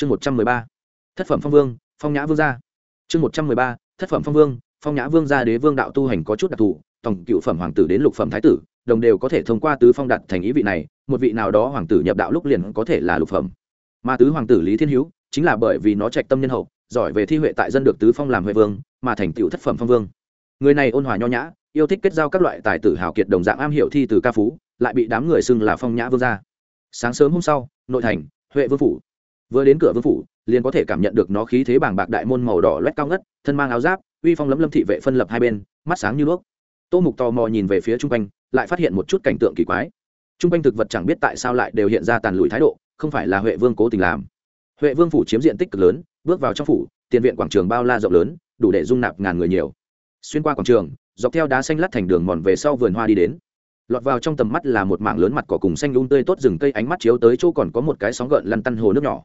chương một trăm mười ba, thất phẩm phong vương, phong nhã vương gia. Chương một trăm mười ba, thất phẩm phong vương, phong nhã vương gia đế vương đạo tu hành có chút đặc thù, tổng cựu phẩm hoàng tử đến lục phẩm thái tử, đồng đều có thể thông qua tứ phong đặt thành ý vị này, một vị nào đó hoàng tử nhập đạo lúc liền có thể là lục phẩm. Mà tứ hoàng tử lý thiên hữu, chính là bởi vì nó trạch tâm nhân hậu, giỏi về thi huệ tại dân được tứ phong làm huệ vương, mà thành tựu thất phẩm phong vương. Người này ôn hòa nho nhã, yêu thích kết giao các loại tài tử hào kiệt đồng dạng am hiểu thi từ ca phú, lại bị đám người xưng là phong nhã vương gia. Sáng sớm hôm sau, nội thành, huệ vương phủ vừa đến cửa vương phủ, liền có thể cảm nhận được nó khí thế bàng bạc đại môn màu đỏ loét cao ngất, thân mang áo giáp, uy phong lấm lâm thị vệ phân lập hai bên, mắt sáng như đuốc. Tô mục tò mò nhìn về phía chung quanh, lại phát hiện một chút cảnh tượng kỳ quái. Chung quanh thực vật chẳng biết tại sao lại đều hiện ra tàn lùi thái độ, không phải là huệ vương cố tình làm. Huệ vương phủ chiếm diện tích cực lớn, bước vào trong phủ, tiền viện quảng trường bao la rộng lớn, đủ để dung nạp ngàn người nhiều. Xuyên qua quảng trường, dọc theo đá xanh lát thành đường mòn về sau vườn hoa đi đến. Lọt vào trong tầm mắt là một mảng lớn mặt cỏ cùng xanh lung tươi tốt rừng cây, ánh mắt chiếu tới chỗ còn có một cái sóng gợn lăn tăn hồ nước nhỏ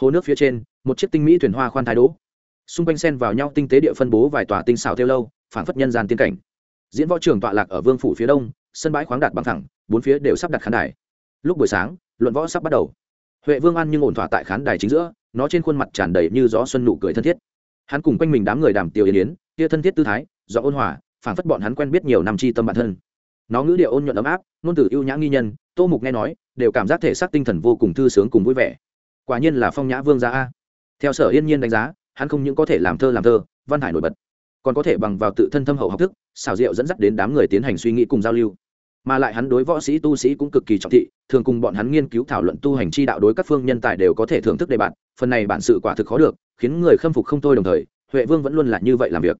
hồ nước phía trên, một chiếc tinh mỹ thuyền hoa khoan thái đỗ. Xung quanh sen vào nhau tinh tế địa phân bố vài tòa tinh xảo theo lâu phản phất nhân gian tiên cảnh. Diễn võ trường tọa lạc ở vương phủ phía đông, sân bãi khoáng đạt bằng thẳng, bốn phía đều sắp đặt khán đài. Lúc buổi sáng, luận võ sắp bắt đầu. Huệ vương ăn nhưng ổn thỏa tại khán đài chính giữa, nó trên khuôn mặt tràn đầy như gió xuân nụ cười thân thiết. Hắn cùng quanh mình đám người đàm tiêu yên yến, kia thân thiết tư thái do ôn hòa phản phất bọn hắn quen biết nhiều năm chi tâm bản thân. Nó ngữ điệu ôn nhuận ấm áp, ngôn từ ưu nhã nghi nhân, tô mục nghe nói, đều cảm giác thể xác tinh thần vô cùng thư sướng cùng vui vẻ quả nhiên là phong nhã vương gia a. Theo sở yên nhiên đánh giá, hắn không những có thể làm thơ làm thơ, văn hải nổi bật, còn có thể bằng vào tự thân thâm hậu học thức, xảo diệu dẫn dắt đến đám người tiến hành suy nghĩ cùng giao lưu. Mà lại hắn đối võ sĩ, tu sĩ cũng cực kỳ trọng thị, thường cùng bọn hắn nghiên cứu thảo luận tu hành chi đạo đối các phương nhân tài đều có thể thưởng thức đề bạn phần này bản sự quả thực khó được, khiến người khâm phục không thôi đồng thời, huệ vương vẫn luôn là như vậy làm việc.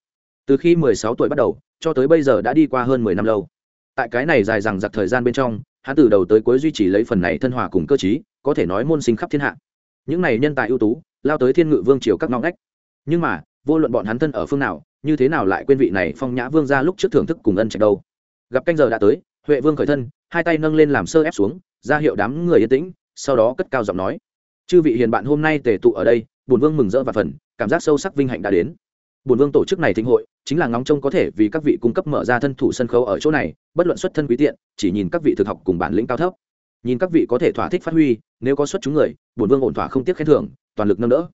Từ khi mười sáu tuổi bắt đầu, cho tới bây giờ đã đi qua hơn mười năm lâu. Tại cái này dài dằng dặc thời gian bên trong, hắn từ đầu tới cuối duy trì lấy phần này thân hòa cùng cơ chí có thể nói môn sinh khắp thiên hạ những này nhân tài ưu tú, lao tới thiên ngự vương triều các ngõ ngách. Nhưng mà, vô luận bọn hắn thân ở phương nào, như thế nào lại quên vị này phong nhã vương ra lúc trước thưởng thức cùng ân trạch đâu. Gặp canh giờ đã tới, huệ vương khởi thân, hai tay nâng lên làm sơ ép xuống, ra hiệu đám người yên tĩnh, sau đó cất cao giọng nói. Chư vị hiền bạn, hôm nay tề tụ ở đây bùn vương mừng rỡ và phần cảm giác sâu sắc vinh hạnh đã đến. Bùn vương tổ chức này thịnh hội, chính là ngóng trông có thể vì các vị cung cấp mở ra thân thủ sân khấu ở chỗ này, bất luận xuất thân quý tiện, chỉ nhìn các vị thực học cùng bản lĩnh cao thấp nhìn các vị có thể thỏa thích phát huy, nếu có xuất chúng người, bổn vương ổn thỏa không tiếc khen thưởng, toàn lực nâng đỡ.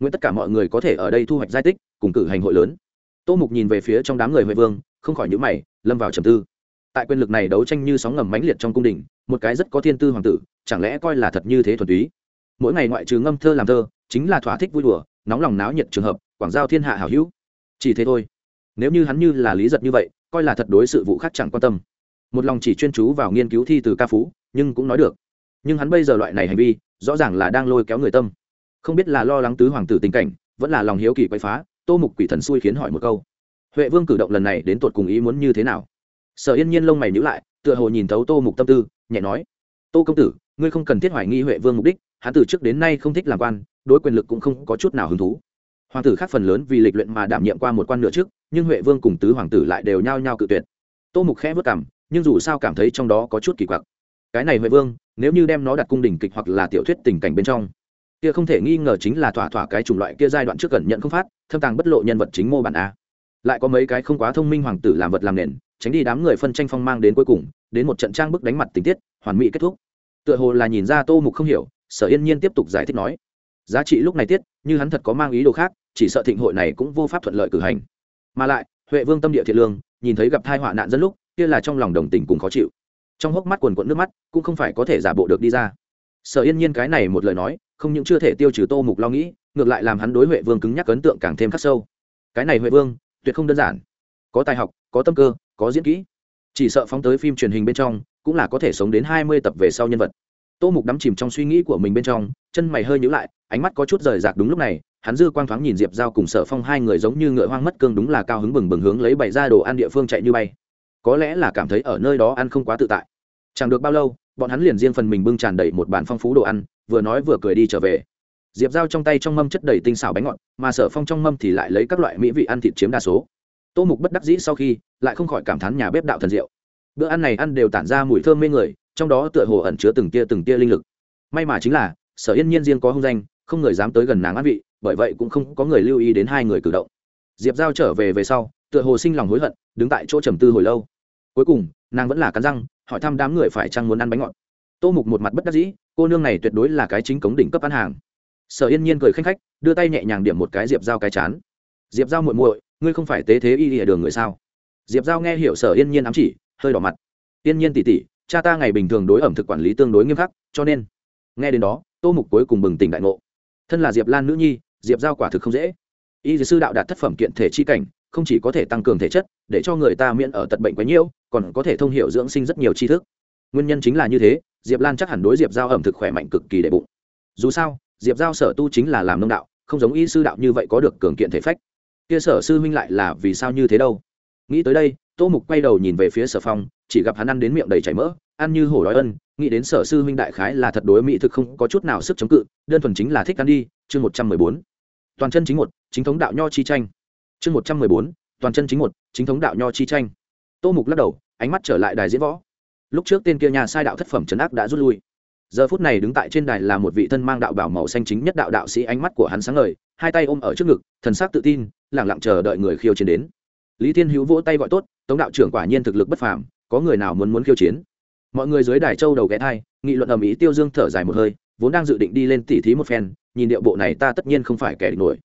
Nguyện tất cả mọi người có thể ở đây thu hoạch giai tích, cùng cử hành hội lớn. Tô mục nhìn về phía trong đám người huệ vương, không khỏi nhữ mày, lâm vào trầm tư. Tại quyền lực này đấu tranh như sóng ngầm mãnh liệt trong cung đình, một cái rất có thiên tư hoàng tử, chẳng lẽ coi là thật như thế thuần túy? Mỗi ngày ngoại trừ ngâm thơ làm thơ, chính là thỏa thích vui đùa, nóng lòng náo nhiệt trường hợp, quảng giao thiên hạ hảo hữu. Chỉ thế thôi. Nếu như hắn như là lý giật như vậy, coi là thật đối sự vụ khác chẳng quan tâm. Một lòng chỉ chuyên chú vào nghiên cứu thi từ ca phú nhưng cũng nói được. Nhưng hắn bây giờ loại này hành vi, rõ ràng là đang lôi kéo người tâm. Không biết là lo lắng tứ hoàng tử tình cảnh, vẫn là lòng hiếu kỳ quay phá, tô mục quỷ thần xui khiến hỏi một câu. Huệ vương cử động lần này đến tột cùng ý muốn như thế nào? Sở yên nhiên lông mày nhữ lại, tựa hồ nhìn thấu tô mục tâm tư, nhẹ nói, tô công tử, ngươi không cần thiết hoài nghi huệ vương mục đích, hắn từ trước đến nay không thích làm quan, đối quyền lực cũng không có chút nào hứng thú. Hoàng tử khác phần lớn vì lịch luyện mà đảm nhiệm qua một quan nửa trước, nhưng huệ vương cùng tứ hoàng tử lại đều nhao nhao cự tuyệt. Tô mục khẽ vất cảm nhưng dù sao cảm thấy trong đó có chút kỳ quặc cái này huệ vương, nếu như đem nó đặt cung đình kịch hoặc là tiểu thuyết tình cảnh bên trong, kia không thể nghi ngờ chính là thỏa thỏa cái chủng loại kia giai đoạn trước gần nhận không phát, thâm tàng bất lộ nhân vật chính mô bản a. Lại có mấy cái không quá thông minh hoàng tử làm vật làm nền, tránh đi đám người phân tranh phong mang đến cuối cùng, đến một trận trang bức đánh mặt tình tiết, hoàn mỹ kết thúc. Tựa hồ là nhìn ra tô mục không hiểu, sở yên nhiên tiếp tục giải thích nói, giá trị lúc này tiết, như hắn thật có mang ý đồ khác, chỉ sợ thịnh hội này cũng vô pháp thuận lợi cử hành. Mà lại, huệ vương tâm địa thiện lương, nhìn thấy gặp thai họa nạn dân lúc, kia là trong lòng đồng tình cùng khó chịu trong hốc mắt quần quận nước mắt cũng không phải có thể giả bộ được đi ra. Sở yên nhiên cái này một lời nói, không những chưa thể tiêu trừ tô mục lo nghĩ, ngược lại làm hắn đối huệ vương cứng nhắc ấn tượng càng thêm khắc sâu. Cái này huệ vương, tuyệt không đơn giản. Có tài học, có tâm cơ, có diễn kỹ. Chỉ sợ phóng tới phim truyền hình bên trong, cũng là có thể sống đến hai mươi tập về sau nhân vật. Tô mục đắm chìm trong suy nghĩ của mình bên trong, chân mày hơi nhữ lại, ánh mắt có chút rời rạc đúng lúc này, hắn dư quang thoáng nhìn diệp giao cùng sở phong hai người giống như ngựa hoang mất cương đúng là cao hứng bừng bừng hướng lấy bày ra đồ ăn địa phương chạy như bay có lẽ là cảm thấy ở nơi đó ăn không quá tự tại. Chẳng được bao lâu, bọn hắn liền riêng phần mình bưng tràn đầy một bàn phong phú đồ ăn, vừa nói vừa cười đi trở về. Diệp giao trong tay trong mâm chất đầy tinh xảo bánh ngọt, mà sở phong trong mâm thì lại lấy các loại mỹ vị ăn thịt chiếm đa số. Tô mục bất đắc dĩ sau khi, lại không khỏi cảm thán nhà bếp đạo thần diệu. Bữa ăn này ăn đều tản ra mùi thơm mê người, trong đó tựa hồ ẩn chứa từng tia từng tia linh lực. May mà chính là, sở yên nhiên riêng có hung danh, không người dám tới gần nàng ăn vị, bởi vậy cũng không có người lưu ý đến hai người cử động. Diệp giao trở về về sau tựa hồ sinh lòng hối hận, đứng tại chỗ trầm tư hồi lâu. Cuối cùng, nàng vẫn là cắn răng, hỏi thăm đám người phải chăng muốn ăn bánh ngọt. Tô mục một mặt bất đắc dĩ, cô nương này tuyệt đối là cái chính cống đỉnh cấp ăn hàng. Sở yên nhiên cười khanh khách, đưa tay nhẹ nhàng điểm một cái diệp dao cái chán. Diệp dao muội muội, ngươi không phải tế thế y ỉa đường người sao? Diệp dao nghe hiểu sở yên nhiên ám chỉ, hơi đỏ mặt. Yên nhiên tỉ tỉ, cha ta ngày bình thường đối ẩm thực quản lý tương đối nghiêm khắc, cho nên. Nghe đến đó, tô mục cuối cùng bừng tỉnh đại ngộ. Thân là diệp lan nữ nhi, diệp giao quả thực không dễ. Y sư đạo đạt thất phẩm kiện thể chi cảnh không chỉ có thể tăng cường thể chất, để cho người ta miễn ở tật bệnh quá nhiễu còn có thể thông hiểu dưỡng sinh rất nhiều tri thức. Nguyên nhân chính là như thế, diệp lan chắc hẳn đối diệp giao ẩm thực khỏe mạnh cực kỳ đệ bụng. Dù sao, diệp giao sở tu chính là làm nông đạo, không giống y sư đạo như vậy có được cường kiện thể phách. Kia sở sư huynh lại là vì sao như thế đâu? Nghĩ tới đây, tô mục quay đầu nhìn về phía sở phong, chỉ gặp hắn ăn đến miệng đầy chảy mỡ, ăn như hổ đói ân, nghĩ đến sở sư huynh đại khái là thật đối mỹ thực không có chút nào sức chống cự, đơn thuần chính là thích ăn đi, chương một trăm mười bốn. Toàn chân chính một, chính thống đạo nho chi tranh chương một trăm mười bốn, toàn chân chính một, chính thống đạo nho chi tranh. Tô mục lắc đầu, ánh mắt trở lại đài diễn võ. Lúc trước tên kia nhà sai đạo thất phẩm trấn ác đã rút lui. Giờ phút này đứng tại trên đài là một vị thân mang đạo bảo màu xanh chính nhất đạo đạo sĩ ánh mắt của hắn sáng ngời, hai tay ôm ở trước ngực, thần sắc tự tin lẳng lặng chờ đợi người khiêu chiến đến. Lý thiên hữu vỗ tay gọi tốt, tống đạo trưởng quả nhiên thực lực bất phàm, có người nào muốn muốn khiêu chiến? Mọi người dưới đài châu đầu ghé thai, nghị luận ầm ĩ tiêu dương thở dài một hơi, vốn đang dự định đi lên tỉ thí một phen, nhìn điệu bộ này ta tất nhiên không phải kẻ địch nổi.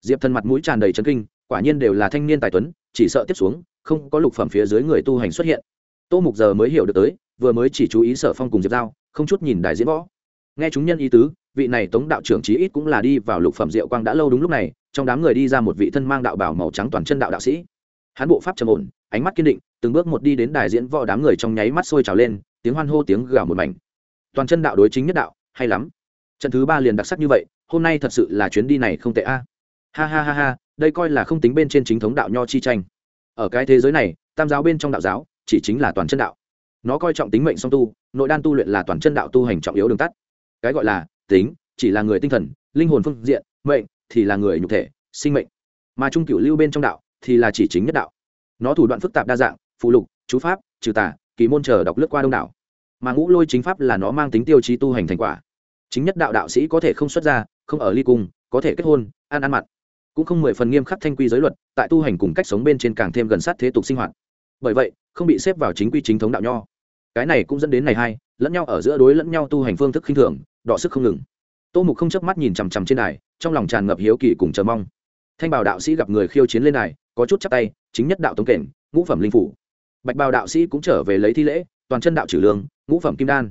Diệp thần mặt mũi tràn đầy trấn kinh quả nhiên đều là thanh niên tài tuấn, chỉ sợ tiếp xuống, không có lục phẩm phía dưới người tu hành xuất hiện. Tô mục giờ mới hiểu được tới, vừa mới chỉ chú ý sở phong cùng diệp giao, không chút nhìn đài diễn võ. Nghe chúng nhân ý tứ, vị này tống đạo trưởng chí ít cũng là đi vào lục phẩm diệu quang đã lâu đúng lúc này, trong đám người đi ra một vị thân mang đạo bảo màu trắng toàn chân đạo đạo sĩ. Hắn bộ pháp trầm ổn, ánh mắt kiên định, từng bước một đi đến đài diễn võ đám người trong nháy mắt sôi trào lên, tiếng hoan hô, tiếng gào một mảnh. Toàn chân đạo đối chính nhất đạo, hay lắm. Trận thứ ba liền đặc sắc như vậy, hôm nay thật sự là chuyến đi này không tệ a. Ha ha ha ha đây coi là không tính bên trên chính thống đạo nho chi tranh. Ở cái thế giới này, tam giáo bên trong đạo giáo chỉ chính là toàn chân đạo. Nó coi trọng tính mệnh song tu, nội đan tu luyện là toàn chân đạo tu hành trọng yếu đường tắt. Cái gọi là tính, chỉ là người tinh thần, linh hồn phương diện, mệnh thì là người nhục thể, sinh mệnh. Mà trung cửu lưu bên trong đạo thì là chỉ chính nhất đạo. Nó thủ đoạn phức tạp đa dạng, phụ lục, chú pháp, trừ tà, kỳ môn chờ đọc lướt qua đông đảo. Mà ngũ lôi chính pháp là nó mang tính tiêu chí tu hành thành quả. Chính nhất đạo đạo sĩ có thể không xuất gia, không ở ly cung, có thể kết hôn, ăn ăn mặn cũng không mười phần nghiêm khắc thanh quy giới luật, tại tu hành cùng cách sống bên trên càng thêm gần sát thế tục sinh hoạt. Bởi vậy, không bị xếp vào chính quy chính thống đạo nho. Cái này cũng dẫn đến này hai, lẫn nhau ở giữa đối lẫn nhau tu hành phương thức khinh thường, đọ sức không ngừng. Tô mục không chớp mắt nhìn chằm chằm trên đài, trong lòng tràn ngập hiếu kỳ cùng chờ mong. Thanh bảo đạo sĩ gặp người khiêu chiến lên đài, có chút chắp tay, chính nhất đạo tống kển ngũ phẩm linh phủ. Bạch bào đạo sĩ cũng trở về lấy thi lễ, toàn chân đạo trừ lương, ngũ phẩm kim đan.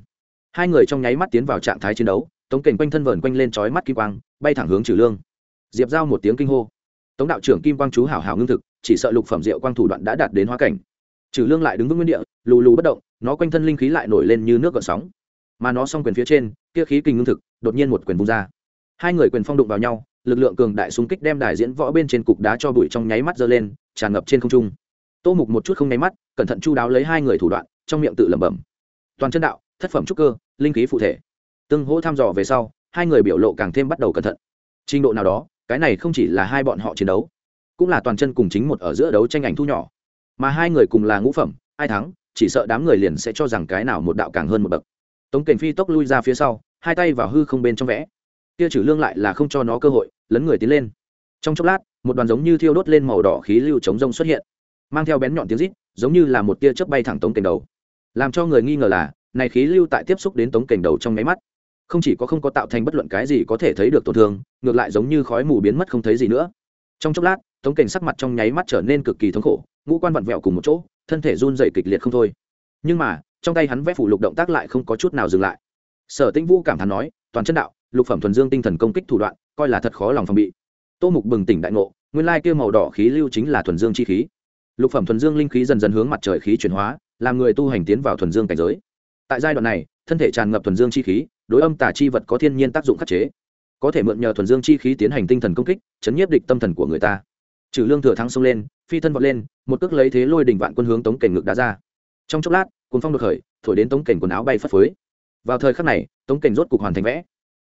Hai người trong nháy mắt tiến vào trạng thái chiến đấu, tống kển quanh thân vờn quanh lên trói mắt kim quang, bay thẳng hướng trừ lương diệp giao một tiếng kinh hô. Tống đạo trưởng kim quang chú hảo hảo ngưng thực, chỉ sợ lục phẩm rượu quang thủ đoạn đã đạt đến hóa cảnh. Trừ lương lại đứng vững nguyên địa, lù lù bất động, nó quanh thân linh khí lại nổi lên như nước gợn sóng. Mà nó s quyền phía trên, kia khí kinh ngưng thực, đột nhiên một quyền vung ra. Hai người quyền phong đụng vào nhau, lực lượng cường đại xung kích đem đài diễn võ bên trên cục đá cho bụi trong nháy mắt giơ lên, tràn ngập trên không trung. Tô mục một chút không nháy mắt, cẩn thận chu đáo lấy hai người thủ đoạn, trong miệng tự lẩm bẩm. Toàn chân đạo, thất phẩm trúc cơ, linh khí phụ thể. Tương hỗ thăm dò về sau, hai người biểu lộ càng thêm bắt đầu cẩn thận. Trình độ nào đó cái này không chỉ là hai bọn họ chiến đấu, cũng là toàn chân cùng chính một ở giữa đấu tranh ảnh thu nhỏ. Mà hai người cùng là ngũ phẩm, ai thắng, chỉ sợ đám người liền sẽ cho rằng cái nào một đạo càng hơn một bậc. Tống kền phi tốc lui ra phía sau, hai tay vào hư không bên trong vẽ. Kia trừ lương lại là không cho nó cơ hội, lấn người tiến lên. Trong chốc lát, một đoàn giống như thiêu đốt lên màu đỏ khí lưu chống rông xuất hiện, mang theo bén nhọn tiếng rít, giống như là một tia chớp bay thẳng tống kềnh đầu. Làm cho người nghi ngờ là, này khí lưu tại tiếp xúc đến tống kềnh đầu trong nháy mắt không chỉ có không có tạo thành bất luận cái gì có thể thấy được tổn thương, ngược lại giống như khói mù biến mất không thấy gì nữa. Trong chốc lát, tống cảnh sắc mặt trong nháy mắt trở nên cực kỳ thống khổ, ngũ quan vặn vẹo cùng một chỗ, thân thể run dày kịch liệt không thôi. Nhưng mà, trong tay hắn vẽ phủ lục động tác lại không có chút nào dừng lại. Sở tĩnh vũ cảm thán nói, toàn chân đạo, lục phẩm thuần dương tinh thần công kích thủ đoạn, coi là thật khó lòng phòng bị. Tô mục bừng tỉnh đại ngộ, nguyên lai kia màu đỏ khí lưu chính là thuần dương chi khí. Lục phẩm thuần dương linh khí dần dần hướng mặt trời khí chuyển hóa, làm người tu hành tiến vào thuần dương cảnh giới. Tại giai đoạn này thân thể tràn ngập thuần dương chi khí, đối âm tả chi vật có thiên nhiên tác dụng khắc chế. Có thể mượn nhờ thuần dương chi khí tiến hành tinh thần công kích, chấn nhiếp địch tâm thần của người ta. Trừ lương thừa thắng xông lên, phi thân vọt lên, một cước lấy thế lôi đỉnh vạn quân hướng tống cảnh ngực đá ra. Trong chốc lát cuốn phong được khởi, thổi đến tống cảnh quần áo bay phất phới. Vào thời khắc này, tống cảnh rốt cục hoàn thành vẽ.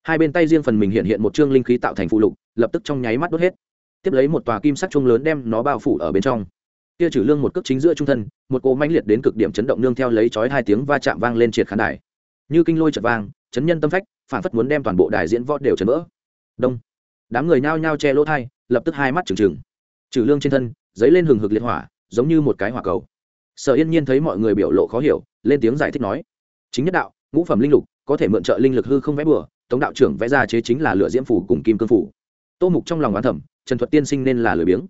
Hai bên tay riêng phần mình hiện hiện một chương linh khí tạo thành phụ lục, lập tức trong nháy mắt đốt hết. Tiếp lấy một tòa kim sắc trung lớn đem nó bao phủ ở bên trong. Kia trừ lương một cước chính giữa trung thân, một cỗ mãnh liệt đến cực điểm chấn động nương theo lấy chói hai tiếng va chạm vang lên triệt khán đài như kinh lôi chật vang, chấn nhân tâm phách, phản phất muốn đem toàn bộ đài diễn võ đều chấn vỡ. Đông. Đám người nhao nhao che lỗ thai, lập tức hai mắt trừng trừng. Trừ lương trên thân dấy lên hừng hực liệt hỏa, giống như một cái hỏa cầu. Sở yên nhiên thấy mọi người biểu lộ khó hiểu, lên tiếng giải thích nói, chính nhất đạo, ngũ phẩm linh lục, có thể mượn trợ linh lực hư không vẽ bừa, tống đạo trưởng vẽ ra chế chính là lựa diễm phủ cùng kim cương phủ. Tô mục trong lòng oán thẩm trần thuật tiên sinh nên là lười biếng.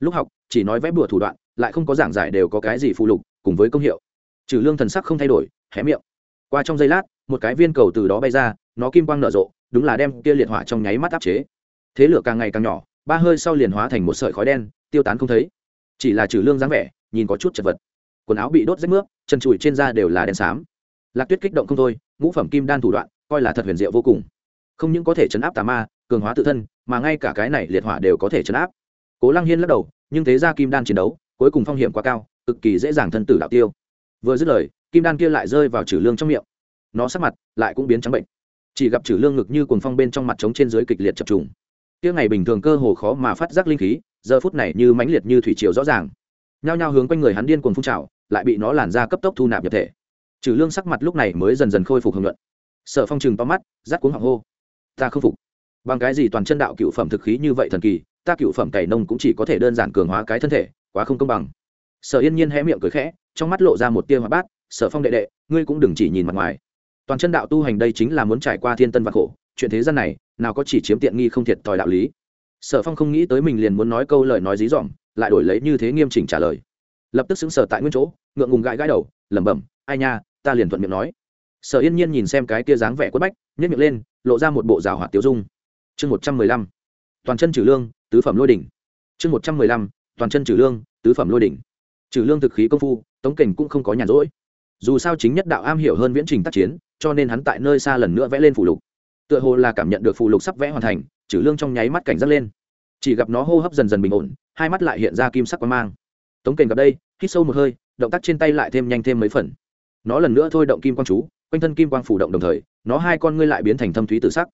Lúc học, chỉ nói vẽ bừa thủ đoạn, lại không có giảng giải đều có cái gì phụ lục, cùng với công hiệu. Trừ lương thần sắc không thay đổi, hé miệng qua trong giây lát, một cái viên cầu từ đó bay ra, nó kim quang nở rộ, đúng là đem kia liệt hỏa trong nháy mắt áp chế. Thế lửa càng ngày càng nhỏ, ba hơi sau liền hóa thành một sợi khói đen, tiêu tán không thấy. Chỉ là trừ lương dáng vẻ, nhìn có chút chật vật. Quần áo bị đốt rách nước chân trụi trên da đều là đen xám. Lạc tuyết kích động không thôi, ngũ phẩm kim đan thủ đoạn, coi là thật huyền diệu vô cùng. Không những có thể chấn áp tà ma, cường hóa tự thân, mà ngay cả cái này liệt hỏa đều có thể chấn áp. Cố lăng hiên lắc đầu, nhưng thế ra kim đan chiến đấu, cuối cùng phong hiểm quá cao, cực kỳ dễ dàng thân tử đạo tiêu. Vừa dứt lời kim đan kia lại rơi vào trừ lương trong miệng. Nó sắc mặt lại cũng biến trắng bệnh. Chỉ gặp trừ lương ngực như cuồng phong bên trong mặt trống trên dưới kịch liệt chập trùng. Kia ngày bình thường cơ hồ khó mà phát giác linh khí, giờ phút này như mãnh liệt như thủy triều rõ ràng. Nhao nhao hướng quanh người hắn điên cuồng phun trào, lại bị nó làn ra cấp tốc thu nạp nhập thể. Trừ lương sắc mặt lúc này mới dần dần khôi phục hưởng luận sở phong trừng to mắt rát cuống họng hô. Ta không phục. Bằng cái gì toàn chân đạo cựu phẩm thực khí như vậy thần kỳ, ta cựu phẩm cày nông cũng chỉ có thể đơn giản cường hóa cái thân thể, quá không công bằng. Sở yên nhiên hé miệng cười khẽ, trong mắt lộ ra một tia hoa bát sở phong đệ đệ, ngươi cũng đừng chỉ nhìn mặt ngoài. Toàn chân đạo tu hành đây chính là muốn trải qua thiên tân vạn khổ, chuyện thế gian này, nào có chỉ chiếm tiện nghi không thiệt thòi đạo lý. Sở phong không nghĩ tới mình liền muốn nói câu lời nói dí dỏm, lại đổi lấy như thế nghiêm chỉnh trả lời. Lập tức xứng sở tại nguyên chỗ, ngượng ngùng gãi gãi đầu, lẩm bẩm, ai nha, ta liền thuận miệng nói. Sở yên nhiên nhìn xem cái kia dáng vẻ quất bách nhét miệng lên, lộ ra một bộ rào hoạt tiêu dung. Chương một trăm mười lăm, toàn chân trừ lương, tứ phẩm lôi đỉnh. Chương một trăm mười lăm, toàn chân trừ lương, tứ phẩm lôi đỉnh. Trừ lương thực khí công phu, tống kình cũng không có nhàn rỗi dù sao chính nhất đạo am hiểu hơn viễn trình tác chiến, cho nên hắn tại nơi xa lần nữa vẽ lên phụ lục. Tựa hồ là cảm nhận được phụ lục sắp vẽ hoàn thành, trừ lương trong nháy mắt cảnh giác lên. Chỉ gặp nó hô hấp dần dần bình ổn, hai mắt lại hiện ra kim sắc quang mang. Tống kình gặp đây, hít sâu một hơi, động tác trên tay lại thêm nhanh thêm mấy phần. Nó lần nữa thôi động kim quang chú, quanh thân kim quang phủ động đồng thời, nó hai con ngươi lại biến thành thâm thúy tự sắc.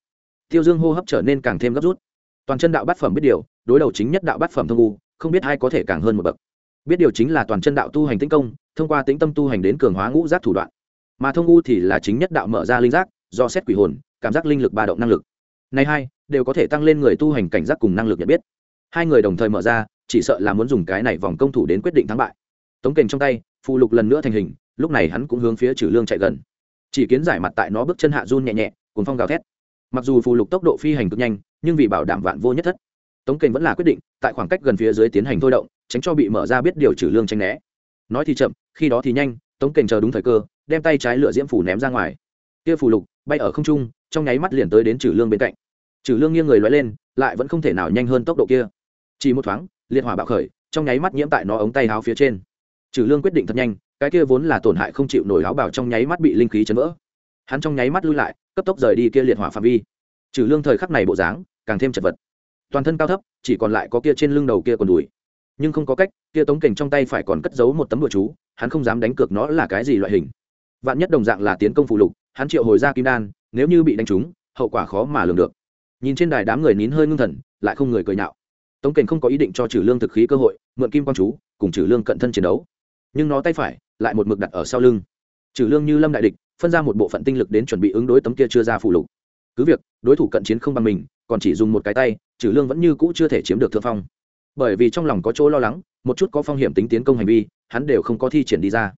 Tiêu dương hô hấp trở nên càng thêm gấp rút. Toàn chân đạo bát phẩm biết điều, đối đầu chính nhất đạo bát phẩm thông u, không biết ai có thể càng hơn một bậc biết điều chính là toàn chân đạo tu hành tĩnh công, thông qua tĩnh tâm tu hành đến cường hóa ngũ giác thủ đoạn. Mà thông u thì là chính nhất đạo mở ra linh giác, do xét quỷ hồn, cảm giác linh lực ba động năng lực. Này hai, đều có thể tăng lên người tu hành cảnh giác cùng năng lực nhận biết. Hai người đồng thời mở ra, chỉ sợ là muốn dùng cái này vòng công thủ đến quyết định thắng bại. Tống kềnh trong tay phụ lục lần nữa thành hình, lúc này hắn cũng hướng phía trừ lương chạy gần. Chỉ kiến giải mặt tại nó bước chân hạ run nhẹ nhẹ cùng phong gào thét. Mặc dù phù lục tốc độ phi hành cực nhanh, nhưng vì bảo đảm vạn vô nhất thất, tống kềnh vẫn là quyết định, tại khoảng cách gần phía dưới tiến hành thôi động tránh cho bị mở ra biết điều trừ lương tranh né. Nói thì chậm, khi đó thì nhanh, tống kềnh chờ đúng thời cơ, đem tay trái lựa diễm phủ ném ra ngoài. Kia phủ lục, bay ở không trung, trong nháy mắt liền tới đến trừ lương bên cạnh. Trừ lương nghiêng người loay lên, lại vẫn không thể nào nhanh hơn tốc độ kia. Chỉ một thoáng, liệt hỏa bạo khởi, trong nháy mắt nhiễm tại nó ống tay áo phía trên. Trừ lương quyết định thật nhanh, cái kia vốn là tổn hại không chịu nổi áo bảo trong nháy mắt bị linh khí chấn vỡ. Hắn trong nháy mắt lui lại, cấp tốc rời đi kia liệt hỏa phạm vi. Trừ lương thời khắc này bộ dáng, càng thêm chật vật. Toàn thân cao thấp, chỉ còn lại có kia trên lưng đầu kia còn đùi nhưng không có cách, kia tống kình trong tay phải còn cất giấu một tấm bùa chú, hắn không dám đánh cược nó là cái gì loại hình. Vạn nhất đồng dạng là tiến công phụ lục, hắn triệu hồi ra kim đan, nếu như bị đánh trúng, hậu quả khó mà lường được. Nhìn trên đài đám người nín hơi ngưng thần, lại không người cười nhạo. Tống kình không có ý định cho trừ lương thực khí cơ hội, mượn kim quang chú, cùng trừ lương cận thân chiến đấu. Nhưng nó tay phải, lại một mực đặt ở sau lưng. Trừ lương như lâm đại địch, phân ra một bộ phận tinh lực đến chuẩn bị ứng đối tấm kia chưa ra phụ lục. Cứ việc, đối thủ cận chiến không bằng mình, còn chỉ dùng một cái tay, trừ lương vẫn như cũ chưa thể chiếm được thượng phong bởi vì trong lòng có chỗ lo lắng, một chút có phong hiểm tính tiến công hành vi, hắn đều không có thi triển đi ra.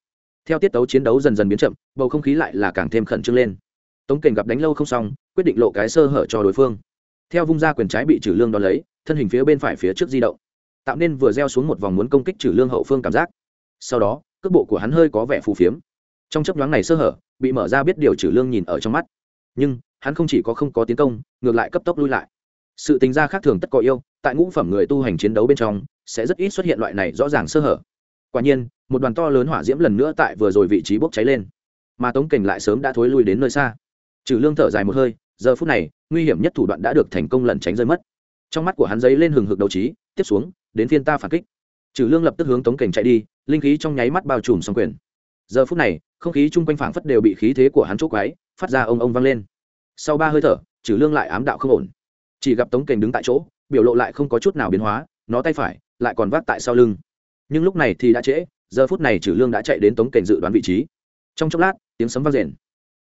Theo tiết tấu chiến đấu dần dần biến chậm, bầu không khí lại là càng thêm khẩn trương lên. Tống kềnh gặp đánh lâu không xong, quyết định lộ cái sơ hở cho đối phương. Theo vung ra quyền trái bị trừ lương đón lấy, thân hình phía bên phải phía trước di động. Tạo nên vừa gieo xuống một vòng muốn công kích trừ lương hậu phương cảm giác. Sau đó, cước bộ của hắn hơi có vẻ phù phiếm. Trong chấp nhoáng này sơ hở, bị mở ra biết điều trừ lương nhìn ở trong mắt. Nhưng, hắn không chỉ có không có tiến công, ngược lại cấp tốc lui lại. Sự tính ra khác thường tất có yêu tại ngũ phẩm người tu hành chiến đấu bên trong, sẽ rất ít xuất hiện loại này rõ ràng sơ hở. Quả nhiên, một đoàn to lớn hỏa diễm lần nữa tại vừa rồi vị trí bốc cháy lên. Mà tống kình lại sớm đã thối lui đến nơi xa. Trừ lương thở dài một hơi, giờ phút này, nguy hiểm nhất thủ đoạn đã được thành công lẩn tránh rơi mất. Trong mắt của hắn giấy lên hừng hực đầu trí, tiếp xuống, đến phiên ta phản kích. Trừ lương lập tức hướng tống kình chạy đi, linh khí trong nháy mắt bao trùm xong quyền. Giờ phút này, không khí chung quanh phảng phất đều bị khí thế của hắn chốt quái phát ra ông ông vang lên. Sau ba hơi thở, trừ lương lại ám đạo không ổn. Chỉ gặp tống kình đứng tại chỗ biểu lộ lại không có chút nào biến hóa, nó tay phải lại còn vác tại sau lưng. Nhưng lúc này thì đã trễ, giờ phút này trừ lương đã chạy đến tống kình dự đoán vị trí. Trong chốc lát, tiếng sấm vang rền.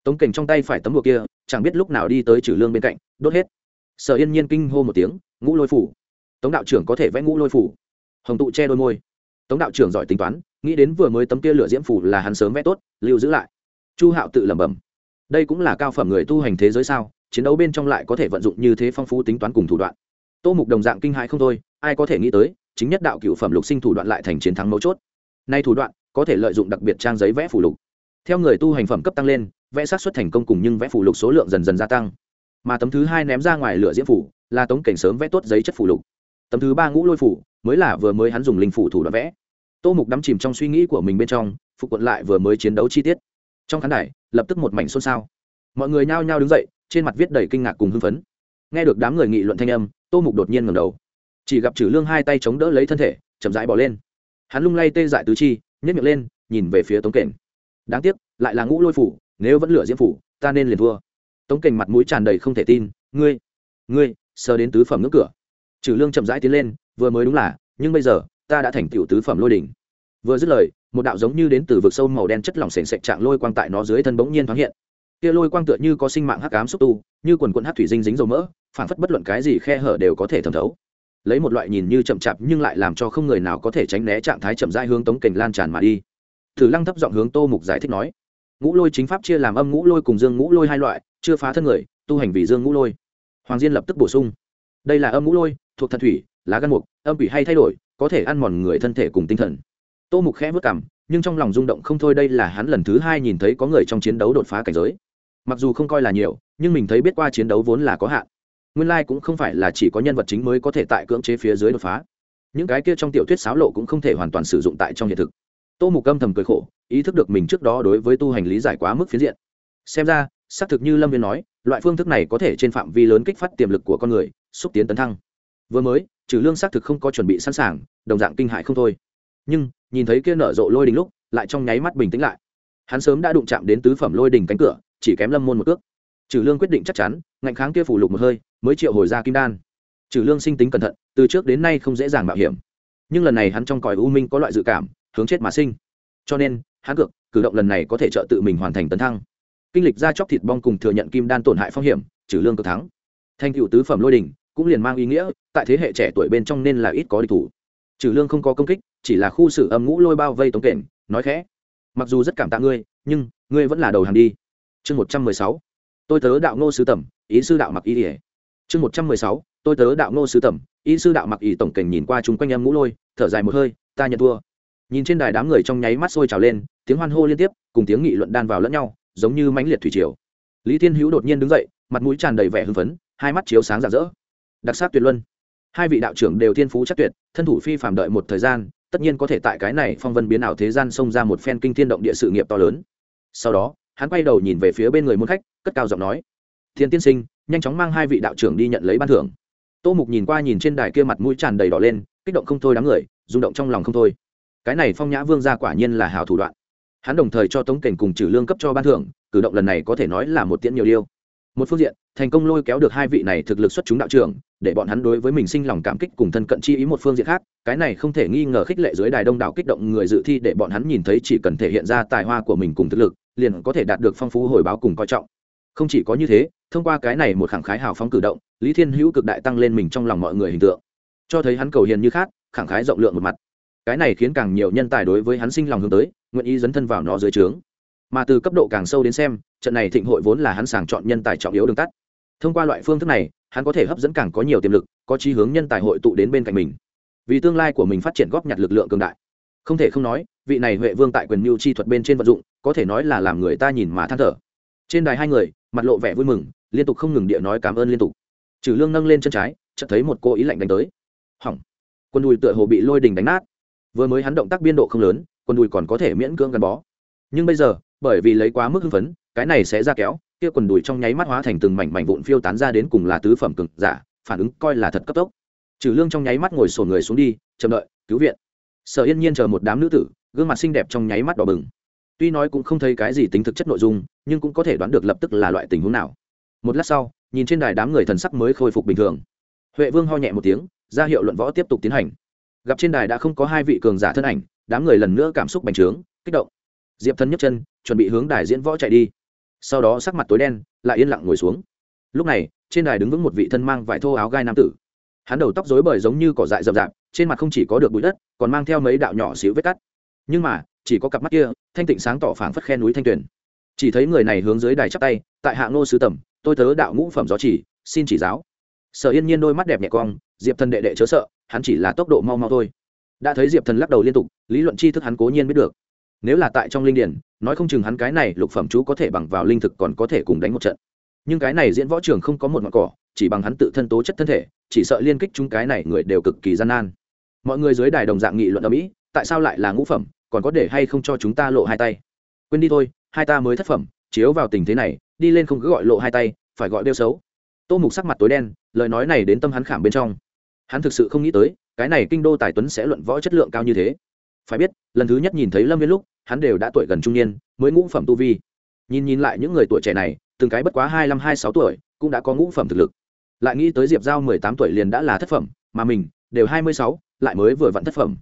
Tống kình trong tay phải tấm bùa kia, chẳng biết lúc nào đi tới trừ lương bên cạnh, đốt hết. Sở yên nhiên kinh hô một tiếng, ngũ lôi phủ! Tống đạo trưởng có thể vẽ ngũ lôi phủ. Hồng tụ che đôi môi. Tống đạo trưởng giỏi tính toán, nghĩ đến vừa mới tấm kia lửa diễm phủ là hắn sớm vẽ tốt, lưu giữ lại. Chu hạo tự lẩm bẩm, đây cũng là cao phẩm người tu hành thế giới sao? Chiến đấu bên trong lại có thể vận dụng như thế phong phú tính toán cùng thủ đoạn tô mục đồng dạng kinh hãi không thôi, ai có thể nghĩ tới, chính nhất đạo cựu phẩm lục sinh thủ đoạn lại thành chiến thắng mấu chốt. Nay thủ đoạn, có thể lợi dụng đặc biệt trang giấy vẽ phủ lục. Theo người tu hành phẩm cấp tăng lên, vẽ sát xuất thành công cùng nhưng vẽ phủ lục số lượng dần dần gia tăng. Mà tấm thứ hai ném ra ngoài lửa diễm phủ là tống cảnh sớm vẽ tốt giấy chất phủ lục. Tấm thứ ba ngũ lôi phủ mới là vừa mới hắn dùng linh phủ thủ đoạn vẽ. Tô mục đắm chìm trong suy nghĩ của mình bên trong phục quận lại vừa mới chiến đấu chi tiết. Trong khán đài, lập tức một mảnh xôn xao. Mọi người nhao nhao đứng dậy, trên mặt viết đầy kinh ngạc cùng hưng phấn. Nghe được đám người nghị luận thanh âm tô mục đột nhiên ngầm đầu. Chỉ gặp trừ lương hai tay chống đỡ lấy thân thể, chậm rãi bỏ lên. Hắn lung lay tê dại tứ chi nhét miệng lên, nhìn về phía tống kềnh. Đáng tiếc, lại là ngũ lôi phủ, nếu vẫn lửa diễm phủ, ta nên liền thua. Tống kềnh mặt mũi tràn đầy không thể tin, ngươi ngươi, sờ đến tứ phẩm ngưỡng cửa. Trừ lương chậm rãi tiến lên, vừa mới đúng là, nhưng bây giờ, ta đã thành tiểu tứ phẩm lôi đỉnh. Vừa dứt lời, một đạo giống như đến từ vực sâu màu đen chất lỏng sền sệt trạng lôi quang tại nó dưới thân bỗng nhiên thoáng hiện. Kia lôi quang tựa như có sinh mạng hắc ám xúc tu, như quần quần hắc thủy dinh dính dầu mỡ phản phất bất luận cái gì khe hở đều có thể thẩm thấu. Lấy một loại nhìn như chậm chạp nhưng lại làm cho không người nào có thể tránh né trạng thái chậm rãi hướng tống kình lan tràn mà đi. Thử lăng thấp giọng hướng tô mục giải thích nói, ngũ lôi chính pháp chia làm âm ngũ lôi cùng dương ngũ lôi hai loại, chưa phá thân người, tu hành vì dương ngũ lôi. Hoàng diên lập tức bổ sung, đây là âm ngũ lôi, thuộc thần thủy, lá gan mục, âm quỷ hay thay đổi, có thể ăn mòn người thân thể cùng tinh thần. Tô mục khẽ vất cảm nhưng trong lòng rung động không thôi đây là hắn lần thứ hai nhìn thấy có người trong chiến đấu đột phá cảnh giới. Mặc dù không coi là nhiều, nhưng mình thấy biết qua chiến đấu vốn là có hạn nguyên lai cũng không phải là chỉ có nhân vật chính mới có thể tại cưỡng chế phía dưới đột phá. Những cái kia trong tiểu thuyết xáo lộ cũng không thể hoàn toàn sử dụng tại trong hiện thực. Tô mục âm thầm cười khổ, ý thức được mình trước đó đối với tu hành lý giải quá mức phiến diện. Xem ra, xác thực như lâm viên nói, loại phương thức này có thể trên phạm vi lớn kích phát tiềm lực của con người, xúc tiến tấn thăng. Vừa mới, trừ lương xác thực không có chuẩn bị sẵn sàng, đồng dạng kinh hại không thôi. Nhưng, nhìn thấy kia nở rộ lôi đình lúc, lại trong nháy mắt bình tĩnh lại. Hắn sớm đã đụng chạm đến tứ phẩm lôi đình cánh cửa, chỉ kém lâm môn một cước trừ lương quyết định chắc chắn, ngạnh kháng kia phủ lục một hơi, mới triệu hồi ra kim đan. Trừ lương sinh tính cẩn thận, từ trước đến nay không dễ dàng mạo hiểm. Nhưng lần này hắn trong cõi u minh có loại dự cảm, hướng chết mà sinh. Cho nên, hắn cược, cử động lần này có thể trợ tự mình hoàn thành tấn thăng. Kinh lịch ra chóc thịt bong cùng thừa nhận kim đan tổn hại phong hiểm, trừ lương cực thắng. Thanh cựu tứ phẩm lôi đình cũng liền mang ý nghĩa, tại thế hệ trẻ tuổi bên trong nên là ít có địch thủ. Trừ lương không có công kích, chỉ là khu xử âm ngũ lôi bao vây tống kềnh nói khẽ. Mặc dù rất cảm tạ ngươi, nhưng, ngươi vẫn là đầu hàng đi. Chương một trăm mười sáu tôi tớ đạo ngô sứ tẩm ý sư đạo mặc ý ỉa chương một trăm mười sáu, tôi tớ đạo ngô sứ tẩm ý sư đạo mặc ý tổng cảnh nhìn qua chung quanh em ngũ lôi, thở dài một hơi, ta nhận thua. Nhìn trên đài đám người trong nháy mắt sôi trào lên, tiếng hoan hô liên tiếp, cùng tiếng nghị luận đan vào lẫn nhau, giống như mãnh liệt thủy triều. Lý thiên hữu đột nhiên đứng dậy, mặt mũi tràn đầy vẻ hưng phấn, hai mắt chiếu sáng rạng rỡ. Đặc sắc tuyệt luân. Hai vị đạo trưởng đều thiên phú chắc tuyệt, thân thủ phi phạm đợi một thời gian, tất nhiên có thể tại cái này phong vân biến ảo thế gian xông ra một phen kinh thiên động địa sự nghiệp to lớn. Sau đó hắn quay đầu nhìn về phía bên người môn khách, cất cao giọng nói, thiên tiên sinh, nhanh chóng mang hai vị đạo trưởng đi nhận lấy ban thưởng. Tô mục nhìn qua nhìn trên đài kia mặt mũi tràn đầy đỏ lên, kích động không thôi đám người, rung động trong lòng không thôi. Cái này phong nhã vương gia quả nhiên là hào thủ đoạn. Hắn đồng thời cho tống cảnh cùng trừ lương cấp cho ban thưởng, cử động lần này có thể nói là một tiễn nhiều điêu một phương diện, thành công lôi kéo được hai vị này thực lực xuất chúng đạo trưởng, để bọn hắn đối với mình sinh lòng cảm kích cùng thân cận chi ý một phương diện khác, cái này không thể nghi ngờ khích lệ dưới đài đông đảo kích động người dự thi để bọn hắn nhìn thấy chỉ cần thể hiện ra tài hoa của mình cùng thực lực liền có thể đạt được phong phú hồi báo cùng coi trọng. Không chỉ có như thế, thông qua cái này một khẳng khái hào phóng cử động, lý thiên hữu cực đại tăng lên mình trong lòng mọi người hình tượng. Cho thấy hắn cầu hiền như khác khẳng khái rộng lượng một mặt. Cái này khiến càng nhiều nhân tài đối với hắn sinh lòng hướng tới, nguyện ý dấn thân vào nó dưới trướng. Mà từ cấp độ càng sâu đến xem, trận này thịnh hội vốn là hắn sàng chọn nhân tài trọng yếu đường tắt. Thông qua loại phương thức này, hắn có thể hấp dẫn càng có nhiều tiềm lực, có chí hướng nhân tài hội tụ đến bên cạnh mình. Vì tương lai của mình phát triển góp nhặt lực lượng cường đại. Không thể không nói vị này huệ vương tại quyền mưu chi thuật bên trên vận dụng, có thể nói là làm người ta nhìn mà than thở. Trên đài hai người, mặt lộ vẻ vui mừng, liên tục không ngừng địa nói cảm ơn liên tục. Trừ lương nâng lên chân trái, chợt thấy một cô ý lạnh đánh tới. Hỏng. Quân đùi tựa hồ bị lôi đình đánh nát. Vừa mới hắn động tác biên độ không lớn, quân đùi còn có thể miễn cưỡng gắn bó. Nhưng bây giờ, bởi vì lấy quá mức hưng phấn, cái này sẽ ra kéo, kia quần đùi trong nháy mắt hóa thành từng mảnh mảnh vụn phiêu tán ra đến cùng là tứ phẩm cực giả, phản ứng coi là thật cấp tốc. Trừ lương trong nháy mắt ngồi sổ người xuống đi chờ đợi, cứu viện. Sở yên nhiên chờ một đám nữ tử gương mặt xinh đẹp trong nháy mắt đỏ bừng. Tuy nói cũng không thấy cái gì tính thực chất nội dung, nhưng cũng có thể đoán được lập tức là loại tình huống nào. Một lát sau, nhìn trên đài đám người thần sắc mới khôi phục bình thường. Huệ vương ho nhẹ một tiếng, ra hiệu luận võ tiếp tục tiến hành. Gặp trên đài đã không có hai vị cường giả thân ảnh, đám người lần nữa cảm xúc bành trướng, kích động. Diệp thân nhấc chân, chuẩn bị hướng đài diễn võ chạy đi. Sau đó sắc mặt tối đen, lại yên lặng ngồi xuống. Lúc này, trên đài đứng vững một vị thân mang vải thô áo gai nam tử. Hắn đầu tóc rối bời giống như cỏ dại rậm rạp, trên mặt không chỉ có được bụi đất, còn mang theo mấy đạo nhỏ xíu vết cắt nhưng mà, chỉ có cặp mắt kia, thanh tịnh sáng tỏ phảng phất khe núi thanh tuyền. Chỉ thấy người này hướng dưới đài chắp tay, tại hạ ngô sứ tầm, tôi tớ đạo ngũ phẩm gió chỉ, xin chỉ giáo. Sở yên nhiên đôi mắt đẹp nhẹ cong, diệp thần đệ đệ chớ sợ, hắn chỉ là tốc độ mau mau thôi. Đã thấy diệp thần lắc đầu liên tục, lý luận tri thức hắn cố nhiên biết được. Nếu là tại trong linh điển, nói không chừng hắn cái này lục phẩm chú có thể bằng vào linh thực còn có thể cùng đánh một trận. Nhưng cái này diễn võ trường không có một ngọn cỏ, chỉ bằng hắn tự thân tố chất thân thể, chỉ sợ liên kích chúng cái này người đều cực kỳ gian nan. Mọi người dưới đài đồng dạng nghị luận ở mỹ, tại sao lại là ngũ phẩm? Còn có để hay không cho chúng ta lộ hai tay? Quên đi thôi, hai ta mới thất phẩm, chiếu vào tình thế này, đi lên không cứ gọi lộ hai tay, phải gọi đeo xấu. Tô mục sắc mặt tối đen, lời nói này đến tâm hắn khảm bên trong. Hắn thực sự không nghĩ tới, cái này kinh đô tài tuấn sẽ luận võ chất lượng cao như thế. Phải biết, lần thứ nhất nhìn thấy lâm viên lúc, hắn đều đã tuổi gần trung niên, mới ngũ phẩm tu vi. Nhìn nhìn lại những người tuổi trẻ này, từng cái bất quá hai mươi hai sáu tuổi, cũng đã có ngũ phẩm thực lực. Lại nghĩ tới diệp giao mười tám tuổi liền đã là thất phẩm, mà mình đều hai mươi sáu, lại mới vừa vặn thất phẩm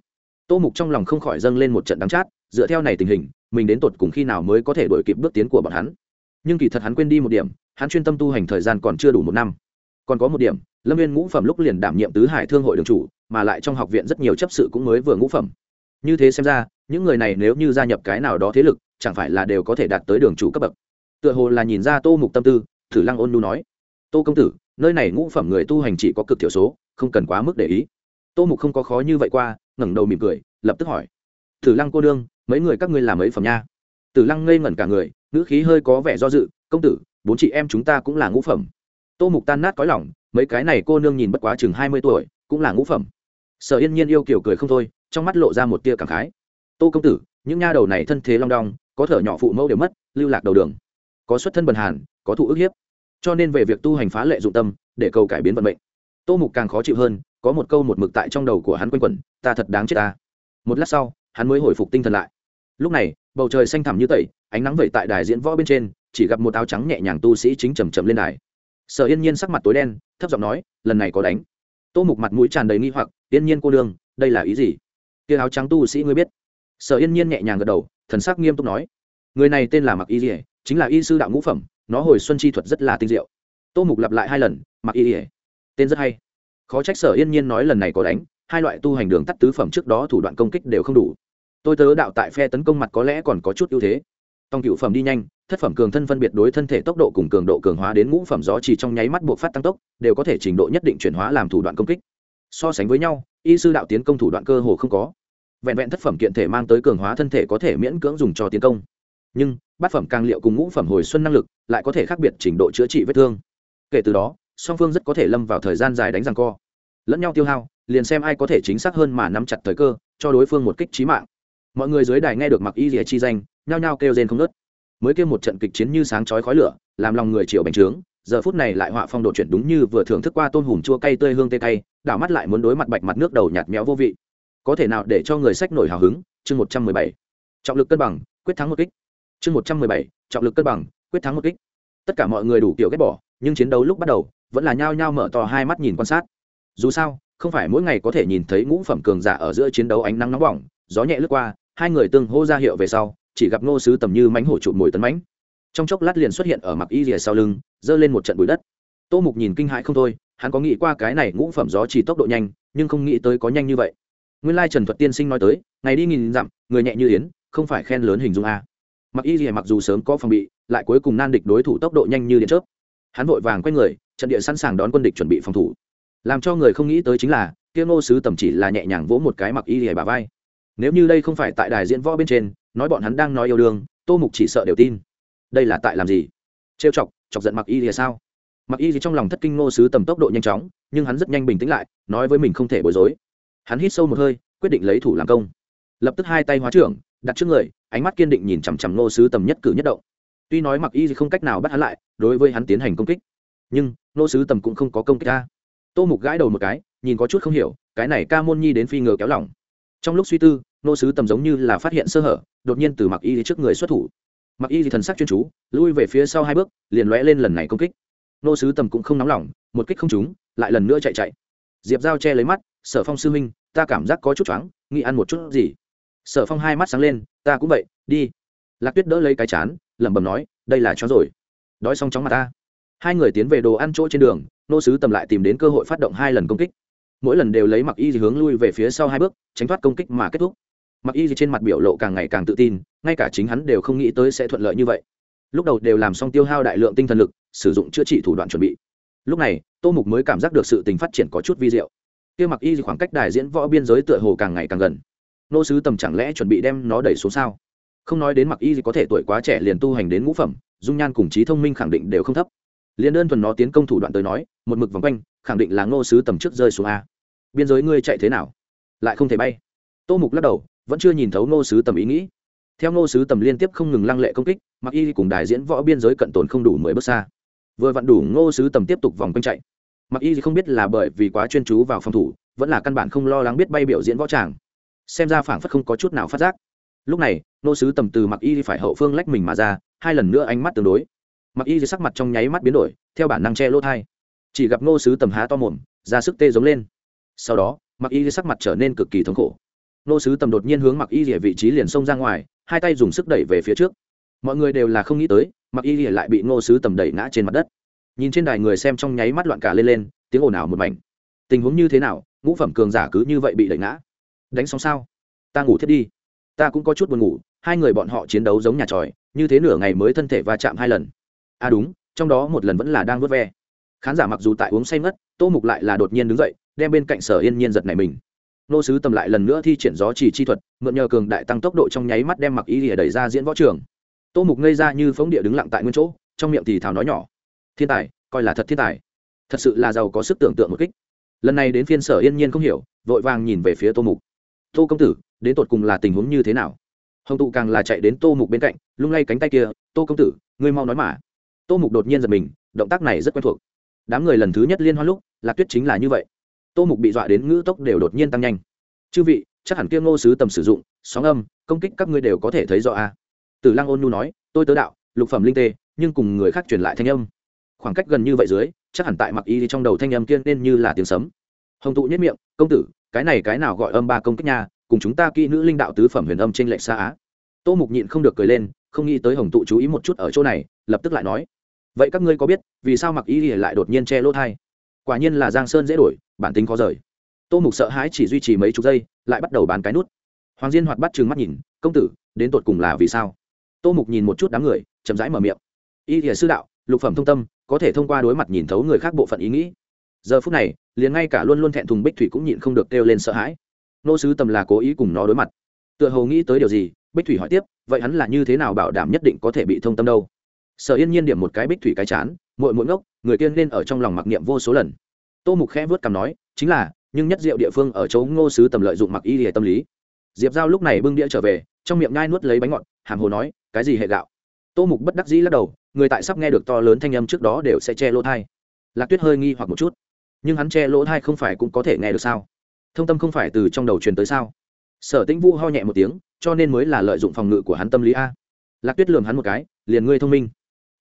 tô mục trong lòng không khỏi dâng lên một trận đắng chát, dựa theo này tình hình, mình đến tột cùng khi nào mới có thể đổi kịp bước tiến của bọn hắn. Nhưng kỳ thật hắn quên đi một điểm, hắn chuyên tâm tu hành thời gian còn chưa đủ một năm. Còn có một điểm, lâm viên ngũ phẩm lúc liền đảm nhiệm tứ hải thương hội đường chủ, mà lại trong học viện rất nhiều chấp sự cũng mới vừa ngũ phẩm. Như thế xem ra, những người này nếu như gia nhập cái nào đó thế lực, chẳng phải là đều có thể đạt tới đường chủ cấp bậc. Tựa hồ là nhìn ra tô mục tâm tư, thử lăng ôn nu nói, tô công tử, nơi này ngũ phẩm người tu hành chỉ có cực thiểu số, không cần quá mức để ý. Tô mục không có khó như vậy qua ngẩng đầu mỉm cười, lập tức hỏi. Thử lăng cô đương mấy người các ngươi làm mấy phẩm nha? Tử lăng ngây ngẩn cả người, ngữ khí hơi có vẻ do dự. Công tử, bốn chị em chúng ta cũng là ngũ phẩm. Tô mục tan nát có lòng, mấy cái này cô nương nhìn bất quá chừng hai mươi tuổi, cũng là ngũ phẩm. Sở yên nhiên yêu kiểu cười không thôi, trong mắt lộ ra một tia cảm khái. Tô công tử, những nha đầu này thân thế long đong, có thở nhỏ phụ mẫu đều mất, lưu lạc đầu đường. Có xuất thân bần hàn, có thụ ức hiếp. Cho nên về việc tu hành phá lệ dụng tâm, để cầu cải biến vận mệnh. Tô mục càng khó chịu hơn có một câu một mực tại trong đầu của hắn quanh quẩn, ta thật đáng chết ta. Một lát sau, hắn mới hồi phục tinh thần lại. Lúc này, bầu trời xanh thẳm như tẩy, ánh nắng vẩy tại đài diễn võ bên trên, chỉ gặp một áo trắng nhẹ nhàng tu sĩ chính chầm chầm lên đài. Sở yên nhiên sắc mặt tối đen, thấp giọng nói, lần này có đánh. Tô mục mặt mũi tràn đầy nghi hoặc, yên nhiên cô đương đây là ý gì? Kia áo trắng tu sĩ ngươi biết. Sở yên nhiên nhẹ nhàng gật đầu, thần sắc nghiêm túc nói, người này tên là mặc y dỉa chính là y sư đạo ngũ phẩm, nó hồi xuân chi thuật rất là tinh diệu. Tô mục lặp lại hai lần mặc y dỉa tên rất hay khó trách sở yên nhiên nói lần này có đánh, hai loại tu hành đường tắt tứ phẩm trước đó thủ đoạn công kích đều không đủ. Tôi tớ đạo tại phe tấn công mặt có lẽ còn có chút ưu thế. Tòng cựu phẩm đi nhanh, thất phẩm cường thân phân biệt đối thân thể tốc độ cùng cường độ cường hóa đến ngũ phẩm gió chỉ trong nháy mắt buộc phát tăng tốc, đều có thể trình độ nhất định chuyển hóa làm thủ đoạn công kích. So sánh với nhau, y sư đạo tiến công thủ đoạn cơ hồ không có. Vẹn vẹn thất phẩm kiện thể mang tới cường hóa thân thể có thể miễn cưỡng dùng cho tiến công. Nhưng, bát phẩm càng liệu cùng ngũ phẩm hồi xuân năng lực lại có thể khác biệt trình độ chữa trị vết thương. Kể từ đó song phương rất có thể lâm vào thời gian dài đánh răng co. Lẫn nhau tiêu hao, liền xem ai có thể chính xác hơn mà nắm chặt thời cơ, cho đối phương một kích trí mạng. Mọi người dưới đài nghe được mặc y rìa chi danh, nhao nhao kêu rên không nớt mới kêu một trận kịch chiến như sáng chói khói lửa, làm lòng người chịu bành trướng, giờ phút này lại họa phong độ chuyển đúng như vừa thưởng thức qua tôm hùm chua cay tươi hương tê cay, đảo mắt lại muốn đối mặt bạch mặt nước đầu nhạt méo vô vị. Có thể nào để cho người sách nổi hào hứng? Chương một trăm mười bảy. Trọng lực cân bằng, quyết thắng một kích. Chương một trăm mười bảy, trọng lực cân bằng, quyết thắng một kích. Tất cả mọi người đủ kiểu ghét bỏ, nhưng chiến đấu lúc bắt đầu vẫn là nhao nhao mở to hai mắt nhìn quan sát. Dù sao, không phải mỗi ngày có thể nhìn thấy ngũ phẩm cường giả ở giữa chiến đấu ánh nắng nóng bỏng, gió nhẹ lướt qua, hai người tương hô ra hiệu về sau, chỉ gặp ngô sứ tầm như mánh hổ trụ mồi tấn mánh trong chốc lát liền xuất hiện ở mặc y rìa sau lưng, giơ lên một trận bụi đất. Tô mục nhìn kinh hãi không thôi, hắn có nghĩ qua cái này ngũ phẩm gió chỉ tốc độ nhanh, nhưng không nghĩ tới có nhanh như vậy. Nguyên lai trần thuật tiên sinh nói tới, ngày đi nghìn dặm, người nhẹ như yến, không phải khen lớn hình dung a. Mặc y rìa mặc dù sớm có phòng bị, lại cuối cùng nan địch đối thủ tốc độ nhanh như điện chớp hắn vội vàng quay người, trận địa sẵn sàng đón quân địch chuẩn bị phòng thủ. Làm cho người không nghĩ tới chính là, kia ngô sứ tầm chỉ là nhẹ nhàng vỗ một cái mặc y lìa bà vai. Nếu như đây không phải tại đài diễn võ bên trên, nói bọn hắn đang nói yêu đương, tô mục chỉ sợ đều tin. Đây là tại làm gì? Trêu chọc chọc giận mặc y thì sao? Mặc y thì trong lòng thất kinh ngô sứ tầm tốc độ nhanh chóng, nhưng hắn rất nhanh bình tĩnh lại, nói với mình không thể bối rối. Hắn hít sâu một hơi, quyết định lấy thủ làm công. Lập tức hai tay hóa trưởng, đặt trước người, ánh mắt kiên định nhìn chằm chằm ngô sứ tầm nhất cử nhất động tuy nói mặc y thì không cách nào bắt hắn lại, đối với hắn tiến hành công kích, nhưng Nô sứ tầm cũng không có công kích ta. Tô mục gãi đầu một cái, nhìn có chút không hiểu, cái này ca môn nhi đến phi ngờ kéo lỏng. Trong lúc suy tư, nô sứ tầm giống như là phát hiện sơ hở, đột nhiên từ mặc y trước người xuất thủ. Mặc y thì thần sắc chuyên chú, lui về phía sau hai bước, liền lóe lên lần này công kích. Nô sứ tầm cũng không nóng lòng, một kích không trúng, lại lần nữa chạy chạy. Diệp giao che lấy mắt, sở phong sư minh ta cảm giác có chút choáng, nghĩ ăn một chút gì? Sở phong hai mắt sáng lên, ta cũng vậy, đi. Lạc tuyết đỡ lấy cái chán lẩm bẩm nói, đây là chó rồi. Đói xong chóng mặt ta. Hai người tiến về đồ ăn chỗ trên đường, nô sứ tầm lại tìm đến cơ hội phát động hai lần công kích. Mỗi lần đều lấy mặc y hướng lui về phía sau hai bước, tránh thoát công kích mà kết thúc. Mặc y trên mặt biểu lộ càng ngày càng tự tin, ngay cả chính hắn đều không nghĩ tới sẽ thuận lợi như vậy. Lúc đầu đều làm xong tiêu hao đại lượng tinh thần lực, sử dụng chữa trị thủ đoạn chuẩn bị. Lúc này, tô mục mới cảm giác được sự tình phát triển có chút vi diệu. Kia mặc y khoảng cách đài diễn võ biên giới tựa hồ càng ngày càng gần. Nô sứ tầm chẳng lẽ chuẩn bị đem nó đẩy xuống sao? Không nói đến mặc y có thể tuổi quá trẻ liền tu hành đến ngũ phẩm, dung nhan cùng trí thông minh khẳng định đều không thấp. Liền đơn thuần nó tiến công thủ đoạn tới nói, một mực vòng quanh, khẳng định là ngô sứ tầm trước rơi xuống a. Biên giới ngươi chạy thế nào? Lại không thể bay. Tô mục lắc đầu, vẫn chưa nhìn thấu ngô sứ tầm ý nghĩ. Theo ngô sứ tầm liên tiếp không ngừng lăng lệ công kích, mặc y cùng đại diễn võ biên giới cận tồn không đủ mười bước xa. Vừa vặn đủ ngô sứ tầm tiếp tục vòng quanh chạy. Mặc y không biết là bởi vì quá chuyên chú vào phòng thủ, vẫn là căn bản không lo lắng biết bay biểu diễn võ tràng. Xem ra phảng phất không có chút nào phát giác lúc này, nô sứ tầm từ mặc y phải hậu phương lách mình mà ra, hai lần nữa ánh mắt tương đối. Mặc y sắc mặt trong nháy mắt biến đổi, theo bản năng che lỗ thai. Chỉ gặp nô sứ tầm há to mồm ra sức tê giống lên. Sau đó, mặc y sắc mặt trở nên cực kỳ thống khổ. Nô sứ tầm đột nhiên hướng mặc y rỉa vị trí liền xông ra ngoài, hai tay dùng sức đẩy về phía trước. Mọi người đều là không nghĩ tới, mặc y rỉa lại bị nô sứ tầm đẩy ngã trên mặt đất. Nhìn trên đài người xem trong nháy mắt loạn cả lên lên, tiếng ồn ào một mảnh. Tình huống như thế nào, ngũ phẩm cường giả cứ như vậy bị đẩy ngã? Đánh xong sao? Ta ngủ thiết đi ta cũng có chút buồn ngủ, hai người bọn họ chiến đấu giống nhà tròi, như thế nửa ngày mới thân thể va chạm hai lần. À đúng, trong đó một lần vẫn là đang vớt ve. Khán giả mặc dù tại uống say ngất, tô mục lại là đột nhiên đứng dậy, đem bên cạnh sở yên nhiên giật này mình. Nô sứ tầm lại lần nữa thi triển gió chỉ chi thuật, mượn nhờ cường đại tăng tốc độ trong nháy mắt đem mặc ý lìa đẩy ra diễn võ trường. Tô mục ngây ra như phóng địa đứng lặng tại nguyên chỗ, trong miệng thì thào nói nhỏ. Thiên tài, coi là thật thiên tài. Thật sự là giàu có sức tưởng tượng một kích. Lần này đến phiên sở yên nhiên không hiểu, vội vàng nhìn về phía tô mục. Tô công tử đến tột cùng là tình huống như thế nào? Hồng tụ càng là chạy đến tô mục bên cạnh, lung lay cánh tay kia, tô công tử, ngươi mau nói mà. Tô mục đột nhiên giật mình, động tác này rất quen thuộc. Đám người lần thứ nhất liên hoan lúc, lạc tuyết chính là như vậy. Tô mục bị dọa đến ngữ tốc đều đột nhiên tăng nhanh. Chư vị, chắc hẳn kia ngô sứ tầm sử dụng, sóng âm, công kích các ngươi đều có thể thấy rõ a. À. tử lăng ôn nhu nói, tôi tớ đạo, lục phẩm linh tê, nhưng cùng người khác truyền lại thanh âm. Khoảng cách gần như vậy dưới, chắc hẳn tại mặc y trong đầu thanh âm kia nên như là tiếng sấm. Hồng tụ nhất miệng, công tử, cái này cái nào gọi âm ba công kích nha cùng chúng ta kỹ nữ linh đạo tứ phẩm huyền âm trên lệch xa á. Tô mục nhịn không được cười lên, không nghĩ tới hồng tụ chú ý một chút ở chỗ này, lập tức lại nói, vậy các ngươi có biết, vì sao mặc y lại đột nhiên che lỗ thai? Quả nhiên là giang sơn dễ đổi, bản tính khó rời. Tô mục sợ hãi chỉ duy trì mấy chục giây, lại bắt đầu bán cái nút. Hoàng diên hoạt bắt trừng mắt nhìn, công tử, đến tột cùng là vì sao? Tô mục nhìn một chút đám người, chậm rãi mở miệng. Y thìa sư đạo, lục phẩm thông tâm, có thể thông qua đối mặt nhìn thấu người khác bộ phận ý nghĩ. Giờ phút này, liền ngay cả luôn luôn thẹn thùng bích thủy cũng nhịn không được kêu lên sợ hãi nô sứ tầm là cố ý cùng nó đối mặt. Tựa hồ nghĩ tới điều gì, bích thủy hỏi tiếp, vậy hắn là như thế nào bảo đảm nhất định có thể bị thông tâm đâu? Sở yên nhiên điểm một cái bích thủy cái chán mội mội ngốc, người tiên nên ở trong lòng mặc niệm vô số lần. Tô mục khẽ vớt cằm nói, chính là, nhưng nhất diệu địa phương ở chỗ ngô sứ tầm lợi dụng mặc y hệ tâm lý. Diệp giao lúc này bưng đĩa trở về, trong miệng nhai nuốt lấy bánh ngọt, hàm hồ nói, cái gì hệ gạo? Tô mục bất đắc dĩ lắc đầu, người tại sắp nghe được to lớn thanh âm trước đó đều sẽ che lỗ thai lạc tuyết hơi nghi hoặc một chút. Nhưng hắn che lỗ thai không phải cũng có thể nghe được sao? Thông tâm không phải từ trong đầu truyền tới sao? Sở tĩnh vũ ho nhẹ một tiếng, cho nên mới là lợi dụng phòng ngự của hắn tâm lý a. Lạc tuyết lường hắn một cái, liền ngươi thông minh.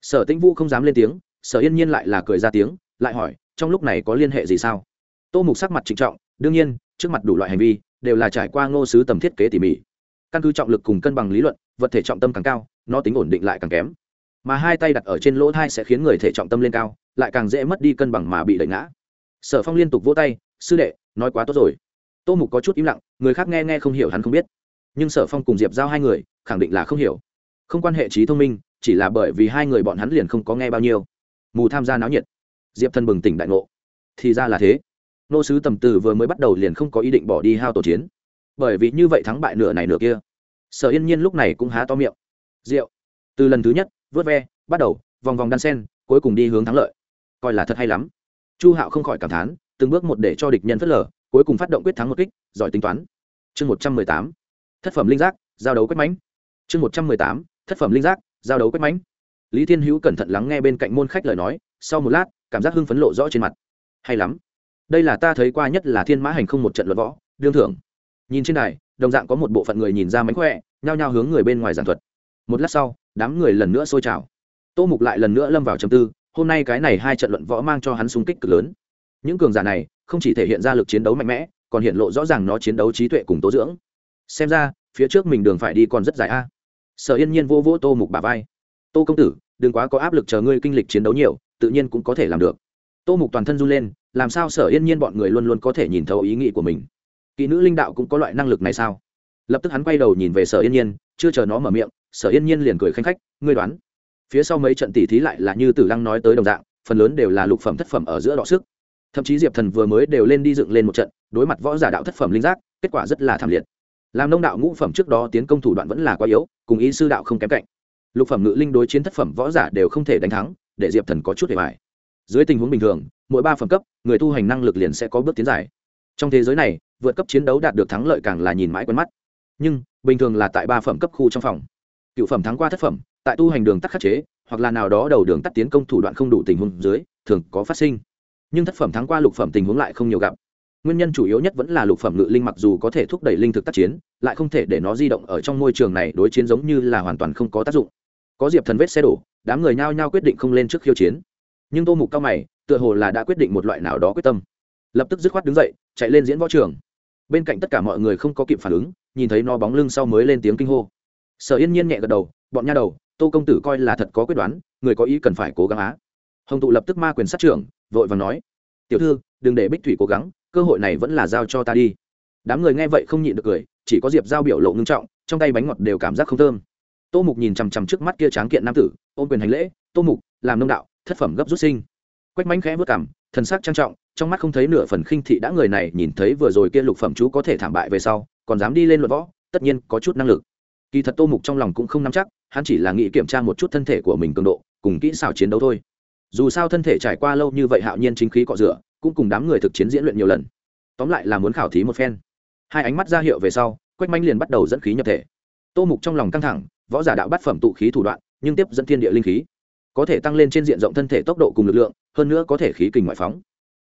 Sở tĩnh vũ không dám lên tiếng, sở yên nhiên lại là cười ra tiếng, lại hỏi, trong lúc này có liên hệ gì sao? Tô mục sắc mặt trịnh trọng, đương nhiên, trước mặt đủ loại hành vi, đều là trải qua ngô sứ tầm thiết kế tỉ mỉ. Căn cứ trọng lực cùng cân bằng lý luận, vật thể trọng tâm càng cao, nó tính ổn định lại càng kém. Mà hai tay đặt ở trên lỗ thai sẽ khiến người thể trọng tâm lên cao, lại càng dễ mất đi cân bằng mà bị đẩy ngã. Sở phong liên tục vỗ tay, sư đệ, nói quá tốt rồi tô mục có chút im lặng, người khác nghe nghe không hiểu hắn không biết. Nhưng sở phong cùng diệp giao hai người, khẳng định là không hiểu. Không quan hệ trí thông minh, chỉ là bởi vì hai người bọn hắn liền không có nghe bao nhiêu. Mù tham gia náo nhiệt. Diệp thân bừng tỉnh đại ngộ. Thì ra là thế. Nô sứ tầm từ vừa mới bắt đầu liền không có ý định bỏ đi hao tổ chiến. Bởi vì như vậy thắng bại nửa này nửa kia. Sở yên nhiên lúc này cũng há to miệng. Rượu. Từ lần thứ nhất, vớt ve, bắt đầu, vòng vòng đan sen, cuối cùng đi hướng thắng lợi. Coi là thật hay lắm. Chu hạo không khỏi cảm thán, từng bước một để cho địch nhân phớt lờ cuối cùng phát động quyết thắng một kích, giỏi tính toán. Chương một trăm mười tám, thất phẩm linh giác, giao đấu quét mánh chương một trăm mười tám, thất phẩm linh giác, giao đấu quét mánh lý thiên hữu cẩn thận lắng nghe bên cạnh môn khách lời nói, sau một lát, cảm giác hưng phấn lộ rõ trên mặt. Hay lắm. Đây là ta thấy qua nhất là thiên mã hành không một trận luận võ, đương thưởng. Nhìn trên này đồng dạng có một bộ phận người nhìn ra mánh khỏe, nhao nhao hướng người bên ngoài giảng thuật. Một lát sau, đám người lần nữa sôi trào. Tô mục lại lần nữa lâm vào chầm tư, hôm nay cái này hai trận luận võ mang cho hắn xung kích cực lớn những cường giả này không chỉ thể hiện ra lực chiến đấu mạnh mẽ, còn hiện lộ rõ ràng nó chiến đấu trí tuệ cùng tố dưỡng. Xem ra, phía trước mình đường phải đi còn rất dài a. Sở yên nhiên vô vô tô mục bà vai. Tô công tử, đừng quá có áp lực chờ ngươi kinh lịch chiến đấu nhiều, tự nhiên cũng có thể làm được. Tô mục toàn thân run lên, làm sao sở yên nhiên bọn người luôn luôn có thể nhìn thấu ý nghĩ của mình? Kỹ nữ linh đạo cũng có loại năng lực này sao? Lập tức hắn quay đầu nhìn về sở yên nhiên, chưa chờ nó mở miệng, sở yên nhiên liền cười khanh khách, ngươi đoán, phía sau mấy trận tỷ thí lại là như tử lăng nói tới đồng dạng, phần lớn đều là lục phẩm thất phẩm ở giữa đọ sức thậm chí diệp thần vừa mới đều lên đi dựng lên một trận đối mặt võ giả đạo thất phẩm linh giác kết quả rất là thảm liệt làm nông đạo ngũ phẩm trước đó tiến công thủ đoạn vẫn là quá yếu cùng ý sư đạo không kém cạnh lục phẩm ngự linh đối chiến thất phẩm võ giả đều không thể đánh thắng để diệp thần có chút để bài dưới tình huống bình thường mỗi ba phẩm cấp người tu hành năng lực liền sẽ có bước tiến dài trong thế giới này vượt cấp chiến đấu đạt được thắng lợi càng là nhìn mãi quen mắt nhưng bình thường là tại ba phẩm cấp khu trong phòng cựu phẩm thắng qua thất phẩm tại tu hành đường tắt khắc chế hoặc là nào đó đầu đường tắt tiến công thủ đoạn không đủ tình huống dưới thường có phát sinh nhưng thất phẩm thắng qua lục phẩm tình huống lại không nhiều gặp. Nguyên nhân chủ yếu nhất vẫn là lục phẩm ngự linh mặc dù có thể thúc đẩy linh thực tác chiến, lại không thể để nó di động ở trong môi trường này đối chiến giống như là hoàn toàn không có tác dụng. Có diệp thần vết xe đổ, đám người nhao nhao quyết định không lên trước khiêu chiến. Nhưng tô mục cao mày, tựa hồ là đã quyết định một loại nào đó quyết tâm. Lập tức dứt khoát đứng dậy, chạy lên diễn võ trường. Bên cạnh tất cả mọi người không có kịp phản ứng, nhìn thấy nó bóng lưng sau mới lên tiếng kinh hô. Sở yên nhiên nhẹ gật đầu, bọn nha đầu, tô công tử coi là thật có quyết đoán, người có ý cần phải cố gắng á. Hồng tụ lập tức ma quyền sát trưởng vội và nói, tiểu thư, đừng để bích thủy cố gắng, cơ hội này vẫn là giao cho ta đi. Đám người nghe vậy không nhịn được cười, chỉ có diệp giao biểu lộ ngưng trọng, trong tay bánh ngọt đều cảm giác không thơm. Tô mục nhìn chằm chằm trước mắt kia tráng kiện nam tử, ôm quyền hành lễ, tô mục, làm nông đạo, thất phẩm gấp rút sinh. Quách mánh khẽ vất cảm thần sắc trang trọng, trong mắt không thấy nửa phần khinh thị đã người này nhìn thấy vừa rồi kia lục phẩm chú có thể thảm bại về sau, còn dám đi lên luận võ, tất nhiên có chút năng lực. Kỳ thật tô mục trong lòng cũng không nắm chắc, hắn chỉ là nghĩ kiểm tra một chút thân thể của mình cường độ, cùng kỹ xảo chiến đấu thôi dù sao thân thể trải qua lâu như vậy hạo nhiên chính khí cọ rửa, cũng cùng đám người thực chiến diễn luyện nhiều lần. Tóm lại là muốn khảo thí một phen. Hai ánh mắt ra hiệu về sau, quách manh liền bắt đầu dẫn khí nhập thể. Tô mục trong lòng căng thẳng, võ giả đạo bắt phẩm tụ khí thủ đoạn, nhưng tiếp dẫn thiên địa linh khí, có thể tăng lên trên diện rộng thân thể tốc độ cùng lực lượng, hơn nữa có thể khí kình ngoại phóng.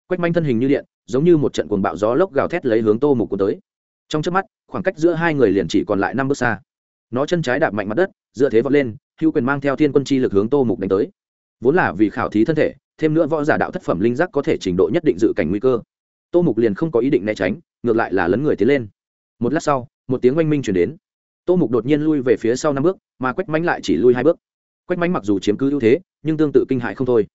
Quách manh thân hình như điện, giống như một trận cuồng bạo gió lốc gào thét lấy hướng tô mục của tới. Trong trước mắt, khoảng cách giữa hai người liền chỉ còn lại năm bước xa. Nó chân trái đạp mạnh mặt đất, dựa thế vọt lên, hữu quyền mang theo thiên quân chi lực hướng tô mục đánh tới vốn là vì khảo thí thân thể, thêm nữa võ giả đạo thất phẩm linh giác có thể trình độ nhất định dự cảnh nguy cơ. Tô mục liền không có ý định né tránh, ngược lại là lấn người tiến lên. Một lát sau, một tiếng oanh minh chuyển đến. Tô mục đột nhiên lui về phía sau năm bước, mà quách mánh lại chỉ lui hai bước. Quách mánh mặc dù chiếm cứ ưu thế, nhưng tương tự kinh hại không thôi.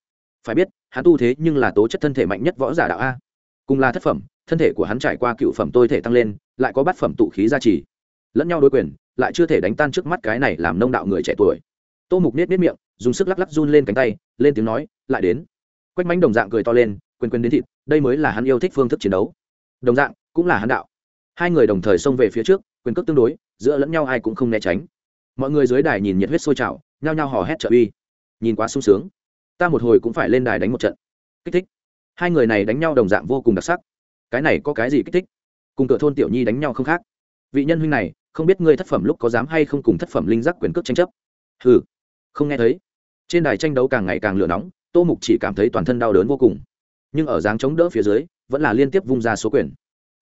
Phải biết, hắn tu thế nhưng là tố chất thân thể mạnh nhất võ giả đạo a. Cùng là thất phẩm, thân thể của hắn trải qua cựu phẩm tôi thể tăng lên, lại có bát phẩm tụ khí gia trì. Lẫn nhau đối quyền, lại chưa thể đánh tan trước mắt cái này làm nông đạo người trẻ tuổi tô mục nết nết miệng, dùng sức lắc lắc run lên cánh tay, lên tiếng nói, lại đến. Quách mánh đồng dạng cười to lên quên quên đến thịt, đây mới là hắn yêu thích phương thức chiến đấu. Đồng dạng, cũng là hắn đạo. Hai người đồng thời xông về phía trước, quyền cước tương đối, giữa lẫn nhau ai cũng không né tránh. Mọi người dưới đài nhìn nhiệt huyết sôi trào, nhao nhao hò hét trợ uy. Nhìn quá sung sướng. Ta một hồi cũng phải lên đài đánh một trận. Kích thích. Hai người này đánh nhau đồng dạng vô cùng đặc sắc. Cái này có cái gì kích thích? Cùng cửa thôn tiểu nhi đánh nhau không khác. Vị nhân huynh này, không biết ngươi thất phẩm lúc có dám hay không cùng thất phẩm linh giác quyền cước tranh chấp. Hừ không nghe thấy. Trên đài tranh đấu càng ngày càng lửa nóng, tô mục chỉ cảm thấy toàn thân đau đớn vô cùng. Nhưng ở dáng chống đỡ phía dưới, vẫn là liên tiếp vung ra số quyền.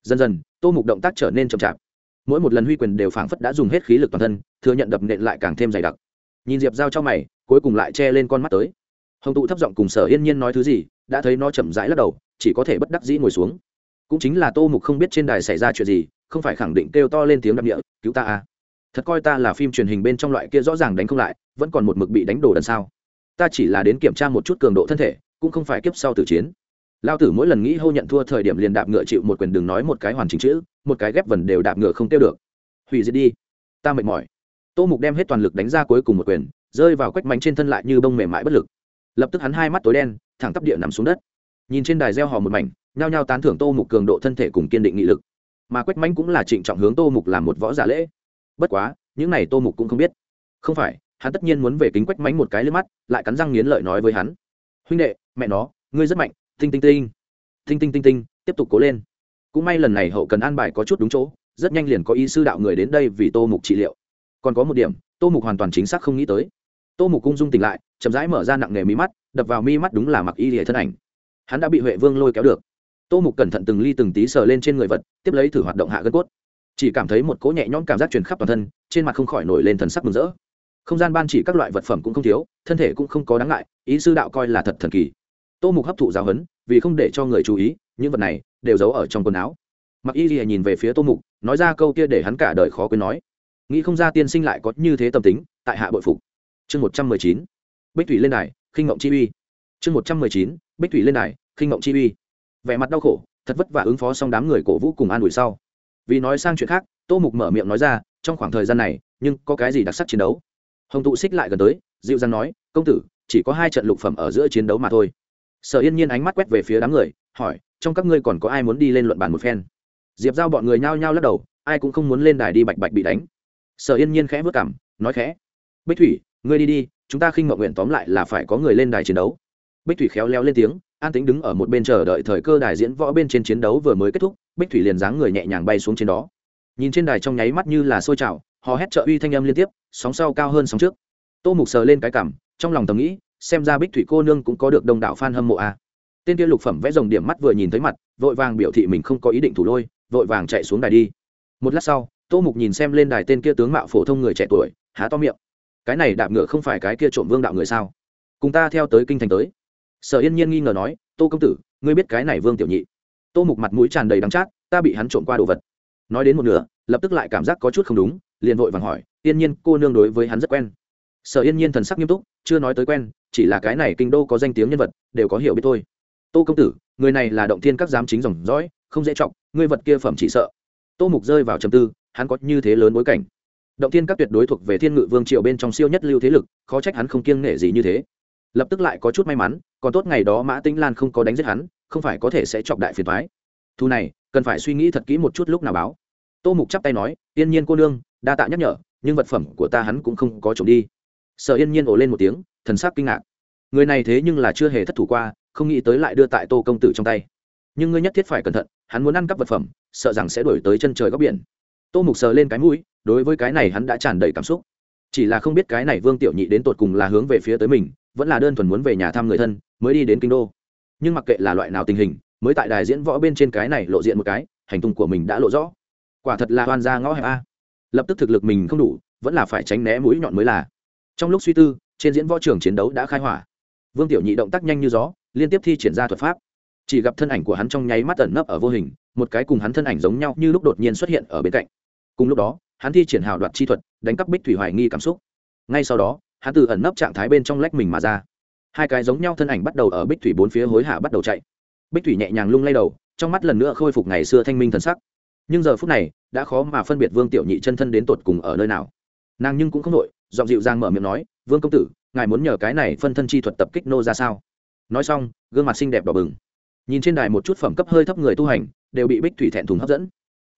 Dần dần, tô mục động tác trở nên chậm chạp. Mỗi một lần huy quyền đều phảng phất đã dùng hết khí lực toàn thân, thừa nhận đập nện lại càng thêm dày đặc. Nhìn diệp dao cho mày, cuối cùng lại che lên con mắt tới. Hồng tụ thấp giọng cùng sở yên nhiên nói thứ gì, đã thấy nó chậm rãi lắc đầu, chỉ có thể bất đắc dĩ ngồi xuống. Cũng chính là tô mục không biết trên đài xảy ra chuyện gì, không phải khẳng định kêu to lên tiếng đập địa, cứu ta à thật coi ta là phim truyền hình bên trong loại kia rõ ràng đánh không lại, vẫn còn một mực bị đánh đổ đằng sau ta chỉ là đến kiểm tra một chút cường độ thân thể, cũng không phải kiếp sau tử chiến. Lao tử mỗi lần nghĩ hô nhận thua thời điểm liền đạp ngựa chịu một quyền đừng nói một cái hoàn chỉnh chữ, một cái ghép vần đều đạp ngựa không tiêu được. Hủy diệt đi. Ta mệt mỏi. Tô mục đem hết toàn lực đánh ra cuối cùng một quyền, rơi vào quách mánh trên thân lại như bông mềm mại bất lực. Lập tức hắn hai mắt tối đen, thẳng tắp địa nằm xuống đất. Nhìn trên đài gieo hò một mảnh, nhao nhao tán thưởng tô mục cường độ thân thể cùng kiên định nghị lực. Mà quách mánh cũng là trịnh trọng hướng tô mục làm một võ giả lễ bất quá, những này tô mục cũng không biết. Không phải, hắn tất nhiên muốn về kính quách mánh một cái lên mắt, lại cắn răng nghiến lợi nói với hắn. Huynh đệ, mẹ nó, ngươi rất mạnh, tinh tinh tinh. Tinh tinh tinh tinh, tiếp tục cố lên. Cũng may lần này hậu cần an bài có chút đúng chỗ, rất nhanh liền có y sư đạo người đến đây vì tô mục trị liệu. Còn có một điểm, tô mục hoàn toàn chính xác không nghĩ tới. Tô mục cung dung tỉnh lại, chậm rãi mở ra nặng nghề mí mắt, đập vào mi mắt đúng là mặc y hệ thân ảnh. Hắn đã bị huệ vương lôi kéo được. Tô mục cẩn thận từng ly từng tí sờ lên trên người vật, tiếp lấy thử hoạt động hạ gân cốt chỉ cảm thấy một cỗ nhẹ nhõm cảm giác truyền khắp toàn thân, trên mặt không khỏi nổi lên thần sắc mừng rỡ. Không gian ban chỉ các loại vật phẩm cũng không thiếu, thân thể cũng không có đáng ngại, ý sư đạo coi là thật thần kỳ. Tô mục hấp thụ giáo huấn, vì không để cho người chú ý, những vật này đều giấu ở trong quần áo. Mặc y lìa nhìn về phía tô mục, nói ra câu kia để hắn cả đời khó quên nói. Nghĩ không ra tiên sinh lại có như thế tâm tính, tại hạ bội phục. Chương một trăm mười chín, bích thủy lên đài, khinh ngộng chi uy. Chương một trăm mười chín, bích thủy lên đài, khinh ngộng chi uy. Vẻ mặt đau khổ, thật vất vả ứng phó xong đám người cổ vũ cùng an ủi sau vì nói sang chuyện khác, tô mục mở miệng nói ra, trong khoảng thời gian này, nhưng có cái gì đặc sắc chiến đấu? Hồng tụ xích lại gần tới, dịu dàng nói, công tử, chỉ có hai trận lục phẩm ở giữa chiến đấu mà thôi. Sở yên nhiên ánh mắt quét về phía đám người, hỏi, trong các ngươi còn có ai muốn đi lên luận bàn một phen? Diệp giao bọn người nhao nhao lắc đầu, ai cũng không muốn lên đài đi bạch bạch bị đánh. Sở yên nhiên khẽ vất cảm nói khẽ, bích thủy, ngươi đi đi, chúng ta khinh mộng nguyện tóm lại là phải có người lên đài chiến đấu. Bích thủy khéo léo lên tiếng, an tính đứng ở một bên chờ đợi thời cơ đài diễn võ bên trên chiến đấu vừa mới kết thúc bích thủy liền dáng người nhẹ nhàng bay xuống trên đó. Nhìn trên đài trong nháy mắt như là sôi trào, hò hét trợ uy thanh âm liên tiếp, sóng sau cao hơn sóng trước. Tô mục sờ lên cái cảm, trong lòng tầm nghĩ, xem ra bích thủy cô nương cũng có được đông đảo f a n hâm mộ a à. tên kia lục phẩm vẽ rồng điểm mắt vừa nhìn thấy mặt, vội vàng biểu thị mình không có ý định thủ lôi, vội vàng chạy xuống đài đi. Một lát sau, tô mục nhìn xem lên đài tên kia tướng mạo phổ thông người trẻ tuổi, há to miệng. Cái này đạp ngựa không phải cái kia trộm vương đạo người sao? Cùng ta theo tới kinh thành tới. Sở yên nhiên nghi ngờ nói, tô công tử, ngươi biết cái này vương tiểu nhị? Tô mục mặt mũi tràn đầy đắng chát, ta bị hắn trộm qua đồ vật. Nói đến một nửa, lập tức lại cảm giác có chút không đúng, liền vội vàng hỏi, yên nhiên, cô nương đối với hắn rất quen. Sở yên nhiên thần sắc nghiêm túc, chưa nói tới quen, chỉ là cái này kinh đô có danh tiếng nhân vật, đều có hiểu biết thôi. Tô công tử, người này là động thiên các giám chính dòng dõi, không dễ trọng ngươi vật kia phẩm chỉ sợ. Tô mục rơi vào trầm tư, hắn có như thế lớn bối cảnh. Động thiên các tuyệt đối thuộc về thiên ngự vương triều bên trong siêu nhất lưu thế lực, khó trách hắn không kiêng nể gì như thế. Lập tức lại có chút may mắn, còn tốt ngày đó mã tĩnh lan không có đánh giết hắn không phải có thể sẽ chọc đại phiền thoái. Thu này, cần phải suy nghĩ thật kỹ một chút lúc nào báo. Tô mục chắp tay nói yên nhiên cô nương, đa tạ nhắc nhở, nhưng vật phẩm của ta hắn cũng không có trộm đi. Sở yên nhiên ồ lên một tiếng, thần sắc kinh ngạc. Người này thế nhưng là chưa hề thất thủ qua, không nghĩ tới lại đưa tại tô công tử trong tay. Nhưng ngươi nhất thiết phải cẩn thận, hắn muốn ăn cắp vật phẩm, sợ rằng sẽ đổi tới chân trời góc biển. Tô mục sờ lên cái mũi, đối với cái này hắn đã tràn đầy cảm xúc. Chỉ là không biết cái này vương tiểu nhị đến tột cùng là hướng về phía tới mình, vẫn là đơn thuần muốn về nhà thăm người thân, mới đi đến kinh đô nhưng mặc kệ là loại nào tình hình, mới tại đài diễn võ bên trên cái này lộ diện một cái, hành tung của mình đã lộ rõ. Quả thật là oan ra ngõ hẹp a. Lập tức thực lực mình không đủ, vẫn là phải tránh né mũi nhọn mới là. Trong lúc suy tư, trên diễn võ trường chiến đấu đã khai hỏa. Vương tiểu nhị động tác nhanh như gió, liên tiếp thi triển ra thuật pháp. Chỉ gặp thân ảnh của hắn trong nháy mắt ẩn nấp ở vô hình, một cái cùng hắn thân ảnh giống nhau như lúc đột nhiên xuất hiện ở bên cạnh. Cùng lúc đó, hắn thi triển hào đoạt chi thuật, đánh cắp bích thủy hoài nghi cảm xúc. Ngay sau đó, hắn từ ẩn nấp trạng thái bên trong lách mình mà ra hai cái giống nhau thân ảnh bắt đầu ở bích thủy bốn phía hối hả bắt đầu chạy. Bích thủy nhẹ nhàng lung lay đầu, trong mắt lần nữa khôi phục ngày xưa thanh minh thần sắc. Nhưng giờ phút này, đã khó mà phân biệt vương tiểu nhị chân thân đến tột cùng ở nơi nào. Nàng nhưng cũng không nội giọng dịu dàng mở miệng nói, vương công tử, ngài muốn nhờ cái này phân thân chi thuật tập kích nô ra sao? Nói xong, gương mặt xinh đẹp đỏ bừng. Nhìn trên đài một chút phẩm cấp hơi thấp người tu hành, đều bị bích thủy thẹn thùng hấp dẫn.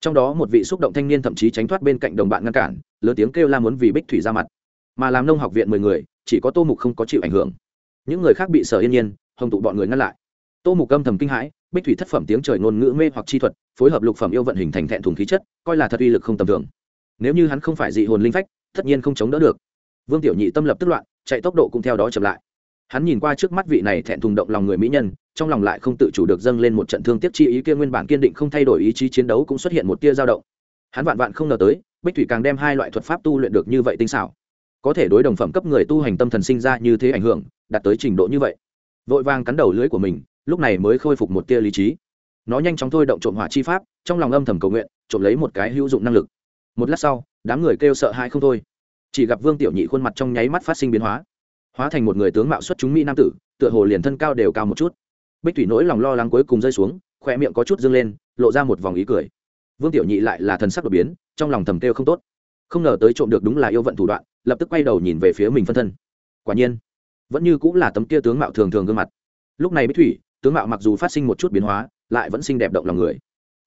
Trong đó một vị xúc động thanh niên thậm chí tránh thoát bên cạnh đồng bạn ngăn cản, lớn tiếng kêu la muốn vì bích thủy ra mặt. Mà làm nông học viện mười người, chỉ có tô mục không có chịu ảnh hưởng những người khác bị sở yên nhiên, hồng tụ bọn người ngăn lại. Tô mục âm thầm kinh hãi, bích thủy thất phẩm tiếng trời ngôn ngữ mê hoặc chi thuật, phối hợp lục phẩm yêu vận hình thành thẹn thùng khí chất, coi là thật uy lực không tầm thường. Nếu như hắn không phải dị hồn linh phách, tất nhiên không chống đỡ được. Vương tiểu nhị tâm lập tức loạn, chạy tốc độ cũng theo đó chậm lại. Hắn nhìn qua trước mắt vị này thẹn thùng động lòng người mỹ nhân, trong lòng lại không tự chủ được dâng lên một trận thương tiếc chi ý kia nguyên bản kiên định không thay đổi ý chí chiến đấu cũng xuất hiện một tia dao động. Hắn vạn vạn không ngờ tới, bích thủy càng đem hai loại thuật pháp tu luyện được như vậy tinh xảo. Có thể đối đồng phẩm cấp người tu hành tâm thần sinh ra như thế ảnh hưởng đạt tới trình độ như vậy. Vội vàng cắn đầu lưới của mình, lúc này mới khôi phục một tia lý trí. Nó nhanh chóng thôi động trộm hỏa chi pháp, trong lòng âm thầm cầu nguyện, trộm lấy một cái hữu dụng năng lực. Một lát sau, đám người kêu sợ hãi không thôi. Chỉ gặp vương tiểu nhị khuôn mặt trong nháy mắt phát sinh biến hóa. Hóa thành một người tướng mạo xuất chúng mỹ nam tử, tựa hồ liền thân cao đều cao một chút. Bích thủy nỗi lòng lo lắng cuối cùng rơi xuống khoe miệng có chút dâng lên, lộ ra một vòng ý cười. Vương tiểu nhị lại là thần sắc đột biến, trong lòng thầm kêu không tốt. Không ngờ tới trộm được đúng là yêu vận thủ đoạn, lập tức quay đầu nhìn về phía mình phân thân. Quả nhiên vẫn như cũng là tấm kia tướng mạo thường thường gương mặt. Lúc này bích thủy, tướng mạo mặc dù phát sinh một chút biến hóa, lại vẫn xinh đẹp động lòng người.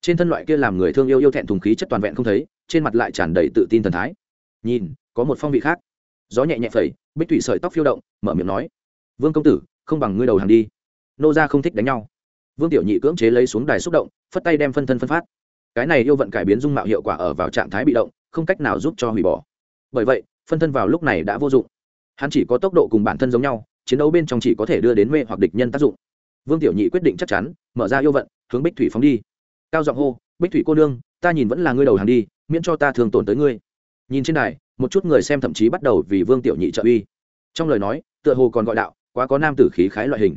Trên thân loại kia làm người thương yêu yêu thẹn thùng khí chất toàn vẹn không thấy, trên mặt lại tràn đầy tự tin thần thái. Nhìn, có một phong vị khác. Gió nhẹ nhẹ phẩy, bích thủy sợi tóc phiêu động, mở miệng nói, vương công tử, không bằng ngươi đầu hàng đi. Nô ra không thích đánh nhau. Vương tiểu nhị cưỡng chế lấy xuống đài xúc động, phất tay đem phân thân phân phát. Cái này yêu vận cải biến dung mạo hiệu quả ở vào trạng thái bị động, không cách nào giúp cho hủy bỏ. Bởi vậy, phân thân vào lúc này đã vô dụng hắn chỉ có tốc độ cùng bản thân giống nhau, chiến đấu bên trong chỉ có thể đưa đến mê hoặc địch nhân tác dụng. Vương tiểu nhị quyết định chắc chắn, mở ra yêu vận, hướng bích thủy phóng đi. Cao giọng hô, bích thủy cô nương, ta nhìn vẫn là ngươi đầu hàng đi, miễn cho ta thường tổn tới ngươi. Nhìn trên đài, một chút người xem thậm chí bắt đầu vì vương tiểu nhị trợ uy. Trong lời nói, tựa hồ còn gọi đạo, quá có nam tử khí khái loại hình.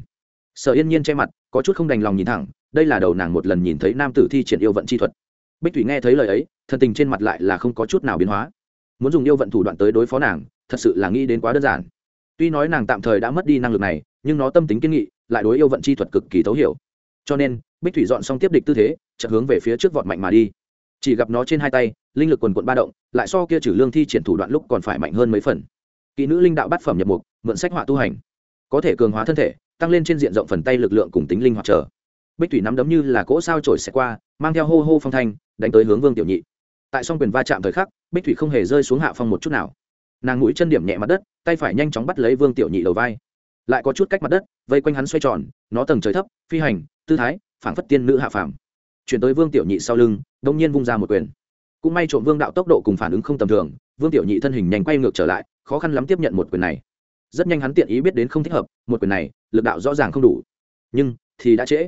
Sở yên nhiên che mặt, có chút không đành lòng nhìn thẳng, đây là đầu nàng một lần nhìn thấy nam tử thi triển yêu vận chi thuật. Bích thủy nghe thấy lời ấy thần tình trên mặt lại là không có chút nào biến hóa. Muốn dùng yêu vận thủ đoạn tới đối phó nàng thật sự là nghĩ đến quá đơn giản. Tuy nói nàng tạm thời đã mất đi năng lực này, nhưng nó tâm tính kiên nghị, lại đối yêu vận chi thuật cực kỳ thấu hiểu. Cho nên, bích thủy dọn xong tiếp địch tư thế, chợt hướng về phía trước vọt mạnh mà đi. Chỉ gặp nó trên hai tay, linh lực quần quận ba động, lại so kia trừ lương thi triển thủ đoạn lúc còn phải mạnh hơn mấy phần. Kỹ nữ linh đạo bát phẩm nhập mục, mượn sách họa tu hành. Có thể cường hóa thân thể, tăng lên trên diện rộng phần tay lực lượng cùng tính linh hoạt trở. Bích thủy nắm đấm như là cỗ sao trổi xẹt qua, mang theo hô hô phong thanh, đánh tới hướng vương tiểu nhị. Tại song quyền va chạm thời khắc, bích thủy không hề rơi xuống hạ phong một chút nào nàng mũi chân điểm nhẹ mặt đất, tay phải nhanh chóng bắt lấy vương tiểu nhị đầu vai. Lại có chút cách mặt đất, vây quanh hắn xoay tròn, nó tầng trời thấp, phi hành, tư thái, phảng phất tiên nữ hạ phàm. Chuyển tới vương tiểu nhị sau lưng, đông nhiên vung ra một quyền. Cũng may trộm vương đạo tốc độ cùng phản ứng không tầm thường, vương tiểu nhị thân hình nhanh quay ngược trở lại, khó khăn lắm tiếp nhận một quyền này. Rất nhanh hắn tiện ý biết đến không thích hợp, một quyền này, lực đạo rõ ràng không đủ. Nhưng, thì đã trễ.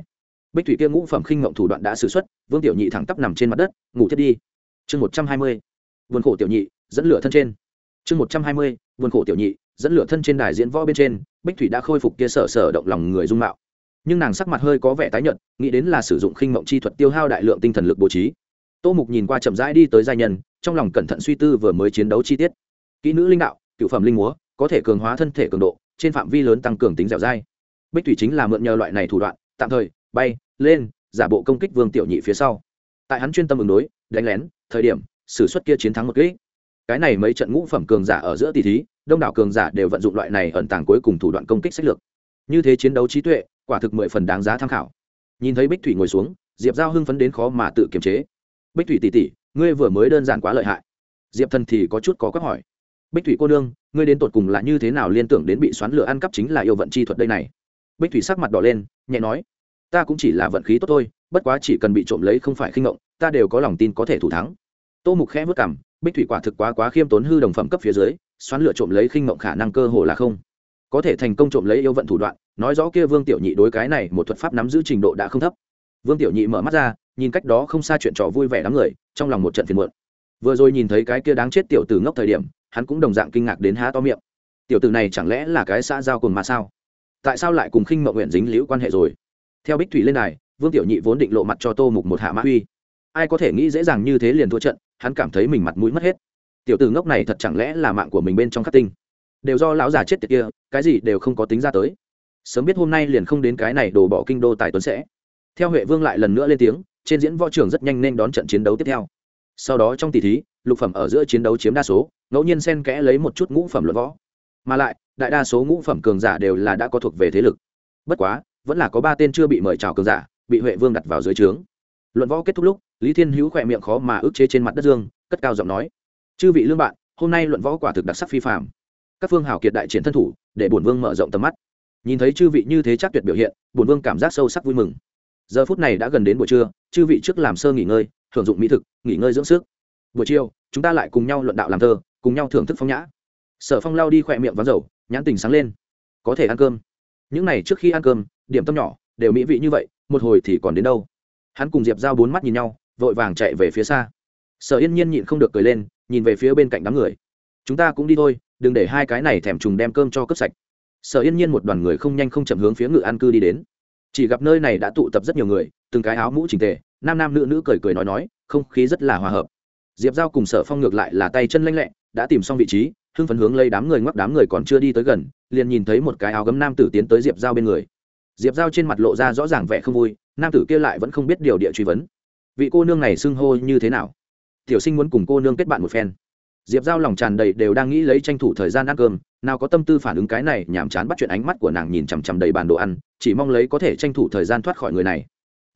Bích thủy kia ngũ phẩm khinh ngộng thủ đoạn đã xử x u ấ t vương tiểu nhị thẳng tắp nằm trên mặt đất, ngủ thiết đi. Chương một trăm hai mươi. Vườn khổ tiểu nhị, dẫn lửa thân trên chương một trăm hai mươi vườn khổ tiểu nhị, dẫn lửa thân trên đài diễn võ bên trên, bích thủy đã khôi phục kia sở sở động lòng người dung mạo. Nhưng nàng sắc mặt hơi có vẻ tái nhợt, nghĩ đến là sử dụng khinh mộng chi thuật tiêu hao đại lượng tinh thần lực bố trí. Tô mục nhìn qua chậm rãi đi tới giai nhân, trong lòng cẩn thận suy tư vừa mới chiến đấu chi tiết. Kỹ nữ linh đạo, cựu phẩm linh múa, có thể cường hóa thân thể cường độ, trên phạm vi lớn tăng cường tính dẻo dai. Bích thủy chính là mượn nhờ loại này thủ đoạn, tạm thời, bay, lên, giả bộ công kích vương tiểu nhị phía sau. Tại hắn chuyên tâm ứng đối, đánh lén, thời điểm s ử suất kia chiến thắng một kỹ cái này mấy trận ngũ phẩm cường giả ở giữa tỷ thí, đông đảo cường giả đều vận dụng loại này ẩn tàng cuối cùng thủ đoạn công kích sách lược. Như thế chiến đấu trí tuệ, quả thực mười phần đáng giá tham khảo. Nhìn thấy bích thủy ngồi xuống, diệp giao hưng phấn đến khó mà tự kiềm chế. Bích thủy tỉ tỉ ngươi vừa mới đơn giản quá lợi hại. Diệp thần thì có chút có quát hỏi. Bích thủy cô nương, ngươi đến tột cùng là như thế nào liên tưởng đến bị xoắn lửa ăn cắp chính là yêu vận chi thuật đây này? Bích thủy sắc mặt đỏ lên, nhẹ nói. Ta cũng chỉ là vận khí tốt thôi, bất quá chỉ cần bị trộm lấy không phải khinh ngộng, ta đều có lòng tin có thể thủ thắng. Tô mục khẽ vất cảm bích thủy quả thực quá quá khiêm tốn hư đồng phẩm cấp phía dưới, xoắn lựa trộm lấy khinh mộng khả năng cơ hồ là không. Có thể thành công trộm lấy yêu vận thủ đoạn, nói rõ kia vương tiểu nhị đối cái này một thuật pháp nắm giữ trình độ đã không thấp. Vương tiểu nhị mở mắt ra, nhìn cách đó không xa chuyện trò vui vẻ đám người, trong lòng một trận phiền muộn. Vừa rồi nhìn thấy cái kia đáng chết tiểu tử ngốc thời điểm, hắn cũng đồng dạng kinh ngạc đến há to miệng. Tiểu tử này chẳng lẽ là cái xã giao cùng mà sao? Tại sao lại cùng khinh mộng nguyện dính liễu quan hệ rồi? Theo bích thủy lên này vương tiểu nhị vốn định lộ mặt cho tô mục một hạ mã uy. Ai có thể nghĩ dễ dàng như thế liền thua trận hắn cảm thấy mình mặt mũi mất hết. Tiểu tử ngốc này thật chẳng lẽ là mạng của mình bên trong khắc tinh? Đều do lão già chết tiệt kia, cái gì đều không có tính ra tới. Sớm biết hôm nay liền không đến cái này đổ bỏ kinh đô tài tuấn sẽ. Theo huệ vương lại lần nữa lên tiếng, trên diễn võ trường rất nhanh nên đón trận chiến đấu tiếp theo. Sau đó trong tỷ thí, lục phẩm ở giữa chiến đấu chiếm đa số, ngẫu nhiên xen kẽ lấy một chút ngũ phẩm luận võ. Mà lại, đại đa số ngũ phẩm cường giả đều là đã có thuộc về thế lực. Bất quá, vẫn là có ba tên chưa bị mời chào cường giả, bị huệ vương đặt vào dưới trướng luận võ kết thúc lúc, lý thiên hữu khỏe miệng khó mà ức chế trên mặt đất dương, cất cao giọng nói, chư vị lương bạn, hôm nay luận võ quả thực đặc sắc phi phạm các phương hào kiệt đại triển thân thủ, để bổn vương mở rộng tầm mắt. Nhìn thấy chư vị như thế chắc tuyệt biểu hiện, bổn vương cảm giác sâu sắc vui mừng. Giờ phút này đã gần đến buổi trưa, chư vị trước làm sơ nghỉ ngơi, thưởng dụng mỹ thực, nghỉ ngơi dưỡng sức. Buổi chiều, chúng ta lại cùng nhau luận đạo làm thơ, cùng nhau thưởng thức phong nhã. Sở phong lao đi khỏe miệng vắng dầu, nhãn tình sáng lên. Có thể ăn cơm. Những n à y trước khi ăn cơm, điểm tâm nhỏ, đều mỹ vị như vậy, một hồi thì còn đến đâu? Hắn cùng diệp giao bốn mắt nhìn nhau, vội vàng chạy về phía xa. Sở yên nhiên nhịn không được cười lên, nhìn về phía bên cạnh đám người. Chúng ta cũng đi thôi, đừng để hai cái này thèm trùng đem cơm cho cướp sạch. Sở yên nhiên một đoàn người không nhanh không chậm hướng phía ngự an cư đi đến. Chỉ gặp nơi này đã tụ tập rất nhiều người, từng cái áo mũ trình tề, nam nam nữ nữ cười cười nói nói, không khí rất là hòa hợp. Diệp giao cùng sở phong ngược lại là tay chân lanh lẹ, đã tìm xong vị trí, hưng phấn hướng lấy đám người ngoắc đám người còn chưa đi tới gần, liền nhìn thấy một cái áo gấm nam tử tiến tới diệp giao bên người diệp giao trên mặt lộ ra rõ ràng vẻ không vui, nam tử kia lại vẫn không biết điều địa truy vấn. Vị cô nương này xưng hô như thế nào? Tiểu sinh muốn cùng cô nương kết bạn một phen. Diệp giao lòng tràn đầy đều đang nghĩ lấy tranh thủ thời gian ăn cơm, nào có tâm tư phản ứng cái này, nhàm chán bắt chuyện ánh mắt của nàng nhìn chằm chằm đầy bàn đồ ăn, chỉ mong lấy có thể tranh thủ thời gian thoát khỏi người này.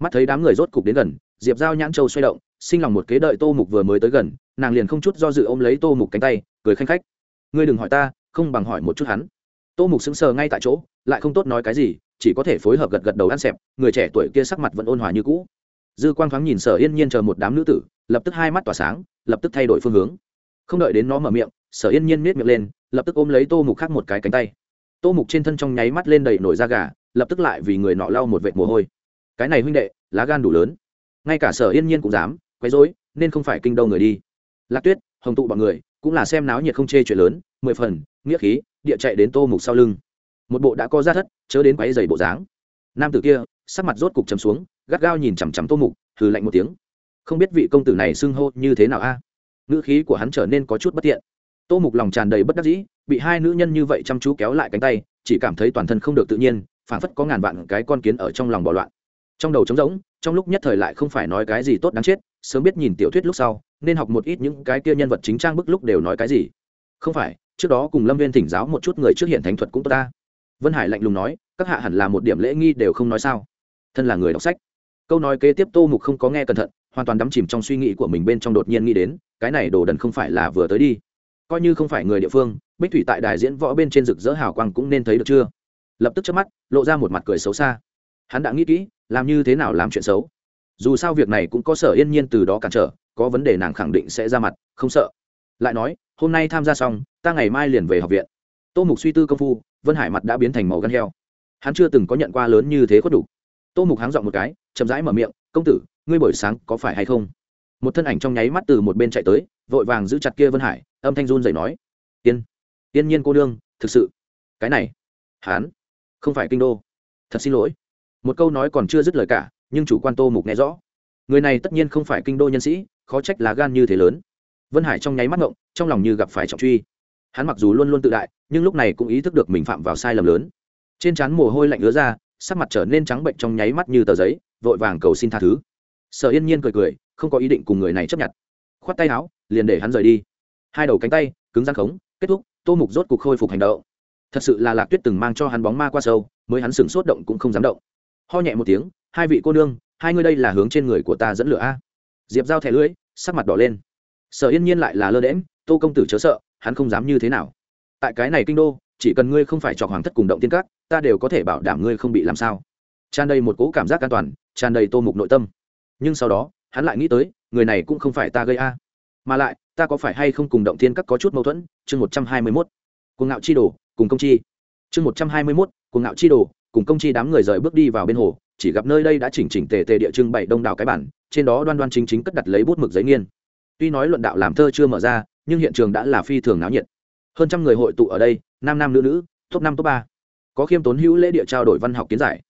Mắt thấy đám người rốt cục đến gần, diệp giao nhãn châu xoay động, sinh lòng một kế đợi tô mục vừa mới tới gần, nàng liền không chút do dự ôm lấy tô mục cánh tay, cười khanh khách. Ngươi đừng hỏi ta, không bằng hỏi một chút hắn tô mục sững sờ ngay tại chỗ, lại không tốt nói cái gì, chỉ có thể phối hợp gật gật đầu ăn xẹp, người trẻ tuổi kia sắc mặt vẫn ôn hòa như cũ. Dư quang thoáng nhìn sở yên nhiên chờ một đám nữ tử, lập tức hai mắt tỏa sáng, lập tức thay đổi phương hướng. Không đợi đến nó mở miệng, sở yên nhiên miết miệng lên, lập tức ôm lấy tô mục khác một cái cánh tay. Tô mục trên thân trong nháy mắt lên đầy nổi da gà, lập tức lại vì người nọ lau một vệt mồ hôi. Cái này huynh đệ, lá gan đủ lớn. Ngay cả sở yên nhiên cũng dám, quấy dối nên không phải kinh đâu người đi. Lạc tuyết, hồng tụ bọn người, cũng là xem náo nhiệt không chê chuyện lớn, mười phần, nghĩa khí địa chạy đến tô mục sau lưng. Một bộ đã có ra thất, chớ đến quáy dày bộ dáng. Nam tử kia, sắc mặt rốt cục chấm xuống, gắt gao nhìn chằm chằm tô mục thử lạnh một tiếng. Không biết vị công tử này xưng hô như thế nào a? Ngữ khí của hắn trở nên có chút bất tiện. Tô mục lòng tràn đầy bất đắc dĩ, bị hai nữ nhân như vậy chăm chú kéo lại cánh tay, chỉ cảm thấy toàn thân không được tự nhiên, phảng phất có ngàn vạn cái con kiến ở trong lòng bỏ loạn. Trong đầu trống rỗng, trong lúc nhất thời lại không phải nói cái gì tốt đáng chết, sớm biết nhìn tiểu thuyết lúc sau, nên học một ít những cái kia nhân vật chính trang bức lúc đều nói cái gì. Không phải trước đó cùng lâm viên thỉnh giáo một chút người trước hiện thánh thuật cũng tốt ta. Vân hải lạnh lùng nói, các hạ hẳn là một điểm lễ nghi đều không nói sao. Thân là người đọc sách. Câu nói kế tiếp tô mục không có nghe cẩn thận, hoàn toàn đắm chìm trong suy nghĩ của mình bên trong đột nhiên nghĩ đến, cái này đồ đần không phải là vừa tới đi. Coi như không phải người địa phương, bích thủy tại đài diễn võ bên trên rực rỡ hào quang cũng nên thấy được chưa? Lập tức trước mắt, lộ ra một mặt cười xấu xa. Hắn đã nghĩ kỹ, làm như thế nào làm chuyện xấu? Dù sao việc này cũng có sở yên nhiên từ đó cản trở, có vấn đề nàng khẳng định sẽ ra mặt, không sợ lại nói, hôm nay tham gia xong, ta ngày mai liền về học viện. Tô mục suy tư công phu, vân hải mặt đã biến thành màu gan heo. Hắn chưa từng có nhận qua lớn như thế có đủ. Tô mục háng dọn một cái, chậm rãi mở miệng, công tử, ngươi buổi sáng có phải hay không? Một thân ảnh trong nháy mắt từ một bên chạy tới, vội vàng giữ chặt kia vân hải, âm thanh run dậy nói, tiên tiên nhiên cô đương thực sự, cái này, hán, không phải kinh đô. Thật xin lỗi. Một câu nói còn chưa dứt lời cả, nhưng chủ quan tô mục nghe rõ. Người này tất nhiên không phải kinh đô nhân sĩ, khó trách lá gan như thế lớn vân hải trong nháy mắt ngộng, trong lòng như gặp phải trọng truy. Hắn mặc dù luôn luôn tự đại, nhưng lúc này cũng ý thức được mình phạm vào sai lầm lớn. Trên trán mồ hôi lạnh ứa ra, sắc mặt trở nên trắng bệnh trong nháy mắt như tờ giấy, vội vàng cầu xin tha thứ. Sở yên nhiên cười cười, không có ý định cùng người này chấp nhận. Khoát tay áo, liền để hắn rời đi. Hai đầu cánh tay, cứng rắn khống, kết thúc, tô mục rốt cuộc khôi phục hành động. Thật sự là lạc tuyết từng mang cho hắn bóng ma qua sâu, mới hắn sửng sốt động cũng không dám động. Ho nhẹ một tiếng, hai vị cô nương, hai ngươi đây là hướng trên người của ta dẫn lửa a. Diệp giao thẻ lưỡi, sắc mặt đỏ lên sở yên nhiên lại là lơ đễm tô công tử chớ sợ, hắn không dám như thế nào. Tại cái này kinh đô, chỉ cần ngươi không phải chọc hoàng thất cùng động tiên các, ta đều có thể bảo đảm ngươi không bị làm sao. Tràn đầy một cỗ cảm giác an toàn, tràn đầy tô mục nội tâm. Nhưng sau đó, hắn lại nghĩ tới, người này cũng không phải ta gây a. Mà lại, ta có phải hay không cùng động tiên các có chút mâu thuẫn? Chương một trăm hai mươi mốt. Cuồng ngạo chi đồ, cùng công chi. Chương một trăm hai mươi mốt. Cuồng ngạo chi đồ, cùng công chi đám người rời bước đi vào bên hồ, chỉ gặp nơi đây đã chỉnh chỉnh tề tề địa trưng bày đông đảo cái bản, trên đó đoan đoan chính chính cất đặt lấy bút mực giấy nghiên tuy nói luận đạo làm thơ chưa mở ra, nhưng hiện trường đã là phi thường náo nhiệt. Hơn trăm người hội tụ ở đây, nam nam nữ nữ, top năm, top ba. Có khiêm tốn hữu lễ địa trao đổi văn học kiến giải.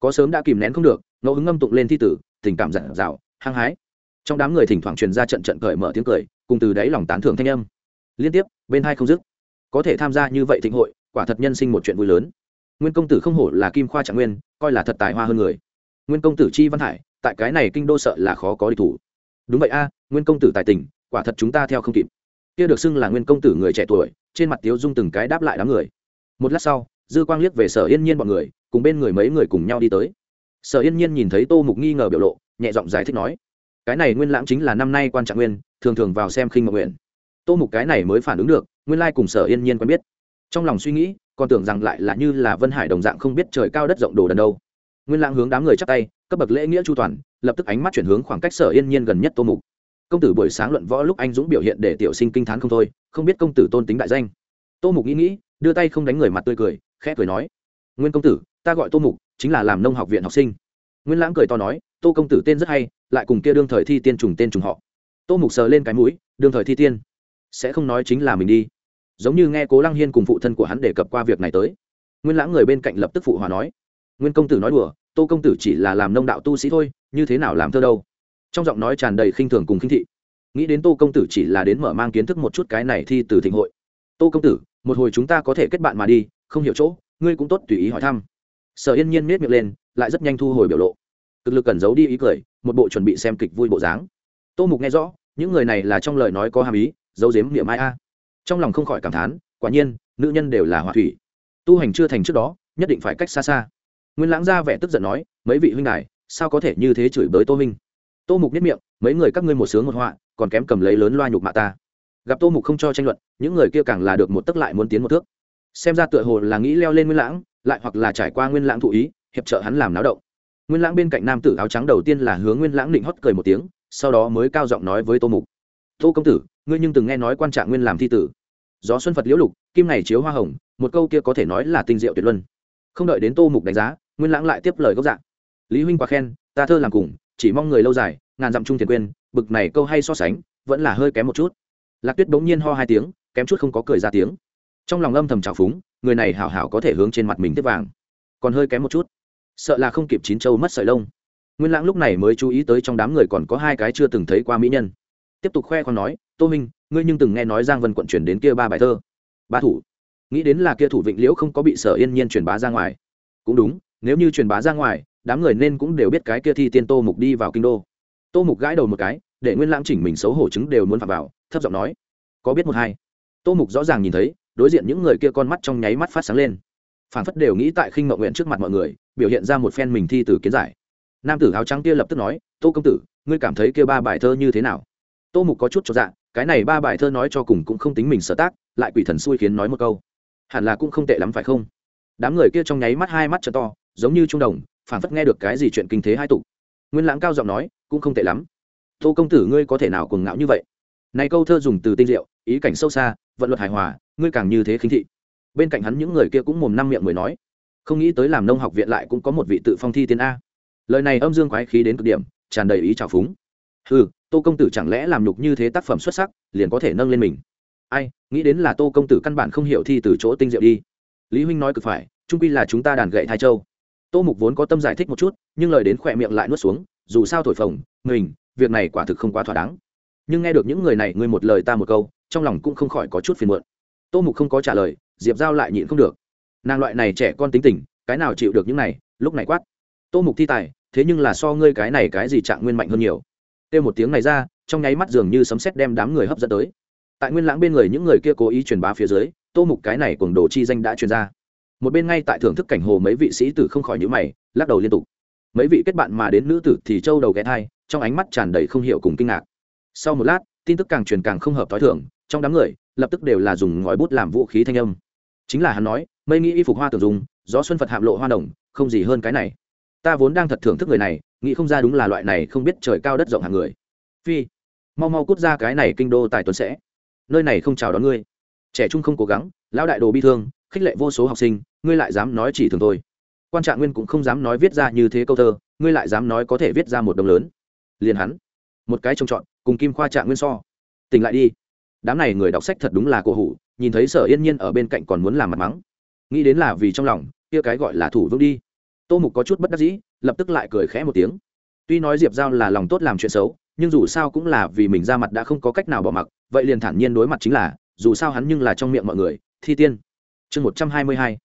Có sớm đã kìm nén không được, ngẫu hứng ngâm tụng lên thi tử, tình cảm giản dạo hăng hái. Trong đám người thỉnh thoảng truyền ra trận trận cởi mở tiếng cười, cùng từ đáy lòng tán thưởng thanh âm. Liên tiếp, bên hai không dứt. Có thể tham gia như vậy thịnh hội, quả thật nhân sinh một chuyện vui lớn. Nguyên công tử không hổ là kim khoa trạng nguyên, coi là thật tài hoa hơn người. Nguyên công tử chi văn hải, tại cái này kinh đô sợ là khó có địch thủ. Đúng vậy a nguyên công tử tài tình, quả thật chúng ta theo không kịp. Kia được xưng là nguyên công tử người trẻ tuổi, trên mặt tiếu dung từng cái đáp lại đám người. Một lát sau, dư quang liếc về sở yên nhiên bọn người, cùng bên người mấy người cùng nhau đi tới. Sở yên nhiên nhìn thấy tô mục nghi ngờ biểu lộ, nhẹ giọng giải thích nói, cái này nguyên lãng chính là năm nay quan trạng nguyên, thường thường vào xem khinh mộng nguyện. Tô mục cái này mới phản ứng được, nguyên lai cùng sở yên nhiên quen biết. Trong lòng suy nghĩ, còn tưởng rằng lại là như là vân hải đồng dạng không biết trời cao đất rộng đồ đần đâu. Nguyên lãng hướng đám người chắp tay, cấp bậc lễ nghĩa chu toàn, lập tức ánh mắt chuyển hướng khoảng cách sở yên nhiên gần nhất tô mục công tử buổi sáng luận võ lúc anh dũng biểu hiện để tiểu sinh kinh t h á n không thôi, không biết công tử tôn tính đại danh. Tô mục nghĩ nghĩ, đưa tay không đánh người mặt tươi cười, khẽ cười nói, nguyên công tử, ta gọi tô mục, chính là làm nông học viện học sinh. Nguyên lãng cười to nói, tô công tử tên rất hay, lại cùng kia đương thời thi tiên trùng tên trùng họ. Tô mục sờ lên cái mũi, đương thời thi tiên, sẽ không nói chính là mình đi. Giống như nghe cố lăng hiên cùng phụ thân của hắn đề cập qua việc này tới. Nguyên lãng người bên cạnh lập tức phụ hòa nói, nguyên công tử nói đùa, tô công tử chỉ là làm nông đạo tu sĩ thôi, như thế nào làm thơ đâu? Trong giọng nói tràn đầy khinh thường cùng khinh thị. Nghĩ đến tô công tử chỉ là đến mở mang kiến thức một chút cái này thi từ thịnh hội. Tô công tử, một hồi chúng ta có thể kết bạn mà đi, không hiểu chỗ, ngươi cũng tốt tùy ý hỏi thăm. Sở yên nhiên miết miệng lên, lại rất nhanh thu hồi biểu lộ. Cực lực cẩn giấu đi ý cười, một bộ chuẩn bị xem kịch vui bộ dáng. Tô mục nghe rõ, những người này là trong lời nói có hàm ý, giấu giếm niệm ai a. Trong lòng không khỏi cảm thán, quả nhiên, nữ nhân đều là hòa thủy. Tu hành chưa thành trước đó, nhất định phải cách xa xa. Nguyên lãng ra vẻ tức giận nói, mấy vị huynh đài, sao có thể như thế chửi bới tô minh? Tô mục nhất miệng, mấy người các ngươi một sướng một họa, còn kém cầm lấy lớn loa nhục mạ ta. Gặp tô mục không cho tranh luận, những người kia càng là được một tấc lại muốn tiến một thước. Xem ra tựa hồ là nghĩ leo lên nguyên lãng, lại hoặc là trải qua nguyên lãng thụ ý, hiệp trợ hắn làm náo động. Nguyên lãng bên cạnh nam tử áo trắng đầu tiên là hướng nguyên lãng định hót cười một tiếng, sau đó mới cao giọng nói với tô mục, tô công tử, ngươi nhưng từng nghe nói quan trạng nguyên làm thi tử. Gió xuân phật liễu lục, kim này chiếu hoa hồng, một câu kia có thể nói là tinh diệu tuyệt luân. Không đợi đến tô mục đánh giá, nguyên lãng lại tiếp lời gốc dạng lý huynh quá khen, ta thơ làm cùng chỉ mong người lâu dài, ngàn dặm chung thiền quên, bực này câu hay so sánh, vẫn là hơi kém một chút. Lạc tuyết bỗng nhiên ho hai tiếng, kém chút không có cười ra tiếng. Trong lòng âm thầm trào phúng, người này hảo hảo có thể hướng trên mặt mình tiếp vàng. Còn hơi kém một chút. Sợ là không kịp chín châu mất sợi lông. Nguyên lãng lúc này mới chú ý tới trong đám người còn có hai cái chưa từng thấy qua mỹ nhân. Tiếp tục khoe con nói, tô minh, ngươi nhưng từng nghe nói giang vân quận chuyển đến kia ba bài thơ. Ba thủ. Nghĩ đến là kia thủ vịnh liễu không có bị sở yên nhiên truyền bá ra ngoài. Cũng đúng, nếu như truyền bá ra ngoài đám người nên cũng đều biết cái kia thi tiên tô mục đi vào kinh đô. Tô mục gãi đầu một cái, để nguyên lãng chỉnh mình xấu hổ chứng đều muốn phạm vào, thấp giọng nói, có biết một hai? Tô mục rõ ràng nhìn thấy, đối diện những người kia con mắt trong nháy mắt phát sáng lên. Phản phất đều nghĩ tại khinh mậu nguyện trước mặt mọi người, biểu hiện ra một phen mình thi từ kiến giải. Nam tử áo trắng kia lập tức nói, tô công tử, ngươi cảm thấy kia ba bài thơ như thế nào? Tô mục có chút cho dạ cái này ba bài thơ nói cho cùng cũng không tính mình sở tác, lại quỷ thần xui khiến nói một câu. Hẳn là cũng không tệ lắm phải không? Đám người kia trong nháy mắt hai mắt t to, giống như trung đồng phản phất nghe được cái gì chuyện kinh thế hai tục. Nguyên lãng cao giọng nói, cũng không tệ lắm. Tô công tử ngươi có thể nào cuồng ngạo như vậy? Này câu thơ dùng từ tinh diệu, ý cảnh sâu xa, vận luật hài hòa, ngươi càng như thế khinh thị. Bên cạnh hắn những người kia cũng mồm năm miệng mới nói, không nghĩ tới làm nông học viện lại cũng có một vị tự phong thi tiên a. Lời này âm dương quái khí đến cực điểm, tràn đầy ý trào phúng. Ừ tô công tử chẳng lẽ làm nhục như thế tác phẩm xuất sắc, liền có thể nâng lên mình? Ai, nghĩ đến là tô công tử căn bản không hiểu thi từ chỗ tinh diệu đi. Lý huynh nói cực phải, trung quy là chúng ta đàn gậy thái châu tô mục vốn có tâm giải thích một chút, nhưng lời đến khỏe miệng lại nuốt xuống, dù sao thổi phồng, mình, việc này quả thực không quá thỏa đáng. Nhưng nghe được những người này, ngươi một lời ta một câu, trong lòng cũng không khỏi có chút phiền muộn. Tô mục không có trả lời, diệp giao lại nhịn không được. Nàng loại này trẻ con tính tình, cái nào chịu được những này, lúc này quát. Tô mục thi tài, thế nhưng là so ngươi cái này cái gì trạng nguyên mạnh hơn nhiều. Kêu một tiếng này ra, trong nháy mắt dường như sấm sét đem đám người hấp dẫn tới. Tại nguyên lãng bên người những người kia cố ý truyền bá phía dưới, tô mục cái này cùng đồ chi danh đã truyền ra một bên ngay tại thưởng thức cảnh hồ mấy vị sĩ tử không khỏi nhữ mày, lắc đầu liên tục. Mấy vị kết bạn mà đến nữ tử thì trâu đầu ghé thai, trong ánh mắt tràn đầy không hiểu cùng kinh ngạc. Sau một lát, tin tức càng truyền càng không hợp t h ó i thưởng trong đám người, lập tức đều là dùng ngòi bút làm vũ khí thanh âm. Chính là hắn nói, mây nghĩ y phục hoa tưởng dùng, gió xuân phật hạm lộ hoa đồng không gì hơn cái này. Ta vốn đang thật thưởng thức người này, nghĩ không ra đúng là loại này không biết trời cao đất rộng hàng người. Phi, mau mau cút ra cái này kinh đô tài tuấn sẽ. Nơi này không chào đón ngươi. Trẻ trung không cố gắng, lão đại đồ bi thương khích lệ vô số học sinh, ngươi lại dám nói chỉ thường thôi. Quan trạng nguyên cũng không dám nói viết ra như thế câu thơ, ngươi lại dám nói có thể viết ra một đồng lớn. Liền hắn, một cái trông chọn cùng kim khoa trạng nguyên so. Tỉnh lại đi. Đám này người đọc sách thật đúng là cổ hủ, nhìn thấy sở yên nhiên ở bên cạnh còn muốn làm mặt mắng. Nghĩ đến là vì trong lòng, kia cái gọi là thủ vương đi. Tô mục có chút bất đắc dĩ, lập tức lại cười khẽ một tiếng. Tuy nói diệp giao là lòng tốt làm chuyện xấu, nhưng dù sao cũng là vì mình ra mặt đã không có cách nào bỏ mặc, vậy liền thản nhiên đối mặt chính là, dù sao hắn nhưng là trong miệng mọi người, thi tiên chương một trăm hai mươi hai,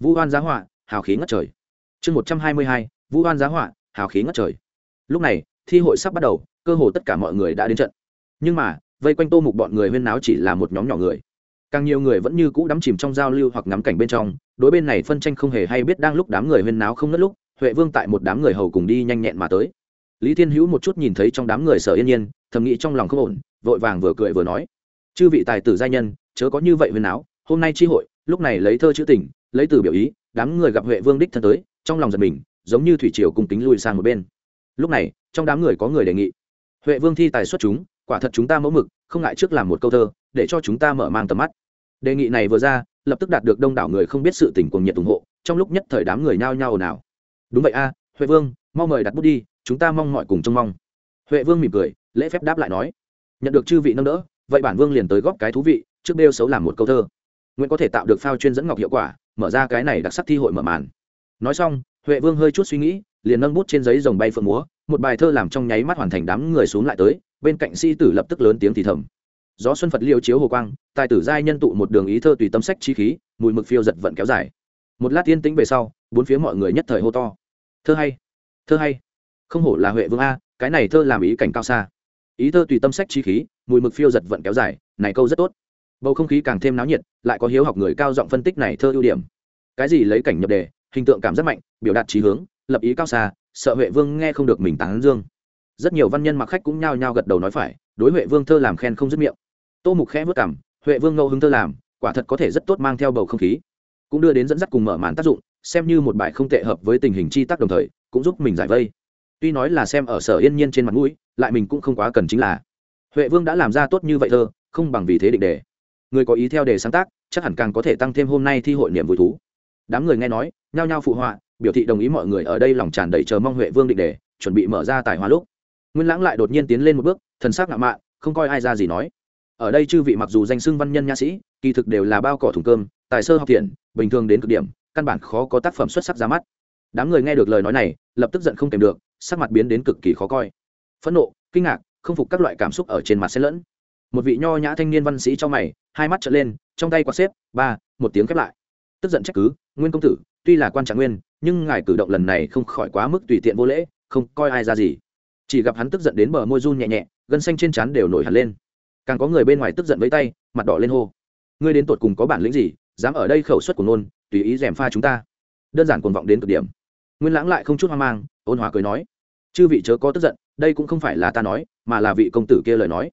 vũ hoan giá họa, hào khí ngất trời. Chương một trăm hai mươi hai, vũ hoan giá họa, hào khí ngất trời. Lúc này, thi hội sắp bắt đầu, cơ hồ tất cả mọi người đã đến trận. Nhưng mà, vây quanh tô mục bọn người huyên náo chỉ là một nhóm nhỏ người. Càng nhiều người vẫn như cũ đắm chìm trong giao lưu hoặc ngắm cảnh bên trong, đối bên này phân tranh không hề hay biết đang lúc đám người huyên náo không ngất lúc, huệ vương tại một đám người hầu cùng đi nhanh nhẹn mà tới. Lý thiên hữu một chút nhìn thấy trong đám người sở yên nhiên, thầm nghĩ trong lòng không ổn, vội vàng vừa cười vừa nói. Chư vị tài tử gia nhân, chớ có như vậy huyên náo, hôm nay tri hội lúc này lấy thơ chữ tình, lấy từ biểu ý, đám người gặp huệ vương đích thân tới, trong lòng giật mình, giống như thủy triều cùng kính lùi sang một bên. Lúc này, trong đám người có người đề nghị. Huệ vương thi tài xuất chúng, quả thật chúng ta mẫu mực, không ngại trước làm một câu thơ, để cho chúng ta mở mang tầm mắt. Đề nghị này vừa ra, lập tức đạt được đông đảo người không biết sự tình cuồng nhiệt ủng hộ, trong lúc nhất thời đám người nhao nhao ồn ào. Đúng vậy a, huệ vương, mau mời đặt bút đi, chúng ta mong mọi cùng trông mong. Huệ vương mỉm cười, lễ phép đáp lại nói. Nhận được chư vị nâng đỡ, vậy bản vương liền tới góp cái thú vị, trước đêu xấu làm một câu thơ. Nguyễn có thể tạo được phao chuyên dẫn ngọc hiệu quả, mở ra cái này đặc sắc thi hội mở màn. Nói xong, huệ vương hơi chút suy nghĩ, liền nâng bút trên giấy rồng bay phượng múa, một bài thơ làm trong nháy mắt hoàn thành đám người xuống lại tới, bên cạnh sĩ tử lập tức lớn tiếng thì thầm. Gió xuân phật liêu chiếu hồ quang, tài tử giai nhân tụ một đường ý thơ tùy tâm sách chi khí, mùi mực phiêu giật vận kéo dài. Một lát tiên tĩnh về sau, bốn phía mọi người nhất thời hô to. Thơ hay thơ hay. Không hổ là huệ vương a, cái này thơ làm ý cảnh cao xa. Ý thơ tùy tâm sách chi khí, mùi mực phiêu giật vận kéo dài, này câu rất tốt bầu không khí càng thêm náo nhiệt, lại có hiếu học người cao giọng phân tích này thơ ưu điểm. Cái gì lấy cảnh nhập đề, hình tượng cảm rất mạnh, biểu đạt trí hướng, lập ý cao xa, sợ huệ vương nghe không được mình tán dương. Rất nhiều văn nhân mặc khách cũng nhao nhao gật đầu nói phải, đối huệ vương thơ làm khen không dứt miệng. Tô mục khẽ vất cảm huệ vương ngẫu hứng thơ làm, quả thật có thể rất tốt mang theo bầu không khí. Cũng đưa đến dẫn dắt cùng mở màn tác dụng, xem như một bài không tệ hợp với tình hình chi tác đồng thời, cũng giúp mình giải vây. Tuy nói là xem ở sở yên nhiên trên mặt mũi, lại mình cũng không quá cần chính là. Huệ vương đã làm ra tốt như vậy thơ, không bằng vì thế định đề người có ý theo đề sáng tác, chắc hẳn càng có thể tăng thêm hôm nay thi hội niềm vui thú. Đám người nghe nói, nhao nhao phụ họa, biểu thị đồng ý mọi người ở đây lòng tràn đầy chờ mong huệ vương định đề, chuẩn bị mở ra tài hóa lúc. Nguyên lãng lại đột nhiên tiến lên một bước, thần sắc ngạo mạn, không coi ai ra gì nói. Ở đây chư vị mặc dù danh xưng văn nhân nha sĩ, kỳ thực đều là bao cỏ thùng cơm, tài sơ học thiện, bình thường đến cực điểm, căn bản khó có tác phẩm xuất sắc ra mắt. Đám người nghe được lời nói này, lập tức giận không kèm được, sắc mặt biến đến cực kỳ khó coi. Phẫn nộ, kinh ngạc, không phục các loại cảm xúc ở trên mặt xen lẫn một vị nho nhã thanh niên văn sĩ cho mày, hai mắt trở lên, trong tay quạt xếp, ba, một tiếng khép lại. Tức giận trách cứ, nguyên công tử, tuy là quan trạng nguyên, nhưng ngài cử động lần này không khỏi quá mức tùy tiện vô lễ, không coi ai ra gì. Chỉ gặp hắn tức giận đến bờ môi run nhẹ nhẹ, gân xanh trên trán đều nổi hẳn lên. Càng có người bên ngoài tức giận với tay, mặt đỏ lên hô, ngươi đến tột cùng có bản lĩnh gì, dám ở đây khẩu suất của nôn tùy ý dèm pha chúng ta? Đơn giản cuồng vọng đến cực điểm. Nguyên lãng lại không chút hoang mang, ôn hòa cười nói, chư vị chớ có tức giận, đây cũng không phải là ta nói, mà là vị công tử kia lời nói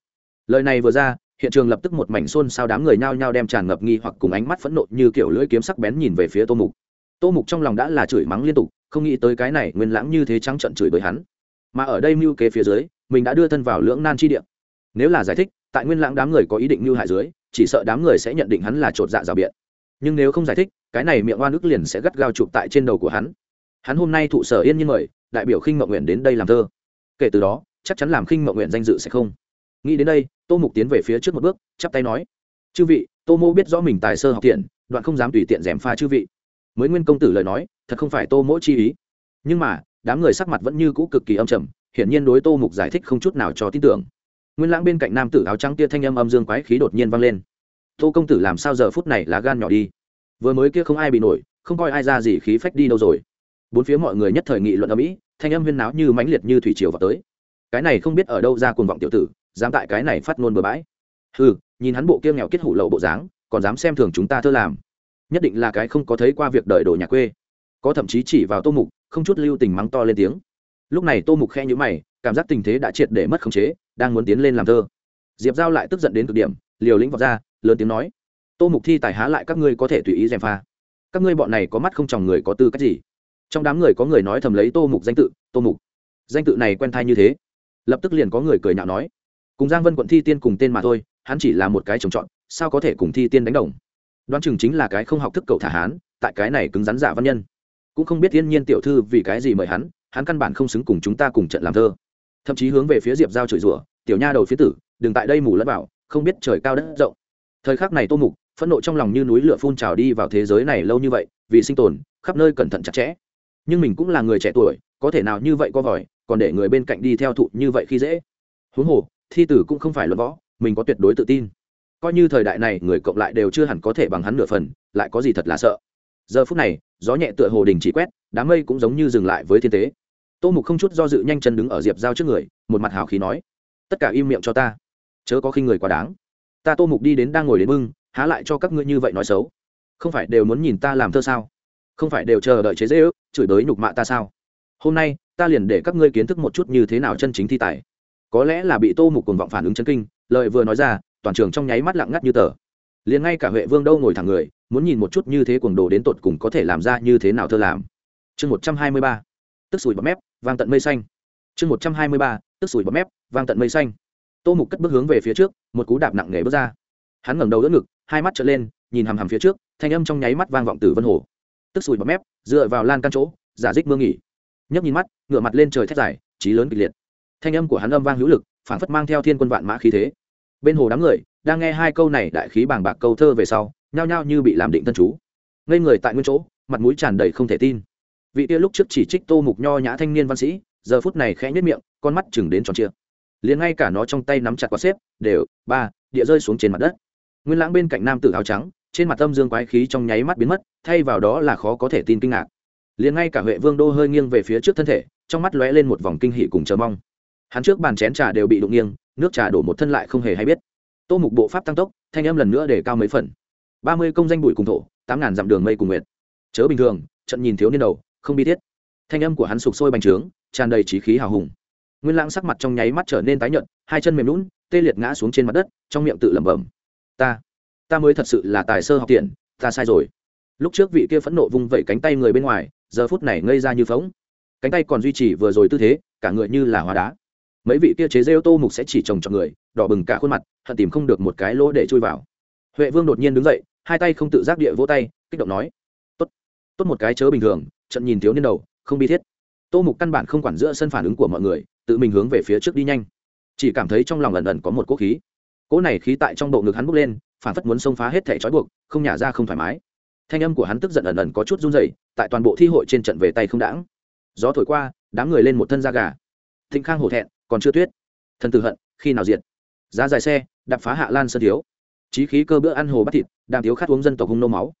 lời này vừa ra, hiện trường lập tức một mảnh xôn xao đám người nhao nhao đem tràn ngập nghi hoặc cùng ánh mắt phẫn nộ như kiểu lưỡi kiếm sắc bén nhìn về phía tô mục. Tô mục trong lòng đã là chửi mắng liên tục, không nghĩ tới cái này nguyên lãng như thế trắng trận chửi bởi hắn. Mà ở đây mưu kế phía dưới, mình đã đưa thân vào lưỡng nan chi địa. Nếu là giải thích, tại nguyên lãng đám người có ý định mưu hại dưới, chỉ sợ đám người sẽ nhận định hắn là chột dạ rào biện. Nhưng nếu không giải thích, cái này miệng oan ức liền sẽ gắt gao chụp tại trên đầu của hắn. Hắn hôm nay thụ sở yên nhiên mời, đại biểu khinh mậu nguyện đến đây làm thơ. Kể từ đó, chắc chắn làm khinh mậu nguyện danh dự sẽ không nghĩ đến đây, tô mục tiến về phía trước một bước, chắp tay nói, chư vị, tô mô biết rõ mình tài sơ học tiện, đoạn không dám tùy tiện dèm pha chư vị. Mới nguyên công tử lời nói, thật không phải tô mỗ chi ý. Nhưng mà, đám người sắc mặt vẫn như cũ cực kỳ âm trầm, hiển nhiên đối tô mục giải thích không chút nào cho tin tưởng. Nguyên lãng bên cạnh nam tử áo trắng kia thanh âm âm dương quái khí đột nhiên vang lên. Tô công tử làm sao giờ phút này lá gan nhỏ đi? Vừa mới kia không ai bị nổi, không coi ai ra gì khí phách đi đâu rồi? Bốn phía mọi người nhất thời nghị luận ở mỹ thanh âm huyên náo như mãnh liệt như thủy triều vào tới. Cái này không biết ở đâu ra cuồng vọng tiểu tử dám tại cái này phát ngôn bừa bãi. Ừ nhìn hắn bộ kia nghèo kết hủ lậu bộ dáng, còn dám xem thường chúng ta thơ làm. Nhất định là cái không có thấy qua việc đời đồ nhà quê. Có thậm chí chỉ vào tô mục, không chút lưu tình mắng to lên tiếng. Lúc này tô mục khe nhữ mày, cảm giác tình thế đã triệt để mất khống chế, đang muốn tiến lên làm thơ. Diệp giao lại tức giận đến cực điểm, liều lĩnh vọt ra, lớn tiếng nói, tô mục thi tài há lại các ngươi có thể tùy ý gièm pha. Các ngươi bọn này có mắt không chồng người có tư cách gì? Trong đám người có người nói thầm lấy tô mục danh tự, tô mục. Danh tự này quen thai như thế, lập tức liền có người cười nhạo nói cùng giang vân quận thi tiên cùng tên mà thôi, hắn chỉ là một cái trồng trọt, sao có thể cùng thi tiên đánh đồng? Đoán chừng chính là cái không học thức cậu thả hán, tại cái này cứng rắn giả văn nhân. Cũng không biết thiên nhiên tiểu thư vì cái gì mời hắn hắn căn bản không xứng cùng chúng ta cùng trận làm thơ. Thậm chí hướng về phía diệp giao chửi rủa, tiểu nha đầu phía tử, đừng tại đây mù lẫn vào, không biết trời cao đất rộng. Thời khắc này tô mục phẫn nộ trong lòng như núi lửa phun trào đi vào thế giới này lâu như vậy, vì sinh tồn, khắp nơi cẩn thận chặt chẽ. Nhưng mình cũng là người trẻ tuổi, có thể nào như vậy có vòi, còn để người bên cạnh đi theo thụ như vậy khi dễ. Huống hồ thi tử cũng không phải luận võ mình có tuyệt đối tự tin. Coi như thời đại này người cộng lại đều chưa hẳn có thể bằng hắn nửa phần lại có gì thật là sợ. Giờ phút này gió nhẹ tựa hồ đình chỉ quét đám mây cũng giống như dừng lại với thiên tế. Tô mục không chút do dự nhanh chân đứng ở diệp giao trước người một mặt hào khí nói tất cả im miệng cho ta. Chớ có khi người quá đáng. Ta tô mục đi đến đang ngồi đến mưng, há lại cho các ngươi như vậy nói xấu. Không phải đều muốn nhìn ta làm thơ sao? Không phải đều chờ đợi chế dễ ước chửi đới nhục mạ ta sao? Hôm nay ta liền để các ngươi kiến thức một chút như thế nào chân chính thi tài có lẽ là bị tô mục cùng vọng phản ứng chân kinh lợi vừa nói ra, toàn trường trong nháy mắt lặng ngắt như tờ. Liền ngay cả huệ vương đâu ngồi thẳng người, muốn nhìn một chút như thế cuồng đồ đến tột cùng có thể làm ra như thế nào thơ làm. Chương một trăm hai mươi ba, tức sùi bọt mép, vang tận mây xanh. Chương một trăm hai mươi ba, tức sùi bọt mép, vang tận mây xanh. Tô mục cất bước hướng về phía trước, một cú đạp nặng nề bước ra. Hắn ngẩng đầu đỡ ngực, hai mắt trở lên, nhìn hằm hằm phía trước, thanh âm trong nháy mắt vang vọng từ vân hồ. Tức sùi bọt mép, dựa vào lan căn chỗ, giả dích mưa nghỉ. Nhấc nhìn mắt ngựa mặt lên trời thét dài trí lớn kịch liệt thanh âm của hắn âm vang hữu lực phản phất mang theo thiên quân vạn mã khí thế. Bên hồ đám người, đang nghe hai câu này đại khí bàng bạc câu thơ về sau, nhao nhao như bị làm định thân chú. Ngây người tại nguyên chỗ, mặt mũi tràn đầy không thể tin. Vị kia lúc trước chỉ trích tô mục nho nhã thanh niên văn sĩ, giờ phút này khẽ nhất miệng, con mắt chừng đến tròn chia liền ngay cả nó trong tay nắm chặt quá xếp, đều, ba, địa rơi xuống trên mặt đất. Nguyên lãng bên cạnh nam tử áo trắng, trên mặt tâm dương quái khí trong nháy mắt biến mất, thay vào đó là khó có thể tin kinh ngạc. Liền ngay cả huệ vương đô hơi nghiêng về phía trước thân thể, trong mắt lóe lên một vòng kinh hỉ cùng chờ mong hắn trước bàn chén trà đều bị đụng nghiêng, nước trà đổ một thân lại không hề hay biết. Tô mục bộ pháp tăng tốc, thanh âm lần nữa để cao mấy phần. Ba mươi công danh bụi cùng thổ, tám ngàn dặm đường mây cùng nguyệt. Chớ bình thường, trận nhìn thiếu niên đầu, không bi thiết. Thanh âm của hắn sụp sôi bành trướng, tràn đầy trí khí hào hùng. Nguyên lãng sắc mặt trong nháy mắt trở nên tái nhợt, hai chân mềm lún tê liệt ngã xuống trên mặt đất, trong miệng tự lẩm bẩm. Ta ta mới thật sự là tài sơ học tiện, ta sai rồi. Lúc trước vị kia phẫn nộ vung vẩy cánh tay người bên ngoài, giờ phút này ngây ra như phóng. Cánh tay còn duy trì vừa rồi tư thế, cả người như là hóa đá mấy vị kia chế rêu tô mục sẽ chỉ trồng cho người, đỏ bừng cả khuôn mặt, hận tìm không được một cái lỗ để chui vào. Huệ vương đột nhiên đứng dậy, hai tay không tự giác địa vỗ tay, kích động nói, tốt tốt một cái chớ bình thường, trận nhìn thiếu niên đầu, không bi thiết. Tô mục căn bản không quản giữa sân phản ứng của mọi người, tự mình hướng về phía trước đi nhanh. Chỉ cảm thấy trong lòng ẩn ẩn có một cỗ khí. Cỗ này khí tại trong bộ ngực hắn bốc lên, phản phất muốn xông phá hết thẻ trói buộc, không nhả ra không thoải mái. Thanh âm của hắn tức giận ẩn ẩn có chút run rẩy, tại toàn bộ thi hội trên trận về tay không đãng. Gió thổi qua, đám người lên một thân da gà. Thịnh khang hổ thẹn còn chưa tuyết. Thần tử hận, khi nào diệt? Giá dài xe, đạp phá hạ lan sơn thiếu. Trí khí cơ bữa ăn hồ bắt thịt đang thiếu khát uống dân tộc hung nô máu.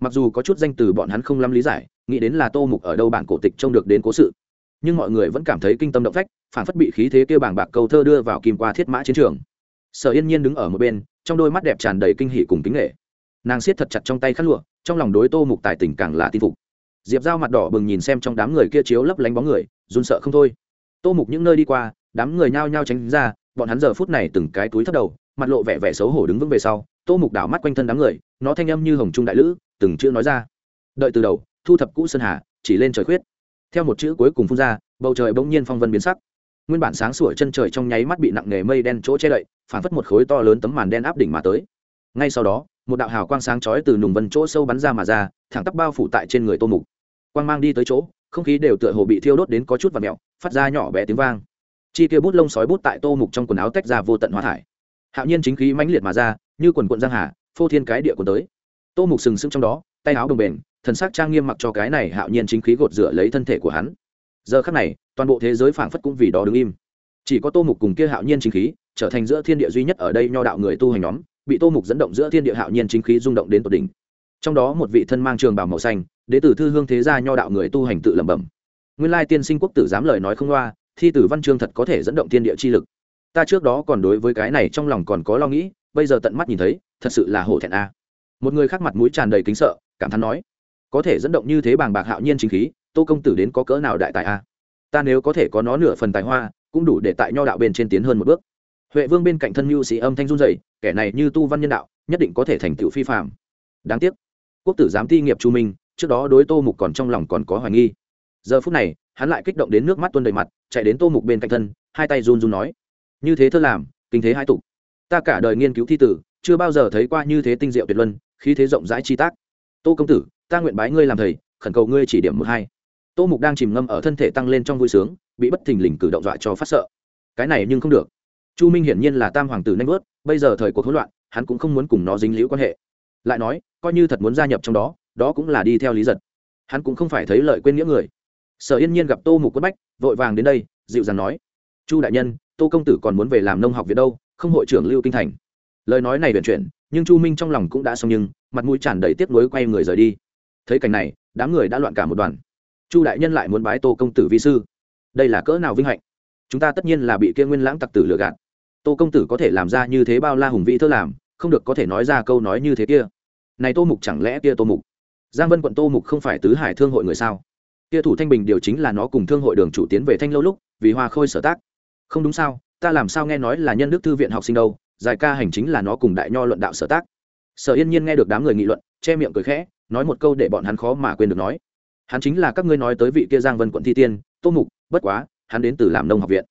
Mặc dù có chút danh từ bọn hắn không lắm lý giải, nghĩ đến là tô mục ở đâu bản cổ tịch trông được đến cố sự. Nhưng mọi người vẫn cảm thấy kinh tâm động phách, phản phất bị khí thế kêu bảng bạc câu thơ đưa vào kim qua thiết mã chiến trường. Sở yên nhiên đứng ở một bên, trong đôi mắt đẹp tràn đầy kinh hỷ cùng kính nghệ. Nàng siết thật chặt trong tay khăn lụa, trong lòng đối tô mục tài tình càng là tin phục. Diệp dao mặt đỏ bừng nhìn xem trong đám người kia chiếu lấp lánh bóng người, run sợ không thôi. Tô mục những nơi đi qua đám người nhao nhao tránh ra, bọn hắn giờ phút này từng cái túi thấp đầu, mặt lộ vẻ vẻ xấu hổ đứng vững về sau, tô mục đảo mắt quanh thân đám người, nó thanh âm như hồng trung đại lữ, từng chữ nói ra. Đợi từ đầu, thu thập cũ sơn hà, chỉ lên trời khuyết. Theo một chữ cuối cùng phun ra, bầu trời bỗng nhiên phong vân biến sắc. Nguyên bản sáng sủa chân trời trong nháy mắt bị nặng nề mây đen chỗ che đậy, phản phất một khối to lớn tấm màn đen áp đỉnh mà tới. Ngay sau đó, một đạo hào quang sáng chói từ nùng vân chỗ sâu bắn ra mà ra, thẳng tắp bao phủ tại trên người tô mục. Quang mang đi tới chỗ, không khí đều tựa hồ bị thiêu đốt đến có chút và mẹo phát ra nhỏ bé tiếng vang chi kia bút lông sói bút tại tô mục trong quần áo tách ra vô tận hóa thải. Hạo nhiên chính khí mãnh liệt mà ra, như quần quận giang hà, phô thiên cái địa quần tới. Tô mục sừng sững trong đó, tay áo đồng bền, thần sắc trang nghiêm mặc cho cái này hạo nhiên chính khí gột rửa lấy thân thể của hắn. Giờ khắc này, toàn bộ thế giới phảng phất cũng vì đó đứng im. Chỉ có tô mục cùng kia hạo nhiên chính khí, trở thành giữa thiên địa duy nhất ở đây nho đạo người tu hành nhóm, bị tô mục dẫn động giữa thiên địa hạo nhiên chính khí rung động đến tột đỉnh. Trong đó một vị thân mang trường bào màu xanh đế tử thư hương thế gia nho đạo người tu hành tự lẩm bẩm. Nguyên lai tiên sinh quốc tử dám lời nói không loa thi tử văn chương thật có thể dẫn động thiên địa chi lực. Ta trước đó còn đối với cái này trong lòng còn có lo nghĩ, bây giờ tận mắt nhìn thấy, thật sự là hổ thẹn a. Một người khác mặt mũi tràn đầy kính sợ, cảm thán nói, có thể dẫn động như thế bàng bạc hạo nhiên chính khí, tô công tử đến có cỡ nào đại tài a? Ta nếu có thể có nó nửa phần tài hoa, cũng đủ để tại nho đạo bên trên tiến hơn một bước. Huệ vương bên cạnh thân mưu sĩ âm thanh run dày kẻ này như tu văn nhân đạo, nhất định có thể thành tựu phi phạm đáng tiếc, quốc tử giám thi nghiệp chu minh, trước đó đối tô mục còn trong lòng còn có hoài nghi. Giờ phút này hắn lại kích động đến nước mắt tuôn đầy mặt, chạy đến tô mục bên cạnh thân, hai tay run run nói, như thế thơ làm, kinh thế hai tục. Ta cả đời nghiên cứu thi tử, chưa bao giờ thấy qua như thế tinh diệu tuyệt luân, khí thế rộng rãi chi tác. Tô công tử, ta nguyện bái ngươi làm thầy, khẩn cầu ngươi chỉ điểm một hai. Tô mục đang chìm ngâm ở thân thể tăng lên trong vui sướng, bị bất thình lình cử động dọa cho phát sợ. Cái này nhưng không được. Chu minh hiển nhiên là tam hoàng tử nanh vớt, bây giờ thời cuộc hỗn loạn, hắn cũng không muốn cùng nó dính liễu quan hệ. Lại nói, coi như thật muốn gia nhập trong đó đó cũng là đi theo lý giật. Hắn cũng không phải thấy lợi quên nghĩa người sở yên nhiên gặp tô mục quất bách, vội vàng đến đây, dịu dàng nói, chu đại nhân, tô công tử còn muốn về làm nông học viện đâu, không hội trưởng lưu kinh thành. Lời nói này vận chuyển, nhưng chu minh trong lòng cũng đã xong nhưng, mặt mũi tràn đầy tiếc nuối quay người rời đi. Thấy cảnh này, đám người đã loạn cả một đoàn. Chu đại nhân lại muốn bái tô công tử vi sư. Đây là cỡ nào vinh hạnh? Chúng ta tất nhiên là bị kia nguyên lãng tặc tử lừa gạt. Tô công tử có thể làm ra như thế bao la hùng vĩ thơ làm, không được có thể nói ra câu nói như thế kia. Này tô mục chẳng lẽ kia tô mục? Giang vân quận tô mục không phải tứ hải thương hội người sao? Kia thủ thanh bình điều chính là nó cùng thương hội đường chủ tiến về thanh lâu lúc, vì hoa khôi sở tác. Không đúng sao, ta làm sao nghe nói là nhân đức thư viện học sinh đâu, giải ca hành chính là nó cùng đại nho luận đạo sở tác. Sở yên nhiên nghe được đám người nghị luận, che miệng cười khẽ, nói một câu để bọn hắn khó mà quên được nói. Hắn chính là các ngươi nói tới vị kia giang vân quận thi tiên, tô mục, bất quá, hắn đến từ làm nông học viện.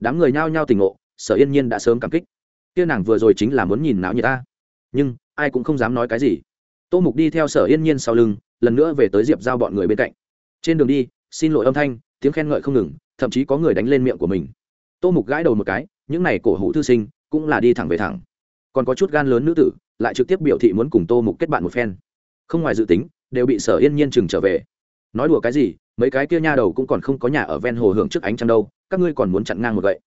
Đám người nhao nhao tình ngộ, sở yên nhiên đã sớm cảm kích. Kia nàng vừa rồi chính là muốn nhìn não như ta. Nhưng, ai cũng không dám nói cái gì. Tô mục đi theo sở yên nhiên sau lưng, lần nữa về tới diệp giao bọn người bên cạnh trên đường đi, xin lỗi âm thanh, tiếng khen ngợi không ngừng, thậm chí có người đánh lên miệng của mình. Tô mục gãi đầu một cái, những này cổ hủ thư sinh, cũng là đi thẳng về thẳng. Còn có chút gan lớn nữ tử, lại trực tiếp biểu thị muốn cùng tô mục kết bạn một phen. Không ngoài dự tính, đều bị sở yên nhiên chừng trở về. Nói đùa cái gì, mấy cái kia nha đầu cũng còn không có nhà ở ven hồ hưởng trước ánh trăng đâu, các ngươi còn muốn chặn ngang một vậy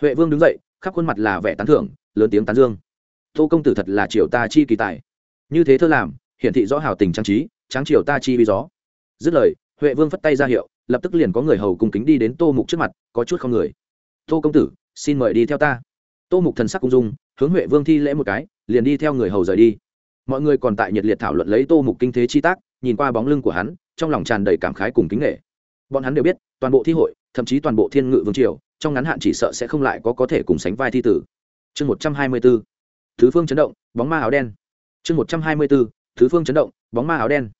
huệ vương đứng dậy, khắp khuôn mặt là vẻ tán thưởng, lớn tiếng tán dương. Tô công tử thật là triều ta chi kỳ tài. Như thế thơ làm, hiển thị rõ hào tình trang trí, tráng triều ta chi vì gió. Dứt lời huệ vương phất tay ra hiệu, lập tức liền có người hầu cùng kính đi đến tô mục trước mặt, có chút không người. Tô công tử, xin mời đi theo ta. Tô mục thần sắc cung dung, hướng huệ vương thi lễ một cái, liền đi theo người hầu rời đi. Mọi người còn tại nhiệt liệt thảo luận lấy tô mục kinh thế chi tác, nhìn qua bóng lưng của hắn, trong lòng tràn đầy cảm khái cùng kính nghệ bọn hắn đều biết, toàn bộ thi hội, thậm chí toàn bộ thiên ngự vương triều, trong ngắn hạn chỉ sợ sẽ không lại có có thể cùng sánh vai thi tử. Chương một trăm hai mươi b ố thứ phương chấn động, bóng ma áo đen. Chương một trăm hai mươi b ố thứ phương chấn động, bóng ma áo đen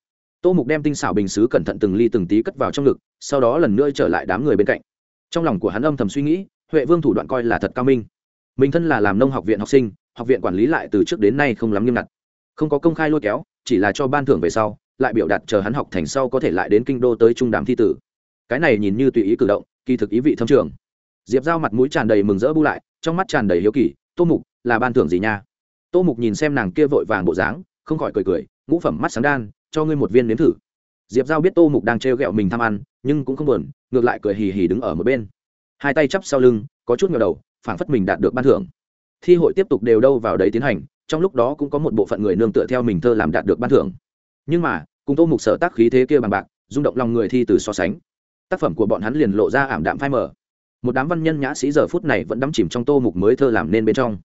tô mục đem tinh xảo bình xứ cẩn thận từng ly từng tí cất vào trong ngực, sau đó lần nữa trở lại đám người bên cạnh. Trong lòng của hắn âm thầm suy nghĩ, huệ vương thủ đoạn coi là thật cao minh. Mình thân là làm nông học viện học sinh, học viện quản lý lại từ trước đến nay không lắm nghiêm ngặt. Không có công khai lôi kéo, chỉ là cho ban thưởng về sau, lại biểu đạt chờ hắn học thành sau có thể lại đến kinh đô tới trung đàm thi tử. Cái này nhìn như tùy ý cử động, kỳ thực ý vị thâm trường. Diệp giao mặt mũi tràn đầy mừng rỡ bu lại, trong mắt tràn đầy hiếu kỳ, tô mục, là ban thưởng gì nha? Tô mục nhìn xem nàng kia vội vàng bộ dáng, không khỏi cười cười, ngũ phẩm mắt sáng đan cho ngươi một viên nếm thử. Diệp giao biết tô mục đang trêu ghẹo mình tham ăn, nhưng cũng không buồn, ngược lại cười hì hì đứng ở một bên. Hai tay chắp sau lưng, có chút ngờ đầu, phảng phất mình đạt được ban thưởng. Thi hội tiếp tục đều đâu vào đấy tiến hành, trong lúc đó cũng có một bộ phận người nương tựa theo mình thơ làm đạt được ban thưởng. Nhưng mà, cùng tô mục sở tác khí thế kia bằng bạc, rung động lòng người thi từ so sánh. Tác phẩm của bọn hắn liền lộ ra ảm đạm phai mờ. Một đám văn nhân nhã sĩ giờ phút này vẫn đắm chìm trong tô mục mới thơ làm nên bên trong.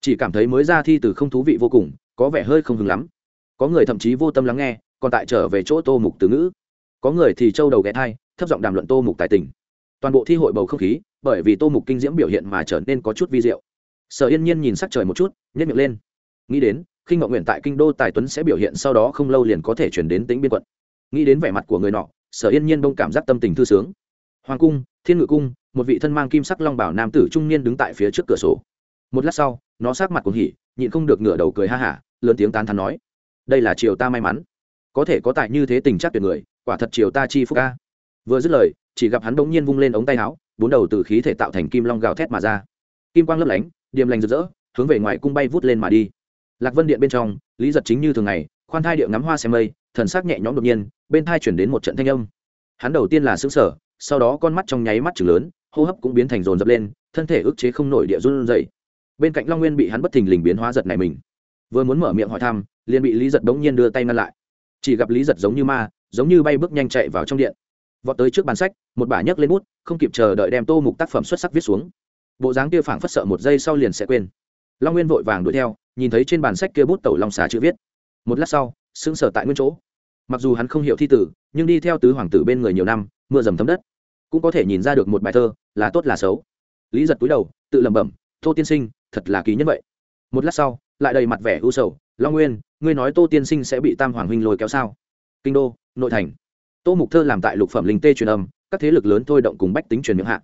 Chỉ cảm thấy mới ra thi từ không thú vị vô cùng, có vẻ hơi không hứng lắm. Có người thậm chí vô tâm lắng nghe còn tại trở về chỗ tô mục từ ngữ. Có người thì trâu đầu ghé thai, thấp giọng đàm luận tô mục tài tình. Toàn bộ thi hội bầu không khí, bởi vì tô mục kinh diễm biểu hiện mà trở nên có chút vi diệu. Sở yên nhiên nhìn sắc trời một chút nhét miệng lên. Nghĩ đến, khi ngọc nguyện tại kinh đô tài tuấn sẽ biểu hiện sau đó không lâu liền có thể chuyển đến tính biên quận. Nghĩ đến vẻ mặt của người nọ, sở yên nhiên bông cảm giác tâm tình thư sướng. Hoàng cung, thiên ngự cung, một vị thân mang kim sắc long bảo nam tử trung niên đứng tại phía trước cửa sổ. Một lát sau, nó sát mặt cuồng hỉ, nhịn không được ngửa đầu cười ha hả, lớn tiếng tán thắn nói, đây là triều ta may mắn có thể có tài như thế tình chắc tuyệt người, quả thật chiều ta chi phúc ca vừa dứt lời, chỉ gặp hắn bỗng nhiên vung lên ống tay áo, bốn đầu từ khí thể tạo thành kim long gào thét mà ra. Kim quang lấp lánh, điềm lành rực rỡ, hướng về ngoài cung bay vút lên mà đi. Lạc vân điện bên trong, lý giật chính như thường ngày, khoan thai điệu ngắm hoa xem mây, thần sắc nhẹ nhõm đột nhiên, bên thai chuyển đến một trận thanh âm. Hắn đầu tiên là xứng sở sau đó con mắt trong nháy mắt chừng lớn, hô hấp cũng biến thành rồn dập lên, thân thể ức chế không nổi địa run dậy bên cạnh long nguyên bị hắn bất thình lình biến hóa giật này mình. Vừa muốn mở miệng hỏi thăm, liền bị lý giật bỗng nhiên đưa tay ngăn lại chỉ gặp lý giật giống như ma, giống như bay bước nhanh chạy vào trong điện. Vọt tới trước bàn sách, một bà nhấc lên bút, không kịp chờ đợi đem tô mục tác phẩm xuất sắc viết xuống. Bộ dáng kia phảng phất sợ một giây sau liền sẽ quên. Long nguyên vội vàng đuổi theo, nhìn thấy trên bàn sách kia bút tẩu long xà chữ viết. Một lát sau, sững sờ tại nguyên chỗ. Mặc dù hắn không hiểu thi tử, nhưng đi theo tứ hoàng tử bên người nhiều năm, mưa dầm thấm đất. Cũng có thể nhìn ra được một bài thơ, là tốt là xấu. Lý giật túi đầu, tự lẩm bẩm, tô tiên sinh, thật là ký nhân vậy. Một lát sau, lại đầy mặt vẻ u sầu, long nguyên ngươi nói tô tiên sinh sẽ bị tam hoàng huynh lôi kéo sao? Kinh đô, nội thành. Tô mục thơ làm tại lục phẩm linh tê truyền âm, các thế lực lớn thôi động cùng bách tính truyền miệng hạ.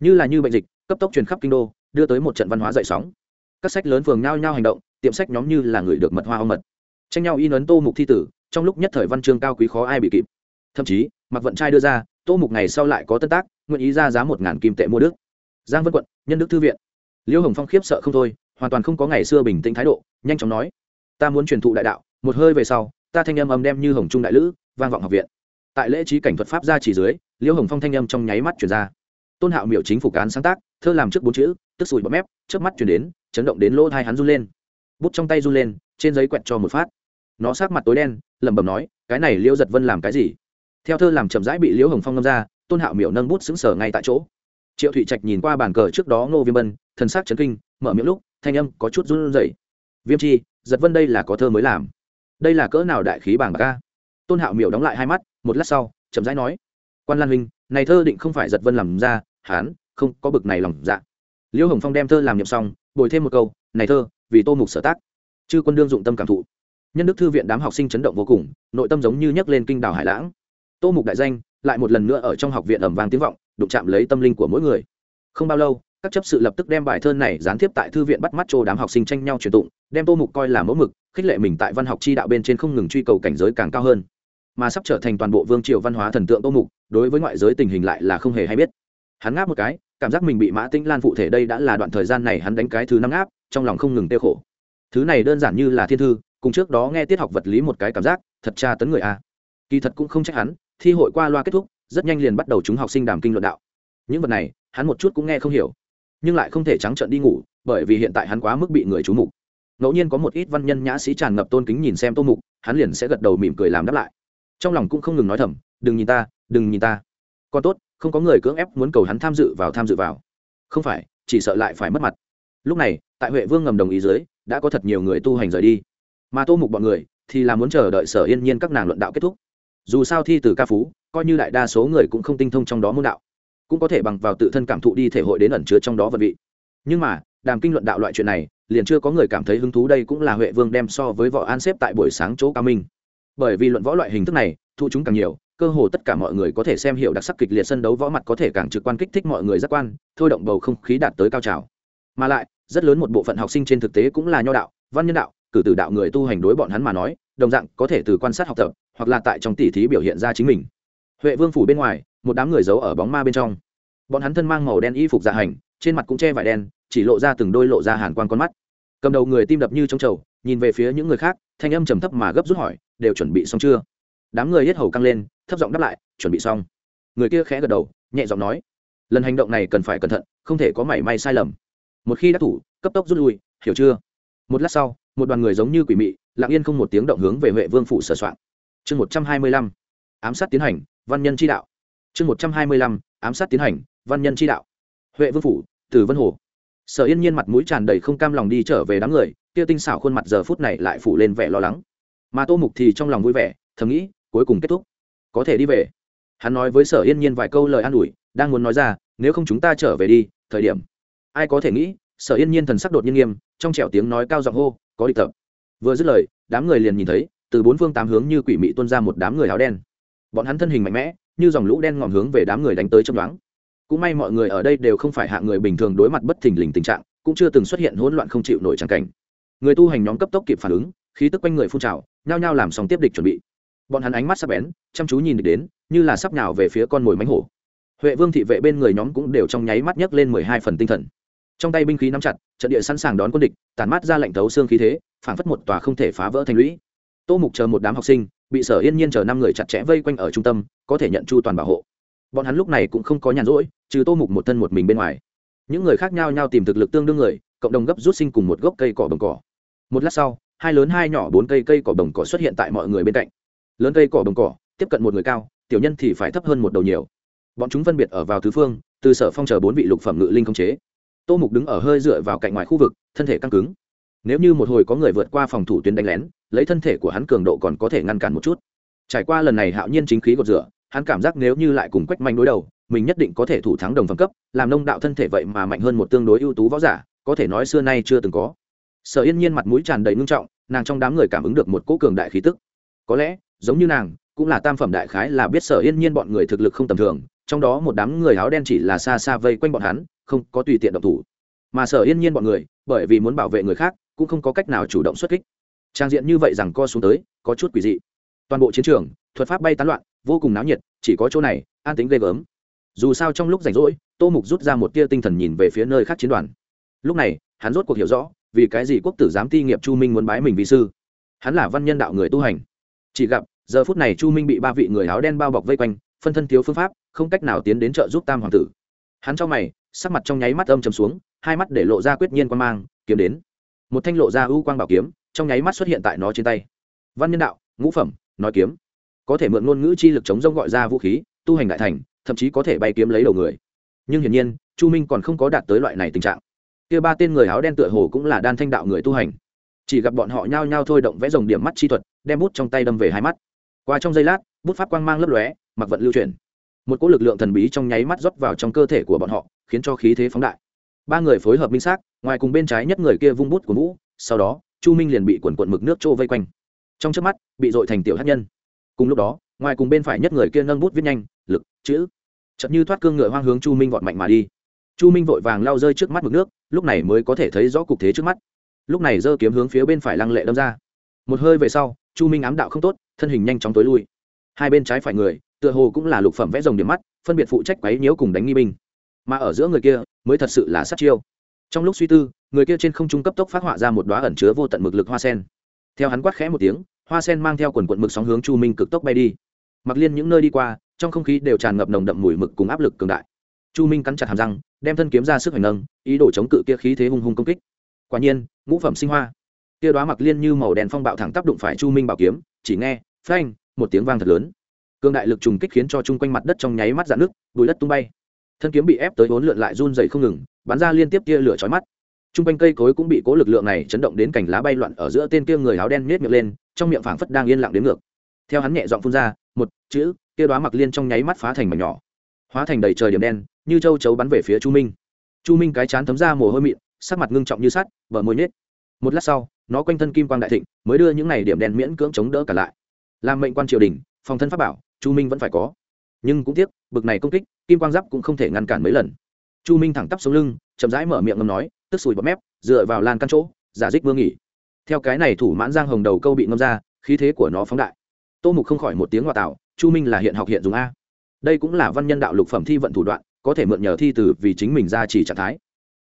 Như là như bệnh dịch, cấp tốc truyền khắp kinh đô, đưa tới một trận văn hóa dậy sóng. Các sách lớn phường nhao nhao hành động, tiệm sách nhóm như là người được mật hoa ông mật. Tranh nhau in ấn tô mục thi tử, trong lúc nhất thời văn chương cao quý khó ai bị kịp. Thậm chí, mặc vận trai đưa ra, tô mục ngày sau lại có tân tác, nguyện ý ra giá một ngàn kim tệ mua đức. Giang vân quận, nhân đức thư viện. Liêu hồng phong khiếp sợ không thôi, hoàn toàn không có ngày xưa bình tĩnh thái độ, nhanh chóng nói ta muốn truyền thụ đại đạo, một hơi về sau, ta thanh âm âm đem như hồng trung đại lữ, vang vọng học viện. Tại lễ trí cảnh thuật pháp ra chỉ dưới, liễu hồng phong thanh âm trong nháy mắt chuyển ra. Tôn hạo miệu chính phủ cán sáng tác, thơ làm trước bốn chữ, tức sùi bọt mép trước mắt chuyển đến, chấn động đến lỗ thai hắn run lên. Bút trong tay run lên, trên giấy quẹt cho một phát. Nó sát mặt tối đen, lẩm bẩm nói, cái này liễu giật vân làm cái gì? Theo thơ làm chậm rãi bị liễu hồng phong ngâm ra, tôn hạo miểu nâng bút xứng sở ngay tại chỗ. Triệu thụy trạch nhìn qua bàn cờ trước đó ngô viêm bân, thần sắc chấn kinh, mở miệng lúc, thanh âm có chút run rẩy. Viêm chi giật vân đây là có thơ mới làm. Đây là cỡ nào đại khí bảng bạc ca tôn hạo miểu đóng lại hai mắt, một lát sau, chậm rãi nói, quan lan huynh, này thơ định không phải giật vân làm ra, hán, không, có bực này lòng dạ. Liễu hồng phong đem thơ làm nhậm xong, bồi thêm một câu, này thơ, vì tô mục sở tác. Chư quân đương dụng tâm cảm thụ. Nhân đức thư viện đám học sinh chấn động vô cùng, nội tâm giống như nhấc lên kinh đảo hải lãng. Tô mục đại danh, lại một lần nữa ở trong học viện ẩm vang tiếng vọng, đụng chạm lấy tâm linh của mỗi người. Không bao lâu các chấp sự lập tức đem bài thơ này gián tiếp tại thư viện bắt mắt chỗ đám học sinh tranh nhau truyền tụng, đem tô mục coi là mẫu mực, khích lệ mình tại văn học chi đạo bên trên không ngừng truy cầu cảnh giới càng cao hơn. Mà sắp trở thành toàn bộ vương triều văn hóa thần tượng tô mục, đối với ngoại giới tình hình lại là không hề hay biết. Hắn ngáp một cái, cảm giác mình bị mã tĩnh lan phụ thể đây đã là đoạn thời gian này hắn đánh cái thứ năm ngáp, trong lòng không ngừng tiêu khổ. Thứ này đơn giản như là thiên thư, cùng trước đó nghe tiết học vật lý một cái cảm giác, thật tra tấn người a. Kỳ thật cũng không trách hắn, thi hội qua loa kết thúc, rất nhanh liền bắt đầu chúng học sinh đàm kinh luận đạo. Những vật này, hắn một chút cũng nghe không hiểu nhưng lại không thể trắng trợn đi ngủ, bởi vì hiện tại hắn quá mức bị người chú mục. Ngẫu nhiên có một ít văn nhân nhã sĩ tràn ngập tôn kính nhìn xem tô mục, hắn liền sẽ gật đầu mỉm cười làm đáp lại. Trong lòng cũng không ngừng nói thầm, đừng nhìn ta, đừng nhìn ta. Còn tốt, không có người cưỡng ép muốn cầu hắn tham dự vào, tham dự vào. Không phải, chỉ sợ lại phải mất mặt. Lúc này, tại huệ vương ngầm đồng ý dưới, đã có thật nhiều người tu hành rời đi. Mà tô mục bọn người thì là muốn chờ đợi sở yên nhiên các nàng luận đạo kết thúc. Dù sao thi từ ca phú, coi như đại đa số người cũng không tinh thông trong đó môn đạo cũng có thể bằng vào tự thân cảm thụ đi thể hội đến ẩn chứa trong đó vật vị. Nhưng mà, đàm kinh luận đạo loại chuyện này, liền chưa có người cảm thấy hứng thú đây cũng là huệ vương đem so với võ an xếp tại buổi sáng chỗ cao minh. Bởi vì luận võ loại hình thức này, thu chúng càng nhiều, cơ hồ tất cả mọi người có thể xem hiểu đặc sắc kịch liệt sân đấu võ mặt có thể càng trực quan kích thích mọi người giác quan, thôi động bầu không khí đạt tới cao trào. Mà lại, rất lớn một bộ phận học sinh trên thực tế cũng là nho đạo, văn nhân đạo, cử tử đạo người tu hành đối bọn hắn mà nói, đồng dạng có thể từ quan sát học tập, hoặc là tại trong tỉ thí biểu hiện ra chính mình huệ vương phủ bên ngoài, một đám người giấu ở bóng ma bên trong. Bọn hắn thân mang màu đen y phục dạ hành, trên mặt cũng che vải đen, chỉ lộ ra từng đôi lộ ra hàn quan con mắt. Cầm đầu người tim đập như trong trầu, nhìn về phía những người khác, thanh âm trầm thấp mà gấp rút hỏi, đều chuẩn bị xong chưa? Đám người hết hầu căng lên, thấp giọng đáp lại, chuẩn bị xong. Người kia khẽ gật đầu, nhẹ giọng nói, lần hành động này cần phải cẩn thận, không thể có mảy may sai lầm. Một khi đã thủ, cấp tốc rút lui, hiểu chưa? Một lát sau, một đoàn người giống như quỷ mị, lặng yên không một tiếng động hướng về huệ vương phủ sửa soạn chương một trăm hai mươi lăm, ám sát tiến hành văn nhân chi đạo. Chương một trăm hai mươi lăm, ám sát tiến hành, văn nhân chi đạo. Huệ vương phủ từ vân hồ. Sở yên nhiên mặt mũi tràn đầy không cam lòng đi trở về đám người, kia tinh xảo khuôn mặt giờ phút này lại phủ lên vẻ lo lắng. Mà tô mục thì trong lòng vui vẻ, thầm nghĩ, cuối cùng kết thúc. Có thể đi về. Hắn nói với sở yên nhiên vài câu lời an ủi, đang muốn nói ra, nếu không chúng ta trở về đi, thời điểm. Ai có thể nghĩ, sở yên nhiên thần sắc đột nhiên nghiêm, trong trẻo tiếng nói cao giọng hô, có địch tập. Vừa dứt lời, đám người liền nhìn thấy, từ bốn phương tám hướng như quỷ mị tuôn ra một đám người áo đen bọn hắn thân hình mạnh mẽ, như dòng lũ đen ngòm hướng về đám người đánh tới trong đoán cũng may mọi người ở đây đều không phải hạng người bình thường đối mặt bất thình lình tình trạng, cũng chưa từng xuất hiện hỗn loạn không chịu nổi tràng cảnh. Người tu hành nhóm cấp tốc kịp phản ứng, khí tức quanh người phun trào, nhao nhao làm xong tiếp địch chuẩn bị. Bọn hắn ánh mắt sắc bén, chăm chú nhìn địch đến, như là sắp nào về phía con mồi mánh hổ. Huệ vương thị vệ bên người nhóm cũng đều trong nháy mắt nhấc lên mười hai phần tinh thần. Trong tay binh khí nắm chặt, trận địa sẵn sàng đón quân địch, tản mát ra lạnh thấu xương khí thế, phản phất một tòa không thể phá vỡ thành lũy. Tô mục chờ một đám học sinh bị sở yên nhiên chờ năm người chặt chẽ vây quanh ở trung tâm, có thể nhận chu toàn bảo hộ. Bọn hắn lúc này cũng không có nhàn rỗi, trừ tô mục một thân một mình bên ngoài. Những người khác nhau nhau tìm thực lực tương đương người, cộng đồng gấp rút sinh cùng một gốc cây cỏ bồng cỏ. Một lát sau, hai lớn hai nhỏ bốn cây cây cỏ bồng cỏ xuất hiện tại mọi người bên cạnh. Lớn cây cỏ bồng cỏ, tiếp cận một người cao, tiểu nhân thì phải thấp hơn một đầu nhiều. Bọn chúng phân biệt ở vào tứ phương, từ sở phong chờ bốn vị lục phẩm ngự linh không chế. Tô mục đứng ở hơi dựa vào cạnh ngoài khu vực, thân thể căng cứng nếu như một hồi có người vượt qua phòng thủ tuyến đánh lén, lấy thân thể của hắn cường độ còn có thể ngăn cản một chút. Trải qua lần này hạo nhiên chính khí gột rửa, hắn cảm giác nếu như lại cùng quách manh đối đầu, mình nhất định có thể thủ thắng đồng phẩm cấp, làm nông đạo thân thể vậy mà mạnh hơn một tương đối ưu tú võ giả, có thể nói xưa nay chưa từng có. Sở yên nhiên mặt mũi tràn đầy ngưng trọng, nàng trong đám người cảm ứng được một cỗ cường đại khí tức. Có lẽ, giống như nàng, cũng là tam phẩm đại khái là biết sở yên nhiên bọn người thực lực không tầm thường, trong đó một đám người áo đen chỉ là xa xa vây quanh bọn hắn, không có tùy tiện động thủ. Mà sở yên nhiên bọn người, bởi vì muốn bảo vệ người khác cũng không có cách nào chủ động xuất kích. Trang diện như vậy rằng co xuống tới, có chút quỷ dị. Toàn bộ chiến trường, thuật pháp bay tán loạn, vô cùng náo nhiệt, chỉ có chỗ này, an tính ghê gớm. Dù sao trong lúc rảnh rỗi, tô mục rút ra một tia tinh thần nhìn về phía nơi khác chiến đoàn. Lúc này, hắn rốt cuộc hiểu rõ, vì cái gì quốc tử giám ti nghiệp chu minh muốn bái mình vì sư. Hắn là văn nhân đạo người tu hành. Chỉ gặp, giờ phút này chu minh bị ba vị người áo đen bao bọc vây quanh, phân thân thiếu phương pháp, không cách nào tiến đến trợ giúp tam hoàng tử. Hắn cho mày, sắc mặt trong nháy mắt âm chầm xuống, hai mắt để lộ ra quyết nhiên quan mang, kiếm đến một thanh lộ ra ưu quang bảo kiếm, trong nháy mắt xuất hiện tại nó trên tay. Văn nhân đạo, ngũ phẩm, nói kiếm. Có thể mượn ngôn ngữ chi lực chống rông gọi ra vũ khí, tu hành đại thành, thậm chí có thể bay kiếm lấy đầu người. Nhưng hiển nhiên, chu minh còn không có đạt tới loại này tình trạng. Kia ba tên người áo đen tựa hồ cũng là đan thanh đạo người tu hành. Chỉ gặp bọn họ nhao nhao thôi động vẽ dòng điểm mắt chi thuật, đem bút trong tay đâm về hai mắt. Qua trong giây lát, bút pháp quang mang lấp lóe, mặc vận lưu chuyển. Một cỗ lực lượng thần bí trong nháy mắt rót vào trong cơ thể của bọn họ, khiến cho khí thế phóng đại. Ba người phối hợp minh xác ngoài cùng bên trái nhất người kia vung bút của vũ, sau đó, chu minh liền bị quần quận mực nước trô vây quanh. Trong trước mắt, bị dội thành tiểu hát nhân. Cùng lúc đó, ngoài cùng bên phải nhất người kia nâng bút viết nhanh, lực, chữ. Chậm như thoát cương ngựa hoang hướng chu minh vọt mạnh mà đi. Chu minh vội vàng lao rơi trước mắt mực nước, lúc này mới có thể thấy rõ cục thế trước mắt. Lúc này giơ kiếm hướng phía bên phải lăng lệ đâm ra. Một hơi về sau, chu minh ám đạo không tốt, thân hình nhanh chóng tối lui. Hai bên trái phải người, tựa hồ cũng là lục phẩm vẽ rồng điểm mắt, phân biệt phụ trách quấy nhiễu cùng đánh nghi binh. Mà ở giữa người kia, mới thật sự là sát chiêu trong lúc suy tư, người kia trên không trung cấp tốc phát họa ra một đoá ẩn chứa vô tận mực lực hoa sen. Theo hắn quát khẽ một tiếng, hoa sen mang theo quần quận mực sóng hướng chu minh cực tốc bay đi. Mặc liên những nơi đi qua, trong không khí đều tràn ngập nồng đậm mùi mực cùng áp lực cường đại. Chu minh cắn chặt hàm răng, đem thân kiếm ra sức hành nâng, ý đồ chống cự kia khí thế hung hung công kích. Quả nhiên, ngũ phẩm sinh hoa. Kia đoá mặc liên như màu đèn phong bạo thẳng tác đụng phải chu minh bảo kiếm, chỉ nghe, phanh, một tiếng vang thật lớn. Cương đại lực trùng kích khiến cho chung quanh mặt đất trong nháy mắt dạn nước bụi đất tung bay. Thân kiếm bị ép tới bốn lượn lại run dày không ngừng bắn ra liên tiếp tia lửa chói mắt. Trung quanh cây cối cũng bị cố lực lượng này chấn động đến cành lá bay loạn ở giữa tên kia người áo đen nhét miệng lên, trong miệng phảng phất đang yên lặng đến ngược. Theo hắn nhẹ giọng phun ra, một, chữ, kia đoá mặc liên trong nháy mắt phá thành mảnh nhỏ. Hóa thành đầy trời điểm đen, như châu chấu bắn về phía chu minh. Chu minh cái chán thấm ra mồ hôi mịn, sắc mặt ngưng trọng như sắt, bờ môi nết một lát sau, nó quanh thân kim quang đại thịnh, mới đưa những này điểm đen miễn cưỡng chống đỡ cả lại. Làm mệnh quan triều đình, phòng thân pháp bảo, chu minh vẫn phải có. Nhưng cũng tiếc, bực này công kích, kim quang giáp cũng không thể ngăn cản mấy lần chu minh thẳng tắp xuống lưng, chậm rãi mở miệng ngầm nói, tức sùi bọt mép, dựa vào lan căn chỗ, giả dích vương nghỉ. Theo cái này thủ mãn giang hồng đầu câu bị ngâm ra, khí thế của nó phóng đại. Tô mục không khỏi một tiếng ngoại tạo, chu minh là hiện học hiện dùng a. Đây cũng là văn nhân đạo lục phẩm thi vận thủ đoạn, có thể mượn nhờ thi từ vì chính mình ra chỉ trạng thái.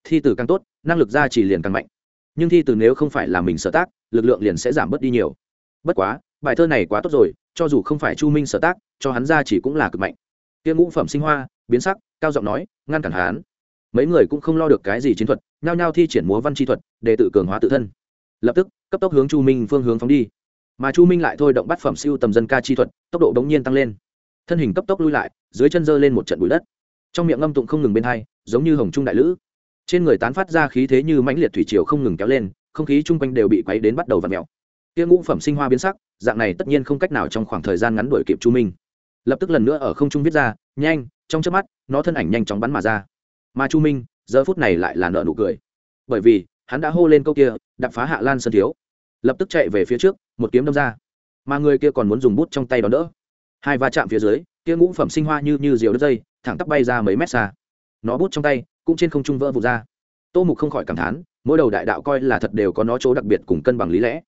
Thi từ càng tốt, năng lực ra chỉ liền càng mạnh. Nhưng thi từ nếu không phải là mình sở tác, lực lượng liền sẽ giảm bớt đi nhiều. Bất quá, bài thơ này quá tốt rồi, cho dù không phải chu minh sở tác, cho hắn ra chỉ cũng là cực mạnh. Tiên ngũ phẩm sinh hoa, biến sắc, cao giọng nói, ngăn cản hắn mấy người cũng không lo được cái gì chiến thuật, nhao nhao thi triển múa văn chi thuật, để tự cường hóa tự thân. Lập tức, cấp tốc hướng chu minh phương hướng phóng đi. Mà chu minh lại thôi động bắt phẩm siêu tầm dân ca chi thuật, tốc độ bỗng nhiên tăng lên. Thân hình cấp tốc lui lại, dưới chân dơ lên một trận bụi đất. Trong miệng ngâm tụng không ngừng bên hai, giống như hồng trung đại lữ. Trên người tán phát ra khí thế như mãnh liệt thủy triều không ngừng kéo lên, không khí chung quanh đều bị quấy đến bắt đầu v ặ mèo. Tia ngũ phẩm sinh hoa biến sắc, dạng này tất nhiên không cách nào trong khoảng thời gian ngắn đuổi kịp chu minh. Lập tức lần nữa ở không trung viết ra, nhanh! Trong chớp mắt, nó thân ảnh nhanh chóng bắn mà ra mà chu minh giờ phút này lại là nợ nụ cười bởi vì hắn đã hô lên câu kia đập phá hạ lan sơn thiếu. Lập tức chạy về phía trước, một kiếm đâm ra. Mà người kia còn muốn dùng bút trong tay đón đỡ. Hai va chạm phía dưới, kia ngũ phẩm sinh hoa như như diều đất dây, thẳng tắp bay ra mấy mét xa. Nó bút trong tay, cũng trên không trung vỡ vụt ra. Tô mục không khỏi cảm thán, mỗi đầu đại đạo coi là thật đều có nó chỗ đặc biệt cùng cân bằng lý lẽ.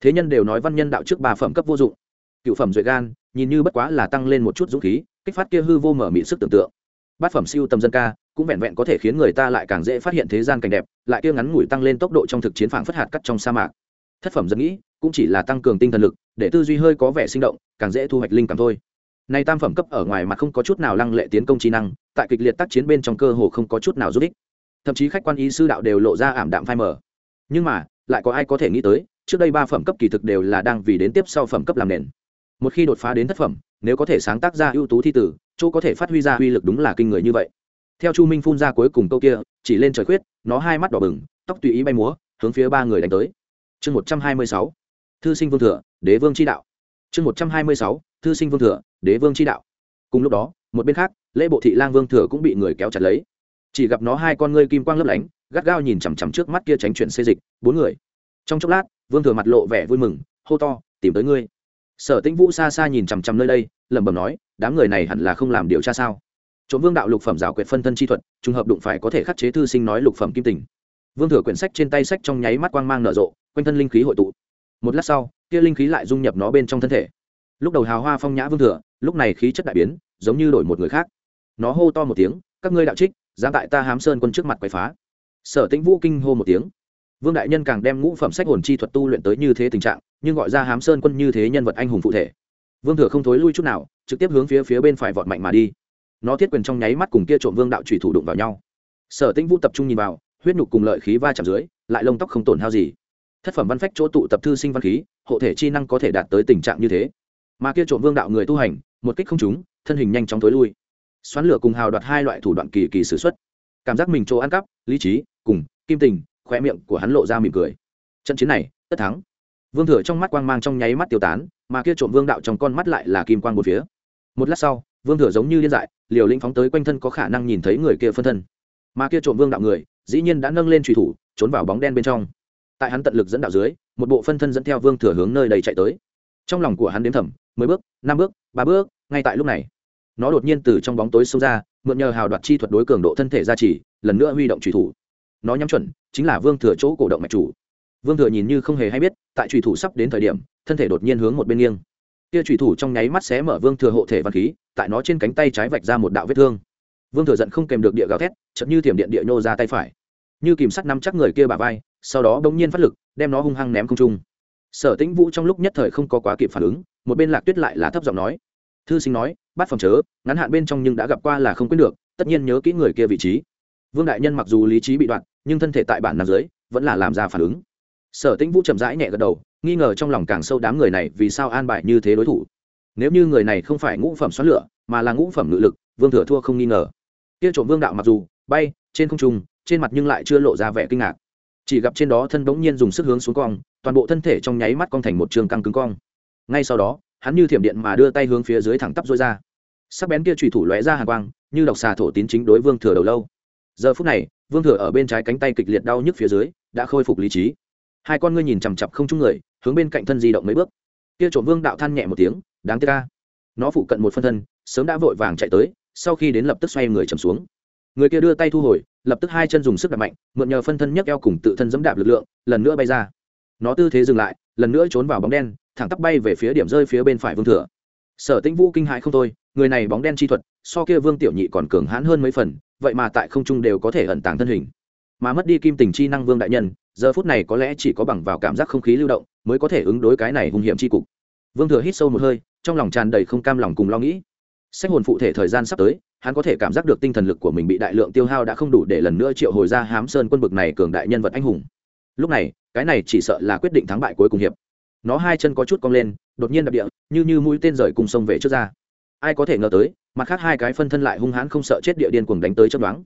Thế nhân đều nói văn nhân đạo trước ba phẩm cấp vô dụng. Cựu phẩm duệ gan, nhìn như bất quá là tăng lên một chút dũng khí, kích phát kia hư vô mở mị sức tưởng tượng. Bát phẩm siêu tầm dân ca cũng vẹn vẹn có thể khiến người ta lại càng dễ phát hiện thế gian cảnh đẹp, lại kia ngắn ngủi tăng lên tốc độ trong thực chiến phảng phất hạt cắt trong sa mạc. Thất phẩm dân nghĩ, cũng chỉ là tăng cường tinh thần lực, để tư duy hơi có vẻ sinh động, càng dễ thu hoạch linh cảm thôi. Nay tam phẩm cấp ở ngoài mà không có chút nào lăng lệ tiến công trí năng, tại kịch liệt tác chiến bên trong cơ hồ không có chút nào giúp ích. Thậm chí khách quan ý sư đạo đều lộ ra ảm đạm phai mờ. Nhưng mà, lại có ai có thể nghĩ tới, trước đây ba phẩm cấp kỳ thực đều là đang vì đến tiếp sau phẩm cấp làm nền. Một khi đột phá đến thất phẩm, nếu có thể sáng tác ra ưu tú thi tử, chỗ có thể phát huy ra uy lực đúng là kinh người như vậy theo chu minh phun ra cuối cùng câu kia, chỉ lên trời khuyết, nó hai mắt đỏ bừng, tóc tùy ý bay múa, hướng phía ba người đánh tới. Chương một trăm hai mươi sáu, thư sinh vương thừa, đế vương chi đạo. Chương một trăm hai mươi sáu, thư sinh vương thừa, đế vương chi đạo. Cùng lúc đó, một bên khác, lễ bộ thị lang vương thừa cũng bị người kéo chặt lấy. Chỉ gặp nó hai con ngươi kim quang lấp lánh, gắt gao nhìn chằm chằm trước mắt kia tránh chuyển xê dịch, bốn người. Trong chốc lát, vương thừa mặt lộ vẻ vui mừng, hô to, tìm tới ngươi. Sở tĩnh vũ xa xa nhìn chằm chằm nơi đây, lẩm bẩm nói, đám người này hẳn là không làm điều tra sao? Trộm vương đạo lục phẩm rào quyệt phân thân chi thuật, trùng hợp đụng phải có thể khắc chế thư sinh nói lục phẩm kim tình. Vương thừa quyển sách trên tay sách trong nháy mắt quang mang nở rộ, quanh thân linh khí hội tụ. Một lát sau, kia linh khí lại dung nhập nó bên trong thân thể. Lúc đầu hào hoa phong nhã vương thừa, lúc này khí chất đại biến, giống như đổi một người khác. Nó hô to một tiếng, các ngươi đạo trích, dám tại ta hám sơn quân trước mặt quậy phá. Sở tĩnh vũ kinh hô một tiếng. Vương đại nhân càng đem ngũ phẩm sách hồn chi thuật tu luyện tới như thế tình trạng, nhưng gọi ra hám sơn quân như thế nhân vật anh hùng cụ thể. Vương thừa không thối lui chút nào, trực tiếp hướng phía phía bên phải vọt mạnh mà đi nó thiết quyền trong nháy mắt cùng kia trộm vương đạo trùy thủ đụng vào nhau. Sở tĩnh vũ tập trung nhìn vào, huyết nhục cùng lợi khí va chạm dưới, lại lông tóc không tổn hao gì. Thất phẩm văn phách chỗ tụ tập thư sinh văn khí, hộ thể chi năng có thể đạt tới tình trạng như thế. Mà kia trộm vương đạo người tu hành, một kích không trúng, thân hình nhanh chóng tối lui. Xoắn lửa cùng hào đoạt hai loại thủ đoạn kỳ kỳ s ử x u ấ t cảm giác mình chỗ ăn cắp, lý trí, cùng, kim tình khoe miệng của hắn lộ ra mỉm cười. Trận chiến này, tất thắng. Vương thừa trong mắt quang mang trong nháy mắt tiêu tán, mà kia trộm vương đạo trong con mắt lại là kim quang một phía. Một lát sau, vương thừa giống như liên dại liều lĩnh phóng tới quanh thân có khả năng nhìn thấy người kia phân thân. Mà kia trộm vương đạo người, dĩ nhiên đã nâng lên trùy thủ, trốn vào bóng đen bên trong. Tại hắn tận lực dẫn đạo dưới, một bộ phân thân dẫn theo vương thừa hướng nơi đầy chạy tới. Trong lòng của hắn đếm thầm, mười bước, năm bước, ba bước, ngay tại lúc này, nó đột nhiên từ trong bóng tối sâu ra, mượn nhờ hào đoạt chi thuật đối cường độ thân thể gia trì, lần nữa huy động trùy thủ. Nó nhắm chuẩn, chính là vương thừa chỗ cổ động mạch chủ. Vương thừa nhìn như không hề hay biết, tại trùy thủ sắp đến thời điểm, thân thể đột nhiên hướng một bên nghiêng. Kia trùy thủ trong nháy mắt xé mở vương thừa hộ thể văn khí tại nó trên cánh tay trái vạch ra một đạo vết thương. Vương thừa giận không kèm được địa gào thét chậm như thiểm điện địa nhô ra tay phải. Như kìm sắt nắm chắc người kia bà vai, sau đó bỗng nhiên phát lực, đem nó hung hăng ném không trung. Sở tĩnh vũ trong lúc nhất thời không có quá kịp phản ứng, một bên lạc tuyết lại là thấp giọng nói. Thư sinh nói, bắt phòng chớ, ngắn hạn bên trong nhưng đã gặp qua là không quyết được, tất nhiên nhớ kỹ người kia vị trí. Vương đại nhân mặc dù lý trí bị đoạn, nhưng thân thể tại bản nam dưới, vẫn là làm ra phản ứng. Sở tĩnh vũ chậm rãi nhẹ gật đầu, nghi ngờ trong lòng càng sâu đám người này vì sao an bài như thế đối thủ nếu như người này không phải ngũ phẩm xoắn lửa, mà là ngũ phẩm ngự lực, vương thừa thua không nghi ngờ. Kia trộm vương đạo mặc dù bay trên không trung, trên mặt nhưng lại chưa lộ ra vẻ kinh ngạc. Chỉ gặp trên đó thân bỗng nhiên dùng sức hướng xuống cong, toàn bộ thân thể trong nháy mắt cong thành một trường căng cứng cong. Ngay sau đó, hắn như thiểm điện mà đưa tay hướng phía dưới thẳng tắp dối ra. Sắc bén kia trùy thủ lóe ra hàng quang, như độc xà thổ tín chính đối vương thừa đầu lâu. Giờ phút này, vương thừa ở bên trái cánh tay kịch liệt đau nhức phía dưới, đã khôi phục lý trí. Hai con ngươi nhìn chằm chặp không chung người, hướng bên cạnh thân di động mấy bước. Kia trộm vương đạo than nhẹ một tiếng đáng tiếc ca nó phụ cận một phân thân, sớm đã vội vàng chạy tới, sau khi đến lập tức xoay người chầm xuống. Người kia đưa tay thu hồi, lập tức hai chân dùng sức đạp mạnh, mượn nhờ phân thân nhấc eo cùng tự thân dẫm đạp lực lượng, lần nữa bay ra. Nó tư thế dừng lại, lần nữa trốn vào bóng đen, thẳng tắp bay về phía điểm rơi phía bên phải vương thừa sở tĩnh vũ kinh hãi không thôi, người này bóng đen chi thuật, so kia vương tiểu nhị còn cường hãn hơn mấy phần, vậy mà tại không trung đều có thể ẩn tàng thân hình. Mà mất đi kim tình chi năng vương đại nhân, giờ phút này có lẽ chỉ có bằng vào cảm giác không khí lưu động, mới có thể ứng đối cái này hung hiểm chi cục. Vương thừa hít sâu một hơi trong lòng tràn đầy không cam lòng cùng lo nghĩ. Sách hồn phụ thể thời gian sắp tới, hắn có thể cảm giác được tinh thần lực của mình bị đại lượng tiêu hao đã không đủ để lần nữa triệu hồi ra hám sơn quân bực này cường đại nhân vật anh hùng. Lúc này, cái này chỉ sợ là quyết định thắng bại cuối cùng hiệp. Nó hai chân có chút cong lên, đột nhiên đập địa, như như mũi tên rời cùng sông về trước ra. Ai có thể ngờ tới, mặt khác hai cái phân thân lại hung hãn không sợ chết địa điên cuồng đánh tới chấp đoán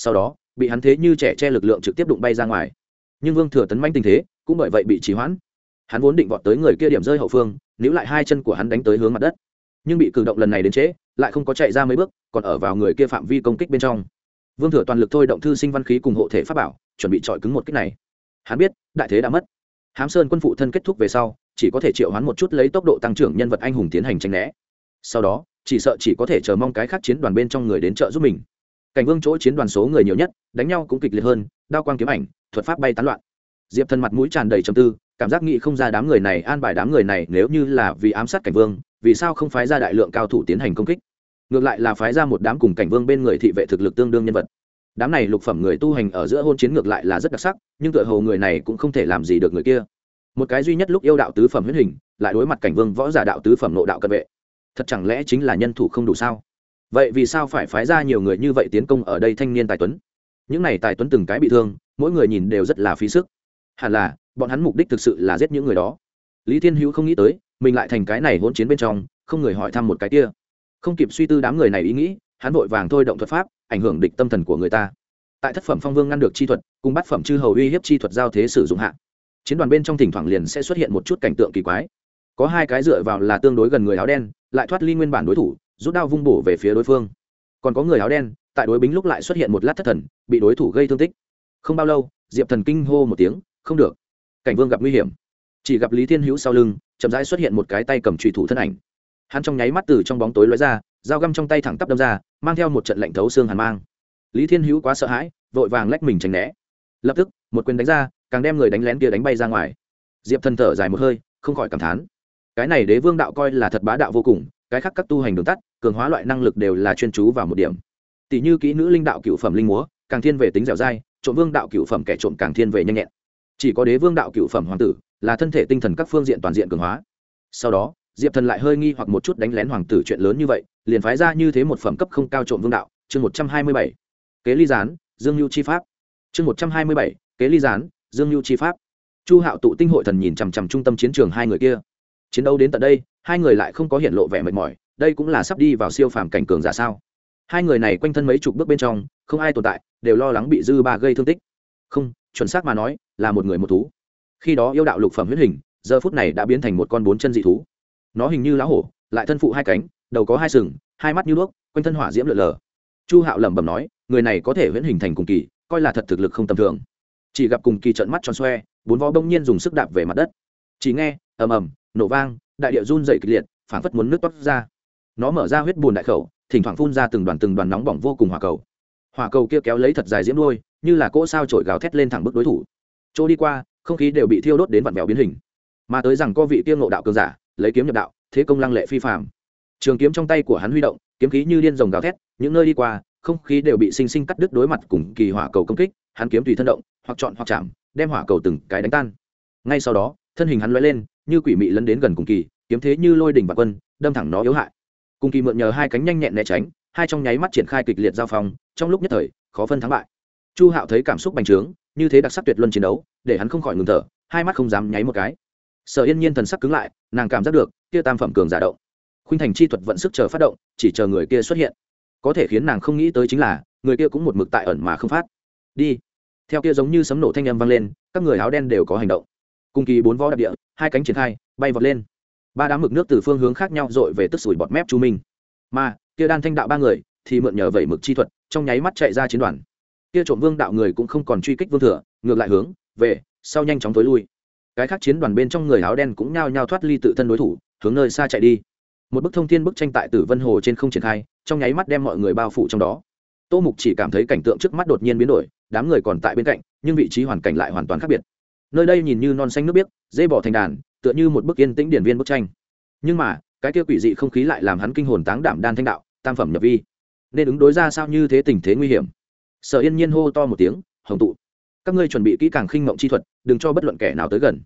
sau đó, bị hắn thế như trẻ che lực lượng trực tiếp đụng bay ra ngoài. Nhưng vương thừa tấn manh tình thế, cũng bởi vậy bị trì hoãn hắn vốn định vọt tới người kia điểm rơi hậu phương, níu lại hai chân của hắn đánh tới hướng mặt đất. Nhưng bị cử động lần này đến trễ, lại không có chạy ra mấy bước, còn ở vào người kia phạm vi công kích bên trong. Vương thừa toàn lực thôi động thư sinh văn khí cùng hộ thể pháp bảo, chuẩn bị chọi cứng một kích này. Hắn biết, đại thế đã mất. Hám sơn quân phụ thân kết thúc về sau, chỉ có thể triệu hắn một chút lấy tốc độ tăng trưởng nhân vật anh hùng tiến hành tranh né. Sau đó, chỉ sợ chỉ có thể chờ mong cái khác chiến đoàn bên trong người đến trợ giúp mình. Cảnh vương chỗ chiến đoàn số người nhiều nhất, đánh nhau cũng kịch liệt hơn, đao quang kiếm ảnh, thuật pháp bay tán loạn. Diệp thần mặt mũi tràn đầy trầm tư cảm giác nghĩ không ra đám người này an bài đám người này nếu như là vì ám sát cảnh vương, vì sao không phái ra đại lượng cao thủ tiến hành công kích? Ngược lại là phái ra một đám cùng cảnh vương bên người thị vệ thực lực tương đương nhân vật. Đám này lục phẩm người tu hành ở giữa hôn chiến ngược lại là rất đặc sắc, nhưng tựa hồ người này cũng không thể làm gì được người kia. Một cái duy nhất lúc yêu đạo tứ phẩm huyết hình, lại đối mặt cảnh vương võ giả đạo tứ phẩm nộ đạo cận vệ. Thật chẳng lẽ chính là nhân thủ không đủ sao? Vậy vì sao phải phái ra nhiều người như vậy tiến công ở đây thanh niên tài tuấn? Những này tài tuấn từng cái bị thương, mỗi người nhìn đều rất là phí sức hẳn là, bọn hắn mục đích thực sự là giết những người đó. Lý thiên hữu không nghĩ tới, mình lại thành cái này hỗn chiến bên trong, không người hỏi thăm một cái kia. Không kịp suy tư đám người này ý nghĩ, hắn vội vàng thôi động thuật pháp, ảnh hưởng địch tâm thần của người ta. Tại thất phẩm phong vương ngăn được chi thuật, cùng bát phẩm chư hầu uy hiếp chi thuật giao thế sử dụng hạ, chiến đoàn bên trong thỉnh thoảng liền sẽ xuất hiện một chút cảnh tượng kỳ quái. Có hai cái dựa vào là tương đối gần người áo đen, lại thoát ly nguyên bản đối thủ, rút đao vung bổ về phía đối phương. Còn có người áo đen, tại đối bính lúc lại xuất hiện một lát thất thần, bị đối thủ gây thương tích. Không bao lâu, diệp thần kinh hô một tiếng không được. Cảnh vương gặp nguy hiểm. Chỉ gặp lý thiên hữu sau lưng, chậm rãi xuất hiện một cái tay cầm trùy thủ thân ảnh. Hắn trong nháy mắt từ trong bóng tối lóe ra, dao găm trong tay thẳng tắp đâm ra, mang theo một trận lệnh thấu xương hàn mang. Lý thiên hữu quá sợ hãi, vội vàng lách mình tránh né. Lập tức, một quyền đánh ra, càng đem người đánh lén kia đánh bay ra ngoài. Diệp thần thở dài một hơi, không khỏi cảm thán. Cái này đế vương đạo coi là thật bá đạo vô cùng, cái khác các tu hành đường tắt, cường hóa loại năng lực đều là chuyên chú vào một điểm. Tỷ như kỹ nữ linh đạo cựu phẩm linh múa, càng thiên về tính dẻo dai, trộm vương đạo cựu phẩm kẻ trộm càng thiên về nhanh nhẹn chỉ có đế vương đạo cựu phẩm hoàng tử là thân thể tinh thần các phương diện toàn diện cường hóa. Sau đó, diệp thần lại hơi nghi hoặc một chút đánh lén hoàng tử chuyện lớn như vậy, liền phái ra như thế một phẩm cấp không cao trộm vương đạo, chương một trăm hai mươi bảy. Kế ly gián, dương lưu chi pháp. Chương một trăm hai mươi bảy, kế ly gián, dương lưu chi pháp. Chu hạo tụ tinh hội thần nhìn chằm chằm trung tâm chiến trường hai người kia. Chiến đấu đến tận đây, hai người lại không có hiện lộ vẻ mệt mỏi, đây cũng là sắp đi vào siêu phàm cảnh cường giả sao? Hai người này quanh thân mấy chục bước bên trong, không ai tồn tại, đều lo lắng bị dư ba gây thương tích. Không chuẩn xác mà nói, là một người một thú. Khi đó yêu đạo lục phẩm huyết hình, giờ phút này đã biến thành một con bốn chân dị thú. Nó hình như lá hổ, lại thân phụ hai cánh, đầu có hai sừng, hai mắt như đuốc, quanh thân hỏa diễm lượn lờ. Chu hạo lẩm bẩm nói, người này có thể huyễn hình thành cùng kỳ, coi là thật thực lực không tầm thường. Chỉ gặp cùng kỳ trận mắt tròn xoe, bốn vó bỗng nhiên dùng sức đạp về mặt đất. Chỉ nghe, ầm ầm, nổ vang, đại địa run dậy kịch liệt, phảng phất muốn nước toát ra. Nó mở ra huyết bùn đại khẩu, thỉnh thoảng phun ra từng đoàn từng đoàn nóng bỏng vô cùng hỏa cầu. Hỏa cầu kia kéo lấy thật dài diễm đuôi như là cỗ sao trổi gào thét lên thẳng bức đối thủ. Chỗ đi qua, không khí đều bị thiêu đốt đến vặn vẹo biến hình. Mà tới rằng có vị tiêu ngộ đạo cường giả, lấy kiếm nhập đạo, thế công lăng lệ phi phạm trường kiếm trong tay của hắn huy động, kiếm khí như điên rồng gào thét, những nơi đi qua, không khí đều bị sinh sinh cắt đứt đối mặt cùng kỳ hỏa cầu công kích, hắn kiếm tùy thân động, hoặc chọn hoặc chạm, đem hỏa cầu từng cái đánh tan. Ngay sau đó, thân hình hắn lóe lên, như quỷ mị lấn đến gần cùng kỳ, kiếm thế như lôi đỉnh và quân, đâm thẳng nó yếu hại. Cùng kỳ mượn nhờ hai cánh nhanh nhẹn né tránh, hai trong nháy mắt triển khai kịch liệt giao phong, trong lúc nhất thời, khó phân thắng bại chu hạo thấy cảm xúc bành trướng, như thế đặc sắc tuyệt luân chiến đấu, để hắn không khỏi ngừng thở, hai mắt không dám nháy một cái. Sở yên nhiên thần sắc cứng lại, nàng cảm giác được, kia tam phẩm cường giả động. Khuynh thành chi thuật vận sức chờ phát động, chỉ chờ người kia xuất hiện. Có thể khiến nàng không nghĩ tới chính là, người kia cũng một mực tại ẩn mà không phát. Đi. Theo kia giống như sấm nổ thanh âm vang lên, các người áo đen đều có hành động. Cùng kỳ bốn võ đặc địa, hai cánh triển khai, bay vọt lên. Ba đám mực nước từ phương hướng khác nhau dội về tức sủi bọt mép chu minh. Mà, kia đan thanh đạo ba người, thì mượn nhờ vẩy mực chi thuật, trong nháy mắt chạy ra chiến đoàn kia trộm vương đạo người cũng không còn truy kích vương thừa, ngược lại hướng, về, sau nhanh chóng tối lui. Cái khác chiến đoàn bên trong người áo đen cũng nhao nhao thoát ly tự thân đối thủ, hướng nơi xa chạy đi. Một bức thông thiên bức tranh tại tử vân hồ trên không triển khai, trong nháy mắt đem mọi người bao phủ trong đó. Tô mục chỉ cảm thấy cảnh tượng trước mắt đột nhiên biến đổi, đám người còn tại bên cạnh, nhưng vị trí hoàn cảnh lại hoàn toàn khác biệt. Nơi đây nhìn như non xanh nước biếc dây bỏ thành đàn, tựa như một bức yên tĩnh điển viên bức tranh. Nhưng mà, cái kia quỷ dị không khí lại làm hắn kinh hồn táng đảm đan thanh đạo, tam phẩm nhập vi. Nên ứng đối ra sao như thế tình thế nguy hiểm? Sở yên nhiên hô to một tiếng, hồng tụ, các ngươi chuẩn bị kỹ càng khinh mộng chi thuật, đừng cho bất luận kẻ nào tới gần.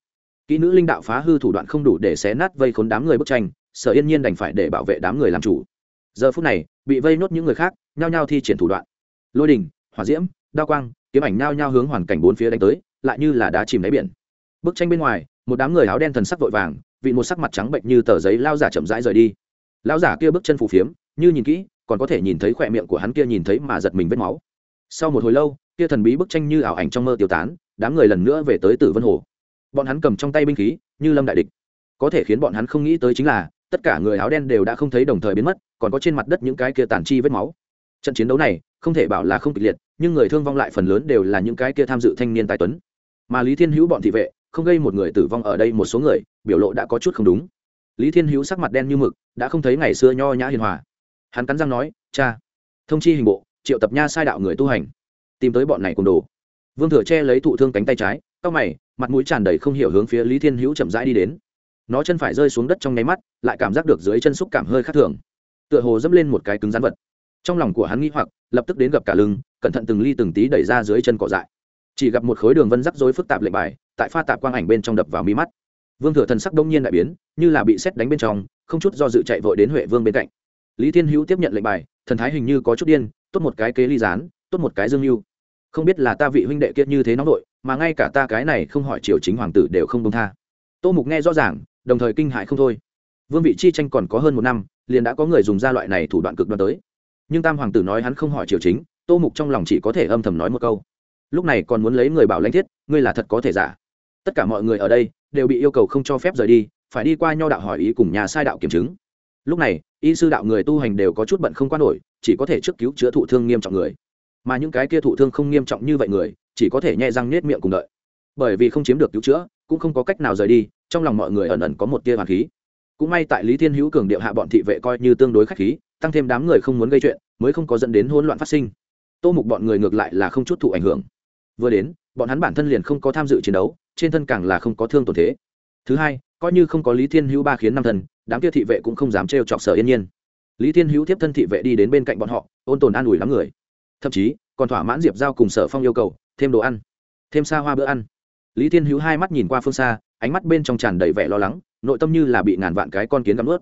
Kỹ nữ linh đạo phá hư thủ đoạn không đủ để xé nát vây khốn đám người bức tranh, sở yên nhiên đành phải để bảo vệ đám người làm chủ. Giờ phút này, bị vây nốt những người khác, nhao nhao thi triển thủ đoạn. Lôi đình hỏa diễm, đao quang, kiếm ảnh nhao nhao hướng hoàn cảnh bốn phía đánh tới, lại như là đá chìm đáy biển. Bức tranh bên ngoài, một đám người áo đen thần sắc vội vàng, vị một sắc mặt trắng bệnh như tờ giấy lao giả chậm rãi rời đi. Lao giả kia bước chân phù phiếm, như nhìn kỹ, còn có thể nhìn thấy khỏe miệng của hắn kia nhìn thấy mà giật mình vết máu sau một hồi lâu, kia thần bí bức tranh như ảo ảnh trong mơ tiêu tán, đám người lần nữa về tới tử vân hồ. Bọn hắn cầm trong tay binh khí, như lâm đại địch. Có thể khiến bọn hắn không nghĩ tới chính là, tất cả người áo đen đều đã không thấy đồng thời biến mất, còn có trên mặt đất những cái kia tàn chi vết máu. Trận chiến đấu này, không thể bảo là không kịch liệt, nhưng người thương vong lại phần lớn đều là những cái kia tham dự thanh niên tài tuấn. Mà lý thiên hữu bọn thị vệ, không gây một người tử vong ở đây một số người, biểu lộ đã có chút không đúng. Lý thiên hữu sắc mặt đen như mực, đã không thấy ngày xưa nho nhã hiền hòa. Hắn cắn răng nói, cha, thông chi hình bộ triệu tập nha sai đạo người tu hành, tìm tới bọn này cùng đồ. Vương thừa che lấy thụ thương cánh tay trái, cau mày, mặt mũi tràn đầy không hiểu hướng phía lý thiên hữu chậm rãi đi đến. Nó chân phải rơi xuống đất trong nháy mắt, lại cảm giác được dưới chân xúc cảm hơi khác thường. Tựa hồ dẫm lên một cái cứng rắn vật. Trong lòng của hắn nghĩ hoặc, lập tức đến gặp cả lưng, cẩn thận từng ly từng tí đẩy ra dưới chân cỏ dại. Chỉ gặp một khối đường vân rắc rối phức tạp lệnh bài, tại pha tạp quang ảnh bên trong đập vào mi mắt. Vương thừa thần sắc đông nhiên đại biến, như là bị xét đánh bên trong, không chút do dự chạy vội đến huệ vương bên cạnh. Lý thiên hữu tiếp nhận lệnh bài, thần thái hình như có chút điên tốt một cái kế ly gián, tốt một cái dương mưu. Không biết là ta vị huynh đệ kiệt như thế nóng đội mà ngay cả ta cái này không hỏi triều chính hoàng tử đều không công tha. Tô mục nghe rõ ràng, đồng thời kinh hại không thôi. Vương vị chi tranh còn có hơn một năm, liền đã có người dùng ra loại này thủ đoạn cực đoan tới. Nhưng tam hoàng tử nói hắn không hỏi triều chính, tô mục trong lòng chỉ có thể âm thầm nói một câu. Lúc này còn muốn lấy người bảo lãnh thiết, ngươi là thật có thể giả. Tất cả mọi người ở đây đều bị yêu cầu không cho phép rời đi, phải đi qua nho đạo hỏi ý cùng nhà sai đạo kiểm chứng lúc này, y sư đạo người tu hành đều có chút bận không quan nổi, chỉ có thể trước cứu chữa thụ thương nghiêm trọng người. Mà những cái kia thụ thương không nghiêm trọng như vậy người, chỉ có thể nhẹ răng nết miệng cùng đợi. Bởi vì không chiếm được cứu chữa, cũng không có cách nào rời đi, trong lòng mọi người ẩn ẩn có một tia hoàng khí. Cũng may tại lý thiên hữu cường điệu hạ bọn thị vệ coi như tương đối khách khí, tăng thêm đám người không muốn gây chuyện, mới không có dẫn đến hỗn loạn phát sinh. Tô mục bọn người ngược lại là không chút thụ ảnh hưởng. Vừa đến, bọn hắn bản thân liền không có tham dự chiến đấu, trên thân càng là không có thương tổn thế. Thứ hai coi như không có lý thiên hữu ba khiến năm thần, đám kia thị vệ cũng không dám trêu chọc sở yên nhiên. Lý thiên hữu tiếp thân thị vệ đi đến bên cạnh bọn họ, ôn tồn an ủi lắm người. Thậm chí, còn thỏa mãn diệp giao cùng sở phong yêu cầu, thêm đồ ăn, thêm xa hoa bữa ăn. Lý thiên hữu hai mắt nhìn qua phương xa, ánh mắt bên trong tràn đầy vẻ lo lắng, nội tâm như là bị ngàn vạn cái con kiến gắm ướt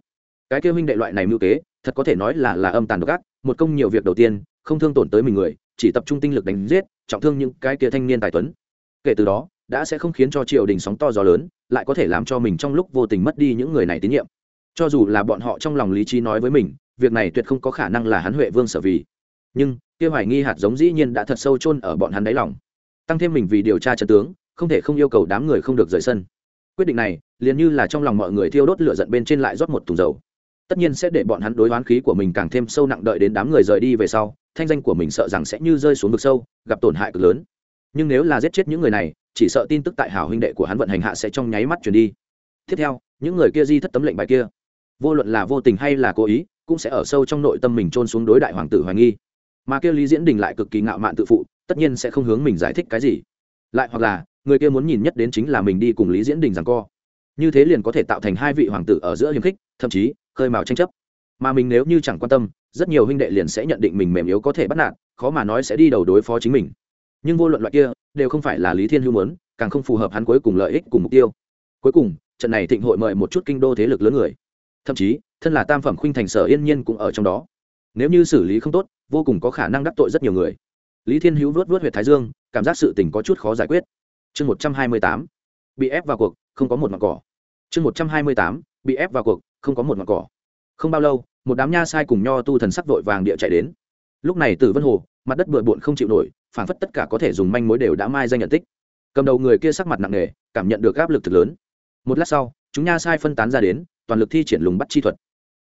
cái kêu huynh đệ loại này mưu kế, thật có thể nói là là âm tàn độc ác, một công nhiều việc đầu tiên, không thương tổn tới mình người, chỉ tập trung tinh lực đánh giết, trọng thương những cái kia thanh niên tài tuấn. Kể từ đó đã sẽ không khiến cho triều đình sóng to gió lớn, lại có thể làm cho mình trong lúc vô tình mất đi những người này tín nhiệm. Cho dù là bọn họ trong lòng lý trí nói với mình, việc này tuyệt không có khả năng là hắn huệ vương sở vì. Nhưng, kia hoài nghi hạt giống dĩ nhiên đã thật sâu chôn ở bọn hắn đáy lòng. Tăng thêm mình vì điều tra trận tướng, không thể không yêu cầu đám người không được rời sân. Quyết định này, liền như là trong lòng mọi người thiêu đốt lửa giận bên trên lại rót một thùng dầu. Tất nhiên sẽ để bọn hắn đối oán khí của mình càng thêm sâu nặng đợi đến đám người rời đi về sau, thanh danh của mình sợ rằng sẽ như rơi xuống vực sâu, gặp tổn hại cực lớn. Nhưng nếu là giết chết những người này chỉ sợ tin tức tại hảo huynh đệ của hắn vận hành hạ sẽ trong nháy mắt chuyển đi. Tiếp theo, những người kia di thất tấm lệnh bài kia. Vô luận là vô tình hay là cố ý, cũng sẽ ở sâu trong nội tâm mình trôn xuống đối đại hoàng tử hoài nghi. Mà kia lý diễn đình lại cực kỳ ngạo mạn tự phụ, tất nhiên sẽ không hướng mình giải thích cái gì. Lại hoặc là, người kia muốn nhìn nhất đến chính là mình đi cùng lý diễn đình rằng co. Như thế liền có thể tạo thành hai vị hoàng tử ở giữa hiềm khích, thậm chí, khơi mào tranh chấp. Mà mình nếu như chẳng quan tâm, rất nhiều huynh đệ liền sẽ nhận định mình mềm yếu có thể bắt nạt, khó mà nói sẽ đi đầu đối phó chính mình nhưng vô luận loại kia đều không phải là lý thiên Hưu muốn, càng không phù hợp hắn cuối cùng lợi ích cùng mục tiêu. Cuối cùng, trận này thịnh hội mời một chút kinh đô thế lực lớn người. Thậm chí, thân là tam phẩm khuynh thành sở yên nhiên cũng ở trong đó. Nếu như xử lý không tốt, vô cùng có khả năng đắc tội rất nhiều người. Lý thiên hữu vớt vớt h u y ệ t thái dương, cảm giác sự tình có chút khó giải quyết. Chương một trăm hai mươi tám, bị ép vào cuộc, không có một mặt cỏ. Chương một trăm hai mươi tám, bị ép vào cuộc, không có một mặt cỏ. Không bao lâu, một đám nha sai cùng nho tu thần sắc vội vàng địa chạy đến. Lúc này Tử vân hồ mặt đất bừa bộn không chịu nổi phản phất tất cả có thể dùng manh mối đều đã mai danh nhận tích. Cầm đầu người kia sắc mặt nặng nề, cảm nhận được áp lực thực lớn. Một lát sau, chúng nha sai phân tán ra đến, toàn lực thi triển lùng bắt chi thuật.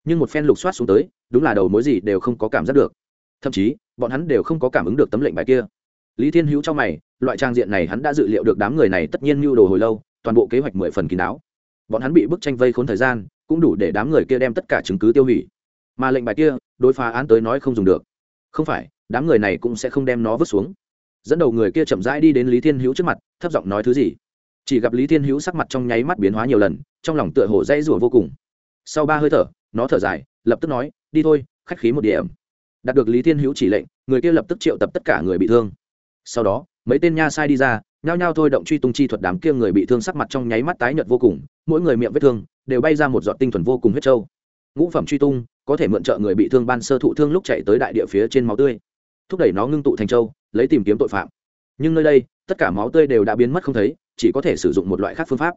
Nhưng một phen lục soát xuống tới, đúng là đầu mối gì đều không có cảm giác được. Thậm chí, bọn hắn đều không có cảm ứng được tấm lệnh bài kia. Lý thiên hữu trong mày, loại trang diện này hắn đã dự liệu được đám người này tất nhiên mưu đồ hồi lâu, toàn bộ kế hoạch mười phần kín đáo. Bọn hắn bị bức tranh vây khốn thời gian, cũng đủ để đám người kia đem tất cả chứng cứ tiêu hủy. Mà lệnh bài kia, đối phá án tới nói không dùng được. Không phải đám người này cũng sẽ không đem nó vứt xuống. Dẫn đầu người kia chậm rãi đi đến lý thiên hữu trước mặt, thấp giọng nói thứ gì? Chỉ gặp lý thiên hữu sắc mặt trong nháy mắt biến hóa nhiều lần, trong lòng tựa hồ dây rủa vô cùng. Sau ba hơi thở, nó thở dài, lập tức nói, đi thôi, khách khí một điểm. Đạt được lý thiên hữu chỉ lệnh, người kia lập tức triệu tập tất cả người bị thương. Sau đó, mấy tên nha sai đi ra, nhao nhao thôi động truy tung chi thuật đám kia người bị thương sắc mặt trong nháy mắt tái nhợt vô cùng, mỗi người miệng vết thương đều bay ra một giọt tinh thuần vô cùng huyết trâu. Ngũ phẩm truy tung, có thể mượn trợ người bị thương ban sơ thụ thương lúc chạy tới đại địa phía trên máu tươi thúc đẩy nó ngưng tụ thành châu lấy tìm kiếm tội phạm. Nhưng nơi đây, tất cả máu tươi đều đã biến mất không thấy, chỉ có thể sử dụng một loại khác phương pháp.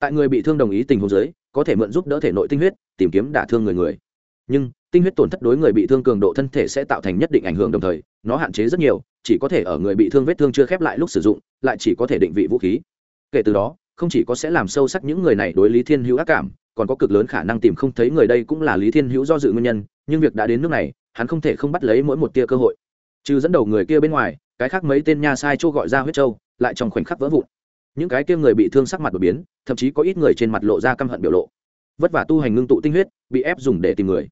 Tại người bị thương đồng ý tình huống giới có thể mượn giúp đỡ thể nội tinh huyết, tìm kiếm đả thương người người. Nhưng, tinh huyết tổn thất đối người bị thương cường độ thân thể sẽ tạo thành nhất định ảnh hưởng đồng thời, nó hạn chế rất nhiều, chỉ có thể ở người bị thương vết thương chưa khép lại lúc sử dụng, lại chỉ có thể định vị vũ khí. Kể từ đó, không chỉ có sẽ làm sâu sắc những người này đối lý thiên hữu ác cảm, còn có cực lớn khả năng tìm không thấy người đây cũng là lý thiên hữu do dự nguyên nhân, nhưng việc đã đến nước này, hắn không thể không bắt lấy mỗi một tia cơ hội trừ dẫn đầu người kia bên ngoài, cái khác mấy tên nha sai chỗ gọi ra huyết châu lại trong khoảnh khắc vỡ vụn. Những cái kia người bị thương sắc mặt đột biến, thậm chí có ít người trên mặt lộ ra căm hận biểu lộ. Vất vả tu hành ngưng tụ tinh huyết, bị ép dùng để tìm người.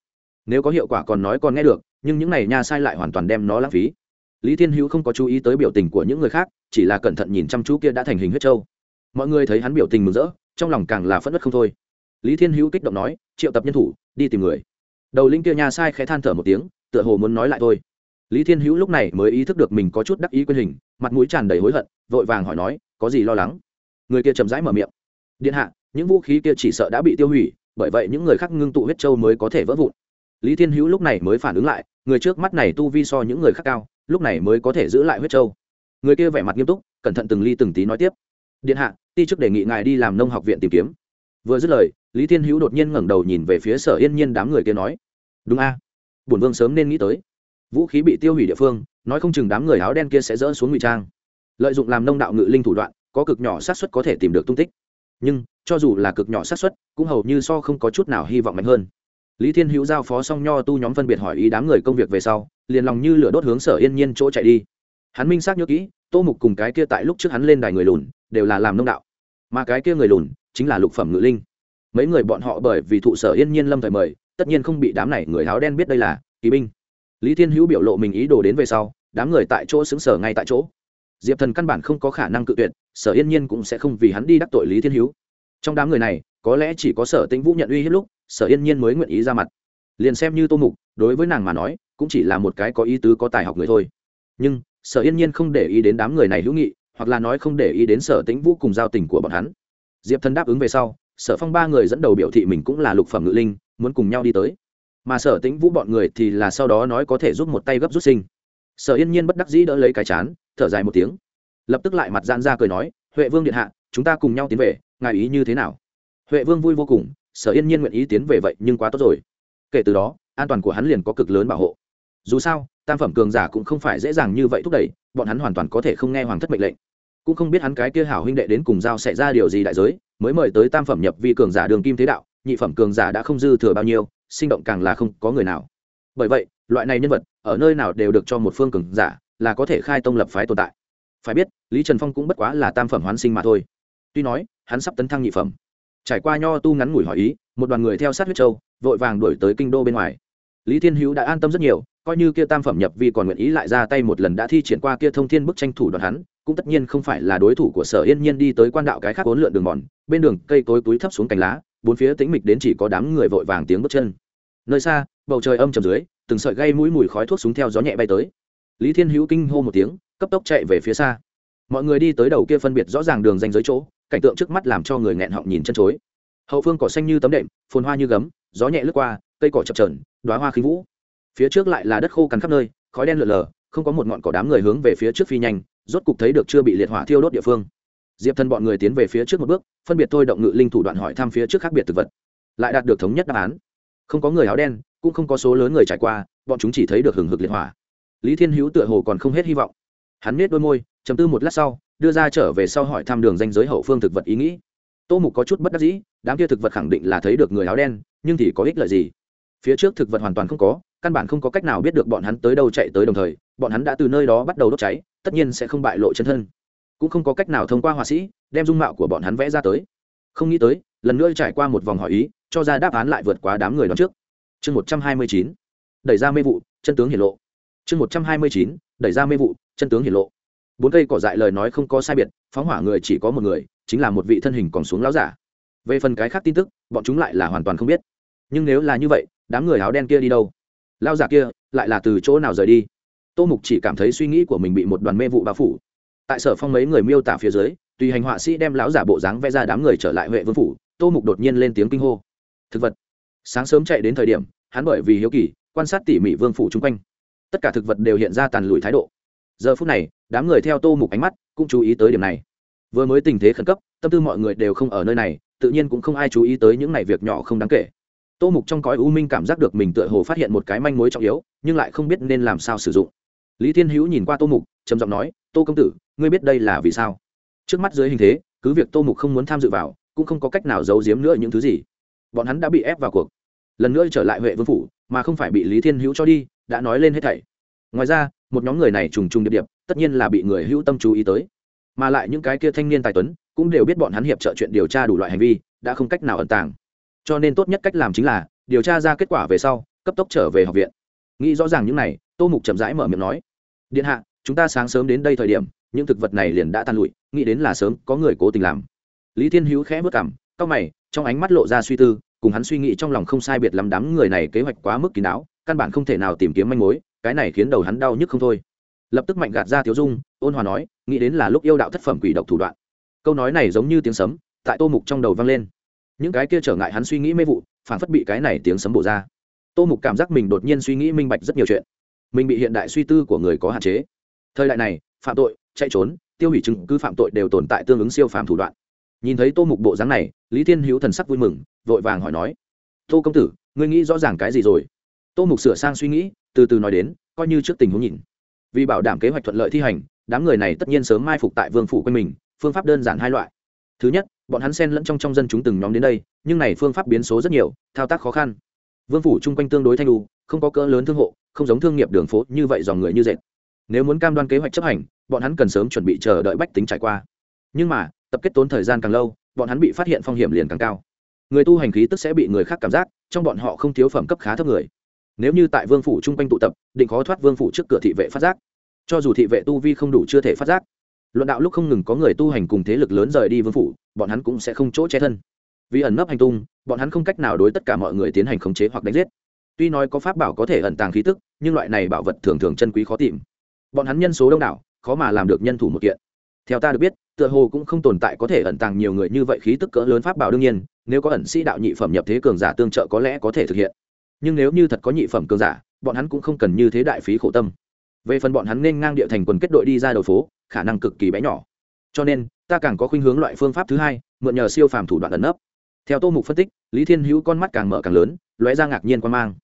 Nếu có hiệu quả còn nói còn nghe được, nhưng những này nha sai lại hoàn toàn đem nó lãng phí. Lý thiên hữu không có chú ý tới biểu tình của những người khác, chỉ là cẩn thận nhìn chăm chú kia đã thành hình huyết châu mọi người thấy hắn biểu tình mừng rỡ, trong lòng càng là phẫn nứt không thôi. Lý thiên hữu kích động nói, triệu tập nhân thủ, đi tìm người. Đầu linh kia nha sai khẽ than thở một tiếng, tựa hồ muốn nói lại thôi lý thiên hữu lúc này mới ý thức được mình có chút đắc ý quyền hình, mặt mũi tràn đầy hối hận, vội vàng hỏi nói, có gì lo lắng? Người kia chậm rãi mở miệng, điện hạ, những vũ khí kia chỉ sợ đã bị tiêu hủy, bởi vậy những người khác ngưng tụ huyết châu mới có thể vỡ vụn. Lý thiên hữu lúc này mới phản ứng lại, người trước mắt này tu vi so những người khác cao, lúc này mới có thể giữ lại huyết châu. Người kia vẻ mặt nghiêm túc, cẩn thận từng ly từng tí nói tiếp, điện hạ, ti chức đề nghị ngài đi làm nông học viện tìm kiếm. Vừa dứt lời, lý thiên hữu đột nhiên ngẩng đầu nhìn về phía sở yên nhiên đám người kia nói, đúng a, bổn vương sớm nên nghĩ tới vũ khí bị tiêu hủy địa phương, nói không chừng đám người áo đen kia sẽ dỡ xuống ngụy trang. Lợi dụng làm nông đạo ngự linh thủ đoạn, có cực nhỏ xác suất có thể tìm được tung tích. Nhưng, cho dù là cực nhỏ xác suất, cũng hầu như so không có chút nào hy vọng mạnh hơn. Lý thiên hữu giao phó xong nho tu nhóm phân biệt hỏi ý đám người công việc về sau, liền lòng như lửa đốt hướng sở yên nhiên chỗ chạy đi. Hắn minh xác nhớ kỹ, tô mục cùng cái kia tại lúc trước hắn lên đài người lùn, đều là làm nông đạo. Mà cái kia người lùn, chính là lục phẩm ngự linh. Mấy người bọn họ bởi vì thụ sở yên nhiên lâm thời mời, tất nhiên không bị đám này người áo đen biết đây là kỳ binh lý thiên hữu biểu lộ mình ý đồ đến về sau, đám người tại chỗ xứng sở ngay tại chỗ. Diệp thần căn bản không có khả năng cự tuyệt, sở yên nhiên cũng sẽ không vì hắn đi đắc tội lý thiên hữu. Trong đám người này, có lẽ chỉ có sở tĩnh vũ nhận uy hết lúc, sở yên nhiên mới nguyện ý ra mặt. Liền xem như tô mục, đối với nàng mà nói, cũng chỉ là một cái có ý tứ có tài học người thôi. Nhưng, sở yên nhiên không để ý đến đám người này hữu nghị, hoặc là nói không để ý đến sở tĩnh vũ cùng giao tình của bọn hắn. Diệp thần đáp ứng về sau, sở phong ba người dẫn đầu biểu thị mình cũng là lục phẩm ngự linh, muốn cùng nhau đi tới mà sở tĩnh vũ bọn người thì là sau đó nói có thể giúp một tay gấp rút sinh. Sở yên nhiên bất đắc dĩ đỡ lấy cái chán, thở dài một tiếng. Lập tức lại mặt gian ra cười nói, huệ vương điện hạ, chúng ta cùng nhau tiến về, ngài ý như thế nào? Huệ vương vui vô cùng, sở yên nhiên nguyện ý tiến về vậy nhưng quá tốt rồi. Kể từ đó, an toàn của hắn liền có cực lớn bảo hộ. Dù sao, tam phẩm cường giả cũng không phải dễ dàng như vậy thúc đẩy, bọn hắn hoàn toàn có thể không nghe hoàng thất mệnh lệnh. Cũng không biết hắn cái kia hảo huynh đệ đến cùng giao xảy ra điều gì đại giới, mới mời tới tam phẩm nhập vi cường giả đường kim thế đạo, nhị phẩm cường giả đã không dư thừa bao nhiêu sinh động càng là không có người nào. Bởi vậy, loại này nhân vật, ở nơi nào đều được cho một phương cường giả, là có thể khai tông lập phái tồn tại. Phải biết, lý trần phong cũng bất quá là tam phẩm hoán sinh mà thôi. Tuy nói, hắn sắp tấn thăng nhị phẩm. Trải qua nho tu ngắn ngủi hỏi ý, một đoàn người theo sát huyết châu, vội vàng đuổi tới kinh đô bên ngoài. Lý thiên hữu đã an tâm rất nhiều, coi như kia tam phẩm nhập vi còn nguyện ý lại ra tay một lần đã thi triển qua kia thông thiên bức tranh thủ đoàn hắn, cũng tất nhiên không phải là đối thủ của sở yên nhiên đi tới quan đạo cái khác bốn lượn đường mòn, bên đường cây cối túi thấp xuống cành lá, bốn phía tĩnh mịch đến chỉ có đám người vội vàng tiếng bước chân nơi xa, bầu trời âm trầm dưới, từng sợi gây mũi mùi khói thuốc súng theo gió nhẹ bay tới. Lý thiên hữu kinh hô một tiếng, cấp tốc chạy về phía xa. Mọi người đi tới đầu kia phân biệt rõ ràng đường danh giới chỗ, cảnh tượng trước mắt làm cho người nghẹn họng nhìn chân chối. Hậu phương cỏ xanh như tấm đệm, phồn hoa như gấm, gió nhẹ lướt qua, cây cỏ chập trờn đoá hoa khí vũ. Phía trước lại là đất khô cằn khắp nơi, khói đen lượn lờ không có một ngọn cỏ đám người hướng về phía trước phi nhanh, rốt cục thấy được chưa bị liệt hỏa thiêu đốt địa phương. Diệp thân bọn người tiến về phía trước một bước, phân biệt thôi động ngự linh thủ đoạn hỏi thăm phía trước khác biệt thực vật, lại đạt được thống nhất đáp án không có người áo đen, cũng không có số lớn người trải qua, bọn chúng chỉ thấy được hừng hực liệt hỏa. Lý thiên hữu tựa hồ còn không hết hy vọng. Hắn nết đôi môi chấm tư một lát sau, đưa ra trở về sau hỏi thăm đường danh giới hậu phương thực vật ý nghĩ. Tô mục có chút bất đắc dĩ, đám kia thực vật khẳng định là thấy được người áo đen, nhưng thì có ích lợi gì? Phía trước thực vật hoàn toàn không có, căn bản không có cách nào biết được bọn hắn tới đâu chạy tới đồng thời, bọn hắn đã từ nơi đó bắt đầu đốt cháy, tất nhiên sẽ không bại lộ chân thân. Cũng không có cách nào thông qua họa sĩ, đem dung mạo của bọn hắn vẽ ra tới. Không nghĩ tới lần nữa trải qua một vòng hỏi ý, cho ra đáp án lại vượt quá đám người đón trước. Chương một trăm hai mươi chín, đẩy ra mê vụ, chân tướng hiển lộ. Chương một trăm hai mươi chín, đẩy ra mê vụ, chân tướng hiển lộ. Bốn cây cỏ dại lời nói không có sai biệt, phóng hỏa người chỉ có một người, chính là một vị thân hình còn xuống láo giả. Về phần cái khác tin tức, bọn chúng lại là hoàn toàn không biết. Nhưng nếu là như vậy, đám người áo đen kia đi đâu? Lao giả kia, lại là từ chỗ nào rời đi? Tô mục chỉ cảm thấy suy nghĩ của mình bị một đoàn mê vụ bao phủ. Tại sở phong mấy người miêu tả phía dưới, tùy hành họa sĩ đem lão giả bộ dáng vẽ ra đám người trở lại huệ vương phủ tô mục đột nhiên lên tiếng kinh hô. Thực vật. Sáng sớm chạy đến thời điểm, hắn bởi vì hiếu kỳ, quan sát tỉ mỉ vương phủ chung quanh. Tất cả thực vật đều hiện ra tàn lùi thái độ. Giờ phút này, đám người theo tô mục ánh mắt cũng chú ý tới điểm này. Vừa mới tình thế khẩn cấp, tâm tư mọi người đều không ở nơi này, tự nhiên cũng không ai chú ý tới những này việc nhỏ không đáng kể. Tô mục trong cõi u minh cảm giác được mình tựa hồ phát hiện một cái manh mối trọng yếu, nhưng lại không biết nên làm sao sử dụng. Lý thiên hữu nhìn qua tô mục, trầm giọng nói, tô công tử, ngươi biết đây là vì sao? Trước mắt dưới hình thế, cứ việc tô mục không muốn tham dự vào cũng không có cách nào giấu giếm nữa những thứ gì. Bọn hắn đã bị ép vào cuộc. Lần nữa trở lại huệ vương phủ, mà không phải bị lý thiên hữu cho đi, đã nói lên hết thảy. Ngoài ra, một nhóm người này trùng trùng điệp điệp, tất nhiên là bị người hữu tâm chú ý tới. Mà lại những cái kia thanh niên tài tuấn, cũng đều biết bọn hắn hiệp trợ chuyện điều tra đủ loại hành vi, đã không cách nào ẩn tàng. Cho nên tốt nhất cách làm chính là, điều tra ra kết quả về sau, cấp tốc trở về học viện. Nghĩ rõ ràng những này, tô mục chậm rãi mở miệng nói. Điện hạ, chúng ta sáng sớm đến đây thời điểm, những thực vật này liền đã tan lụi, nghĩ đến là sớm có người cố tình làm lý thiên hữu khẽ vất cảm cau mày, trong ánh mắt lộ ra suy tư, cùng hắn suy nghĩ trong lòng không sai biệt lắm đám người này kế hoạch quá mức kín đáo, căn bản không thể nào tìm kiếm manh mối, cái này khiến đầu hắn đau nhức không thôi. Lập tức mạnh gạt ra tiếu dung, ôn hòa nói, nghĩ đến là lúc yêu đạo thất phẩm quỷ độc thủ đoạn. Câu nói này giống như tiếng sấm, tại tô mục trong đầu vang lên. Những cái kia trở ngại hắn suy nghĩ mê vụ, phản phất bị cái này tiếng sấm bổ ra. Tô mục cảm giác mình đột nhiên suy nghĩ minh bạch rất nhiều chuyện. Mình bị hiện đại suy tư của người có hạn chế. Thời đại này, phạm tội, chạy trốn, tiêu hủy chứng cứ phạm tội đều tồn tại tương ứng siêu phàm thủ đoạn nhìn thấy tô mục bộ dáng này, lý thiên hữu thần sắc vui mừng, vội vàng hỏi nói, tô công tử, ngươi nghĩ rõ ràng cái gì rồi? Tô mục sửa sang suy nghĩ, từ từ nói đến, coi như trước tình huống nhìn. Vì bảo đảm kế hoạch thuận lợi thi hành, đám người này tất nhiên sớm mai phục tại vương phủ quanh mình, phương pháp đơn giản hai loại. Thứ nhất, bọn hắn xen lẫn trong trong dân chúng từng nhóm đến đây, nhưng này phương pháp biến số rất nhiều, thao tác khó khăn. Vương phủ chung quanh tương đối thanh lu không có cỡ lớn thương hộ, không giống thương nghiệp đường phố như vậy dòng người như dệt. Nếu muốn cam đoan kế hoạch chấp hành, bọn hắn cần sớm chuẩn bị chờ đợi bách tính trải qua. Nhưng mà tập kết tốn thời gian càng lâu, bọn hắn bị phát hiện phong hiểm liền càng cao. Người tu hành khí tức sẽ bị người khác cảm giác, trong bọn họ không thiếu phẩm cấp khá thấp người. Nếu như tại vương phủ chung quanh tụ tập, định khó thoát vương phủ trước cửa thị vệ phát giác. Cho dù thị vệ tu vi không đủ chưa thể phát giác. Luận đạo lúc không ngừng có người tu hành cùng thế lực lớn rời đi vương phủ, bọn hắn cũng sẽ không chỗ che thân. Vì ẩn nấp hành tung, bọn hắn không cách nào đối tất cả mọi người tiến hành khống chế hoặc đánh giết. Tuy nói có pháp bảo có thể ẩn tàng khí tức, nhưng loại này bảo vật thường thường chân quý khó tìm. Bọn hắn nhân số đông đảo, khó mà làm được nhân thủ một kiện theo ta được biết, tựa hồ cũng không tồn tại có thể ẩn tàng nhiều người như vậy khí tức cỡ lớn pháp bảo đương nhiên, nếu có ẩn sĩ đạo nhị phẩm nhập thế cường giả tương trợ có lẽ có thể thực hiện. Nhưng nếu như thật có nhị phẩm cường giả, bọn hắn cũng không cần như thế đại phí khổ tâm. Về phần bọn hắn nên ngang địa thành quần kết đội đi ra đầu phố, khả năng cực kỳ bé nhỏ. Cho nên, ta càng có khuynh hướng loại phương pháp thứ hai, mượn nhờ siêu phàm thủ đoạn ẩn nấp. Theo tô mục phân tích, lý thiên hữu con mắt càng mở càng lớn, lóe ra ngạc nhiên quan mang.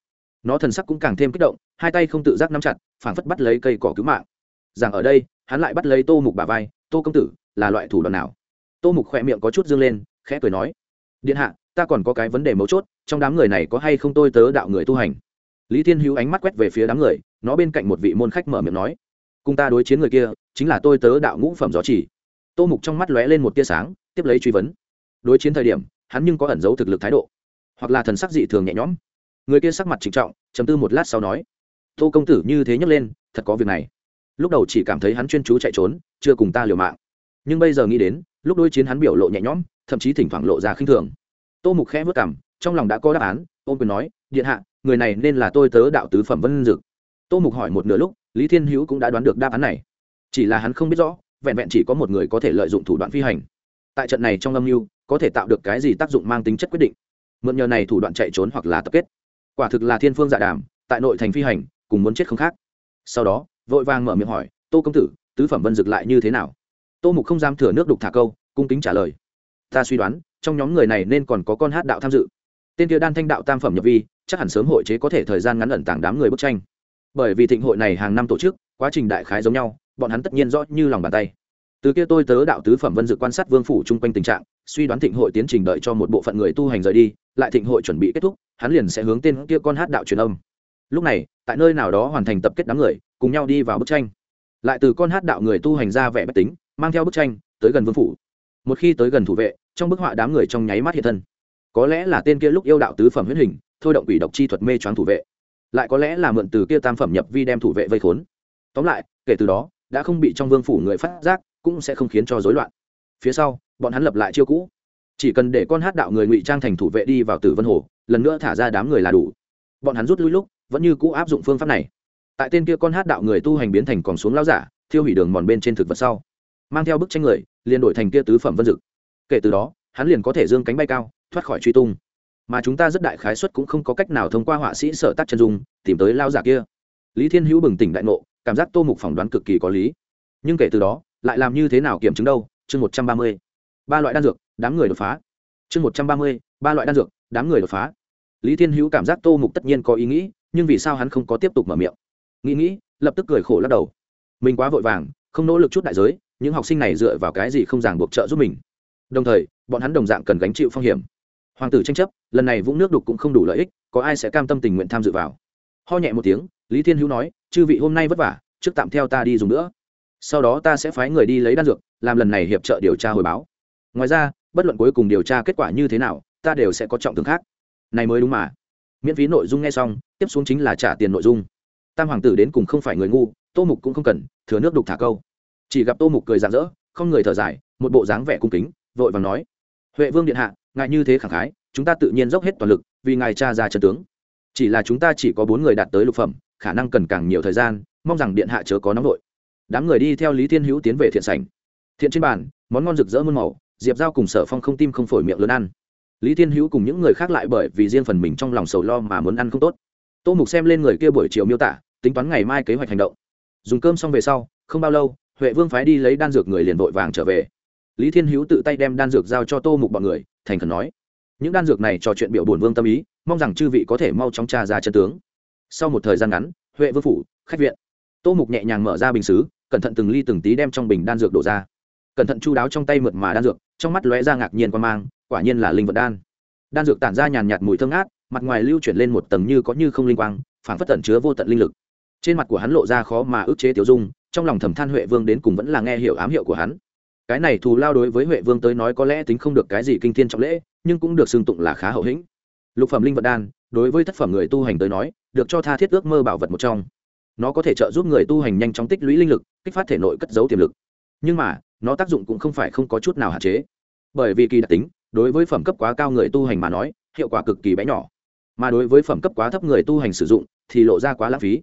Nó thần sắc cũng càng thêm kích động, hai tay không tự giác nắm chặt, phảng phất bắt lấy cây cỏ cứu mạng. Rằng ở đây, hắn lại bắt lấy tô mục bà vai tô công tử, là loại thủ đoạn nào? Tô mục khỏe miệng có chút dương lên, khẽ cười nói, điện hạ, ta còn có cái vấn đề mấu chốt, trong đám người này có hay không tôi tớ đạo người tu hành? Lý thiên hữu ánh mắt quét về phía đám người, nó bên cạnh một vị môn khách mở miệng nói, cùng ta đối chiến người kia, chính là tôi tớ đạo ngũ phẩm gió chỉ. Tô mục trong mắt lóe lên một tia sáng, tiếp lấy truy vấn, đối chiến thời điểm, hắn nhưng có ẩn giấu thực lực thái độ, hoặc là thần sắc dị thường nhẹ nhõm? Người kia sắc mặt trịnh trọng chấm tư một lát sau nói, tô công tử như thế nhấc lên, thật có việc này lúc đầu chỉ cảm thấy hắn chuyên chú chạy trốn, chưa cùng ta liều mạng. Nhưng bây giờ nghĩ đến, lúc đối chiến hắn biểu lộ nhẹ nhõm, thậm chí thỉnh thoảng lộ ra khinh thường. Tô mục khẽ vất cảm trong lòng đã có đáp án ôm quyền nói, điện hạ, người này nên là tôi tớ đạo tứ phẩm vân dực. Tô mục hỏi một nửa lúc, lý thiên hữu cũng đã đoán được đáp án này. Chỉ là hắn không biết rõ, vẹn vẹn chỉ có một người có thể lợi dụng thủ đoạn phi hành. Tại trận này trong âm mưu, có thể tạo được cái gì tác dụng mang tính chất quyết định. Mượn nhờ này thủ đoạn chạy trốn hoặc là tập kết. Quả thực là thiên phương dạ đàm, tại nội thành phi hành, cùng muốn chết không khác. Sau đó vội vàng mở miệng hỏi, tô công tử, tứ phẩm vân dực lại như thế nào? Tô mục không dám thừa nước đục thả câu, cung kính trả lời, ta suy đoán, trong nhóm người này nên còn có con hát đạo tham dự. Tên kia đan thanh đạo tam phẩm nhập vi, chắc hẳn sớm hội chế có thể thời gian ngắn ẩn tàng đám người bức tranh. Bởi vì thịnh hội này hàng năm tổ chức, quá trình đại khái giống nhau, bọn hắn tất nhiên rõ như lòng bàn tay. Từ kia tôi tớ đạo tứ phẩm vân dự quan sát vương phủ chung quanh tình trạng, suy đoán thịnh hội tiến trình đợi cho một bộ phận người tu hành rời đi, lại thịnh hội chuẩn bị kết thúc, hắn liền sẽ hướng tên kia con hát đạo truyền âm. Lúc này, tại nơi nào đó hoàn thành tập kết đám người cùng nhau đi vào bức tranh. Lại từ con hát đạo người tu hành ra vẻ bách tính, mang theo bức tranh, tới gần vương phủ. Một khi tới gần thủ vệ, trong bức họa đám người trong nháy mắt hiện thân. Có lẽ là tên kia lúc yêu đạo tứ phẩm huyết hình, thôi động quỷ độc chi thuật mê choáng thủ vệ. Lại có lẽ là mượn từ kia tam phẩm nhập vi đem thủ vệ vây khốn. Tóm lại, kể từ đó, đã không bị trong vương phủ người phát giác, cũng sẽ không khiến cho rối loạn. Phía sau, bọn hắn lập lại chiêu cũ. Chỉ cần để con hát đạo người ngụy trang thành thủ vệ đi vào tử vân hồ, lần nữa thả ra đám người là đủ. Bọn hắn rút lui lúc, vẫn như cũ áp dụng phương pháp này tại tên kia con hát đạo người tu hành biến thành còn xuống lao giả, thiêu hủy đường mòn bên trên thực vật sau, mang theo bức tranh người, liền đổi thành kia tứ phẩm vân dực. Kể từ đó, hắn liền có thể dương cánh bay cao, thoát khỏi truy tung. Mà chúng ta rất đại khái suất cũng không có cách nào thông qua họa sĩ sở tác chân dung, tìm tới lao giả kia. Lý thiên hữu bừng tỉnh đại ngộ, cảm giác tô mục phỏng đoán cực kỳ có lý. Nhưng kể từ đó, lại làm như thế nào kiểm chứng đâu? Chương một trăm ba mươi. Ba loại đan dược, đám người đột phá. Chương một trăm ba mươi, ba loại đan dược, đám người đột phá. Lý thiên hữu cảm giác tô mục tất nhiên có ý nghĩ, nhưng vì sao hắn không có tiếp tục mở miệng? Nghĩ nghĩ, lập tức cười khổ lắc đầu. Mình quá vội vàng, không nỗ lực chút đại giới, những học sinh này dựa vào cái gì không ràng buộc trợ giúp mình? Đồng thời, bọn hắn đồng dạng cần gánh chịu phong hiểm. Hoàng tử tranh chấp, lần này vũng nước đục cũng không đủ lợi ích, có ai sẽ cam tâm tình nguyện tham dự vào? Ho nhẹ một tiếng, lý thiên hữu nói, chư vị hôm nay vất vả, trước tạm theo ta đi dùng nữa. Sau đó ta sẽ phái người đi lấy đan dược, làm lần này hiệp trợ điều tra hồi báo. Ngoài ra, bất luận cuối cùng điều tra kết quả như thế nào, ta đều sẽ có trọng thưởng khác. Này mới đúng mà. Miễn phí nội dung nghe xong, tiếp xuống chính là trả tiền nội dung tam hoàng tử đến cùng không phải người ngu, tô mục cũng không cần, thừa nước đục thả câu. Chỉ gặp tô mục cười rạng rỡ, không người thở dài, một bộ dáng vẻ cung kính, vội vàng nói, huệ vương điện hạ, ngài như thế khẳng khái, chúng ta tự nhiên dốc hết toàn lực, vì ngài cha ra chân tướng. Chỉ là chúng ta chỉ có bốn người đạt tới lục phẩm, khả năng cần càng nhiều thời gian, mong rằng điện hạ chớ có nóng vội. Đám người đi theo lý thiên hữu tiến về thiện sảnh. Thiện trên bàn, món ngon rực rỡ muôn màu, diệp giao cùng sở phong không tim không phổi miệng lớn ăn. Lý thiên hữu cùng những người khác lại bởi vì riêng phần mình trong lòng sầu lo mà muốn ăn không tốt. Tô mục xem lên người kia buổi chiều miêu tả tính toán ngày mai kế hoạch hành động. Dùng cơm xong về sau, không bao lâu, huệ vương phái đi lấy đan dược người liền vội vàng trở về. Lý thiên hữu tự tay đem đan dược giao cho tô mục bọn người, thành khẩn nói, những đan dược này trò chuyện biểu bổn vương tâm ý, mong rằng chư vị có thể mau chóng tra ra chân tướng. Sau một thời gian ngắn, huệ vương phủ, khách viện. Tô mục nhẹ nhàng mở ra bình xứ, cẩn thận từng ly từng tí đem trong bình đan dược đổ ra. Cẩn thận chu đáo trong tay mượt mà đan dược, trong mắt lóe ra ngạc nhiên quan mang, quả nhiên là linh vật đan. Đan dược tản ra nhàn nhạt mùi thơm ngát, mặt ngoài lưu chuyển lên một tầng như có như không linh quang phản phất tẩn chứa vô tận linh lực trên mặt của hắn lộ ra khó mà ức chế tiểu dung, trong lòng thầm than huệ vương đến cùng vẫn là nghe hiểu ám hiệu của hắn. Cái này thù lao đối với huệ vương tới nói có lẽ tính không được cái gì kinh thiên trọng lễ, nhưng cũng được xưng tụng là khá hậu hĩnh. Lục phẩm linh vật đan, đối với thất phẩm người tu hành tới nói, được cho tha thiết ước mơ bảo vật một trong. Nó có thể trợ giúp người tu hành nhanh chóng tích lũy linh lực, kích phát thể nội cất giấu tiềm lực. Nhưng mà, nó tác dụng cũng không phải không có chút nào hạn chế. Bởi vì kỳ đặc tính, đối với phẩm cấp quá cao người tu hành mà nói, hiệu quả cực kỳ bé nhỏ. Mà đối với phẩm cấp quá thấp người tu hành sử dụng, thì lộ ra quá lãng phí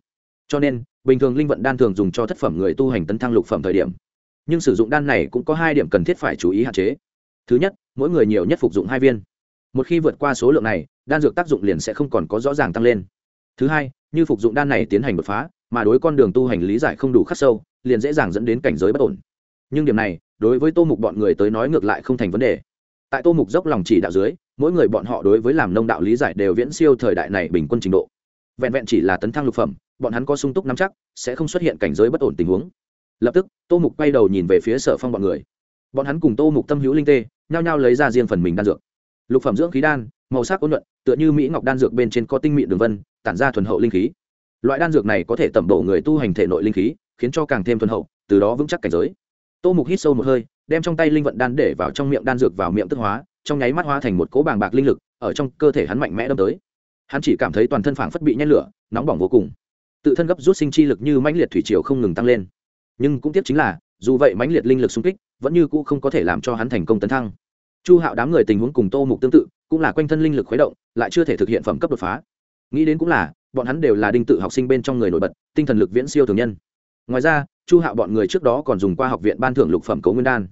cho nên, bình thường linh vận đan thường dùng cho thất phẩm người tu hành tấn thăng lục phẩm thời điểm. Nhưng sử dụng đan này cũng có hai điểm cần thiết phải chú ý hạn chế. Thứ nhất, mỗi người nhiều nhất phục dụng hai viên. Một khi vượt qua số lượng này, đan dược tác dụng liền sẽ không còn có rõ ràng tăng lên. Thứ hai, như phục dụng đan này tiến hành đột phá, mà đối con đường tu hành lý giải không đủ khắc sâu, liền dễ dàng dẫn đến cảnh giới bất ổn. Nhưng điểm này, đối với tô mục bọn người tới nói ngược lại không thành vấn đề. Tại tô mục dốc lòng chỉ đạo dưới, mỗi người bọn họ đối với làm nông đạo lý giải đều viễn siêu thời đại này bình quân trình độ. Vẹn vẹn chỉ là tấn thăng lục phẩm bọn hắn có sung túc nắm chắc, sẽ không xuất hiện cảnh giới bất ổn tình huống. Lập tức, tô mục quay đầu nhìn về phía sở phong bọn người. Bọn hắn cùng tô mục tâm hữu linh tê, nhao nhao lấy ra riêng phần mình đan dược. Lục phẩm dưỡng khí đan, màu sắc ôn nhuận, tựa như mỹ ngọc đan dược bên trên có tinh mịn đường vân, tản ra thuần hậu linh khí. Loại đan dược này có thể tẩm bổ người tu hành thể nội linh khí, khiến cho càng thêm thuần hậu, từ đó vững chắc cảnh giới. Tô mục hít sâu một hơi, đem trong tay linh vận đan để vào trong miệng đan dược vào miệng tức hóa, trong nháy mắt hóa thành một cỗ bàng bạc linh lực, ở trong cơ thể hắn mạnh mẽ đâm tới. Hắn chỉ cảm thấy toàn thân phảng phất bị nhét lửa, nóng bỏng vô cùng tự thân gấp rút sinh chi lực như mãnh liệt thủy triều không ngừng tăng lên. Nhưng cũng tiếc chính là, dù vậy mãnh liệt linh lực xung kích, vẫn như cũ không có thể làm cho hắn thành công tấn thăng. Chu hạo đám người tình huống cùng tô mục tương tự, cũng là quanh thân linh lực khuấy động, lại chưa thể thực hiện phẩm cấp đột phá. Nghĩ đến cũng là, bọn hắn đều là đinh tự học sinh bên trong người nổi bật, tinh thần lực viễn siêu thường nhân. Ngoài ra, chu hạo bọn người trước đó còn dùng qua học viện ban thưởng lục phẩm cấu nguyên đan.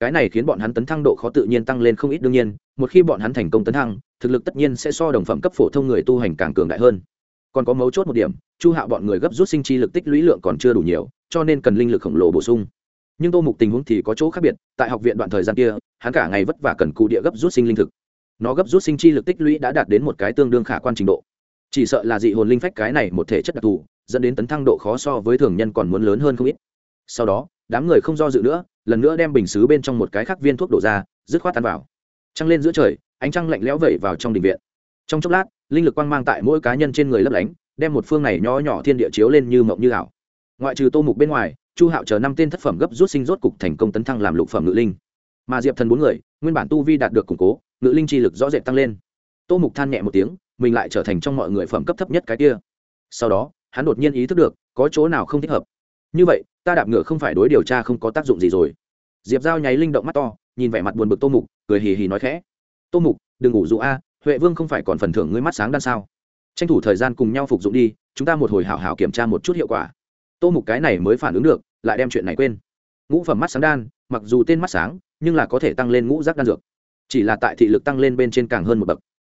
Cái này khiến bọn hắn tấn thăng độ khó tự nhiên tăng lên không ít đương nhiên, một khi bọn hắn thành công tấn thăng, thực lực tất nhiên sẽ so đồng phẩm cấp phổ thông người tu hành càng cường đại hơn còn có mấu chốt một điểm, chu hạo bọn người gấp rút sinh chi lực tích lũy lượng còn chưa đủ nhiều, cho nên cần linh lực khổng lồ bổ sung. Nhưng tô mục tình huống thì có chỗ khác biệt, tại học viện đoạn thời gian kia, hắn cả ngày vất vả cần cụ địa gấp rút sinh linh thực. Nó gấp rút sinh chi lực tích lũy đã đạt đến một cái tương đương khả quan trình độ. Chỉ sợ là dị hồn linh phách cái này một thể chất đặc thù, dẫn đến tấn thăng độ khó so với thường nhân còn muốn lớn hơn không ít. Sau đó, đám người không do dự nữa, lần nữa đem bình xứ bên trong một cái khắc viên thuốc đổ ra, dứt khoát tan vào. Trăng lên giữa trời, ánh trăng lạnh lẽo vẩy vào trong đình viện. Trong chốc lát linh lực quang mang tại mỗi cá nhân trên người lấp lánh, đem một phương này nho nhỏ thiên địa chiếu lên như mộng như ảo. Ngoại trừ tô mục bên ngoài, chu hạo chờ năm tên thất phẩm gấp rút sinh rốt cục thành công tấn thăng làm lục phẩm ngự linh. Mà diệp thần bốn người, nguyên bản tu vi đạt được củng cố, ngự linh chi lực rõ rệt tăng lên. Tô mục than nhẹ một tiếng, mình lại trở thành trong mọi người phẩm cấp thấp nhất cái kia. Sau đó, hắn đột nhiên ý thức được, có chỗ nào không thích hợp. Như vậy, ta đạp ngựa không phải đối điều tra không có tác dụng gì rồi. Diệp giao nháy linh động mắt to, nhìn vẻ mặt buồn bực tô mục, cười hì hì nói khẽ. Tô mục, đừng ngủ dụ a huệ vương không phải còn phần thưởng ngươi mắt sáng đan sao? Tranh thủ thời gian cùng nhau phục dụng đi, chúng ta một hồi hảo hảo kiểm tra một chút hiệu quả. Tô mục cái này mới phản ứng được, lại đem chuyện này quên. Ngũ phẩm mắt sáng đan, mặc dù tên mắt sáng, nhưng là có thể tăng lên ngũ rác đan dược. Chỉ là tại thị lực tăng lên bên trên càng hơn một bậc.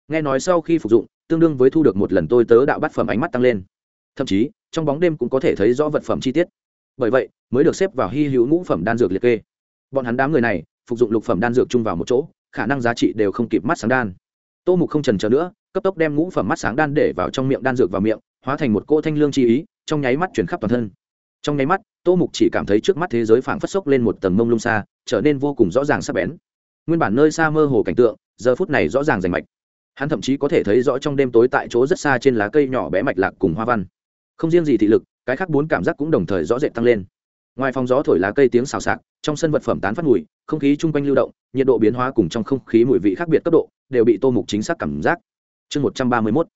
Nghe nói sau khi phục dụng, tương đương với thu được một lần tôi tớ đạo bát phẩm ánh mắt tăng lên. Thậm chí, trong bóng đêm cũng có thể thấy rõ vật phẩm chi tiết. Bởi vậy, mới được xếp vào hy hữu ngũ phẩm đan dược liệt kê. Bọn hắn đám người này, phục dụng lục phẩm đan dược chung vào một chỗ, khả năng giá trị đều không kịp mắt sáng đan tô mục không trần chờ nữa, cấp tốc đem ngũ phẩm mắt sáng đan để vào trong miệng, đan dược vào miệng, hóa thành một cô thanh lương chi ý, trong nháy mắt chuyển khắp toàn thân. Trong nháy mắt, tô mục chỉ cảm thấy trước mắt thế giới phảng phất sốc lên một tầng mông lung xa, trở nên vô cùng rõ ràng sắc bén. Nguyên bản nơi xa mơ hồ cảnh tượng, giờ phút này rõ ràng rành mạch. Hắn thậm chí có thể thấy rõ trong đêm tối tại chỗ rất xa trên lá cây nhỏ bé mạch lạc cùng hoa văn. Không riêng gì thị lực, cái khác bốn cảm giác cũng đồng thời rõ rệt tăng lên ngoài phòng gió thổi lá cây tiếng xào xạc, trong sân vật phẩm tán phát mùi, không khí chung quanh lưu động, nhiệt độ biến hóa cùng trong không khí mùi vị khác biệt cấp độ, đều bị tô mục chính xác cảm giác. Chương một trăm ba mươi mốt,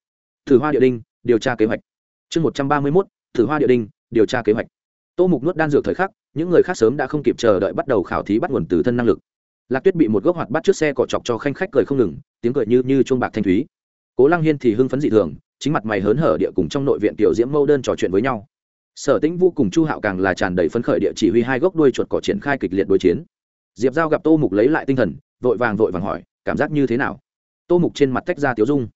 thử hoa địa đinh, điều tra kế hoạch. Chương một trăm ba mươi mốt, thử hoa địa đinh, điều tra kế hoạch. Tô mục nuốt đan dược thời khắc, những người khác sớm đã không kịp chờ đợi bắt đầu khảo thí bắt nguồn từ thân năng lực. Lạc tuyết bị một gốc hoạt bắt trước xe cọ chọc cho khanh khách cười không ngừng, tiếng cười như như chuông bạc thanh thúy. Cố lăng hiên thì hưng phấn dị thường, chính mặt mày hớn hở địa cùng trong nội viện tiểu diễm mâu đơn trò chuyện với nhau sở tĩnh vũ cùng chu hạo càng là tràn đầy phấn khởi địa chỉ huy hai gốc đuôi chuột cỏ triển khai kịch liệt đối chiến. Diệp giao gặp tô mục lấy lại tinh thần, vội vàng vội vàng hỏi, cảm giác như thế nào? Tô mục trên mặt tách ra tiếu dung.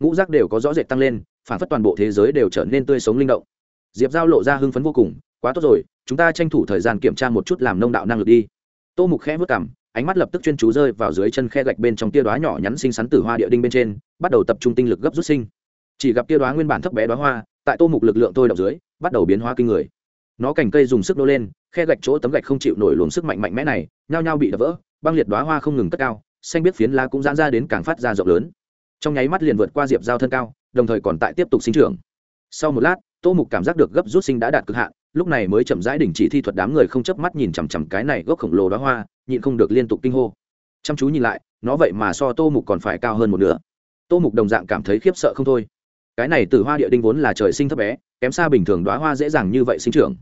Ngũ giác đều có rõ rệt tăng lên, phản phất toàn bộ thế giới đều trở nên tươi sống linh động. Diệp giao lộ ra hưng phấn vô cùng, quá tốt rồi, chúng ta tranh thủ thời gian kiểm tra một chút làm nông đạo năng lực đi. Tô mục khẽ vất cảm ánh mắt lập tức chuyên chú rơi vào dưới chân khe gạch bên trong tia đoá nhỏ nhắn xinh xắn từ hoa địa đinh bên trên, bắt đầu tập trung tinh lực gấp rút sinh. Chỉ gặp tia đoá nguyên bản thấp bé đoá hoa tại tô mục lực lượng tôi đọc dưới, bắt đầu biến hóa kinh người. Nó cành cây dùng sức nô lên, khe gạch chỗ tấm gạch không chịu nổi luồng sức mạnh mạnh mẽ này, nhao nhao bị đập vỡ, băng liệt đoá hoa không ngừng cất cao, xanh biết phiến lá cũng giãn ra đến càng phát ra rộng lớn. Trong nháy mắt liền vượt qua diệp giao thân cao, đồng thời còn tại tiếp tục sinh trưởng. Sau một lát, tô mục cảm giác được gấp rút sinh đã đạt cực hạn, lúc này mới chậm rãi đình chỉ thi thuật đám người không chớp mắt nhìn chằm chằm cái này gốc khổng lồ đoá hoa, nhịn không được liên tục kinh hô. Chăm chú nhìn lại, nó vậy mà so tô mục còn phải cao hơn một nửa. Tô mục đồng dạng cảm thấy khiếp sợ không thôi cái này từ hoa địa đinh vốn là trời sinh thấp bé, kém xa bình thường đoá hoa dễ dàng như vậy sinh trưởng.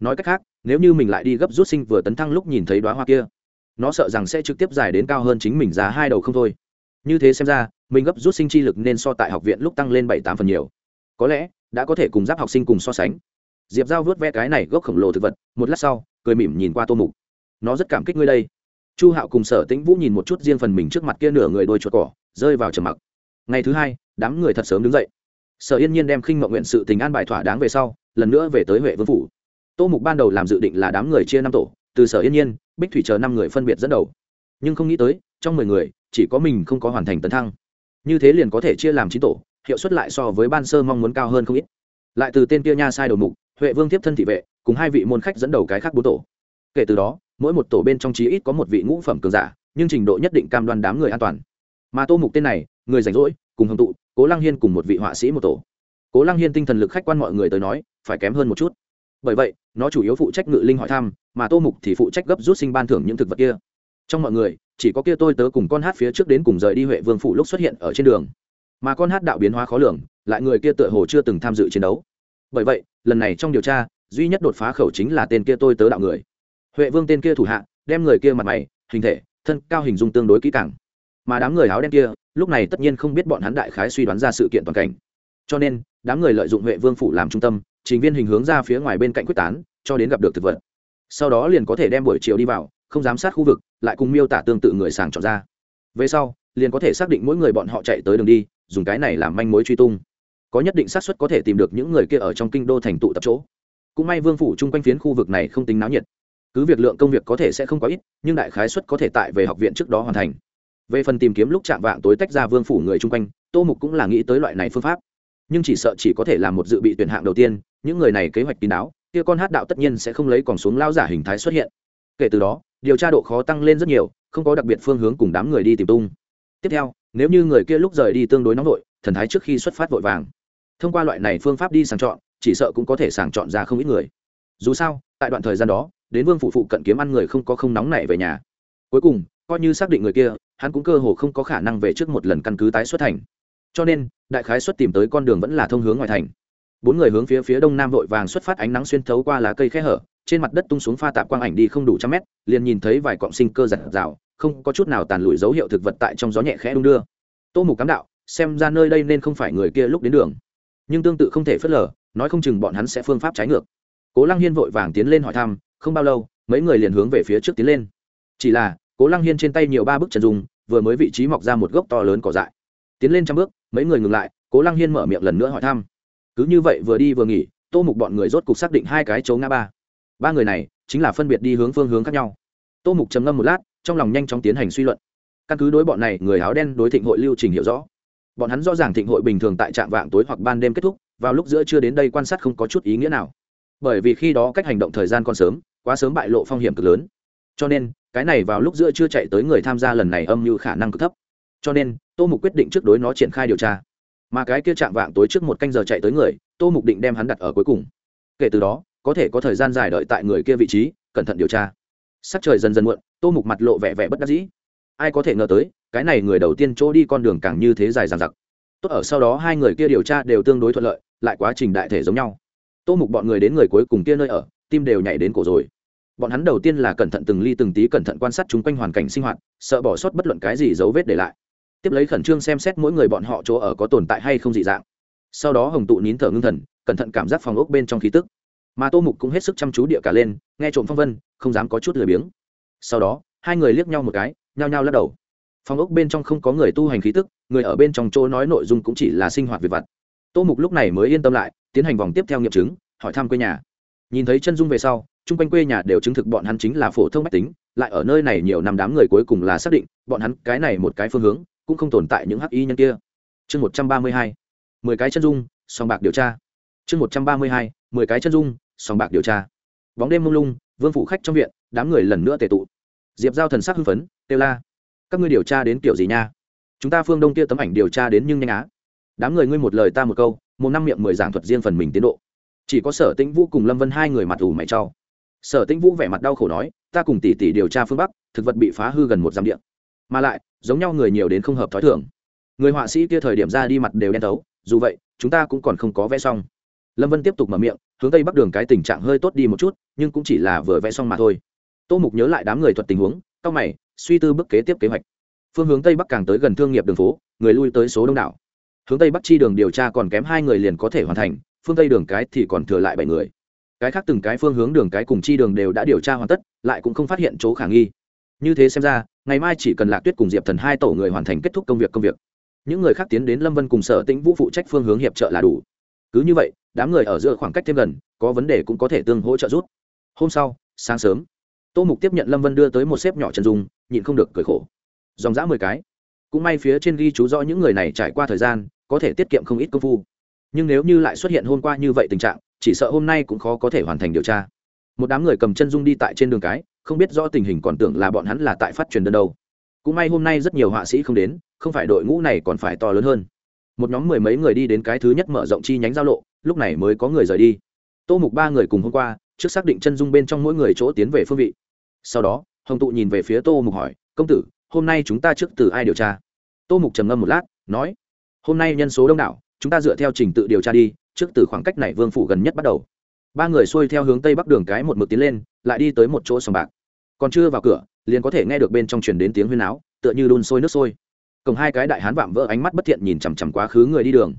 Nói cách khác, nếu như mình lại đi gấp rút sinh vừa tấn thăng lúc nhìn thấy đoá hoa kia, nó sợ rằng sẽ trực tiếp dài đến cao hơn chính mình giá hai đầu không thôi. Như thế xem ra, mình gấp rút sinh chi lực nên so tại học viện lúc tăng lên bảy tám phần nhiều. Có lẽ, đã có thể cùng giáp học sinh cùng so sánh. Diệp giao vớt ve cái này gốc khổng lồ thực vật, một lát sau, cười mỉm nhìn qua tô mục. Nó rất cảm kích ngươi đây. Chu hạo cùng sở tĩnh vũ nhìn một chút riêng phần mình trước mặt kia nửa người đôi chuột cỏ, rơi vào trầm mặc. Ngày thứ hai, đám người thật sớm đứng dậy sở yên nhiên đem khinh mộng nguyện sự tình an bài thỏa đáng về sau, lần nữa về tới huệ vương phủ. Tô mục ban đầu làm dự định là đám người chia năm tổ, từ sở yên nhiên, bích thủy chờ năm người phân biệt dẫn đầu. Nhưng không nghĩ tới, trong mười người, chỉ có mình không có hoàn thành tấn thăng. Như thế liền có thể chia làm chín tổ, hiệu suất lại so với ban sơ mong muốn cao hơn không ít. Lại từ tên kia nha sai đầu mục, huệ vương tiếp thân thị vệ, cùng hai vị môn khách dẫn đầu cái khác bốn tổ. Kể từ đó, mỗi một tổ bên trong chí ít có một vị ngũ phẩm cường giả, nhưng trình độ nhất định cam đoan đám người an toàn. Mà tô mục tên này, người rảnh rỗi cùng hồng tụ, cố lăng hiên cùng một vị họa sĩ một tổ. Cố lăng hiên tinh thần lực khách quan mọi người tới nói, phải kém hơn một chút. Bởi vậy, nó chủ yếu phụ trách ngự linh hỏi thăm, mà tô mục thì phụ trách gấp rút sinh ban thưởng những thực vật kia. Trong mọi người, chỉ có kia tôi tớ cùng con hát phía trước đến cùng rời đi huệ vương phủ lúc xuất hiện ở trên đường. Mà con hát đạo biến hóa khó lường, lại người kia tựa hồ chưa từng tham dự chiến đấu. Bởi vậy, lần này trong điều tra, duy nhất đột phá khẩu chính là tên kia tôi tớ đạo người. Huệ vương tên kia thủ hạ, đem người kia mặt mày, hình thể, thân cao hình dung tương đối kỹ càng mà đám người áo đen kia, lúc này tất nhiên không biết bọn hắn đại khái suy đoán ra sự kiện toàn cảnh. Cho nên, đám người lợi dụng huệ vương phủ làm trung tâm, trình viên hình hướng ra phía ngoài bên cạnh quyết tán, cho đến gặp được thực vật. Sau đó liền có thể đem buổi chiều đi vào, không giám sát khu vực, lại cùng miêu tả tương tự người sàng chọn ra. Về sau, liền có thể xác định mỗi người bọn họ chạy tới đường đi, dùng cái này làm manh mối truy tung. Có nhất định xác suất có thể tìm được những người kia ở trong kinh đô thành tụ tập chỗ. Cũng may vương phủ chung quanh phiến khu vực này không tính náo nhiệt. Cứ việc lượng công việc có thể sẽ không quá ít, nhưng đại khái suất có thể tại về học viện trước đó hoàn thành về phần tìm kiếm lúc chạm vạng tối tách ra vương phủ người chung quanh, tô mục cũng là nghĩ tới loại này phương pháp. Nhưng chỉ sợ chỉ có thể là một dự bị tuyển hạng đầu tiên, những người này kế hoạch kín đáo, kia con hát đạo tất nhiên sẽ không lấy còn xuống lao giả hình thái xuất hiện. Kể từ đó, điều tra độ khó tăng lên rất nhiều, không có đặc biệt phương hướng cùng đám người đi tìm tung. Tiếp theo, nếu như người kia lúc rời đi tương đối nóng vội, thần thái trước khi xuất phát vội vàng. Thông qua loại này phương pháp đi sàng chọn, chỉ sợ cũng có thể sàng chọn ra không ít người. Dù sao, tại đoạn thời gian đó, đến vương phụ phụ cận kiếm ăn người không có không nóng nảy về nhà. Cuối cùng coi như xác định người kia, hắn cũng cơ hồ không có khả năng về trước một lần căn cứ tái xuất thành. Cho nên, đại khái xuất tìm tới con đường vẫn là thông hướng ngoài thành. Bốn người hướng phía phía đông nam vội vàng xuất phát ánh nắng xuyên thấu qua lá cây khe hở, trên mặt đất tung xuống pha tạp quang ảnh đi không đủ trăm mét, liền nhìn thấy vài cọng sinh cơ giặt rào, không có chút nào tàn lụi dấu hiệu thực vật tại trong gió nhẹ khẽ đung đưa. Tô mục cám đạo, xem ra nơi đây nên không phải người kia lúc đến đường. Nhưng tương tự không thể phớt lờ, nói không chừng bọn hắn sẽ phương pháp trái ngược. Cố lăng hiên vội vàng tiến lên hỏi thăm, không bao lâu, mấy người liền hướng về phía trước tiến lên. Chỉ là cố lăng hiên trên tay nhiều ba bức chân dùng vừa mới vị trí mọc ra một gốc to lớn cỏ dại. Tiến lên trăm bước, mấy người ngừng lại, cố lăng hiên mở miệng lần nữa hỏi thăm. Cứ như vậy vừa đi vừa nghỉ, tô mục bọn người rốt cục xác định hai cái chỗ ngã ba. Ba người này chính là phân biệt đi hướng phương hướng khác nhau. Tô mục trầm ngâm một lát, trong lòng nhanh chóng tiến hành suy luận. Căn cứ đối bọn này, người áo đen đối thịnh hội lưu trình hiểu rõ. Bọn hắn rõ ràng thịnh hội bình thường tại trạm vạng tối hoặc ban đêm kết thúc, vào lúc giữa chưa đến đây quan sát không có chút ý nghĩa nào. Bởi vì khi đó cách hành động thời gian còn sớm, quá sớm bại lộ phong hiểm cực lớn cho nên, cái này vào lúc giữa chưa chạy tới người tham gia lần này âm như khả năng cực thấp. Cho nên, tô mục quyết định trước đối nó triển khai điều tra. Mà cái kia chạm vạng tối trước một canh giờ chạy tới người, tô mục định đem hắn đặt ở cuối cùng. Kể từ đó, có thể có thời gian dài đợi tại người kia vị trí, cẩn thận điều tra. Sắc trời dần dần muộn, tô mục mặt lộ vẻ vẻ bất đắc dĩ. Ai có thể ngờ tới, cái này người đầu tiên chỗ đi con đường càng như thế dài dằng dặc. Tốt ở sau đó hai người kia điều tra đều tương đối thuận lợi, lại quá trình đại thể giống nhau. Tô mục bọn người đến người cuối cùng kia nơi ở, tim đều nhảy đến cổ rồi bọn hắn đầu tiên là cẩn thận từng ly từng tí cẩn thận quan sát chúng quanh hoàn cảnh sinh hoạt, sợ bỏ sót bất luận cái gì dấu vết để lại. Tiếp lấy khẩn trương xem xét mỗi người bọn họ chỗ ở có tồn tại hay không dị dạng. Sau đó hồng tụ nín thở ngưng thần, cẩn thận cảm giác phòng ốc bên trong khí tức. Mà tô mục cũng hết sức chăm chú địa cả lên, nghe trộm phong vân, không dám có chút lười biếng. Sau đó, hai người liếc nhau một cái, nhao nhao lắc đầu. Phòng ốc bên trong không có người tu hành khí tức, người ở bên trong chỗ nói nội dung cũng chỉ là sinh hoạt việc vặt. Tô mục lúc này mới yên tâm lại, tiến hành vòng tiếp theo nghiệm chứng, hỏi thăm quê nhà. Nhìn thấy chân dung về sau chung quanh quê nhà đều chứng thực bọn hắn chính là phổ thông mách tính, lại ở nơi này nhiều năm đám người cuối cùng là xác định, bọn hắn cái này một cái phương hướng, cũng không tồn tại những hắc y nhân kia. Chương một trăm ba mươi hai, mười cái chân dung, sòng bạc điều tra. Chương một trăm ba mươi hai, mười cái chân dung, sòng bạc điều tra. Bóng đêm mông lung, vương phụ khách trong viện, đám người lần nữa tề tụ. Diệp giao thần sắc hưng phấn kêu la, các ngươi điều tra đến kiểu gì nha? Chúng ta phương đông kia tấm ảnh điều tra đến nhưng nhanh á. Đám người ngươi một lời ta một câu, một năm miệng mười giảng thuật riêng phần mình tiến độ. Chỉ có sở tĩnh vũ cùng lâm vân hai người mặt ủ mày trao sở tĩnh vũ vẻ mặt đau khổ nói, ta cùng tỷ tỷ điều tra phương bắc, thực vật bị phá hư gần một dặm điện mà lại, giống nhau người nhiều đến không hợp t h ó i thưởng người họa sĩ kia thời điểm ra đi mặt đều đen tấu, dù vậy, chúng ta cũng còn không có vẽ xong. Lâm vân tiếp tục mở miệng, hướng tây bắc đường cái tình trạng hơi tốt đi một chút, nhưng cũng chỉ là vừa vẽ xong mà thôi. Tô mục nhớ lại đám người thuật tình huống c mày, suy tư bước kế tiếp kế hoạch. Phương hướng tây bắc càng tới gần thương nghiệp đường phố, người lui tới số đông đảo. Hướng tây bắc chi đường điều tra còn kém hai người liền có thể hoàn thành, phương tây đường cái thì còn thừa lại bảy người cái khác từng cái phương hướng đường cái cùng chi đường đều đã điều tra hoàn tất, lại cũng không phát hiện chỗ khả nghi. Như thế xem ra, ngày mai chỉ cần lạc tuyết cùng diệp thần hai tổ người hoàn thành kết thúc công việc công việc. Những người khác tiến đến lâm vân cùng sở tĩnh vũ phụ trách phương hướng hiệp trợ là đủ. Cứ như vậy, đám người ở giữa khoảng cách thêm gần, có vấn đề cũng có thể tương hỗ trợ rút hôm sau, sáng sớm, tô mục tiếp nhận lâm vân đưa tới một xếp nhỏ chân dung, nhịn không được cười khổ. Dòng dã mười cái. Cũng may phía trên ghi chú rõ những người này trải qua thời gian, có thể tiết kiệm không ít công phu. Nhưng nếu như lại xuất hiện hôm qua như vậy tình trạng chỉ sợ hôm nay cũng khó có thể hoàn thành điều tra. Một đám người cầm chân dung đi tại trên đường cái, không biết rõ tình hình còn tưởng là bọn hắn là tại phát truyền đơn đâu. Cũng may hôm nay rất nhiều họa sĩ không đến, không phải đội ngũ này còn phải to lớn hơn. Một nhóm mười mấy người đi đến cái thứ nhất mở rộng chi nhánh giao lộ, lúc này mới có người rời đi. Tô mục ba người cùng hôm qua, trước xác định chân dung bên trong mỗi người chỗ tiến về phương vị. Sau đó, hồng tụ nhìn về phía tô mục hỏi, công tử, hôm nay chúng ta trước từ ai điều tra? Tô mục trầm ngâm một lát, nói, hôm nay nhân số đông đảo, chúng ta dựa theo trình tự điều tra đi trước từ khoảng cách này vương phủ gần nhất bắt đầu. Ba người xuôi theo hướng tây bắc đường cái một mực tiến lên, lại đi tới một chỗ sòng bạc. Còn chưa vào cửa, liền có thể nghe được bên trong truyền đến tiếng huyên áo tựa như đun sôi nước sôi. Cộng hai cái đại hán vạm vỡ ánh mắt bất thiện nhìn chằm chằm quá khứ người đi đường.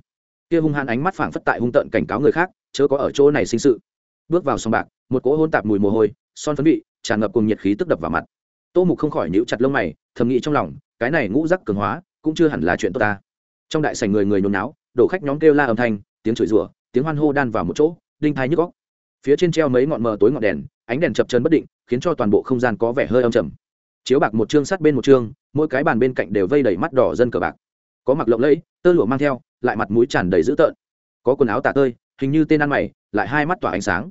Kia hung hãn ánh mắt phảng phất tại hung tợn cảnh cáo người khác, chớ có ở chỗ này sinh sự. Bước vào sòng bạc, một cỗ hôn tạp mùi mồ hôi, son phấn vị, tràn ngập cùng nhiệt khí tức đập vào mặt. Tô mục không khỏi nhíu chặt lông mày, thầm nghĩ trong lòng, cái này ngũ rắc cường hóa, cũng chưa hẳn là chuyện tốt ta. Trong đại sảnh người người nhốn náo đổ khách nhóm kêu la âm thanh tiếng chửi rủa, tiếng hoan hô đan vào một chỗ, đinh thai nhức góc phía trên treo mấy ngọn mờ tối ngọn đèn, ánh đèn chập chân bất định, khiến cho toàn bộ không gian có vẻ hơi âm trầm. Chiếu bạc một chương sắt bên một chương, mỗi cái bàn bên cạnh đều vây đầy mắt đỏ dân cờ bạc. Có mặc lộng lẫy, tơ lụa mang theo, lại mặt mũi tràn đầy dữ tợn. Có quần áo tả tơi, hình như tên ăn mày, lại hai mắt tỏa ánh sáng.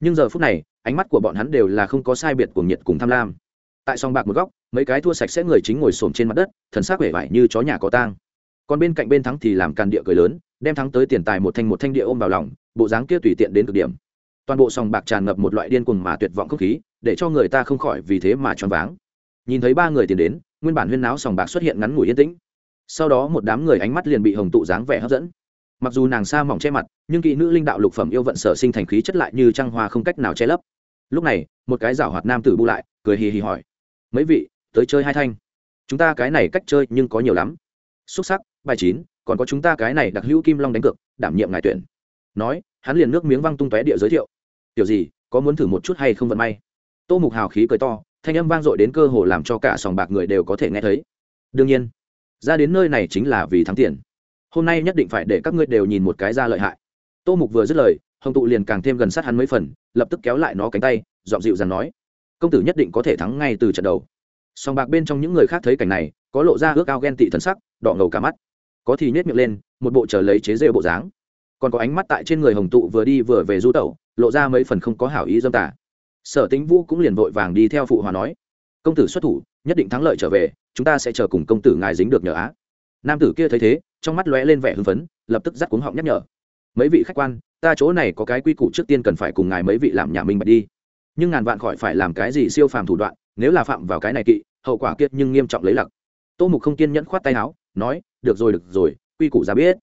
Nhưng giờ phút này, ánh mắt của bọn hắn đều là không có sai biệt của nhiệt cùng tham lam. Tại song bạc một góc, mấy cái thua sạch sẽ người chính ngồi xổm trên mặt đất, thần sắc vẻ vải như chó nhà có tang. Còn bên cạnh bên thắng thì làm càn địa cười lớn đem thắng tới tiền tài một thanh một thanh địa ôm vào lòng, bộ dáng kia tùy tiện đến cực điểm. Toàn bộ sòng bạc tràn ngập một loại điên cuồng mà tuyệt vọng không khí, để cho người ta không khỏi vì thế mà choáng váng. Nhìn thấy ba người tiền đến, nguyên bản huyên náo sòng bạc xuất hiện ngắn ngủi yên tĩnh. Sau đó một đám người ánh mắt liền bị hồng tụ dáng vẻ hấp dẫn. Mặc dù nàng xa mỏng che mặt, nhưng kỹ nữ linh đạo lục phẩm yêu vận sở sinh thành khí chất lại như trăng hoa không cách nào che lấp. Lúc này, một cái rảo hoạt nam tử bu lại, cười hì hì hỏi, mấy vị, tới chơi hai thanh? Chúng ta cái này cách chơi nhưng có nhiều lắm. Xúc sắc, bài chín còn có chúng ta cái này đặc hữu kim long đánh cược, đảm nhiệm ngài tuyển. Nói, hắn liền nước miếng văng tung tóe địa giới thiệu. Tiểu gì, có muốn thử một chút hay không vận may? Tô mục hào khí cười to, thanh âm vang dội đến cơ hồ làm cho cả sòng bạc người đều có thể nghe thấy. Đương nhiên, ra đến nơi này chính là vì thắng tiền. Hôm nay nhất định phải để các ngươi đều nhìn một cái ra lợi hại. Tô mục vừa dứt lời, hồng tụ liền càng thêm gần sát hắn mấy phần, lập tức kéo lại nó cánh tay dọn dịu dằn nói, công tử nhất định có thể thắng ngay từ trận đầu. Sòng bạc bên trong những người khác thấy cảnh này, có lộ ra ước ao ghen tị thân sắc, đỏ ngầu cả mắt có thì nhét miệng lên, một bộ trở lấy chế rêu bộ dáng. Còn có ánh mắt tại trên người hồng tụ vừa đi vừa về du tẩu, lộ ra mấy phần không có hảo ý dâm tả sở tính vũ cũng liền vội vàng đi theo phụ hòa nói, công tử xuất thủ, nhất định thắng lợi trở về, chúng ta sẽ chờ cùng công tử ngài dính được nhờ á. Nam tử kia thấy thế, trong mắt lóe lên vẻ hưng phấn, lập tức dắt cuống họng nhắc nhở, mấy vị khách quan, ta chỗ này có cái quy củ trước tiên cần phải cùng ngài mấy vị làm nhà mình bật đi. Nhưng ngàn vạn khỏi phải làm cái gì siêu phàm thủ đoạn, nếu là phạm vào cái này kỵ, hậu quả kiệt nhưng nghiêm trọng lấy lặc. Tô mục không kiên nhẫn khoát tay áo nói, được rồi được rồi, quy củ ra biết.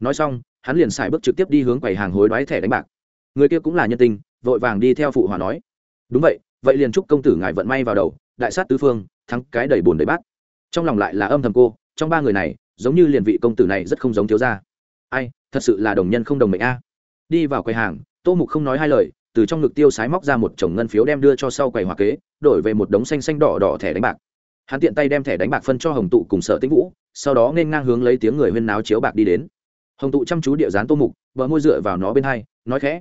Nói xong, hắn liền xài bước trực tiếp đi hướng quầy hàng hối đoái thẻ đánh bạc. Người kia cũng là nhân tình, vội vàng đi theo phụ hòa nói, đúng vậy vậy liền chúc công tử ngài vận may vào đầu, đại sát tứ phương, thắng cái đầy bồn đầy bát. Trong lòng lại là âm thầm cô, trong ba người này, giống như liền vị công tử này rất không giống thiếu gia. Ai, thật sự là đồng nhân không đồng mệnh a. Đi vào quầy hàng, tô mục không nói hai lời, từ trong ngực tiêu sái móc ra một chồng ngân phiếu đem đưa cho sau quầy hòa kế, đổi về một đống xanh xanh đỏ đỏ thẻ đánh bạc hắn tiện tay đem thẻ đánh bạc phân cho hồng tụ cùng sở tĩnh vũ, sau đó nên ngang hướng lấy tiếng người huyên náo chiếu bạc đi đến. Hồng tụ chăm chú địa dán tô mục, vợ môi dựa vào nó bên hai, nói khẽ,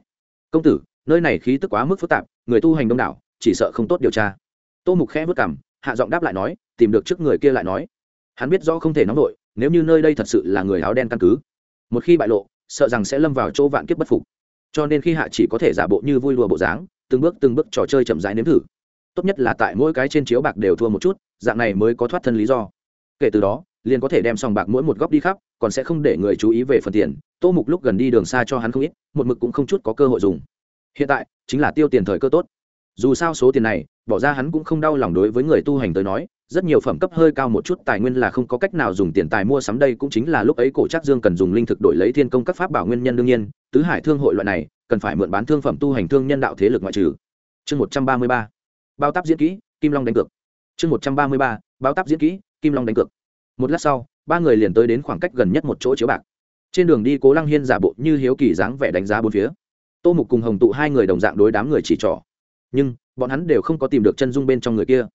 công tử, nơi này khí tức quá mức phức tạp, người tu hành đông đảo, chỉ sợ không tốt điều tra. Tô mục khẽ vất cảm hạ giọng đáp lại nói, tìm được trước người kia lại nói. Hắn biết rõ không thể nóng vội, nếu như nơi đây thật sự là người áo đen căn cứ, một khi bại lộ, sợ rằng sẽ lâm vào chỗ vạn kiếp bất phục. Cho nên khi hạ chỉ có thể giả bộ như vui lùa bộ dáng, từng bước từng bước trò chơi chậm rãi nếm thử. Tốt nhất là tại mỗi cái trên chiếu bạc đều thua một chút dạng này mới có thoát thân lý do. Kể từ đó, liền có thể đem sòng bạc mỗi một góc đi khắp, còn sẽ không để người chú ý về phần tiền. Tô mục lúc gần đi đường xa cho hắn không ít, một mực cũng không chút có cơ hội dùng. Hiện tại, chính là tiêu tiền thời cơ tốt. Dù sao số tiền này, bỏ ra hắn cũng không đau lòng đối với người tu hành tới nói, rất nhiều phẩm cấp hơi cao một chút tài nguyên là không có cách nào dùng tiền tài mua sắm đây cũng chính là lúc ấy cổ trác dương cần dùng linh thực đổi lấy thiên công các pháp bảo nguyên nhân đương nhiên, tứ hải thương hội loại này, cần phải mượn bán thương phẩm tu hành thương nhân đạo thế lực ngoại trừ. Chương một trăm ba mươi ba. Bao táp diễn kỹ, kim long đánh cược chương một trăm ba mươi ba táp diễn kỹ, kim long đánh cược. Một lát sau, ba người liền tới đến khoảng cách gần nhất một chỗ chiếu bạc. Trên đường đi, cố lăng hiên giả bộ như hiếu kỳ dáng vẻ đánh giá bốn phía. Tô mục cùng hồng tụ hai người đồng dạng đối đám người chỉ trỏ. Nhưng, bọn hắn đều không có tìm được chân dung bên trong người kia.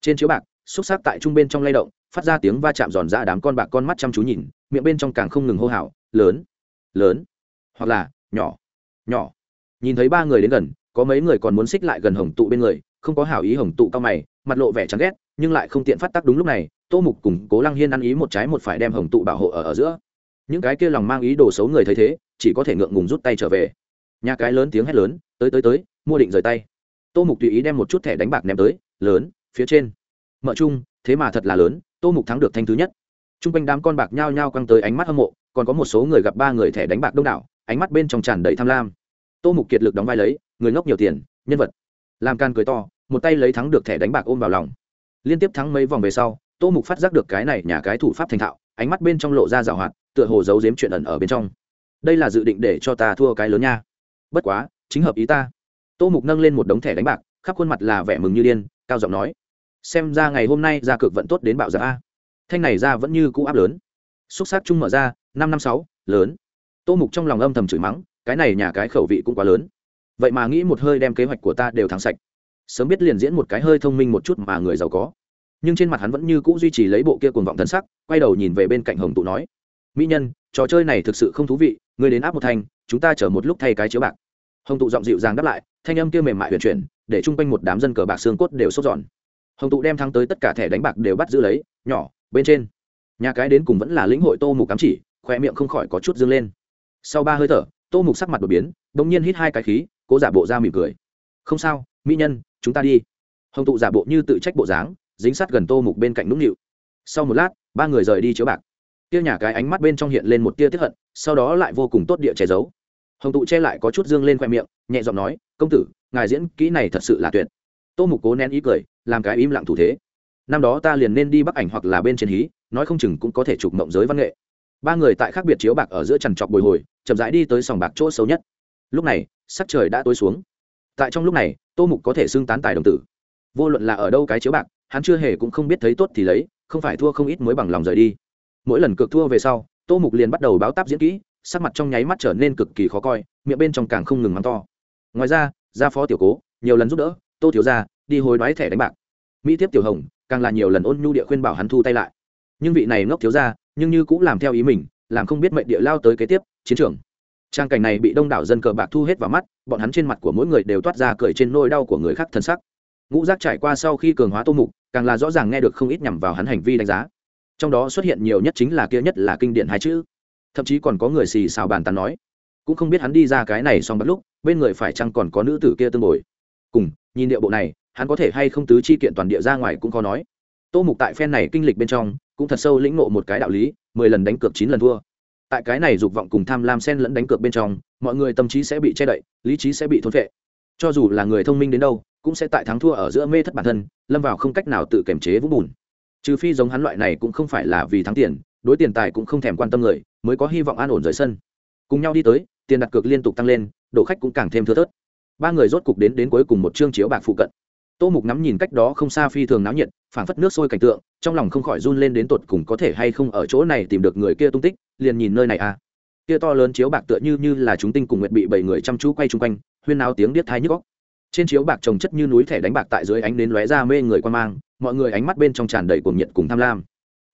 Trên chiếu bạc, xúc sắc tại trung bên trong lay động, phát ra tiếng va chạm giòn ra đám con bạc con mắt chăm chú nhìn, miệng bên trong càng không ngừng hô hào, lớn lớn, hoặc là nhỏ nhỏ. Nhìn thấy ba người đến gần, có mấy người còn muốn xích lại gần hồng tụ bên người, không có hảo ý hồng tụ cao mày mặt lộ vẻ chán ghét, nhưng lại không tiện phát tác đúng lúc này, tô mục cùng cố lăng hiên ăn ý một trái một phải đem hồng tụ bảo hộ ở ở giữa. Những cái kia lòng mang ý đồ xấu người thấy thế, chỉ có thể ngượng ngùng rút tay trở về. Nhà cái lớn tiếng hét lớn, tới tới tới, mua định rời tay. Tô mục tùy ý đem một chút thẻ đánh bạc ném tới, lớn, phía trên. Mở chung, thế mà thật là lớn, tô mục thắng được thanh thứ nhất. T r u n g quanh đám con bạc nhao nhao căng tới ánh mắt hâm mộ, còn có một số người gặp ba người thẻ đánh bạc đông đảo, ánh mắt bên trong tràn đầy tham lam. Tô mục kiệt lực đóng vai lấy, người ngốc nhiều tiền, nhân vật. Làm can cười to một tay lấy thắng được thẻ đánh bạc ôm vào lòng. Liên tiếp thắng mấy vòng về sau, tô mục phát giác được cái này nhà cái thủ pháp thành thạo, ánh mắt bên trong lộ ra rào hoạt, tựa hồ giấu giếm chuyện ẩn ở bên trong. Đây là dự định để cho ta thua cái lớn nha. Bất quá, chính hợp ý ta. Tô mục nâng lên một đống thẻ đánh bạc, khắp khuôn mặt là vẻ mừng như điên, cao giọng nói, xem ra ngày hôm nay ra cược vẫn tốt đến bạo giá a thanh này ra vẫn như cũ áp lớn. Xúc sắc chung mở ra, năm năm sáu, lớn. Tô mục trong lòng âm thầm chửi mắng, cái này nhà cái khẩu vị cũng quá lớn. Vậy mà nghĩ một hơi đem kế hoạch của ta đều thắng sạch sớm biết liền diễn một cái hơi thông minh một chút mà người giàu có. Nhưng trên mặt hắn vẫn như cũ duy trì lấy bộ kia cuồng vọng thân sắc, quay đầu nhìn về bên cạnh hồng tụ nói, mỹ nhân, trò chơi này thực sự không thú vị người đến áp một thanh, chúng ta chở một lúc thay cái chiếu bạc. Hồng tụ giọng dịu dàng đáp lại, thanh âm kia mềm mại huyền chuyển, để chung quanh một đám dân cờ bạc xương cốt đều sốt giòn hồng tụ đem thắng tới tất cả thẻ đánh bạc đều bắt giữ lấy, nhỏ, bên trên. Nhà cái đến cùng vẫn là lĩnh hội tô mục cắm chỉ, khoe miệng không khỏi có chút dâng lên. Sau ba hơi thở, tô mục sắc mặt đột biến đ ỗ n g nhiên hít hai cái khí, cố giả bộ ra mỉm cười. Không sao, mỹ nhân chúng ta đi. Hồng tụ giả bộ như tự trách bộ dáng, dính sát gần tô mục bên cạnh nũng nịu. Sau một lát, ba người rời đi chiếu bạc. Tia nhà cái ánh mắt bên trong hiện lên một tia tiếp hận, sau đó lại vô cùng tốt địa che giấu. Hồng tụ che lại có chút dương lên khoe miệng, nhẹ giọng nói, công tử, ngài diễn kỹ này thật sự là tuyệt. Tô mục cố nén ý cười, làm cái im lặng thủ thế. Năm đó ta liền nên đi bắc ảnh hoặc là bên trên hí, nói không chừng cũng có thể chụp mộng giới văn nghệ. Ba người tại khác biệt chiếu bạc ở giữa trằn trọc bồi hồi, chậm rãi đi tới sòng bạc chỗ xấu nhất. Lúc này, sắc trời đã tối xuống. Tại trong lúc này tô mục có thể xưng tán tài đồng tử. Vô luận là ở đâu cái chiếu bạc, hắn chưa hề cũng không biết thấy tốt thì lấy, không phải thua không ít mới bằng lòng rời đi. Mỗi lần cược thua về sau, tô mục liền bắt đầu báo táp diễn kỹ, sắc mặt trong nháy mắt trở nên cực kỳ khó coi, miệng bên trong càng không ngừng mắng to. Ngoài ra, gia phó tiểu cố, nhiều lần giúp đỡ, tô thiếu ra đi hối đoái thẻ đánh bạc. Mỹ tiếp tiểu hồng, càng là nhiều lần ôn nhu địa khuyên bảo hắn thu tay lại. Nhưng vị này ngốc thiếu ra nhưng như cũng làm theo ý mình, làm không biết mệnh địa lao tới kế tiếp, chiến trường trang cảnh này bị đông đảo dân cờ bạc thu hết vào mắt, bọn hắn trên mặt của mỗi người đều toát ra cười trên nôi đau của người khác thân sắc. Ngũ giác trải qua sau khi cường hóa tô mục, càng là rõ ràng nghe được không ít nhằm vào hắn hành vi đánh giá. Trong đó xuất hiện nhiều nhất chính là kia nhất là kinh điển hai chữ. Thậm chí còn có người xì xào bàn tán nói, cũng không biết hắn đi ra cái này xong bắt lúc, bên người phải chăng còn có nữ tử kia tương bồi. Cùng, nhìn địa bộ này, hắn có thể hay không tứ chi kiện toàn địa ra ngoài cũng có nói. Tô mục tại phen này kinh lịch bên trong, cũng thật sâu lĩnh ngộ một cái đạo lý, mười lần đánh cược chín lần thua tại cái này dục vọng cùng tham lam sen lẫn đánh cược bên trong, mọi người tâm trí sẽ bị che đậy, lý trí sẽ bị thốn vệ cho dù là người thông minh đến đâu, cũng sẽ tại thắng thua ở giữa mê thất bản thân, lâm vào không cách nào tự kiềm chế vũng bùn. Trừ phi giống hắn loại này cũng không phải là vì thắng tiền, đối tiền tài cũng không thèm quan tâm người, mới có hy vọng an ổn rời sân. Cùng nhau đi tới, tiền đặt cược liên tục tăng lên độ khách cũng càng thêm thưa thớt. Ba người rốt cục đến đến cuối cùng một chương chiếu bạc phụ cận tô mục ngắm nhìn cách đó không xa phi thường náo nhiệt, phảng phất nước sôi cảnh tượng, trong lòng không khỏi run lên đến tột cùng có thể hay không ở chỗ này tìm được người kia tung tích, liền nhìn nơi này à. Kia to lớn chiếu bạc tựa như như là chúng tinh cùng nguyệt bị bảy người chăm chú quay chung quanh, huyên náo tiếng điếc thai nhức góc trên chiếu bạc trồng chất như núi thẻ đánh bạc tại dưới ánh đến lóe ra mê người quan mang, mọi người ánh mắt bên trong tràn đầy cuồng nhiệt cùng tham lam.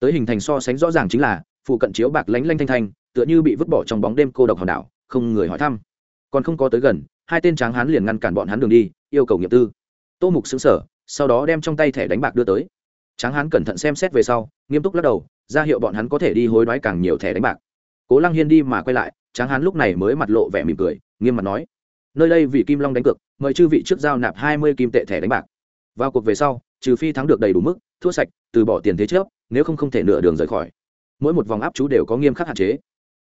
Tới hình thành so sánh rõ ràng chính là, phụ cận chiếu bạc lánh lanh thanh thanh, tựa như bị vứt bỏ trong bóng đêm cô độc hòn đảo, không người hỏi thăm. Còn không có tới gần, hai tên tráng hán liền ngăn cản bọn hắn đường đi, yêu cầu nghiệp tư tô mục xứng sở sau đó đem trong tay thẻ đánh bạc đưa tới. Tráng hán cẩn thận xem xét về sau, nghiêm túc lắc đầu, ra hiệu bọn hắn có thể đi hối đoái càng nhiều thẻ đánh bạc. Cố lăng hiên đi mà quay lại, tráng hán lúc này mới mặt lộ vẻ mỉm cười, nghiêm mặt nói, nơi đây vì kim long đánh cược, mời chư vị trước giao nạp hai mươi kim tệ thẻ đánh bạc. Vào cuộc về sau, trừ phi thắng được đầy đủ mức, thua sạch, từ bỏ tiền thế trước, nếu không không thể nửa đường rời khỏi. Mỗi một vòng áp chú đều có nghiêm khắc hạn chế.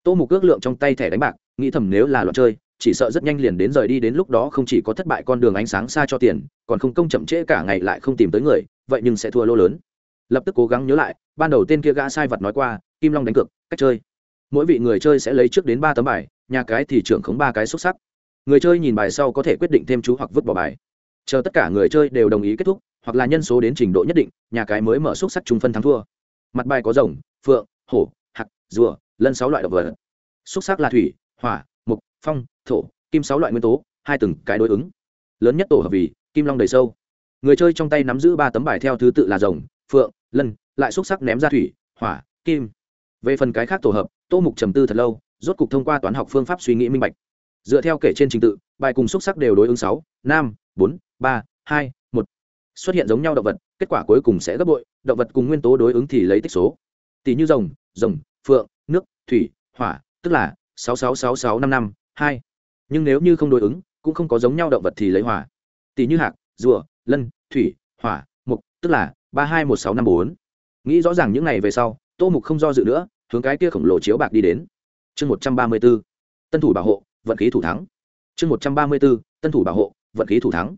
Tô mục ước lượng trong tay thẻ đánh bạc, nghĩ thầm nếu là loạn chơi chỉ sợ rất nhanh liền đến rời đi đến lúc đó không chỉ có thất bại con đường ánh sáng xa cho tiền còn không công chậm trễ cả ngày lại không tìm tới người vậy nhưng sẽ thua lô lớn. Lập tức cố gắng nhớ lại ban đầu tên kia gã sai vật nói qua kim long đánh cược cách chơi. Mỗi vị người chơi sẽ lấy trước đến ba tấm bài nhà cái thì trưởng khống ba cái xuất sắc. Người chơi nhìn bài sau có thể quyết định thêm chú hoặc vứt bỏ bài. Chờ tất cả người chơi đều đồng ý kết thúc hoặc là nhân số đến trình độ nhất định nhà cái mới mở xúc sắc trung phân thắng thua. Mặt bài có rồng phượng hổ hạc, rùa lân sáu loại động vật. Xúc sắc là thủy hỏa mục phong thổ, kim sáu loại nguyên tố, hai từng cái đối ứng. Lớn nhất tổ hợp vì kim long đầy sâu. Người chơi trong tay nắm giữ ba tấm bài theo thứ tự là rồng, phượng, lân, lại xúc sắc ném ra thủy, hỏa, kim. Về phần cái khác tổ hợp, tô mục trầm tư thật lâu, rốt cục thông qua toán học phương pháp suy nghĩ minh bạch. Dựa theo kể trên trình tự, bài cùng xúc sắc đều đối ứng sáu, năm, bốn, ba, hai, một. Xuất hiện giống nhau động vật, kết quả cuối cùng sẽ gấp bội, động vật cùng nguyên tố đối ứng thì lấy tích số. Tỷ như rồng rồng, phượng, nước, thủy, hỏa, tức là sáu sáu sáu sáu năm năm, hai nhưng nếu như không đối ứng, cũng không có giống nhau động vật thì lấy hỏa tỷ như hạc, rùa, lân, thủy, hỏa, mục, tức là ba hai một sáu năm bốn. Nghĩ rõ ràng những này về sau, tô mục không do dự nữa, hướng cái kia khổng lồ chiếu bạc đi đến. Chương một trăm ba mươi b ố tân thủ bảo hộ, vận khí thủ thắng. Chương một trăm ba mươi b ố tân thủ bảo hộ, vận khí thủ thắng.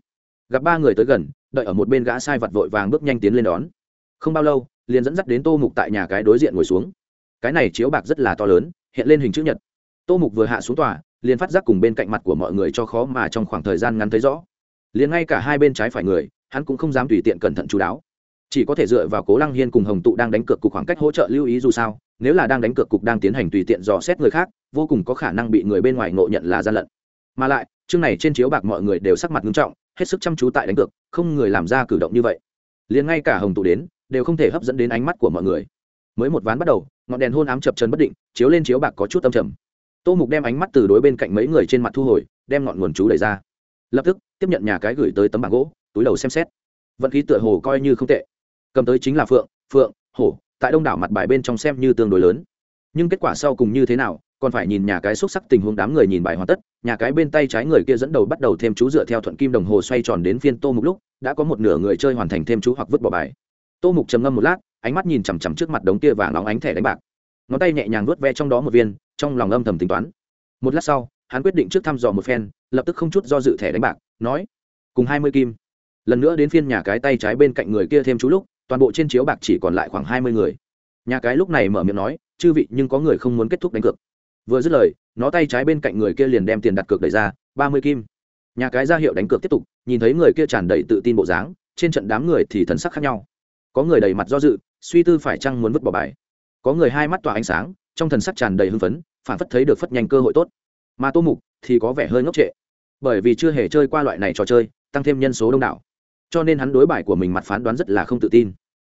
Gặp ba người tới gần, đợi ở một bên gã sai vặt vội vàng bước nhanh tiến lên đón. Không bao lâu, liền dẫn dắt đến tô mục tại nhà cái đối diện ngồi xuống. Cái này chiếu bạc rất là to lớn, hiện lên hình chữ nhật. Tô mục vừa hạ xuống tòa liền phát giác cùng bên cạnh mặt của mọi người cho khó mà trong khoảng thời gian ngắn thấy rõ. Liền ngay cả hai bên trái phải người, hắn cũng không dám tùy tiện cẩn thận chú đáo. Chỉ có thể dựa vào cố lăng hiên cùng hồng tụ đang đánh cược cục khoảng cách hỗ trợ lưu ý dù sao, nếu là đang đánh cược cục đang tiến hành tùy tiện dò xét người khác, vô cùng có khả năng bị người bên ngoài ngộ nhận là gian lận. Mà lại, chương này trên chiếu bạc mọi người đều sắc mặt nghiêm trọng, hết sức chăm chú tại đánh cược, không người làm ra cử động như vậy. Liền ngay cả hồng tụ đến, đều không thể hấp dẫn đến ánh mắt của mọi người. Mới một ván bắt đầu, ngọn đèn hôn ám chập chân bất định, chiếu lên chiếu bạc có chút âm trầm tô mục đem ánh mắt từ đối bên cạnh mấy người trên mặt thu hồi, đem ngọn nguồn chú đẩy ra. Lập tức, tiếp nhận nhà cái gửi tới tấm bảng gỗ, túi đầu xem xét. Vận khí tựa hồ coi như không tệ. Cầm tới chính là phượng phượng, hổ, tại đông đảo mặt bài bên trong xem như tương đối lớn. Nhưng kết quả sau cùng như thế nào, còn phải nhìn nhà cái xúc sắc tình huống đám người nhìn bài hoàn tất, nhà cái bên tay trái người kia dẫn đầu bắt đầu thêm chú dựa theo thuận kim đồng hồ xoay tròn đến phiên tô mục lúc, đã có một nửa người chơi hoàn thành thêm chú hoặc vứt bỏ bài. Tô mục trầm ngâm một lát, ánh mắt nhìn chằm chằm trước mặt đống kia vàng nóng ánh thẻ đánh bạc. Ngón tay nhẹ nhàng vớt ve trong đó một viên trong lòng âm thầm tính toán. Một lát sau, hắn quyết định trước thăm dò một phen, lập tức không chút do dự thẻ đánh bạc, nói, cùng hai mươi kim. Lần nữa đến phiên nhà cái tay trái bên cạnh người kia thêm chú lúc, toàn bộ trên chiếu bạc chỉ còn lại khoảng hai mươi người. Nhà cái lúc này mở miệng nói, chư vị, nhưng có người không muốn kết thúc đánh cược. Vừa dứt lời, nó tay trái bên cạnh người kia liền đem tiền đặt cược đẩy ra, ba mươi kim. Nhà cái ra hiệu đánh cược tiếp tục, nhìn thấy người kia tràn đầy tự tin bộ dáng, trên trận đám người thì thần sắc khác nhau. Có người đầy mặt do dự, suy tư phải chăng muốn vứt bỏ bài. Có người hai mắt tỏa ánh sáng, trong thần sắc tràn đầy hưng phấn phản phất thấy được phất nhanh cơ hội tốt. Mà tô mục thì có vẻ hơi ngốc trệ, bởi vì chưa hề chơi qua loại này trò chơi, tăng thêm nhân số đông đảo. Cho nên hắn đối bài của mình mặt phán đoán rất là không tự tin.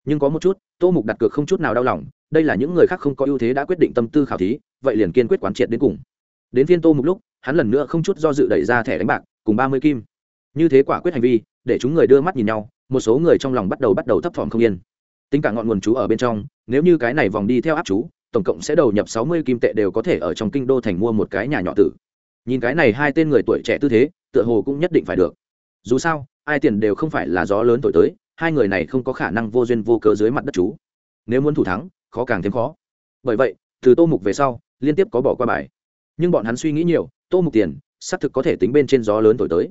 Nhưng có một chút, tô mục đặt cược không chút nào đau lòng, đây là những người khác không có ưu thế đã quyết định tâm tư khảo thí, vậy liền kiên quyết quán triệt đến cùng. Đến phiên tô mục lúc, hắn lần nữa không chút do dự đẩy ra thẻ đánh bạc, cùng ba mươi kim. Như thế quả quyết hành vi, để chúng người đưa mắt nhìn nhau, một số người trong lòng bắt đầu bắt đầu thấp thỏm không yên. Tính cả ngọn nguồn chú ở bên trong, nếu như cái này vòng đi theo áp chú tổng cộng sẽ đầu nhập sáu mươi kim tệ đều có thể ở trong kinh đô thành mua một cái nhà nhỏ tử. Nhìn cái này hai tên người tuổi trẻ tư thế, tựa hồ cũng nhất định phải được. Dù sao, ai tiền đều không phải là gió lớn thổi tới, hai người này không có khả năng vô duyên vô cớ dưới mặt đất chú. Nếu muốn thủ thắng, khó càng thêm khó. Bởi vậy, từ tô mục về sau, liên tiếp có bỏ qua bài. Nhưng bọn hắn suy nghĩ nhiều, tô mục tiền, xác thực có thể tính bên trên gió lớn thổi tới.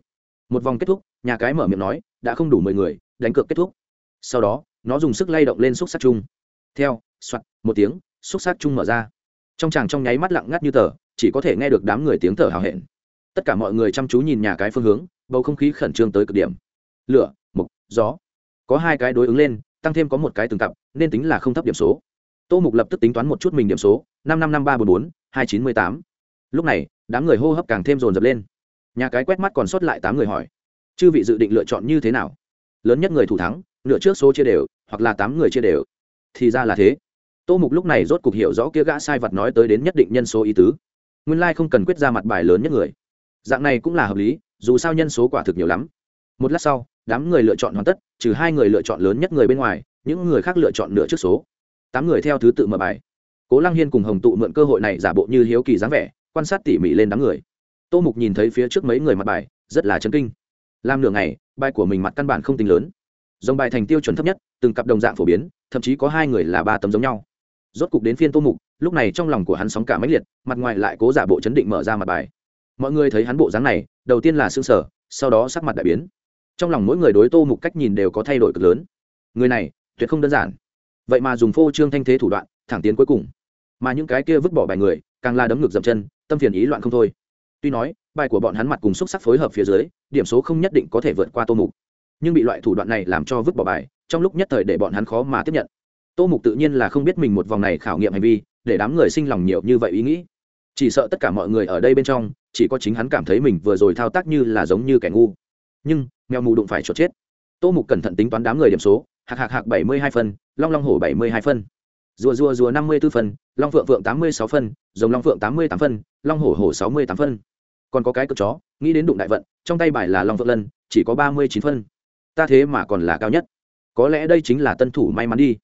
Một vòng kết thúc, nhà cái mở miệng nói, đã không đủ mười người, đánh cược kết thúc. Sau đó, nó dùng sức lay động lên xúc sắc chung. Theo, soạt, một tiếng xúc sắc chung mở ra. Trong chàng trong nháy mắt lặng ngắt như tờ, chỉ có thể nghe được đám người tiếng thở hào hẹn. Tất cả mọi người chăm chú nhìn nhà cái phương hướng, bầu không khí khẩn trương tới cực điểm. Lửa, mục, gió. Có hai cái đối ứng lên, tăng thêm có một cái từng cặp, nên tính là không thấp điểm số. Tô mục lập tức tính toán một chút mình điểm số, năm năm năm ba bốn bốn, hai chín mươi tám. Lúc này, đám người hô hấp càng thêm rồn rập lên. Nhà cái quét mắt còn sót lại tám người hỏi, chư vị dự định lựa chọn như thế nào? Lớn nhất người thủ thắng, nửa trước số chia đều, hoặc là tám người chia đều. Thì ra là thế tô mục lúc này rốt cục hiểu rõ kia gã sai vật nói tới đến nhất định nhân số ý tứ. Nguyên lai、like、không cần quyết ra mặt bài lớn nhất người. Dạng này cũng là hợp lý, dù sao nhân số quả thực nhiều lắm. Một lát sau, đám người lựa chọn hoàn tất, trừ hai người lựa chọn lớn nhất người bên ngoài, những người khác lựa chọn nửa trước số. Tám người theo thứ tự mở bài. Cố lăng hiên cùng hồng tụ mượn cơ hội này giả bộ như hiếu kỳ dáng vẻ, quan sát tỉ mỉ lên đám người. Tô mục nhìn thấy phía trước mấy người mặt bài, rất là chấn kinh. Làm nửa ngày, bài của mình mặt căn bản không tính lớn. Dòng bài thành tiêu chuẩn thấp nhất, từng cặp đồng dạng phổ biến, thậm chí có hai người là ba tấm giống nhau rốt cục đến phiên tô mục, lúc này trong lòng của hắn sóng cả máy liệt, mặt ngoài lại cố giả bộ chấn định mở ra mặt bài. Mọi người thấy hắn bộ dáng này, đầu tiên là s ư ơ n g sở sau đó sắc mặt đại biến. Trong lòng mỗi người đối tô mục cách nhìn đều có thay đổi cực lớn. Người này, tuyệt không đơn giản. Vậy mà dùng phô trương thanh thế thủ đoạn, thẳng tiến cuối cùng. Mà những cái kia vứt bỏ bài người, càng la đấm ngược dậm chân, tâm phiền ý loạn không thôi. Tuy nói, bài của bọn hắn mặt cùng xúc sắc phối hợp phía dưới, điểm số không nhất định có thể vượt qua tô mục. Nhưng bị loại thủ đoạn này làm cho vứt bỏ bài, trong lúc nhất thời để bọn hắn khó mà tiếp nhận tô mục tự nhiên là không biết mình một vòng này khảo nghiệm hành vi, để đám người sinh lòng nhiều như vậy ý nghĩ. Chỉ sợ tất cả mọi người ở đây bên trong, chỉ có chính hắn cảm thấy mình vừa rồi thao tác như là giống như kẻ ngu. Nhưng, mèo mù đụng phải chuột chết. Tô mục cẩn thận tính toán đám người điểm số, hạc hạc hạc bảy mươi hai phân, long long hổ bảy mươi hai phân. Rùa rùa rùa năm mươi b ố phân, long phượng phượng tám mươi sáu phân dòng long phượng tám mươi tám phân, long hổ hổ sáu mươi tám phân. Còn có cái cực chó, nghĩ đến đụng đại vận, trong tay bài là long phượng lân, chỉ có ba mươi chín phân. Ta thế mà còn là cao nhất. Có lẽ đây chính là tân thủ may mắn đi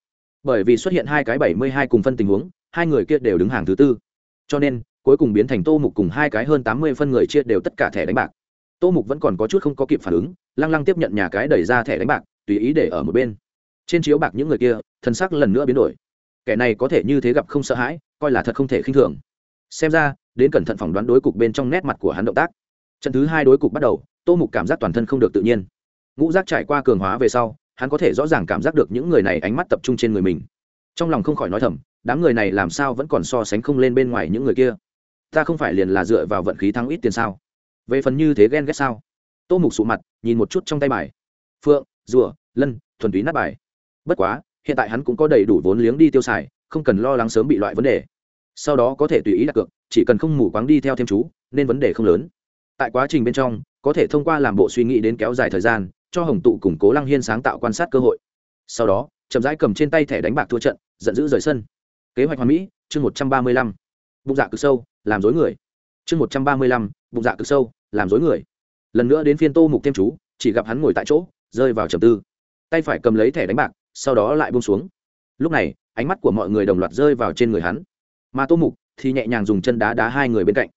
bởi vì xuất hiện hai cái bảy mươi hai cùng phân tình huống, hai người kia đều đứng hàng thứ tư. Cho nên, cuối cùng biến thành tô mục cùng hai cái hơn tám mươi phân người chia đều tất cả thẻ đánh bạc. Tô mục vẫn còn có chút không có kịp phản ứng, lăng lăng tiếp nhận nhà cái đẩy ra thẻ đánh bạc, tùy ý để ở một bên. Trên chiếu bạc những người kia thân sắc lần nữa biến đổi. Kẻ này có thể như thế gặp không sợ hãi, coi là thật không thể khinh thường. Xem ra, đến cẩn thận phỏng đoán đối cục bên trong nét mặt của hắn động tác. Trận thứ hai đối cục bắt đầu, tô mục cảm giác toàn thân không được tự nhiên. Ngũ giác trải qua cường hóa về sau hắn có thể rõ ràng cảm giác được những người này ánh mắt tập trung trên người mình. Trong lòng không khỏi nói thầm, đám người này làm sao vẫn còn so sánh không lên bên ngoài những người kia? Ta không phải liền là dựa vào vận khí thắng ít tiền sao? Về phần như thế ghen ghét sao? Tô mục sụ mặt, nhìn một chút trong tay bài. Phượng, rùa, lân, thuần túy nát bài. Bất quá, hiện tại hắn cũng có đầy đủ vốn liếng đi tiêu xài, không cần lo lắng sớm bị loại vấn đề. Sau đó có thể tùy ý đặt cược, chỉ cần không mù quáng đi theo thêm chú, nên vấn đề không lớn. Tại quá trình bên trong, có thể thông qua làm bộ suy nghĩ đến kéo dài thời gian cho hồng tụ củng cố lăng hiên sáng tạo quan sát cơ hội. Sau đó, chậm rãi cầm trên tay thẻ đánh bạc thua trận, giận dữ rời sân. Kế hoạch hoàn mỹ, chương một trăm ba mươi lăm. Bụng dạ cực sâu, làm dối người. Chương một trăm ba mươi lăm, bụng dạ cực sâu, làm dối người. Lần nữa đến phiên tô mục thêm chú, chỉ gặp hắn ngồi tại chỗ, rơi vào trầm tư. Tay phải cầm lấy thẻ đánh bạc, sau đó lại buông xuống. Lúc này, ánh mắt của mọi người đồng loạt rơi vào trên người hắn. Mà tô mục thì nhẹ nhàng dùng chân đá đá hai người bên cạnh.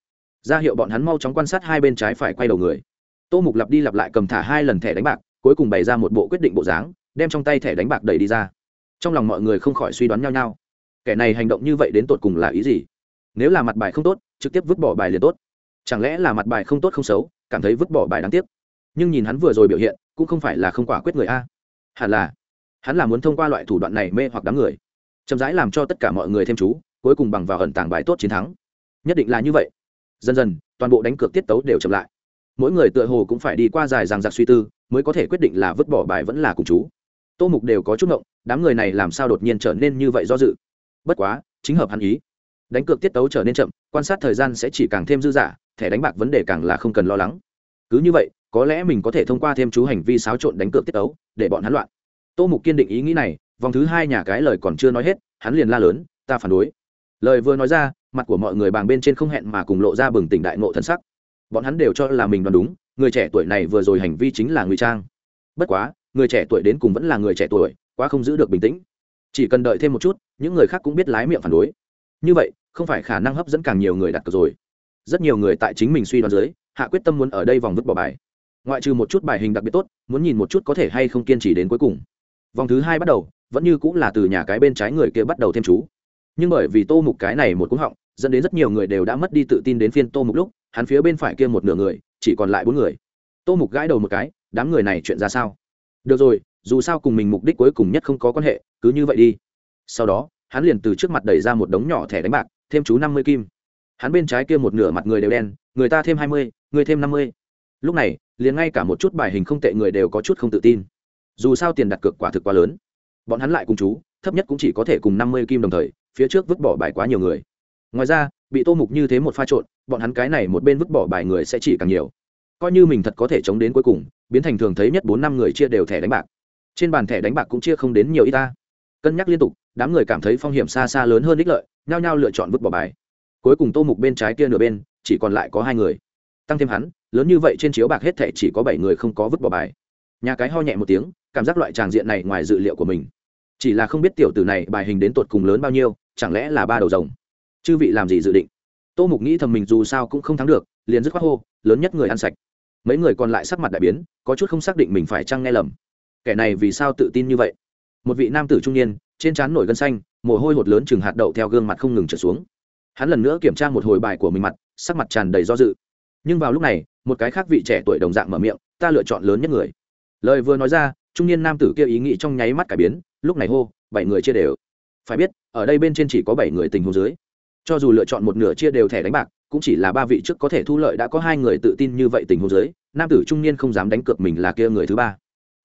Ra hiệu bọn hắn mau chóng quan sát hai bên trái phải quay đầu người. Tô mục lặp đi lặp lại cầm thả hai lần thẻ đánh bạc cuối cùng bày ra một bộ quyết định bộ dáng, đem trong tay thẻ đánh bạc đẩy đi ra. Trong lòng mọi người không khỏi suy đoán nhau nhau. Kẻ này hành động như vậy đến tột cùng là ý gì? Nếu là mặt bài không tốt, trực tiếp vứt bỏ bài liền tốt. Chẳng lẽ là mặt bài không tốt không xấu, cảm thấy vứt bỏ bài đáng tiếc? Nhưng nhìn hắn vừa rồi biểu hiện, cũng không phải là không quả quyết người a. Hẳn là, hắn là muốn thông qua loại thủ đoạn này mê hoặc đám người. Chậm rãi làm cho tất cả mọi người thêm chú, cuối cùng bằng vào ẩn tàng bài tốt chiến thắng. Nhất định là như vậy. Dần dần, toàn bộ đánh cược tiết tấu đều chậm lại mỗi người tựa hồ cũng phải đi qua dài rằng giặc suy tư, mới có thể quyết định là vứt bỏ bài vẫn là cùng chú. Tô mục đều có chút ngộng, đám người này làm sao đột nhiên trở nên như vậy do dự? Bất quá, chính hợp hắn ý. Đánh cược tiết tấu trở nên chậm, quan sát thời gian sẽ chỉ càng thêm dư dả, thẻ đánh bạc vấn đề càng là không cần lo lắng. Cứ như vậy, có lẽ mình có thể thông qua thêm chú hành vi xáo trộn đánh cược tiết tấu, để bọn hắn loạn. Tô mục kiên định ý nghĩ này, vòng thứ hai nhà cái lời còn chưa nói hết, hắn liền la lớn, ta phản đối. Lời vừa nói ra, mặt của mọi người bàng bên trên không hẹn mà cùng lộ ra bừng tỉnh đại ngộ thân sắc bọn hắn đều cho là mình đoán đúng, người trẻ tuổi này vừa rồi hành vi chính là người trang. Bất quá, người trẻ tuổi đến cùng vẫn là người trẻ tuổi, quá không giữ được bình tĩnh. Chỉ cần đợi thêm một chút, những người khác cũng biết lái miệng phản đối. Như vậy, không phải khả năng hấp dẫn càng nhiều người đặt cược rồi. Rất nhiều người tại chính mình suy đoán dưới, hạ quyết tâm muốn ở đây vòng vứt bỏ bài. Ngoại trừ một chút bài hình đặc biệt tốt, muốn nhìn một chút có thể hay không kiên trì đến cuối cùng. Vòng thứ hai bắt đầu, vẫn như cũng là từ nhà cái bên trái người kia bắt đầu thêm chú. Nhưng bởi vì tô mục cái này một cúng họng dẫn đến rất nhiều người đều đã mất đi tự tin đến phiên tô mục lúc, hắn phía bên phải kia một nửa người, chỉ còn lại bốn người. Tô mục gãi đầu một cái, đám người này chuyện ra sao? Được rồi, dù sao cùng mình mục đích cuối cùng nhất không có quan hệ, cứ như vậy đi. Sau đó, hắn liền từ trước mặt đẩy ra một đống nhỏ thẻ đánh bạc, thêm chú năm mươi kim. Hắn bên trái kia một nửa mặt người đều đen, người ta thêm hai mươi, người thêm năm mươi. Lúc này, liền ngay cả một chút bài hình không tệ người đều có chút không tự tin. Dù sao tiền đặt cược quả thực quá lớn. Bọn hắn lại cùng chú, thấp nhất cũng chỉ có thể cùng năm mươi kim đồng thời, phía trước vứt bỏ bài quá nhiều người ngoài ra, bị tô mục như thế một pha trộn, bọn hắn cái này một bên vứt bỏ bài người sẽ chỉ càng nhiều. Coi như mình thật có thể chống đến cuối cùng, biến thành thường thấy nhất bốn năm người chia đều thẻ đánh bạc. Trên bàn thẻ đánh bạc cũng chia không đến nhiều y ta. Cân nhắc liên tục, đám người cảm thấy phong hiểm xa xa lớn hơn ích lợi, nhao nhao lựa chọn vứt bỏ bài. Cuối cùng tô mục bên trái kia nửa bên, chỉ còn lại có hai người. Tăng thêm hắn, lớn như vậy trên chiếu bạc hết thẻ chỉ có bảy người không có vứt bỏ bài. Nhà cái ho nhẹ một tiếng, cảm giác loại tràng diện này ngoài dự liệu của mình. Chỉ là không biết tiểu tử này bài hình đến tột cùng lớn bao nhiêu, chẳng lẽ là ba đầu rồng? Chư vị làm gì dự định? Tô mục nghĩ thầm mình dù sao cũng không thắng được, liền dứt khoát hô, lớn nhất người ăn sạch. Mấy người còn lại sắc mặt đại biến, có chút không xác định mình phải chăng nghe lầm. Kẻ này vì sao tự tin như vậy? Một vị nam tử trung niên, trên trán nổi gân xanh, mồ hôi hột lớn chừng hạt đậu theo gương mặt không ngừng trở xuống. Hắn lần nữa kiểm tra một hồi bài của mình mặt, sắc mặt tràn đầy do dự. Nhưng vào lúc này, một cái khác vị trẻ tuổi đồng dạng mở miệng, ta lựa chọn lớn nhất người. Lời vừa nói ra, trung niên nam tử kia ý nghĩ trong nháy mắt cải biến, lúc này hô, bảy người chia đều. Phải biết, ở đây bên trên chỉ có bảy người tình huống dưới cho dù lựa chọn một nửa chia đều thẻ đánh bạc, cũng chỉ là ba vị trước có thể thu lợi đã có hai người tự tin như vậy tình huống dưới, nam tử trung niên không dám đánh cược mình là kia người thứ ba.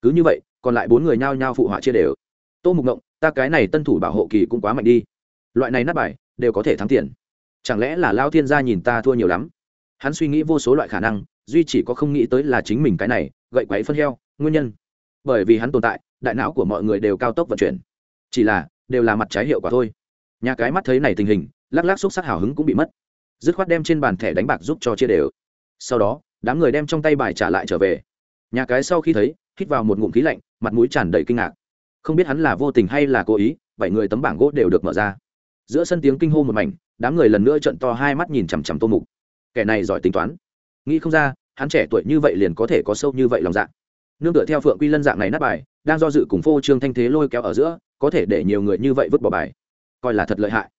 Cứ như vậy, còn lại bốn người nhao nhao phụ họa chia đều. Tô mục ngộng, ta cái này tân thủ bảo hộ kỳ cũng quá mạnh đi. Loại này nát bài, đều có thể thắng tiền. Chẳng lẽ là lao thiên gia nhìn ta thua nhiều lắm? Hắn suy nghĩ vô số loại khả năng, duy chỉ có không nghĩ tới là chính mình cái này, gậy quáy phân heo, nguyên nhân. Bởi vì hắn tồn tại, đại não của mọi người đều cao tốc vận chuyển. Chỉ là, đều là mặt trái hiệu quả thôi. Nhà cái mắt thấy này tình hình lắc lắc xúc sắc hào hứng cũng bị mất. Dứt khoát đem trên bàn thẻ đánh bạc giúp cho chia đều. Sau đó, đám người đem trong tay bài trả lại trở về. Nhà cái sau khi thấy, hít vào một ngụm khí lạnh, mặt mũi tràn đầy kinh ngạc. Không biết hắn là vô tình hay là cố ý, bảy người tấm bảng gỗ đều được mở ra. Giữa sân tiếng kinh hô một mảnh, đám người lần nữa trận to hai mắt nhìn chằm chằm tô mục. Kẻ này giỏi tính toán. Nghĩ không ra, hắn trẻ tuổi như vậy liền có thể có sâu như vậy lòng dạ. Nương tựa theo phượng quy lân dạng này nát bài, đang do dự cùng phô trương thanh thế lôi kéo ở giữa, có thể để nhiều người như vậy vứt bỏ bài. Coi là thật lợi hại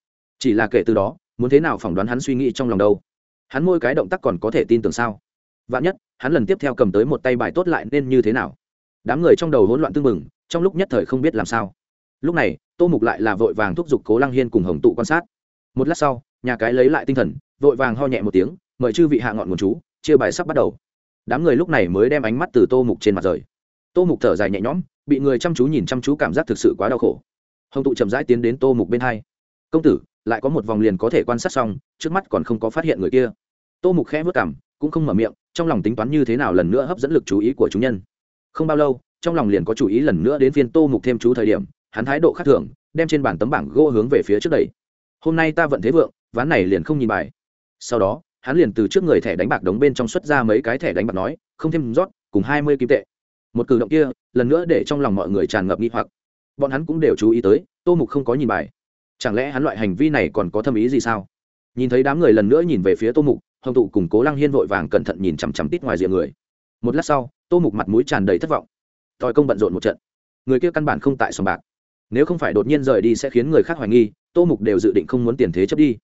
chỉ là kể từ đó, muốn thế nào phỏng đoán hắn suy nghĩ trong lòng đâu? Hắn môi cái động tác còn có thể tin tưởng sao? Vạn nhất, hắn lần tiếp theo cầm tới một tay bài tốt lại nên như thế nào? Đám người trong đầu hỗn loạn tưng bừng, trong lúc nhất thời không biết làm sao. Lúc này, tô mục lại là vội vàng thúc giục cố lăng hiên cùng hồng tụ quan sát. Một lát sau, nhà cái lấy lại tinh thần, vội vàng ho nhẹ một tiếng, mời chư vị hạ ngọn nguồn chú, chia bài sắp bắt đầu. Đám người lúc này mới đem ánh mắt từ tô mục trên mặt rời. Tô mục thở dài nhẹ nhõm, bị người chăm chú nhìn chăm chú cảm giác thực sự quá đau khổ. Hồng tụ chậm rãi tiến đến tô mục bên hai. Công tử lại có một vòng liền có thể quan sát xong, trước mắt còn không có phát hiện người kia. Tô mục khẽ vất cảm cũng không mở miệng, trong lòng tính toán như thế nào lần nữa hấp dẫn lực chú ý của chúng nhân. Không bao lâu, trong lòng liền có chủ ý lần nữa đến phiên tô mục thêm chú thời điểm, hắn thái độ khác thường, đem trên bản tấm bảng gỗ hướng về phía trước đây hôm nay ta vận thế vượng, ván này liền không nhìn bài. Sau đó, hắn liền từ trước người thẻ đánh bạc đống bên trong xuất ra mấy cái thẻ đánh bạc nói, không thêm rót, cùng hai mươi kim tệ. Một cử động kia, lần nữa để trong lòng mọi người tràn ngập nghi hoặc. Bọn hắn cũng đều chú ý tới, tô mục không có nhìn bài chẳng lẽ hắn loại hành vi này còn có thâm ý gì sao? Nhìn thấy đám người lần nữa nhìn về phía tô mục, hồng tụ cùng cố lăng hiên vội vàng cẩn thận nhìn chằm chằm tít ngoài rìa người. Một lát sau, tô mục mặt mũi tràn đầy thất vọng. Tòi công bận rộn một trận. Người kia căn bản không tại sòng bạc. Nếu không phải đột nhiên rời đi sẽ khiến người khác hoài nghi, tô mục đều dự định không muốn tiền thế chấp đi.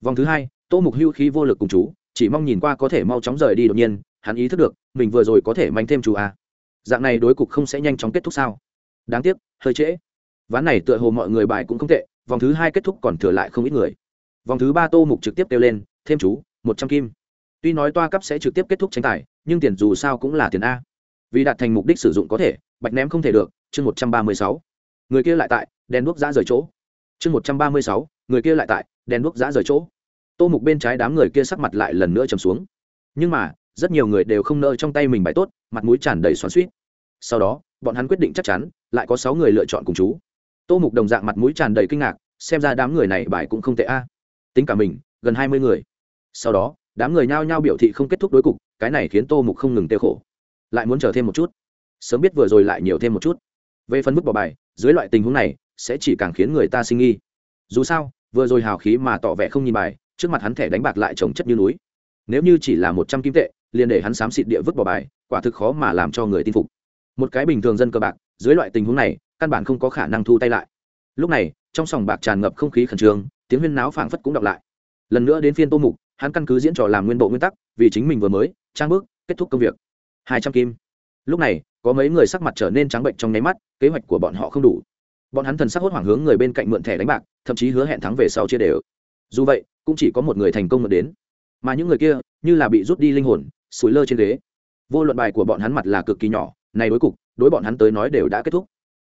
Vòng thứ hai, tô mục hưu khí vô lực cùng chú, chỉ mong nhìn qua có thể mau chóng rời đi đột nhiên, hắn ý thức được, mình vừa rồi có thể manh thêm chú à. Dạng này đối cục không sẽ nhanh chóng kết thúc sao? Đáng tiếc, hơi trễ. Ván này tựa hồ mọi người bài cũng không tệ vòng thứ hai kết thúc còn thừa lại không ít người. Vòng thứ ba tô mục trực tiếp kêu lên, thêm chú, một trăm kim. Tuy nói toa cấp sẽ trực tiếp kết thúc tranh tài, nhưng tiền dù sao cũng là tiền a. Vì đạt thành mục đích sử dụng có thể, bạch ném không thể được, chương một trăm ba mươi sáu. Người kia lại tại, đèn đuốc giã rời chỗ. Chương một trăm ba mươi sáu, người kia lại tại, đèn đuốc giã rời chỗ. Tô mục bên trái đám người kia sắc mặt lại lần nữa trầm xuống. Nhưng mà, rất nhiều người đều không nợ trong tay mình bài tốt, mặt mũi tràn đầy xoắn suýt sau đó, bọn hắn quyết định chắc chắn, lại có sáu người lựa chọn cùng chú tô mục đồng dạng mặt mũi tràn đầy kinh ngạc, xem ra đám người này bài cũng không tệ a. Tính cả mình, gần hai mươi người. Sau đó, đám người nhao nhao biểu thị không kết thúc đối cục, cái này khiến tô mục không ngừng tiêu khổ. Lại muốn chờ thêm một chút. Sớm biết vừa rồi lại nhiều thêm một chút. Về phần mức bỏ bài, dưới loại tình huống này, sẽ chỉ càng khiến người ta sinh nghi. Dù sao, vừa rồi hào khí mà tỏ vẻ không nhìn bài, trước mặt hắn thẻ đánh bạc lại trồng chất như núi. Nếu như chỉ là một trăm kim tệ, liền để hắn xám xịt địa vứt bỏ bài, quả thực khó mà làm cho người tin phục. Một cái bình thường dân cờ bạc, dưới loại tình huống này căn bản không có khả năng thu tay lại. Lúc này, trong sòng bạc tràn ngập không khí khẩn trương, tiếng huyên náo phảng phất cũng đọc lại. Lần nữa đến phiên tô mục, hắn căn cứ diễn trò làm nguyên bộ nguyên tắc, vì chính mình vừa mới, trang bước, kết thúc công việc. Hai trăm kim. Lúc này, có mấy người sắc mặt trở nên trắng bệnh trong nháy mắt, kế hoạch của bọn họ không đủ. Bọn hắn thần sắc hốt hoảng hướng người bên cạnh mượn thẻ đánh bạc, thậm chí hứa hẹn thắng về sau chia đều. Dù vậy, cũng chỉ có một người thành công mượn đến. Mà những người kia, như là bị rút đi linh hồn, sủi lơ trên ghế. Vô luận bài của bọn hắn mặt là cực kỳ nhỏ, này đối cục, đối bọn hắn tới nói đều đã kết thúc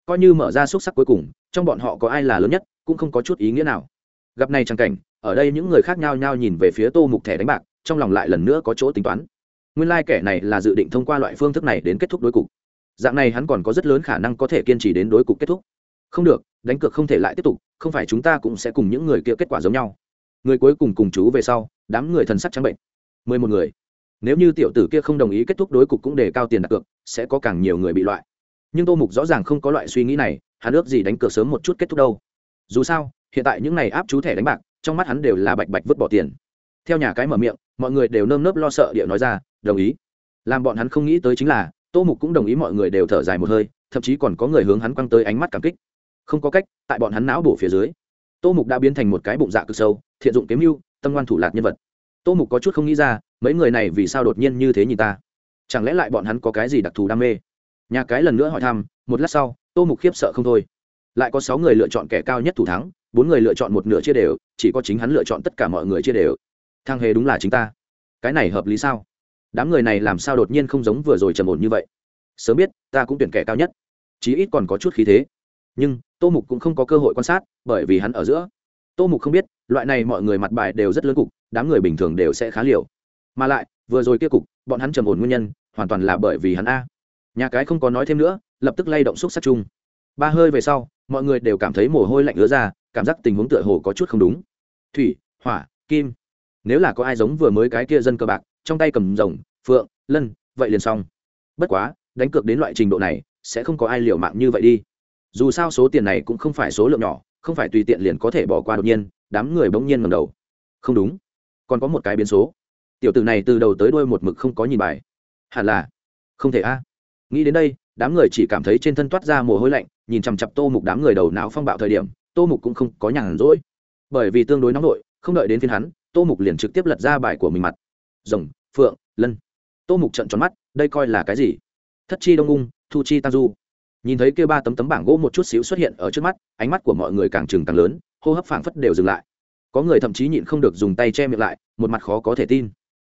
coi như mở ra xúc sắc cuối cùng, trong bọn họ có ai là lớn nhất, cũng không có chút ý nghĩa nào. Gặp này trang cảnh, ở đây những người khác nhau nhau nhìn về phía tô mục thẻ đánh bạc, trong lòng lại lần nữa có chỗ tính toán. Nguyên lai、like、kẻ này là dự định thông qua loại phương thức này đến kết thúc đối cục. Dạng này hắn còn có rất lớn khả năng có thể kiên trì đến đối cục kết thúc. Không được, đánh cược không thể lại tiếp tục, không phải chúng ta cũng sẽ cùng những người kia kết quả giống nhau. Người cuối cùng cùng chú về sau, đám người thần sắc trắng bệnh. Mười một người. Nếu như tiểu tử kia không đồng ý kết thúc đối cục cũng để cao tiền đặt cược, sẽ có càng nhiều người bị loại nhưng tô mục rõ ràng không có loại suy nghĩ này, hắn ước gì đánh cược sớm một chút kết thúc đâu. Dù sao, hiện tại những này áp chú thẻ đánh bạc, trong mắt hắn đều là bạch bạch vứt bỏ tiền. Theo nhà cái mở miệng, mọi người đều nơm nớp lo sợ địa nói ra, đồng ý. Làm bọn hắn không nghĩ tới chính là, tô mục cũng đồng ý mọi người đều thở dài một hơi, thậm chí còn có người hướng hắn quăng tới ánh mắt cảm kích. Không có cách, tại bọn hắn não bổ phía dưới, tô mục đã biến thành một cái bụng dạ cực sâu, thiện dụng kiếm mưu, tâm ngoan thủ lạc nhân vật. Tô mục có chút không nghĩ ra, mấy người này vì sao đột nhiên như thế nhìn ta? Chẳng lẽ lại bọn hắn có cái gì đặc thù đam mê? Nhà cái lần nữa hỏi thăm, một lát sau, tô mục khiếp sợ không thôi. Lại có sáu người lựa chọn kẻ cao nhất thủ thắng, bốn người lựa chọn một nửa chia đều, chỉ có chính hắn lựa chọn tất cả mọi người chia đều. Thang hề đúng là chính ta. Cái này hợp lý sao? Đám người này làm sao đột nhiên không giống vừa rồi trầm ổn như vậy? Sớm biết, ta cũng tuyển kẻ cao nhất. Chí ít còn có chút khí thế. Nhưng, tô mục cũng không có cơ hội quan sát, bởi vì hắn ở giữa. Tô mục không biết, loại này mọi người mặt bài đều rất lớn cục, đám người bình thường đều sẽ khá liều. Mà lại, vừa rồi kia cục, bọn hắn trầm ổn nguyên nhân, hoàn toàn là bởi vì hắn a nhà cái không có nói thêm nữa, lập tức lay động xúc sát chung. Ba hơi về sau, mọi người đều cảm thấy mồ hôi lạnh ứa ra, cảm giác tình huống tựa hồ có chút không đúng. Thủy, hỏa, kim. Nếu là có ai giống vừa mới cái kia dân cơ bạc, trong tay cầm rồng, phượng, lân, vậy liền xong. Bất quá, đánh cược đến loại trình độ này, sẽ không có ai liều mạng như vậy đi. Dù sao số tiền này cũng không phải số lượng nhỏ, không phải tùy tiện liền có thể bỏ qua đột nhiên, đám người bỗng nhiên ngầm đầu. Không đúng. Còn có một cái biến số. Tiểu tử này từ đầu tới đuôi một mực không có nhìn bài. Hẳn là. Không thể a nghĩ đến đây, đám người chỉ cảm thấy trên thân toát ra mồ hôi lạnh, nhìn chằm chặp tô mục đám người đầu não phong bạo thời điểm, tô mục cũng không có nhàn rỗi. Bởi vì tương đối nóng vội không đợi đến phiên hắn, tô mục liền trực tiếp lật ra bài của mình mặt. Rồng, phượng, lân. Tô mục trận tròn mắt, đây coi là cái gì? Thất chi đông ung, thu chi tam du. Nhìn thấy kêu ba tấm tấm bảng gỗ một chút xíu xuất hiện ở trước mắt, ánh mắt của mọi người càng trừng càng lớn, hô hấp phảng phất đều dừng lại. Có người thậm chí nhịn không được dùng tay che miệng lại, một mặt khó có thể tin.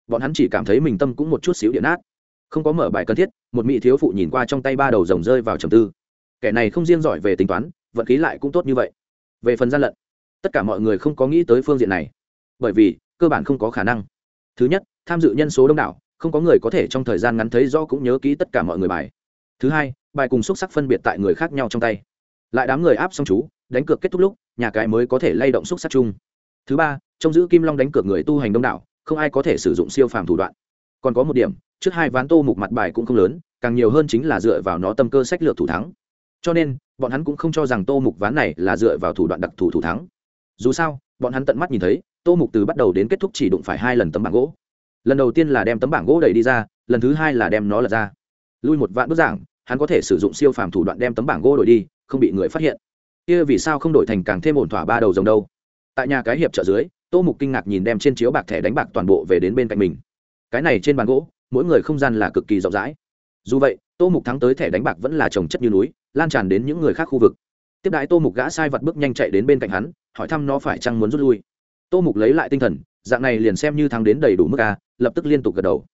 Bọn hắn chỉ cảm thấy mình tâm cũng một chút xíu điện át không có mở bài cần thiết, một mỹ thiếu phụ nhìn qua trong tay ba đầu rồng rơi vào trầm tư. Kẻ này không riêng giỏi về tính toán, vận khí lại cũng tốt như vậy. Về phần gian lận, tất cả mọi người không có nghĩ tới phương diện này. Bởi vì, cơ bản không có khả năng. Thứ nhất, tham dự nhân số đông đảo, không có người có thể trong thời gian ngắn thấy do cũng nhớ kỹ tất cả mọi người bài. Thứ hai, bài cùng xúc sắc phân biệt tại người khác nhau trong tay. Lại đám người áp xong chú, đánh cược kết thúc lúc, nhà cái mới có thể lay động xúc sắc chung. Thứ ba trong giữ kim long đánh cược người tu hành đông đảo, không ai có thể sử dụng siêu phàm thủ đoạn. Còn có một điểm trước hai ván tô mục mặt bài cũng không lớn, càng nhiều hơn chính là dựa vào nó tâm cơ sách lược thủ thắng. Cho nên, bọn hắn cũng không cho rằng tô mục ván này là dựa vào thủ đoạn đặc thù thủ thắng. Dù sao, bọn hắn tận mắt nhìn thấy, tô mục từ bắt đầu đến kết thúc chỉ đụng phải hai lần tấm bảng gỗ. Lần đầu tiên là đem tấm bảng gỗ đẩy đi ra, lần thứ hai là đem nó lật ra. Lui một vạn bức giảng, hắn có thể sử dụng siêu phàm thủ đoạn đem tấm bảng gỗ đổi đi, không bị người phát hiện. Kia vì sao không đổi thành càng thêm ổn thỏa ba đầu dòng đâu? Tại nhà cái hiệp trợ dưới, tô mục kinh ngạc nhìn đem trên chiếu bạc thẻ đánh bạc toàn bộ về đến bên cạnh mình. Cái này trên bàn gỗ mỗi người không gian là cực kỳ rộng rãi. Dù vậy, tô mục thắng tới thẻ đánh bạc vẫn là trồng chất như núi, lan tràn đến những người khác khu vực. Tiếp đãi tô mục gã sai vật bước nhanh chạy đến bên cạnh hắn, hỏi thăm nó phải chăng muốn rút lui. Tô mục lấy lại tinh thần, dạng này liền xem như thắng đến đầy đủ mức a, lập tức liên tục gật đầu.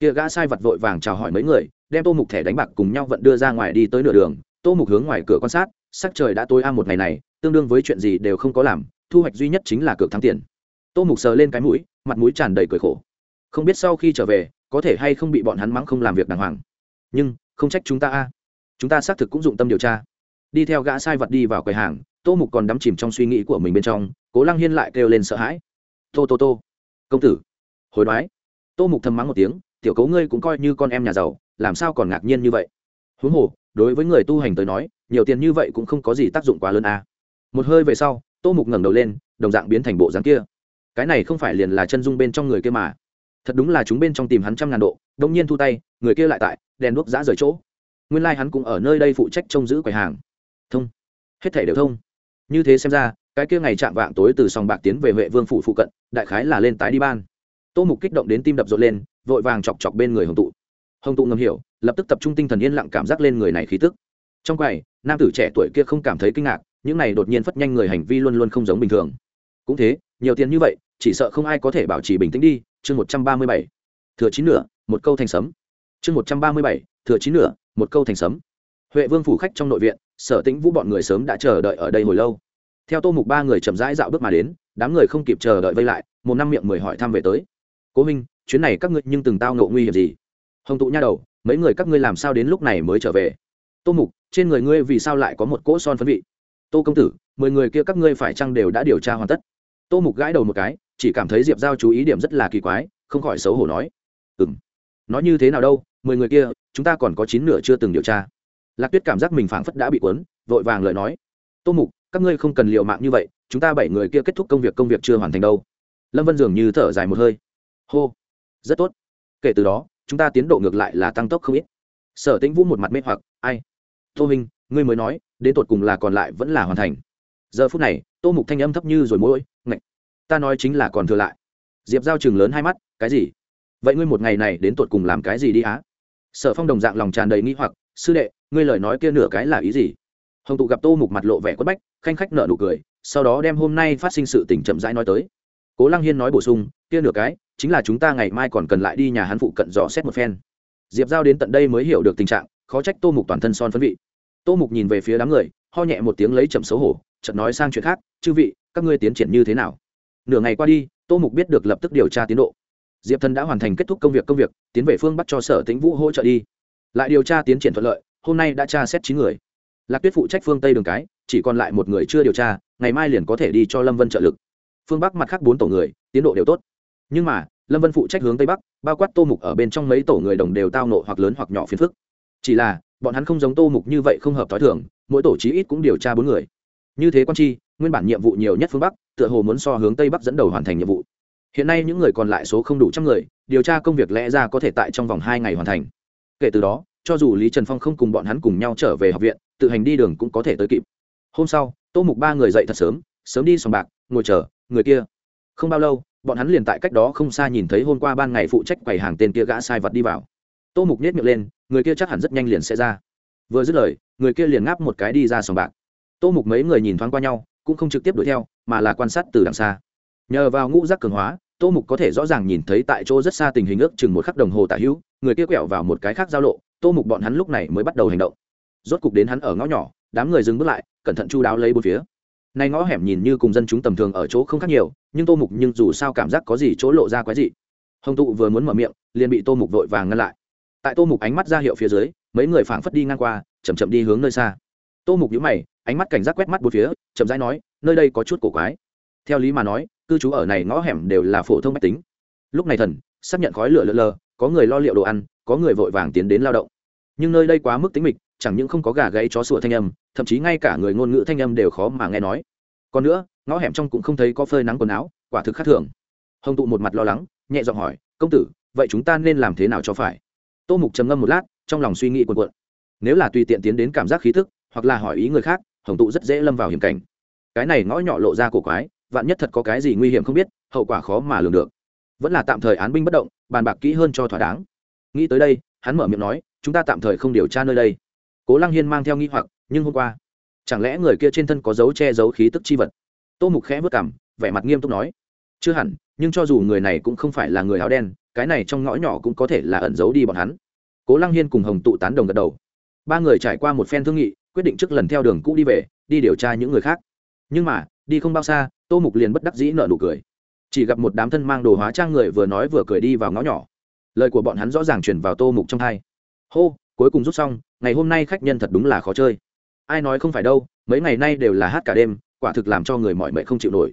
Kia gã sai vật vội vàng chào hỏi mấy người, đem tô mục thẻ đánh bạc cùng nhau vận đưa ra ngoài đi tới nửa đường. Tô mục hướng ngoài cửa quan sát, sắc trời đã tối a một ngày này, tương đương với chuyện gì đều không có làm, thu hoạch duy nhất chính là cược thắng tiền. Tô mục sờ lên cái mũi, mặt mũi tràn đầy cười khổ không biết sau khi trở về, có thể hay không bị bọn hắn mắng không làm việc đàng hoàng. Nhưng, không trách chúng ta a. Chúng ta xác thực cũng dụng tâm điều tra. Đi theo gã sai vật đi vào quầy hàng, tô mục còn đắm chìm trong suy nghĩ của mình bên trong, cố lăng hiên lại kêu lên sợ hãi. Tô tô tô, công tử, hối đoái. Tô mục thầm mắng một tiếng, tiểu cấu ngươi cũng coi như con em nhà giàu, làm sao còn ngạc nhiên như vậy? Huống hồ, đối với người tu hành tới nói, nhiều tiền như vậy cũng không có gì tác dụng quá lớn a. Một hơi về sau, tô mục ngẩng đầu lên, đồng dạng biến thành bộ dáng kia. Cái này không phải liền là chân dung bên trong người kia mà thật đúng là chúng bên trong tìm hắn trăm ngàn độ đông nhiên thu tay, người kia lại tại, đèn đuốc giã rời chỗ. Nguyên lai、like、hắn cũng ở nơi đây phụ trách trông giữ quầy hàng. Thông. Hết thể đều thông. Như thế xem ra, cái kia ngày chạm vạng tối từ sòng bạc tiến về huệ vương phủ phụ cận, đại khái là lên tái đi ban. Tô mục kích động đến tim đập rộn lên, vội vàng chọc chọc bên người hồng tụ. Hồng tụ ngầm hiểu, lập tức tập trung tinh thần yên lặng cảm giác lên người này khí tức. Trong quầy, nam tử trẻ tuổi kia không cảm thấy kinh ngạc, những này đột nhiên phất nhanh người hành vi luôn luôn không giống bình thường. Cũng thế, nhiều tiền như vậy, chỉ sợ không ai có thể bảo trì bình tĩnh đi chương một trăm ba mươi bảy, thừa chín nửa, một câu thành sấm. chương một trăm ba mươi bảy, thừa chín nửa, một câu thành sấm. Huệ vương phủ khách trong nội viện, sở tĩnh vũ bọn người sớm đã chờ đợi ở đây hồi lâu. Theo tô mục ba người chậm rãi dạo bước mà đến, đám người không kịp chờ đợi vây lại, một năm miệng mười hỏi thăm về tới. Cố minh chuyến này các ngươi nhưng từng tao ngộ nguy hiểm gì? Hồng tụ nha đầu, mấy người các ngươi làm sao đến lúc này mới trở về? Tô mục, trên người ngươi vì sao lại có một cỗ son phấn vị? Tô công tử, mười người kia các ngươi phải chăng đều đã điều tra hoàn tất? Tô mục gãi đầu một cái chỉ cảm thấy diệp giao chú ý điểm rất là kỳ quái, không khỏi xấu hổ nói. Ừ m nói như thế nào đâu, mười người kia, chúng ta còn có chín nửa chưa từng điều tra. Lạc tuyết cảm giác mình phảng phất đã bị cuốn, vội vàng lời nói. Tô mục, các ngươi không cần l i ề u mạng như vậy, chúng ta bảy người kia kết thúc công việc công việc chưa hoàn thành đâu. Lâm vân dường như thở dài một hơi. Hô, rất tốt. Kể từ đó, chúng ta tiến độ ngược lại là tăng tốc không ít. Sở tĩnh vũ một mặt mê hoặc, ai? Tô minh, ngươi mới nói, đến tột cùng là còn lại vẫn là hoàn thành. Giờ phút này, tô mục thanh âm thấp như rồi mỗi ngạch ta nói chính là còn thừa lại. Diệp giao chừng lớn hai mắt, cái gì? Vậy ngươi một ngày này đến tột cùng làm cái gì đi á? Sở phong đồng dạng lòng tràn đầy nghĩ hoặc, sư đệ, ngươi lời nói kia nửa cái là ý gì? Hồng tụ gặp tô mục mặt lộ vẻ quất bách, khanh khách nợ nụ cười, sau đó đem hôm nay phát sinh sự tình chậm rãi nói tới. Cố lăng hiên nói bổ sung, kia nửa cái, chính là chúng ta ngày mai còn cần lại đi nhà hắn phụ cận dò xét một phen. Diệp giao đến tận đây mới hiểu được tình trạng, khó trách tô mục toàn thân son phấn vị. Tô mục nhìn về phía đám người, ho nhẹ một tiếng lấy chậm xấu hổ, chợt nói sang chuyện khác, chư vị, các ngươi tiến triển như thế nào? Nửa ngày qua đi, tô mục biết được lập tức điều tra tiến độ. Diệp thần đã hoàn thành kết thúc công việc công việc, tiến về phương bắc cho sở tĩnh vũ hỗ trợ đi. Lại điều tra tiến triển thuận lợi, hôm nay đã tra xét chín người. Lạc tuyết phụ trách phương tây đường cái, chỉ còn lại một người chưa điều tra, ngày mai liền có thể đi cho lâm vân trợ lực. Phương bắc mặt khác bốn tổ người, tiến độ đều tốt. Nhưng mà, lâm vân phụ trách hướng tây bắc, bao quát tô mục ở bên trong mấy tổ người đồng đều tao nộ hoặc lớn hoặc nhỏ phiền phức. Chỉ là, bọn hắn không giống tô mục như vậy không hợp t h ó i thưởng mỗi tổ chí ít cũng điều tra bốn người. Như thế quan chi, nguyên bản nhiệm vụ nhiều nhất phương bắc tựa hồ muốn so hướng tây bắc dẫn đầu hoàn thành nhiệm vụ. Hiện nay những người còn lại số không đủ trăm người, điều tra công việc lẽ ra có thể tại trong vòng hai ngày hoàn thành. Kể từ đó, cho dù lý trần phong không cùng bọn hắn cùng nhau trở về học viện, tự hành đi đường cũng có thể tới kịp. Hôm sau, tô mục ba người dậy thật sớm sớm đi sòng bạc, ngồi chờ, người kia. Không bao lâu, bọn hắn liền tại cách đó không xa nhìn thấy hôm qua ban ngày phụ trách quầy hàng tên kia gã sai vật đi vào. Tô mục nhét miệng lên, người kia chắc hẳn rất nhanh liền sẽ ra. Vừa dứt lời, người kia liền ngáp một cái đi ra sòng bạc. Tô mục mấy người nhìn thoáng qua nhau cũng không trực tiếp đuổi theo, mà là quan sát từ đằng xa. Nhờ vào ngũ giác cường hóa, tô mục có thể rõ ràng nhìn thấy tại chỗ rất xa tình hình ước chừng một khắc đồng hồ tả hữu, người kia quẹo vào một cái khác giao lộ, tô mục bọn hắn lúc này mới bắt đầu hành động. Rốt cục đến hắn ở ngõ nhỏ, đám người dừng bước lại, cẩn thận chu đáo lấy bốn phía. Nay ngõ hẻm nhìn như cùng dân chúng tầm thường ở chỗ không khác nhiều, nhưng tô mục nhưng dù sao cảm giác có gì chỗ lộ ra quái gì hồng tụ vừa muốn mở miệng, liền bị tô mục vội vàng ngăn lại. Tại tô mục ánh mắt ra hiệu phía dưới, mấy người phảng phất đi ngang qua chầm chậm đi hướng nơi xa. Tô mục nhữ mày ánh mắt cảnh giác quét mắt bốn phía, chậm rãi nói, nơi đây có chút cổ quái. Theo lý mà nói, cư trú ở này ngõ hẻm đều là phổ thông mách tính. Lúc này thần, xác nhận khói lửa lờ lờ, có người lo liệu đồ ăn, có người vội vàng tiến đến lao động. Nhưng nơi đây quá mức tính mịch, chẳng những không có gà gáy chó sủa thanh âm, thậm chí ngay cả người ngôn ngữ thanh âm đều khó mà nghe nói. Còn nữa, ngõ hẻm trong cũng không thấy có phơi nắng quần áo, quả thực khác thường. Hồng tụ một mặt lo lắng, nhẹ giọng hỏi, công tử, vậy chúng ta nên làm thế nào cho phải? Tô mục trầm ngâm một lát, trong lòng suy nghĩ cuộn cuộn. nếu là tùy tiện tiến đến cảm giác khí thức hoặc là hỏi ý người khác hồng tụ rất dễ lâm vào hiểm cảnh. Cái này ngõ nhỏ lộ ra cổ quái, vạn nhất thật có cái gì nguy hiểm không biết, hậu quả khó mà lường được. Vẫn là tạm thời án binh bất động, bàn bạc kỹ hơn cho thỏa đáng. Nghĩ tới đây, hắn mở miệng nói, chúng ta tạm thời không điều tra nơi đây. Cố lăng hiên mang theo nghi hoặc, nhưng hôm qua, chẳng lẽ người kia trên thân có dấu che giấu khí tức chi vật? Tô mục khẽ vất cảm vẻ mặt nghiêm túc nói, chưa hẳn, nhưng cho dù người này cũng không phải là người áo đen, cái này trong ngõ nhỏ cũng có thể là ẩn giấu đi bọn hắn. Cố lăng hiên cùng hồng tụ tán đồng gật đầu. Ba người trải qua một phen thương nghị quyết định trước lần theo đường cũ đi về, đi điều tra những người khác. Nhưng mà, đi không bao xa, tô mục liền bất đắc dĩ nợ nụ cười. Chỉ gặp một đám thân mang đồ hóa trang người vừa nói vừa cười đi vào ngõ nhỏ. Lời của bọn hắn rõ ràng chuyển vào tô mục trong hai. Hô, cuối cùng rút xong, ngày hôm nay khách nhân thật đúng là khó chơi. Ai nói không phải đâu, mấy ngày nay đều là hát cả đêm, quả thực làm cho người mọi mệnh không chịu nổi.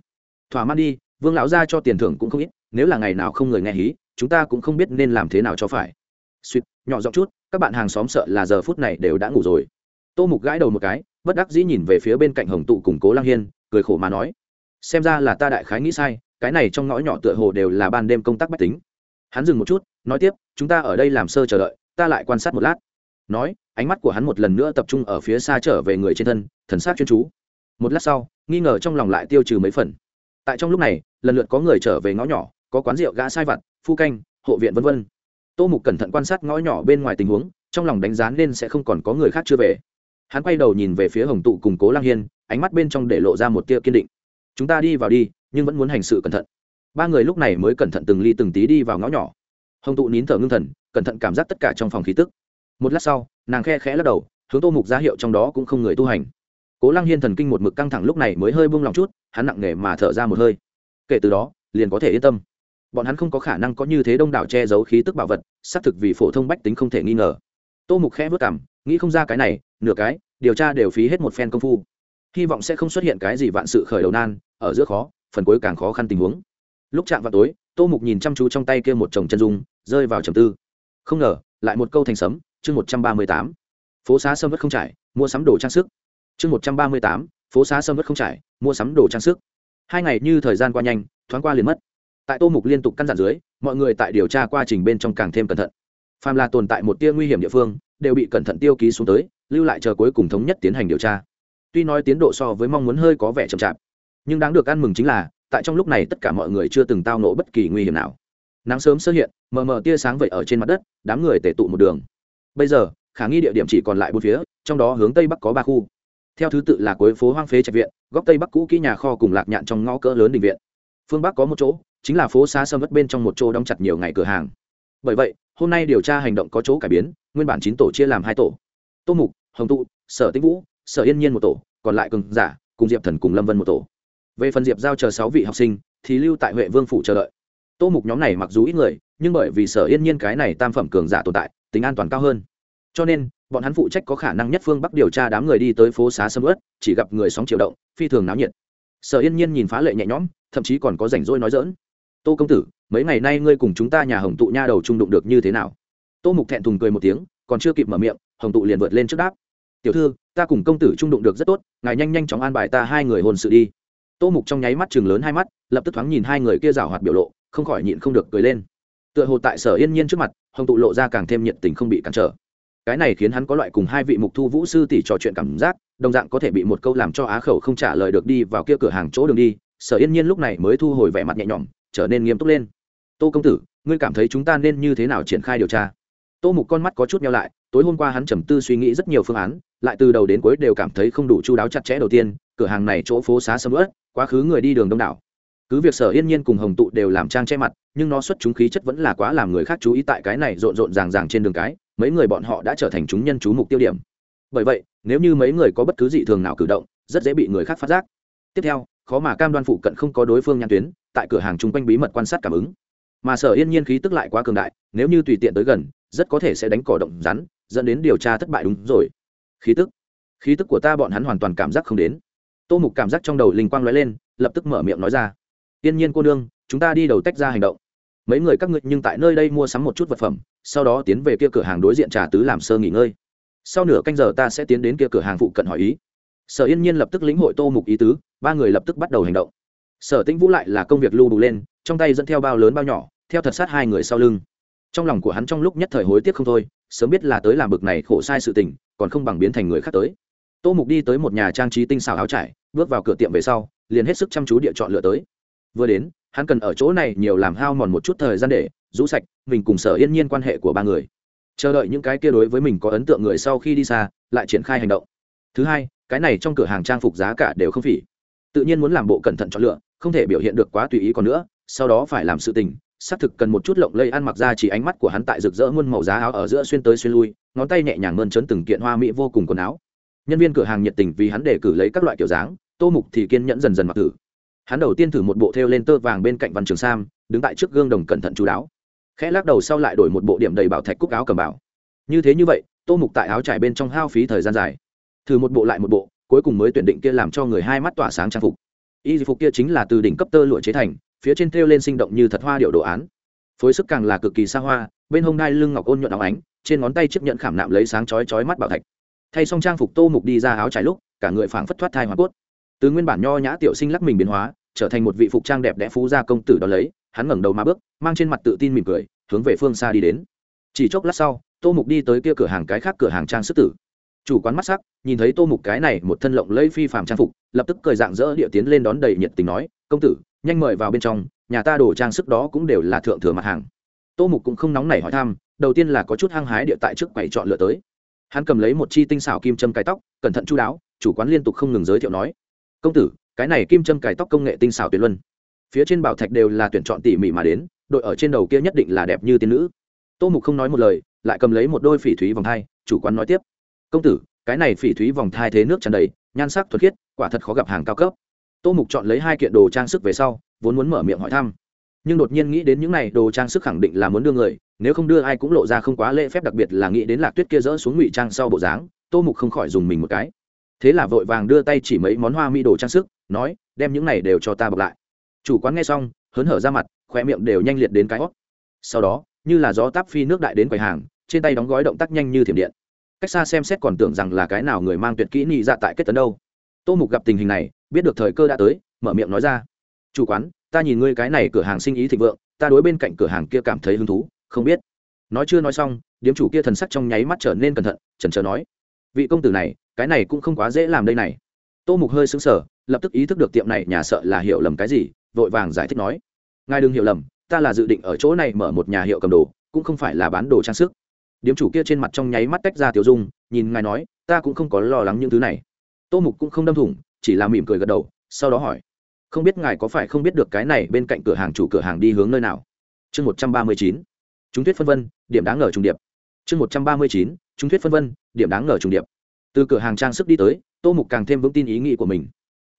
Thỏa mãn đi, vương lão ra cho tiền thưởng cũng không ít, nếu là ngày nào không người nghe hí, chúng ta cũng không biết nên làm thế nào cho phải. Suýt, nhỏ giọng chút, các bạn hàng xóm sợ là giờ phút này đều đã ngủ rồi tô mục gãi đầu một cái, bất đắc dĩ nhìn về phía bên cạnh hồng tụ củng cố lang hiên, cười khổ mà nói, xem ra là ta đại khái nghĩ sai, cái này trong ngõ nhỏ tựa hồ đều là ban đêm công tác bách tính. Hắn dừng một chút, nói tiếp, chúng ta ở đây làm sơ chờ đợi, ta lại quan sát một lát. Nói, ánh mắt của hắn một lần nữa tập trung ở phía xa trở về người trên thân, thần sát chuyên chú. Một lát sau, nghi ngờ trong lòng lại tiêu trừ mấy phần. Tại trong lúc này, lần lượt có người trở về ngõ nhỏ, có quán rượu gã sai vặt, phu canh, hộ viện v v tô mục cẩn thận quan sát ngõ nhỏ bên ngoài tình huống, trong lòng đánh giá nên sẽ không còn có người khác chưa về hắn quay đầu nhìn về phía hồng tụ cùng cố lang hiên, ánh mắt bên trong để lộ ra một tia kiên định. Chúng ta đi vào đi, nhưng vẫn muốn hành sự cẩn thận. Ba người lúc này mới cẩn thận từng ly từng tí đi vào ngõ nhỏ. Hồng tụ nín thở ngưng thần, cẩn thận cảm giác tất cả trong phòng khí tức. Một lát sau, nàng khe khẽ lắc đầu, hướng tô mục ra hiệu trong đó cũng không người tu hành. Cố lăng hiên thần kinh một mực căng thẳng lúc này mới hơi buông lòng chút, hắn nặng nề mà thở ra một hơi. Kể từ đó, liền có thể yên tâm. Bọn hắn không có khả năng có như thế đông đảo che giấu khí tức bảo vật, xác thực vì phổ thông bách tính không thể nghi ngờ. Tô mục khẽ vất cảm nghĩ không ra cái này nửa cái, điều tra đều phí hết một phen công phu. Hy vọng sẽ không xuất hiện cái gì vạn sự khởi đầu nan, ở giữa khó, phần cuối càng khó khăn tình huống. Lúc chạm vào tối, tô mục nhìn chăm chú trong tay kia một chồng chân dung, rơi vào trầm tư. Không ngờ, lại một câu thành sấm, chương một trăm ba mươi tám. Phố xá sâm vất không trải, mua sắm đồ trang sức. Chương một trăm ba mươi tám, phố xá sâm vất không trải, mua sắm đồ trang sức. Hai ngày như thời gian qua nhanh, thoáng qua liền mất. Tại tô mục liên tục căn dặn dưới, mọi người tại điều tra quá trình bên trong càng thêm cẩn thận. Phàm là tồn tại một tia nguy hiểm địa phương, đều bị cẩn thận tiêu ký xuống tới lưu lại chờ cuối cùng thống nhất tiến hành điều tra. Tuy nói tiến độ so với mong muốn hơi có vẻ chậm chạp, nhưng đáng được ăn mừng chính là, tại trong lúc này tất cả mọi người chưa từng tao nộ bất kỳ nguy hiểm nào. Nắng sớm sơ hiện, mờ mờ tia sáng vậy ở trên mặt đất, đám người tể tụ một đường. Bây giờ, khả nghi địa điểm chỉ còn lại bốn phía, trong đó hướng tây bắc có ba khu. Theo thứ tự là cuối phố hoang phế trạch viện, góc tây bắc cũ kỹ nhà kho cùng lạc nhạn trong ngõ cỡ lớn đình viện. Phương bắc có một chỗ, chính là phố xa sâm vất bên trong một chỗ đóng chặt nhiều ngày cửa hàng. Bởi vậy, hôm nay điều tra hành động có chỗ cải biến, nguyên bản chín tổ chia làm hai tổ tô mục, hồng tụ, sở tĩnh vũ, sở yên nhiên một tổ, còn lại cường giả, cùng diệp thần cùng lâm vân một tổ. Về phần diệp giao chờ sáu vị học sinh, thì lưu tại huệ vương phủ chờ đợi. Tô mục nhóm này mặc dù ít người, nhưng bởi vì sở yên nhiên cái này tam phẩm cường giả tồn tại, tính an toàn cao hơn. Cho nên, bọn hắn phụ trách có khả năng nhất phương bắc điều tra đám người đi tới phố xá sâm ướt chỉ gặp người sóng chiều động, phi thường náo nhiệt. Sở yên nhiên nhìn phá lệ nhẹ nhõm, thậm chí còn có rảnh rỗi nói dỡn tô công tử, mấy ngày nay ngươi cùng chúng ta nhà hồng tụ nha đầu trung đụng được như thế nào? Tô mục thẹn thùng cười một tiếng, còn chưa kịp mở miệng hồng tụ liền vượt lên trước đáp. Tiểu thư, ta cùng công tử trung đụng được rất tốt, ngài nhanh nhanh chóng an bài ta hai người hôn sự đi. Tô mục trong nháy mắt chừng lớn hai mắt, lập tức thoáng nhìn hai người kia rào hoạt biểu lộ, không khỏi nhịn không được cười lên. Tựa hồ tại sở yên nhiên trước mặt, hồng tụ lộ ra càng thêm nhiệt tình không bị cản trở. Cái này khiến hắn có loại cùng hai vị mục thu vũ sư tỷ trò chuyện cảm giác, đồng dạng có thể bị một câu làm cho á khẩu không trả lời được đi vào kia cửa hàng chỗ đường đi, sở yên nhiên lúc này mới thu hồi vẻ mặt nhẹ nhõm, trở nên nghiêm túc lên. Tô công tử, ngươi cảm thấy chúng ta nên như thế nào triển khai điều tra? Tô mục con mắt có chút nhau lại tối hôm qua hắn trầm tư suy nghĩ rất nhiều phương án, lại từ đầu đến cuối đều cảm thấy không đủ chu đáo chặt chẽ đầu tiên, cửa hàng này chỗ phố xá sầm ớt quá khứ người đi đường đông đảo. Cứ việc sở yên nhiên cùng hồng tụ đều làm trang che mặt, nhưng nó xuất chúng khí chất vẫn là quá làm người khác chú ý tại cái này rộn rộn ràng ràng trên đường cái, mấy người bọn họ đã trở thành chúng nhân chú mục tiêu điểm. Bởi vậy, nếu như mấy người có bất cứ dị thường nào cử động, rất dễ bị người khác phát giác. Tiếp theo, khó mà cam đoan phụ cận không có đối phương nhãn tuyến, tại cửa hàng chung quanh bí mật quan sát cảm ứng. Mà sở yên nhiên khí tức lại quá cường đại, nếu như tùy tiện tới gần rất có thể sẽ đánh cỏ động rắn, dẫn đến điều tra thất bại đúng rồi. Khí tức. Khí tức của ta bọn hắn hoàn toàn cảm giác không đến. Tô mục cảm giác trong đầu linh quang lóe lên, lập tức mở miệng nói ra. Tiên nhiên cô nương, chúng ta đi đầu tách ra hành động. Mấy người các ngươi nhưng tại nơi đây mua sắm một chút vật phẩm, sau đó tiến về kia cửa hàng đối diện trà tứ làm sơ nghỉ ngơi. Sau nửa canh giờ ta sẽ tiến đến kia cửa hàng phụ cận hỏi ý. Sở yên nhiên lập tức lĩnh hội tô mục ý tứ, ba người lập tức bắt đầu hành động. Sở tĩnh vũ lại là công việc lưu đủ lên, trong tay dẫn theo bao lớn bao nhỏ, theo thật sát hai người sau lưng trong lòng của hắn trong lúc nhất thời hối tiếc không thôi, sớm biết là tới làm bực này khổ sai sự tình, còn không bằng biến thành người khác tới. Tô mục đi tới một nhà trang trí tinh xảo áo trải, bước vào cửa tiệm về sau, liền hết sức chăm chú địa chọn lựa tới. Vừa đến, hắn cần ở chỗ này nhiều làm hao mòn một chút thời gian để rũ sạch mình cùng sở yên nhiên quan hệ của ba người. Chờ đợi những cái kia đối với mình có ấn tượng người sau khi đi xa, lại triển khai hành động. Thứ hai, cái này trong cửa hàng trang phục giá cả đều không phỉ. Tự nhiên muốn làm bộ cẩn thận chọn lựa, không thể biểu hiện được quá tùy ý còn nữa, sau đó phải làm sự tình xác thực cần một chút lộng lây ăn mặc ra chỉ ánh mắt của hắn tại rực rỡ muôn màu giá áo ở giữa xuyên tới xuyên lui, ngón tay nhẹ nhàng mơn trớn từng kiện hoa mỹ vô cùng quần áo. Nhân viên cửa hàng nhiệt tình vì hắn để cử lấy các loại kiểu dáng, tô mục thì kiên nhẫn dần dần mặc thử. Hắn đầu tiên thử một bộ thêu lên tơ vàng bên cạnh văn trường sam, đứng tại trước gương đồng cẩn thận chú đáo. Khẽ lắc đầu sau lại đổi một bộ điểm đầy bảo thạch cúc áo cầm bảo. Như thế như vậy, tô mục tại áo trải bên trong hao phí thời gian dài. Thử một bộ lại một bộ, cuối cùng mới tuyển định kia làm cho người hai mắt tỏa sáng trang phục. Y phục kia chính là từ đỉnh cấp tơ lụa chế thành phía trên thêu lên sinh động như thật hoa điệu đồ án. Phối sức càng là cực kỳ xa hoa, bên hông đai lưng ngọc ôn nhuận óng ánh, trên ngón tay chiếc nhận khảm nạm lấy sáng chói chói mắt bảo thạch. Thay xong trang phục tô mục đi ra áo trải lúc, cả người phảng phất thoát thai hoa cốt. Từ nguyên bản nho nhã tiểu sinh lắc mình biến hóa, trở thành một vị phục trang đẹp đẽ phú gia công tử đó lấy, hắn ngẩng đầu mà bước, mang trên mặt tự tin mỉm cười, hướng về phương xa đi đến. Chỉ chốc lát sau, tô mục đi tới kia cửa hàng cái khác cửa hàng trang sức tử. Chủ quán mắt sắc, nhìn thấy tô mục cái này một thân lộng lẫy phi phàm trang phục, lập tức cười dạng dỡ địa tiến lên đón đầy nhiệt tình nói, công tử nhanh mời vào bên trong, nhà ta đồ trang sức đó cũng đều là thượng thừa mặt hàng. Tô mục cũng không nóng nảy hỏi thăm, đầu tiên là có chút hăng hái địa tại trước quầy chọn lựa tới. Hắn cầm lấy một chi tinh xảo kim châm cài tóc, cẩn thận chú đáo, chủ quán liên tục không ngừng giới thiệu nói, công tử, cái này kim châm cài tóc công nghệ tinh xảo tuyệt luân. Phía trên bảo thạch đều là tuyển chọn tỉ mỉ mà đến, đội ở trên đầu kia nhất định là đẹp như tiên nữ. Tô mục không nói một lời, lại cầm lấy một đôi phỉ thúy vòng thai, chủ quán nói tiếp, công tử, cái này phỉ thúy vòng thai thế nước tràn đầy, nhan sắc thuật khiết, quả thật khó gặp hàng cao cấp tô mục chọn lấy hai kiện đồ trang sức về sau, vốn muốn mở miệng hỏi thăm. Nhưng đột nhiên nghĩ đến những này, đồ trang sức khẳng định là muốn đưa người, nếu không đưa ai cũng lộ ra không quá lễ phép, đặc biệt là nghĩ đến lạc tuyết kia dỡ xuống ngụy trang sau bộ dáng, tô mục không khỏi dùng mình một cái. Thế là vội vàng đưa tay chỉ mấy món hoa mỹ đồ trang sức, nói, đem những này đều cho ta bọc lại. Chủ quán nghe xong, hớn hở ra mặt khoe miệng đều nhanh liệt đến cái hót. Sau đó, như là gió táp phi nước đại đến quầy hàng, trên tay đóng gói động tác nhanh như thiểm điện. Cách xa xem xét còn tưởng rằng là cái nào người mang tuyệt kỹ nị dạ tại kết tấn đâu. Tô mục gặp tình hình này biết được thời cơ đã tới, mở miệng nói ra. Chủ quán, ta nhìn ngươi cái này cửa hàng sinh ý thịnh vượng, ta đối bên cạnh cửa hàng kia cảm thấy hứng thú, không biết. Nói chưa nói xong, điếm chủ kia thần sắc trong nháy mắt trở nên cẩn thận, chần chờ nói. Vị công tử này, cái này cũng không quá dễ làm đây này. Tô mục hơi xứng sở lập tức ý thức được tiệm này nhà sợ là hiểu lầm cái gì, vội vàng giải thích nói. Ngài đừng hiểu lầm, ta là dự định ở chỗ này mở một nhà hiệu cầm đồ, cũng không phải là bán đồ trang sức. Điếm chủ kia trên mặt trong nháy mắt tách ra tiểu dung, nhìn ngài nói, ta cũng không có lo lắng những thứ này. Tô mục cũng không đâm thủng chỉ là mỉm cười gật đầu, sau đó hỏi, không biết ngài có phải không biết được cái này bên cạnh cửa hàng chủ cửa hàng đi hướng nơi nào? Chương một trăm ba mươi chín, chúng thuyết phân vân, điểm đáng ngờ trùng điệp. Chương một trăm ba mươi chín, chúng thuyết phân vân, điểm đáng ngờ trùng điệp. Từ cửa hàng trang sức đi tới, tô mục càng thêm vững tin ý nghĩ của mình.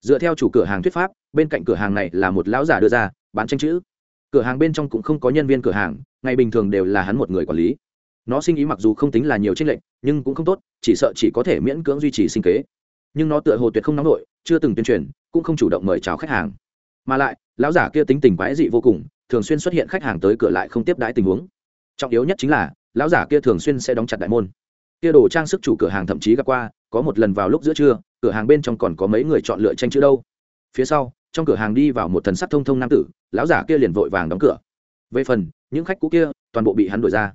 Dựa theo chủ cửa hàng thuyết pháp, bên cạnh cửa hàng này là một lão giả đưa ra, bán tranh chữ. Cửa hàng bên trong cũng không có nhân viên cửa hàng, ngày bình thường đều là hắn một người quản lý. Nó sinh ý mặc dù không tính là nhiều tranh lệch, nhưng cũng không tốt, chỉ sợ chỉ có thể miễn cưỡng duy trì sinh kế nhưng nó tựa hồ tuyệt không nóng nổi, chưa từng tuyên truyền, cũng không chủ động mời chào khách hàng. Mà lại, lão giả kia tính tình quái dị vô cùng, thường xuyên xuất hiện khách hàng tới cửa lại không tiếp đãi tình huống. Trọng yếu nhất chính là, lão giả kia thường xuyên sẽ đóng chặt đại môn. Kia đồ trang sức chủ cửa hàng thậm chí gặp qua, có một lần vào lúc giữa trưa, cửa hàng bên trong còn có mấy người chọn lựa tranh chữ đâu. Phía sau, trong cửa hàng đi vào một thần sắc thông thông nam tử, lão giả kia liền vội vàng đóng cửa. Về phần, những khách cũ kia, toàn bộ bị hắn đuổi ra.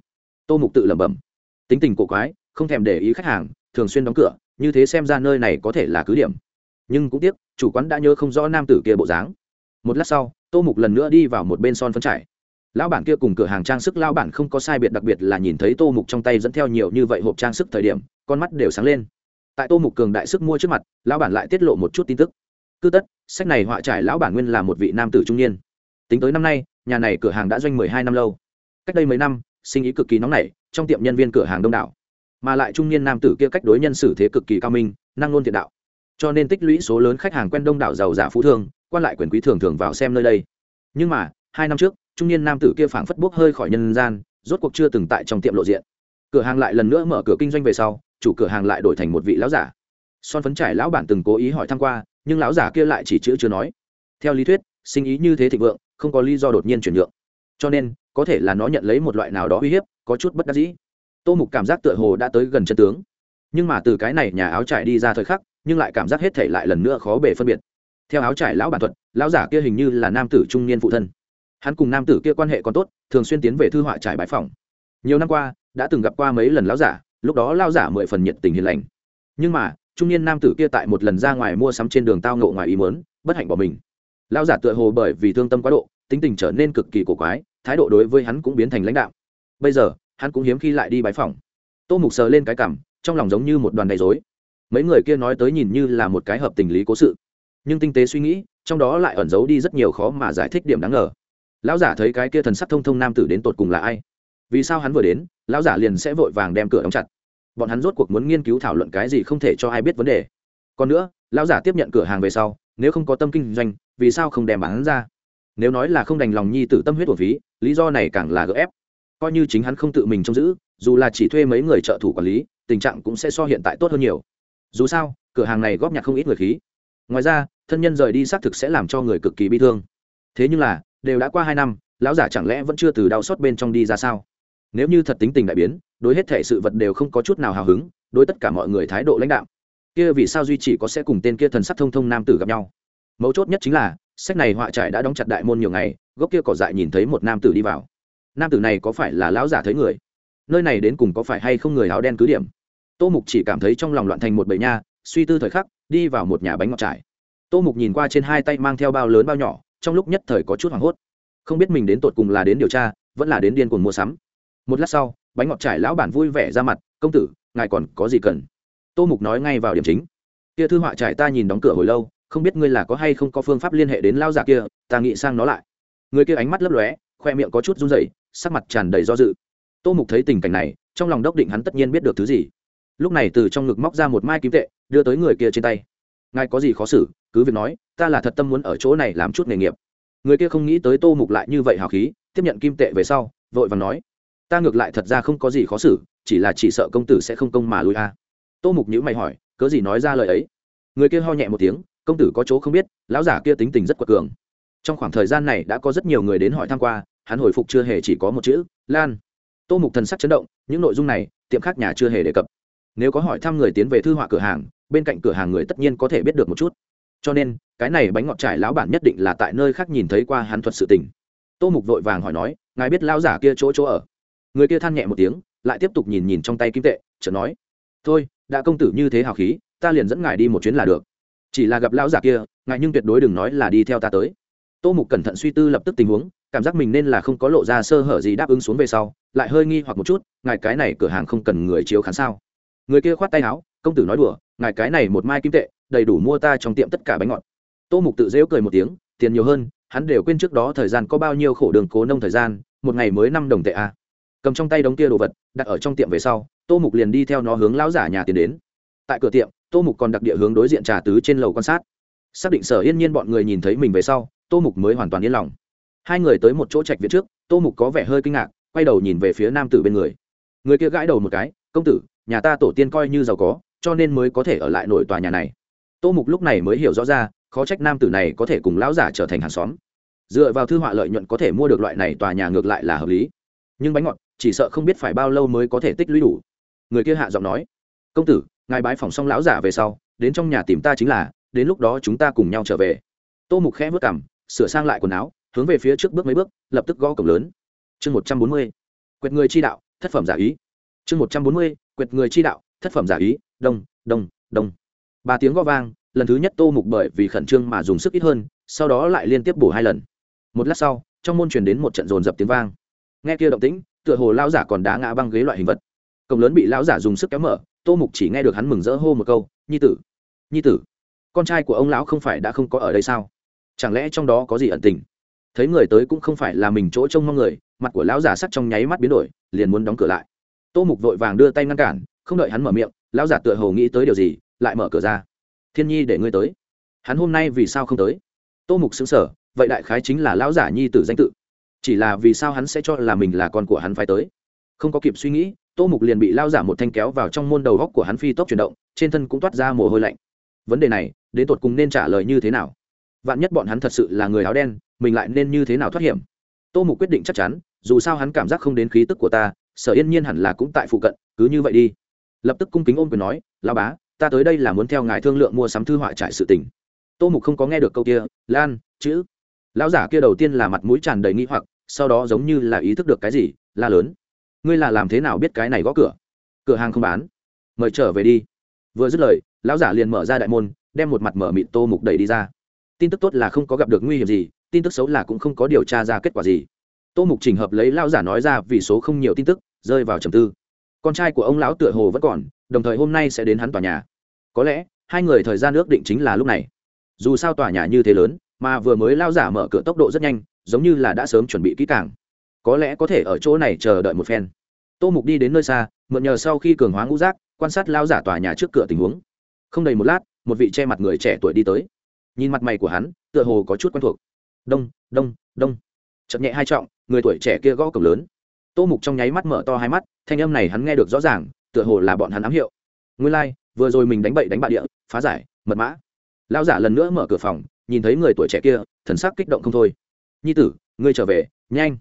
Tô mục tự lẩm bẩm. Tính tình cổ quái, không thèm để ý khách hàng, thường xuyên đóng cửa như thế xem ra nơi này có thể là cứ điểm. Nhưng cũng tiếc, chủ quán đã nhớ không rõ nam tử kia bộ dáng. Một lát sau, tô mục lần nữa đi vào một bên son phấn trải. Lão bản kia cùng cửa hàng trang sức lão bản không có sai biệt đặc biệt là nhìn thấy tô mục trong tay dẫn theo nhiều như vậy hộp trang sức thời điểm, con mắt đều sáng lên. Tại tô mục cường đại sức mua trước mặt, lão bản lại tiết lộ một chút tin tức. Cứ tất, sách này họa trải lão bản nguyên là một vị nam tử trung niên. Tính tới năm nay, nhà này cửa hàng đã doanh mười hai năm lâu. Cách đây mấy năm, sinh ý cực kỳ nóng nảy, trong tiệm nhân viên cửa hàng đông đảo mà lại trung niên nam tử kia cách đối nhân xử thế cực kỳ cao minh, năng luôn thiện đạo. Cho nên tích lũy số lớn khách hàng quen đông đảo giàu giả phú thương, quan lại quyền quý thường thường vào xem nơi đây. Nhưng mà, hai năm trước, trung niên nam tử kia phảng phất bốc hơi khỏi nhân gian, rốt cuộc chưa từng tại trong tiệm lộ diện. Cửa hàng lại lần nữa mở cửa kinh doanh về sau, chủ cửa hàng lại đổi thành một vị lão giả. Son phấn trải lão bản từng cố ý hỏi thăm qua, nhưng lão giả kia lại chỉ chữ chưa nói. Theo lý thuyết, sinh ý như thế thịnh vượng, không có lý do đột nhiên chuyển nhượng. Cho nên, có thể là nó nhận lấy một loại nào đó uy hiếp, có chút bất đắc dĩ tô mục cảm giác tựa hồ đã tới gần chân tướng. Nhưng mà từ cái này nhà áo trải đi ra thời khắc, nhưng lại cảm giác hết thể lại lần nữa khó bể phân biệt. Theo áo trải lão bản thuật, lão giả kia hình như là nam tử trung niên phụ thân. Hắn cùng nam tử kia quan hệ còn tốt, thường xuyên tiến về thư họa trải bãi phòng. Nhiều năm qua, đã từng gặp qua mấy lần lão giả, lúc đó lão giả mười phần nhiệt tình hiền lành. Nhưng mà, trung niên nam tử kia tại một lần ra ngoài mua sắm trên đường tao ngộ ngoài ý mớn bất hạnh bỏ mình. Lão giả tựa hồ bởi vì thương tâm quá độ, tính tình trở nên cực kỳ cổ quái, thái độ đối với hắn cũng biến thành lãnh đạo. Bây giờ hắn cũng hiếm khi lại đi bãi phòng tô mục sờ lên cái cảm trong lòng giống như một đoàn đầy dối mấy người kia nói tới nhìn như là một cái hợp tình lý cố sự. Nhưng tinh tế suy nghĩ, trong đó lại ẩn giấu đi rất nhiều khó mà giải thích điểm đáng ngờ. Lão giả thấy cái kia thần sắc thông thông nam tử đến tột cùng là ai? Vì sao hắn vừa đến, lão giả liền sẽ vội vàng đem cửa đóng chặt? Bọn hắn rốt cuộc muốn nghiên cứu thảo luận cái gì không thể cho ai biết vấn đề. Còn nữa, lão giả tiếp nhận cửa hàng về sau, nếu không có tâm kinh doanh, vì sao không đem bán ra? Nếu nói là không đành lòng nhi tử tâm huyết của phí, lý do này càng là gỡ ép coi như chính hắn không tự mình trông giữ, dù là chỉ thuê mấy người trợ thủ quản lý, tình trạng cũng sẽ so hiện tại tốt hơn nhiều. Dù sao, cửa hàng này góp nhặt không ít người khí. Ngoài ra, thân nhân rời đi xác thực sẽ làm cho người cực kỳ bi thương. Thế nhưng là, đều đã qua hai năm, lão giả chẳng lẽ vẫn chưa từ đau xót bên trong đi ra sao? Nếu như thật tính tình đại biến, đối hết thể sự vật đều không có chút nào hào hứng, đối tất cả mọi người thái độ lãnh đạo kia vì sao duy chỉ có sẽ cùng tên kia thần sắc thông thông nam tử gặp nhau? Mấu chốt nhất chính là, sách này họa trải đã đóng chặt đại môn nhiều ngày, gốc kia cỏ dại nhìn thấy một nam tử đi vào nam tử này có phải là lão giả thấy người? Nơi này đến cùng có phải hay không người áo đen cứ điểm? Tô mục chỉ cảm thấy trong lòng loạn thành một bầy nha, suy tư thời khắc, đi vào một nhà bánh ngọt trải tô mục nhìn qua trên hai tay mang theo bao lớn bao nhỏ, trong lúc nhất thời có chút hoảng hốt. Không biết mình đến tột cùng là đến điều tra, vẫn là đến điên cuồng mua sắm. Một lát sau, bánh ngọt trải lão bản vui vẻ ra mặt, công tử, ngài còn có gì cần? Tô mục nói ngay vào điểm chính. Kia thư họa trải ta nhìn đóng cửa hồi lâu, không biết ngươi là có hay không có phương pháp liên hệ đến lao giả kia, ta nghĩ sang nó lại. Người kia ánh mắt lấp lóe khoe miệng có chút run rẩy, sắc mặt tràn đầy do dự. Tô mục thấy tình cảnh này, trong lòng đốc định hắn tất nhiên biết được thứ gì. Lúc này từ trong ngực móc ra một mai kim tệ, đưa tới người kia trên tay. Ngài có gì khó xử, cứ việc nói, ta là thật tâm muốn ở chỗ này làm chút nghề nghiệp. Người kia không nghĩ tới tô mục lại như vậy hào khí, tiếp nhận kim tệ về sau, vội và nói, ta ngược lại thật ra không có gì khó xử, chỉ là chỉ sợ công tử sẽ không công mà lui a. Tô mục nhữ mày hỏi, cớ gì nói ra lời ấy? Người kia ho nhẹ một tiếng, công tử có chỗ không biết, lão giả kia tính tình rất quật cường. Trong khoảng thời gian này đã có rất nhiều người đến hỏi tham q u a hắn hồi phục chưa hề chỉ có một chữ, lan. Tô mục thần sắc chấn động, những nội dung này, tiệm khác nhà chưa hề đề cập. Nếu có hỏi thăm người tiến về thư họa cửa hàng, bên cạnh cửa hàng người tất nhiên có thể biết được một chút. Cho nên, cái này bánh ngọt trải lão bản nhất định là tại nơi khác nhìn thấy qua hắn thuật sự tình. Tô mục vội vàng hỏi nói, ngài biết lão giả kia chỗ chỗ ở? Người kia than nhẹ một tiếng, lại tiếp tục nhìn nhìn trong tay kim tệ, chợt nói, thôi, đã công tử như thế hào khí, ta liền dẫn ngài đi một chuyến là được. Chỉ là gặp lão giả kia, ngài nhưng tuyệt đối đừng nói là đi theo ta tới. Tô mục cẩn thận suy tư lập tức tình huống cảm giác mình nên là không có lộ ra sơ hở gì đáp ứng xuống về sau, lại hơi nghi hoặc một chút, ngài cái này cửa hàng không cần người chiếu khán sao? Người kia khoát tay áo, công tử nói đùa, ngài cái này một mai kim tệ, đầy đủ mua ta trong tiệm tất cả bánh ngọt. Tô mục tự dễu cười một tiếng, tiền nhiều hơn, hắn đều quên trước đó thời gian có bao nhiêu khổ đường cố nông thời gian, một ngày mới năm đồng tệ a à. cầm trong tay đống kia đồ vật, đặt ở trong tiệm về sau, tô mục liền đi theo nó hướng lão giả nhà tiền đến. Tại cửa tiệm, tô mục còn đặc địa hướng đối diện trà tứ trên lầu quan sát. Xác định sở yên nhiên bọn người nhìn thấy mình về sau, tô mục mới hoàn toàn yên lòng hai người tới một chỗ trạch viện trước, tô mục có vẻ hơi kinh ngạc, quay đầu nhìn về phía nam tử bên người. Người kia gãi đầu một cái, công tử, nhà ta tổ tiên coi như giàu có, cho nên mới có thể ở lại nội tòa nhà này. Tô mục lúc này mới hiểu rõ ra, khó trách nam tử này có thể cùng lão giả trở thành hàng xóm. Dựa vào thư họa lợi nhuận có thể mua được loại này tòa nhà ngược lại là hợp lý. Nhưng bánh ngọt, chỉ sợ không biết phải bao lâu mới có thể tích lũy đủ. Người kia hạ giọng nói, công tử, ngài bái phòng xong lão giả về sau, đến trong nhà tìm ta chính là, đến lúc đó chúng ta cùng nhau trở về. Tô mục khẽ vất cảm sửa sang lại quần áo hướng về phía trước bước mấy bước, lập tức gõ cổng lớn. Chương một trăm bốn mươi quyệt người chi đạo, thất phẩm giả ý. Chương một trăm bốn mươi quyệt người chi đạo, thất phẩm giả ý, đông đông đông. Ba tiếng gõ vang, lần thứ nhất tô mục bởi vì khẩn trương mà dùng sức ít hơn, sau đó lại liên tiếp bổ hai lần. Một lát sau, trong môn truyền đến một trận rồn rập tiếng vang. Nghe kia động tĩnh, tựa hồ lão giả còn đá ngã băng ghế loại hình vật. Cổng lớn bị lão giả dùng sức kéo mở, tô mục chỉ nghe được hắn mừng rỡ hô một câu, nhi tử nhi tử, con trai của ông lão không phải đã không có ở đây sao? Chẳng lẽ trong đó có gì ẩn tình? Thấy người tới cũng không phải là mình chỗ trông mong người, mặt của lão giả sắc trong nháy mắt biến đổi, liền muốn đóng cửa lại. Tô mục vội vàng đưa tay ngăn cản, không đợi hắn mở miệng, lão giả tựa hồ nghĩ tới điều gì, lại mở cửa ra. Thiên nhi để ngươi tới. Hắn hôm nay vì sao không tới? Tô mục xứng sở vậy đại khái chính là lão giả nhi tử danh tự. Chỉ là vì sao hắn sẽ cho là mình là con của hắn phải tới? Không có kịp suy nghĩ, tô mục liền bị lao giả một thanh kéo vào trong môn đầu góc của hắn phi tốc chuyển động, trên thân cũng toát ra mồ hôi lạnh. Vấn đề này, đến tột cùng nên trả lời như thế nào? Vạn nhất bọn hắn thật sự là người áo đen mình lại nên như thế nào thoát hiểm? Tô mục quyết định chắc chắn, dù sao hắn cảm giác không đến khí tức của ta, sở yên nhiên hẳn là cũng tại phụ cận, cứ như vậy đi. Lập tức cung kính ôm quyền nói lao bá, ta tới đây là muốn theo ngài thương lượng mua sắm thư họa trại sự tình. Tô mục không có nghe được câu kia, lan, chữ. Lão giả kia đầu tiên là mặt mũi tràn đầy nghi hoặc, sau đó giống như là ý thức được cái gì, la lớn, ngươi là làm thế nào biết cái này gõ cửa? Cửa hàng không bán. Mời trở về đi. Vừa dứt lời, lão giả liền mở ra đại môn, đem một mặt mở mịt tô mục đẩy đi ra. Tin tức tốt là không có gặp được nguy hiểm gì tin tức xấu là cũng không có điều tra ra kết quả gì. Tô mục trình hợp lấy lão giả nói ra vì số không nhiều tin tức, rơi vào trầm tư. Con trai của ông lão tựa hồ vẫn còn, đồng thời hôm nay sẽ đến hắn tòa nhà. Có lẽ, hai người thời gian ước định chính là lúc này. Dù sao tòa nhà như thế lớn, mà vừa mới lao giả mở cửa tốc độ rất nhanh, giống như là đã sớm chuẩn bị kỹ càng. Có lẽ có thể ở chỗ này chờ đợi một phen. Tô mục đi đến nơi xa, mượn nhờ sau khi cường hóa ngũ rác quan sát lao giả tòa nhà trước cửa tình huống. Không đầy một lát, một vị che mặt người trẻ tuổi đi tới. Nhìn mặt mày của hắn, tựa hồ có chút quen thuộc đông đông đông. Chậm nhẹ hai trọng người tuổi trẻ kia gõ cổng lớn. Tô mục trong nháy mắt mở to hai mắt thanh âm này hắn nghe được rõ ràng tựa hồ là bọn hắn ám hiệu. Nguyên lai、like, vừa rồi mình đánh bậy đánh bạ địa phá giải mật mã. Lao giả lần nữa mở cửa phòng nhìn thấy người tuổi trẻ kia thần sắc kích động không thôi. Nhi tử ngươi trở về nhanh.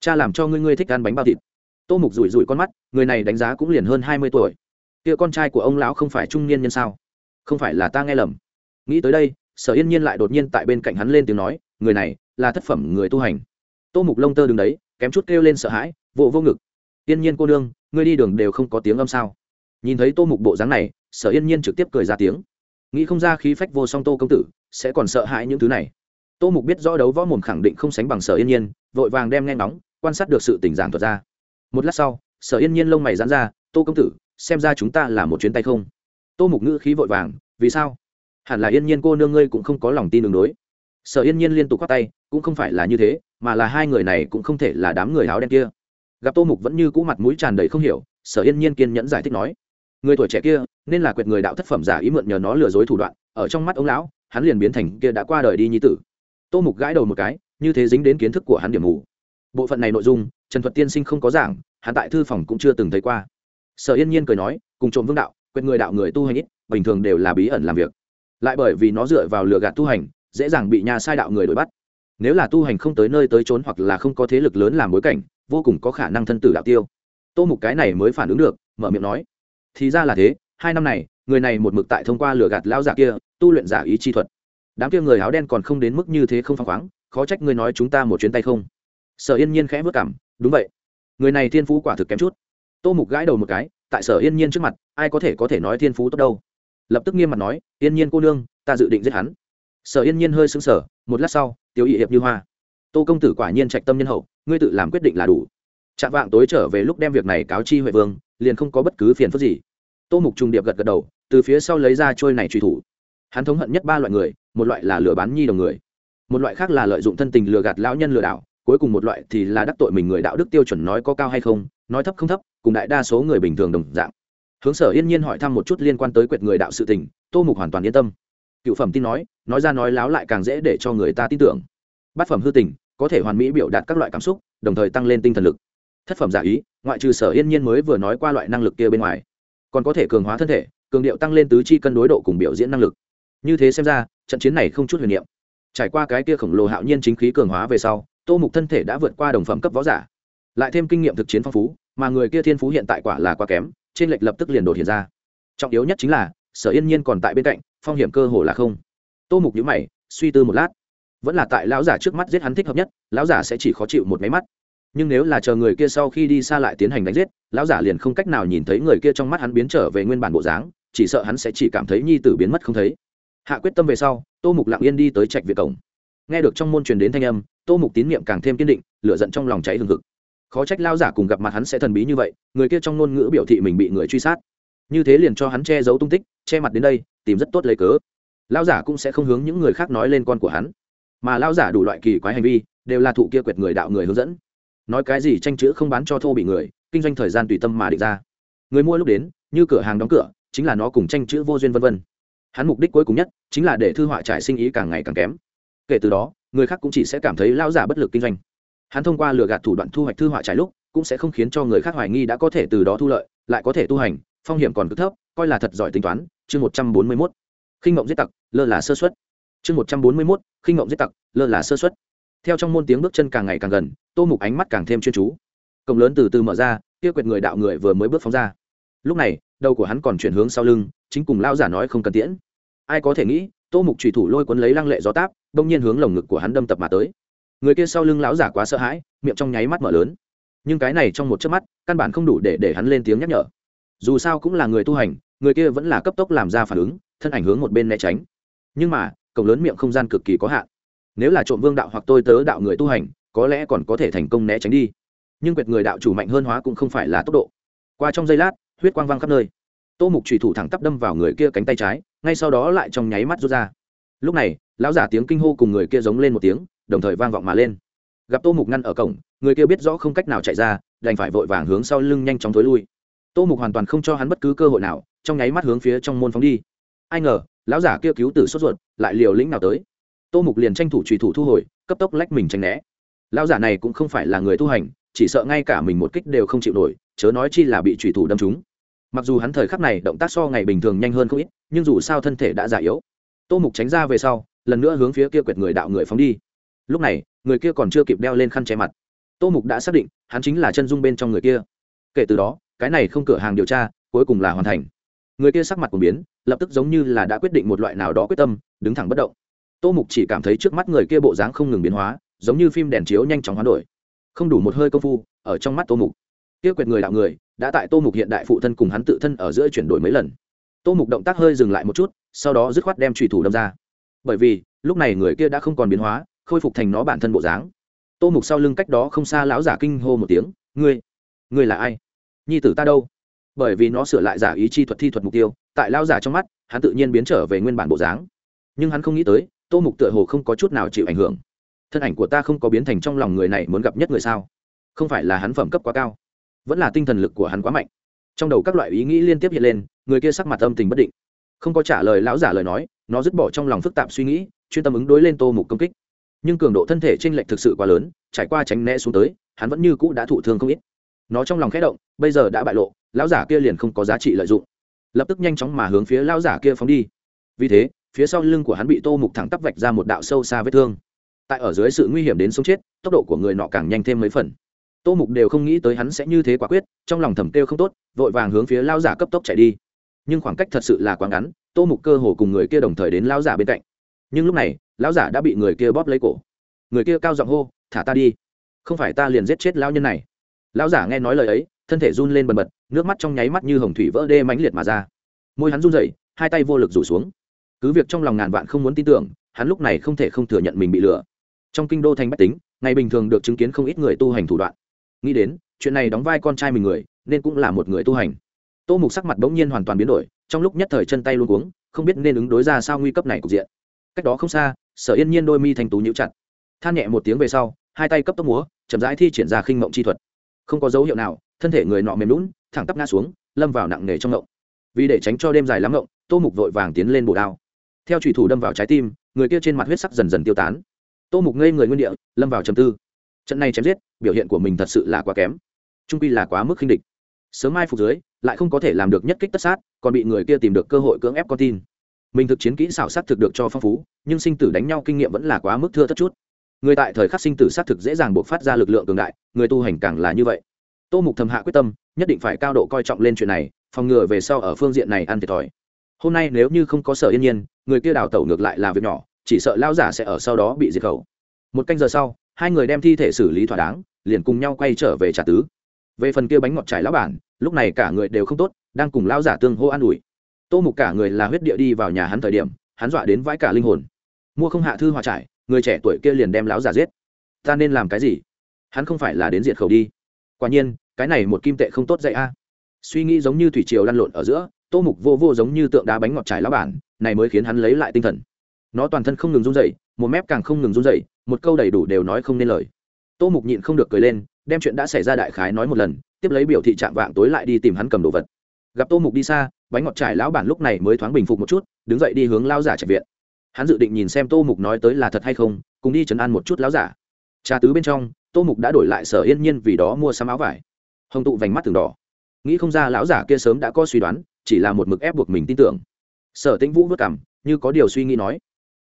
Cha làm cho ngươi ngươi thích ăn bánh bao thịt. Tô mục rủi rủi con mắt người này đánh giá cũng liền hơn hai mươi tuổi. Kia con trai của ông lão không phải trung niên nhân sao? Không phải là ta nghe lầm. Nghĩ tới đây sở yên nhiên lại đột nhiên tại bên cạnh hắn lên tiếng nói, người này là thất phẩm người tu hành. Tô mục lông tơ đứng đấy, kém chút kêu lên sợ hãi, vỗ vô ngực. Yên nhiên cô nương, ngươi đi đường đều không có tiếng âm sao? Nhìn thấy tô mục bộ dáng này, sở yên nhiên trực tiếp cười ra tiếng. Nghĩ không ra khí phách vô song tô công tử, sẽ còn sợ hãi những thứ này. Tô mục biết rõ đấu võ mồm khẳng định không sánh bằng sở yên nhiên, vội vàng đem nghe nóng quan sát được sự tình giảng thuật ra. Một lát sau, sở yên nhiên lông mày dán ra, tô công tử, xem ra chúng ta là một chuyến tay không? Tô mục ngữ khí vội vàng, vì sao? Hẳn là yên nhiên cô nương ngươi cũng không có lòng tin đường đối. Sở yên nhiên liên tục k tay, cũng không phải là như thế, mà là hai người này cũng không thể là đám người áo đen kia. Gặp tô mục vẫn như cũ mặt mũi tràn đầy không hiểu, sở yên nhiên kiên nhẫn giải thích nói, người tuổi trẻ kia, nên là quyệt người đạo thất phẩm giả ý mượn nhờ nó lừa dối thủ đoạn, ở trong mắt ông lão, hắn liền biến thành kia đã qua đời đi nhi tử. Tô mục gãi đầu một cái, như thế dính đến kiến thức của hắn điểm mù. Bộ phận này nội dung, trần thuật tiên sinh không có giảng, hắn tại thư phòng cũng chưa từng thấy qua. Sở yên nhiên cười nói, cùng trộm vương đạo, quyệt người đạo người tu hành ít, bình thường đều là bí ẩn làm việc lại bởi vì nó dựa vào lừa gạt tu hành, dễ dàng bị nhà sai đạo người đuổi bắt. Nếu là tu hành không tới nơi tới trốn hoặc là không có thế lực lớn làm bối cảnh, vô cùng có khả năng thân tử đạo tiêu. Tô mục cái này mới phản ứng được, mở miệng nói, thì ra là thế, hai năm này, người này một mực tại thông qua lừa gạt lão giả kia, tu luyện giả ý chi thuật. Đám kia người áo đen còn không đến mức như thế không phăng khoáng, khó trách ngươi nói chúng ta một chuyến tay không. Sở yên nhiên khẽ vất cảm, đúng vậy. Người này thiên phú quả thực kém chút. Tô mục gãi đầu một cái, tại sở yên nhiên trước mặt, ai có thể có thể nói thiên phú tốt đâu? Lập tức nghiêm mặt nói, yên nhiên cô nương, ta dự định giết hắn. Sở yên nhiên hơi xứng sở một lát sau tiêu ý hiệp như hoa, tô công tử quả nhiên trạch tâm nhân hậu, ngươi tự làm quyết định là đủ. Chạm vạng tối trở về lúc đem việc này cáo chi huệ vương, liền không có bất cứ phiền phức gì. Tô mục trùng điệp gật gật đầu, từ phía sau lấy ra trôi này truy thủ. Hắn thống hận nhất ba loại người, một loại là lừa bán nhi đồng người, một loại khác là lợi dụng thân tình lừa gạt lão nhân lừa đảo, cuối cùng một loại thì là đắc tội mình người đạo đức tiêu chuẩn nói có cao hay không, nói thấp không thấp, cùng đại đa số người bình thường đồng dạng hướng sở yên nhiên hỏi thăm một chút liên quan tới quyệt người đạo sự tình, tô mục hoàn toàn yên tâm. Cựu phẩm tin nói nói ra nói láo lại càng dễ để cho người ta tin tưởng. Bát phẩm hư tình, có thể hoàn mỹ biểu đạt các loại cảm xúc, đồng thời tăng lên tinh thần lực. Thất phẩm giả ý, ngoại trừ sở yên nhiên mới vừa nói qua loại năng lực kia bên ngoài, còn có thể cường hóa thân thể, cường điệu tăng lên tứ chi cân đối độ cùng biểu diễn năng lực. Như thế xem ra, trận chiến này không chút huyền niệm. Trải qua cái kia khổng lồ hạo nhiên chính khí cường hóa về sau, tô mục thân thể đã vượt qua đồng phẩm cấp võ giả. Lại thêm kinh nghiệm thực chiến phong phú, mà người kia thiên phú hiện tại quả là quá kém trên lệch lập tức liền đột hiện ra. Trọng yếu nhất chính là, sở yên nhiên còn tại bên cạnh, phong hiểm cơ hồ là không. Tô mục nhữ mày, suy tư một lát. Vẫn là tại lão giả trước mắt giết hắn thích hợp nhất, lão giả sẽ chỉ khó chịu một máy mắt. Nhưng nếu là chờ người kia sau khi đi xa lại tiến hành đánh giết, lão giả liền không cách nào nhìn thấy người kia trong mắt hắn biến trở về nguyên bản bộ dáng, chỉ sợ hắn sẽ chỉ cảm thấy nhi tử biến mất không thấy. Hạ quyết tâm về sau, tô mục lặng yên đi tới trạch việt cổng. Nghe được trong môn truyền đến thanh âm, tô mục tín niệm càng thêm kiên định, lửa giận trong lòng cháy hừng hực khó trách lao giả cùng gặp mặt hắn sẽ thần bí như vậy, người kia trong ngôn ngữ biểu thị mình bị người truy sát. Như thế liền cho hắn che giấu tung tích, che mặt đến đây, tìm rất tốt lấy cớ. Lao giả cũng sẽ không hướng những người khác nói lên con của hắn. Mà lao giả đủ loại kỳ quái hành vi, đều là thụ kia quyệt người đạo người hướng dẫn. Nói cái gì tranh chữ không bán cho thô bị người, kinh doanh thời gian tùy tâm mà định ra. Người mua lúc đến, như cửa hàng đóng cửa, chính là nó cùng tranh chữ vô duyên vân vân. Hắn mục đích cuối cùng nhất, chính là để thư họa trải sinh ý càng ngày càng kém. Kể từ đó, người khác cũng chỉ sẽ cảm thấy lao giả bất lực kinh doanh hắn thông qua lừa gạt thủ đoạn thu hoạch thư họa trái lúc, cũng sẽ không khiến cho người khác hoài nghi đã có thể từ đó thu lợi, lại có thể tu hành, phong hiểm còn cực thấp, coi là thật giỏi tính toán. Chương một trăm bốn mươi mốt. Khinh mộng giết tặc, lơ là sơ xuất chương một trăm bốn mươi mốt. Khinh mộng giết tặc, lơ là sơ xuất theo trong môn tiếng bước chân càng ngày càng gần, tô mục ánh mắt càng thêm chuyên chú. Cổng lớn từ từ mở ra, kia quyệt người đạo người vừa mới bước phóng ra. Lúc này, đầu của hắn còn chuyển hướng sau lưng, chính cùng lao giả nói không cần tiễn. Ai có thể nghĩ, tô mục trùy thủ lôi cuốn lấy lăng lệ gió táp đông nhiên hướng lồng ngực của hắn đâm tập mà tới người kia sau lưng lão giả quá sợ hãi, miệng trong nháy mắt mở lớn. Nhưng cái này trong một chớp mắt, căn bản không đủ để để hắn lên tiếng nhắc nhở. Dù sao cũng là người tu hành, người kia vẫn là cấp tốc làm ra phản ứng, thân ảnh hướng một bên né tránh. Nhưng mà, cổng lớn miệng không gian cực kỳ có hạn. Nếu là trộm vương đạo hoặc tôi tớ đạo người tu hành, có lẽ còn có thể thành công né tránh đi. Nhưng quyệt người đạo chủ mạnh hơn hóa cũng không phải là tốc độ. Qua trong giây lát, huyết quang văng khắp nơi. Tô mục trùy thủ thẳng tắp đâm vào người kia cánh tay trái, ngay sau đó lại trong nháy mắt rút ra. Lúc này, lão giả tiếng kinh hô cùng người kia giống lên một tiếng đồng thời vang vọng mà lên. Gặp tô mục ngăn ở cổng, người kia biết rõ không cách nào chạy ra, đành phải vội vàng hướng sau lưng nhanh chóng thối lui. Tô mục hoàn toàn không cho hắn bất cứ cơ hội nào, trong nháy mắt hướng phía trong môn phóng đi. Ai ngờ, lão giả kia cứu tử sốt ruột, lại liều lĩnh nào tới. Tô mục liền tranh thủ trùy thủ thu hồi, cấp tốc lách mình tranh né. Lão giả này cũng không phải là người tu hành, chỉ sợ ngay cả mình một kích đều không chịu nổi, chớ nói chi là bị trùy thủ đâm trúng. Mặc dù hắn thời khắc này động tác so ngày bình thường nhanh hơn không ít, nhưng dù sao thân thể đã già yếu. Tô mục tránh ra về sau, lần nữa hướng phía kia quyệt người đạo người phóng đi lúc này, người kia còn chưa kịp đeo lên khăn che mặt. Tô mục đã xác định, hắn chính là chân dung bên trong người kia. Kể từ đó, cái này không cửa hàng điều tra, cuối cùng là hoàn thành. Người kia sắc mặt của biến, lập tức giống như là đã quyết định một loại nào đó quyết tâm, đứng thẳng bất động. Tô mục chỉ cảm thấy trước mắt người kia bộ dáng không ngừng biến hóa, giống như phim đèn chiếu nhanh chóng hoán đổi. Không đủ một hơi công phu, ở trong mắt tô mục, kia quyệt người đạo người, đã tại tô mục hiện đại phụ thân cùng hắn tự thân ở giữa chuyển đổi mấy lần. Tô mục động tác hơi dừng lại một chút, sau đó dứt khoát đem trùy thủ đâm ra. Bởi vì, lúc này người kia đã không còn biến hóa khôi phục thành nó bản thân bộ dáng. Tô mục sau lưng cách đó không xa lão giả kinh hô một tiếng, ngươi ngươi là ai? Nhi tử ta đâu? Bởi vì nó sửa lại giả ý chi thuật thi thuật mục tiêu, tại lão giả trong mắt, hắn tự nhiên biến trở về nguyên bản bộ dáng. Nhưng hắn không nghĩ tới, tô mục tựa hồ không có chút nào chịu ảnh hưởng. Thân ảnh của ta không có biến thành trong lòng người này muốn gặp nhất người sao? Không phải là hắn phẩm cấp quá cao, vẫn là tinh thần lực của hắn quá mạnh. Trong đầu các loại ý nghĩ liên tiếp hiện lên, người kia sắc mặt âm tình bất định. Không có trả lời lão giả lời nói, nó dứt bỏ trong lòng phức tạp suy nghĩ, chuyên tâm ứng đối lên tô mục công kích nhưng cường độ thân thể t r ê n lệch thực sự quá lớn, trải qua tránh né xuống tới, hắn vẫn như cũ đã thụ thương không ít. Nó trong lòng khẽ động, bây giờ đã bại lộ, lão giả kia liền không có giá trị lợi dụng. Lập tức nhanh chóng mà hướng phía lão giả kia phóng đi. Vì thế, phía sau lưng của hắn bị tô mục thẳng tắp vạch ra một đạo sâu xa vết thương. Tại ở dưới sự nguy hiểm đến sống chết, tốc độ của người nọ càng nhanh thêm mấy phần. Tô mục đều không nghĩ tới hắn sẽ như thế quả quyết, trong lòng thầm kêu không tốt, vội vàng hướng phía lao giả cấp tốc chạy đi. Nhưng khoảng cách thật sự là quá ngắn, tô mục cơ hồ cùng người kia đồng thời đến lao giả bên cạnh nhưng lúc này, lão giả đã bị người kia bóp lấy cổ. Người kia cao giọng hô, thả ta đi, không phải ta liền giết chết lão nhân này. Lão giả nghe nói lời ấy, thân thể run lên bần bật, nước mắt trong nháy mắt như hồng thủy vỡ đê mãnh liệt mà ra. Môi hắn run rẩy, hai tay vô lực rủ xuống. Cứ việc trong lòng ngàn vạn không muốn tin tưởng, hắn lúc này không thể không thừa nhận mình bị lừa. Trong kinh đô thành bách tính, ngày bình thường được chứng kiến không ít người tu hành thủ đoạn. Nghĩ đến, chuyện này đóng vai con trai mình người, nên cũng là một người tu hành. Tô mục sắc mặt bỗng nhiên hoàn toàn biến đổi, trong lúc nhất thời chân tay luôn cuống, không biết nên ứng đối ra sao nguy cấp này cục diện cách đó không xa, sở yên nhiên đôi mi thành tú nhũ chặt. Than nhẹ một tiếng về sau, hai tay cấp tốc múa, chậm rãi thi triển ra khinh mộng chi thuật. Không có dấu hiệu nào, thân thể người nọ mềm lún thẳng tắp ngã xuống, lâm vào nặng nề trong ngộng. Vì để tránh cho đêm dài lắm ngộng, tô mục vội vàng tiến lên bổ đao. Theo trùy thủ đâm vào trái tim, người kia trên mặt huyết sắc dần dần tiêu tán. Tô mục ngây người nguyên địa, lâm vào trầm tư. Trận này chém giết, biểu hiện của mình thật sự là quá kém. Trung pi là quá mức khinh địch. Sớm mai phục dưới, lại không có thể làm được nhất kích tất sát, còn bị người kia tìm được cơ hội cưỡng ép con tin mình thực chiến kỹ xảo sát thực được cho phong phú, nhưng sinh tử đánh nhau kinh nghiệm vẫn là quá mức thưa thất chút. Người tại thời khắc sinh tử sát thực dễ dàng buộc phát ra lực lượng cường đại, người tu hành càng là như vậy. Tô mục thầm hạ quyết tâm, nhất định phải cao độ coi trọng lên chuyện này, phòng ngừa về sau ở phương diện này ăn thiệt thòi. Hôm nay nếu như không có sở yên nhiên, người kia đào tẩu ngược lại là việc nhỏ, chỉ sợ lao giả sẽ ở sau đó bị diệt khẩu. Một canh giờ sau, hai người đem thi thể xử lý thỏa đáng, liền cùng nhau quay trở về trà tứ. Về phần kia bánh ngọt trải lão bản, lúc này cả người đều không tốt, đang cùng lao giả tương hô an ủi tô mục cả người là huyết địa đi vào nhà hắn thời điểm, hắn dọa đến vãi cả linh hồn. Mua không hạ thư hòa trải, người trẻ tuổi kia liền đem lão giả giết. Ta nên làm cái gì? Hắn không phải là đến diệt khẩu đi. Quả nhiên, cái này một kim tệ không tốt dạy a. Suy nghĩ giống như thủy triều lăn lộn ở giữa, tô mục vô vô giống như tượng đá bánh ngọt trải lão bản, này mới khiến hắn lấy lại tinh thần. Nó toàn thân không ngừng run dậy một mép càng không ngừng run dậy một câu đầy đủ đều nói không nên lời. Tô mục nhịn không được cười lên, đem chuyện đã xảy ra đại khái nói một lần, tiếp lấy biểu thị trạng vạng tối lại đi tìm hắn cầm đồ vật. Gặp tô mục đi xa bánh ngọt trải lão bản lúc này mới thoáng bình phục một chút, đứng dậy đi hướng lao giả trạch viện. Hắn dự định nhìn xem tô mục nói tới là thật hay không, cùng đi chấn an một chút lão giả. Trà tứ bên trong, tô mục đã đổi lại sở yên nhiên vì đó mua sắm áo vải. Hồng tụ vành mắt từng đỏ. Nghĩ không ra lão giả kia sớm đã có suy đoán, chỉ là một mực ép buộc mình tin tưởng. Sở tĩnh vũ vất cảm như có điều suy nghĩ nói.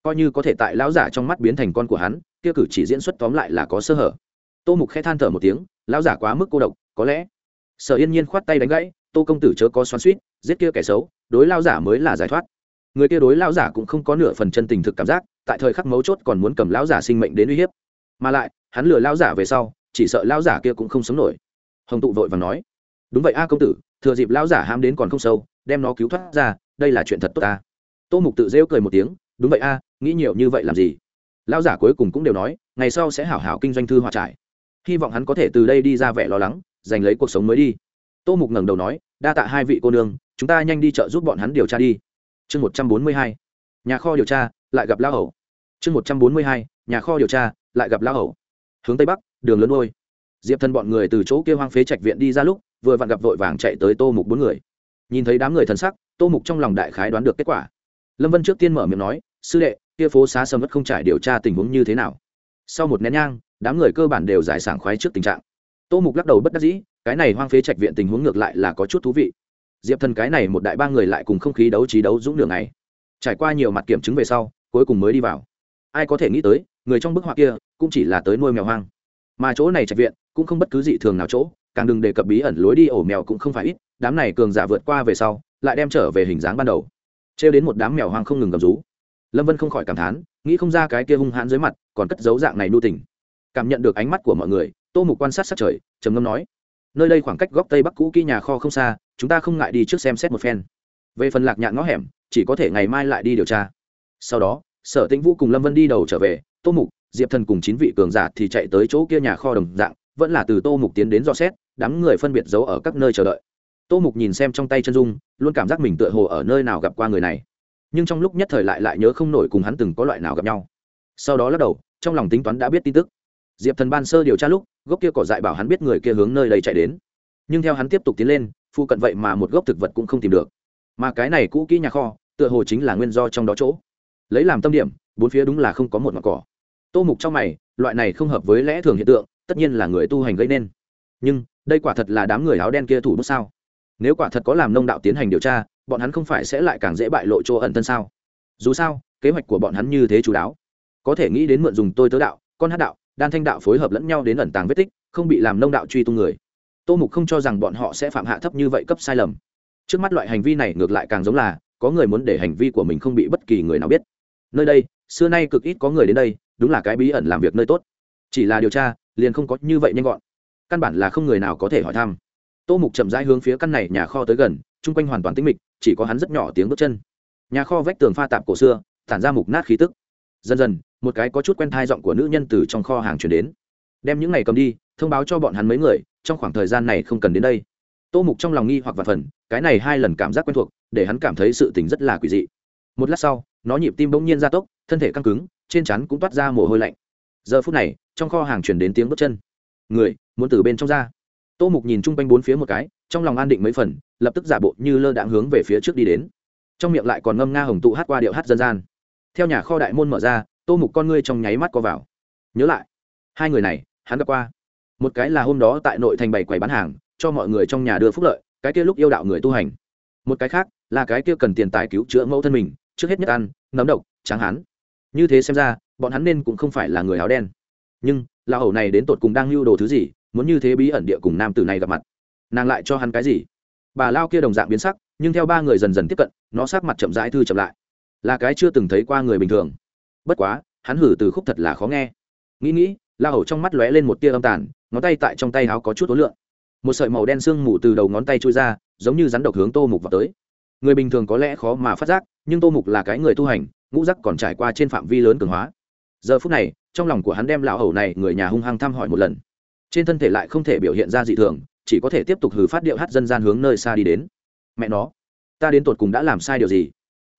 Coi như có thể tại lão giả trong mắt biến thành con của hắn, kia cử chỉ diễn xuất tóm lại là có sơ hở. Tô mục khẽ than thở một tiếng, lão giả quá mức cô độc, có lẽ. Sở yên nhiên khoát tay đánh gãy, tô công tử chớ có xoắn suýt giết kia kẻ xấu, đối lao giả mới là giải thoát. Người kia đối lao giả cũng không có nửa phần chân tình thực cảm giác, tại thời khắc mấu chốt còn muốn cầm lao giả sinh mệnh đến uy hiếp. Mà lại, hắn lừa lao giả về sau, chỉ sợ lao giả kia cũng không sống nổi. Hồng tụ vội và nói, đúng vậy a công tử, thừa dịp lao giả ham đến còn không sâu, đem nó cứu thoát ra, đây là chuyện thật tốt ta. Tô mục tự rêu cười một tiếng, đúng vậy a, nghĩ nhiều như vậy làm gì? Lao giả cuối cùng cũng đều nói, ngày sau sẽ hảo hảo kinh doanh thư hòa trải hy vọng hắn có thể từ đây đi ra vẻ lo lắng, giành lấy cuộc sống mới đi. Tô mục ngẩng đầu nói, đa tạ hai vị cô nương chúng ta nhanh đi chợ giúp bọn hắn điều tra đi. Chương một trăm bốn mươi hai, nhà kho điều tra, lại gặp lao hầu. Chương một trăm bốn mươi hai, nhà kho điều tra, lại gặp lao hầu. Hướng tây bắc, đường lớn ôi. Diệp thân bọn người từ chỗ kêu hoang phế trạch viện đi ra lúc, vừa vặn gặp vội vàng chạy tới tô mục bốn người. Nhìn thấy đám người thần sắc, tô mục trong lòng đại khái đoán được kết quả. Lâm vân trước tiên mở miệng nói, sư đệ, kia phố xá sầm mất không trải điều tra tình huống như thế nào? Sau một nén nhang, đám người cơ bản đều giải sảng khoái trước tình trạng. Tô mục lắc đầu bất đắc dĩ, cái này hoang phế trạch viện tình huống ngược lại là có chút thú vị diệp thần cái này một đại ba người lại cùng không khí đấu trí đấu dũng đường này trải qua nhiều mặt kiểm chứng về sau, cuối cùng mới đi vào. Ai có thể nghĩ tới, người trong bức họa kia cũng chỉ là tới nuôi mèo hoang. Mà chỗ này trạch viện cũng không bất cứ gì thường nào chỗ, càng đừng đề cập bí ẩn lối đi ổ mèo cũng không phải ít, đám này cường giả vượt qua về sau, lại đem trở về hình dáng ban đầu. Trêu đến một đám mèo hoang không ngừng gầm rú. Lâm vân không khỏi cảm thán, nghĩ không ra cái kia hung hãn dưới mặt còn cất dấu dạng này nu tình. Cảm nhận được ánh mắt của mọi người, tô mục quan sát sát trời, trầm ngâm nói nơi đây khoảng cách góc tây bắc cũ kỹ nhà kho không xa, chúng ta không ngại đi trước xem xét một phen. Về phần lạc nhạn ngõ hẻm, chỉ có thể ngày mai lại đi điều tra. Sau đó, sở tĩnh vũ cùng lâm vân đi đầu trở về, tô mục, diệp thần cùng chín vị cường giả thì chạy tới chỗ kia nhà kho đồng dạng, vẫn là từ tô mục tiến đến dò xét, đám người phân biệt giấu ở các nơi chờ đợi. Tô mục nhìn xem trong tay chân dung, luôn cảm giác mình tựa hồ ở nơi nào gặp qua người này. Nhưng trong lúc nhất thời lại lại nhớ không nổi cùng hắn từng có loại nào gặp nhau. Sau đó lắc đầu, trong lòng tính toán đã biết tin tức diệp thần ban sơ điều tra lúc, gốc kia cỏ dại bảo hắn biết người kia hướng nơi đây chạy đến. Nhưng theo hắn tiếp tục tiến lên phụ cận vậy mà một gốc thực vật cũng không tìm được. Mà cái này cũ kỹ nhà kho, tựa hồ chính là nguyên do trong đó chỗ. Lấy làm tâm điểm, bốn phía đúng là không có một mặt cỏ. Tô mục trong mày, loại này không hợp với lẽ thường hiện tượng, tất nhiên là người tu hành gây nên. Nhưng, đây quả thật là đám người áo đen kia thủ bút sao? Nếu quả thật có làm nông đạo tiến hành điều tra, bọn hắn không phải sẽ lại càng dễ bại lộ chỗ ẩn thân sao? Dù sao, kế hoạch của bọn hắn như thế chú đáo. Có thể nghĩ đến mượn dùng tôi tớ đạo, con hát đạo đan thanh đạo phối hợp lẫn nhau đến ẩn tàng vết tích, không bị làm nông đạo truy tung người. Tô mục không cho rằng bọn họ sẽ phạm hạ thấp như vậy cấp sai lầm. Trước mắt loại hành vi này ngược lại càng giống là, có người muốn để hành vi của mình không bị bất kỳ người nào biết. Nơi đây, xưa nay cực ít có người đến đây, đúng là cái bí ẩn làm việc nơi tốt. Chỉ là điều tra, liền không có như vậy nhanh gọn. Căn bản là không người nào có thể hỏi thăm. Tô mục chậm rãi hướng phía căn này nhà kho tới gần, chung quanh hoàn toàn tĩnh mịch, chỉ có hắn rất nhỏ tiếng bước chân. Nhà kho vách tường pha tạp cổ xưa, tản ra mục nát khí tức. Dần dần một cái có chút quen thai giọng của nữ nhân từ trong kho hàng chuyển đến. Đem những này cầm đi, thông báo cho bọn hắn mấy người, trong khoảng thời gian này không cần đến đây. Tô mục trong lòng nghi hoặc và phần, cái này hai lần cảm giác quen thuộc, để hắn cảm thấy sự tình rất là quỷ dị. Một lát sau, nó nhịp tim bỗng nhiên ra tốc, thân thể căng cứng, trên chắn cũng toát ra mồ hôi lạnh. Giờ phút này, trong kho hàng chuyển đến tiếng bước chân. Người, muốn từ bên trong ra. Tô mục nhìn chung quanh bốn phía một cái, trong lòng an định mấy phần, lập tức giả bộ như lơ đạn hướng về phía trước đi đến. Trong miệng lại còn ngâm nga hồng tụ hát qua điệu hát dân gian. Theo nhà kho đại môn mở ra tô mục con ngươi trong nháy mắt co vào. Nhớ lại, hai người này, hắn gặp qua. Một cái là hôm đó tại nội thành bảy quầy bán hàng, cho mọi người trong nhà đưa phúc lợi, cái kia lúc yêu đạo người tu hành. Một cái khác là cái kia cần tiền tài cứu chữa mẫu thân mình, trước hết nhất ăn, nấm độc, tráng hắn như thế xem ra, bọn hắn nên cũng không phải là người áo đen. Nhưng, lão hầu này đến tột cùng đang lưu đồ thứ gì, muốn như thế bí ẩn địa cùng nam tử này gặp mặt. Nàng lại cho hắn cái gì? Bà lao kia đồng dạng biến sắc, nhưng theo ba người dần dần tiếp cận, nó sát mặt chậm rãi thư chậm lại. Là cái chưa từng thấy qua người bình thường bất quá, hắn hử từ khúc thật là khó nghe. Nghĩ nghĩ, la hầu trong mắt lóe lên một tia âm tàn, ngón tay tại trong tay áo có chút ối lượng một sợi màu đen sương mù từ đầu ngón tay trôi ra, giống như rắn độc hướng tô mục vào tới. Người bình thường có lẽ khó mà phát giác, nhưng tô mục là cái người tu hành, ngũ giác còn trải qua trên phạm vi lớn cường hóa. Giờ phút này, trong lòng của hắn đem lão hầu này người nhà hung hăng thăm hỏi một lần. Trên thân thể lại không thể biểu hiện ra dị thường, chỉ có thể tiếp tục hử phát điệu hát dân gian hướng nơi xa đi đến. Mẹ nó, ta đến tột cùng đã làm sai điều gì?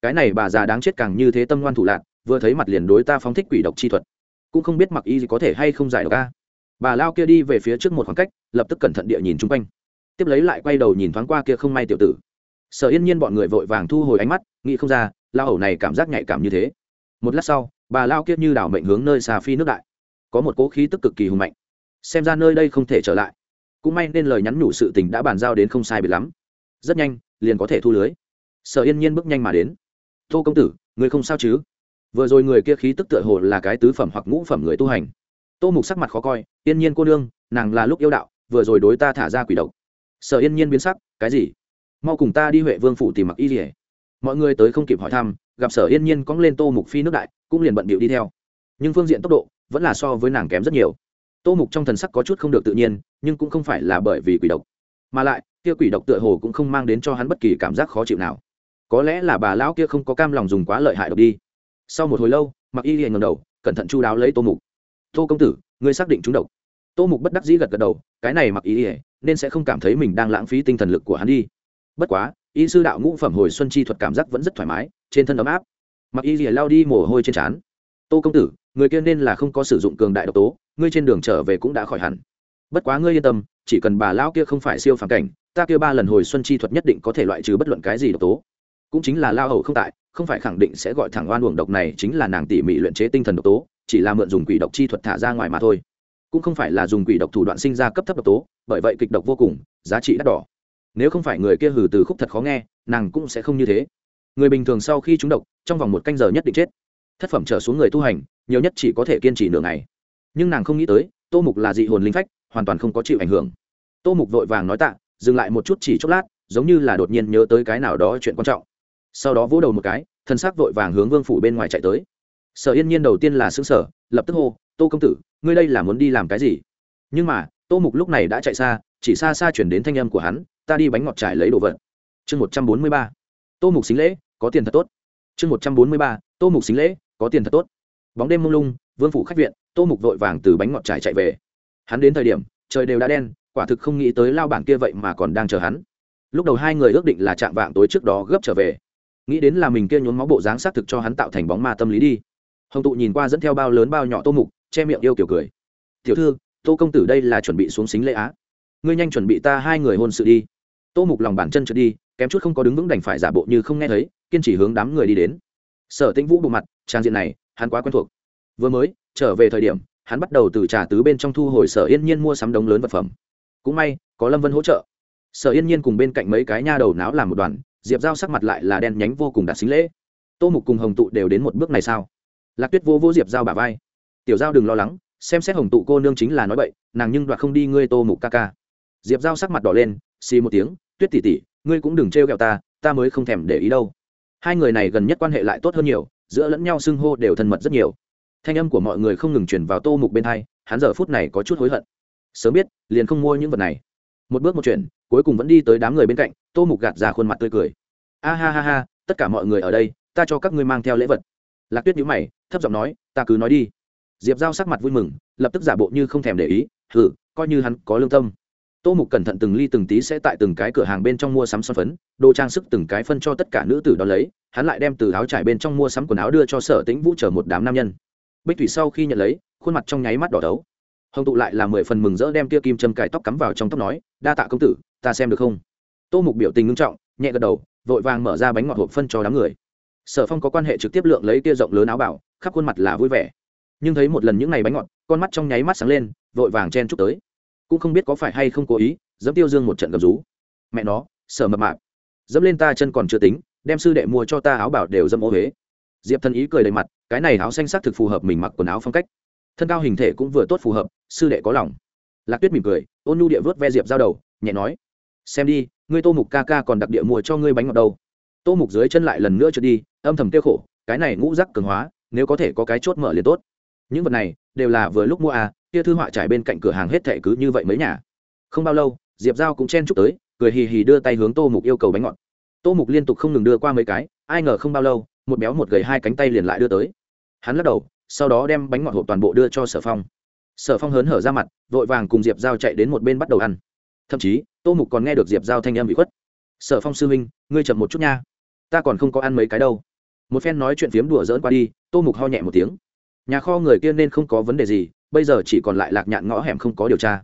Cái này bà già đáng chết càng như thế tâm ngoan thủ lạc vừa thấy mặt liền đối ta phóng thích quỷ độc chi thuật. Cũng không biết mặc y gì có thể hay không giải độc ca bà lao kia đi về phía trước một khoảng cách, lập tức cẩn thận địa nhìn chung quanh. Tiếp lấy lại quay đầu nhìn thoáng qua kia không may tiểu tử. Sở yên nhiên bọn người vội vàng thu hồi ánh mắt, nghĩ không ra, lao hầu này cảm giác nhạy cảm như thế. Một lát sau, bà lao kia như đảo mệnh hướng nơi xà phi nước đại. Có một cố khí tức cực kỳ hùng mạnh. Xem ra nơi đây không thể trở lại. Cũng may nên lời nhắn nhủ sự tình đã bàn giao đến không sai biệt lắm. Rất nhanh, liền có thể thu lưới. Sở yên nhiên bước nhanh mà đến. Tô công tử người không sao chứ? Vừa rồi người kia khí tức tựa hồ là cái tứ phẩm hoặc ngũ phẩm người tu hành. Tô mục sắc mặt khó coi yên nhiên cô nương, nàng là lúc yêu đạo, vừa rồi đối ta thả ra quỷ độc. Sở yên nhiên biến sắc, cái gì? Mau cùng ta đi huệ vương phủ tìm mặc y rỉa mọi người tới không kịp hỏi thăm, gặp sở yên nhiên cóng lên tô mục phi nước đại, cũng liền bận bịu đi theo. Nhưng phương diện tốc độ, vẫn là so với nàng kém rất nhiều. Tô mục trong thần sắc có chút không được tự nhiên, nhưng cũng không phải là bởi vì quỷ độc. Mà lại, kia quỷ độc tựa hồ cũng không mang đến cho hắn bất kỳ cảm giác khó chịu nào. Có lẽ là bà lão kia không có cam lòng dùng quá lợi hại độc đi sau một hồi lâu mặc y liền ngầm đầu, cẩn thận chu đáo lấy tô mục. Tô công tử, ngươi xác định trúng độc. Tô mục bất đắc dĩ gật gật đầu, cái này mặc y ỉa nên sẽ không cảm thấy mình đang lãng phí tinh thần lực của hắn đi. Bất quá, y sư đạo ngũ phẩm hồi xuân chi thuật cảm giác vẫn rất thoải mái, trên thân ấm áp. Mặc y ỉa lao đi mồ hôi trên trán. Tô công tử, người kia nên là không có sử dụng cường đại độc tố, ngươi trên đường trở về cũng đã khỏi hẳn. Bất quá ngươi yên tâm, chỉ cần bà lao kia không phải siêu phản cảnh, ta kia ba lần hồi xuân chi thuật nhất định có thể loại trừ bất luận cái gì độc tố. Cũng chính là lao hầu không tại không phải khẳng định sẽ gọi thẳng oan uổng độc này chính là nàng tỉ mỉ luyện chế tinh thần độc tố, chỉ là mượn dùng quỷ độc chi thuật thả ra ngoài mà thôi. Cũng không phải là dùng quỷ độc thủ đoạn sinh ra cấp thấp độc tố, bởi vậy kịch độc vô cùng, giá trị đắt đỏ. Nếu không phải người kia hừ từ khúc thật khó nghe, nàng cũng sẽ không như thế. Người bình thường sau khi trúng độc, trong vòng một canh giờ nhất định chết. Thất phẩm trở xuống người tu hành, nhiều nhất chỉ có thể kiên trì nửa ngày. Nhưng nàng không nghĩ tới, tô mục là dị hồn linh phách, hoàn toàn không có chịu ảnh hưởng. Tô mục vội vàng nói tạ, dừng lại một chút chỉ chốc lát, giống như là đột nhiên nhớ tới cái nào đó chuyện quan trọng sau đó vỗ đầu một cái, thân xác vội vàng hướng vương phủ bên ngoài chạy tới. Sở yên nhiên đầu tiên là xứng sở lập tức hô, tô công tử, ngươi đây là muốn đi làm cái gì? Nhưng mà, tô mục lúc này đã chạy xa, chỉ xa xa chuyển đến thanh âm của hắn, ta đi bánh ngọt trải lấy đồ vật. Chương một trăm bốn mươi ba. Tô mục xính lễ, có tiền thật tốt. Chương một trăm bốn mươi ba. Tô mục xính lễ, có tiền thật tốt. Bóng đêm mông lung, vương phủ khách viện, tô mục vội vàng từ bánh ngọt trải chạy về. Hắn đến thời điểm, trời đều đã đen, quả thực không nghĩ tới lao bản kia vậy mà còn đang chờ hắn. Lúc đầu hai người ước định là chạm vạng tối trước đó gấp trở về nghĩ đến là mình kia nhốn máu bộ dáng xác thực cho hắn tạo thành bóng ma tâm lý đi. Hồng tụ nhìn qua dẫn theo bao lớn bao nhỏ tô mục, che miệng yêu kiểu cười. Tiểu thư, tô công tử đây là chuẩn bị xuống xính lễ á. Ngươi nhanh chuẩn bị ta hai người hôn sự đi. Tô mục lòng bàn chân trượt đi, kém chút không có đứng vững đành phải giả bộ như không nghe thấy, kiên trì hướng đám người đi đến. Sở tĩnh vũ bộ mặt, trang diện này, hắn quá quen thuộc. Vừa mới, trở về thời điểm, hắn bắt đầu từ trà tứ bên trong thu hồi sở yên nhiên mua sắm đống lớn vật phẩm. Cũng may, có lâm vân hỗ trợ. Sở yên nhiên cùng bên cạnh mấy cái nha đầu náo làm một đoàn diệp giao sắc mặt lại là đen nhánh vô cùng đạt xính lễ tô mục cùng hồng tụ đều đến một bước này sao lạc tuyết vô vô diệp giao bà vai tiểu giao đừng lo lắng xem xét hồng tụ cô nương chính là nói bậy, nàng nhưng đoạt không đi ngươi tô mục ca ca diệp giao sắc mặt đỏ lên xì một tiếng tuyết tỉ tỉ, ngươi cũng đừng trêu ghẹo ta ta mới không thèm để ý đâu. hai người này gần nhất quan hệ lại tốt hơn nhiều, giữa lẫn nhau xưng hô đều thân mật rất nhiều. thanh âm của mọi người không ngừng chuyển vào tô mục bên hai, hắn giờ phút này có chút hối hận. sớm biết, liền không mua những vật này một bước một chuyện, cuối cùng vẫn đi tới đám người bên cạnh, tô mục gạt ra khuôn mặt tươi cười. A ha ha ha, tất cả mọi người ở đây, ta cho các ngươi mang theo lễ vật. Lạc tuyết nhíu mày, thấp giọng nói, ta cứ nói đi. Diệp giao sắc mặt vui mừng, lập tức giả bộ như không thèm để ý thử coi như hắn có lương tâm. Tô mục cẩn thận từng ly từng tí sẽ tại từng cái cửa hàng bên trong mua sắm son phấn, đồ trang sức từng cái phân cho tất cả nữ tử đó lấy, hắn lại đem từ áo trải bên trong mua sắm quần áo đưa cho sở tĩnh vũ chở một đám nam nhân. Bích thủy sau khi nhận lấy, khuôn mặt trong nháy mắt đỏ đấu hồng tụ lại là mười phần mừng rỡ đem tia kim châm cài tóc cắm vào trong tóc nói, đa tạ công tử, ta xem được không? Tô mục biểu tình ngưng trọng, nhẹ gật đầu, vội vàng mở ra bánh ngọt hộp phân cho đám người. Sở phong có quan hệ trực tiếp lượng lấy tia rộng lớn áo bảo, khắp khuôn mặt là vui vẻ. Nhưng thấy một lần những ngày bánh ngọt, con mắt trong nháy mắt sáng lên, vội vàng chen chúc tới. Cũng không biết có phải hay không cố ý, dẫm tiêu dương một trận gầm rú. Mẹ nó, sở mập mạp, dẫm lên ta chân còn chưa tính, đem sư đệ mua cho ta áo bảo đều dâm ô huế. Diệp thân ý cười đầy mặt, cái này áo xanh sắc thực phù hợp mình mặc quần áo phong cách thân cao hình thể cũng vừa tốt phù hợp, sư đệ có lòng. Lạc tuyết mỉm cười, ôn nhu địa vớt ve diệp giao đầu, nhẹ nói, xem đi, ngươi tô mục ca ca còn đặc địa mua cho ngươi bánh ngọt đâu. Tô mục dưới chân lại lần nữa trượt đi, âm thầm tiêu khổ, cái này ngũ rắc cường hóa, nếu có thể có cái chốt mở liền tốt. Những vật này đều là vừa lúc mua à kia thư họa trải bên cạnh cửa hàng hết thệ cứ như vậy mấy nhà. Không bao lâu, diệp giao cũng chen chúc tới, cười hì hì đưa tay hướng tô mục yêu cầu bánh ngọt. Tô mục liên tục không ngừng đưa qua mấy cái, ai ngờ không bao lâu, một béo một gầy hai cánh tay liền lại đưa tới. Hắn lắc đầu sau đó đem bánh ngọt hộp toàn bộ đưa cho sở phong sở phong hớn hở ra mặt vội vàng cùng diệp giao chạy đến một bên bắt đầu ăn thậm chí tô mục còn nghe được diệp giao thanh âm bị khuất sở phong sư huynh ngươi chậm một chút nha ta còn không có ăn mấy cái đâu một phen nói chuyện phiếm đùa dỡn qua đi tô mục ho nhẹ một tiếng nhà kho người kia nên không có vấn đề gì bây giờ chỉ còn lại lạc nhạn ngõ hẻm không có điều tra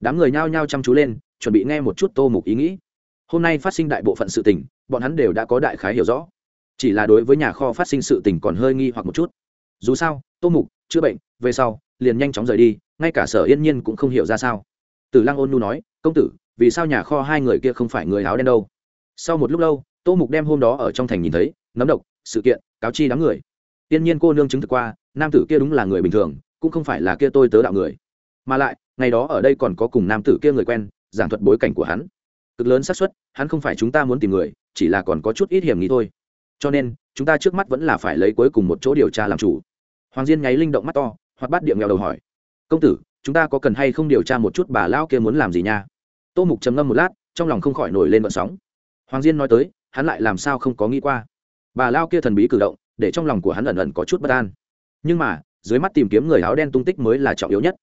đám người nhao nhao chăm chú lên chuẩn bị nghe một chút tô mục ý nghĩ hôm nay phát sinh đại bộ phận sự tình bọn hắn đều đã có đại khái hiểu rõ chỉ là đối với nhà kho phát sinh sự tình còn hơi nghi hoặc một chút dù sao, tô mục, chữa bệnh, về sau, liền nhanh chóng rời đi, ngay cả sở yên nhiên cũng không hiểu ra sao. Tử lăng ôn nu nói, công tử, vì sao nhà kho hai người kia không phải người áo đen đâu? Sau một lúc lâu, tô mục đem hôm đó ở trong thành nhìn thấy nấm độc, sự kiện, cáo chi đám người. Tiên nhiên cô nương chứng thực qua, nam tử kia đúng là người bình thường, cũng không phải là kia tôi tớ đạo người. Mà lại, ngày đó ở đây còn có cùng nam tử kia người quen, giảng thuật bối cảnh của hắn. Cực lớn xác suất, hắn không phải chúng ta muốn tìm người, chỉ là còn có chút ít hiểm nghi thôi cho nên, chúng ta trước mắt vẫn là phải lấy cuối cùng một chỗ điều tra làm chủ. Hoàng diên nháy linh động mắt to, hoặc bắt điện nghèo đầu hỏi. Công tử, chúng ta có cần hay không điều tra một chút bà lão kia muốn làm gì nha? Tô mục trầm ngâm một lát, trong lòng không khỏi nổi lên vận sóng. Hoàng diên nói tới, hắn lại làm sao không có nghĩ qua. Bà lao kia thần bí cử động, để trong lòng của hắn ẩn ẩn có chút bất an. Nhưng mà, dưới mắt tìm kiếm người áo đen tung tích mới là trọng yếu nhất.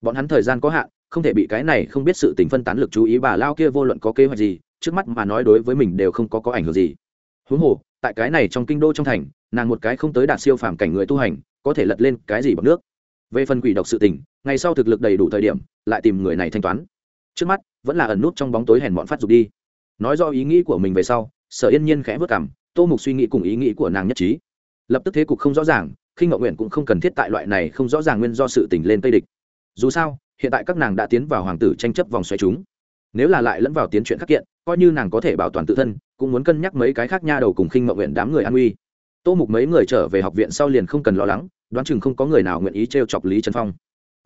Bọn hắn thời gian có hạn, không thể bị cái này không biết sự tình phân tán lực chú ý bà lao kia vô luận có kế hoạch gì, trước mắt mà nói đối với mình đều không có có ảnh hưởng gì. Huống hồ tại cái này trong kinh đô trong thành, nàng một cái không tới đạt siêu phàm cảnh người tu hành, có thể lật lên cái gì bằng nước. Về phần quỷ độc sự tình, ngày sau thực lực đầy đủ thời điểm, lại tìm người này thanh toán. Trước mắt, vẫn là ẩn nút trong bóng tối hèn bọn phát dục đi. Nói do ý nghĩ của mình về sau, sở yên nhiên khẽ vất cảm, tô mục suy nghĩ cùng ý nghĩ của nàng nhất trí. Lập tức thế cục không rõ ràng khi ngậu nguyện cũng không cần thiết tại loại này không rõ ràng nguyên do sự tình lên tây địch. Dù sao, hiện tại các nàng đã tiến vào hoàng tử tranh chấp vòng xoáy chúng nếu là lại lẫn vào tiến chuyện khắc kiện, coi như nàng có thể bảo toàn tự thân, cũng muốn cân nhắc mấy cái khác nha đầu cùng khinh mậu nguyện đám người an uy tô mục mấy người trở về học viện sau liền không cần lo lắng, đoán chừng không có người nào nguyện ý t r e o chọc lý trần phong.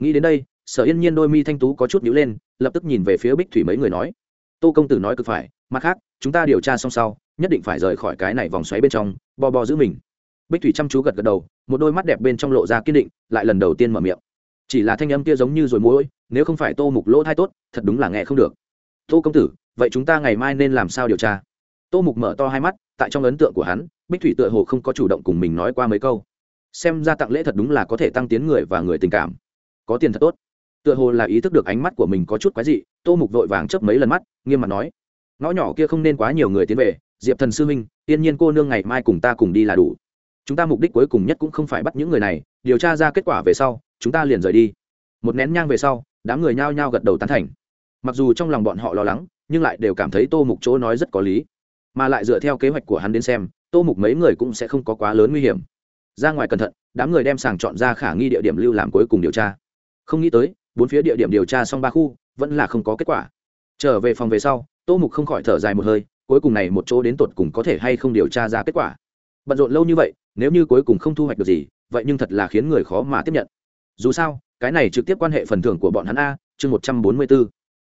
Nghĩ đến đây, sở yên nhiên đôi mi thanh tú có chút nhữ lên, lập tức nhìn về phía bích thủy mấy người nói, tô công tử nói cực phải, mặt khác, chúng ta điều tra xong sau, nhất định phải rời khỏi cái này vòng xoáy bên trong, bo bo giữ mình. Bích thủy chăm chú gật gật đầu, một đôi mắt đẹp bên trong lộ ra kiên định, lại lần đầu tiên mở miệng. Chỉ là thanh âm kia giống như rồi mũi nếu không phải tô mục lỗ thai tốt, thật đúng là nghe không được tô công tử, vậy chúng ta ngày mai nên làm sao điều tra? Tô mục mở to hai mắt, tại trong ấn tượng của hắn, bích thủy tựa hồ không có chủ động cùng mình nói qua mấy câu. Xem ra tặng lễ thật đúng là có thể tăng tiến người và người tình cảm. Có tiền thật tốt. Tựa hồ là ý thức được ánh mắt của mình có chút quái dị, tô mục vội vàng chấp mấy lần mắt, nghiêm mặt nói. Ngõ nhỏ kia không nên quá nhiều người tiến về, diệp thần sư minh, tiên nhiên cô nương ngày mai cùng ta cùng đi là đủ. Chúng ta mục đích cuối cùng nhất cũng không phải bắt những người này, điều tra ra kết quả về sau, chúng ta liền rời đi. Một nén nhang về sau, đám người nhao nhao gật đầu tán thành mặc dù trong lòng bọn họ lo lắng, nhưng lại đều cảm thấy tô mục chỗ nói rất có lý. Mà lại dựa theo kế hoạch của hắn đến xem, tô mục mấy người cũng sẽ không có quá lớn nguy hiểm. Ra ngoài cẩn thận, đám người đem sàng chọn ra khả nghi địa điểm lưu làm cuối cùng điều tra. Không nghĩ tới, bốn phía địa điểm điều tra xong ba khu, vẫn là không có kết quả. Trở về phòng về sau, tô mục không khỏi thở dài một hơi, cuối cùng này một chỗ đến tột cùng có thể hay không điều tra ra kết quả. Bận rộn lâu như vậy, nếu như cuối cùng không thu hoạch được gì, vậy nhưng thật là khiến người khó mà tiếp nhận. Dù sao, cái này trực tiếp quan hệ phần thưởng của bọn hắn a, chương một trăm bốn mươi b ố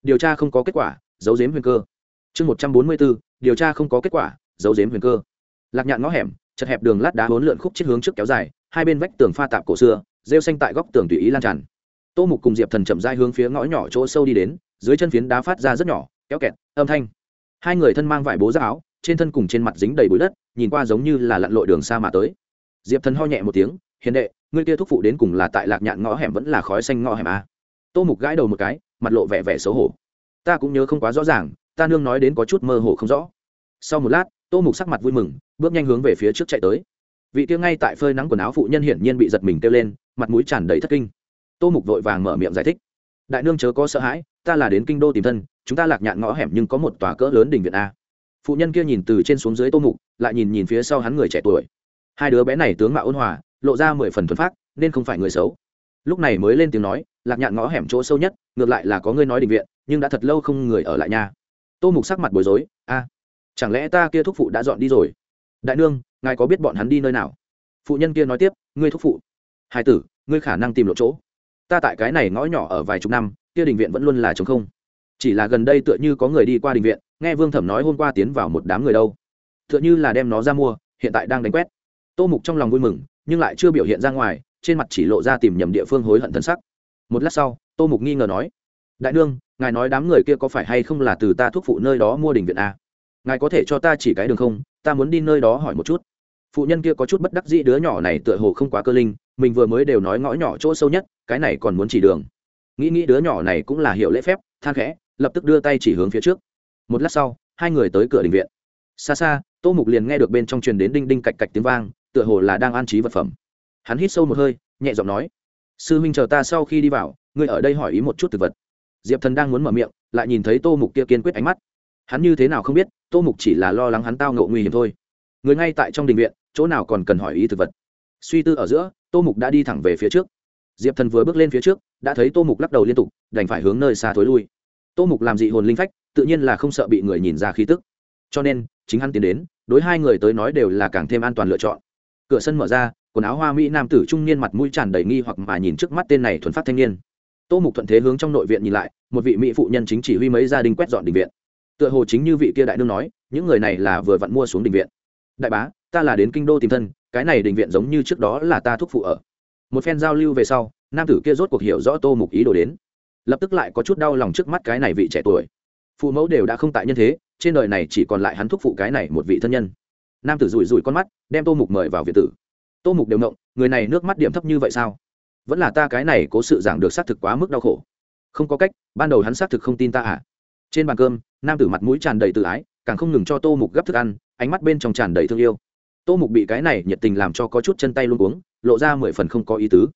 điều tra không có kết quả giấu giếm huyền cơ. Chương một trăm bốn mươi bốn, điều tra không có kết quả giấu giếm huyền cơ. Lạc nhạn ngõ hẻm chật hẹp đường lát đá hốn lượn khúc chết hướng trước kéo dài hai bên vách tường pha tạp cổ xưa rêu xanh tại góc tường tùy ý lan tràn. Tô mục cùng diệp thần chậm dai hướng phía ngõ nhỏ chỗ sâu đi đến dưới chân phiến đá phát ra rất nhỏ kéo kẹt âm thanh. Hai người thân mang vải bố giáp áo trên thân cùng trên mặt dính đầy bụi đất nhìn qua giống như là lặn lội đường xa mà tới. Diệp thần ho nhẹ một tiếng hiền đệ ngươi kia thúc phụ đến cùng là tại lạc nhạn ngõ hẻm vẫn là khói xanh ngõ hẻm a tô mục gãi đầu một cái mặt lộ vẻ vẻ xấu hổ. Ta cũng nhớ không quá rõ ràng, ta nương nói đến có chút mơ hồ không rõ. Sau một lát, tô mục sắc mặt vui mừng, bước nhanh hướng về phía trước chạy tới. Vị tiêu ngay tại phơi nắng quần áo phụ nhân hiển nhiên bị giật mình kêu lên, mặt mũi tràn đầy thất kinh. Tô mục vội vàng mở miệng giải thích. Đại nương chớ có sợ hãi, ta là đến kinh đô tìm thân, chúng ta lạc nhạn ngõ hẻm nhưng có một tòa cỡ lớn đình viện a. Phụ nhân kia nhìn từ trên xuống dưới tô mục, lại nhìn nhìn phía sau hắn người trẻ tuổi. Hai đứa bé này tướng mạo ôn hòa, lộ ra mười phần thuần phát nên không phải người xấu. Lúc này mới lên tiếng nói lạc nhạn ngõ hẻm chỗ sâu nhất, ngược lại là có ngươi nói định viện, nhưng đã thật lâu không người ở lại nhà tô mục sắc mặt bối rối, a, chẳng lẽ ta kia thúc phụ đã dọn đi rồi? Đại nương, ngài có biết bọn hắn đi nơi nào? Phụ nhân kia nói tiếp, ngươi thúc phụ. Hai tử, ngươi khả năng tìm lộ chỗ. Ta tại cái này ngõ nhỏ ở vài chục năm, kia đình viện vẫn luôn là trống không. Chỉ là gần đây tựa như có người đi qua đình viện, nghe vương thẩm nói hôm qua tiến vào một đám người đâu. Tựa như là đem nó ra mua, hiện tại đang đánh quét. Tô mục trong lòng vui mừng, nhưng lại chưa biểu hiện ra ngoài, trên mặt chỉ lộ ra tìm nhầm địa phương hối hận thân sắc một lát sau, tô mục nghi ngờ nói, đại nương, ngài nói đám người kia có phải hay không là từ ta thuốc phụ nơi đó mua đình viện a ngài có thể cho ta chỉ cái đường không? Ta muốn đi nơi đó hỏi một chút. Phụ nhân kia có chút bất đắc dĩ, đứa nhỏ này tựa hồ không quá cơ linh, mình vừa mới đều nói ngõ nhỏ chỗ sâu nhất, cái này còn muốn chỉ đường. Nghĩ nghĩ đứa nhỏ này cũng là hiểu lễ phép, than khẽ, lập tức đưa tay chỉ hướng phía trước. Một lát sau, hai người tới cửa đình viện. Xa xa, tô mục liền nghe được bên trong truyền đến đinh đinh cạch cạch tiếng vang, tựa hồ là đang an trí vật phẩm. Hắn hít sâu một hơi, nhẹ giọng nói sư huynh chờ ta sau khi đi vào, ngươi ở đây hỏi ý một chút thực vật. Diệp thần đang muốn mở miệng, lại nhìn thấy tô mục kia kiên quyết ánh mắt. Hắn như thế nào không biết, tô mục chỉ là lo lắng hắn tao ngộ nguy hiểm thôi. Người ngay tại trong đình viện, chỗ nào còn cần hỏi ý thực vật. Suy tư ở giữa, tô mục đã đi thẳng về phía trước. Diệp thần vừa bước lên phía trước, đã thấy tô mục lắc đầu liên tục, đành phải hướng nơi xa thối lui. Tô mục làm dị hồn linh phách, tự nhiên là không sợ bị người nhìn ra khí tức. Cho nên, chính hắn tiến đến, đối hai người tới nói đều là càng thêm an toàn lựa chọn. Cửa sân mở ra quần áo hoa mỹ nam tử trung niên mặt mũi tràn đầy nghi hoặc mà nhìn trước mắt tên này thuần phát thanh niên. Tô mục thuận thế hướng trong nội viện nhìn lại, một vị mỹ phụ nhân chính chỉ huy mấy gia đình quét dọn đình viện. Tựa hồ chính như vị kia đại nương nói, những người này là vừa vặn mua xuống đình viện. Đại bá, ta là đến kinh đô tìm thân, cái này đình viện giống như trước đó là ta thúc phụ ở. Một phen giao lưu về sau, nam tử kia rốt cuộc hiểu rõ tô mục ý đồ đến. Lập tức lại có chút đau lòng trước mắt cái này vị trẻ tuổi. Phụ mẫu đều đã không tại nhân thế, trên đời này chỉ còn lại hắn thúc phụ cái này một vị thân nhân. Nam tử rủi rủi con mắt, đem tô mục mời vào viện tử tô mục đều ngộng, người này nước mắt điểm thấp như vậy sao? Vẫn là ta cái này cố sự giảng được xác thực quá mức đau khổ. Không có cách, ban đầu hắn xác thực không tin ta à? Trên bàn cơm, nam tử mặt mũi tràn đầy tự ái, càng không ngừng cho tô mục gấp thức ăn, ánh mắt bên trong tràn đầy thương yêu. Tô mục bị cái này nhiệt tình làm cho có chút chân tay luôn uống lộ ra mười phần không có ý tứ.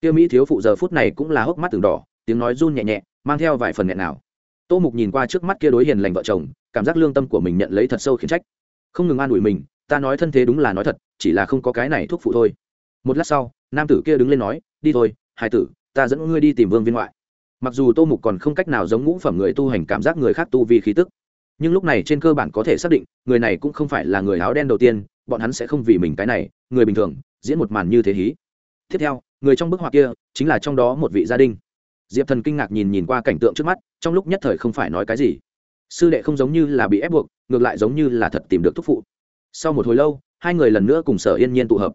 Tiêu mỹ thiếu phụ giờ phút này cũng là hốc mắt từng đỏ, tiếng nói run nhẹ nhẹ, mang theo vài phần nghẹn nào. Tô mục nhìn qua trước mắt kia đối hiền lành vợ chồng, cảm giác lương tâm của mình nhận lấy thật sâu khiến trách. Không ngừng an ủi mình ta nói thân thế đúng là nói thật, chỉ là không có cái này thuốc phụ thôi. Một lát sau, nam tử kia đứng lên nói, đi thôi hai tử, ta dẫn ngươi đi tìm vương viên ngoại. Mặc dù tô mục còn không cách nào giống ngũ phẩm người tu hành cảm giác người khác tu vì khí tức, nhưng lúc này trên cơ bản có thể xác định, người này cũng không phải là người áo đen đầu tiên, bọn hắn sẽ không vì mình cái này, người bình thường, diễn một màn như thế hí. Tiếp theo, người trong bức họa kia, chính là trong đó một vị gia đình. Diệp thần kinh ngạc nhìn nhìn qua cảnh tượng trước mắt, trong lúc nhất thời không phải nói cái gì. Sư đệ không giống như là bị ép buộc, ngược lại giống như là thật tìm được thúc phụ sau một hồi lâu, hai người lần nữa cùng sở yên nhiên tụ hợp.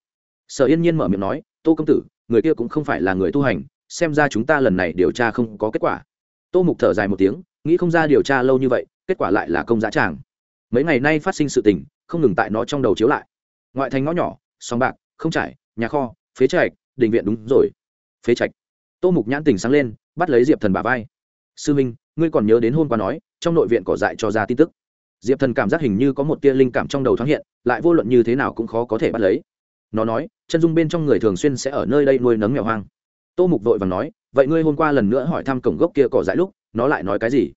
Sở yên nhiên mở miệng nói, tô công tử, người kia cũng không phải là người tu hành, xem ra chúng ta lần này điều tra không có kết quả. Tô mục thở dài một tiếng, nghĩ không ra điều tra lâu như vậy, kết quả lại là công giá tràng. Mấy ngày nay phát sinh sự tình, không ngừng tại nó trong đầu chiếu lại. Ngoại thành ngõ nhỏ sòng bạc, không trải, nhà kho, phế trạch, đình viện đúng rồi. Phế trạch. Tô mục nhãn tình sáng lên, bắt lấy diệp thần bà vai. Sư minh, ngươi còn nhớ đến hôm qua nói, trong nội viện cỏ dại cho ra tin tức diệp thần cảm giác hình như có một tia linh cảm trong đầu thoáng hiện lại vô luận như thế nào cũng khó có thể bắt lấy nó nói chân dung bên trong người thường xuyên sẽ ở nơi đây nuôi nấng mèo hoang tô mục vội và nói vậy ngươi hôm qua lần nữa hỏi thăm cổng gốc kia cỏ dại lúc nó lại nói cái gì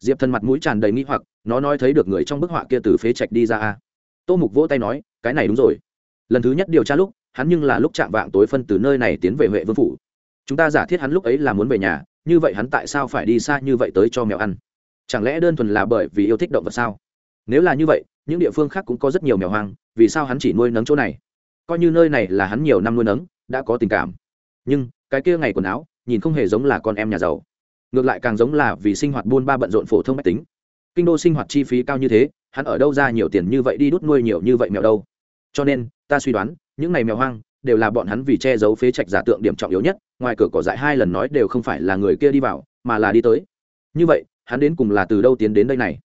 diệp thần mặt mũi tràn đầy nghĩ hoặc nó nói thấy được người trong bức họa kia từ phế trạch đi ra a tô mục vỗ tay nói cái này đúng rồi lần thứ nhất điều tra lúc hắn nhưng là lúc chạm vạng tối phân từ nơi này tiến về huệ vương phủ chúng ta giả thiết hắn lúc ấy là muốn về nhà như vậy hắn tại sao phải đi xa như vậy tới cho mèo ăn chẳng lẽ đơn thuần là bởi vì yêu thích động vật sao nếu là như vậy, những địa phương khác cũng có rất nhiều mèo hoang, vì sao hắn chỉ nuôi nấng chỗ này? Coi như nơi này là hắn nhiều năm nuôi nấng, đã có tình cảm. Nhưng, cái kia ngày quần áo, nhìn không hề giống là con em nhà giàu. Ngược lại càng giống là vì sinh hoạt buôn ba bận rộn phổ thông mách tính. Kinh đô sinh hoạt chi phí cao như thế, hắn ở đâu ra nhiều tiền như vậy đi đút nuôi nhiều như vậy mèo đâu? Cho nên, ta suy đoán, những này mèo hoang, đều là bọn hắn vì che giấu phế trạch giả tượng điểm trọng yếu nhất, ngoài cửa cỏ dại hai lần nói đều không phải là người kia đi vào, mà là đi tới. Như vậy, hắn đến cùng là từ đâu tiến đến đây này?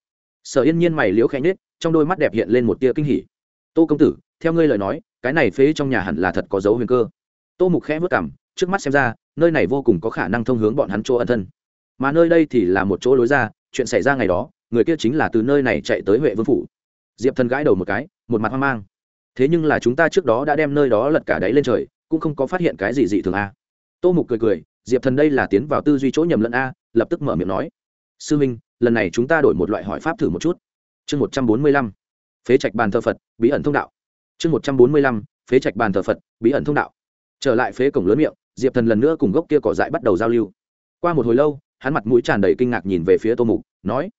Sở yên nhiên mày liễu khẽ nhết trong đôi mắt đẹp hiện lên một tia kinh hỉ. Tô công tử, theo ngươi lời nói, cái này phế trong nhà hẳn là thật có dấu huyền cơ. Tô mục khẽ vất cảm trước mắt xem ra, nơi này vô cùng có khả năng thông hướng bọn hắn chỗ ân thân. Mà nơi đây thì là một chỗ lối ra, chuyện xảy ra ngày đó, người kia chính là từ nơi này chạy tới huệ vương phủ. Diệp thần gãi đầu một cái, một mặt hoang mang. Thế nhưng là chúng ta trước đó đã đem nơi đó lật cả đáy lên trời, cũng không có phát hiện cái gì dị thường a. Tô mục cười cười, diệp thần đây là tiến vào tư duy chỗ nhầm lẫn a, lập tức mở miệng nói. Sư minh lần này chúng ta đổi một loại hỏi pháp thử một chút. Chương một trăm bốn mươi lăm, phế trạch bàn thờ phật, bí ẩn thông đạo. Chương một trăm bốn mươi lăm, phế trạch bàn thờ phật, bí ẩn thông đạo. Trở lại phế cổng lớn miệng, diệp thần lần nữa cùng gốc kia cỏ dại bắt đầu giao lưu. Qua một hồi lâu, hắn mặt mũi tràn đầy kinh ngạc nhìn về phía tô mục, nói,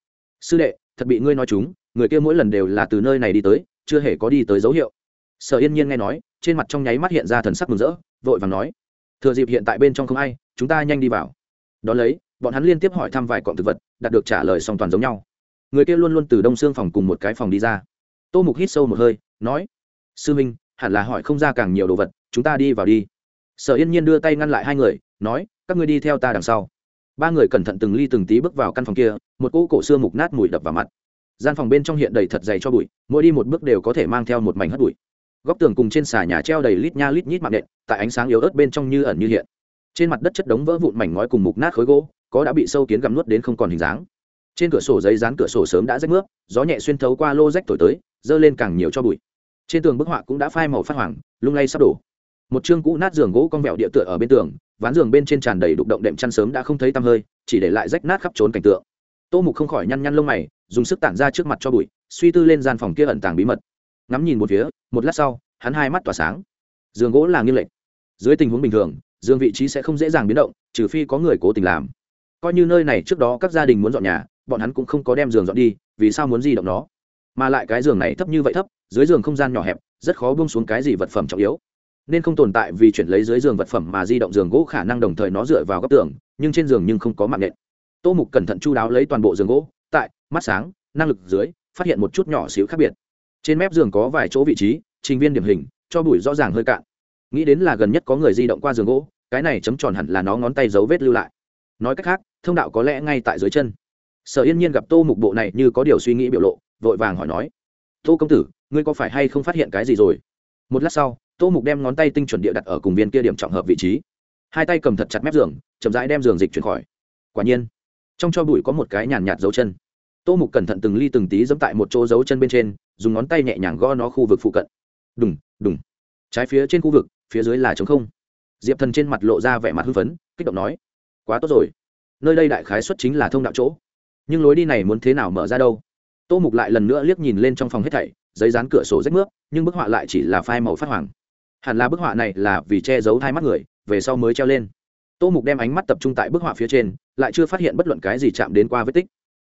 sư đệ, thật bị ngươi nói chúng, người kia mỗi lần đều là từ nơi này đi tới, chưa hề có đi tới dấu hiệu. Sở yên nhiên nghe nói, trên mặt trong nháy mắt hiện ra thần sắc mừng rỡ, vội vàng nói, thừa dịp hiện tại bên trong không ai, chúng ta nhanh đi vào. Đón lấy bọn hắn liên tiếp hỏi thăm vài cọng thực vật, đạt được trả lời song toàn giống nhau. Người kia luôn luôn từ đông xương phòng cùng một cái phòng đi ra. Tô mục hít sâu một hơi, nói, sư minh, hẳn là hỏi không ra càng nhiều đồ vật, chúng ta đi vào đi. Sở yên nhiên đưa tay ngăn lại hai người, nói, các ngươi đi theo ta đằng sau. Ba người cẩn thận từng ly từng tí bước vào căn phòng kia, một cỗ cổ xưa mục nát mùi đập vào mặt. Gian phòng bên trong hiện đầy thật dày cho bụi, mỗi đi một bước đều có thể mang theo một mảnh hất bụi. Góc tường cùng trên xà nhà treo đầy lít nha lít nhít mạng nện, tại ánh sáng yếu ớt bên trong như ẩn như hiện trên mặt đất chất đống vỡ vụn mảnh ngói cùng mục nát khối gỗ, có đã bị sâu kiến gặm nuốt đến không còn hình dáng. Trên cửa sổ giấy dán cửa sổ sớm đã rách nước gió nhẹ xuyên thấu qua lô rách thổi tới, dơ lên càng nhiều cho bụi. Trên tường bức họa cũng đã phai màu phát hoàng, lung lay sắp đổ. Một chương cũ nát giường gỗ con vẹo địa tựa ở bên tường, ván giường bên trên tràn đầy đục động đệm chăn sớm đã không thấy tăm hơi, chỉ để lại rách nát khắp trốn cảnh tượng. Tô mục không khỏi nhăn nhăn lông mày, dùng sức tản ra trước mặt cho bụi, suy tư lên gian phòng kia ẩn tàng bí mật. Ngắm nhìn một phía, một lát sau, hắn hai mắt tỏa sáng. Giường gỗ là nghiêng lệch. Dưới tình huống bình thường giường vị trí sẽ không dễ dàng biến động, trừ phi có người cố tình làm. Coi như nơi này trước đó các gia đình muốn dọn nhà, bọn hắn cũng không có đem giường dọn đi, vì sao muốn di động nó? Mà lại cái giường này thấp như vậy thấp, dưới giường không gian nhỏ hẹp, rất khó buông xuống cái gì vật phẩm trọng yếu. Nên không tồn tại vì chuyển lấy dưới giường vật phẩm mà di động giường gỗ khả năng đồng thời nó dựa vào góc tường, nhưng trên giường nhưng không có mạng nện. Tô mục cẩn thận chu đáo lấy toàn bộ giường gỗ, tại, mắt sáng, năng lực dưới, phát hiện một chút nhỏ xíu khác biệt. Trên mép giường có vài chỗ vị trí, trình viên điểm hình, cho bụi rõ ràng hơi cạn nghĩ đến là gần nhất có người di động qua giường gỗ, cái này chấm tròn hẳn là nó ngón tay dấu vết lưu lại. Nói cách khác, thông đạo có lẽ ngay tại dưới chân. Sở yên nhiên gặp tô mục bộ này như có điều suy nghĩ biểu lộ, vội vàng hỏi nói, tô công tử, ngươi có phải hay không phát hiện cái gì rồi? Một lát sau, tô mục đem ngón tay tinh chuẩn địa đặt ở cùng viên kia điểm trọng hợp vị trí. Hai tay cầm thật chặt mép giường, chậm rãi đem giường dịch chuyển khỏi. Quả nhiên, trong cho bụi có một cái nhàn nhạt dấu chân. Tô mục cẩn thận từng ly từng tí dẫm tại một chỗ dấu chân bên trên, dùng ngón tay nhẹ nhàng gõ nó khu vực phụ cận. Đùng đùng. Trái phía trên khu vực phía dưới là trống không. Diệp thần trên mặt lộ ra vẻ mặt hưng phấn, kích động nói, quá tốt rồi. Nơi đây đại khái xuất chính là thông đạo chỗ. Nhưng lối đi này muốn thế nào mở ra đâu? Tô mục lại lần nữa liếc nhìn lên trong phòng hết thảy, giấy dán cửa sổ rách nước nhưng bức họa lại chỉ là phai màu phát hoàng. Hẳn là bức họa này là vì che giấu hai mắt người, về sau mới treo lên. Tô mục đem ánh mắt tập trung tại bức họa phía trên, lại chưa phát hiện bất luận cái gì chạm đến qua vết tích.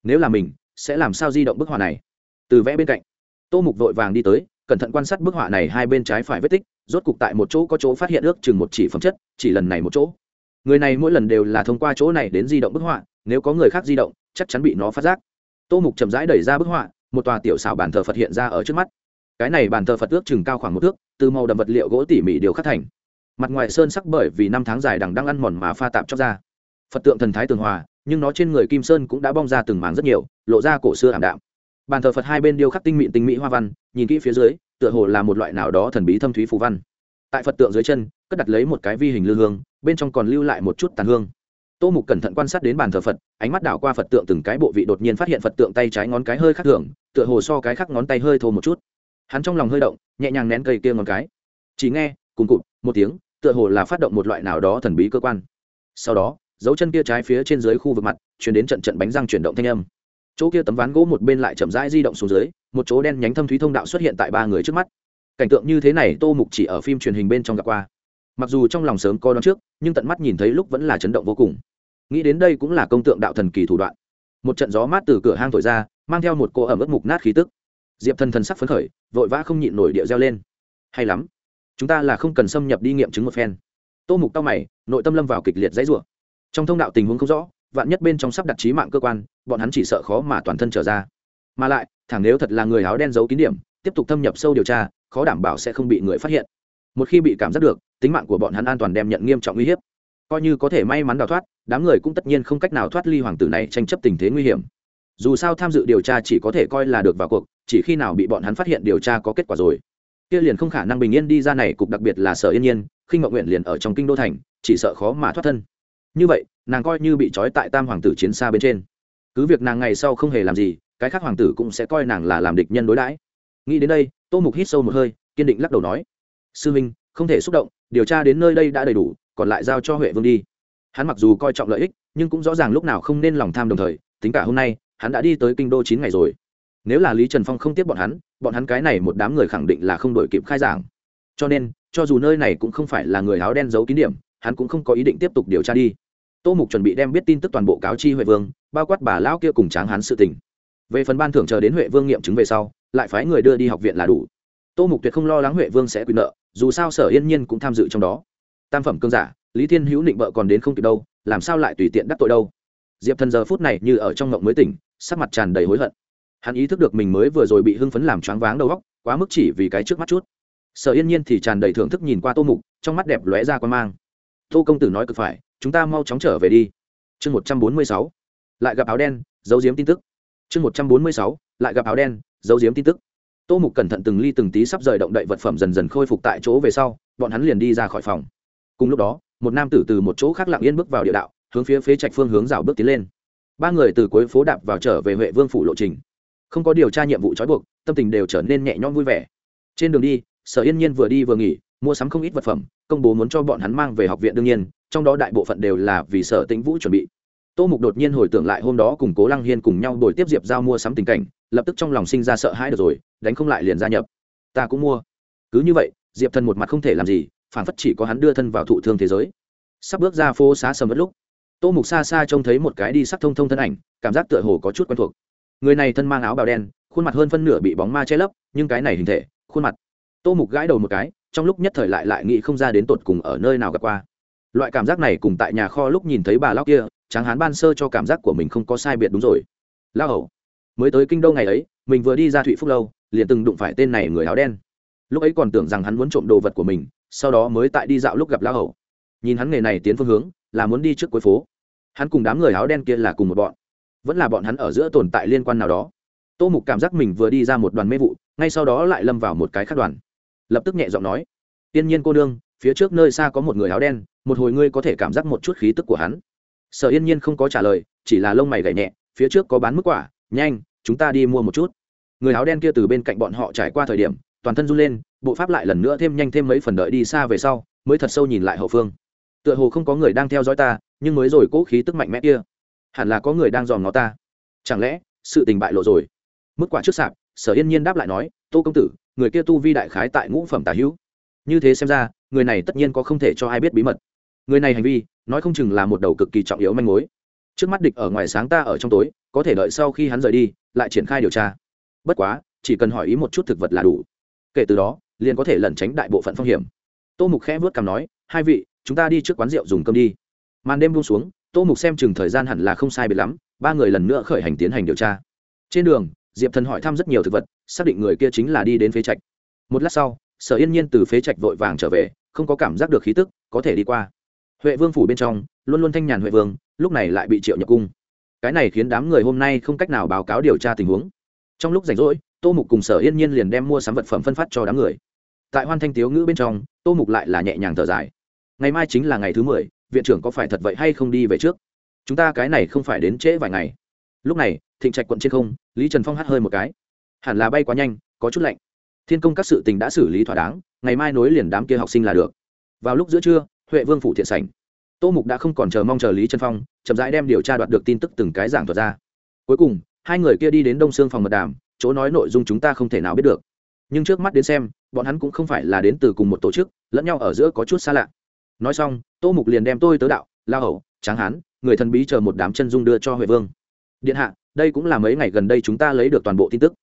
Nếu là mình, sẽ làm sao di động bức họa này? Từ vẽ bên cạnh, tô mục vội vàng đi tới, cẩn thận quan sát bức họa này hai bên trái phải vết tích rốt cục tại một chỗ có chỗ phát hiện ước chừng một chỉ phẩm chất, chỉ lần này một chỗ. Người này mỗi lần đều là thông qua chỗ này đến di động bức họa, nếu có người khác di động, chắc chắn bị nó phát giác. Tô mục chậm rãi đẩy ra bức họa, một tòa tiểu xảo bàn thờ phật hiện ra ở trước mắt. Cái này bàn thờ phật ước chừng cao khoảng một thước, từ màu đậm vật liệu gỗ tỉ mỉ điều khắc thành. Mặt ngoài sơn sắc bởi vì năm tháng dài đằng đang ăn mòn mà pha tạp cho ra. Phật tượng thần thái tường hòa, nhưng nó trên người kim sơn cũng đã bong ra từng mảng rất nhiều, lộ ra cổ xưa ảm đạm bàn thờ phật hai bên điêu khắc tinh mịn tinh mỹ hoa văn nhìn kỹ phía dưới tựa hồ là một loại nào đó thần bí thâm thúy phù văn tại phật tượng dưới chân cất đặt lấy một cái vi hình lư hương bên trong còn lưu lại một chút tàn hương tô mục cẩn thận quan sát đến bàn thờ phật ánh mắt đảo qua phật tượng từng cái bộ vị đột nhiên phát hiện phật tượng tay trái ngón cái hơi khắc thường tựa hồ so cái khác ngón tay hơi thô một chút hắn trong lòng hơi động nhẹ nhàng nén cây kia ngón cái chỉ nghe cùng cụt một tiếng tựa hồ là phát động một loại nào đó thần bí cơ quan sau đó dấu chân kia trái phía trên dưới khu vực mặt chuyển đến trận trận bánh răng chuyển động thanh âm chỗ kia tấm ván gỗ một bên lại chậm rãi di động xuống dưới, một chỗ đen nhánh thâm thúy thông đạo xuất hiện tại ba người trước mắt. Cảnh tượng như thế này tô mục chỉ ở phim truyền hình bên trong gặp qua. Mặc dù trong lòng sớm coi đón trước, nhưng tận mắt nhìn thấy lúc vẫn là chấn động vô cùng. Nghĩ đến đây cũng là công tượng đạo thần kỳ thủ đoạn. Một trận gió mát từ cửa hang thổi ra, mang theo một cô ẩm ướt mục nát khí tức. Diệp thần thần sắc phấn khởi, vội vã không nhịn nổi địa reo lên. Hay lắm. Chúng ta là không cần xâm nhập đi nghiệm chứng một phen. Tô mục tao mày, nội tâm lâm vào kịch liệt dãy rủa. Trong thông đạo tình huống không rõ, vạn nhất bên trong sắp đặt trí mạng cơ quan bọn hắn chỉ sợ khó mà toàn thân trở ra. Mà lại, thẳng nếu thật là người áo đen giấu kín điểm, tiếp tục thâm nhập sâu điều tra, khó đảm bảo sẽ không bị người phát hiện. Một khi bị cảm giác được, tính mạng của bọn hắn an toàn đem nhận nghiêm trọng uy hiếp. Coi như có thể may mắn đào thoát, đám người cũng tất nhiên không cách nào thoát ly hoàng tử này tranh chấp tình thế nguy hiểm. Dù sao tham dự điều tra chỉ có thể coi là được vào cuộc, chỉ khi nào bị bọn hắn phát hiện điều tra có kết quả rồi. Kia liền không khả năng bình yên đi ra này, cục đặc biệt là sở yên nhiên khinh ngọc nguyện liền ở trong kinh đô thành, chỉ sợ khó mà thoát thân. Như vậy, nàng coi như bị trói tại tam hoàng tử chiến xa bên trên cứ việc nàng ngày sau không hề làm gì, cái khác hoàng tử cũng sẽ coi nàng là làm địch nhân đối đãi. Nghĩ đến đây, tô mục hít sâu một hơi, kiên định lắc đầu nói, sư minh không thể xúc động, điều tra đến nơi đây đã đầy đủ, còn lại giao cho huệ vương đi. Hắn mặc dù coi trọng lợi ích, nhưng cũng rõ ràng lúc nào không nên lòng tham đồng thời, tính cả hôm nay, hắn đã đi tới kinh đô chín ngày rồi. Nếu là lý trần phong không tiếp bọn hắn bọn hắn cái này một đám người khẳng định là không đổi kịp khai giảng. Cho nên, cho dù nơi này cũng không phải là người áo đen giấu kín điểm, hắn cũng không có ý định tiếp tục điều tra đi. Tô mục chuẩn bị đem biết tin tức toàn bộ cáo chi huệ vương bao quát bà lão kia cùng tráng hắn sự tình. Về phần ban thưởng chờ đến huệ vương nghiệm chứng về sau, lại phái người đưa đi học viện là đủ. Tô mục tuyệt không lo lắng huệ vương sẽ quyền nợ, dù sao sở yên nhiên cũng tham dự trong đó. Tam phẩm cương giả, lý thiên hữu định vợ còn đến không kịp đâu, làm sao lại tùy tiện đắc tội đâu? Diệp thần giờ phút này như ở trong ngộng mới tỉnh, sắc mặt tràn đầy hối hận. Hắn ý thức được mình mới vừa rồi bị hưng phấn làm choáng váng đầu óc, quá mức chỉ vì cái trước mắt chút. Sở yên nhiên thì tràn đầy thưởng thức nhìn qua tô mục, trong mắt đẹp lóe ra quan mang. Tô công tử nói cực phải, chúng ta mau chóng trở về đi. Chương một trăm bốn mươi sáu lại gặp áo đen, giấu giếm tin tức. Chương một trăm bốn mươi sáu, lại gặp áo đen, giấu giếm tin tức. Tô mục cẩn thận từng ly từng tí sắp rời động đậy vật phẩm dần dần khôi phục tại chỗ về sau, bọn hắn liền đi ra khỏi phòng. Cùng lúc đó, một nam tử từ một chỗ khác lặng yên bước vào địa đạo, hướng phía phía trạch phương hướng rào bước tiến lên. Ba người từ cuối phố đạp vào trở về huệ vương phủ lộ trình. Không có điều tra nhiệm vụ trói buộc, tâm tình đều trở nên nhẹ nhõm vui vẻ. Trên đường đi, sở yên nhiên vừa đi vừa nghỉ, mua sắm không ít vật phẩm, công bố muốn cho bọn hắn mang về học viện đương nhiên, trong đó đại bộ phận đều là vì sở tĩnh vũ chuẩn bị tô mục đột nhiên hồi tưởng lại hôm đó cùng cố lăng hiên cùng nhau đổi tiếp diệp giao mua sắm tình cảnh, lập tức trong lòng sinh ra sợ hãi được rồi, đánh không lại liền gia nhập. Ta cũng mua. Cứ như vậy, diệp thần một mặt không thể làm gì, phản phất chỉ có hắn đưa thân vào thụ thương thế giới. Sắp bước ra phố xá sầm mất lúc, tô mục xa xa trông thấy một cái đi sắc thông thông thân ảnh, cảm giác tựa hồ có chút quen thuộc. Người này thân mang áo bào đen, khuôn mặt hơn phân nửa bị bóng ma che lấp, nhưng cái này hình thể, khuôn mặt. Tô mục gãi đầu một cái, trong lúc nhất thời lại lại nghĩ không ra đến tột cùng ở nơi nào gặp qua. Loại cảm giác này cùng tại nhà kho lúc nhìn thấy bà lóc kia tráng hán ban sơ cho cảm giác của mình không có sai biệt đúng rồi. Lao hầu, mới tới kinh đô ngày ấy, mình vừa đi ra thụy phúc lâu, liền từng đụng phải tên này người áo đen. Lúc ấy còn tưởng rằng hắn muốn trộm đồ vật của mình, sau đó mới tại đi dạo lúc gặp lao hầu. Nhìn hắn nghề này tiến phương hướng, là muốn đi trước cuối phố. Hắn cùng đám người áo đen kia là cùng một bọn. Vẫn là bọn hắn ở giữa tồn tại liên quan nào đó. Tô mục cảm giác mình vừa đi ra một đoàn mê vụ, ngay sau đó lại lâm vào một cái khác đoàn. Lập tức nhẹ giọng nói, tiên nhiên cô đương phía trước nơi xa có một người áo đen, một hồi ngươi có thể cảm giác một chút khí tức của hắn sở yên nhiên không có trả lời, chỉ là lông mày gảy nhẹ, phía trước có bán mức quả, nhanh, chúng ta đi mua một chút. Người áo đen kia từ bên cạnh bọn họ trải qua thời điểm, toàn thân run lên, bộ pháp lại lần nữa thêm nhanh thêm mấy phần đợi đi xa về sau, mới thật sâu nhìn lại hậu phương. Tựa hồ không có người đang theo dõi ta, nhưng mới rồi cố khí tức mạnh mẽ kia. Hẳn là có người đang dòm nó ta. Chẳng lẽ, sự tình bại lộ rồi? Mức quả trước sạp, sở yên nhiên đáp lại nói, tô công tử, người kia tu vi đại khái tại ngũ phẩm tả hữu. Như thế xem ra, người này tất nhiên có không thể cho ai biết bí mật. Người này hành vi nói không chừng là một đầu cực kỳ trọng yếu manh mối. Trước mắt địch ở ngoài sáng ta ở trong tối, có thể đợi sau khi hắn rời đi, lại triển khai điều tra. Bất quá, chỉ cần hỏi ý một chút thực vật là đủ. Kể từ đó, liền có thể lẩn tránh đại bộ phận phong hiểm. Tô mục khẽ vớt cằm nói, hai vị, chúng ta đi trước quán rượu dùng cơm đi. Màn đêm buông xuống, tô mục xem chừng thời gian hẳn là không sai biệt lắm, ba người lần nữa khởi hành tiến hành điều tra. Trên đường, diệp thần hỏi thăm rất nhiều thực vật, xác định người kia chính là đi đến phế trạch. Một lát sau, sở yên nhiên từ phế trạch vội vàng trở về, không có cảm giác được khí tức, có thể đi qua huệ vương phủ bên trong, luôn luôn thanh nhàn huệ vương, lúc này lại bị triệu nhập cung. Cái này khiến đám người hôm nay không cách nào báo cáo điều tra tình huống. Trong lúc rảnh rỗi, tô mục cùng sở yên nhiên liền đem mua sắm vật phẩm phân phát cho đám người. Tại hoan thanh tiếu ngữ bên trong, tô mục lại là nhẹ nhàng thở dài. Ngày mai chính là ngày thứ mười, viện trưởng có phải thật vậy hay không đi về trước? Chúng ta cái này không phải đến trễ vài ngày. Lúc này, thịnh trạch quận trên không, lý trần phong hắt hơi một cái. Hẳn là bay quá nhanh, có chút lạnh. Thiên công các sự tình đã xử lý thỏa đáng, ngày mai nối liền đám kia học sinh là được. Vào lúc giữa trưa huệ vương phủ thiện sảnh. Tô mục đã không còn chờ mong chờ lý Trân phong, chậm rãi đem điều tra đoạt được tin tức từng cái giảng thuật ra. Cuối cùng, hai người kia đi đến đông xương phòng mật đàm, chỗ nói nội dung chúng ta không thể nào biết được. Nhưng trước mắt đến xem, bọn hắn cũng không phải là đến từ cùng một tổ chức, lẫn nhau ở giữa có chút xa lạ. Nói xong, tô mục liền đem tôi tớ đạo, la hậu tráng hán, người thần bí chờ một đám chân dung đưa cho huệ vương. Điện hạ, đây cũng là mấy ngày gần đây chúng ta lấy được toàn bộ tin tức.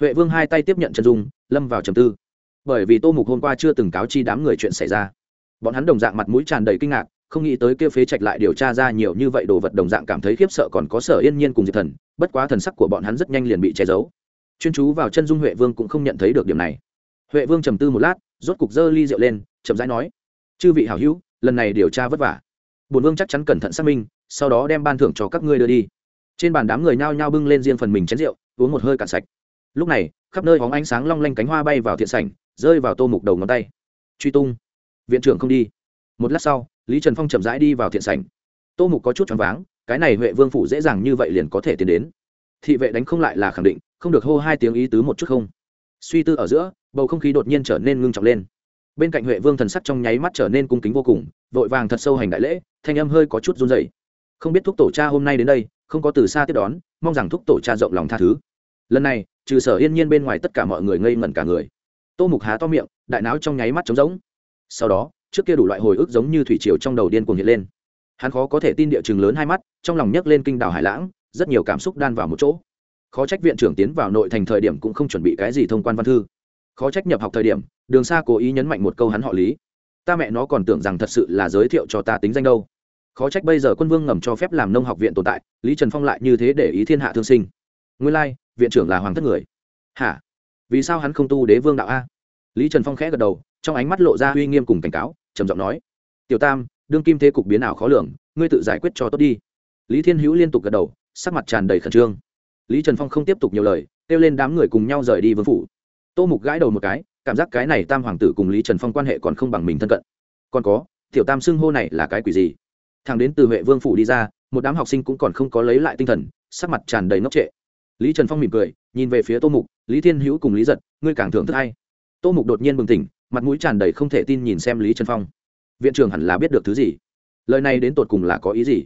Huệ vương hai tay tiếp nhận chân dung, lâm vào trầm tư. Bởi vì tô mục hôm qua chưa từng cáo chi đám người chuyện xảy ra bọn hắn đồng dạng mặt mũi tràn đầy kinh ngạc, không nghĩ tới kia phế trạch lại điều tra ra nhiều như vậy đồ vật đồng dạng cảm thấy khiếp sợ còn có sở yên nhiên cùng diệp thần, bất quá thần sắc của bọn hắn rất nhanh liền bị che giấu. Chuyên chú vào chân dung huệ vương cũng không nhận thấy được điểm này. Huệ vương trầm tư một lát, rốt cục dơ ly rượu lên, chậm rãi nói, chư vị hảo hữu, lần này điều tra vất vả. Bùn vương chắc chắn cẩn thận xác minh, sau đó đem ban thưởng cho các ngươi đưa đi. Trên bàn đám người nhao nhao bưng lên riêng phần mình chén rượu, uống một hơi cạn sạch. Lúc này, khắp nơi hóng ánh sáng long lanh cánh hoa bay vào thiện sảnh, rơi vào tô mục đầu ngón tay. Truy tung viện trưởng không đi. Một lát sau, lý trần phong chậm rãi đi vào thiện sảnh. Tô mục có chút choáng váng, cái này huệ vương phủ dễ dàng như vậy liền có thể tiến đến. Thị vệ đánh không lại là khẳng định, không được hô hai tiếng ý tứ một chút không. Suy tư ở giữa, bầu không khí đột nhiên trở nên ngưng trọng lên. Bên cạnh huệ vương thần sắc trong nháy mắt trở nên cung kính vô cùng, vội vàng thật sâu hành đại lễ, thanh âm hơi có chút run dày không biết thúc tổ cha hôm nay đến đây, không có từ xa tiếp đón, mong rằng thúc tổ cha rộng lòng tha thứ. Lần này, trừ sở yên nhiên bên ngoài tất cả mọi người ngây ngẩn cả người. Tô mục há to miệng, đại não trong nháy mắt trống rỗng sau đó trước kia đủ loại hồi ức giống như thủy triều trong đầu điên cuồng hiện lên. Hắn khó có thể tin địa chừng lớn hai mắt trong lòng nhấc lên kinh đảo hải lãng rất nhiều cảm xúc đan vào một chỗ. Khó trách viện trưởng tiến vào nội thành thời điểm cũng không chuẩn bị cái gì thông quan văn thư. Khó trách nhập học thời điểm đường xa cố ý nhấn mạnh một câu hắn họ lý. Ta mẹ nó còn tưởng rằng thật sự là giới thiệu cho ta tính danh đâu. Khó trách bây giờ quân vương ngầm cho phép làm nông học viện tồn tại lý trần phong lại như thế để ý thiên hạ thương sinh. Nguyên lai、like, viện trưởng là hoàng thất người. Hả? Vì sao hắn không tu đế vương đạo a? Lý trần phong khẽ gật đầu trong ánh mắt lộ ra uy nghiêm cùng cảnh cáo, trầm giọng nói, tiểu tam, đương kim thế cục biến ảo khó lường, ngươi tự giải quyết cho tốt đi. Lý thiên hữu liên tục gật đầu, sắc mặt tràn đầy khẩn trương. Lý trần phong không tiếp tục nhiều lời, kêu lên đám người cùng nhau rời đi vương phủ. Tô mục gãi đầu một cái, cảm giác cái này tam hoàng tử cùng lý trần phong quan hệ còn không bằng mình thân cận. Còn có, tiểu tam xưng hô này là cái quỷ gì? Thằng đến từ huệ vương phủ đi ra, một đám học sinh cũng còn không có lấy lại tinh thần, sắc mặt tràn đầy ngốc trệ. Lý trần phong mỉm cười, nhìn về phía tô mục, lý thiên hữu cùng lý giật, ngươi càng thưởng thức hay tô mục đột nhiên bừng tỉnh mặt mũi tràn đầy không thể tin nhìn xem lý trần phong. Viện trưởng hẳn là biết được thứ gì? Lời này đến tột cùng là có ý gì?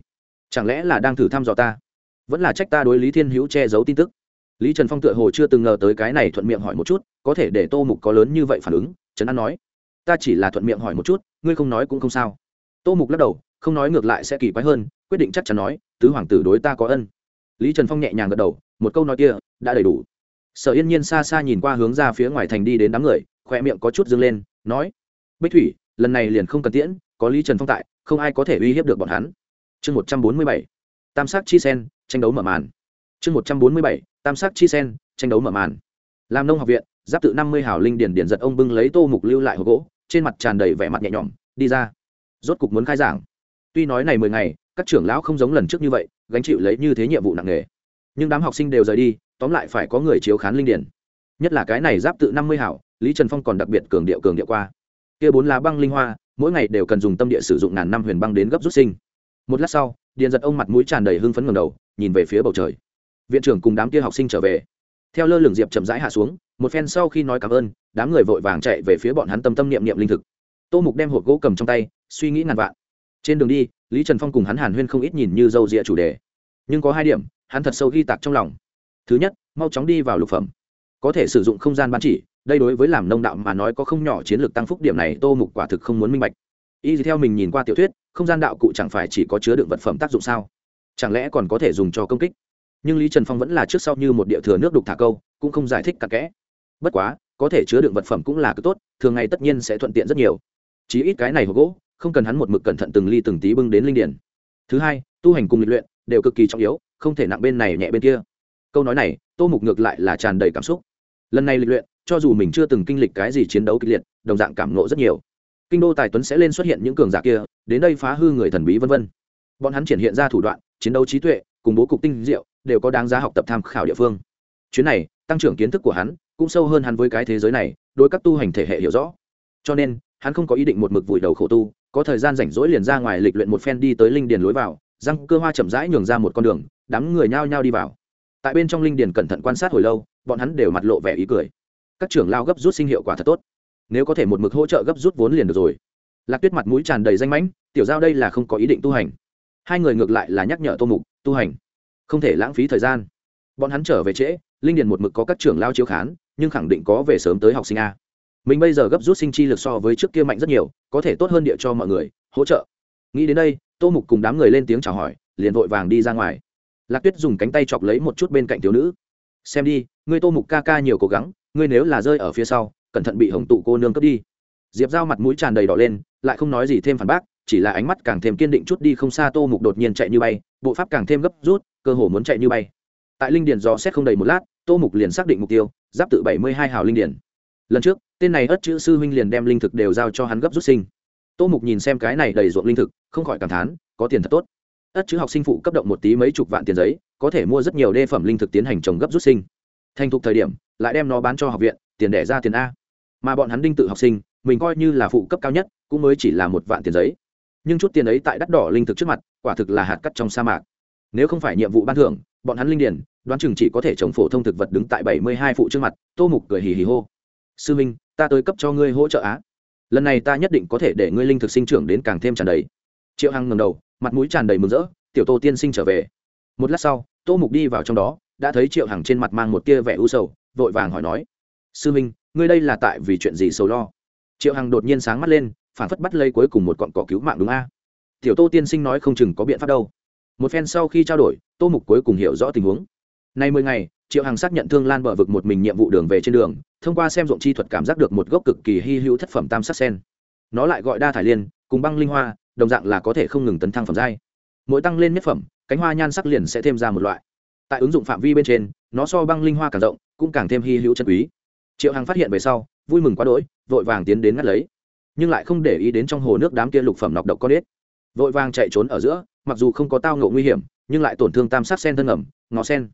Chẳng lẽ là đang thử thăm dò ta? Vẫn là trách ta đối lý thiên hữu che giấu tin tức? Lý trần phong tựa hồ chưa từng ngờ tới cái này thuận miệng hỏi một chút, có thể để tô mục có lớn như vậy phản ứng trấn an nói. Ta chỉ là thuận miệng hỏi một chút, ngươi không nói cũng không sao. Tô mục lắc đầu, không nói ngược lại sẽ kỳ quái hơn, quyết định chắc chắn nói, tứ hoàng tử đối ta có ân. Lý trần phong nhẹ nhàng gật đầu, một câu nói kia, đã đầy đủ. Sở yên nhiên xa xa nhìn qua hướng ra phía ngoài thành đi đến đám người khoe miệng có chút dâng lên, nói, bích thủy, lần này liền không cần tiễn, có lý trần phong tại, không ai có thể uy hiếp được bọn hắn. Chương một trăm bốn mươi bảy, tam sắc chi sen, tranh đấu mở màn. Chương một trăm bốn mươi bảy, tam sắc chi sen, tranh đấu mở màn. Làm nông học viện, giáp tự năm mươi hào linh điển điển giật ông bưng lấy tô mục lưu lại hộp gỗ, trên mặt tràn đầy vẻ mặt nhẹ nhõm, đi ra. Rốt cục muốn khai giảng. Tuy nói này mười ngày, các trưởng lão không giống lần trước như vậy, gánh chịu lấy như thế nhiệm vụ nặng nề. Nhưng đám học sinh đều rời đi, tóm lại phải có người chiếu khán linh điển. Nhất là cái này giáp tự năm mươi hảo lý trần phong còn đặc biệt cường điệu cường điệu qua. Kia bốn lá băng linh hoa, mỗi ngày đều cần dùng tâm địa sử dụng ngàn năm huyền băng đến gấp rút sinh. Một lát sau, điện giật ông mặt mũi tràn đầy hưng phấn ngầm đầu, nhìn về phía bầu trời. Viện trưởng cùng đám kia học sinh trở về. Theo lơ lửng diệp chậm rãi hạ xuống, một phen sau khi nói cảm ơn, đám người vội vàng chạy về phía bọn hắn tâm tâm niệm niệm linh thực. Tô mục đem hộp gỗ cầm trong tay, suy nghĩ ngàn vạn. Trên đường đi, lý trần phong cùng hắn hàn huyên không ít nhìn như dâu rịa chủ đề. Nhưng có hai điểm, hắn thật sâu ghi tạc trong lòng. Thứ nhất, mau chóng đi vào lục phẩm có thể sử dụng không gian ban chỉ, đây đối với làm nông đạo mà nói có không nhỏ chiến lược tăng phúc điểm này, tô mục quả thực không muốn minh bạch. Y theo mình nhìn qua tiểu thuyết, không gian đạo cụ chẳng phải chỉ có chứa đựng vật phẩm tác dụng sao? Chẳng lẽ còn có thể dùng cho công kích? Nhưng lý trần phong vẫn là trước sau như một địa thừa nước đục thả câu, cũng không giải thích cặn kẽ. Bất quá, có thể chứa đựng vật phẩm cũng là cực tốt, thường ngày tất nhiên sẽ thuận tiện rất nhiều. Chí ít cái này hộp gỗ, không cần hắn một mực cẩn thận từng ly từng tí bưng đến linh điển. Thứ hai, tu hành cùng lịch luyện đều cực kỳ trọng yếu, không thể nặng bên này nhẹ bên kia. Câu nói này, tô mục ngược lại là tràn đầy cảm xúc lần này lịch luyện, cho dù mình chưa từng kinh lịch cái gì chiến đấu kịch liệt, đồng dạng cảm nộ rất nhiều. Kinh đô tài tuấn sẽ lên xuất hiện những cường giả kia, đến đây phá hư người thần bí vân vân. Bọn hắn triển hiện ra thủ đoạn, chiến đấu trí tuệ, cùng bố cục tinh diệu, đều có đáng giá học tập tham khảo địa phương. Chuyến này, tăng trưởng kiến thức của hắn cũng sâu hơn hắn với cái thế giới này, đối các tu hành thể hệ hiểu rõ. Cho nên, hắn không có ý định một mực vùi đầu khổ tu, có thời gian rảnh rỗi liền ra ngoài lịch luyện một phen đi tới linh điền lối vào, răng cơ hoa chậm rãi nhường ra một con đường, đám người nhao nhao đi vào. Tại bên trong linh điền cẩn thận quan sát hồi lâu bọn hắn đều mặt lộ vẻ ý cười. Các trưởng lao gấp rút sinh hiệu quả thật tốt. Nếu có thể một mực hỗ trợ gấp rút vốn liền được rồi. Lạc tuyết mặt mũi tràn đầy danh mãnh, tiểu giao đây là không có ý định tu hành. Hai người ngược lại là nhắc nhở tô mục, tu hành, không thể lãng phí thời gian. Bọn hắn trở về trễ, linh điền một mực có các trưởng lao chiếu khán, nhưng khẳng định có về sớm tới học sinh a. Mình bây giờ gấp rút sinh chi lực so với trước kia mạnh rất nhiều, có thể tốt hơn địa cho mọi người, hỗ trợ. Nghĩ đến đây, tô mục cùng đám người lên tiếng chào hỏi, liền vội vàng đi ra ngoài. Lạc tuyết dùng cánh tay chọc lấy một chút bên cạnh thiếu nữ xem đi, ngươi tô mục ca ca nhiều cố gắng, ngươi nếu là rơi ở phía sau, cẩn thận bị hồng tụ cô nương cướp đi. Diệp giao mặt mũi tràn đầy đỏ lên, lại không nói gì thêm phản bác, chỉ là ánh mắt càng thêm kiên định chút đi không xa tô mục đột nhiên chạy như bay, bộ pháp càng thêm gấp rút, cơ hồ muốn chạy như bay. Tại linh điền dò xét không đầy một lát, tô mục liền xác định mục tiêu, giáp tự bảy mươi hai hào linh điền. Lần trước, tên này ất chữ sư huynh liền đem linh thực đều giao cho hắn gấp rút sinh. Tô mục nhìn xem cái này đầy ruộng linh thực, không khỏi cảm thán, có tiền thật tốt ất chữ học sinh phụ cấp động một tí mấy chục vạn tiền giấy, có thể mua rất nhiều đê phẩm linh thực tiến hành trồng gấp rút sinh. Thành thục thời điểm, lại đem nó bán cho học viện, tiền đẻ ra tiền a. Mà bọn hắn đinh tự học sinh, mình coi như là phụ cấp cao nhất, cũng mới chỉ là một vạn tiền giấy. Nhưng chút tiền ấy tại đắt đỏ linh thực trước mặt, quả thực là hạt cắt trong sa mạc. Nếu không phải nhiệm vụ ban thưởng, bọn hắn linh điển, đoán chừng chỉ có thể trồng phổ thông thực vật đứng tại bảy mươi hai phụ trước mặt, tô mục cười hì hì hô. Sư minh, ta tới cấp cho ngươi hỗ trợ á. Lần này ta nhất định có thể để ngươi linh thực sinh trưởng đến càng thêm tràn đầy. Triệu hằng ngầm đầu mặt mũi tràn đầy mừng rỡ, tiểu tô tiên sinh trở về. Một lát sau, tô mục đi vào trong đó, đã thấy triệu hằng trên mặt mang một tia vẻ u sầu, vội vàng hỏi nói, sư minh, ngươi đây là tại vì chuyện gì sầu lo? Triệu hằng đột nhiên sáng mắt lên, phản phất bắt lây cuối cùng một cọn cỏ cứu mạng đúng a. Tiểu tô tiên sinh nói không chừng có biện pháp đâu. Một phen sau khi trao đổi, tô mục cuối cùng hiểu rõ tình huống. Nay mười ngày, triệu hằng xác nhận thương lan bờ vực một mình nhiệm vụ đường về trên đường, thông qua xem ruộng chi thuật cảm giác được một gốc cực kỳ hy hữu thất phẩm tam sắc sen. Nó lại gọi đa thải liên, cùng băng linh hoa đồng dạng là có thể không ngừng tấn thăng phẩm giai. Mỗi tăng lên nhất phẩm, cánh hoa nhan sắc liền sẽ thêm ra một loại. Tại ứng dụng phạm vi bên trên, nó so băng linh hoa càng rộng, cũng càng thêm hy hữu chân quý. Triệu hằng phát hiện về sau, vui mừng quá đỗi, vội vàng tiến đến ngắt lấy. Nhưng lại không để ý đến trong hồ nước đám kia lục phẩm nọc độc con ếch. Vội vàng chạy trốn ở giữa, mặc dù không có tao ngộ nguy hiểm, nhưng lại tổn thương tam sắc sen thân ẩm, ngó sen.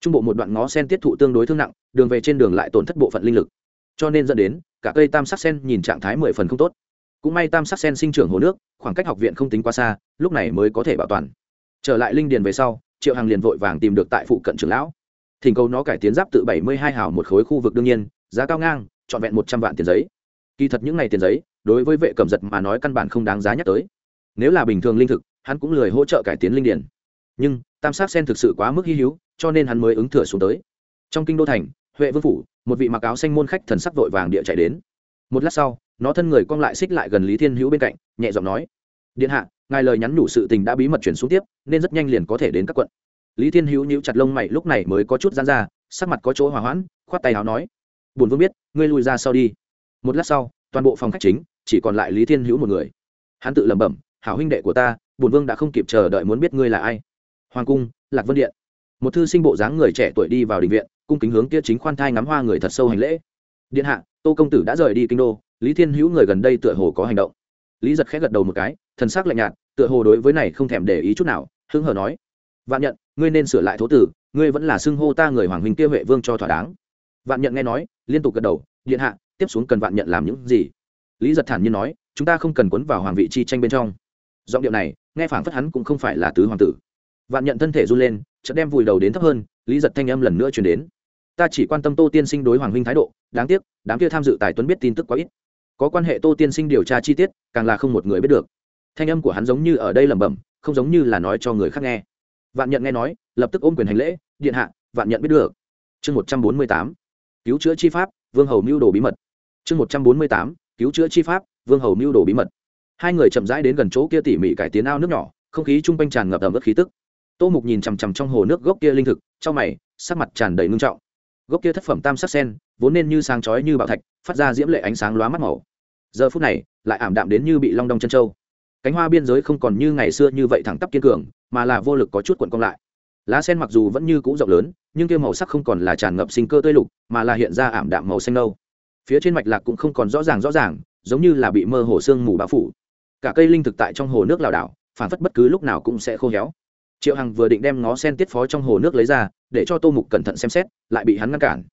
Trung bộ một đoạn ngó sen tiết thụ tương đối thương nặng, đường về trên đường lại tổn thất bộ phận linh lực. Cho nên dẫn đến, cả cây tam sắc sen nhìn trạng thái mười phần không tốt cũng may tam sắc sen sinh trưởng hồ nước, khoảng cách học viện không tính quá xa, lúc này mới có thể bảo toàn. Trở lại linh điền về sau, triệu hằng liền vội vàng tìm được tại phụ cận trường lão. Thỉnh cầu nó cải tiến giáp tự bảy mươi hai hào một khối khu vực đương nhiên, giá cao ngang, trọn vẹn một trăm vạn tiền giấy. Kỳ thật những n à y tiền giấy, đối với vệ cầm giật mà nói căn bản không đáng giá nhắc tới. Nếu là bình thường linh thực, hắn cũng lười hỗ trợ cải tiến linh điền. Nhưng, tam sát sen thực sự quá mức hy hi hữu, cho nên hắn mới ứng thừa xuống tới. Trong kinh đô thành, huệ vương phủ, một vị mặc áo xanh môn khách thần sắc vội vàng địa chạy đến. Một lát sau nó thân người cong lại xích lại gần lý thiên hữu bên cạnh, nhẹ giọng nói, điện hạ, ngài lời nhắn nhủ sự tình đã bí mật chuyển xuống tiếp, nên rất nhanh liền có thể đến các quận. Lý thiên hữu nhíu chặt lông mày, lúc này mới có chút gian ra, sắc mặt có chỗ hòa hoãn, khoát tay áo nói bùn vương biết, ngươi lui ra sau đi. Một lát sau, toàn bộ phòng khách chính, chỉ còn lại lý thiên hữu một người. Hắn tự lẩm bẩm, hảo huynh đệ của ta bùn vương đã không kịp chờ đợi muốn biết ngươi là ai. Hoàng cung, lạc vân điện. Một thư sinh bộ dáng người trẻ tuổi đi vào đình viện, cung kính hướng kia chính khoan thai ngắm hoa người thật sâu hành lễ. Điện hạ, tô công tử đã rời đi kinh đô lý thiên hữu người gần đây tựa hồ có hành động. Lý giật khẽ gật đầu một cái, thần sắc lạnh nhạt, tựa hồ đối với này không thèm để ý chút nào hưng hờ nói, vạn nhận, ngươi nên sửa lại thố tử, ngươi vẫn là xưng hô ta người hoàng huynh kia huệ vương cho thỏa đáng. Vạn nhận nghe nói, liên tục gật đầu, điện hạ, tiếp xuống cần vạn nhận làm những gì? Lý giật thản nhiên nói, chúng ta không cần quấn vào hoàng vị chi tranh bên trong. Giọng điệu này, nghe phảng phất hắn cũng không phải là tứ hoàng tử. Vạn nhận thân thể run lên, chợt đem vùi đầu đến thấp hơn, lý giật thanh âm lần nữa truyền đến, ta chỉ quan tâm tô tiên sinh đối hoàng huynh thái độ, đáng tiếc, đám kia tham dự tài tuấn biết tin tức quá ít có quan hệ tô tiên sinh điều tra chi tiết, càng là không một người biết được. Thanh âm của hắn giống như ở đây lẩm bẩm, không giống như là nói cho người khác nghe. Vạn nhận nghe nói, lập tức ôm quyền hành lễ, điện hạ, vạn nhận biết được. Chương một trăm bốn mươi tám, cứu chữa chi pháp, vương hầu mưu đồ bí mật. Chương một trăm bốn mươi tám, cứu chữa chi pháp, vương hầu mưu đồ bí mật. Hai người chậm rãi đến gần chỗ kia tỉ mỉ cải tiến ao nước nhỏ, không khí chung quanh tràn ngập ẩm ướt khí tức. Tô mục nhìn chằm chằm trong hồ nước gốc kia linh thực, trong mày, sắc mặt tràn đầy ngưng trọng. Gốc kia thất phẩm tam sắc sen, vốn nên như sáng chói như bảo thạch, phát ra diễm lệ ánh sáng lóa mắt màu giờ phút này, lại ảm đạm đến như bị long đong chân trâu. Cánh hoa biên giới không còn như ngày xưa như vậy thẳng tắp kiên cường, mà là vô lực có chút cuộn cong lại. Lá sen mặc dù vẫn như cũ rộng lớn, nhưng kia màu sắc không còn là tràn ngập sinh cơ tươi lục, mà là hiện ra ảm đạm màu xanh nâu. Phía trên mạch lạc cũng không còn rõ ràng rõ ràng, giống như là bị mơ hồ sương mù bao phủ. Cả cây linh thực tại trong hồ nước lảo đảo phản phất bất cứ lúc nào cũng sẽ khô héo. Triệu hằng vừa định đem ngó sen tiết phó trong hồ nước lấy ra, để cho tô mục cẩn thận xem xét, lại bị hắn ngăn cản.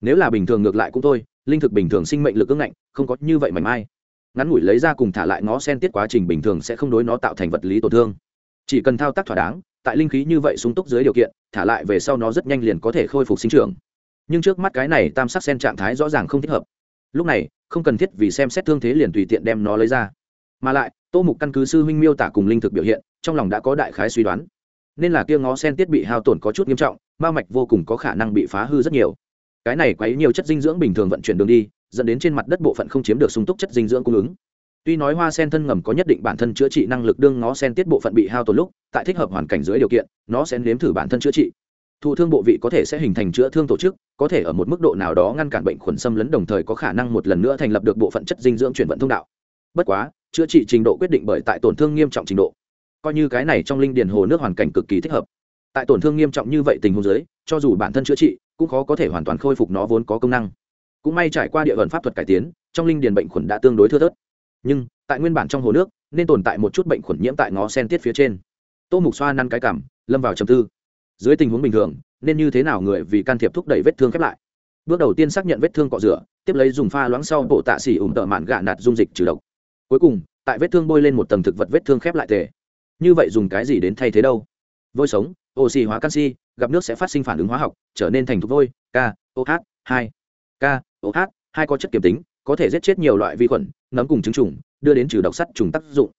Nếu là bình thường ngược lại cũng thôi linh thực bình thường sinh mệnh lực ưng ngạnh, không có như vậy mảnh mai. Ngắn ngủi lấy ra cùng thả lại ngó sen tiết quá trình bình thường sẽ không đối nó tạo thành vật lý tổn thương. Chỉ cần thao tác thỏa đáng, tại linh khí như vậy sung túc dưới điều kiện, thả lại về sau nó rất nhanh liền có thể khôi phục sinh trưởng. Nhưng trước mắt cái này tam sắc sen trạng thái rõ ràng không thích hợp. Lúc này, không cần thiết vì xem xét thương thế liền tùy tiện đem nó lấy ra. Mà lại, tô mục căn cứ sư huynh miêu tả cùng linh thực biểu hiện, trong lòng đã có đại khái suy đoán. Nên là kia ngó sen tiết bị hao tổn có chút nghiêm trọng, ma mạch vô cùng có khả năng bị phá hư rất nhiều cái này quấy nhiều chất dinh dưỡng bình thường vận chuyển đường đi, dẫn đến trên mặt đất bộ phận không chiếm được sung túc chất dinh dưỡng cung ứng. Tuy nói hoa sen thân ngầm có nhất định bản thân chữa trị năng lực đương ngó sen tiết bộ phận bị hao tổn lúc, tại thích hợp hoàn cảnh dưới điều kiện, nó sẽ nếm thử bản thân chữa trị. Thụ thương bộ vị có thể sẽ hình thành chữa thương tổ chức, có thể ở một mức độ nào đó ngăn cản bệnh khuẩn xâm lấn đồng thời có khả năng một lần nữa thành lập được bộ phận chất dinh dưỡng chuyển vận thông đạo. Bất quá, chữa trị trình độ quyết định bởi tại tổn thương nghiêm trọng trình độ. Coi như cái này trong linh điền hồ nước hoàn cảnh cực kỳ thích hợp tại tổn thương nghiêm trọng như vậy tình huống dưới, cho dù bản thân chữa trị, cũng khó có thể hoàn toàn khôi phục nó vốn có công năng. Cũng may trải qua địa vận pháp thuật cải tiến, trong linh điền bệnh khuẩn đã tương đối thưa thớt. Nhưng, tại nguyên bản trong hồ nước, nên tồn tại một chút bệnh khuẩn nhiễm tại ngó sen tiết phía trên. Tô mục xoa năn cái cảm, lâm vào trầm tư. Dưới tình huống bình thường, nên như thế nào người vì can thiệp thúc đẩy vết thương khép lại? Bước đầu tiên xác nhận vết thương cọ rửa, tiếp lấy dùng pha loãng sau bộ tạ xỉ ủng tợ mạn gạ nạt dung dịch trừ độc. Cuối cùng, tại vết thương bôi lên một tầng thực vật vết thương khép lại tề. Như vậy dùng cái gì đến thay thế đâu? Vôi sống, oxy hóa canxi, gặp nước sẽ phát sinh phản ứng hóa học, trở nên thành thục vôi, k oh hai. K oh hai có chất kiểm tính, có thể giết chết nhiều loại vi khuẩn, nấm cùng trứng trùng, đưa đến trừ độc sắt trùng tác dụng.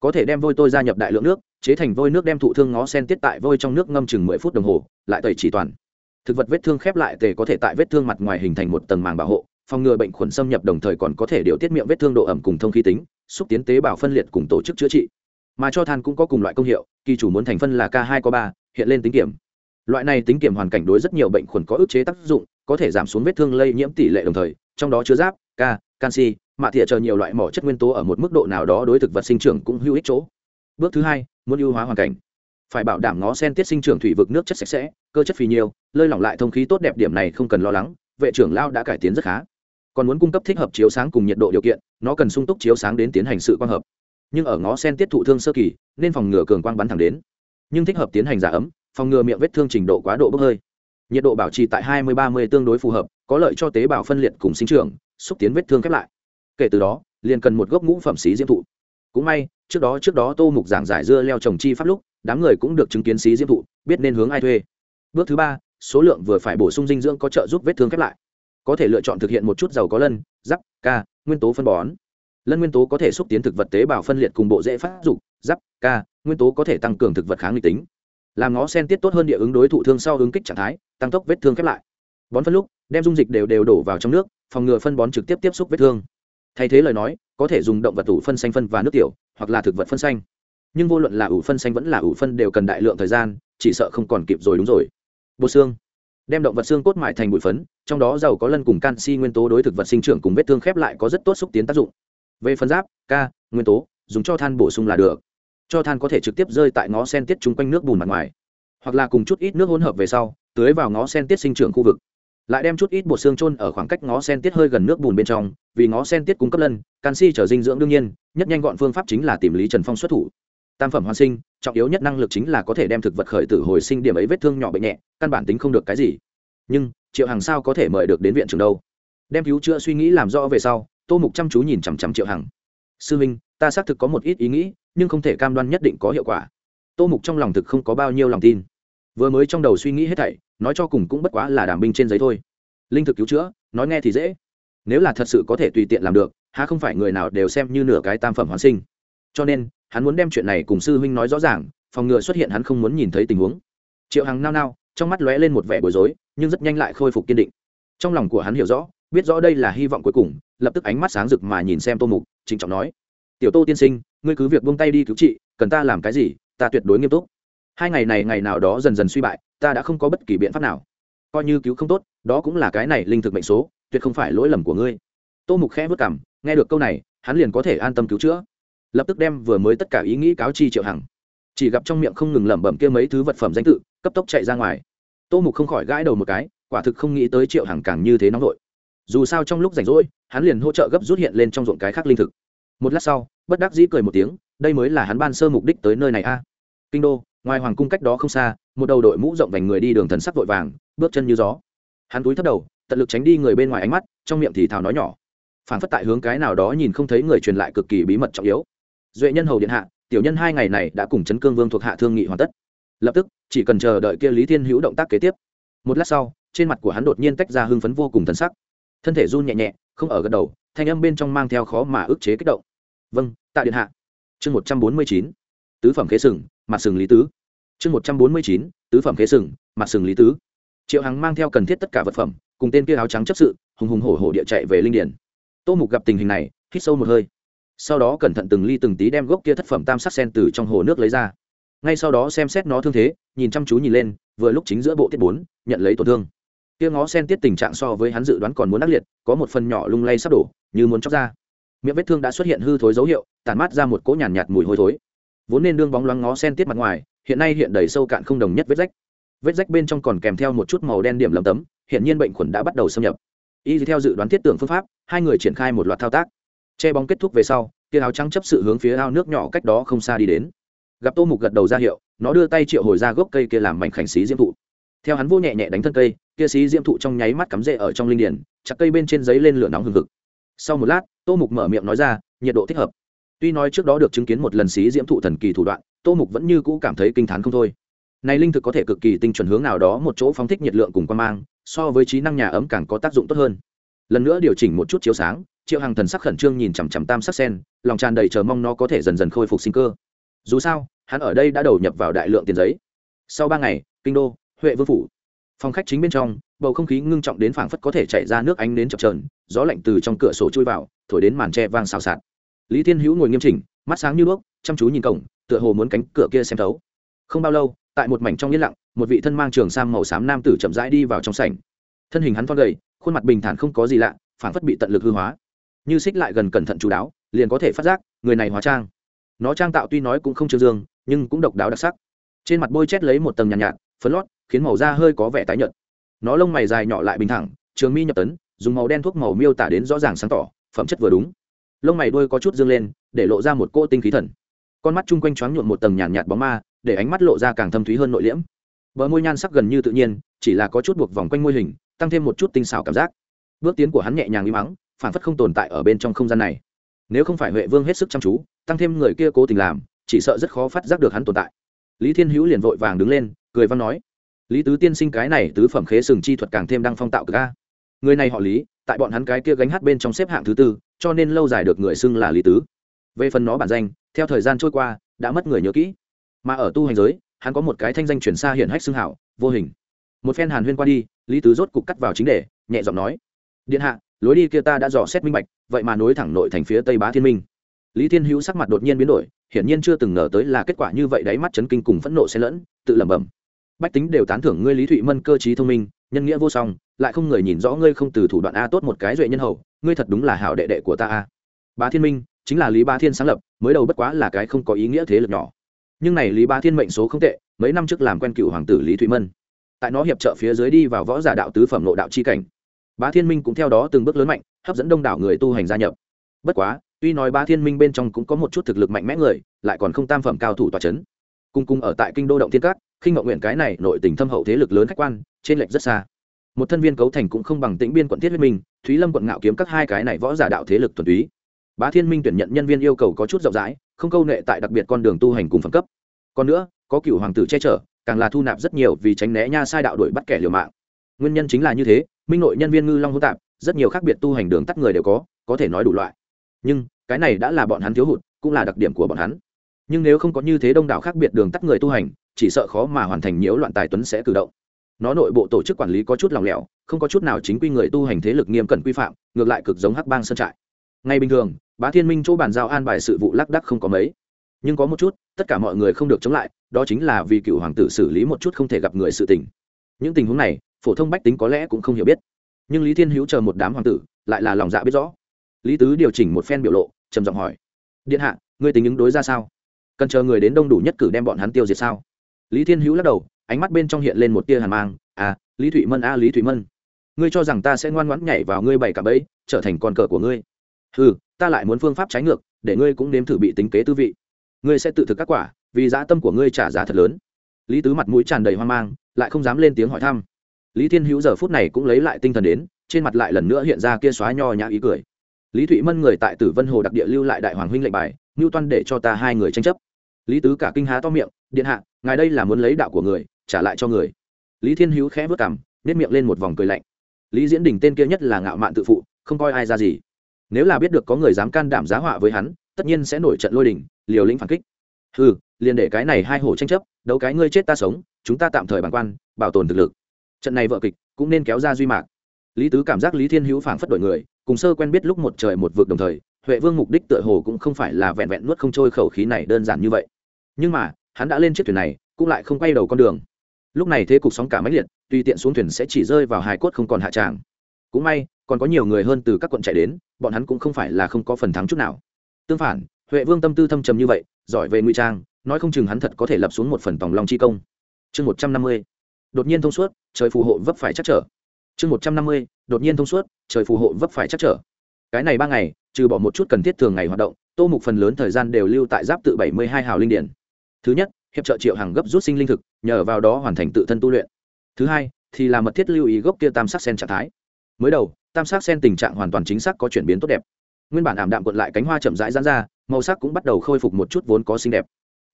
Có thể đem vôi tôi gia nhập đại lượng nước, chế thành vôi nước đem thụ thương ngó sen tiết tại vôi trong nước ngâm chừng mười phút đồng hồ, lại tẩy chỉ toàn. Thực vật vết thương khép lại tề có thể tại vết thương mặt ngoài hình thành một tầng màng bảo hộ, phòng ngừa bệnh khuẩn xâm nhập đồng thời còn có thể điều tiết miệng vết thương độ ẩm cùng thông khí tính, xúc tiến tế bào phân liệt cùng tổ chức chữa trị mà cho than cũng có cùng loại công hiệu, kỳ chủ muốn thành phân là k hai, có ba, hiện lên tính kiểm. Loại này tính kiểm hoàn cảnh đối rất nhiều bệnh khuẩn có ức chế tác dụng, có thể giảm xuống vết thương lây nhiễm tỷ lệ đồng thời, trong đó chứa giáp k canxi, mạ thịa chờ nhiều loại mỏ chất nguyên tố ở một mức độ nào đó đối thực vật sinh trưởng cũng hữu ích chỗ. Bước thứ hai, muốn ưu hóa hoàn cảnh. Phải bảo đảm ngó sen tiết sinh trưởng thủy vực nước chất sạch sẽ, cơ chất phì nhiều, lơi lỏng lại thông khí tốt đẹp điểm này không cần lo lắng, vệ trưởng lao đã cải tiến rất khá. Còn muốn cung cấp thích hợp chiếu sáng cùng nhiệt độ điều kiện, nó cần sung túc chiếu sáng đến tiến hành sự quang hợp nhưng ở ngó sen tiết thụ thương sơ kỳ, nên phòng ngừa cường quang bắn thẳng đến. Nhưng thích hợp tiến hành giả ấm, phòng ngừa miệng vết thương trình độ quá độ bốc hơi. Nhiệt độ bảo trì tại hai mươi ba mươi tương đối phù hợp, có lợi cho tế bào phân liệt cùng sinh trưởng, xúc tiến vết thương khép lại. Kể từ đó, liền cần một gốc ngũ phẩm xí diễm thụ. Cũng may, trước đó trước đó tô mục giảng giải dưa leo trồng chi pháp lúc, đám người cũng được chứng kiến xí diễm thụ, biết nên hướng ai thuê. Bước thứ ba, số lượng vừa phải bổ sung dinh dưỡng có trợ giúp vết thương khép lại. Có thể lựa chọn thực hiện một chút dầu có lân rắc ca, nguyên tố phân bón lân nguyên tố có thể xúc tiến thực vật tế bào phân liệt cùng bộ dễ phát dục, giáp, ca, nguyên tố có thể tăng cường thực vật kháng nghịch tính. Làm ngó sen tiết tốt hơn địa ứng đối thụ thương sau ứng kích trạng thái, tăng tốc vết thương khép lại. Bón phân lúc, đem dung dịch đều đều đổ vào trong nước, phòng ngừa phân bón trực tiếp tiếp xúc vết thương. Thay thế lời nói, có thể dùng động vật ủ phân xanh phân và nước tiểu, hoặc là thực vật phân xanh. Nhưng vô luận là ủ phân xanh vẫn là ủ phân đều cần đại lượng thời gian, chỉ sợ không còn kịp rồi đúng rồi. Bột xương. Đem động vật xương cốt mại thành bụi phấn, trong đó giàu có lân cùng canxi nguyên tố đối thực vật sinh trưởng cùng vết thương khép lại có rất tốt xúc tiến tác dụng về phân giáp ca, nguyên tố dùng cho than bổ sung là được. Cho than có thể trực tiếp rơi tại ngó sen tiết chung quanh nước bùn mặt ngoài. Hoặc là cùng chút ít nước hỗn hợp về sau tưới vào ngó sen tiết sinh trưởng khu vực. Lại đem chút ít bột xương trôn ở khoảng cách ngó sen tiết hơi gần nước bùn bên trong vì ngó sen tiết cung cấp lân canxi trở dinh dưỡng đương nhiên nhất nhanh gọn phương pháp chính là tìm lý trần phong xuất thủ. Tam phẩm hoàn sinh trọng yếu nhất năng lực chính là có thể đem thực vật khởi tử hồi sinh điểm ấy vết thương nhỏ bệnh nhẹ căn bản tính không được cái gì. Nhưng triệu hàng sao có thể mời được đến viện trường đâu? Đem cứu chữa suy nghĩ làm rõ về sau tô mục chăm chú nhìn chằm chằm triệu hằng. Sư minh, ta xác thực có một ít ý nghĩ, nhưng không thể cam đoan nhất định có hiệu quả. Tô mục trong lòng thực không có bao nhiêu lòng tin. Vừa mới trong đầu suy nghĩ hết thảy, nói cho cùng cũng bất quá là đảm binh trên giấy thôi. Linh thực cứu chữa, nói nghe thì dễ. Nếu là thật sự có thể tùy tiện làm được, há không phải người nào đều xem như nửa cái tam phẩm hoàn sinh. Cho nên, hắn muốn đem chuyện này cùng sư huynh nói rõ ràng, phòng ngừa xuất hiện hắn không muốn nhìn thấy tình huống. Triệu hằng nao nao, trong mắt lóe lên một vẻ bối rối, nhưng rất nhanh lại khôi phục kiên định. Trong lòng của hắn hiểu rõ, biết rõ đây là hy vọng cuối cùng lập tức ánh mắt sáng rực mà nhìn xem tô mục, trịnh trọng nói, tiểu tô tiên sinh, ngươi cứ việc buông tay đi cứu trị, cần ta làm cái gì, ta tuyệt đối nghiêm túc. Hai ngày này ngày nào đó dần dần suy bại, ta đã không có bất kỳ biện pháp nào. Coi như cứu không tốt, đó cũng là cái này linh thực mệnh số, tuyệt không phải lỗi lầm của ngươi. Tô mục khẽ vất cảm nghe được câu này, hắn liền có thể an tâm cứu chữa. Lập tức đem vừa mới tất cả ý nghĩ cáo chi triệu hằng. Chỉ gặp trong miệng không ngừng lẩm bẩm kia mấy thứ vật phẩm danh tự, cấp tốc chạy ra ngoài. Tô mục không khỏi gãi đầu một cái, quả thực không nghĩ tới triệu hằng càng như thế nóng vội dù sao trong lúc rảnh rỗi, hắn liền hỗ trợ gấp rút hiện lên trong ruộng cái khác linh thực. Một lát sau, bất đắc dĩ cười một tiếng, đây mới là hắn ban sơ mục đích tới nơi này a. Kinh đô, ngoài hoàng cung cách đó không xa, một đầu đội mũ rộng vành người đi đường thần sắc vội vàng, bước chân như gió. Hắn túi thấp đầu, tận lực tránh đi người bên ngoài ánh mắt, trong miệng thì thào nói nhỏ. Phản phất tại hướng cái nào đó nhìn không thấy người truyền lại cực kỳ bí mật trọng yếu. Duệ nhân hầu điện hạ, tiểu nhân hai ngày này đã cùng chấn cương vương thuộc hạ thương nghị hoàn tất. Lập tức, chỉ cần chờ đợi kia lý thiên hữu động tác kế tiếp. Một lát sau, trên mặt của hắn đột nhiên tách ra hưng phấn vô cùng thần sắc thân thể run nhẹ nhẹ, không ở gật đầu, thanh âm bên trong mang theo khó mà ức chế kích động. Vâng tạ điện hạ. Chương một trăm bốn mươi chín, tứ phẩm khế sừng, mặt sừng lý tứ. Chương một trăm bốn mươi chín, tứ phẩm khế sừng, mặt sừng lý tứ. Triệu hằng mang theo cần thiết tất cả vật phẩm, cùng tên kia áo trắng chấp sự, hùng hùng hổ hổ địa chạy về linh điển tô mục gặp tình hình này, hít sâu một hơi. Sau đó cẩn thận từng ly từng tí đem gốc kia thất phẩm tam sắc sen từ trong hồ nước lấy ra. Ngay sau đó xem xét nó thương thế, nhìn chăm chú nhìn lên, vừa lúc chính giữa bộ tiết bốn, nhận lấy tổn thương kia ngó sen tiết tình trạng so với hắn dự đoán còn muốn ác liệt có một phần nhỏ lung lay sắp đổ như muốn chóc ra. Miệng vết thương đã xuất hiện hư thối dấu hiệu tàn mát ra một cỗ nhàn nhạt, nhạt mùi hôi thối. Vốn nên đương bóng loáng ngó sen tiết mặt ngoài hiện nay hiện đầy sâu cạn không đồng nhất vết rách. Vết rách bên trong còn kèm theo một chút màu đen điểm lấm tấm hiện nhiên bệnh khuẩn đã bắt đầu xâm nhập. Y theo dự đoán thiết tưởng phương pháp hai người triển khai một loạt thao tác. Che bóng kết thúc về sau tia áo trắng chấp sự hướng phía ao nước nhỏ cách đó không xa đi đến. Gặp tô mục gật đầu ra hiệu nó đưa tay triệu hồi ra gốc cây kia làm mảnh khảnh xí diễm thụ theo hắn vô nhẹ nhẹ đánh thân cây, kia sĩ diễm thụ trong nháy mắt cắm rễ ở trong linh điển, chặt cây bên trên giấy lên lửa nóng hừng hực. Sau một lát, tô mục mở miệng nói ra, nhiệt độ thích hợp. Tuy nói trước đó được chứng kiến một lần sĩ diễm thụ thần kỳ thủ đoạn, tô mục vẫn như cũ cảm thấy kinh t h á n không thôi. Này linh thực có thể cực kỳ tinh chuẩn hướng nào đó một chỗ phóng thích nhiệt lượng cùng quan mang, so với trí năng nhà ấm càng có tác dụng tốt hơn. Lần nữa điều chỉnh một chút chiếu sáng, triệu hàng thần sắc khẩn trương nhìn chằm chằm tam sắc sen, lòng tràn đầy chờ mong nó có thể dần dần khôi phục sinh cơ. Dù sao, hắn ở đây đã đầu nhập vào đại lượng tiền giấy. Sau ba ngày, kinh đô huệ vương phủ. Phòng khách chính bên trong bầu không khí ngưng trọng đến phảng phất có thể chạy ra nước ánh đến chập trờn gió lạnh từ trong cửa sổ chui vào thổi đến màn tre vang xào xạc. Lý thiên hữu ngồi nghiêm chỉnh mắt sáng như đuốc chăm chú nhìn cổng tựa hồ muốn cánh cửa kia xem thấu. Không bao lâu tại một mảnh trong yên lặng một vị thân mang trường sam màu xám nam tử chậm rãi đi vào trong sảnh. Thân hình hắn thon gầy khuôn mặt bình thản không có gì lạ phảng phất bị tận lực hư hóa. Như xích lại gần cẩn thận chú đáo liền có thể phát giác người này hóa trang. Nó trang tạo tuy nói cũng không trương dương nhưng cũng độc đáo đặc sắc. Trên mặt bôi chét lấy một tầng nhàn nhạt, nhạt phấn lót khiến màu da hơi có vẻ tái nhợt. Nó lông mày dài nhỏ lại bình thẳng trường mi nhập tấn dùng màu đen thuốc màu miêu tả đến rõ ràng sáng tỏ phẩm chất vừa đúng. Lông mày đuôi có chút dương lên để lộ ra một cô tinh khí thần. Con mắt chung quanh choáng nhuộm một tầng nhàn nhạt, bóng ma để ánh mắt lộ ra càng thâm thúy hơn nội liễm. Bờ môi nhan sắc gần như tự nhiên chỉ là có chút buộc vòng quanh môi hình tăng thêm một chút tinh xảo cảm giác. Bước tiến của hắn nhẹ nhàng im mắng phản phất không tồn tại ở bên trong không gian này. Nếu không phải huệ vương hết sức chăm chú tăng thêm người kia cố tình làm chỉ sợ rất khó phát giác được hắn tồn tại. Lý thiên hữu liền vội vàng đứng lên cười văn nói lý tứ tiên sinh cái này tứ phẩm khế sừng chi thuật càng thêm đang phong tạo ca người này họ lý, tại bọn hắn cái kia gánh hát bên trong xếp hạng thứ tư, cho nên lâu dài được người xưng là lý tứ. Về phần nó bản danh, theo thời gian trôi qua, đã mất người nhớ kỹ. Mà ở tu hành giới, hắn có một cái thanh danh chuyển xa hiển hách xưng hảo, vô hình. Một phen hàn huyên qua đi, lý tứ rốt cục cắt vào chính đề, nhẹ giọng nói, điện hạ, lối đi kia ta đã dò xét minh bạch, vậy mà nối thẳng nội thành phía tây bá thiên minh. Lý thiên hữu sắc mặt đột nhiên biến đổi, hiển nhiên chưa từng ngờ tới là kết quả như vậy đáy mắt chấn kinh cùng phẫn nộ xen lẫn, tự lẩm bẩm bách tính đều tán thưởng ngươi lý thụy mân cơ trí thông minh, nhân nghĩa vô song, lại không người nhìn rõ ngươi không từ thủ đoạn a tốt một cái duệ nhân hậu ngươi thật đúng là hảo đệ đệ của ta a. Bá thiên minh, chính là lý ba thiên sáng lập, mới đầu bất quá là cái không có ý nghĩa thế lực nhỏ. Nhưng này lý ba thiên mệnh số không tệ, mấy năm trước làm quen cựu hoàng tử lý thụy mân. Tại nó hiệp trợ phía dưới đi vào võ giả đạo tứ phẩm nội đạo chi cảnh. Bá thiên minh cũng theo đó từng bước lớn mạnh, hấp dẫn đông đảo người tu hành gia nhập. Bất quá, tuy nói bá thiên minh bên trong cũng có một chút thực lực mạnh mẽ người, lại còn không tam phẩm cao thủ tòa c h ấ n cung cung ở tại kinh đô động thiên cát khinh mậu nguyện cái này nội tình thâm hậu thế lực lớn khách quan, trên lệch rất xa. Một thân viên cấu thành cũng không bằng tĩnh biên quận thiết huyết minh, thúy lâm quận ngạo kiếm các hai cái này võ giả đạo thế lực thuần túy. Bá thiên minh tuyển nhận nhân viên yêu cầu có chút rộng rãi, không câu nệ tại đặc biệt con đường tu hành cùng phẩm cấp. Còn nữa, có cựu hoàng tử che chở, càng là thu nạp rất nhiều vì tránh né nha sai đạo đuổi bắt kẻ liều mạng. Nguyên nhân chính là như thế, minh nội nhân viên ngư long hỗn tạp, rất nhiều khác biệt tu hành đường tắt người đều có có thể nói đủ loại. Nhưng, cái này đã là bọn hắn thiếu hụt, cũng là đặc điểm của bọn hắn nhưng nếu không có như thế đông đảo khác biệt đường tắt người tu hành, chỉ sợ khó mà hoàn thành nhiễu loạn tài tuấn sẽ cử động. Nó nội bộ tổ chức quản lý có chút lòng lẻo, không có chút nào chính quy người tu hành thế lực nghiêm cẩn quy phạm, ngược lại cực giống hắc bang sơn trại. Ngay bình thường, bá thiên minh chỗ bàn giao an bài sự vụ lác đắc không có mấy. Nhưng có một chút, tất cả mọi người không được chống lại, đó chính là vì cựu hoàng tử xử lý một chút không thể gặp người sự tình. Những tình huống này, phổ thông bách tính có lẽ cũng không hiểu biết. Nhưng lý thiên hữu chờ một đám hoàng tử, lại là lòng dạ biết rõ. Lý tứ điều chỉnh một phen biểu lộ, trầm giọng hỏi, điện hạ, ngươi tính ứng đối ra sao? Cần chờ người đến đông đủ nhất cử đem bọn hắn tiêu diệt sao? Lý thiên hữu lắc đầu, ánh mắt bên trong hiện lên một tia hàn mang. À lý thụy mân a lý thụy mân. Ngươi cho rằng ta sẽ ngoan ngoãn nhảy vào ngươi bảy cả bẫy, trở thành con cờ của ngươi. Ừ ta lại muốn phương pháp trái ngược, để ngươi cũng nếm thử bị tính kế tư vị. Ngươi sẽ tự thực các quả, vì dã tâm của ngươi trả giá thật lớn. Lý tứ mặt mũi tràn đầy hoang mang, lại không dám lên tiếng hỏi thăm. Lý thiên hữu giờ phút này cũng lấy lại tinh thần đến, trên mặt lại lần nữa hiện ra kia xóa nho nhã ý cười. Lý thụy mân người tại tử vân hồ đặc địa lưu lại đại hoàng huynh lệnh bài ngưu toan để cho ta hai người tranh chấp lý tứ cả kinh há to miệng, điện hạ, ngài đây là muốn lấy đạo của người, trả lại cho người. Lý thiên hữu khẽ vớt cảm nếp miệng lên một vòng cười lạnh. Lý diễn đình tên kia nhất là ngạo mạn tự phụ, không coi ai ra gì. Nếu là biết được có người dám can đảm giá họa với hắn, tất nhiên sẽ nổi trận lôi đình, liều lĩnh phản kích. Ừ liền để cái này hai hổ tranh chấp, đấu cái ngươi chết ta sống, chúng ta tạm thời bàn quan, bảo tồn thực lực. Trận này vợ kịch cũng nên kéo ra duy mạc. Lý tứ cảm giác lý thiên hữu phảng phất đổi người, cùng sơ quen biết lúc một trời một vực đồng thời, huệ vương mục đích tựa hồ cũng không phải là vẹn vẹn nuốt không trôi khẩu khí này đơn giản như vậy nhưng mà, hắn đã lên chiếc thuyền này, cũng lại không quay đầu con đường. Lúc này thế cục sóng cả máy liệt, tùy tiện xuống thuyền sẽ chỉ rơi vào hài cốt không còn hạ tràng. Cũng may, còn có nhiều người hơn từ các quận chạy đến, bọn hắn cũng không phải là không có phần thắng chút nào. Tương phản, huệ vương tâm tư thâm trầm như vậy, giỏi về ngụy trang, nói không chừng hắn thật có thể lập xuống một phần tòng long chi công. Chương một trăm năm mươi, đột nhiên thông suốt, trời phù hộ vấp phải chắc trở. Chương một trăm năm mươi, đột nhiên thông suốt, trời phù hộ vấp phải chắc trở. Cái này ba ngày, trừ bỏ một chút cần thiết thường ngày hoạt động, tô mục phần lớn thời gian đều lưu tại giáp tự bảy mươi hai hào linh điển thứ nhất, hiệp trợ triệu hàng gấp rút sinh linh thực, nhờ vào đó hoàn thành tự thân tu luyện. Thứ hai, thì là mật thiết lưu ý gốc kia tam sắc sen trạng thái. Mới đầu, tam sắc sen tình trạng hoàn toàn chính xác có chuyển biến tốt đẹp. Nguyên bản ảm đạm quận lại cánh hoa chậm rãi rán ra, màu sắc cũng bắt đầu khôi phục một chút vốn có xinh đẹp.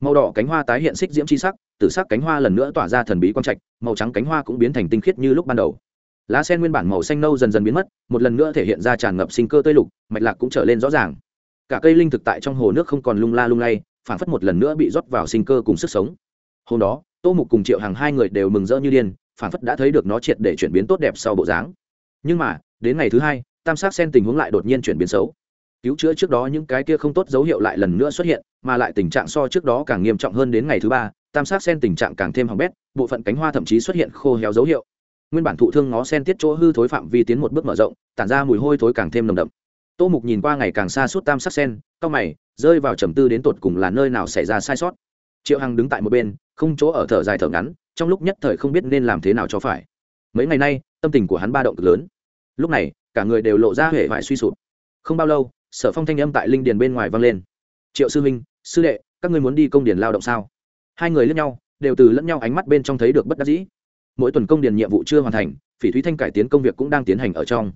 Màu đỏ cánh hoa tái hiện xích diễm c h i sắc, tử sắc cánh hoa lần nữa tỏa ra thần bí quang trạch, màu trắng cánh hoa cũng biến thành tinh khiết như lúc ban đầu. Lá sen nguyên bản màu xanh nâu dần dần biến mất, một lần nữa thể hiện ra tràn ngập sinh cơ tơi lục, mạch lạc cũng trở lên rõ ràng. Cả cây linh thực tại trong hồ nước không còn lung la lung lay phản phất một lần nữa bị rót vào sinh cơ cùng sức sống. Hôm đó, tô mục cùng triệu hàng hai người đều mừng rỡ như điên phản phất đã thấy được nó triệt để chuyển biến tốt đẹp sau bộ dáng. Nhưng mà, đến ngày thứ hai, tam sát sen tình huống lại đột nhiên chuyển biến xấu. Cứu chữa trước đó những cái kia không tốt dấu hiệu lại lần nữa xuất hiện, mà lại tình trạng so trước đó càng nghiêm trọng hơn đến ngày thứ ba, tam sát sen tình trạng càng thêm hỏng bét, bộ phận cánh hoa thậm chí xuất hiện khô héo dấu hiệu. Nguyên bản thụ thương ngó sen tiết chỗ hư thối phạm vi tiến một bước mở rộng, tản ra mùi hôi thối càng thêm nồng đậm. Tô mục nhìn qua ngày càng xa suốt tam sắc sen cao mày rơi vào trầm tư đến tột cùng là nơi nào xảy ra sai sót. Triệu hằng đứng tại một bên, không chỗ ở thở dài thở ngắn, trong lúc nhất thời không biết nên làm thế nào cho phải. Mấy ngày nay, tâm tình của hắn ba động cực lớn. Lúc này, cả người đều lộ ra huệ vải suy sụp. Không bao lâu, sở phong thanh âm tại linh điền bên ngoài vang lên. Triệu sư minh sư đệ, các ngươi muốn đi công điền lao động sao? Hai người lẫn nhau, đều từ lẫn nhau ánh mắt bên trong thấy được bất đắc dĩ. Mỗi tuần công điền nhiệm vụ chưa hoàn thành, phỉ thúy thanh cải tiến công việc cũng đang tiến hành ở trong.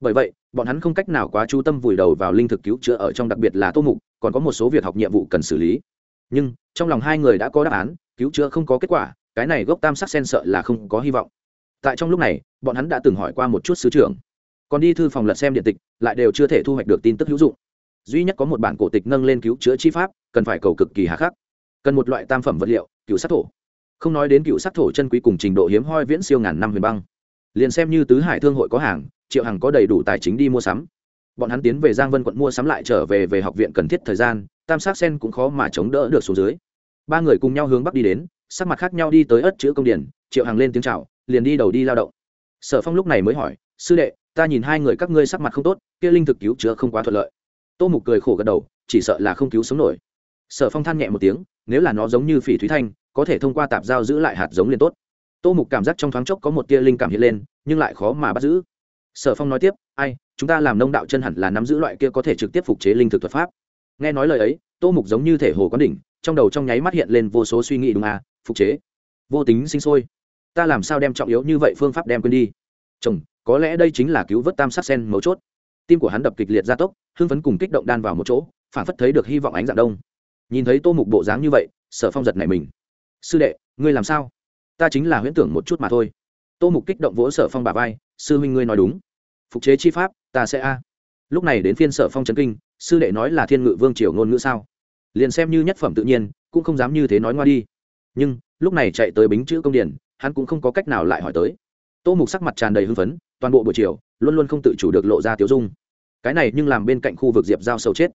Bởi vậy, bọn hắn không cách nào quá chú tâm vùi đầu vào linh thực cứu chữa ở trong, đặc biệt là tô mục còn có một số việc học nhiệm vụ cần xử lý. Nhưng, trong lòng hai người đã có đáp án, cứu chữa không có kết quả, cái này gốc tam sắc sen sợ là không có hy vọng. Tại trong lúc này, bọn hắn đã từng hỏi qua một chút sứ trưởng. Còn đi thư phòng lật xem điện tịch, lại đều chưa thể thu hoạch được tin tức hữu dụng. Duy nhất có một bản cổ tịch nâng lên cứu chữa chi pháp, cần phải cầu cực kỳ hà khắc. Cần một loại tam phẩm vật liệu, cựu sắc thổ. Không nói đến cựu sắc thổ chân quý cùng trình độ hiếm hoi viễn siêu ngàn năm huyền băng. Liền xem như tứ hải thương hội có hàng, triệu hằng có đầy đủ tài chính đi mua sắm bọn hắn tiến về giang vân quận mua sắm lại trở về về học viện cần thiết thời gian, tam sắc sen cũng khó mà chống đỡ được xuống dưới. Ba người cùng nhau hướng bắc đi đến, sắc mặt khác nhau đi tới ất chữ công điển triệu hàng lên tiếng c h à o liền đi đầu đi lao động. Sở phong lúc này mới hỏi, sư đệ, ta nhìn hai người các ngươi sắc mặt không tốt, kia linh thực cứu chữa không quá thuận lợi. Tô mục cười khổ gật đầu, chỉ sợ là không cứu sống nổi. Sở phong than nhẹ một tiếng, nếu là nó giống như phỉ thúy thanh, có thể thông qua tạp giao giữ lại hạt giống liền tốt. Tô mục cảm giác trong thoáng chốc có một tia linh cảm hiện lên, nhưng lại khó mà bắt giữ. Sở phong nói tiếp, ai chúng ta làm nông đạo chân hẳn là nắm giữ loại kia có thể trực tiếp phục chế linh thực thuật pháp. Nghe nói lời ấy, tô mục giống như thể hồ quán đỉnh, trong đầu trong nháy mắt hiện lên vô số suy nghĩ đúng à phục chế. Vô tính sinh sôi. Ta làm sao đem trọng yếu như vậy phương pháp đem quên đi? Chồng, có lẽ đây chính là cứu vớt tam sắc sen mấu chốt. Tim của hắn đập kịch liệt gia tốc, hưng phấn cùng kích động đan vào một chỗ, phản phất thấy được hy vọng ánh dạng đông. Nhìn thấy tô mục bộ dáng như vậy, sở phong giật này mình. Sư đệ, ngươi làm sao? Ta chính là huyễn tưởng một chút mà thôi. Tô mục kích động vỗ sở phong bà vai, sư huynh ngươi nói đúng. Phục chế chi pháp ta sẽ a. Lúc này đến phiên sở phong trấn kinh, sư đệ nói là thiên ngự vương triều ngôn ngữ sao? Liền xem như nhất phẩm tự nhiên, cũng không dám như thế nói ngoa đi. Nhưng, lúc này chạy tới bính chữ công điển hắn cũng không có cách nào lại hỏi tới. Tô mục sắc mặt tràn đầy hưng phấn, toàn bộ buổi chiều, luôn luôn không tự chủ được lộ ra tiếu dung. Cái này nhưng làm bên cạnh khu vực diệp giao sâu chết.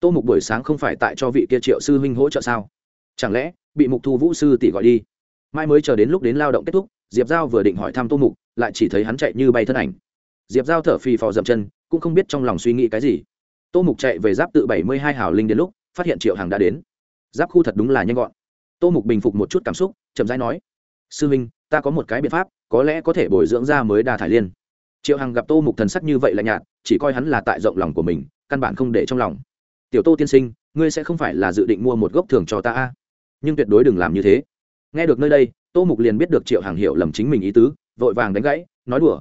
Tô mục buổi sáng không phải tại cho vị kia triệu sư huynh hỗ trợ sao? Chẳng lẽ, bị mục thu vũ sư tỷ gọi đi? Mai mới chờ đến lúc đến lao động kết thúc, diệp giao vừa định hỏi thăm tô mục, lại chỉ thấy hắn chạy như bay thân ảnh diệp giao thở phì phò dậm chân cũng không biết trong lòng suy nghĩ cái gì. Tô mục chạy về giáp tự bảy mươi hai hào linh đến lúc phát hiện triệu hàng đã đến. Giáp khu thật đúng là nhanh gọn. Tô mục bình phục một chút cảm xúc chậm rãi nói sư Minh, ta có một cái biện pháp có lẽ có thể bồi dưỡng ra mới đa thải liên. Triệu hằng gặp tô mục thần sắc như vậy là nhạt chỉ coi hắn là tại rộng lòng của mình căn bản không để trong lòng. Tiểu tô tiên sinh ngươi sẽ không phải là dự định mua một gốc thường cho ta a? Nhưng tuyệt đối đừng làm như thế. Nghe được nơi đây tô mục liền biết được triệu hằng hiểu lầm chính mình ý tứ vội vàng đánh gãy nói đùa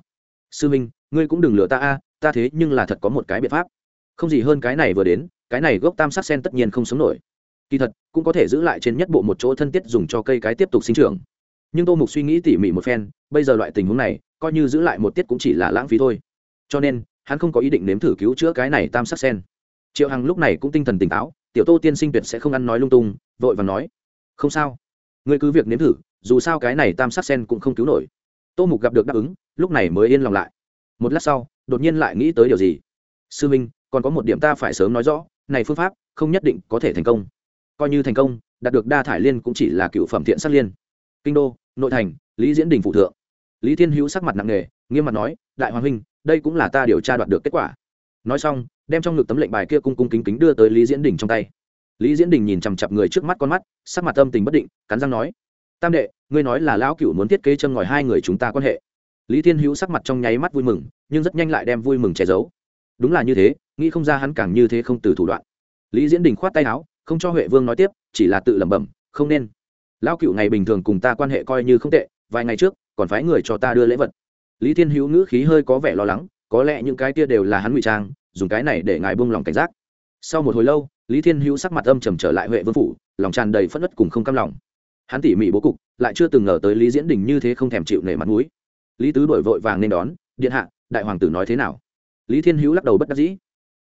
sư minh ngươi cũng đừng lừa ta a, ta thế nhưng là thật có một cái biện pháp. Không gì hơn cái này vừa đến, cái này gốc tam sắc sen tất nhiên không sống nổi. Kỳ thật, cũng có thể giữ lại trên nhất bộ một chỗ thân tiết dùng cho cây cái tiếp tục sinh trưởng. Nhưng tô mục suy nghĩ tỉ mỉ một phen, bây giờ loại tình huống này, coi như giữ lại một tiết cũng chỉ là lãng phí thôi. Cho nên, hắn không có ý định nếm thử cứu chữa cái này tam sắc sen. Triệu hằng lúc này cũng tinh thần tỉnh táo, tiểu tô tiên sinh tuyệt sẽ không ăn nói lung tung, vội và nói, không sao, ngươi cứ việc nếm thử, dù sao cái này tam sắc sen cũng không cứu nổi. Tô mục gặp được đáp ứng, lúc này mới yên lòng lại một lát sau, đột nhiên lại nghĩ tới điều gì? Sư minh, còn có một điểm ta phải sớm nói rõ, này phương pháp không nhất định có thể thành công. Coi như thành công, đạt được đa thải liên cũng chỉ là cựu phẩm thiện sắc liên. Kinh đô, nội thành, lý diễn đình phụ thượng. Lý thiên hữu sắc mặt nặng nề, nghiêm mặt nói, đại hoàng huynh, đây cũng là ta điều tra đoạt được kết quả. Nói xong, đem trong ngực tấm lệnh bài kia cung cung kính kính đưa tới lý diễn đình trong tay. Lý diễn đình nhìn chằm chặp người trước mắt con mắt, sắc mặt âm tình bất định, cắn răng nói, tam đệ, ngươi nói là lão cựu muốn thiết kế chân ngòi hai người chúng ta quan hệ lý thiên hữu sắc mặt trong nháy mắt vui mừng, nhưng rất nhanh lại đem vui mừng che giấu. Đúng là như thế, nghĩ không ra hắn càng như thế không từ thủ đoạn. Lý diễn đình khoát tay áo, không cho huệ vương nói tiếp, chỉ là tự lẩm bẩm, không nên. Lão cựu ngày bình thường cùng ta quan hệ coi như không tệ, vài ngày trước, còn phái người cho ta đưa lễ vật. Lý thiên hữu ngữ khí hơi có vẻ lo lắng, có lẽ những cái kia đều là hắn ngụy trang, dùng cái này để ngài buông lòng cảnh giác. Sau một hồi lâu, lý thiên hữu sắc mặt âm trầm trở lại huệ vương phủ, lòng tràn đầy phất đất cùng không cam lòng. Hắn tỉ mỉ bố cục, lại chưa từng ngờ tới lý diễn đình như thế không thèm chịu nể mặt mũi lý tứ đổi vội vàng nên đón, điện hạ, đại hoàng tử nói thế nào? Lý thiên hữu lắc đầu bất đắc dĩ,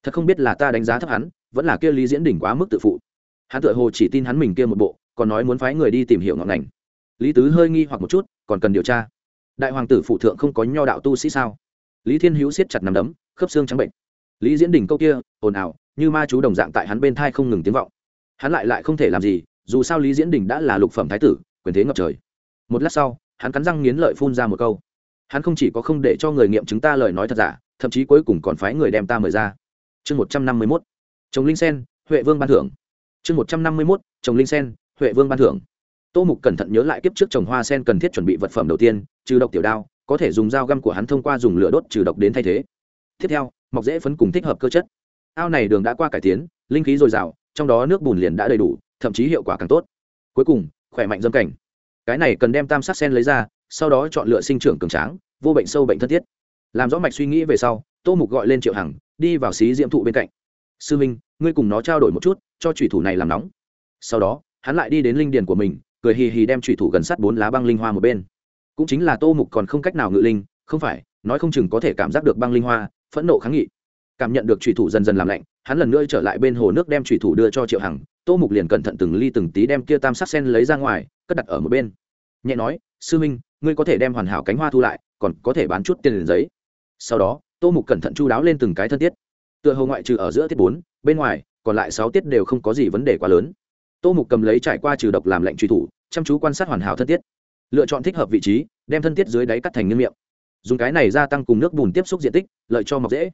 thật không biết là ta đánh giá thấp hắn, vẫn là kia lý diễn Đỉnh quá mức tự phụ. Hắn tự hồ chỉ tin hắn mình kia một bộ, còn nói muốn phái người đi tìm hiểu ngọn ngành. Lý tứ hơi nghi hoặc một chút, còn cần điều tra? Đại hoàng tử phụ thượng không có nho đạo tu sĩ sao? Lý thiên hữu siết chặt nằm đấm, khớp xương trắng bệnh. Lý diễn Đỉnh câu kia, ồn ào, như ma chú đồng dạng tại hắn bên thai không ngừng tiếng vọng. Hắn lại lại không thể làm gì, dù sao lý diễn Đỉnh đã là lục phẩm thái tử, quyền thế ngập trời. Một lát sau, hắn cắn răng nghiến lợi phun ra một câu hắn không chỉ có không để cho người nghiệm chứng ta lời nói thật giả, thậm chí cuối cùng còn phái người đem ta mời ra. Chương một trăm năm mươi mốt, chồng linh sen, huệ vương ban thưởng. Chương một trăm năm mươi mốt, chồng linh sen, huệ vương ban thưởng. Tô mục cẩn thận nhớ lại kiếp trước trồng hoa sen cần thiết chuẩn bị vật phẩm đầu tiên, trừ độc tiểu đao, có thể dùng dao găm của hắn thông qua dùng lửa đốt trừ độc đến thay thế. Tiếp theo, mọc dễ phấn cùng thích hợp cơ chất. Ao này đường đã qua cải tiến, linh khí dồi dào, trong đó nước bùn liền đã đầy đủ, thậm chí hiệu quả càng tốt. Cuối cùng, khỏe mạnh dâm cảnh. Cái này cần đem tam sắc sen lấy ra sau đó chọn lựa sinh trưởng cường tráng, vô bệnh sâu bệnh thân thiết. Làm rõ mạch suy nghĩ về sau, tô mục gọi lên triệu hằng, đi vào xí diễm thụ bên cạnh. Sư minh, ngươi cùng nó trao đổi một chút, cho thủy thủ này làm nóng. Sau đó, hắn lại đi đến linh điền của mình, cười hì hì đem thủy thủ gần sát bốn lá băng linh hoa một bên. Cũng chính là tô mục còn không cách nào ngự linh, không phải, nói không chừng có thể cảm giác được băng linh hoa, phẫn nộ kháng nghị. Cảm nhận được thủy thủ dần dần làm lạnh, hắn lần nữa trở lại bên hồ nước đem thủy thủ đưa cho triệu hằng. Tô mục liền cẩn thận từng ly từng tí đem kia tam sắc sen lấy ra ngoài, cất đặt ở một bên. Nhẹ nói, sư minh ngươi có thể đem hoàn hảo cánh hoa thu lại, còn có thể bán chút tiền liền giấy. Sau đó, tô mục cẩn thận chu đáo lên từng cái thân tiết. Tựa hồ ngoại trừ ở giữa tiết bốn, bên ngoài, còn lại sáu tiết đều không có gì vấn đề quá lớn. Tô mục cầm lấy trải qua trừ độc làm lệnh truy thủ, chăm chú quan sát hoàn hảo thân tiết. Lựa chọn thích hợp vị trí, đem thân tiết dưới đáy cắt thành nghiêng miệng. Dùng cái này gia tăng cùng nước bùn tiếp xúc diện tích, lợi cho mọc dễ.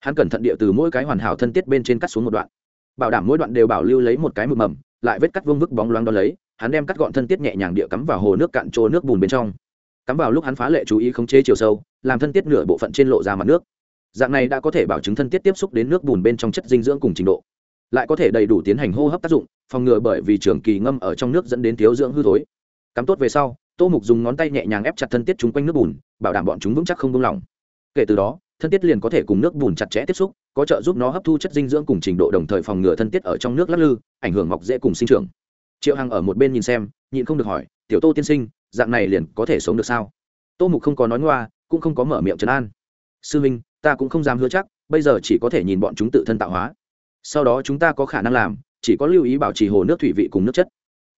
Hắn cẩn thận địa từ mỗi cái hoàn hảo thân tiết bên trên cắt xuống một đoạn. Bảo đảm mỗi đoạn đều bảo lưu lấy một cái mực mầm, lại vết cắt vương vức bóng loáng đo lấy, hắn đem cắt gọn thân tiết nhẹ nhàng địa cắm vào hồ nước cạn trô nước bùn bên trong cắm vào lúc hắn phá lệ chú ý khống chế chiều sâu, làm thân tiết nửa bộ phận trên lộ ra mặt nước. Dạng này đã có thể bảo chứng thân tiết tiếp xúc đến nước bùn bên trong chất dinh dưỡng cùng trình độ. Lại có thể đầy đủ tiến hành hô hấp tác dụng, phòng ngừa bởi vì trường kỳ ngâm ở trong nước dẫn đến thiếu dưỡng hư thối. Cắm tốt về sau, tô mục dùng ngón tay nhẹ nhàng ép chặt thân tiết chúng quanh nước bùn, bảo đảm bọn chúng vững chắc không buông lỏng. Kể từ đó, thân tiết liền có thể cùng nước bùn chặt chẽ tiếp xúc, có trợ giúp nó hấp thu chất dinh dưỡng cùng trình độ đồng thời phòng ngừa thân tiết ở trong nước lắc lư, ảnh hưởng mọc dễ cùng sinh trưởng triệu hằng ở một bên nhìn xem, nhịn không được hỏi, tiểu tô tiên sinh, dạng này liền có thể sống được sao? Tô mục không có nói ngoa, cũng không có mở miệng trấn an. Sư minh ta cũng không dám hứa chắc, bây giờ chỉ có thể nhìn bọn chúng tự thân tạo hóa. Sau đó chúng ta có khả năng làm, chỉ có lưu ý bảo trì hồ nước thủy vị cùng nước chất.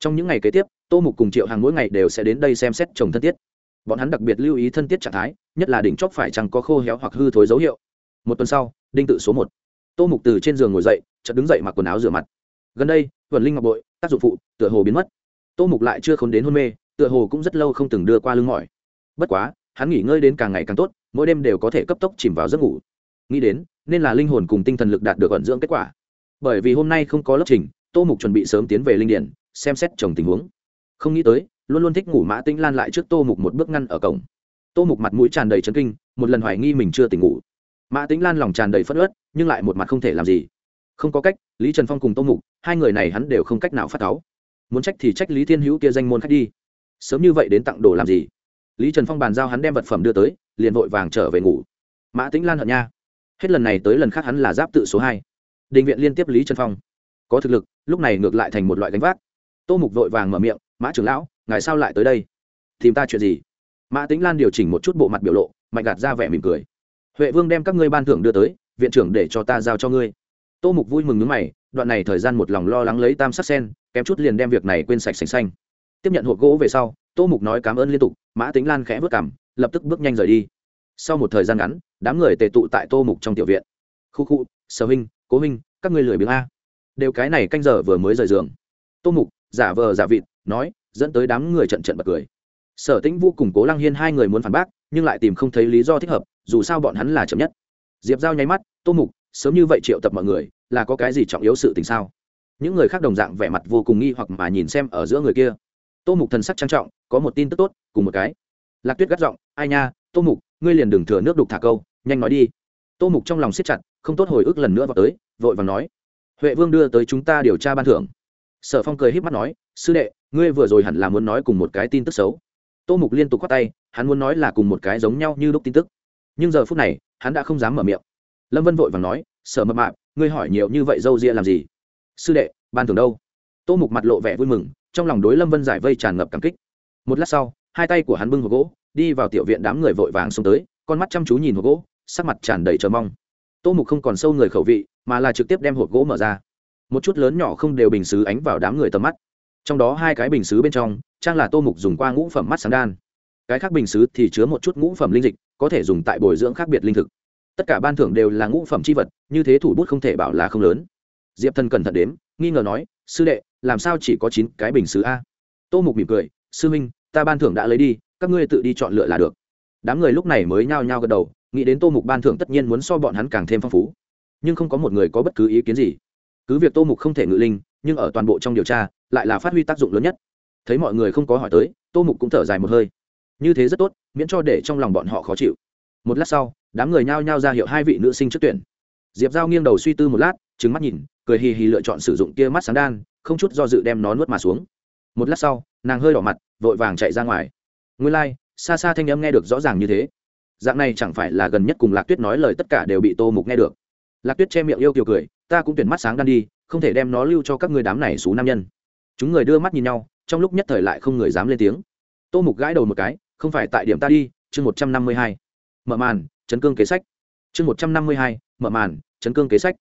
Trong những ngày kế tiếp, tô mục cùng triệu hàng mỗi ngày đều sẽ đến đây xem xét trồng thân tiết. Bọn hắn đặc biệt lưu ý thân tiết trạng thái, nhất là đỉnh chóp phải chẳng có khô héo hoặc hư thối dấu hiệu. Một tuần sau, đinh tự số một. Tô mục từ trên giường ngồi dậy, chợt đứng dậy mặc quần áo rửa mặt. Gần đây vườn linh ngọc bội tác dụng phụ, tựa hồ biến mất. Tô mục lại chưa k h n đến hôn mê, tựa hồ cũng rất lâu không từng đưa qua lưng mỏi. Bất quá, hắn nghỉ ngơi đến càng ngày càng tốt, mỗi đêm đều có thể cấp tốc chìm vào giấc ngủ. Nghĩ đến, nên là linh hồn cùng tinh thần lực đạt được vận dưỡng kết quả. Bởi vì hôm nay không có lớp trình, tô mục chuẩn bị sớm tiến về linh điển, xem xét chồng tình huống. Không nghĩ tới, luôn luôn thích ngủ mã tĩnh lan lại trước tô mục một bước ngăn ở cổng. Tô mục mặt mũi tràn đầy trấn kinh, một lần hoài nghi mình chưa tỉnh ngủ. Mã tĩnh lan lòng tràn đầy phất ớt nhưng lại một mặt không thể làm gì không có cách, lý trần phong cùng tô mục, hai người này hắn đều không cách nào phát táo muốn trách thì trách lý thiên hữu kia danh môn khách đi. Sớm như vậy đến tặng đồ làm gì? Lý trần phong bàn giao hắn đem vật phẩm đưa tới, liền vội vàng trở về ngủ. Mã tĩnh lan hận nha. Hết lần này tới lần khác hắn là giáp tự số hai. Định viện liên tiếp lý trần phong. Có thực lực, lúc này ngược lại thành một loại gánh vác. Tô mục vội vàng mở miệng, mã trưởng lão, ngài sao lại tới đây? Tìm ta chuyện gì? Mã tĩnh lan điều chỉnh một chút bộ mặt biểu lộ, mạnh gạt ra vẻ mỉm cười. Huệ vương đem các ngươi ban thưởng đưa tới, viện trưởng để cho ta giao cho ngươi tô mục vui mừng nước mày, đoạn này thời gian một lòng lo lắng lấy tam sắc sen, kém chút liền đem việc này quên sạch sành xanh. Tiếp nhận hộp gỗ về sau, tô mục nói cảm ơn liên tục, mã tính lan khẽ vất cảm lập tức bước nhanh rời đi. Sau một thời gian ngắn, đám người tề tụ tại tô mục trong tiểu viện. Khu khu, sở huynh cố huynh các ngươi lười biếng a. Đều cái này canh giờ vừa mới rời giường. Tô mục, giả vờ giả vịt, nói, dẫn tới đám người trận trận bật cười. Sở tĩnh vũ cùng cố lăng hiên hai người muốn phản bác, nhưng lại tìm không thấy lý do thích hợp, dù sao bọn hắn là chậm nhất. Diệp giao nháy mắt, tô mục sớm như vậy triệu tập mọi người, là có cái gì trọng yếu sự tình sao? Những người khác đồng dạng vẻ mặt vô cùng nghi hoặc mà nhìn xem ở giữa người kia. Tô mục thần sắc trang trọng, có một tin tức tốt, cùng một cái. Lạc tuyết gắt giọng, ai nha, tô mục, ngươi liền đừng thừa nước đục thả câu, nhanh nói đi. Tô mục trong lòng siết chặt, không tốt hồi ức lần nữa vào tới, vội vàng nói, huệ vương đưa tới chúng ta điều tra ban thưởng. Sở phong cười h í p mắt nói, sư đệ, ngươi vừa rồi hẳn là muốn nói cùng một cái tin tức xấu. Tô mục liên tục k h á tay, hắn muốn nói là cùng một cái giống nhau như lúc tin tức. Nhưng giờ phút này, hắn đã không dám mở miệng lâm vân vội và nói, sở mập mạp, ngươi hỏi nhiều như vậy dâu ria làm gì? Sư đệ, ban thưởng đâu? Tô mục mặt lộ vẻ vui mừng, trong lòng đối lâm vân giải vây tràn ngập cảm kích. Một lát sau, hai tay của hắn bưng hộp gỗ, đi vào tiểu viện đám người vội vàng xuống tới, con mắt chăm chú nhìn hộp gỗ, sắc mặt tràn đầy chờ mong. Tô mục không còn sâu người khẩu vị, mà là trực tiếp đem hộp gỗ mở ra. Một chút lớn nhỏ không đều bình xứ ánh vào đám người tầm mắt. Trong đó hai cái bình xứ bên trong, trang là tô mục dùng qua ngũ phẩm mắt sáng đan. Cái khác bình xứ thì chứa một chút ngũ phẩm linh dịch, có thể dùng tại bồi dưỡng khác biệt linh thực tất cả ban thưởng đều là ngũ phẩm c h i vật, như thế thủ bút không thể bảo là không lớn. Diệp thần cẩn thận đếm, nghi ngờ nói, sư đệ, làm sao chỉ có chín cái bình xứ a? Tô mục mỉm cười, sư minh ta ban thưởng đã lấy đi, các ngươi tự đi chọn lựa là được. Đám người lúc này mới nhao nhao gật đầu, nghĩ đến tô mục ban thưởng tất nhiên muốn so bọn hắn càng thêm phong phú. Nhưng không có một người có bất cứ ý kiến gì. Cứ việc tô mục không thể ngự linh, nhưng ở toàn bộ trong điều tra, lại là phát huy tác dụng lớn nhất. Thấy mọi người không có hỏi tới, tô mục cũng thở dài một hơi. Như thế rất tốt, miễn cho để trong lòng bọn họ khó chịu. Một lát sau đám người nhao nhao ra hiệu hai vị nữ sinh trước tuyển. Diệp giao nghiêng đầu suy tư một lát trứng mắt nhìn cười hì hì lựa chọn sử dụng kia mắt sáng đan không chút do dự đem nó nuốt mà xuống. Một lát sau nàng hơi đỏ mặt vội vàng chạy ra ngoài. Nguyên lai、like, xa xa thanh âm nghe được rõ ràng như thế. Dạng này chẳng phải là gần nhất cùng lạc tuyết nói lời tất cả đều bị tô mục nghe được. Lạc tuyết che miệng yêu kiều cười ta cũng tuyển mắt sáng đan đi không thể đem nó lưu cho các người đám này xú nam nhân. Chúng người đưa mắt nhìn nhau trong lúc nhất thời lại không người dám lên tiếng. Tô mục gãi đầu một cái không phải tại điểm ta đi chương một trăm năm mươi hai. Mở màn chấn cương kế sách. Chương một trăm năm mươi hai, mở màn, chấn cương kế sách.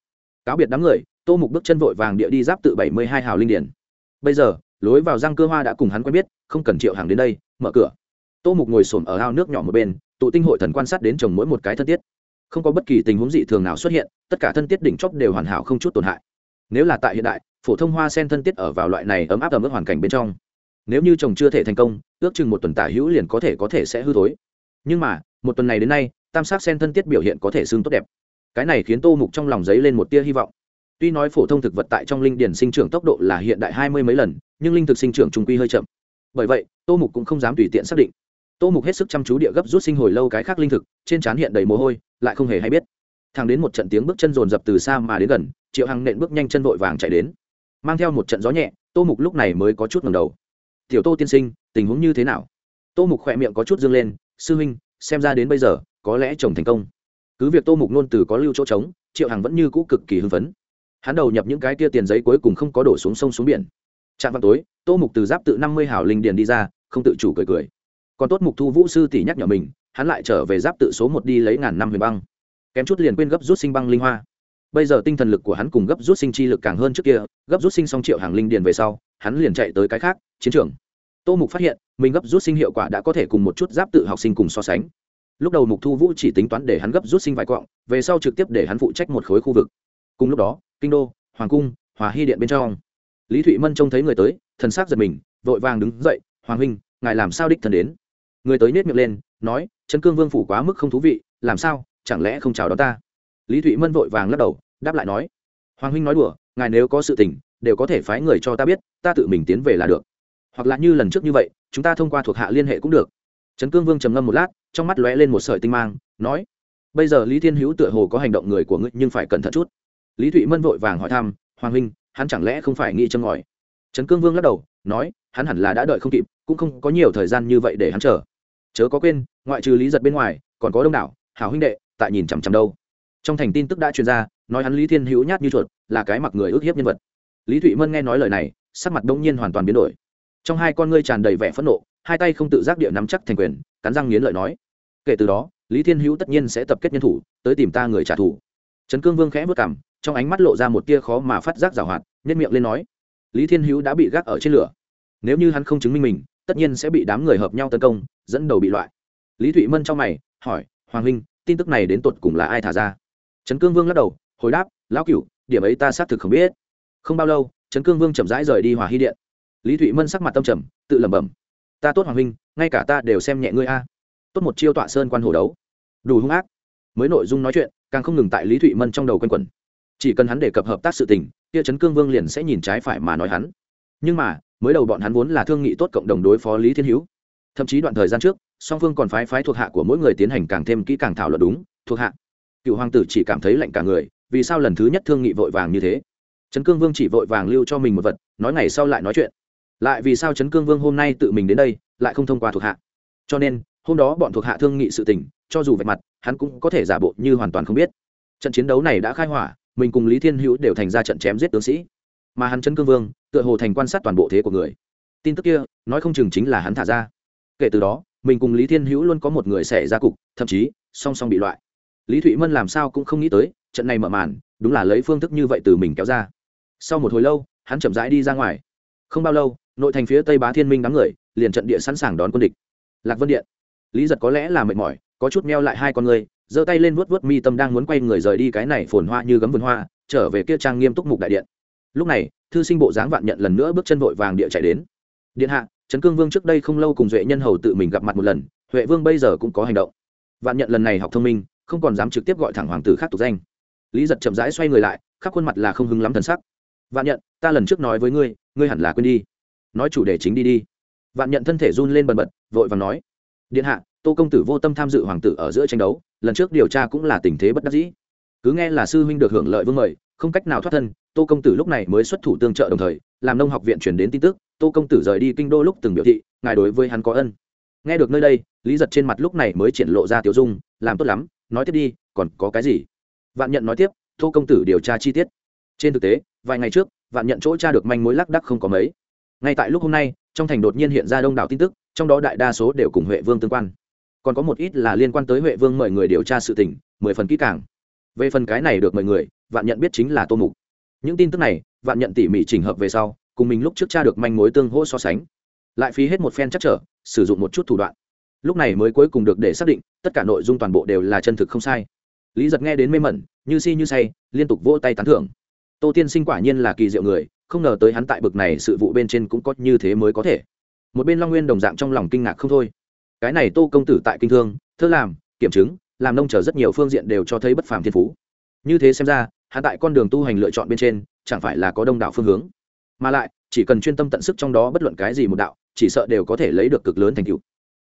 Cáo biệt đám người, tô mục bước chân vội vàng địa đi giáp tự bảy mươi hai hào linh điển bây giờ, lối vào răng cơ hoa đã cùng hắn quen biết, không cần triệu hàng đến đây, mở cửa. Tô mục ngồi xổm ở ao nước nhỏ một bên, tụ tinh hội thần quan sát đến chồng mỗi một cái thân tiết. Không có bất kỳ tình huống dị thường nào xuất hiện, tất cả thân tiết đỉnh chóp đều hoàn hảo không chút tổn hại. Nếu là tại hiện đại, phổ thông hoa sen thân tiết ở vào loại này ấm áp ấm ức hoàn cảnh bên trong, nếu như chồng chưa thể thành công, ước chừng một tuần tả hữu liền có thể có thể sẽ hư thối. Nhưng mà, một tuần này đến nay tam sắc sen thân tiết biểu hiện có thể xương tốt đẹp. Cái này khiến tô mục trong lòng giấy lên một tia hy vọng. Tuy nói phổ thông thực vật tại trong linh điển sinh trưởng tốc độ là hiện đại hai mươi mấy lần, nhưng linh thực sinh trưởng trung quy hơi chậm. Bởi vậy, tô mục cũng không dám tùy tiện xác định. Tô mục hết sức chăm chú địa gấp rút sinh hồi lâu cái khác linh thực, trên trán hiện đầy mồ hôi, lại không hề hay biết. Thang đến một trận tiếng bước chân rồn rập từ xa mà đến gần, triệu hằng nện bước nhanh chân vội vàng chạy đến. Mang theo một trận gió nhẹ, tô mục lúc này mới có chút ngầm đầu. Tiểu tô tiên sinh, tình huống như thế nào? Tô mục khỏe miệng có chút dương lên, sư huynh, xem ra đến bây giờ có lẽ chồng thành công. Cứ việc tô mục nôn từ có lưu chỗ trống, triệu hằng vẫn như cũ cực kỳ hưng phấn. Hắn đầu nhập những cái kia tiền giấy cuối cùng không có đổ xuống sông xuống biển. Trạm vào tối, tô mục từ giáp tự năm mươi hảo linh điền đi ra, không tự chủ cười cười. Còn tốt mục thu vũ sư tỷ nhắc nhở mình, hắn lại trở về giáp tự số một đi lấy ngàn năm huyền băng. Kém chút liền quên gấp rút sinh băng linh hoa. Bây giờ tinh thần lực của hắn cùng gấp rút sinh chi lực càng hơn trước kia, gấp rút sinh xong triệu hàng linh điền về sau, hắn liền chạy tới cái khác, chiến trường. Tô mục phát hiện, mình gấp rút sinh hiệu quả đã có thể cùng một chút giáp tự học sinh cùng so sánh lúc đầu mục thu vũ chỉ tính toán để hắn gấp rút sinh vài quọng về sau trực tiếp để hắn phụ trách một khối khu vực. Cùng lúc đó, kinh đô, hoàng cung, hòa hy điện bên trong. Lý thụy mân trông thấy người tới, thần s á c giật mình, vội vàng đứng dậy, hoàng huynh, ngài làm sao đích thần đến? Người tới nết miệng lên, nói, trấn cương vương phủ quá mức không thú vị, làm sao, chẳng lẽ không chào đón ta? Lý thụy mân vội vàng lắc đầu, đáp lại nói, hoàng huynh nói đùa, ngài nếu có sự tình, đều có thể phái người cho ta biết, ta tự mình tiến về là được. Hoặc là như lần trước như vậy, chúng ta thông qua thuộc hạ liên hệ cũng được trấn cương vương trầm ngâm một lát, trong mắt lóe lên một sợi tinh mang, nói, bây giờ lý thiên hữu tựa hồ có hành động người của ngươi, nhưng phải cẩn thận chút. Lý thụy mân vội vàng hỏi thăm, hoàng huynh, hắn chẳng lẽ không phải nghĩ châm ngòi? Trấn cương vương lắc đầu, nói, hắn hẳn là đã đợi không kịp, cũng không có nhiều thời gian như vậy để hắn chờ. Chớ có quên, ngoại trừ lý giật bên ngoài, còn có đông đảo, hảo huynh đệ, tại nhìn chằm chằm đâu. Trong thành tin tức đã truyền ra, nói hắn lý thiên hữu nhát như chuột, là cái mặc người ước hiếp nhân vật. Lý thụy mân nghe nói lời này, sắc mặt đông nhiên hoàn toàn biến đổi. Trong hai con ngươi tràn đầy vẻ phẫn nộ hai tay không tự giác địa nắm chắc thành quyền, cắn răng nghiến lợi nói, kể từ đó, lý thiên hữu tất nhiên sẽ tập kết nhân thủ, tới tìm ta người trả thù. Trấn cương vương khẽ vất cảm trong ánh mắt lộ ra một tia khó mà phát giác rào hoạt nhất miệng lên nói, lý thiên hữu đã bị gác ở trên lửa. Nếu như hắn không chứng minh mình, tất nhiên sẽ bị đám người hợp nhau tấn công, dẫn đầu bị loại. Lý thụy mân trong mày, hỏi, hoàng huynh, tin tức này đến tột cùng là ai thả ra? Trấn cương vương lắc đầu, hồi đáp, lão cửu, điểm ấy ta xác thực không biết. Không bao lâu, trấn cương vương chậm rãi rời đi hòa hy điện. Lý thụy mân sắc mặt tâm trầm, tự lẩm bẩm ta tốt hoàng huynh, ngay cả ta đều xem nhẹ ngươi a. Tốt một chiêu tọa sơn quan hồ đấu. Đủ hung ác. Mới nội dung nói chuyện, càng không ngừng tại lý thụy mân trong đầu quanh quẩn. Chỉ cần hắn đề cập hợp tác sự tình, kia trấn cương vương liền sẽ nhìn trái phải mà nói hắn. Nhưng mà, mới đầu bọn hắn vốn là thương nghị tốt cộng đồng đối phó lý thiên hữu. Thậm chí đoạn thời gian trước, song phương còn phái phái thuộc hạ của mỗi người tiến hành càng thêm kỹ càng thảo luận đúng, thuộc hạ. Cựu hoàng tử chỉ cảm thấy lạnh cả người, vì sao lần thứ nhất thương nghị vội vàng như thế? Trấn cương vương chỉ vội vàng lưu cho mình một vật, nói ngày sau lại nói chuyện lại vì sao trấn cương vương hôm nay tự mình đến đây, lại không thông qua thuộc hạ? Cho nên, hôm đó bọn thuộc hạ thương nghị sự tình, cho dù vạch mặt, hắn cũng có thể giả bộ như hoàn toàn không biết. Trận chiến đấu này đã khai hỏa, mình cùng lý thiên hữu đều thành ra trận chém giết tướng sĩ. Mà hắn trấn cương vương, tựa hồ thành quan sát toàn bộ thế của người. Tin tức kia, nói không chừng chính là hắn thả ra. Kể từ đó, mình cùng lý thiên hữu luôn có một người xẻ ra cục, thậm chí, song song bị loại. Lý thụy mân làm sao cũng không nghĩ tới, trận này mở màn, đúng là lấy phương thức như vậy từ mình kéo ra. Sau một hồi lâu, hắn chậm rãi đi ra ngoài. Không bao lâu nội thành phía tây bá thiên minh đám người, liền trận địa sẵn sàng đón quân địch. Lạc vân điện, lý giật có lẽ là mệt mỏi, có chút meo lại hai con người, giơ tay lên vuốt vuốt mi tâm đang muốn quay người rời đi cái này phồn hoa như gấm vườn hoa, trở về kia trang nghiêm túc mục đại điện. Lúc này, thư sinh bộ dáng vạn nhận lần nữa bước chân vội vàng địa chạy đến. Điện hạ, trấn cương vương trước đây không lâu cùng duệ nhân hầu tự mình gặp mặt một lần, huệ vương bây giờ cũng có hành động. Vạn nhận lần này học thông minh, không còn dám trực tiếp gọi thẳng hoàng tử khác tục danh. Lý giật chậm rãi xoay người lại, khắp khuôn mặt là không hứng lắm thần sắc. Vạn nhận, ta lần trước nói với ngươi ngươi hẳn là quên đi nói chủ đề chính đi đi. Vạn nhận thân thể run lên bần bật, vội và nói, điện hạ, tô công tử vô tâm tham dự hoàng tử ở giữa tranh đấu, lần trước điều tra cũng là tình thế bất đắc dĩ. Cứ nghe là sư huynh được hưởng lợi vương mời, không cách nào thoát thân, tô công tử lúc này mới xuất thủ tương trợ đồng thời, làm nông học viện truyền đến tin tức, tô công tử rời đi kinh đô lúc từng biểu thị, ngài đối với hắn có ân. Nghe được nơi đây, lý giật trên mặt lúc này mới triển lộ ra tiểu dung, làm tốt lắm, nói tiếp đi, còn có cái gì? Vạn nhận nói tiếp, tô công tử điều tra chi tiết. Trên thực tế, vài ngày trước, vạn nhận chỗ tra được manh mối lác đắc không có mấy ngay tại lúc hôm nay, trong thành đột nhiên hiện ra đông đảo tin tức, trong đó đại đa số đều cùng huệ vương tương quan. Còn có một ít là liên quan tới huệ vương mời người điều tra sự tình, mười phần kỹ càng. Về phần cái này được mời người, vạn nhận biết chính là tô mục. Những tin tức này, vạn nhận tỉ mỉ chỉnh hợp về sau, cùng mình lúc trước tra được manh mối tương hỗ so sánh. Lại phí hết một phen chắc trở, sử dụng một chút thủ đoạn. Lúc này mới cuối cùng được để xác định, tất cả nội dung toàn bộ đều là chân thực không sai. Lý giật nghe đến mê mẩn, như si như say, liên tục vỗ tay tán thưởng. Tô tiên sinh quả nhiên là kỳ diệu người không ngờ tới hắn tại bực này sự vụ bên trên cũng có như thế mới có thể. Một bên long nguyên đồng dạng trong lòng kinh ngạc không thôi. Cái này tô công tử tại kinh thương, thơ làm, kiểm chứng, làm nông trở rất nhiều phương diện đều cho thấy bất phàm thiên phú. Như thế xem ra, hắn tại con đường tu hành lựa chọn bên trên, chẳng phải là có đông đảo phương hướng. Mà lại, chỉ cần chuyên tâm tận sức trong đó bất luận cái gì một đạo, chỉ sợ đều có thể lấy được cực lớn thành tựu.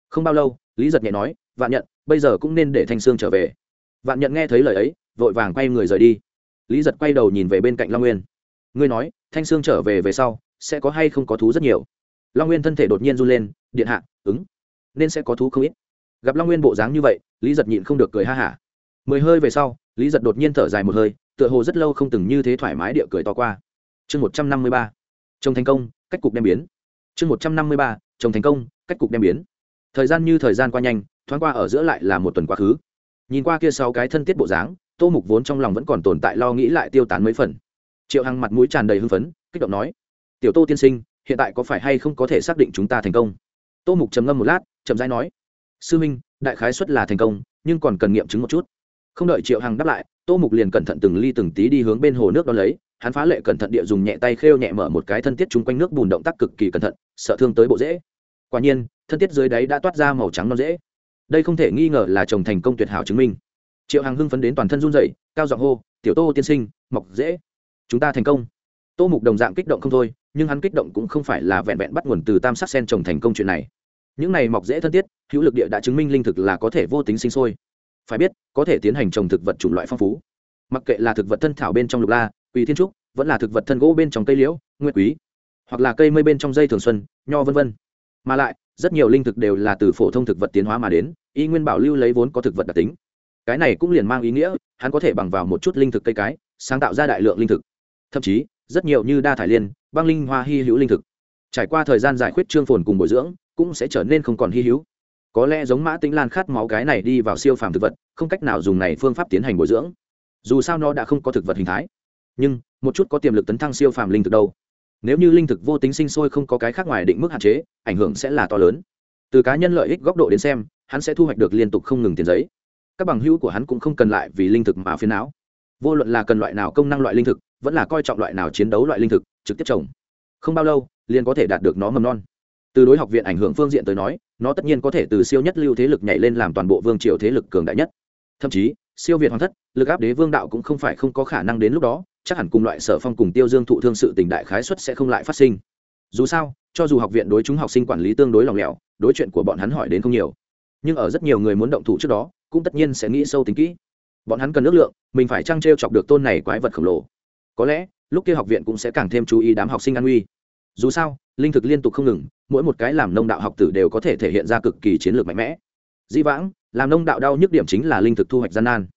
Không bao lâu, lý giật nhẹ nói, vạn nhận, bây giờ cũng nên để thanh sương trở về. Vạn nhận nghe thấy lời ấy, vội vàng quay người rời đi. Lý giật quay đầu nhìn về bên cạnh long nguyên ngươi nói, thanh sương trở về về sau, sẽ có hay không có thú rất nhiều? Long nguyên thân thể đột nhiên run lên, điện hạ, ứng. Nên sẽ có thú không ít. Gặp long nguyên bộ dáng như vậy, lý giật nhịn không được cười ha hả. Mười hơi về sau, lý giật đột nhiên thở dài một hơi, tựa hồ rất lâu không từng như thế thoải mái địa cười to qua. Chương một trăm năm mươi ba. Trông thành công, cách cục đem biến. Chương một trăm năm mươi ba. Trông thành công, cách cục đem biến. Thời gian như thời gian qua nhanh, thoáng qua ở giữa lại là một tuần quá khứ. Nhìn qua kia sáu cái thân tiết bộ dáng, tô mục vốn trong lòng vẫn còn tồn tại lo nghĩ lại tiêu tán mấy phần triệu hằng mặt mũi tràn đầy hưng phấn, kích động nói, tiểu tô tiên sinh, hiện tại có phải hay không có thể xác định chúng ta thành công? Tô mục trầm ngâm một lát, chậm rãi nói, sư minh đại khái xuất là thành công, nhưng còn cần nghiệm chứng một chút. Không đợi triệu hằng đáp lại, tô mục liền cẩn thận từng ly từng tí đi hướng bên hồ nước đ ó lấy, hắn phá lệ cẩn thận địa dùng nhẹ tay khêu nhẹ mở một cái thân tiết chung quanh nước bùn động tác cực kỳ cẩn thận, sợ thương tới bộ dễ quả nhiên, thân tiết dưới đáy đã toát ra màu trắng non dễ đây không thể nghi ngờ là trồng thành công tuyệt hảo chứng minh. Triệu hằng hưng phấn đến toàn thân run dậy cao giọng hô, tiểu tô tiên sinh, mọc dễ chúng ta thành công. Tô mục đồng dạng kích động không thôi, nhưng hắn kích động cũng không phải là vẹn vẹn bắt nguồn từ tam sắc sen trồng thành công chuyện này. Những này mọc dễ thân thiết, hữu lực địa đã chứng minh linh thực là có thể vô tính sinh sôi. Phải biết, có thể tiến hành trồng thực vật chủng loại phong phú. Mặc kệ là thực vật thân thảo bên trong lục la, quỳ thiên trúc, vẫn là thực vật thân gỗ bên trong cây liễu, nguyệt quý, hoặc là cây mây bên trong dây thường xuân, nho vân vân. Mà lại, rất nhiều linh thực đều là từ phổ thông thực vật tiến hóa mà đến, y nguyên bảo lưu lấy vốn có thực vật đặc tính. Cái này cũng liền mang ý nghĩa, hắn có thể bằng vào một chút linh thực cây cái, sáng tạo ra đại lượng linh thực thậm chí, rất nhiều như đa thải liên, băng linh hoa hy hữu linh thực. Trải qua thời gian giải quyết trương phồn cùng bồi dưỡng, cũng sẽ trở nên không còn hy hữu. Có lẽ giống mã tính lan khát máu cái này đi vào siêu phàm thực vật, không cách nào dùng này phương pháp tiến hành bồi dưỡng. Dù sao nó đã không có thực vật hình thái. Nhưng, một chút có tiềm lực tấn thăng siêu phàm linh thực đâu. Nếu như linh thực vô tính sinh sôi không có cái khác ngoài định mức hạn chế, ảnh hưởng sẽ là to lớn. Từ cá nhân lợi ích góc độ đến xem, hắn sẽ thu hoạch được liên tục không ngừng tiền giấy. Các bằng hữu của hắn cũng không cần lại vì linh thực mà phiến não. Vô luận là cần loại nào công năng loại linh thực vẫn là coi trọng loại nào chiến đấu loại linh thực, trực tiếp trồng. Không bao lâu, liền có thể đạt được nó mầm non. Từ đối học viện ảnh hưởng phương diện tới nói, nó tất nhiên có thể từ siêu nhất lưu thế lực nhảy lên làm toàn bộ vương triều thế lực cường đại nhất. Thậm chí, siêu việt hoàng thất, lực áp đế vương đạo cũng không phải không có khả năng đến lúc đó, chắc hẳn cùng loại sở phong cùng tiêu dương thụ thương sự tình đại khái xuất sẽ không lại phát sinh. Dù sao, cho dù học viện đối chúng học sinh quản lý tương đối lòng lẻo, đối chuyện của bọn hắn hỏi đến không nhiều. Nhưng ở rất nhiều người muốn động thủ trước đó, cũng tất nhiên sẽ nghĩ sâu tính kỹ. Bọn hắn cần ước lượng, mình phải trăng t r e o chọc được tôn này quái vật khổng lồ có lẽ, lúc kia học viện cũng sẽ càng thêm chú ý đám học sinh an nguy. Dù sao, linh thực liên tục không ngừng, mỗi một cái làm nông đạo học tử đều có thể thể hiện ra cực kỳ chiến lược mạnh mẽ. Di vãng, làm nông đạo đau nhức điểm chính là linh thực thu hoạch gian nan.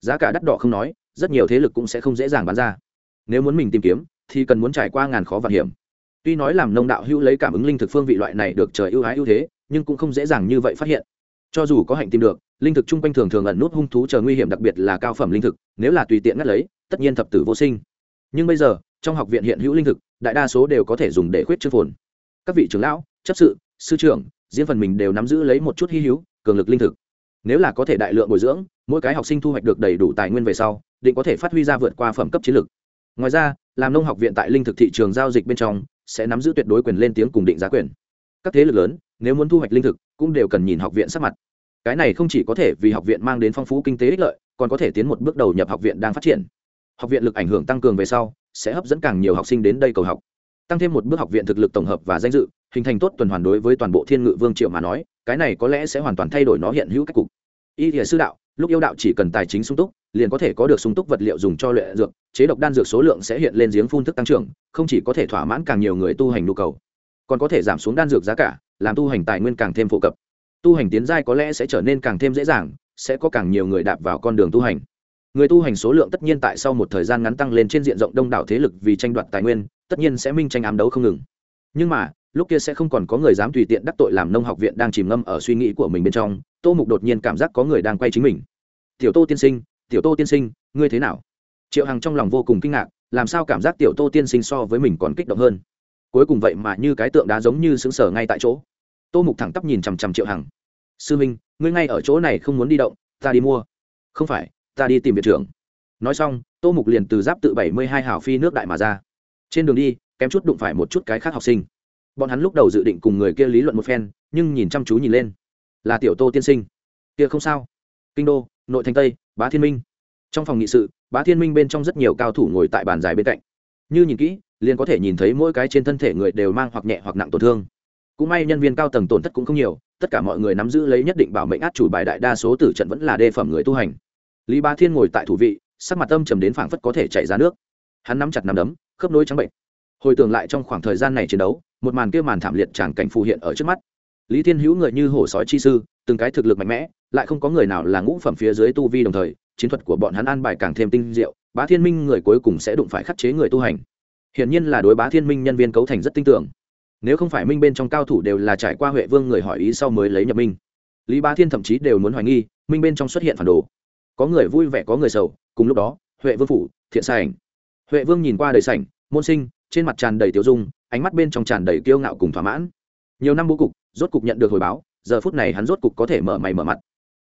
Giá cả đắt đỏ không nói, rất nhiều thế lực cũng sẽ không dễ dàng bán ra. Nếu muốn mình tìm kiếm, thì cần muốn trải qua ngàn khó vạn hiểm. Tuy nói làm nông đạo hữu lấy cảm ứng linh thực phương vị loại này được trời ưu ái ưu thế, nhưng cũng không dễ dàng như vậy phát hiện. Cho dù có hạnh tìm được, linh thực chung quanh thường thường ẩn nút hung thú chờ nguy hiểm đặc biệt là cao phẩm linh thực, nếu là tùy tiện ngắt lấy, tất nhiên thập tử vô sinh nhưng bây giờ, trong học viện hiện hữu linh thực, đại đa số đều có thể dùng để khuyết chương phồn. Các vị trưởng lão, chấp sự, sư trưởng, riêng phần mình đều nắm giữ lấy một chút hy hữu, cường lực linh thực. Nếu là có thể đại lượng bồi dưỡng, mỗi cái học sinh thu hoạch được đầy đủ tài nguyên về sau, định có thể phát huy ra vượt qua phẩm cấp chiến lược ngoài ra, làm nông học viện tại linh thực thị trường giao dịch bên trong, sẽ nắm giữ tuyệt đối quyền lên tiếng cùng định giá quyền. Các thế lực lớn, nếu muốn thu hoạch linh thực, cũng đều cần nhìn học viện sắc mặt. Cái này không chỉ có thể vì học viện mang đến phong phú kinh tế ích lợi, còn có thể tiến một bước đầu nhập học viện đang phát triển học viện lực ảnh hưởng tăng cường về sau, sẽ hấp dẫn càng nhiều học sinh đến đây cầu học. Tăng thêm một bước học viện thực lực tổng hợp và danh dự, hình thành tốt tuần hoàn đối với toàn bộ thiên ngự vương triệu mà nói, cái này có lẽ sẽ hoàn toàn thay đổi nó hiện hữu cách cục. Y thìa sư đạo, lúc yêu đạo chỉ cần tài chính sung túc, liền có thể có được sung túc vật liệu dùng cho luyện dược, chế độc đan dược số lượng sẽ hiện lên giếng phun thức tăng trưởng, không chỉ có thể thỏa mãn càng nhiều người tu hành nhu cầu, còn có thể giảm xuống đan dược giá cả, làm tu hành tài nguyên càng thêm phổ cập. Tu hành tiến giai có lẽ sẽ trở nên càng thêm dễ dàng, sẽ có càng nhiều người đạp vào con đường tu hành người tu hành số lượng tất nhiên tại sau một thời gian ngắn tăng lên trên diện rộng đông đảo thế lực vì tranh đoạt tài nguyên, tất nhiên sẽ minh tranh ám đấu không ngừng. Nhưng mà, lúc kia sẽ không còn có người dám tùy tiện đắc tội làm nông học viện đang chìm ngâm ở suy nghĩ của mình bên trong, tô mục đột nhiên cảm giác có người đang quay chính mình. Tiểu tô tiên sinh, tiểu tô tiên sinh, ngươi thế nào? Triệu hằng trong lòng vô cùng kinh ngạc, làm sao cảm giác tiểu tô tiên sinh so với mình còn kích động hơn. Cuối cùng vậy mà như cái tượng đá giống như xứng sở ngay tại chỗ. Tô mục thẳng tắp nhìn chằm chằm triệu hằng. Sư minh, ngươi ngay ở chỗ này không muốn đi động, ta đi mua. Không phải ta đi tìm viện trưởng. Nói xong, tô mục liền từ giáp tự bảy mươi hai hào phi nước đại mà ra. Trên đường đi, kém chút đụng phải một chút cái khác học sinh. Bọn hắn lúc đầu dự định cùng người kia lý luận một phen, nhưng nhìn chăm chú nhìn lên. Là tiểu tô tiên sinh. Kia không sao. Kinh đô, nội thành tây, bá thiên minh. Trong phòng nghị sự, bá thiên minh bên trong rất nhiều cao thủ ngồi tại bàn dài bên cạnh. Như nhìn kỹ, liền có thể nhìn thấy mỗi cái trên thân thể người đều mang hoặc nhẹ hoặc nặng tổn thương. Cũng may nhân viên cao tầng tổn thất cũng không nhiều, tất cả mọi người nắm giữ lấy nhất định bảo mệnh át chủ bài đại đa số tử trận vẫn là đề phẩm người tu hành lý bá thiên ngồi tại thủ vị, sắc mặt âm trầm đến phảng phất có thể chạy ra nước. Hắn nắm chặt nắm đấm, khớp nối trắng bệnh. Hồi tưởng lại trong khoảng thời gian này chiến đấu, một màn kia màn thảm liệt tràng cảnh phù hiện ở trước mắt. Lý thiên hữu người như hổ sói chi sư, từng cái thực lực mạnh mẽ, lại không có người nào là ngũ phẩm phía dưới tu vi đồng thời, chiến thuật của bọn hắn an bài càng thêm tinh diệu, bá thiên minh người cuối cùng sẽ đụng phải khắc chế người tu hành. Hiển nhiên là đối bá thiên minh nhân viên cấu thành rất tinh tưởng. Nếu không phải minh bên trong cao thủ đều là trải qua huệ vương người hỏi ý sau mới lấy nhập minh. Lý bá thiên thậm chí đều muốn hoài nghi, minh bên trong xuất hiện phản đồ có người vui vẻ, có người sầu. Cùng lúc đó, huệ vương phủ, thiện sa ảnh huệ vương nhìn qua đời sảnh, môn sinh, trên mặt tràn đầy tiêu dung, ánh mắt bên trong tràn đầy kiêu ngạo cùng thỏa mãn. Nhiều năm bố cục, rốt cục nhận được hồi báo, giờ phút này hắn rốt cục có thể mở mày mở mặt.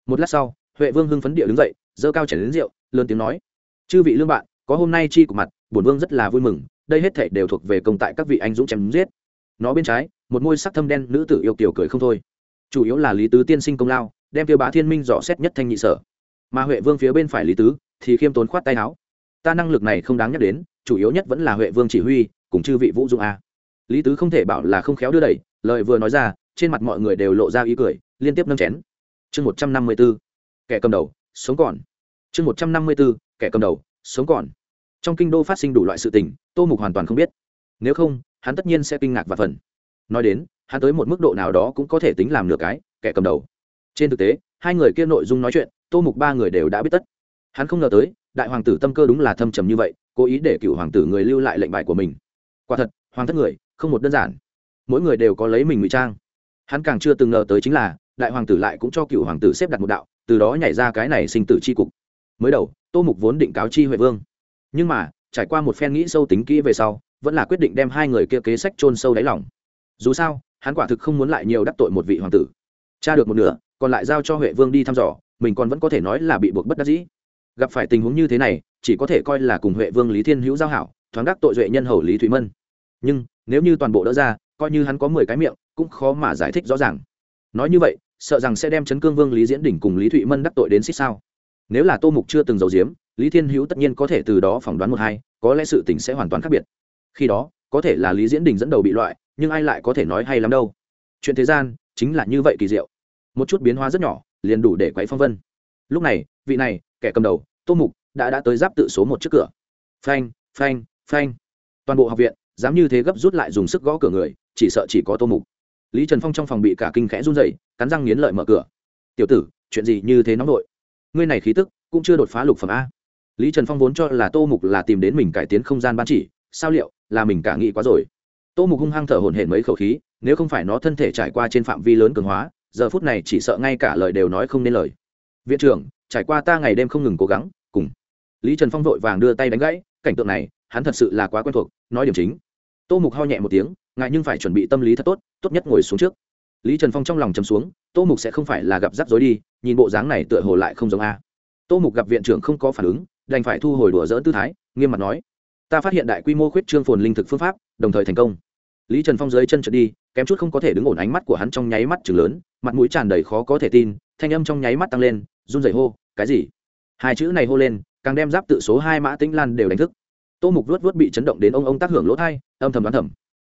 Một lát sau, huệ vương hưng phấn địa đứng dậy, giơ cao chảy đến rượu, lớn tiếng nói, chư vị lương bạn, có hôm nay chi của mặt, bổn vương rất là vui mừng, đây hết thảy đều thuộc về công tại các vị anh dũng chém giết. Nó bên trái, một môi sắc thâm đen nữ tử yêu kiều cười không thôi. Chủ yếu là lý tứ tiên sinh công lao, đem tiêu bá thiên minh dò xét nhất thanh nhị sở mà huệ vương phía bên phải lý tứ thì khiêm tốn khoát tay áo. Ta năng lực này không đáng nhắc đến, chủ yếu nhất vẫn là huệ vương chỉ huy cùng chư vị vũ dụng a. Lý tứ không thể bảo là không khéo đưa đẩy, lời vừa nói ra, trên mặt mọi người đều lộ ra ý cười, liên tiếp nâng chén. Chương một trăm năm mươi b ố kẻ cầm đầu, sống còn. Chương một trăm năm mươi bốn, kẻ cầm đầu, sống còn. Trong kinh đô phát sinh đủ loại sự tình, tô mục hoàn toàn không biết. Nếu không, hắn tất nhiên sẽ kinh ngạc và phần nói đến, hắn tới một mức độ nào đó cũng có thể tính làm nửa cái, kẻ cầm đầu. Trên thực tế, hai người kia nội dung nói chuyện tô mục ba người đều đã biết tất. Hắn không ngờ tới, đại hoàng tử tâm cơ đúng là thâm trầm như vậy, cố ý để cựu hoàng tử người lưu lại lệnh bài của mình. Quả thật, hoàng thất người, không một đơn giản. Mỗi người đều có lấy mình ngụy trang. Hắn càng chưa từng ngờ tới chính là, đại hoàng tử lại cũng cho cựu hoàng tử xếp đặt một đạo, từ đó nhảy ra cái này sinh tử c h i cục. Mới đầu, tô mục vốn định cáo chi huệ vương. Nhưng mà, trải qua một phen nghĩ sâu tính kỹ về sau, vẫn là quyết định đem hai người kia kế sách chôn sâu đáy lòng. Dù sao, hắn quả thực không muốn lại nhiều đắc tội một vị hoàng tử. Cha được một nửa, còn lại giao cho huệ vương đi thăm dò mình còn vẫn có thể nói là bị buộc bất đắc dĩ. Gặp phải tình huống như thế này, chỉ có thể coi là cùng huệ vương lý thiên hữu giao hảo, thoáng đắc tội duệ nhân hầu lý thụy mân. Nhưng, nếu như toàn bộ đỡ ra, coi như hắn có mười cái miệng, cũng khó mà giải thích rõ ràng. Nói như vậy, sợ rằng sẽ đem chấn cương vương lý diễn đỉnh cùng lý thụy mân đắc tội đến xích sao? Nếu là tô mục chưa từng giấu giếm, lý thiên hữu tất nhiên có thể từ đó phỏng đoán một hai, có lẽ sự tình sẽ hoàn toàn khác biệt. Khi đó, có thể là lý diễn đình dẫn đầu bị loại, nhưng ai lại có thể nói hay lắm đâu? Chuyện thế gian chính là như vậy kỳ diệu. Một chút biến hóa rất nhỏ liền đủ để quấy phong vân. Lúc này, vị này, kẻ cầm đầu, tô mục, đã đã tới giáp tự số một trước cửa. Phanh phanh phanh. Toàn bộ học viện, dám như thế gấp rút lại dùng sức gõ cửa người, chỉ sợ chỉ có tô mục. Lý trần phong trong phòng bị cả kinh khẽ run rẩy, cắn răng nghiến lợi mở cửa. Tiểu tử, chuyện gì như thế nóng nội? Ngươi này khí tức, cũng chưa đột phá lục phẩm a. Lý trần phong vốn cho là tô mục là tìm đến mình cải tiến không gian ban chỉ, sao liệu là mình cả nghĩ quá rồi? Tô mục hung hăng thở hổn hển mấy khẩu khí, nếu không phải nó thân thể trải qua trên phạm vi lớn cường hóa giờ phút này chỉ sợ ngay cả lời đều nói không nên lời. Viện trưởng, trải qua ta ngày đêm không ngừng cố gắng, cùng lý trần phong vội vàng đưa tay đánh gãy, cảnh tượng này, hắn thật sự là quá quen thuộc, nói điểm chính. Tô mục ho nhẹ một tiếng ngại nhưng phải chuẩn bị tâm lý thật tốt tốt nhất ngồi xuống trước. Lý trần phong trong lòng chấm xuống, tô mục sẽ không phải là gặp rắc rối đi, nhìn bộ dáng này tựa hồ lại không giống a. Tô mục gặp viện trưởng không có phản ứng, đành phải thu hồi đùa dỡn tư thái, nghiêm mặt nói, ta phát hiện đại quy mô khuyết trương phồn linh thực phương pháp, đồng thời thành công lý trần phong dưới chân trượt đi, kém chút không có thể đứng ổn ánh mắt của hắn trong nháy mắt chừng lớn, mặt mũi tràn đầy khó có thể tin, thanh âm trong nháy mắt tăng lên, run rẩy hô, cái gì? Hai chữ này hô lên, càng đem giáp tự số hai mã tĩnh lan đều đánh thức. Tô mục vuốt vớt bị chấn động đến ông ông tác hưởng lỗ thai, âm thầm đoán thầm.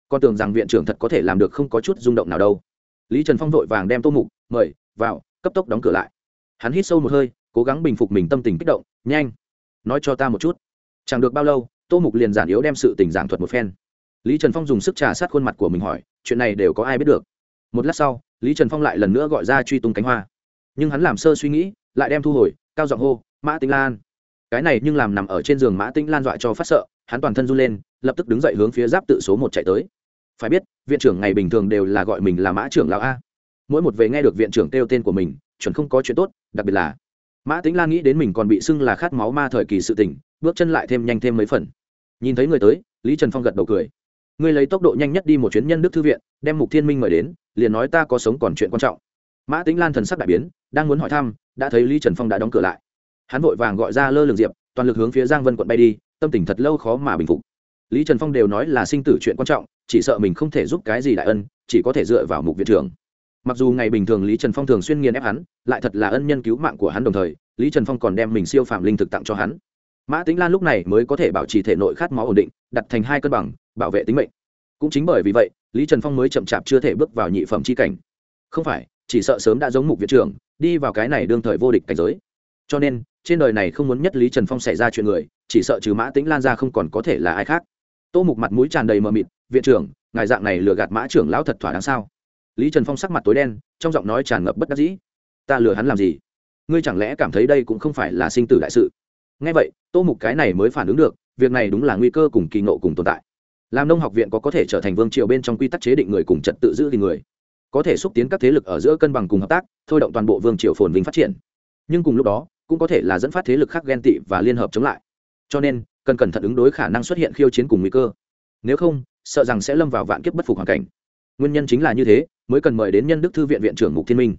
Con tưởng rằng viện trưởng thật có thể làm được không có chút rung động nào đâu. Lý trần phong vội vàng đem tô mục, mời, vào, cấp tốc đóng cửa lại. Hắn hít sâu một hơi, cố gắng bình phục mình tâm tình kích động, nhanh, nói cho ta một chút. Chẳng được bao lâu, tô mục liền giản yếu đem sự tình giảng thuật một phen lý trần phong dùng sức trà sát khuôn mặt của mình hỏi chuyện này đều có ai biết được? Một lát sau lý trần phong lại lần nữa gọi ra truy tung cánh hoa. Nhưng hắn làm sơ suy nghĩ lại đem thu hồi cao giọng hô mã Tinh lan. Cái này nhưng làm nằm ở trên giường mã Tinh lan dọa cho phát sợ hắn toàn thân run lên lập tức đứng dậy hướng phía giáp tự số một chạy tới. Phải biết viện trưởng ngày bình thường đều là gọi mình là mã trưởng lão a. Mỗi một về nghe được viện trưởng kêu tên của mình chuẩn không có chuyện tốt đặc biệt là mã tính lan nghĩ đến mình còn bị sưng là khát máu ma thời kỳ sự tỉnh, bước chân lại thêm nhanh thêm mấy phần. Nhìn thấy người tới lý trần phong gật đầu cười ngươi lấy tốc độ nhanh nhất đi một chuyến nhân đức thư viện, đem mục thiên minh mời đến, liền nói ta có sống còn chuyện quan trọng. Mã tĩnh lan thần sắc đại biến, đang muốn hỏi thăm, đã thấy lý trần phong đã đóng cửa lại. Hắn vội vàng gọi ra lơ lường diệp, toàn lực hướng phía giang vân quận bay đi, tâm tình thật lâu khó mà bình phục. Lý trần phong đều nói là sinh tử chuyện quan trọng, chỉ sợ mình không thể giúp cái gì đại ân, chỉ có thể dựa vào mục viện trưởng. Mặc dù ngày bình thường lý trần phong thường xuyên nghiền ép hắn, lại thật là ân nhân cứu mạng của hắn đồng thời, lý trần phong còn đem mình siêu phạm linh thực tặng cho hắn. Mã tính lan lúc này mới có thể bảo trì thể nội khát máu ổn định, đặt thành hai cân bằng bảo vệ tính mệnh. Cũng chính bởi vì vậy, lý trần phong mới chậm chạp chưa thể bước vào nhị phẩm c h i cảnh. Không phải, chỉ sợ sớm đã giống mục viện trưởng, đi vào cái này đương thời vô địch cảnh giới. Cho nên, trên đời này không muốn nhất lý trần phong xảy ra chuyện người, chỉ sợ trừ mã tính lan ra không còn có thể là ai khác. Tô mục mặt mũi tràn đầy mờ mịt, viện trưởng, ngài dạng này lừa gạt mã trưởng lão thật thỏa đáng sao? Lý trần phong sắc mặt tối đen, trong giọng nói tràn ngập bất đắc dĩ. Ta lừa hắn làm gì? Ngươi chẳng lẽ cảm thấy đây cũng không phải là sinh tử đại sự? Nghe vậy, tô mục cái này mới phản ứng được, việc này đúng là nguy cơ cùng kỳ nộ cùng tồn tại làm nông học viện có có thể trở thành vương triều bên trong quy tắc chế định người cùng trật tự giữ gìn người, có thể xúc tiến các thế lực ở giữa cân bằng cùng hợp tác, thôi động toàn bộ vương triều phồn vinh phát triển. Nhưng cùng lúc đó, cũng có thể là dẫn phát thế lực khác ghen tị và liên hợp chống lại. Cho nên, cần cẩn thận ứng đối khả năng xuất hiện khiêu chiến cùng nguy cơ. Nếu không, sợ rằng sẽ lâm vào vạn kiếp bất phục hoàn cảnh. Nguyên nhân chính là như thế, mới cần mời đến nhân đức thư viện viện trưởng mục thiên minh.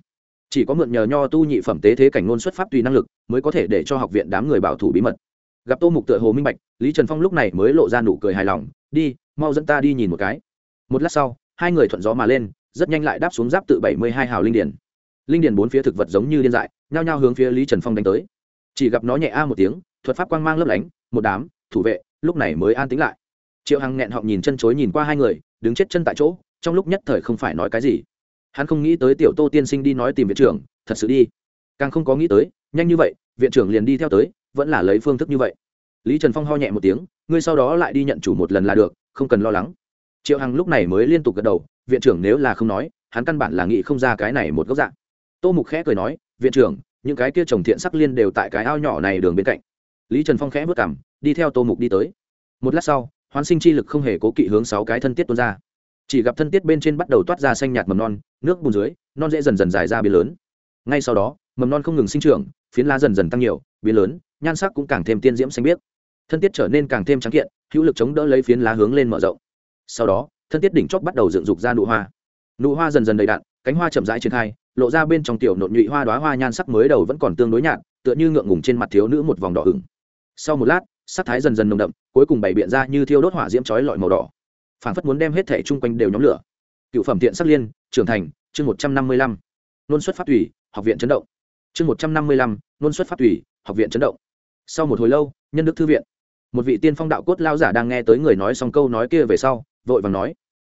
Chỉ có mượn nhờ nho tu nhị phẩm tế thế cảnh ngôn xuất pháp tùy năng lực, mới có thể để cho học viện đám người bảo thủ bí mật. Gặp tô mục tựa hồ minh bạch, lý trần phong lúc này mới lộ ra nụ cười hài lòng đi, mau dẫn ta đi nhìn một cái. Một lát sau, hai người thuận gió mà lên, rất nhanh lại đáp xuống giáp tự bảy mươi hai hào linh điển linh điển bốn phía thực vật giống như điên dại, nhao nhao hướng phía lý trần phong đánh tới. Chỉ gặp nó nhẹ a một tiếng, thuật pháp quang mang lấp lánh, một đám, thủ vệ, lúc này mới an tính lại. Triệu hằng nghẹn họng nhìn chân chối nhìn qua hai người, đứng chết chân tại chỗ, trong lúc nhất thời không phải nói cái gì. Hắn không nghĩ tới tiểu tô tiên sinh đi nói tìm viện trưởng, thật sự đi. Càng không có nghĩ tới, nhanh như vậy, viện trưởng liền đi theo tới, vẫn là lấy phương thức như vậy lý trần phong ho nhẹ một tiếng, ngươi sau đó lại đi nhận chủ một lần là được, không cần lo lắng. Triệu hằng lúc này mới liên tục gật đầu, viện trưởng nếu là không nói, hắn căn bản là nghĩ không ra cái này một góc dạng. Tô mục khẽ cười nói, viện trưởng, những cái kia trồng thiện sắc liên đều tại cái ao nhỏ này đường bên cạnh. Lý trần phong khẽ vất cảm đi theo tô mục đi tới. Một lát sau, hoán sinh chi lực không hề cố kỵ hướng sáu cái thân tiết tuôn ra. Chỉ gặp thân tiết bên trên bắt đầu toát ra xanh nhạt mầm non, nước bùn dưới, non dễ dần dần dài ra biến lớn. Ngay sau đó, mầm non không ngừng sinh trưởng, phiến lá dần dần tăng nhiều biến lớn nhan sắc cũng càng thêm tiên diễm xanh biếc. Thân tiết trở nên càng thêm trắng kiện, hữu lực chống đỡ lấy phiến lá hướng lên mở rộng. Sau đó, thân tiết đỉnh chóp bắt đầu dựng dục ra nụ hoa. Nụ hoa dần dần đầy đạn cánh hoa chậm rãi triển khai, lộ ra bên trong tiểu nộn nhụy hoa đoá hoa nhan sắc mới đầu vẫn còn tương đối nhạt, tựa như ngượng ngùng trên mặt thiếu nữ một vòng đỏ ửng. Sau một lát, sắc thái dần dần nồng đậm, cuối cùng bày biện ra như thiêu đốt hỏa diễm chói lọi màu đỏ. Phản phất muốn đem hết thể chung quanh đều nhóm lửa. Cựu phẩm thiện sắc liên, trưởng thành, chương một trăm năm mươi lăm. Nôn xuất phát thủy học viện chấn động. Chương một trăm năm mươi lăm, nôn xuất phát thủy học viện chấn động sau một hồi lâu, nhân đức thư viện, một vị tiên phong đạo cốt lao giả đang nghe tới người nói xong câu nói kia về sau, vội vàng nói,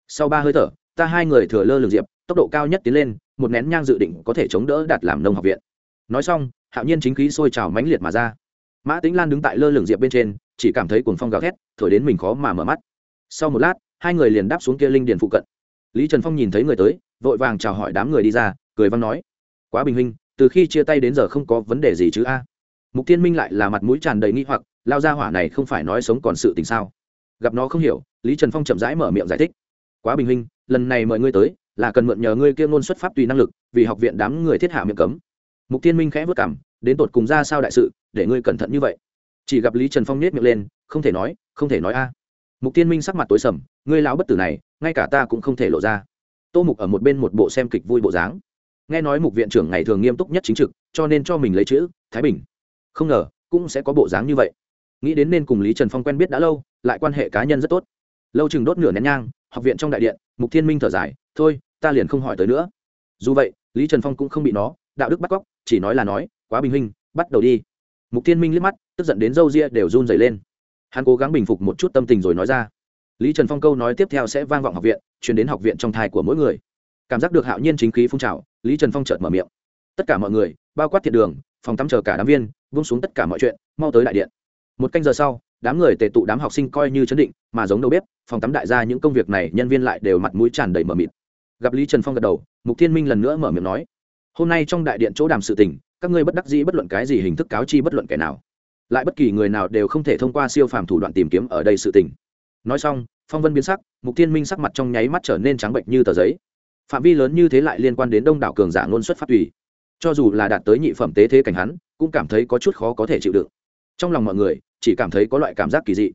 sau ba hơi thở, ta hai người thừa lơ lường diệp, tốc độ cao nhất tiến lên, một nén nhang dự định có thể chống đỡ đạt làm nông học viện. Nói xong, hạo nhiên chính khí sôi trào mãnh liệt mà ra. Mã tĩnh lan đứng tại lơ lường diệp bên trên, chỉ cảm thấy cuồng phong gào thét, thổi đến mình khó mà mở mắt. Sau một lát, hai người liền đáp xuống kia linh điền phụ cận. Lý trần phong nhìn thấy người tới, vội vàng chào hỏi đám người đi ra, cười văn nói, quá bình huynh, từ khi chia tay đến giờ không có vấn đề gì chứ a? Mục Thiên minh lại là mặt mũi tràn đầy nghi hoặc lao ra hỏa này không phải nói sống còn sự tình sao? Gặp nó không hiểu lý trần phong chậm rãi mở miệng giải thích. Quá bình minh, lần này mời ngươi tới là cần mượn nhờ ngươi kia ngôn xuất pháp tùy năng lực vì học viện đám người thiết hạ miệng cấm. Mục Thiên minh khẽ vất cảm đến tột cùng ra sao đại sự để ngươi cẩn thận như vậy. Chỉ gặp lý trần phong nhét miệng lên không thể nói không thể nói a. Mục tiên minh sắc mặt tối sầm ngươi lão bất tử này ngay cả ta cũng không thể lộ ra. Tô mục ở một bên một bộ xem kịch vui bộ dáng. Nghe nói mục viện trưởng ngày thường nghiêm túc nhất chính trực cho nên cho mình lấy chữ thái bình không ngờ, cũng sẽ có bộ dáng như vậy. Nghĩ đến nên cùng lý trần phong quen biết đã lâu, lại quan hệ cá nhân rất tốt. Lâu chừng đốt nửa nén nhang, học viện trong đại điện, mục thiên minh thở dài, thôi, ta liền không hỏi tới nữa. Dù vậy, lý trần phong cũng không bị nó, đạo đức bắt cóc, chỉ nói là nói, quá bình minh, bắt đầu đi. Mục thiên minh liếc mắt, tức giận đến râu ria đều run dày lên. Hắn cố gắng bình phục một chút tâm tình rồi nói ra. Lý trần phong câu nói tiếp theo sẽ vang vọng học viện chuyển đến học viện trong thai của mỗi người. Cảm giác được hạo nhiên chính khí phun trào, lý trần phong chợt mở miệng. Tất cả mọi người, bao quát thiệt đường, phòng tắm chờ cả đám viên vung xuống tất cả mọi chuyện, mau tới đại điện. Một canh giờ sau, đám người tề tụ đám học sinh coi như chấn định, mà giống đầu bếp, phòng tắm đại gia những công việc này, nhân viên lại đều mặt mũi tràn đầy mờ mịt. Gặp lý trần phong gật đầu, mục thiên minh lần nữa mở miệng nói, hôm nay trong đại điện chỗ đàm sự tình, các ngươi bất đắc dĩ bất luận cái gì hình thức cáo chi bất luận kẻ nào. Lại bất kỳ người nào đều không thể thông qua siêu phàm thủ đoạn tìm kiếm ở đây sự tình. Nói xong, phong vân biến sắc, mục thiên minh sắc mặt trong nháy mắt trở nên trắng bệnh như tờ giấy. Phạm vi lớn như thế lại liên quan đến đông đảo cường giả ngôn xuất phát tùy cho dù là đạt tới nhị phẩm tế thế cảnh hắn, cũng cảm thấy có chút khó có thể chịu đựng. Trong lòng mọi người, chỉ cảm thấy có loại cảm giác kỳ dị.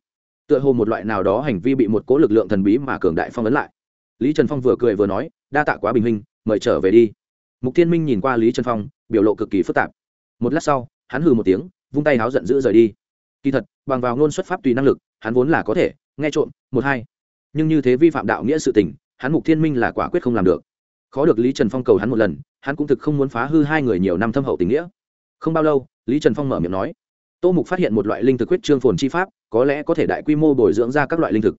Tựa hồ một loại nào đó hành vi bị một cố lực lượng thần bí mà cường đại phong ấn lại. Lý trần phong vừa cười vừa nói, đa tạ quá bình minh, mời trở về đi. Mục thiên minh nhìn qua lý trần phong, biểu lộ cực kỳ phức tạp. Một lát sau, hắn hừ một tiếng, vung tay háo giận dữ rời đi. Kỳ thật, bằng vào ngôn xuất pháp tùy năng lực, hắn vốn là có thể, nghe trộm, một hai. Nhưng như thế vi phạm đạo nghĩa sự tình, hắn mục thiên minh là quả quyết không làm được khó được lý trần phong cầu hắn một lần, hắn cũng thực không muốn phá hư hai người nhiều năm thâm hậu tình nghĩa. Không bao lâu, lý trần phong mở miệng nói, tô mục phát hiện một loại linh thực huyết trương phồn chi pháp, có lẽ có thể đại quy mô bồi dưỡng ra các loại linh thực.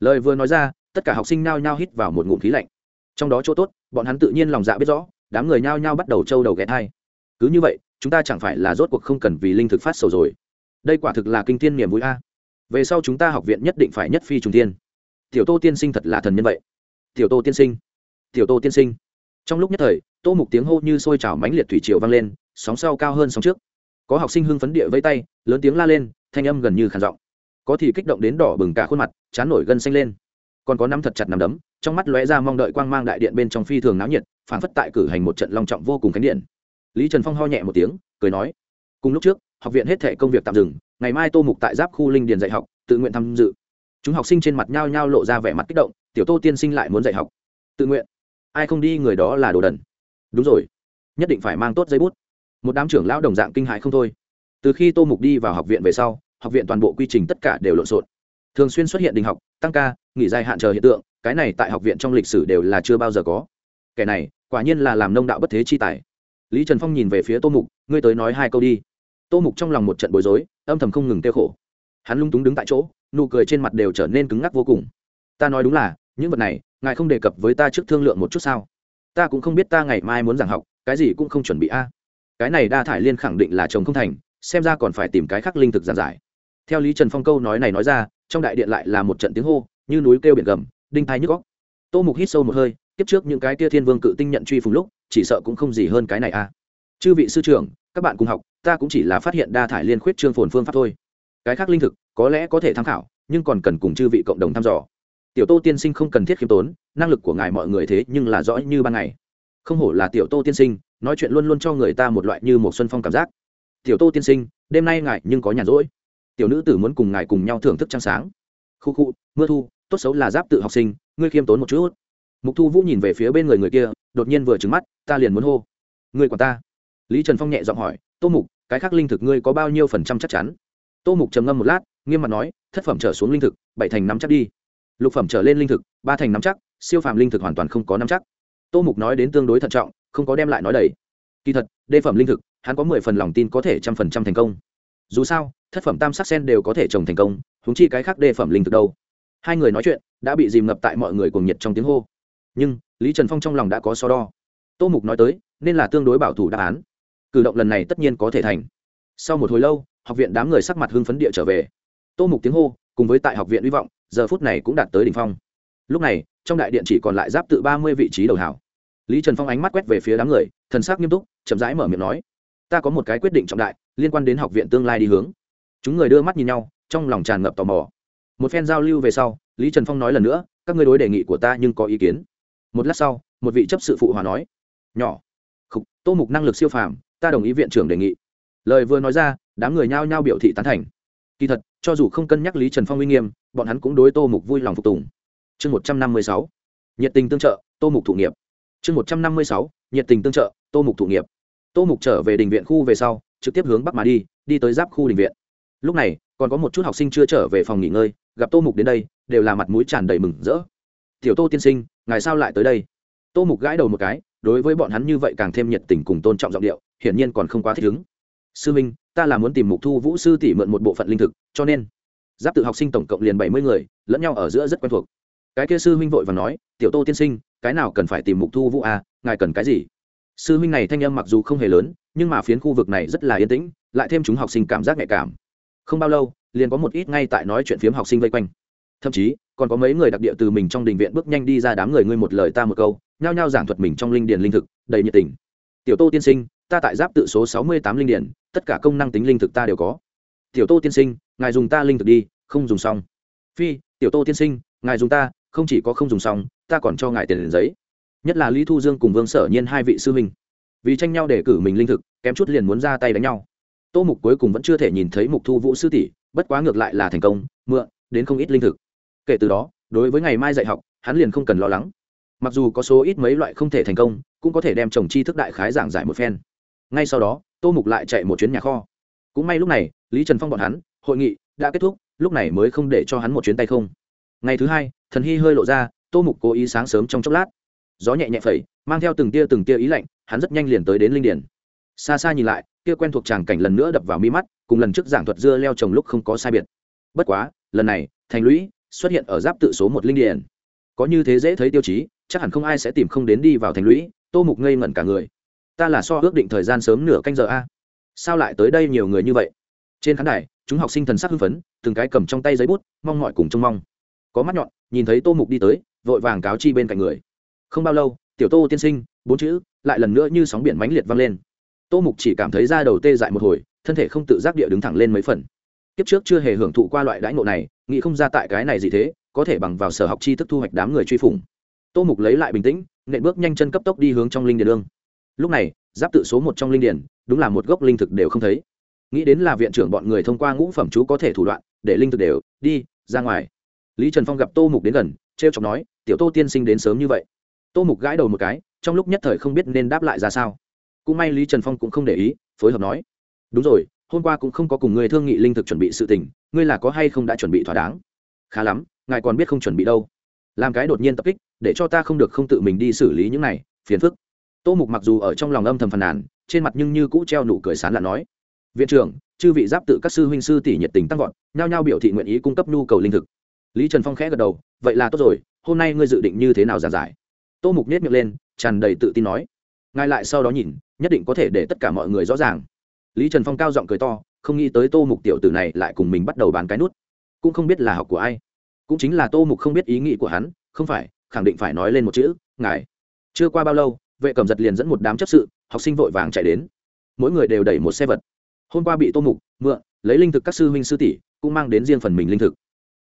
Lời vừa nói ra, tất cả học sinh nao nhao hít vào một ngụm khí lạnh. Trong đó chỗ tốt, bọn hắn tự nhiên lòng dạ biết rõ, đám người nhao nhao bắt đầu trâu đầu ghé thai. Cứ như vậy, chúng ta chẳng phải là rốt cuộc không cần vì linh thực phát sầu rồi. Đây quả thực là kinh thiên niềm vui a. Về sau chúng ta học viện nhất định phải nhất phi trùng tiên tiểu tô tiên sinh thật là thần nhân vậy. Tiểu tô tiên sinh tiểu tô tiên sinh. Trong lúc nhất thời, tô mục tiếng hô như sôi trào mãnh liệt thủy triều vang lên, sóng sau cao hơn sóng trước. Có học sinh hưng phấn địa vây tay, lớn tiếng la lên, thanh âm gần như khàn giọng. Có thì kích động đến đỏ bừng cả khuôn mặt, chán nổi gân xanh lên. Còn có năm thật chặt nằm đấm, trong mắt lóe ra mong đợi quang mang đại điện bên trong phi thường náo nhiệt phản phất tại cử hành một trận long trọng vô cùng khánh điện. Lý trần phong ho nhẹ một tiếng, cười nói, cùng lúc trước, học viện hết thể công việc tạm dừng, ngày mai tô mục tại giáp khu linh điền dạy học, tự nguyện tham dự. Chúng học sinh trên mặt nhao nhao lộ ra vẻ mặt kích động, tiểu tô tiên sinh lại muốn dạy học. Tự nguyện? Ai không đi người đó là đồ đần. Đúng rồi, nhất định phải mang tốt giấy bút. Một đám trưởng lão đồng dạng kinh hại không thôi. Từ khi tô mục đi vào học viện về sau, học viện toàn bộ quy trình tất cả đều lộn xộn. Thường xuyên xuất hiện đình học, tăng ca, nghỉ dài hạn chờ hiện tượng, cái này tại học viện trong lịch sử đều là chưa bao giờ có. Kẻ này, quả nhiên là làm nông đạo bất thế chi tài. Lý trần phong nhìn về phía tô mục, ngươi tới nói hai câu đi. Tô mục trong lòng một trận bối rối, âm thầm không ngừng tiêu khổ. Hắn lung túng đứng tại chỗ, nụ cười trên mặt đều trở nên cứng ngắc vô cùng. Ta nói đúng là những vật này, ngài không đề cập với ta trước thương lượng một chút sao? Ta cũng không biết ta ngày mai muốn giảng học, cái gì cũng không chuẩn bị a. Cái này đa thải liên khẳng định là chồng không thành, xem ra còn phải tìm cái khác linh thực giản giải. Theo lý trần phong câu nói này nói ra, trong đại điện lại là một trận tiếng hô, như núi kêu biển gầm, đinh thai nhức góc tô mục hít sâu một hơi tiếp trước những cái tia thiên vương cự tinh nhận truy phùng lúc, chỉ sợ cũng không gì hơn cái này a. À. chư vị sư trưởng, các bạn cùng học, ta cũng chỉ là phát hiện đa thải liên khuyết trương phồn phương pháp thôi. Cái khác linh thực, có lẽ có thể tham khảo, nhưng còn cần cùng chư vị cộng đồng thăm dò tiểu tô tiên sinh không cần thiết khiêm tốn, năng lực của ngài mọi người thế nhưng là rõ như ban ngày. Không hổ là tiểu tô tiên sinh, nói chuyện luôn luôn cho người ta một loại như một xuân phong cảm giác. Tiểu tô tiên sinh, đêm nay ngài nhưng có nhàn rỗi. Tiểu nữ tử muốn cùng ngài cùng nhau thưởng thức trăng sáng. Khu khu, mưa thu, tốt xấu là giáp tự học sinh, ngươi khiêm tốn một chút. Mục thu vũ nhìn về phía bên người người kia, đột nhiên vừa trứng mắt, ta liền muốn hô. Ngươi còn ta. Lý trần phong nhẹ giọng hỏi, tô mục, cái khác linh thực ngươi có bao nhiêu phần trăm chắc chắn? Tô mục trầm ngâm một lát, nghiêm mặt nói, thất phẩm trở xuống linh thực, bảy thành năm chắc đi lục phẩm trở lên linh thực, ba thành nắm chắc, siêu phàm linh thực hoàn toàn không có nắm chắc. Tô mục nói đến tương đối thận trọng, không có đem lại nói đầy. Kỳ thật đê phẩm linh thực, hắn có mười phần lòng tin có thể trăm phần trăm thành công. Dù sao, thất phẩm tam sắc sen đều có thể trồng thành công húng chi cái khác đê phẩm linh thực đâu. Hai người nói chuyện, đã bị dìm ngập tại mọi người cuồng nhiệt trong tiếng hô. Nhưng, lý trần phong trong lòng đã có so đo. Tô mục nói tới, nên là tương đối bảo thủ đáp án. Cử động lần này tất nhiên có thể thành. Sau một hồi lâu, học viện đám người sắc mặt hưng phấn địa trở về. Tô mục tiếng hô, cùng với tại học viện hy vọng giờ phút này cũng đạt tới đỉnh phong. Lúc này, trong đại điện chỉ còn lại giáp tự ba mươi vị trí đầu hảo. Lý trần phong ánh mắt quét về phía đám người, thần sắc nghiêm túc, chậm rãi mở miệng nói, ta có một cái quyết định trọng đại, liên quan đến học viện tương lai đi hướng. Chúng người đưa mắt nhìn nhau, trong lòng tràn ngập tò mò. Một phen giao lưu về sau, lý trần phong nói lần nữa, các ngươi đối đề nghị của ta nhưng có ý kiến. Một lát sau, một vị chấp sự phụ hòa nói, nhỏ, khục, tô mục năng lực siêu phàm, ta đồng ý viện trưởng đề nghị. Lời vừa nói ra, đám người nhao nhao biểu thị tán thành. Kỳ thật, cho dù không cân nhắc lý trần phong uy nghiêm bọn hắn cũng đối tô mục vui lòng phục tùng. Chương một trăm năm mươi sáu, nhiệt tình tương trợ, tô mục thụ nghiệp. Chương một trăm năm mươi sáu, nhiệt tình tương trợ, tô mục thụ nghiệp. Tô mục trở về đình viện khu về sau, trực tiếp hướng bắc mà đi đi tới giáp khu đình viện. Lúc này, còn có một chút học sinh chưa trở về phòng nghỉ ngơi, gặp tô mục đến đây, đều là mặt mũi tràn đầy mừng rỡ. Tiểu tô tiên sinh, ngài sao lại tới đây? Tô mục gãi đầu một cái, đối với bọn hắn như vậy càng thêm nhiệt tình cùng tôn trọng giọng điệu, hiển nhiên còn không quá thích ứng. Sư minh, ta là muốn tìm mục thu vũ sư tỷ mượn một bộ phận linh thực, cho nên giáp tự học sinh tổng cộng liền bảy mươi người, lẫn nhau ở giữa rất quen thuộc. Cái kia sư huynh vội và nói, tiểu tô tiên sinh, cái nào cần phải tìm mục thu vũ à ngài cần cái gì? Sư huynh này thanh âm mặc dù không hề lớn, nhưng mà phiến khu vực này rất là yên tĩnh, lại thêm chúng học sinh cảm giác nhạy cảm. Không bao lâu, liền có một ít ngay tại nói chuyện phiếm học sinh vây quanh. Thậm chí, còn có mấy người đặc địa từ mình trong đình viện bước nhanh đi ra đám người ngươi một lời ta một câu, nhao nhao giảng thuật mình trong linh điền linh thực, đầy nhiệt tình. Tiểu tô tiên sinh, ta tại giáp tự số sáu mươi tám linh điển, tất cả công năng tính linh thực ta đều có tiểu tô tiên sinh, ngài dùng ta linh thực đi, không dùng xong. Phi, tiểu tô tiên sinh, ngài dùng ta, không chỉ có không dùng xong, ta còn cho ngài tiền liền giấy. Nhất là lý thu dương cùng vương sở nhiên hai vị sư huynh. Vì tranh nhau để cử mình linh thực, kém chút liền muốn ra tay đánh nhau. Tô mục cuối cùng vẫn chưa thể nhìn thấy mục thu vũ sư tỷ, bất quá ngược lại là thành công, mượn, đến không ít linh thực. Kể từ đó, đối với ngày mai dạy học, hắn liền không cần lo lắng. Mặc dù có số ít mấy loại không thể thành công, cũng có thể đem trồng chi thức đại khái giảng giải một phen. Ngay sau đó, tô mục lại chạy một chuyến nhà kho cũng may lúc này, lý trần phong bọn hắn, hội nghị đã kết thúc, lúc này mới không để cho hắn một chuyến tay không. Ngày thứ hai, thần hy hơi lộ ra, tô mục cố ý sáng sớm trong chốc lát. Gió nhẹ nhẹ phẩy, mang theo từng tia từng tia ý lạnh, hắn rất nhanh liền tới đến linh điển. Xa xa nhìn lại, kia quen thuộc tràng cảnh lần nữa đập vào mi mắt, cùng lần trước giảng thuật dưa leo trồng lúc không có sai biệt. Bất quá, lần này, thành lũy xuất hiện ở giáp tự số một linh điển. Có như thế dễ thấy tiêu chí, chắc hẳn không ai sẽ tìm không đến đi vào thành lũy, tô mục ngây ngẩn cả người. Ta là so ước định thời gian sớm nửa canh giờ a sao lại tới đây nhiều người như vậy? Trên khán đài, chúng học sinh thần sắc hưng phấn, từng cái cầm trong tay giấy bút, mong mọi cùng trông mong. Có mắt nhọn, nhìn thấy tô mục đi tới, vội vàng cáo chi bên cạnh người. Không bao lâu, tiểu tô tiên sinh, bốn chữ, lại lần nữa như sóng biển mãnh liệt vang lên. Tô mục chỉ cảm thấy da đầu tê dại một hồi, thân thể không tự giác địa đứng thẳng lên mấy phần. Kiếp trước chưa hề hưởng thụ qua loại đãi ngộ này, nghĩ không ra tại cái này gì thế, có thể bằng vào sở học tri thức thu hoạch đám người truy phủng. Tô mục lấy lại bình tĩnh, nện bước nhanh chân cấp tốc đi hướng trong linh địa lương lúc này giáp tự số một trong linh điển, đúng là một gốc linh thực đều không thấy. Nghĩ đến là viện trưởng bọn người thông qua ngũ phẩm chú có thể thủ đoạn để linh thực đều đi ra ngoài. Lý trần phong gặp tô mục đến gần t r e o chọc nói tiểu tô tiên sinh đến sớm như vậy. Tô mục gãi đầu một cái trong lúc nhất thời không biết nên đáp lại ra sao. Cũng may lý trần phong cũng không để ý phối hợp nói đúng rồi hôm qua cũng không có cùng người thương nghị linh thực chuẩn bị sự tình ngươi là có hay không đã chuẩn bị thỏa đáng? Khá lắm ngài còn biết không chuẩn bị đâu. Làm cái đột nhiên tập kích để cho ta không được không tự mình đi xử lý những này phiền phức tô mục mặc dù ở trong lòng âm thầm phàn nàn, trên mặt nhưng như cũ treo nụ cười sán là nói, viện trưởng, chư vị giáp tự các sư huynh sư tỷ nhiệt tình tăng vọt, nhao nhao biểu thị nguyện ý cung cấp nhu cầu linh thực. Lý trần phong khẽ gật đầu, vậy là tốt rồi, hôm nay ngươi dự định như thế nào giảng giải? Tô mục nết miệng lên, tràn đầy tự tin nói, ngài lại sau đó nhìn, nhất định có thể để tất cả mọi người rõ ràng. Lý trần phong cao giọng cười to, không nghĩ tới tô mục tiểu tử này lại cùng mình bắt đầu bán cái nút. Cũng không biết là học của ai, cũng chính là tô mục không biết ý nghĩ của hắn, không phải, khẳng định phải nói lên một chữ, ngài, chưa qua bao lâu vệ cầm giật liền dẫn một đám chấp sự, học sinh vội vàng chạy đến. Mỗi người đều đẩy một xe vật. Hôm qua bị tô mục, mượn, lấy linh thực các sư huynh sư tỷ, cũng mang đến riêng phần mình linh thực.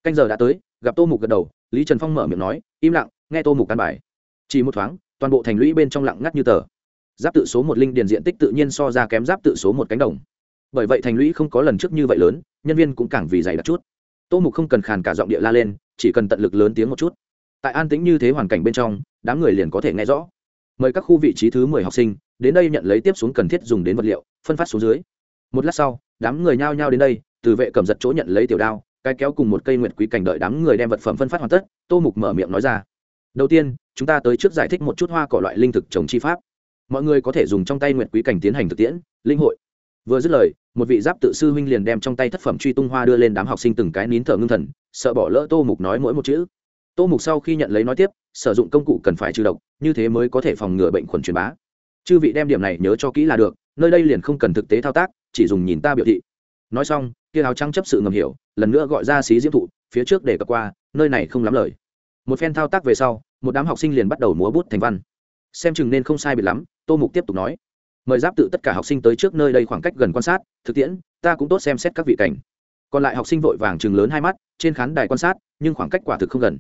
Canh giờ đã tới, gặp tô mục gật đầu, lý trần phong mở miệng nói, im lặng, nghe tô mục căn bài. Chỉ một thoáng, toàn bộ thành lũy bên trong lặng ngắt như tờ. Giáp tự số một linh điền diện tích tự nhiên so ra kém giáp tự số một cánh đồng. Bởi vậy thành lũy không có lần trước như vậy lớn, nhân viên cũng càng vì dày đặc chút. Tô mục không cần khàn cả giọng địa la lên, chỉ cần tận lực lớn tiếng một chút. Tại an tĩnh như thế hoàn cảnh bên trong, đám người liền có thể nghe rõ mời các khu vị trí thứ mười học sinh đến đây nhận lấy tiếp xuống cần thiết dùng đến vật liệu, phân phát xuống dưới. Một lát sau, đám người nhao nhao đến đây, từ vệ cầm giật chỗ nhận lấy tiểu đao, cái kéo cùng một cây nguyệt quý cảnh đợi đám người đem vật phẩm phân phát hoàn tất, tô mục mở miệng nói ra. Đầu tiên, chúng ta tới trước giải thích một chút hoa cỏ loại linh thực trồng chi pháp. Mọi người có thể dùng trong tay nguyệt quý cảnh tiến hành thực tiễn, linh hội. Vừa dứt lời, một vị giáp tự sư huynh liền đem trong tay thất phẩm truy tung hoa đưa lên đám học sinh từng cái nín thở ngưng thần, sợ bỏ lỡ tô mục nói mỗi một chữ tô mục sau khi nhận lấy nói tiếp, sử dụng công cụ cần phải trừ độc, như thế mới có thể phòng ngừa bệnh khuẩn truyền bá. Chư vị đem điểm này nhớ cho kỹ là được, nơi đây liền không cần thực tế thao tác, chỉ dùng nhìn ta biểu thị. Nói xong, kia áo trắng chấp sự ngầm hiểu, lần nữa gọi ra xí diễm thụ, phía trước để cập qua, nơi này không lắm lời. Một phen thao tác về sau, một đám học sinh liền bắt đầu múa bút thành văn. Xem chừng nên không sai biệt lắm, tô mục tiếp tục nói. Mời giáp tự tất cả học sinh tới trước nơi đây khoảng cách gần quan sát, thực tiễn, ta cũng tốt xem xét các vị cảnh. Còn lại học sinh vội vàng chừng lớn hai mắt, trên khán đài quan sát, nhưng khoảng cách quả thực không gần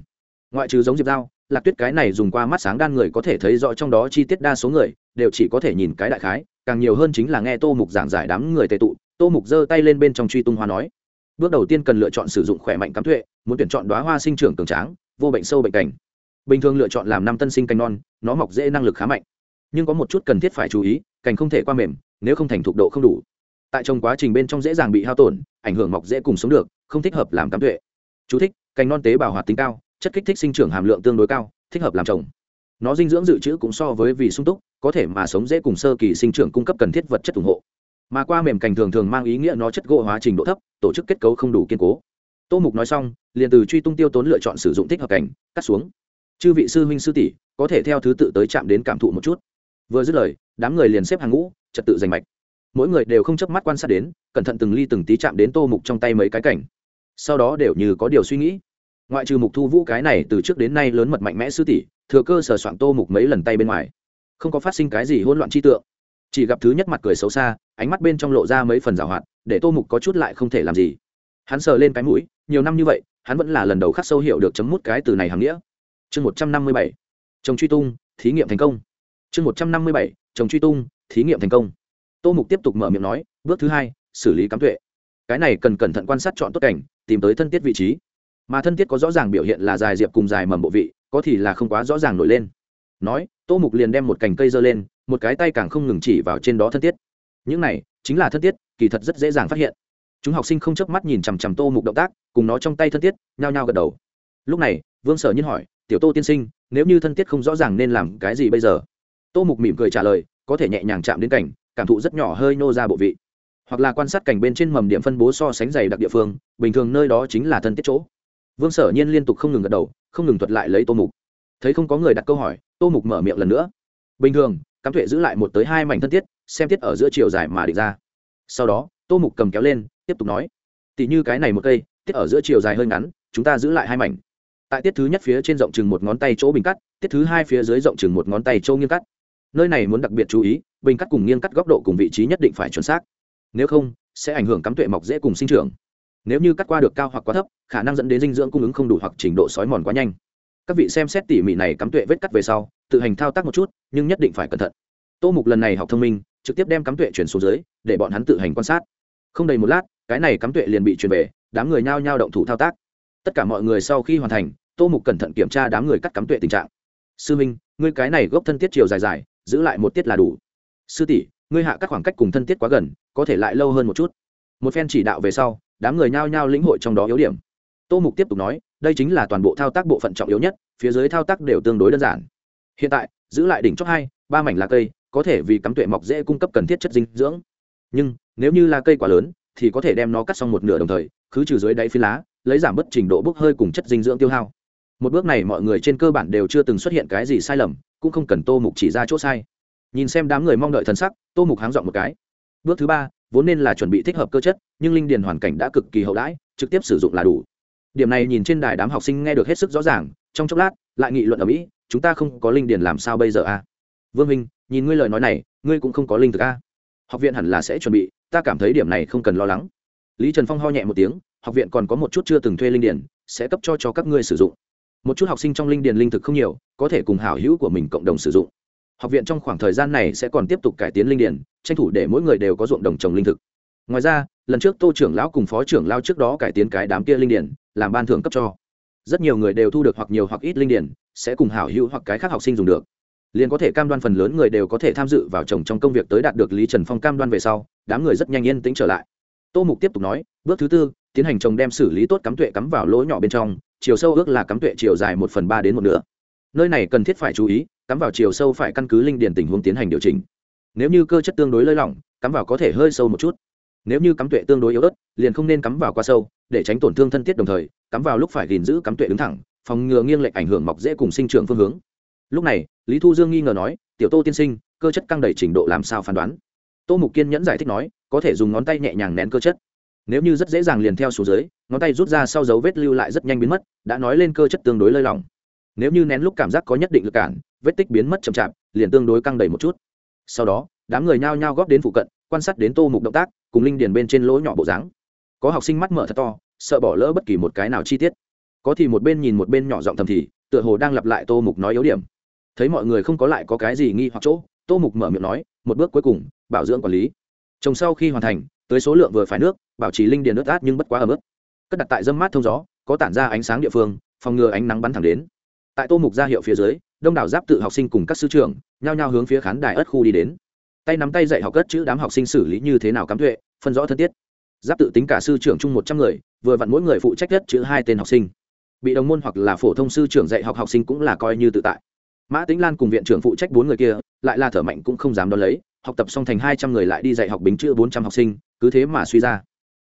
ngoại trừ giống diệp dao lạc tuyết cái này dùng qua mắt sáng đan người có thể thấy rõ trong đó chi tiết đa số người, đều chỉ có thể nhìn cái đại khái, càng nhiều hơn chính là nghe tô mục giảng giải đám người tệ tụ. Tô mục giơ tay lên bên trong truy tung hoa nói, bước đầu tiên cần lựa chọn sử dụng khỏe mạnh cắm thuệ, muốn tuyển chọn đoá hoa sinh trưởng cường tráng, vô bệnh sâu bệnh cảnh. Bình thường lựa chọn làm năm tân sinh canh non, nó mọc dễ năng lực khá mạnh. Nhưng có một chút cần thiết phải chú ý, cành không thể qua mềm, nếu không thành thục độ không đủ. Tại trong quá trình bên trong dễ dàng bị hao tổn, ảnh hưởng mọc dễ cùng sống được, không thích hợp làm cắm thuệ. Chú thích, cành non tế bào hoạt tính cao chất kích thích sinh trưởng hàm lượng tương đối cao, thích hợp làm trồng. Nó dinh dưỡng dự trữ cũng so với vì sung túc, có thể mà sống dễ cùng sơ kỳ sinh trưởng cung cấp cần thiết vật chất ủng hộ. Mà qua mềm cành thường thường mang ý nghĩa nó chất gỗ hóa trình độ thấp, tổ chức kết cấu không đủ kiên cố. Tô mục nói xong, liền từ truy tung tiêu tốn lựa chọn sử dụng thích hợp cảnh cắt xuống. Chư vị sư huynh sư tỷ, có thể theo thứ tự tới chạm đến cảm thụ một chút. Vừa dứt lời, đám người liền xếp hàng ngũ, trật tự giành mạch. Mỗi người đều không chớp mắt quan sát đến, cẩn thận từng ly từng tí chạm đến tô mục trong tay mấy cái cảnh sau đó đều như có điều suy nghĩ ngoại trừ mục thu vũ cái này từ trước đến nay lớn mật mạnh mẽ sư tỷ, thừa cơ sở soạn tô mục mấy lần tay bên ngoài. Không có phát sinh cái gì hỗn loạn chi tượng. Chỉ gặp thứ nhất mặt cười xấu xa, ánh mắt bên trong lộ ra mấy phần rào hoạt, để tô mục có chút lại không thể làm gì. Hắn sờ lên cái mũi, nhiều năm như vậy, hắn vẫn là lần đầu khắc sâu hiểu được chấm mút cái từ này hàm nghĩa. Chương một trăm năm mươi bảy, chồng truy tung, thí nghiệm thành công. Chương một trăm năm mươi bảy, chồng truy tung, thí nghiệm thành công. Tô mục tiếp tục mở miệng nói, bước thứ hai, xử lý cắm tuệ. Cái này cần cẩn thận quan sát chọn tốt cảnh, tìm tới thân tiết vị trí mà thân tiết có rõ ràng biểu hiện là dài diệp cùng dài mầm bộ vị, có thì là không quá rõ ràng nổi lên. Nói, tô mục liền đem một cành cây giơ lên, một cái tay càng không ngừng chỉ vào trên đó thân tiết những này, chính là thân tiết kỳ thật rất dễ dàng phát hiện. Chúng học sinh không chớp mắt nhìn chằm chằm tô mục động tác, cùng nó trong tay thân tiết nhao nhao gật đầu. Lúc này, vương sở nhiên hỏi, tiểu tô tiên sinh, nếu như thân tiết không rõ ràng nên làm cái gì bây giờ? Tô mục mỉm cười trả lời, có thể nhẹ nhàng chạm đến cảnh cảm thụ rất nhỏ hơi nô ra bộ vị. Hoặc là quan sát cảnh bên trên mầm điểm phân bố so sánh dày đặc địa phương, bình thường nơi đó chính là thân tiết chỗ vương sở nhiên liên tục không ngừng gật đầu, không ngừng thuật lại lấy tô mục. Thấy không có người đặt câu hỏi, tô mục mở miệng lần nữa. Bình thường, cắm tuệ giữ lại một tới hai mảnh thân tiết xem tiết ở giữa chiều dài mà định ra. Sau đó, tô mục cầm kéo lên, tiếp tục nói. Tỉ như cái này một cây, tiết ở giữa chiều dài hơi ngắn, chúng ta giữ lại hai mảnh. Tại tiết thứ nhất phía trên rộng chừng một ngón tay chỗ bình cắt, tiết thứ hai phía dưới rộng chừng một ngón tay chỗ nghiêng cắt. Nơi này muốn đặc biệt chú ý, bình cắt cùng nghiêng cắt góc độ cùng vị trí nhất định phải chuẩn xác. Nếu không, sẽ ảnh hưởng cắm tuệ mọc dễ cùng sinh trưởng nếu như cắt qua được cao hoặc quá thấp, khả năng dẫn đến dinh dưỡng cung ứng không đủ hoặc trình độ sói mòn quá nhanh. Các vị xem xét tỉ mỉ này cắm tuệ vết cắt về sau, tự hành thao tác một chút, nhưng nhất định phải cẩn thận. Tô mục lần này học thông minh, trực tiếp đem cắm tuệ chuyển xuống dưới, để bọn hắn tự hành quan sát. Không đầy một lát, cái này cắm tuệ liền bị chuyển về, đám người nhao nhao động thủ thao tác. Tất cả mọi người sau khi hoàn thành, tô mục cẩn thận kiểm tra đám người cắt cắm tuệ tình trạng. Sư minh, ngươi cái này gốc thân tiết chiều dài dài, giữ lại một tiết là đủ. Sư tỷ, ngươi hạ các khoảng cách cùng thân tiết quá gần, có thể lại lâu hơn một chút. Một phen chỉ đạo về sau đám người nhao nhao lĩnh hội trong đó yếu điểm. Tô mục tiếp tục nói, đây chính là toàn bộ thao tác bộ phận trọng yếu nhất, phía dưới thao tác đều tương đối đơn giản. Hiện tại, giữ lại đỉnh chóp hai, ba mảnh lá cây, có thể vì cắm tuệ mọc dễ cung cấp cần thiết chất dinh dưỡng. Nhưng, nếu như lá cây quá lớn, thì có thể đem nó cắt xong một nửa đồng thời cứ trừ dưới đáy phi lá, lấy giảm bớt trình độ bốc hơi cùng chất dinh dưỡng tiêu hao. Một bước này mọi người trên cơ bản đều chưa từng xuất hiện cái gì sai lầm, cũng không cần tô mục chỉ ra chỗ sai. Nhìn xem đám người mong đợi thần sắc, tô mục háng dọn một cái. Bước thứ ba vốn nên là chuẩn bị thích hợp cơ chất, nhưng linh điền hoàn cảnh đã cực kỳ hậu đãi, trực tiếp sử dụng là đủ. Điểm này nhìn trên đài đám học sinh nghe được hết sức rõ ràng, trong chốc lát, lại nghị luận ở mỹ, chúng ta không có linh điền làm sao bây giờ a vương minh, nhìn ngươi lời nói này, ngươi cũng không có linh thực a học viện hẳn là sẽ chuẩn bị, ta cảm thấy điểm này không cần lo lắng. Lý trần phong ho nhẹ một tiếng, học viện còn có một chút chưa từng thuê linh điền, sẽ cấp cho cho các ngươi sử dụng. Một chút học sinh trong linh điền linh thực không nhiều, có thể cùng hảo hữu của mình cộng đồng sử dụng học viện trong khoảng thời gian này sẽ còn tiếp tục cải tiến linh điền tranh thủ để mỗi người đều có ruộng đồng trồng linh thực. Ngoài ra, lần trước tô trưởng lão cùng phó trưởng lao trước đó cải tiến cái đám kia linh điền làm ban thưởng cấp cho. Rất nhiều người đều thu được hoặc nhiều hoặc ít linh điền sẽ cùng hảo hữu hoặc cái khác học sinh dùng được. Liền có thể cam đoan phần lớn người đều có thể tham dự vào trồng trong công việc tới đạt được lý trần phong cam đoan về sau, đám người rất nhanh yên tĩnh trở lại. Tô mục tiếp tục nói, bước thứ tư, tiến hành trồng đem xử lý tốt cắm tuệ cắm vào lỗ nhỏ bên trong, chiều sâu ước là cắm tuệ chiều dài một phần ba đến một nửa. Nơi này cần thiết phải chú ý cắm vào chiều sâu phải căn cứ linh điền tình huống tiến hành điều chỉnh. Nếu như cơ chất tương đối lơi lỏng, cắm vào có thể hơi sâu một chút. Nếu như cắm tuệ tương đối yếu ớt, liền không nên cắm vào quá sâu, để tránh tổn thương thân thiết đồng thời, cắm vào lúc phải gìn giữ cắm tuệ đứng thẳng, phòng ngừa nghiêng lệch ảnh hưởng mọc dễ cùng sinh trưởng phương hướng. Lúc này, lý thu dương nghi ngờ nói, tiểu tô tiên sinh, cơ chất căng đầy trình độ làm sao phán đoán? Tô mục kiên nhẫn giải thích nói, có thể dùng ngón tay nhẹ nhàng nén cơ chất. Nếu như rất dễ dàng liền theo xuống dưới, ngón tay rút ra sau dấu vết lưu lại rất nhanh biến mất, đã nói lên cơ chất tương đối lơi lỏng. Nếu như nén lúc cảm giác có nhất định lực cản vết tích biến mất chậm chạp, liền tương đối căng đầy một chút. Sau đó, đám người nhao nhao góp đến phụ cận, quan sát đến tô mục động tác, cùng linh điền bên trên lỗ nhỏ bộ dáng. Có học sinh mắt mở thật to, sợ bỏ lỡ bất kỳ một cái nào chi tiết. Có thì một bên nhìn một bên nhỏ giọng thầm thì, tựa hồ đang lặp lại tô mục nói yếu điểm. Thấy mọi người không có lại có cái gì nghi hoặc chỗ, tô mục mở miệng nói, một bước cuối cùng, bảo dưỡng quản lý. Trồng sau khi hoàn thành, tới số lượng vừa phải nước, bảo trì linh điền nước át nhưng bất quá ở mức cất đặt tại dâm mát thông gió, có tản ra ánh sáng địa phương, phòng ngừa ánh nắng bắn thẳng đến. Tại tô mục ra hiệu phía dưới đông đảo giáp tự học sinh cùng các sư trưởng, nhao nhao hướng phía khán đài ất khu đi đến. Tay nắm tay dạy học cất chữ đám học sinh xử lý như thế nào cắm tuệ, phân rõ thân tiết. Giáp tự tính cả sư trưởng chung một trăm người, vừa vặn mỗi người phụ trách cất chữ hai tên học sinh. Bị đồng môn hoặc là phổ thông sư trưởng dạy học học sinh cũng là coi như tự tại. Mã tĩnh lan cùng viện trưởng phụ trách bốn người kia, lại là thở mạnh cũng không dám đo lấy, học tập xong thành hai trăm người lại đi dạy học bính chữ bốn trăm học sinh, cứ thế mà suy ra.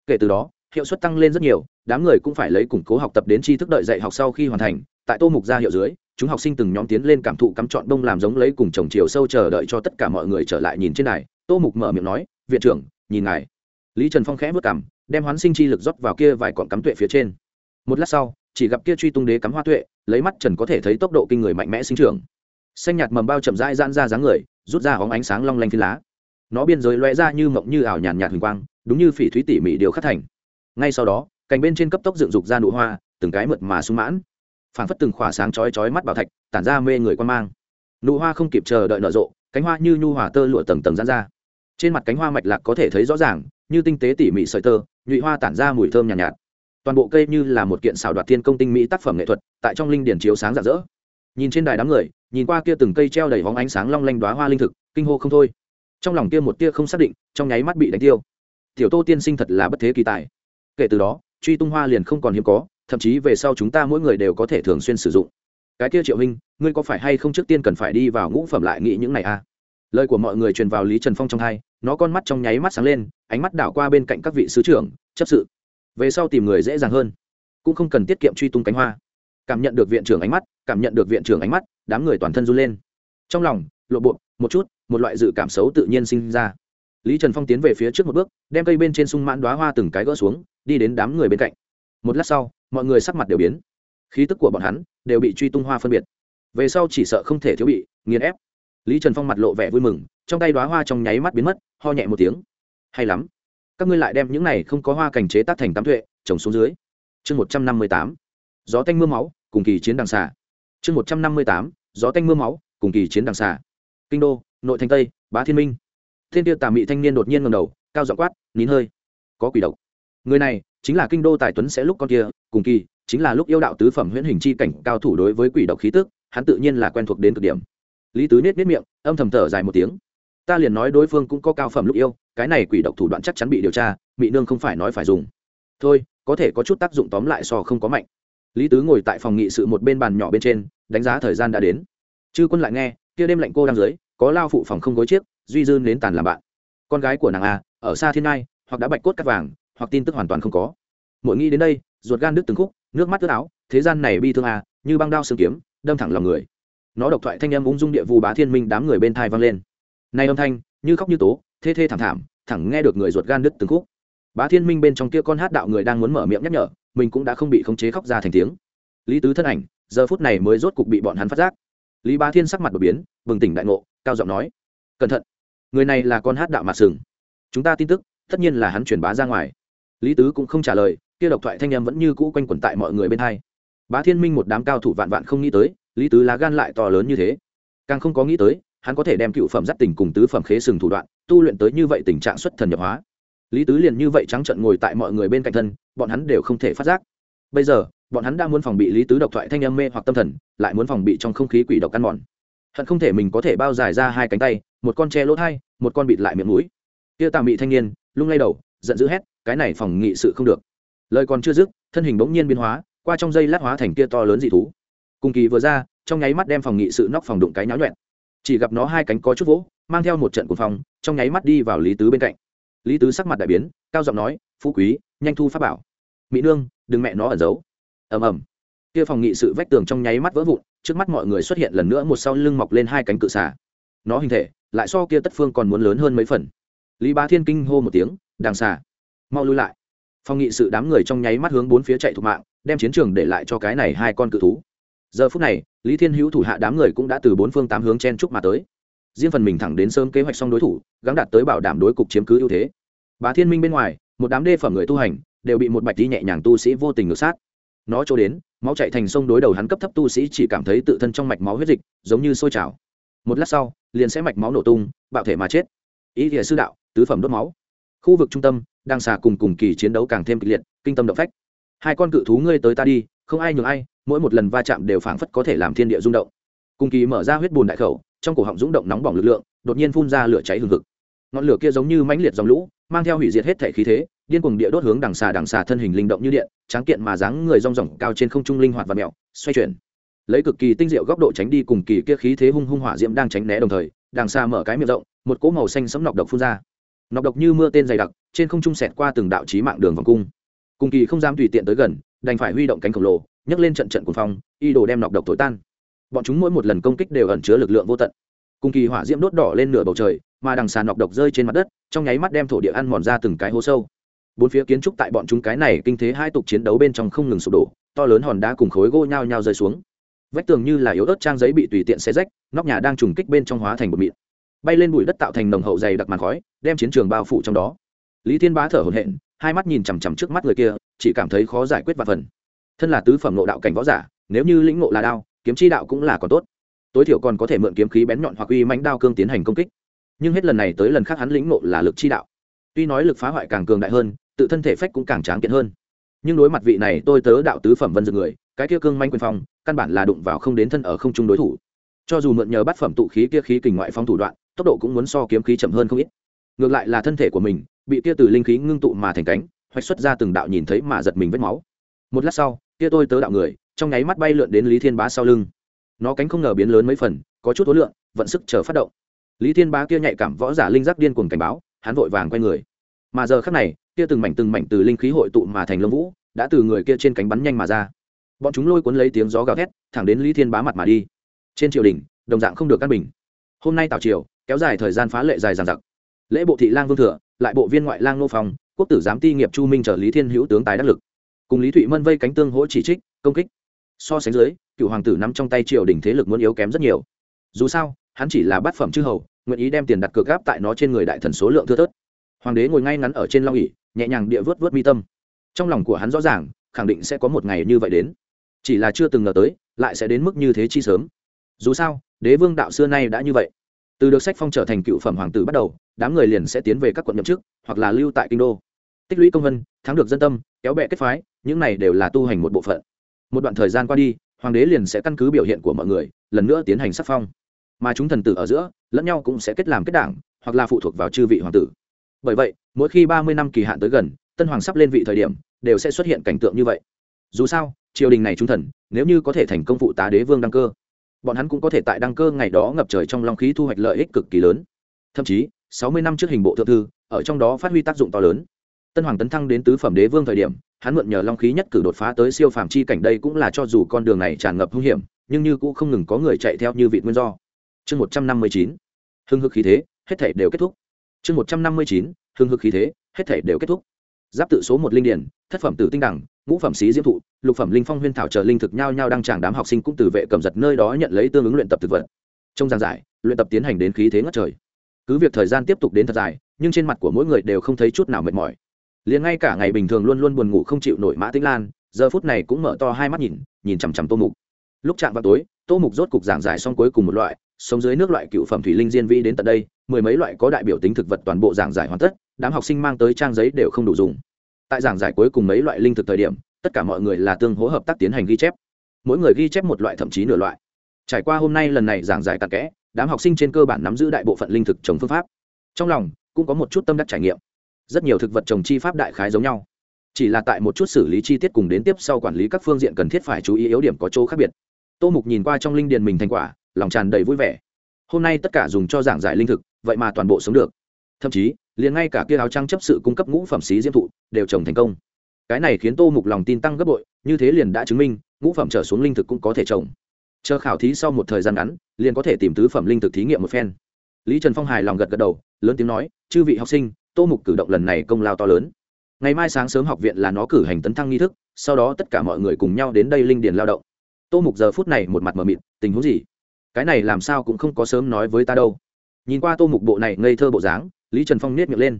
Kể từ đó, hiệu suất tăng lên rất nhiều, đám người cũng phải lấy củng cố học tập đến tri thức đợi dạy học sau khi hoàn thành, tại tô mục ra hiệu dưới chúng học sinh từng nhóm tiến lên cảm thụ cắm trọn đông làm giống lấy cùng chồng chiều sâu chờ đợi cho tất cả mọi người trở lại nhìn trên này tô mục mở miệng nói, viện trưởng, nhìn ngài. Lý trần phong khẽ vất cảm đem hoán sinh chi lực rót vào kia vài cọn cắm tuệ phía trên. Một lát sau, chỉ gặp kia truy tung đế cắm hoa tuệ, lấy mắt trần có thể thấy tốc độ kinh người mạnh mẽ sinh trưởng. Xanh nhạt mầm bao chậm rãi giãn ra dáng người, rút ra hóng ánh sáng long lanh phi lá. Nó biên giới loe ra như mộng như ảo nhàn nhạt huỳnh quang, đúng như phỉ thúy tỉ mỉ điều khắc thành. Ngay sau đó, cành bên trên cấp tốc dựng dục ra nụ hoa, từng cái mượt mà sung mãn phảng phất từng khỏa sáng chói chói mắt bảo thạch tản ra mê người quan mang. Nụ hoa không kịp chờ đợi nở rộ cánh hoa như nhu hòa tơ lụa tầng tầng giãn ra. Trên mặt cánh hoa mạch lạc có thể thấy rõ ràng như tinh tế tỉ mỉ sợi tơ nhụy hoa tản ra mùi thơm nhàn nhạt, nhạt. Toàn bộ cây như là một kiện xảo đoạt thiên công tinh mỹ tác phẩm nghệ thuật tại trong linh điển chiếu sáng rạng rỡ. Nhìn trên đài đám người nhìn qua kia từng cây treo đầy hóng ánh sáng long lanh đoá hoa linh thực kinh hô không thôi. Trong lòng kia một tia không xác định trong nháy mắt bị đánh tiêu. Tiểu tô tiên sinh thật là bất thế kỳ tài. Kể từ đó truy tung hoa liền không còn hiếm có thậm chí về sau chúng ta mỗi người đều có thể thường xuyên sử dụng. Cái kia triệu hình ngươi có phải hay không trước tiên cần phải đi vào ngũ phẩm lại nghĩ những này a à? lời của mọi người truyền vào lý trần phong trong hai, nó con mắt trong nháy mắt sáng lên, ánh mắt đảo qua bên cạnh các vị sứ trưởng, chấp sự. Về sau tìm người dễ dàng hơn, cũng không cần tiết kiệm truy tung cánh hoa. Cảm nhận được viện trưởng ánh mắt, cảm nhận được viện trưởng ánh mắt, đám người toàn thân run lên. Trong lòng, lộ bộ, một chút, một loại dự cảm xấu tự nhiên sinh ra. Lý trần phong tiến về phía trước một bước, đem cây bên trên sung mãn đoá hoa từng cái gỡ xuống, đi đến đám người bên cạnh một lát sau, mọi người sắc mặt đều biến. Khí tức của bọn hắn đều bị truy tung hoa phân biệt. Về sau chỉ sợ không thể thiếu bị nghiền ép. Lý trần phong mặt lộ vẻ vui mừng, trong tay đoá hoa trong nháy mắt biến mất, ho nhẹ một tiếng. Hay lắm. Các ngươi lại đem những này không có hoa cảnh chế tác thành tám tuệ, trồng xuống dưới. Chương một trăm năm mươi tám. Gió tanh mưa máu, cùng kỳ chiến đằng xà. Chương một trăm năm mươi tám. Gió tanh mưa máu, cùng kỳ chiến đằng xà. Kinh đô, nội thành tây, bá thiên minh. Thiên tiêu tà mị thanh niên đột nhiên ngầm đầu, cao dọ quát, nín hơi, có quỷ độc. Người này chính là kinh đô tài tuấn sẽ lúc con kia, cùng kỳ, chính là lúc yêu đạo tứ phẩm huyễn hình chi cảnh cao thủ đối với quỷ độc khí tức, hắn tự nhiên là quen thuộc đến cực điểm. Lý tứ nết nết miệng, âm thầm thở dài một tiếng. Ta liền nói đối phương cũng có cao phẩm lúc yêu, cái này quỷ độc thủ đoạn chắc chắn bị điều tra mỹ nương không phải nói phải dùng. Thôi, có thể có chút tác dụng tóm lại so không có mạnh. Lý tứ ngồi tại phòng nghị sự một bên bàn nhỏ bên trên, đánh giá thời gian đã đến. Chư quân lại nghe, kia đêm lạnh cô đang dưới, có lao phụ phòng không gối chiếc, duy dư đến tàn làm bạn. Con gái của nàng a, ở xa thiên nai, hoặc đã bạch cốt cắt vàng hoặc tin tức hoàn toàn không có. Mỗi nghĩ đến đây ruột gan nước từng khúc nước mắt ướt áo thế gian này bi thương à, như băng đao sương kiếm đâm thẳng lòng người. Nó độc thoại thanh âm ung dung địa vu bá thiên minh đám người bên thai vang lên. Nay âm thanh như khóc như tố thê thê thảm thảm thẳng nghe được người ruột gan đứt từng khúc. Bá thiên minh bên trong kia con hát đạo người đang muốn mở miệng nhắc nhở mình cũng đã không bị khống chế khóc ra thành tiếng. Lý tứ thân ảnh giờ phút này mới rốt cục bị bọn hắn phát giác. Lý bá thiên sắc mặt đột biến bừng tỉnh đại ngộ cao giọng nói cẩn thận người này là con hát đạo mạt sừng. Chúng ta tin tức tất nhiên là hắn truyền bá ra ngoài lý tứ cũng không trả lời, kia độc thoại thanh em vẫn như cũ quanh quẩn tại mọi người bên hai. Bá thiên minh một đám cao thủ vạn vạn không nghĩ tới, lý tứ lá gan lại to lớn như thế. Càng không có nghĩ tới, hắn có thể đem cựu phẩm dắt tình cùng tứ phẩm khế sừng thủ đoạn, tu luyện tới như vậy tình trạng xuất thần nhập hóa. Lý tứ liền như vậy trắng trận ngồi tại mọi người bên cạnh thân, bọn hắn đều không thể phát giác. Bây giờ, bọn hắn đang muốn phòng bị lý tứ độc thoại thanh âm mê hoặc tâm thần, lại muốn phòng bị trong không khí quỷ độc ăn mòn. Hận không thể mình có thể bao dài ra hai cánh tay, một con tre lỗ thai, một con bịt lại miệng mũi. Kia tà mị thanh niên, lung lay đầu giận dữ hét, cái này phòng nghị sự không được. Lời còn chưa dứt, thân hình bỗng nhiên biến hóa, qua trong dây lát hóa thành kia to lớn dị thú. Cùng kỳ vừa ra, trong nháy mắt đem phòng nghị sự nóc phòng đụng cái nháo nhuẹn. Chỉ gặp nó hai cánh có chút vỗ, mang theo một trận cuồng phòng trong nháy mắt đi vào lý tứ bên cạnh. Lý tứ sắc mặt đại biến, cao giọng nói, phú quý, nhanh thu pháp bảo. Mỹ nương, đừng mẹ nó ẩn giấu. Ầm ầm. Kia phòng nghị sự vách tường trong nháy mắt vỡ vụn, trước mắt mọi người xuất hiện lần nữa một sau lưng mọc lên hai cánh cự xả nó hình thể, lại so kia tất phương còn muốn lớn hơn mấy phần. Lý bá thiên kinh hô một tiếng đàng xà mau lui lại. Phòng nghị sự đám người trong nháy mắt hướng bốn phía chạy thục mạng, đem chiến trường để lại cho cái này hai con cự thú. Giờ phút này, lý thiên hữu thủ hạ đám người cũng đã từ bốn phương tám hướng chen trúc mà tới. Riêng phần mình thẳng đến sớm kế hoạch xong đối thủ gắn đạt tới bảo đảm đối cục chiếm cứ ưu thế. Bà thiên minh bên ngoài, một đám đê phẩm người tu hành, đều bị một bạch đi nhẹ nhàng tu sĩ vô tình ngược sát. Nó trôi đến, máu chạy thành sông đối đầu hắn cấp thấp tu sĩ chỉ cảm thấy tự thân trong mạch máu huyết dịch, giống như sôi trào. Một lát sau, liền sẽ mạch máu nổ tung, bạo thể mà chết. Ý nghĩa sư đạo, tứ phẩm đốt máu khu vực trung tâm, đang xà cùng cùng kỳ chiến đấu càng thêm kịch liệt, kinh tâm động phách. Hai con cự thú ngươi tới ta đi, không ai nhường ai, mỗi một lần va chạm đều phảng phất có thể làm thiên địa rung động. Cùng kỳ mở ra huyết bùn đại khẩu, trong cổ họng rung động nóng bỏng lực lượng, đột nhiên phun ra lửa cháy hừng hực. Ngọn lửa kia giống như mãnh liệt dòng lũ, mang theo hủy diệt hết thể khí thế, điên cuồng địa đốt hướng đằng xà đằng xà thân hình linh động như điện, tráng kiện mà dáng người rong ròng cao trên không trung linh hoạt và mèo xoay chuyển. Lấy cực kỳ tinh diệu góc độ tránh đi cùng kỳ kia khí thế hung hung hỏa diễm đang tránh né đồng thời, đằng xà mở cái miệng rộng, một cỗ màu xanh sẫm nọc độc phun ra nọc độc như mưa tên dày đặc, trên không trung sẹt qua từng đạo chí mạng đường vòng cung. Cùng kỳ không dám tùy tiện tới gần, đành phải huy động cánh khổng lồ, nhấc lên trận trận cuồng phong, y đồ đem nọc độc tối tan. Bọn chúng mỗi một lần công kích đều ẩn chứa lực lượng vô tận. Cùng kỳ hỏa diễm đốt đỏ lên nửa bầu trời, mà đằng sàn nọc độc rơi trên mặt đất, trong nháy mắt đem thổ địa ăn mòn ra từng cái hố sâu. Bốn phía kiến trúc tại bọn chúng cái này kinh thế hai tục chiến đấu bên trong không ngừng sụp đổ, to lớn hòn đá cùng khối gỗ nhao nhao rơi xuống. Vách tường như là yếu ớt trang giấy bị tùy tiện xé rách, nóc nhà đang trùng kích bên trong hóa thành bột mịn bay lên bụi đất tạo thành nồng hậu dày đặc màn khói, đem chiến trường bao phủ trong đó. Lý thiên bá thở hổn hển, hai mắt nhìn chằm chằm trước mắt người kia, chỉ cảm thấy khó giải quyết và phần. Thân là tứ phẩm nộ đạo cảnh võ giả, nếu như lĩnh ngộ là đao, kiếm chi đạo cũng là còn tốt. Tối thiểu còn có thể mượn kiếm khí bén nhọn hoặc uy mãnh đao cương tiến hành công kích. Nhưng hết lần này tới lần khác hắn lĩnh ngộ là lực chi đạo. Tuy nói lực phá hoại càng cường đại hơn, tự thân thể phách cũng càng tráng kiện hơn. Nhưng đối mặt vị này tôi tớ đạo tứ phẩm vân dược người, cái kia cương manh quyền phong, căn bản là đụng vào không đến thân ở không trung đối thủ. Cho dù mượn nhờ bát phẩm tụ khí kia khí kình ngoại phong thủ đoạn tốc độ cũng muốn so kiếm khí chậm hơn không ít. Ngược lại là thân thể của mình, bị tia từ linh khí ngưng tụ mà thành cánh, hoạch xuất ra từng đạo nhìn thấy mà giật mình vết máu. Một lát sau, tia tôi tớ đạo người, trong nháy mắt bay lượn đến lý thiên bá sau lưng. Nó cánh không ngờ biến lớn mấy phần, có chút hối lượng vận sức chờ phát động. Lý thiên bá kia nhạy cảm võ giả linh giác điên cuồng cảnh báo, hắn vội vàng quay người. Mà giờ khắc này kia từng mảnh từng mảnh từ linh khí hội tụ mà thành lông vũ, đã từ người kia trên cánh bắn nhanh mà ra. Bọn chúng lôi cuốn lấy tiếng gió gào thét, thẳng đến lý thiên bá mặt mà đi. Trên triều đình, đồng dạng không được căn bình. Hôm nay tào triều kéo dài thời gian phá lệ dài dằng dặc. Lễ bộ thị lang vương thừa, lại bộ viên ngoại lang nô phòng quốc tử giám ti nghiệp chu minh trở lý thiên hữu tướng tài đắc lực. Cùng lý thụy mân vây cánh tương hỗ chỉ trích, công kích. So sánh dưới, cựu hoàng tử nắm trong tay triều đình thế lực muốn yếu kém rất nhiều. Dù sao, hắn chỉ là bát phẩm chư hầu, nguyện ý đem tiền đặt cược gáp tại nó trên người đại thần số lượng thưa thớt. Hoàng đế ngồi ngay ngắn ở trên long ỉ nhẹ nhàng địa vớt vớt mi tâm. Trong lòng của hắn rõ ràng, khẳng định sẽ có một ngày như vậy đến. Chỉ là chưa từng ngờ tới, lại sẽ đến mức như thế chi sớm. Dù sao, đế vương đạo xưa nay đã như vậy từ được sách phong trở thành cựu phẩm hoàng tử bắt đầu, đám người liền sẽ tiến về các quận nhậm chức, hoặc là lưu tại kinh đô. Tích lũy công vân, thắng được dân tâm, kéo bẹ kết phái, những này đều là tu hành một bộ phận. Một đoạn thời gian qua đi, hoàng đế liền sẽ căn cứ biểu hiện của mọi người, lần nữa tiến hành sắc phong. Mà chúng thần tử ở giữa, lẫn nhau cũng sẽ kết làm kết đảng, hoặc là phụ thuộc vào chư vị hoàng tử. Bởi vậy, mỗi khi ba mươi năm kỳ hạn tới gần, tân hoàng sắp lên vị thời điểm, đều sẽ xuất hiện cảnh tượng như vậy. Dù sao, triều đình này chúng thần, nếu như có thể thành công phụ tá đế vương đăng cơ bọn hắn cũng có thể tại đăng cơ ngày đó ngập trời trong long khí thu hoạch lợi ích cực kỳ lớn. Thậm chí, sáu mươi năm trước hình bộ thượng thư, ở trong đó phát huy tác dụng to lớn. Tân hoàng tấn thăng đến tứ phẩm đế vương thời điểm, hắn mượn nhờ long khí nhất cử đột phá tới siêu phàm chi cảnh đây cũng là cho dù con đường này tràn ngập hung hiểm, nhưng như cũng không ngừng có người chạy theo như vị nguyên do. Chương một trăm năm mươi chín, hưng hực khí thế, hết thể đều kết thúc. Chương một trăm năm mươi chín, hưng hực khí thế, hết thể đều kết thúc. Giáp tự số một linh điển, thất phẩm tử tinh đẳng ngũ phẩm xí diễm thụ, lục phẩm linh phong huyên thảo chờ linh thực nhau nhau đăng tràng đám học sinh cũng từ vệ cầm giật nơi đó nhận lấy tương ứng luyện tập thực vật. Trong giảng giải, luyện tập tiến hành đến khí thế ngất trời. Cứ việc thời gian tiếp tục đến thật dài, nhưng trên mặt của mỗi người đều không thấy chút nào mệt mỏi. Liền ngay cả ngày bình thường luôn luôn buồn ngủ không chịu nổi mã tĩnh lan, giờ phút này cũng mở to hai mắt nhìn nhìn chằm chằm tô mục. Lúc chạm vào tối, tô mục rốt cục giảng giải xong cuối cùng một loại, sống dưới nước loại cựu phẩm thủy linh diên vi đến tận đây, mười mấy loại có đại biểu tính thực vật toàn bộ giảng giải hoàn tất, đám học sinh mang tới trang giấy đều không đủ dùng tại giảng giải cuối cùng mấy loại linh thực thời điểm, tất cả mọi người là tương hỗ hợp tác tiến hành ghi chép. Mỗi người ghi chép một loại thậm chí nửa loại. Trải qua hôm nay lần này giảng giải tạc kẽ, đám học sinh trên cơ bản nắm giữ đại bộ phận linh thực trồng phương pháp. Trong lòng, cũng có một chút tâm đắc trải nghiệm. Rất nhiều thực vật trồng chi pháp đại khái giống nhau. Chỉ là tại một chút xử lý chi tiết cùng đến tiếp sau quản lý các phương diện cần thiết phải chú ý yếu điểm có chỗ khác biệt. Tô mục nhìn qua trong linh điền mình thành quả, lòng tràn đầy vui vẻ. Hôm nay tất cả dùng cho giảng giải linh thực, vậy mà toàn bộ sống được thậm chí, liền ngay cả kia áo trăng chấp sự cung cấp ngũ phẩm xí diễm thụ đều trồng thành công. Cái này khiến tô mục lòng tin tăng gấp bội, như thế liền đã chứng minh, ngũ phẩm trở xuống linh thực cũng có thể trồng. Chờ khảo thí sau một thời gian ngắn, liền có thể tìm tứ phẩm linh thực thí nghiệm một phen. Lý trần phong hài lòng gật gật đầu, lớn tiếng nói, chư vị học sinh, tô mục cử động lần này công lao to lớn. Ngày mai sáng sớm học viện là nó cử hành tấn thăng nghi thức, sau đó tất cả mọi người cùng nhau đến đây linh điền lao động. Tô mục giờ phút này một mặt mờ mịt, tình huống gì? Cái này làm sao cũng không có sớm nói với ta đâu nhìn qua tô mục bộ này ngây thơ bộ dáng, lý trần phong nết miệng lên.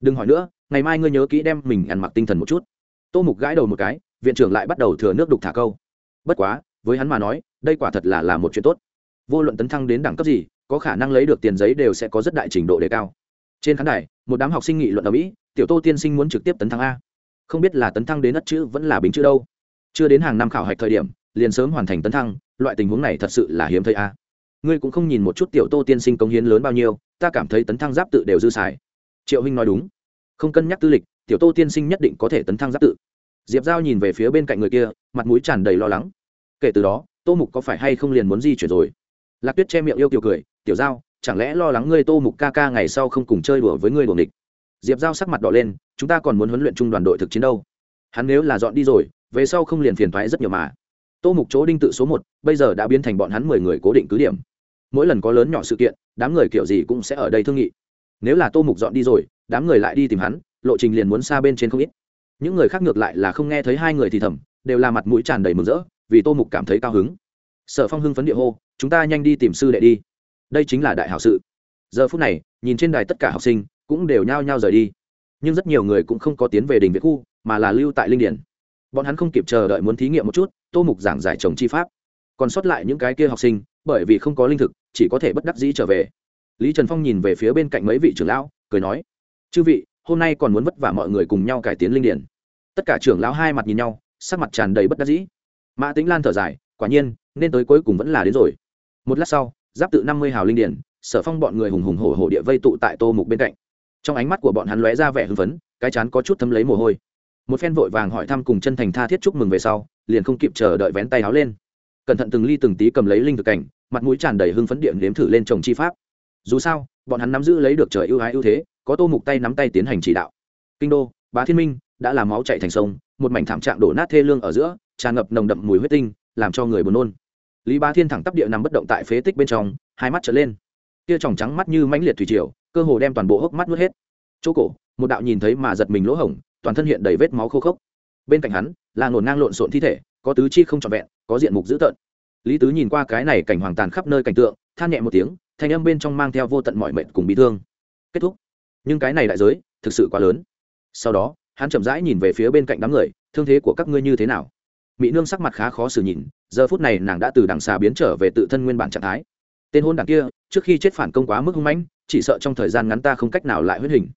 Đừng hỏi nữa, ngày mai ngươi nhớ kỹ đem mình ăn mặc tinh thần một chút. Tô mục gãi đầu một cái, viện trưởng lại bắt đầu thừa nước đục thả câu. Bất quá, với hắn mà nói, đây quả thật là là một chuyện tốt. Vô luận tấn thăng đến đẳng cấp gì, có khả năng lấy được tiền giấy đều sẽ có rất đại trình độ đề cao. Trên khán đài, một đám học sinh nghị luận ở mỹ, tiểu tô tiên sinh muốn trực tiếp tấn thăng a. Không biết là tấn thăng đến đất chữ vẫn là bình chữ đâu. Chưa đến hàng năm khảo hạch thời điểm, liền sớm hoàn thành tấn thăng, loại tình huống này thật sự là hiếm thấy a ngươi cũng không nhìn một chút tiểu tô tiên sinh công hiến lớn bao nhiêu, ta cảm thấy tấn thăng giáp tự đều dư xài. Triệu huynh nói đúng. Không cân nhắc tư lịch, tiểu tô tiên sinh nhất định có thể tấn thăng giáp tự. Diệp giao nhìn về phía bên cạnh người kia, mặt mũi tràn đầy lo lắng. Kể từ đó, tô mục có phải hay không liền muốn di chuyển rồi? Lạc tuyết che miệng yêu kiều cười, tiểu giao, chẳng lẽ lo lắng ngươi tô mục ca ca ngày sau không cùng chơi đùa với ngươi đuồng địch diệp giao sắc mặt đỏ lên, chúng ta còn muốn huấn luyện trung đoàn đội thực chiến đâu. Hắn nếu là dọn đi rồi, về sau không liền phiền thoái rất nhiều mà. Tô mục chỗ đinh tự số một, bây giờ đã biến thành bọn hắn mười người cố định cứ điểm mỗi lần có lớn nhỏ sự kiện, đám người kiểu gì cũng sẽ ở đây thương nghị. Nếu là tô mục dọn đi rồi, đám người lại đi tìm hắn, lộ trình liền muốn xa bên trên không ít. Những người khác ngược lại là không nghe thấy hai người thì thầm, đều là mặt mũi tràn đầy mừng rỡ, vì tô mục cảm thấy cao hứng. Sở phong hưng phấn địa hô, chúng ta nhanh đi tìm sư đệ đi. Đây chính là đại hảo sự. Giờ phút này, nhìn trên đài tất cả học sinh, cũng đều nhao nhao rời đi. Nhưng rất nhiều người cũng không có tiến về đình việt khu, mà là lưu tại linh điển. Bọn hắn không kịp chờ đợi muốn thí nghiệm một chút, tô mục giảng giải trồng chi pháp. Còn sót lại những cái kia học sinh bởi vì không có linh thực, chỉ có thể bất đắc dĩ trở về. Lý trần phong nhìn về phía bên cạnh mấy vị trưởng lão, cười nói, chư vị, hôm nay còn muốn vất vả mọi người cùng nhau cải tiến linh điển. Tất cả trưởng lão hai mặt nhìn nhau, sắc mặt tràn đầy bất đắc dĩ. Mã tính lan thở dài, quả nhiên, nên tới cuối cùng vẫn là đến rồi. Một lát sau, giáp tự năm mươi hào linh điển, sở phong bọn người hùng hùng hổ hổ địa vây tụ tại tô mục bên cạnh. Trong ánh mắt của bọn hắn lóe ra vẻ hưng phấn, cái chán có chút thấm lấy mồ hôi. Một phen vội vàng hỏi thăm cùng chân thành tha thiết chúc mừng về sau, liền không kịp chờ đợi vén tay áo lên cẩn thận từng ly từng tí cầm lấy linh thực cảnh, mặt mũi tràn đầy hưng phấn điện nếm thử lên trồng chi pháp. Dù sao, bọn hắn nắm giữ lấy được trời ưu ái ưu thế, có tô mục tay nắm tay tiến hành chỉ đạo. Kinh đô, bá thiên minh, đã làm máu chạy thành sông, một mảnh thảm trạng đổ nát thê lương ở giữa, tràn ngập nồng đậm mùi huyết tinh, làm cho người buồn nôn. Lý bá thiên thẳng tắp địa nằm bất động tại phế tích bên trong, hai mắt trở lên. Tia tròng trắng mắt như mãnh liệt thủy triều, cơ hồ đem toàn bộ hốc mắt nuốt hết. Chỗ cổ, một đạo nhìn thấy mà giật mình lỗ hổng, toàn thân hiện đầy vết máu khô khốc. Bên cạnh hắn, là ngổn ngang lộn xộn thi thể có tứ chi không trọn vẹn, có diện mục dữ tợn. Lý tứ nhìn qua cái này cảnh hoàng tàn khắp nơi cảnh tượng, than nhẹ một tiếng, thanh âm bên trong mang theo vô tận mọi mệnh cùng bị thương. Kết thúc. Nhưng cái này đại giới, thực sự quá lớn. Sau đó, hắn chậm rãi nhìn về phía bên cạnh đám người, thương thế của các ngươi như thế nào? Mỹ nương sắc mặt khá khó xử nhìn, giờ phút này nàng đã từ đằng xà biến trở về tự thân nguyên bản trạng thái. Tên hôn đảng kia, trước khi chết phản công quá mức hung mãnh, chỉ sợ trong thời gian ngắn ta không cách nào lại huyết hình.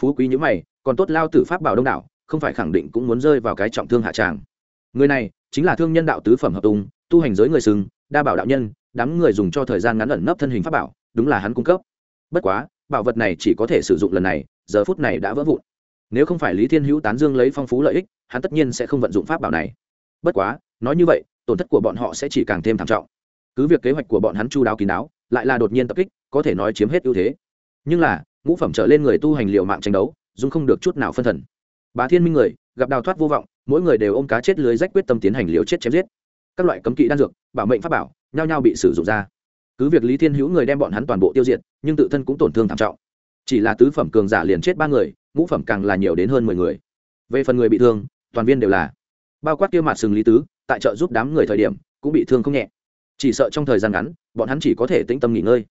Phú quý nhữ mày, còn tốt lao tử pháp bảo đông đảo, không phải khẳng định cũng muốn rơi vào cái trọng thương hạ tràng. Người này chính là thương nhân đạo tứ phẩm hợp tùng, tu hành giới người sừng, đa bảo đạo nhân, đám người dùng cho thời gian ngắn ẩn nấp thân hình pháp bảo, đúng là hắn cung cấp. Bất quá, bảo vật này chỉ có thể sử dụng lần này, giờ phút này đã vỡ vụn. Nếu không phải lý thiên hữu tán dương lấy phong phú lợi ích, hắn tất nhiên sẽ không vận dụng pháp bảo này. Bất quá, nói như vậy, tổn thất của bọn họ sẽ chỉ càng thêm thảm trọng. Cứ việc kế hoạch của bọn hắn chu đáo kín đáo, lại là đột nhiên tập kích, có thể nói chiếm hết ưu thế. Nhưng là, ngũ phẩm trở lên người tu hành liệu mạng tranh đấu dung không được chút nào phân thần. Bá thiên minh người, gặp đào thoát vô vọng mỗi người đều ôm cá chết lưới rách quyết tâm tiến hành liều chết chém giết. Các loại cấm kỵ đan dược, bảo mệnh pháp bảo, nhao nhao bị sử dụng ra. Cứ việc lý thiên hữu người đem bọn hắn toàn bộ tiêu diệt, nhưng tự thân cũng tổn thương thảm trọng. Chỉ là tứ phẩm cường giả liền chết ba người, ngũ phẩm càng là nhiều đến hơn mười người. Về phần người bị thương, toàn viên đều là. Bao quát kia mặt sừng lý tứ, tại trợ giúp đám người thời điểm, cũng bị thương không nhẹ. Chỉ sợ trong thời gian ngắn, bọn hắn chỉ có thể tĩnh tâm nghỉ ngơi.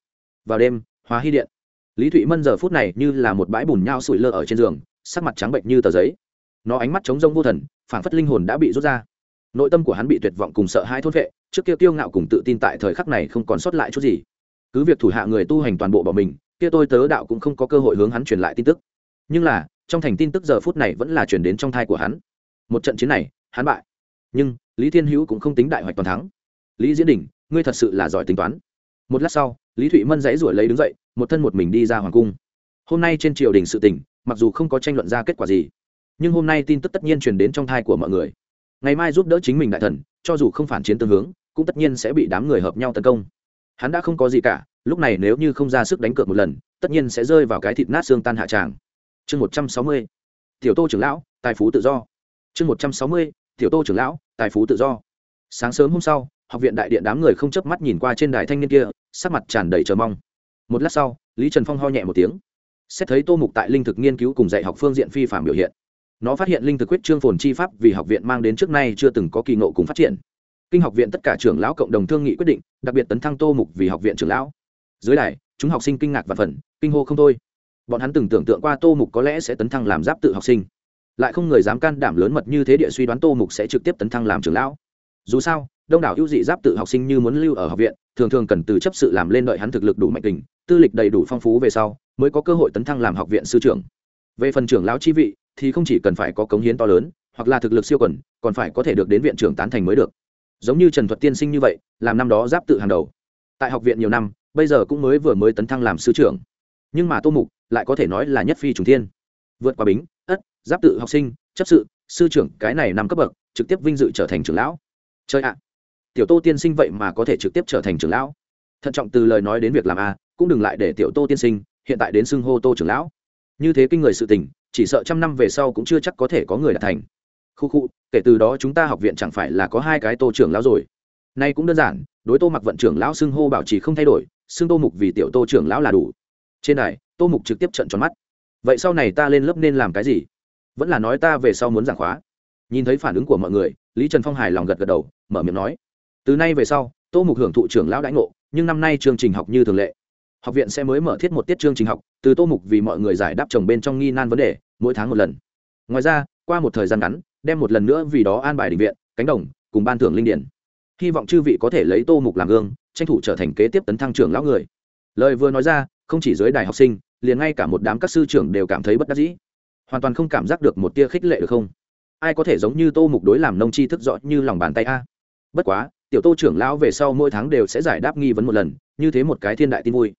Vào đêm, hóa hy điện. Lý thụy mân giờ phút này như là một bãi bùn nhau sủi lơ ở trên giường, sắc mặt trắng bệnh như tờ giấy. Nó ánh mắt trống rông vô thần phảng phất linh hồn đã bị rút ra. Nội tâm của hắn bị tuyệt vọng cùng sợ hai thốt vệ trước kia kiêu ngạo cùng tự tin tại thời khắc này không còn sót lại chút gì. Cứ việc thủ hạ người tu hành toàn bộ bỏ mình, kia tôi tớ đạo cũng không có cơ hội hướng hắn truyền lại tin tức. Nhưng là, trong thành tin tức giờ phút này vẫn là chuyển đến trong thai của hắn. Một trận chiến này, hắn bại. Nhưng, lý thiên hữu cũng không tính đại hoạch toàn thắng. Lý diễn đình, ngươi thật sự là giỏi tính toán. Một lát sau, lý thụy mân dãy ruổi lấy đứng dậy, một thân một mình đi ra hoàng cung. Hôm nay trên triều đình sự tỉnh mặc dù không có tranh luận ra kết quả gì nhưng hôm nay tin tức tất nhiên truyền đến trong thai của mọi người. Ngày mai giúp đỡ chính mình đại thần, cho dù không phản chiến tương hướng, cũng tất nhiên sẽ bị đám người hợp nhau tấn công. Hắn đã không có gì cả, lúc này nếu như không ra sức đánh cược một lần, tất nhiên sẽ rơi vào cái thịt nát xương tan hạ tràng. Chương một trăm sáu mươi, tiểu tô trưởng lão, tài phú tự do. Chương một trăm sáu mươi, tiểu tô trưởng lão, tài phú tự do. Sáng sớm hôm sau, học viện đại điện đám người không chớp mắt nhìn qua trên đài thanh niên kia, sắc mặt tràn đầy chờ mong. Một lát sau, lý trần phong ho nhẹ một tiếng. Xét thấy tô mục tại linh thực nghiên cứu cùng dạy học phương diện phi phạm biểu hiện nó phát hiện linh thực quyết trương phồn chi pháp vì học viện mang đến trước nay chưa từng có kỳ ngộ cùng phát triển. Kinh học viện tất cả trưởng lão cộng đồng thương nghị quyết định, đặc biệt tấn thăng tô mục vì học viện trưởng lão. Dưới đài, chúng học sinh kinh ngạc và phần kinh hô không thôi. Bọn hắn từng tưởng tượng qua tô mục có lẽ sẽ tấn thăng làm giáp tự học sinh. Lại không người dám can đảm lớn mật như thế địa suy đoán tô mục sẽ trực tiếp tấn thăng làm trưởng lão. Dù sao, đông đảo ưu dị giáp tự học sinh như muốn lưu ở học viện, thường thường cần từ chấp sự làm lên đợi hắn thực lực đủ mạnh tình, tư lịch đầy đủ phong phú về sau, mới có cơ hội tấn thăng làm học viện sư trưởng. Về phần trưởng lão chi vị thì không chỉ cần phải có cống hiến to lớn, hoặc là thực lực siêu quần, còn phải có thể được đến viện trưởng tán thành mới được. Giống như trần thuật tiên sinh như vậy, làm năm đó giáp tự hàng đầu. Tại học viện nhiều năm, bây giờ cũng mới vừa mới tấn thăng làm sư trưởng. Nhưng mà tô mục lại có thể nói là nhất phi trùng thiên. Vượt qua bính, ất, giáp tự học sinh, chấp sự, sư trưởng, cái này năm cấp bậc, trực tiếp vinh dự trở thành trưởng lão. Chơi ạ! Tiểu tô tiên sinh vậy mà có thể trực tiếp trở thành trưởng lão. Thận trọng từ lời nói đến việc làm a, cũng đừng lại để tiểu tô tiên sinh hiện tại đến xưng hô tô trưởng lão như thế kinh người sự tình, chỉ sợ trăm năm về sau cũng chưa chắc có thể có người đạt thành. Khu khu, kể từ đó chúng ta học viện chẳng phải là có hai cái tô trưởng lão rồi. Nay cũng đơn giản, đối tô mặc vận trưởng lão xưng hô bảo trì không thay đổi, xưng tô mục vì tiểu tô trưởng lão là đủ. Trên này tô mục trực tiếp trận tròn mắt. Vậy sau này ta lên lớp nên làm cái gì? Vẫn là nói ta về sau muốn giảng khóa. Nhìn thấy phản ứng của mọi người, lý trần phong hài lòng gật gật đầu, mở miệng nói. Từ nay về sau, tô mục hưởng thụ trưởng lão đãi ngộ, nhưng năm nay chương trình học như thường lệ học viện sẽ mới mở thiết một tiết chương trình học, từ tô mục vì mọi người giải đáp chồng bên trong nghi nan vấn đề, mỗi tháng một lần. Ngoài ra, qua một thời gian ngắn, đem một lần nữa vì đó an bài định viện, cánh đồng, cùng ban thưởng linh điển. Hy vọng chư vị có thể lấy tô mục làm gương, tranh thủ trở thành kế tiếp tấn thăng trưởng lão người. Lời vừa nói ra, không chỉ giới đài học sinh, liền ngay cả một đám các sư trưởng đều cảm thấy bất đắc dĩ. Hoàn toàn không cảm giác được một tia khích lệ được không? Ai có thể giống như tô mục đối làm nông chi thức rõ như lòng bàn tay a? Bất quá, tiểu tô trưởng lão về sau mỗi tháng đều sẽ giải đáp nghi vấn một lần, như thế một cái thiên đại tin vui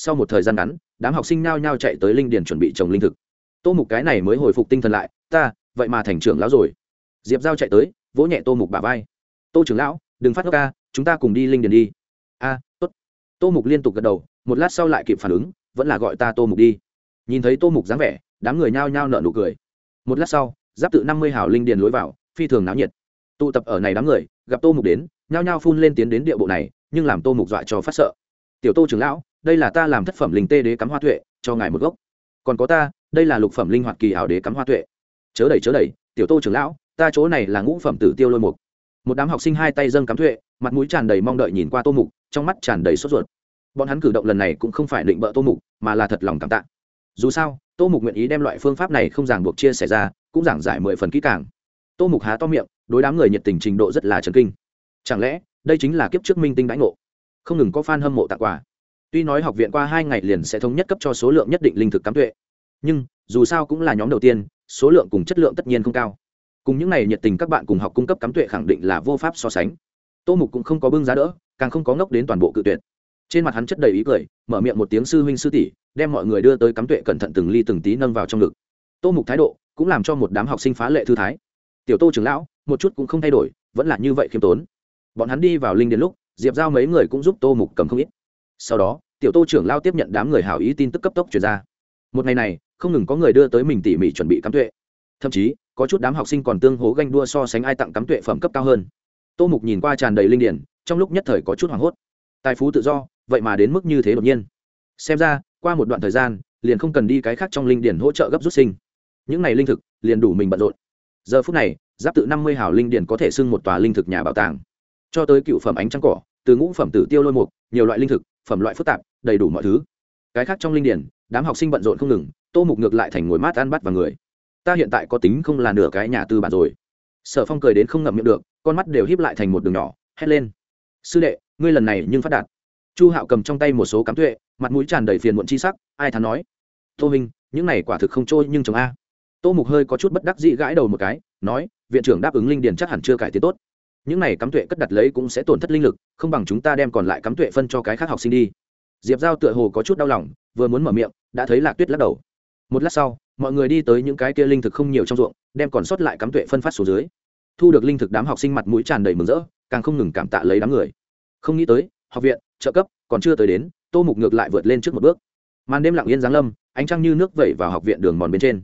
sau một thời gian ngắn, đám học sinh nao nhao chạy tới linh điền chuẩn bị trồng linh thực. Tô mục cái này mới hồi phục tinh thần lại, ta, vậy mà thành trưởng lão rồi. Diệp giao chạy tới, vỗ nhẹ tô mục bà vai. Tô trưởng lão, đừng phát ngốc ca, chúng ta cùng đi linh điền đi. A, tốt. Tô mục liên tục gật đầu, một lát sau lại kịp phản ứng, vẫn là gọi ta tô mục đi. Nhìn thấy tô mục dáng vẻ, đám người nhao nhao nợ nụ cười. Một lát sau, giáp tự năm mươi hào linh điền lối vào, phi thường náo nhiệt. Tụ tập ở này đám người, gặp tô mục đến, nhao nhao phun lên tiến đến địa bộ này, nhưng làm tô mục dọa cho phát sợ. Tiểu tô trưởng lão đây là ta làm thất phẩm linh tê đế cắm hoa tuệ, cho ngài một gốc. Còn có ta, đây là lục phẩm linh hoạt kỳ ảo đế cắm hoa tuệ. Chớ đẩy chớ đẩy, tiểu tô trưởng lão, ta chỗ này là ngũ phẩm tử tiêu lôi mục. Một đám học sinh hai tay dâng cắm tuệ, mặt mũi tràn đầy mong đợi nhìn qua tô mục, trong mắt tràn đầy sốt ruột. Bọn hắn cử động lần này cũng không phải định bợ tô mục, mà là thật lòng cảm tạ. Dù sao, tô mục nguyện ý đem loại phương pháp này không ràng buộc chia sẻ ra, cũng giảng giải mười phần kỹ càng. Tô mục há to miệng, đối đám người nhiệt tình trình độ rất là trần kinh. Chẳng lẽ, đây chính là kiếp trước minh tinh đãi ngộ? Không ngừng có f a n hâm mộ tặng quà tuy nói học viện qua hai ngày liền sẽ thống nhất cấp cho số lượng nhất định linh thực cắm tuệ, nhưng dù sao cũng là nhóm đầu tiên, số lượng cùng chất lượng tất nhiên không cao. Cùng những này nhiệt tình các bạn cùng học cung cấp cắm tuệ khẳng định là vô pháp so sánh. Tô mục cũng không có bưng giá đỡ, càng không có ngốc đến toàn bộ cự tuyệt. Trên mặt hắn chất đầy ý cười, mở miệng một tiếng sư huynh sư tỷ, đem mọi người đưa tới cắm tuệ cẩn thận từng ly từng tí nâng vào trong ngực. Tô mục thái độ cũng làm cho một đám học sinh phá lệ thư thái. Tiểu tô trưởng lão, một chút cũng không thay đổi, vẫn là như vậy khiêm tốn. Bọn hắn đi vào linh điện lúc, diệp giao mấy người cũng giúp tô mục cầm không ít sau đó, tiểu tô trưởng lao tiếp nhận đám người hảo ý tin tức cấp tốc chuyển ra. Một ngày này, không ngừng có người đưa tới mình tỉ mỉ chuẩn bị cắm tuệ. Thậm chí, có chút đám học sinh còn tương hố ganh đua so sánh ai tặng cắm tuệ phẩm cấp cao hơn. Tô mục nhìn qua tràn đầy linh điển, trong lúc nhất thời có chút hoảng hốt. Tài phú tự do, vậy mà đến mức như thế đột nhiên. Xem ra, qua một đoạn thời gian, liền không cần đi cái khác trong linh điển hỗ trợ gấp rút sinh. Những này linh thực, liền đủ mình bận rộn. Giờ phút này, giáp tự năm mươi hào linh điển có thể xưng một tòa linh thực nhà bảo tàng. Cho tới cựu phẩm ánh trắng cỏ, từ ngũ phẩm tử tiêu lôi mục, nhiều loại linh thực phẩm loại phức tạp, đầy đủ mọi thứ. Cái khác trong linh điển, đám học sinh bận rộn không ngừng, tô mục ngược lại thành ngồi mát ăn bắt và người. Ta hiện tại có tính không là nửa cái nhà tư bản rồi. Sở phong cười đến không ngậm miệng được, con mắt đều híp lại thành một đường nhỏ, hét lên. Sư đệ, ngươi lần này nhưng phát đạt. Chu hạo cầm trong tay một số cắm tuệ, mặt mũi tràn đầy phiền muộn chi sắc, ai thắn nói? Tô minh, những này quả thực không trôi nhưng chồng a. Tô mục hơi có chút bất đắc dĩ gãi đầu một cái, nói, viện trưởng đáp ứng linh điền chắc hẳn chưa cải tiến tốt những này cắm tuệ cất đặt lấy cũng sẽ tổn thất linh lực, không bằng chúng ta đem còn lại cắm tuệ phân cho cái khác học sinh đi. Diệp giao tựa hồ có chút đau lòng, vừa muốn mở miệng, đã thấy lạc tuyết lắc đầu. Một lát sau, mọi người đi tới những cái kia linh thực không nhiều trong ruộng, đem còn sót lại cắm tuệ phân phát xuống dưới. Thu được linh thực đám học sinh mặt mũi tràn đầy mừng rỡ, càng không ngừng cảm tạ lấy đám người. Không nghĩ tới, học viện, trợ cấp, còn chưa tới đến, tô mục ngược lại vượt lên trước một bước. Màn đêm lặng yên giáng lâm, ánh trăng như nước vẩy vào học viện đường mòn bên trên.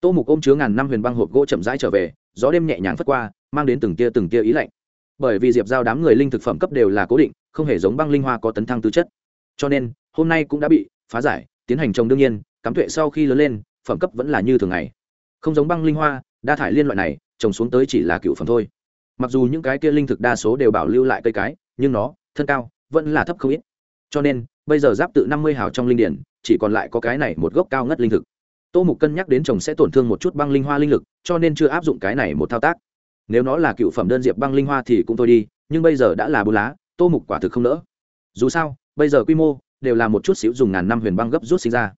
Tô mục ôm chứa ngàn năm huyền băng hộp gỗ chậm rãi trở về, gió đêm nhẹ nhàng phất qua, mang đến từng tia từng tia ý lạnh bởi vì diệp giao đám người linh thực phẩm cấp đều là cố định, không hề giống băng linh hoa có tấn thăng tư chất. Cho nên, hôm nay cũng đã bị phá giải, tiến hành trồng đương nhiên, cắm tuệ sau khi lớn lên, phẩm cấp vẫn là như thường ngày. Không giống băng linh hoa, đa thải liên loại này, trồng xuống tới chỉ là cựu phẩm thôi. Mặc dù những cái kia linh thực đa số đều bảo lưu lại cây cái, nhưng nó, thân cao, vẫn là thấp không ít. Cho nên, bây giờ giáp tự năm mươi hào trong linh điển, chỉ còn lại có cái này một gốc cao ngất linh thực. Tô mục cân nhắc đến trồng sẽ tổn thương một chút băng linh hoa linh lực, cho nên chưa áp dụng cái này một thao tác nếu nó là cựu phẩm đơn diệp băng linh hoa thì cũng thôi đi, nhưng bây giờ đã là bù lá, tô mục quả thực không nỡ. Dù sao, bây giờ quy mô đều là một chút xíu dùng ngàn năm huyền băng gấp rút sinh ra.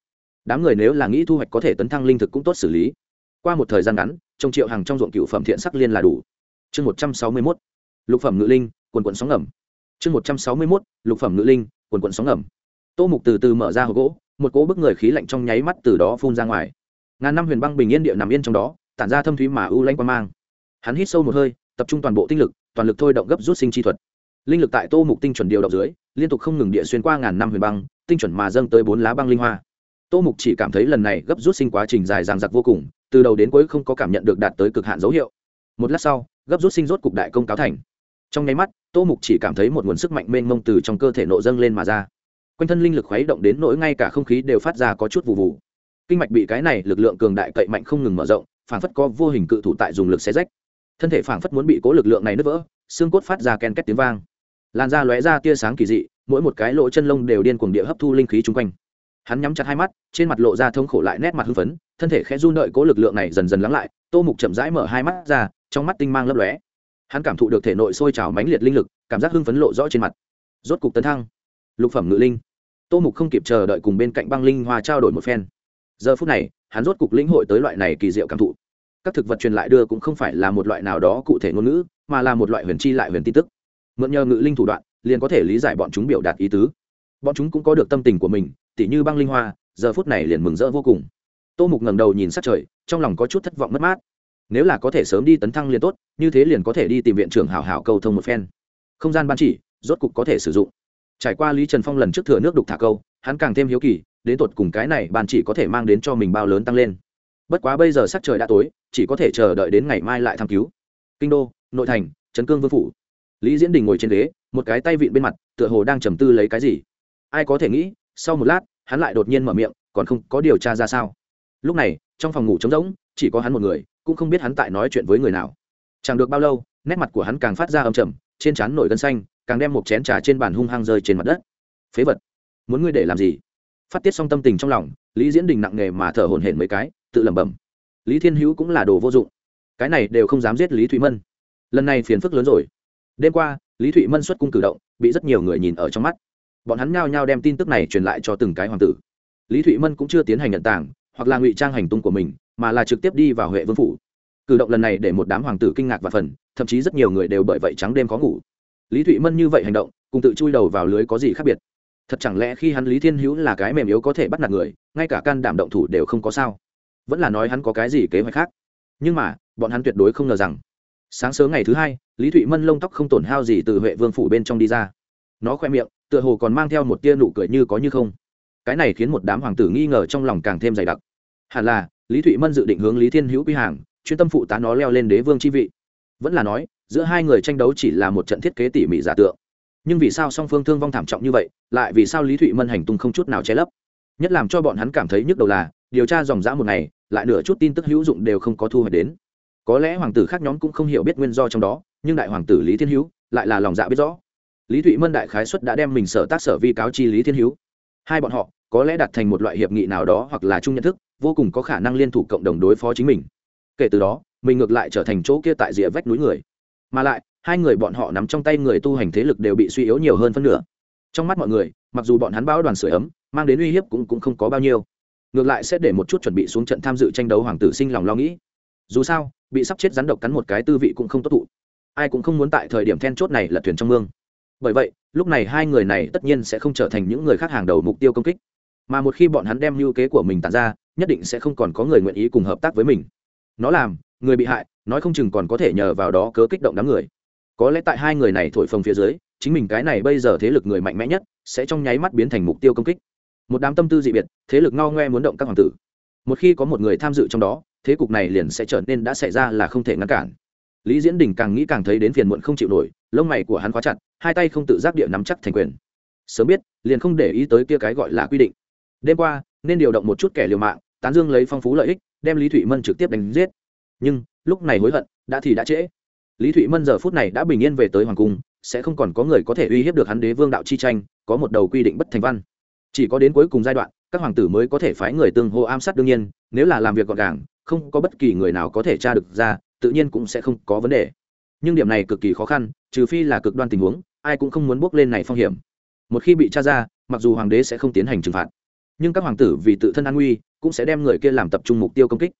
Đám người nếu là nghĩ thu hoạch có thể tấn thăng linh thực cũng tốt xử lý. Qua một thời gian ngắn trồng triệu hàng trong ruộng cựu phẩm thiện sắc liên là đủ. Chương một trăm sáu mươi mốt, lục phẩm ngự linh, quần quận sóng ngầm. Chương một trăm sáu mươi mốt, lục phẩm ngự linh, quần quận sóng ngầm. Tô mục từ từ mở ra hộp gỗ, một cỗ bức người khí lạnh trong nháy mắt từ đó phun ra ngoài. Ngàn năm huyền băng bình yên địa nằm yên trong đó, tản ra thâm thúy mà ưu lanh quan mang hắn hít sâu một hơi, tập trung toàn bộ tinh lực, toàn lực thôi động gấp rút sinh chi thuật. Linh lực tại tô mục tinh chuẩn điều động dưới, liên tục không ngừng địa xuyên qua ngàn năm huyền băng, tinh chuẩn mà dâng tới bốn lá băng linh hoa. Tô mục chỉ cảm thấy lần này gấp rút sinh quá trình dài dằng dặc vô cùng, từ đầu đến cuối không có cảm nhận được đạt tới cực hạn dấu hiệu. Một lát sau, gấp rút sinh rốt cục đại công cáo thành. Trong nháy mắt, tô mục chỉ cảm thấy một nguồn sức mạnh mênh mông từ trong cơ thể nộ dâng lên mà ra. Quanh thân linh lực khuấy động đến nỗi ngay cả không khí đều phát ra có chút vụ vụ kinh mạch bị cái này lực lượng cường đại cậy mạnh không ngừng mở rộng, phản phất có vô hình cự thủ tại dùng lực xé rách thân thể phảng phất muốn bị cố lực lượng này nứt vỡ, xương cốt phát ra ken két tiếng vang. Làn da lóe ra tia sáng kỳ dị, mỗi một cái lỗ chân lông đều điên cuồng địa hấp thu linh khí chung quanh. Hắn nhắm chặt hai mắt, trên mặt lộ ra thống khổ lại nét mặt hưng phấn, thân thể khẽ run đợi cố lực lượng này dần dần lắng lại, tô mục chậm rãi mở hai mắt ra, trong mắt tinh mang lấp lóe. Hắn cảm thụ được thể nội sôi trào mãnh liệt linh lực, cảm giác hưng phấn lộ rõ trên mặt. Rốt cục tấn thăng. Lục phẩm ngự linh. Tô mục không kịp chờ đợi cùng bên cạnh băng linh hoa trao đổi một phen. Giờ phút này, hắn rốt cục lĩnh hội tới loại này kỳ diệu cảm thụ các thực vật truyền lại đưa cũng không phải là một loại nào đó cụ thể ngôn ngữ, mà là một loại huyền chi lại huyền tin tức. Mượn nhờ ngự linh thủ đoạn, liền có thể lý giải bọn chúng biểu đạt ý tứ. Bọn chúng cũng có được tâm tình của mình, tỉ như băng linh hoa, giờ phút này liền mừng rỡ vô cùng. Tô mục ngẩng đầu nhìn sát trời, trong lòng có chút thất vọng mất mát. Nếu là có thể sớm đi tấn thăng liền tốt, như thế liền có thể đi tìm viện trưởng hảo hảo câu thông một phen. Không gian ban chỉ, rốt cục có thể sử dụng. Trải qua lý trần phong lần trước thừa nước đục thả câu, hắn càng thêm hiếu kỳ, đến tột cùng cái này ban chỉ có thể mang đến cho mình bao lớn tăng lên. Bất quá bây giờ sắc trời đã tối chỉ có thể chờ đợi đến ngày mai lại thăm cứu. Kinh đô, nội thành, trấn cương vương phủ. Lý diễn đình ngồi trên ghế, một cái tay vịn bên mặt, tựa hồ đang trầm tư lấy cái gì. Ai có thể nghĩ, sau một lát, hắn lại đột nhiên mở miệng, còn không có điều tra ra sao. Lúc này, trong phòng ngủ trống rỗng, chỉ có hắn một người, cũng không biết hắn tại nói chuyện với người nào. Chẳng được bao lâu, nét mặt của hắn càng phát ra âm trầm, trên trán nổi gân xanh, càng đem một chén trà trên bàn hung hăng rơi trên mặt đất. Phế vật, muốn ngươi để làm gì? Phát tiết xong tâm tình trong lòng, lý diễn đình nặng nề mà thở hổn hển mấy cái, tự lẩm bẩm lý thiên hữu cũng là đồ vô dụng. Cái này đều không dám giết lý thụy mân. Lần này phiền phức lớn rồi. Đêm qua, lý thụy mân xuất cung cử động, bị rất nhiều người nhìn ở trong mắt. Bọn hắn nhao nhao đem tin tức này truyền lại cho từng cái hoàng tử. Lý thụy mân cũng chưa tiến hành nhận tàng, hoặc là ngụy trang hành tung của mình, mà là trực tiếp đi vào huệ vương phủ. Cử động lần này để một đám hoàng tử kinh ngạc và phần, thậm chí rất nhiều người đều bởi vậy trắng đêm khó ngủ. Lý thụy mân như vậy hành động, cùng tự chui đầu vào lưới có gì khác biệt? Thật chẳng lẽ khi hắn lý thiên hữu là cái mềm yếu có thể bắt nạt người, ngay cả can đảm động thủ đều không có sao? Vẫn là nói hắn có cái gì kế hoạch khác. Nhưng mà, bọn hắn tuyệt đối không ngờ rằng, sáng sớm ngày thứ hai, lý thụy mân lông tóc không tổn hao gì từ huệ vương phủ bên trong đi ra. Nó khoe miệng, tựa hồ còn mang theo một tia nụ cười như có như không. Cái này khiến một đám hoàng tử nghi ngờ trong lòng càng thêm dày đặc. Hẳn là, lý thụy mân dự định hướng lý thiên hữu quy hàng, chuyên tâm phụ tá nó leo lên đế vương chi vị. Vẫn là nói, giữa hai người tranh đấu chỉ là một trận thiết kế tỉ mỉ giả tượng. Nhưng vì sao song phương thương vong thảm trọng như vậy, lại vì sao lý thụy mân hành tung không chút nào che lấp? Nhất làm cho bọn hắn cảm thấy nhức đầu là điều tra dòng dã một ngày lại nửa chút tin tức hữu dụng đều không có thu hoạch đến. Có lẽ hoàng tử khác nhóm cũng không hiểu biết nguyên do trong đó nhưng đại hoàng tử lý thiên hữu lại là lòng dạ biết rõ. Lý thụy mân đại khái xuất đã đem mình sở tác sở vi cáo chi lý thiên hữu. Hai bọn họ có lẽ đặt thành một loại hiệp nghị nào đó hoặc là chung nhận thức vô cùng có khả năng liên thủ cộng đồng đối phó chính mình. Kể từ đó mình ngược lại trở thành chỗ kia tại rìa vách núi người. Mà lại hai người bọn họ nắm trong tay người tu hành thế lực đều bị suy yếu nhiều hơn phân nửa. Trong mắt mọi người mặc dù bọn hắn báo đoàn sửa ấm mang đến uy hiếp cũng, cũng không có bao nhiêu ngược lại sẽ để một chút chuẩn bị xuống trận tham dự tranh đấu hoàng tử sinh lòng lo nghĩ. Dù sao, bị sắp chết rắn độc cắn một cái tư vị cũng không tốt thụ. Ai cũng không muốn tại thời điểm then chốt này là thuyền trong mương. Bởi vậy, lúc này hai người này tất nhiên sẽ không trở thành những người khác hàng đầu mục tiêu công kích. Mà một khi bọn hắn đem lưu kế của mình tàn ra, nhất định sẽ không còn có người nguyện ý cùng hợp tác với mình. Nó làm, người bị hại, nói không chừng còn có thể nhờ vào đó cớ kích động đám người. Có lẽ tại hai người này thổi phồng phía dưới, chính mình cái này bây giờ thế lực người mạnh mẽ nhất, sẽ trong nháy mắt biến thành mục tiêu công kích một đám tâm tư dị biệt, thế lực ngao ngoe muốn động các hoàng tử. Một khi có một người tham dự trong đó, thế cục này liền sẽ trở nên đã xảy ra là không thể ngăn cản. Lý diễn đình càng nghĩ càng thấy đến phiền muộn không chịu nổi, lông mày của hắn khóa chặt, hai tay không tự giác địa nắm chắc thành quyền. Sớm biết, liền không để ý tới kia cái gọi là quy định. Đêm qua, nên điều động một chút kẻ liều mạng, tán dương lấy phong phú lợi ích, đem lý thụy mân trực tiếp đánh giết. Nhưng, lúc này hối hận, đã thì đã trễ. Lý thụy mân giờ phút này đã bình yên về tới hoàng cung, sẽ không còn có người có thể uy hiếp được hắn đế vương đạo chi tranh, có một đầu quy định bất thành văn chỉ có đến cuối cùng giai đoạn, các hoàng tử mới có thể phái người tương hô am sát đương nhiên, nếu là làm việc gọn gàng, không có bất kỳ người nào có thể tra được ra, tự nhiên cũng sẽ không có vấn đề. Nhưng điểm này cực kỳ khó khăn, trừ phi là cực đoan tình huống, ai cũng không muốn bước lên này phong hiểm. Một khi bị tra ra, mặc dù hoàng đế sẽ không tiến hành trừng phạt, nhưng các hoàng tử vì tự thân an nguy, cũng sẽ đem người kia làm tập trung mục tiêu công kích.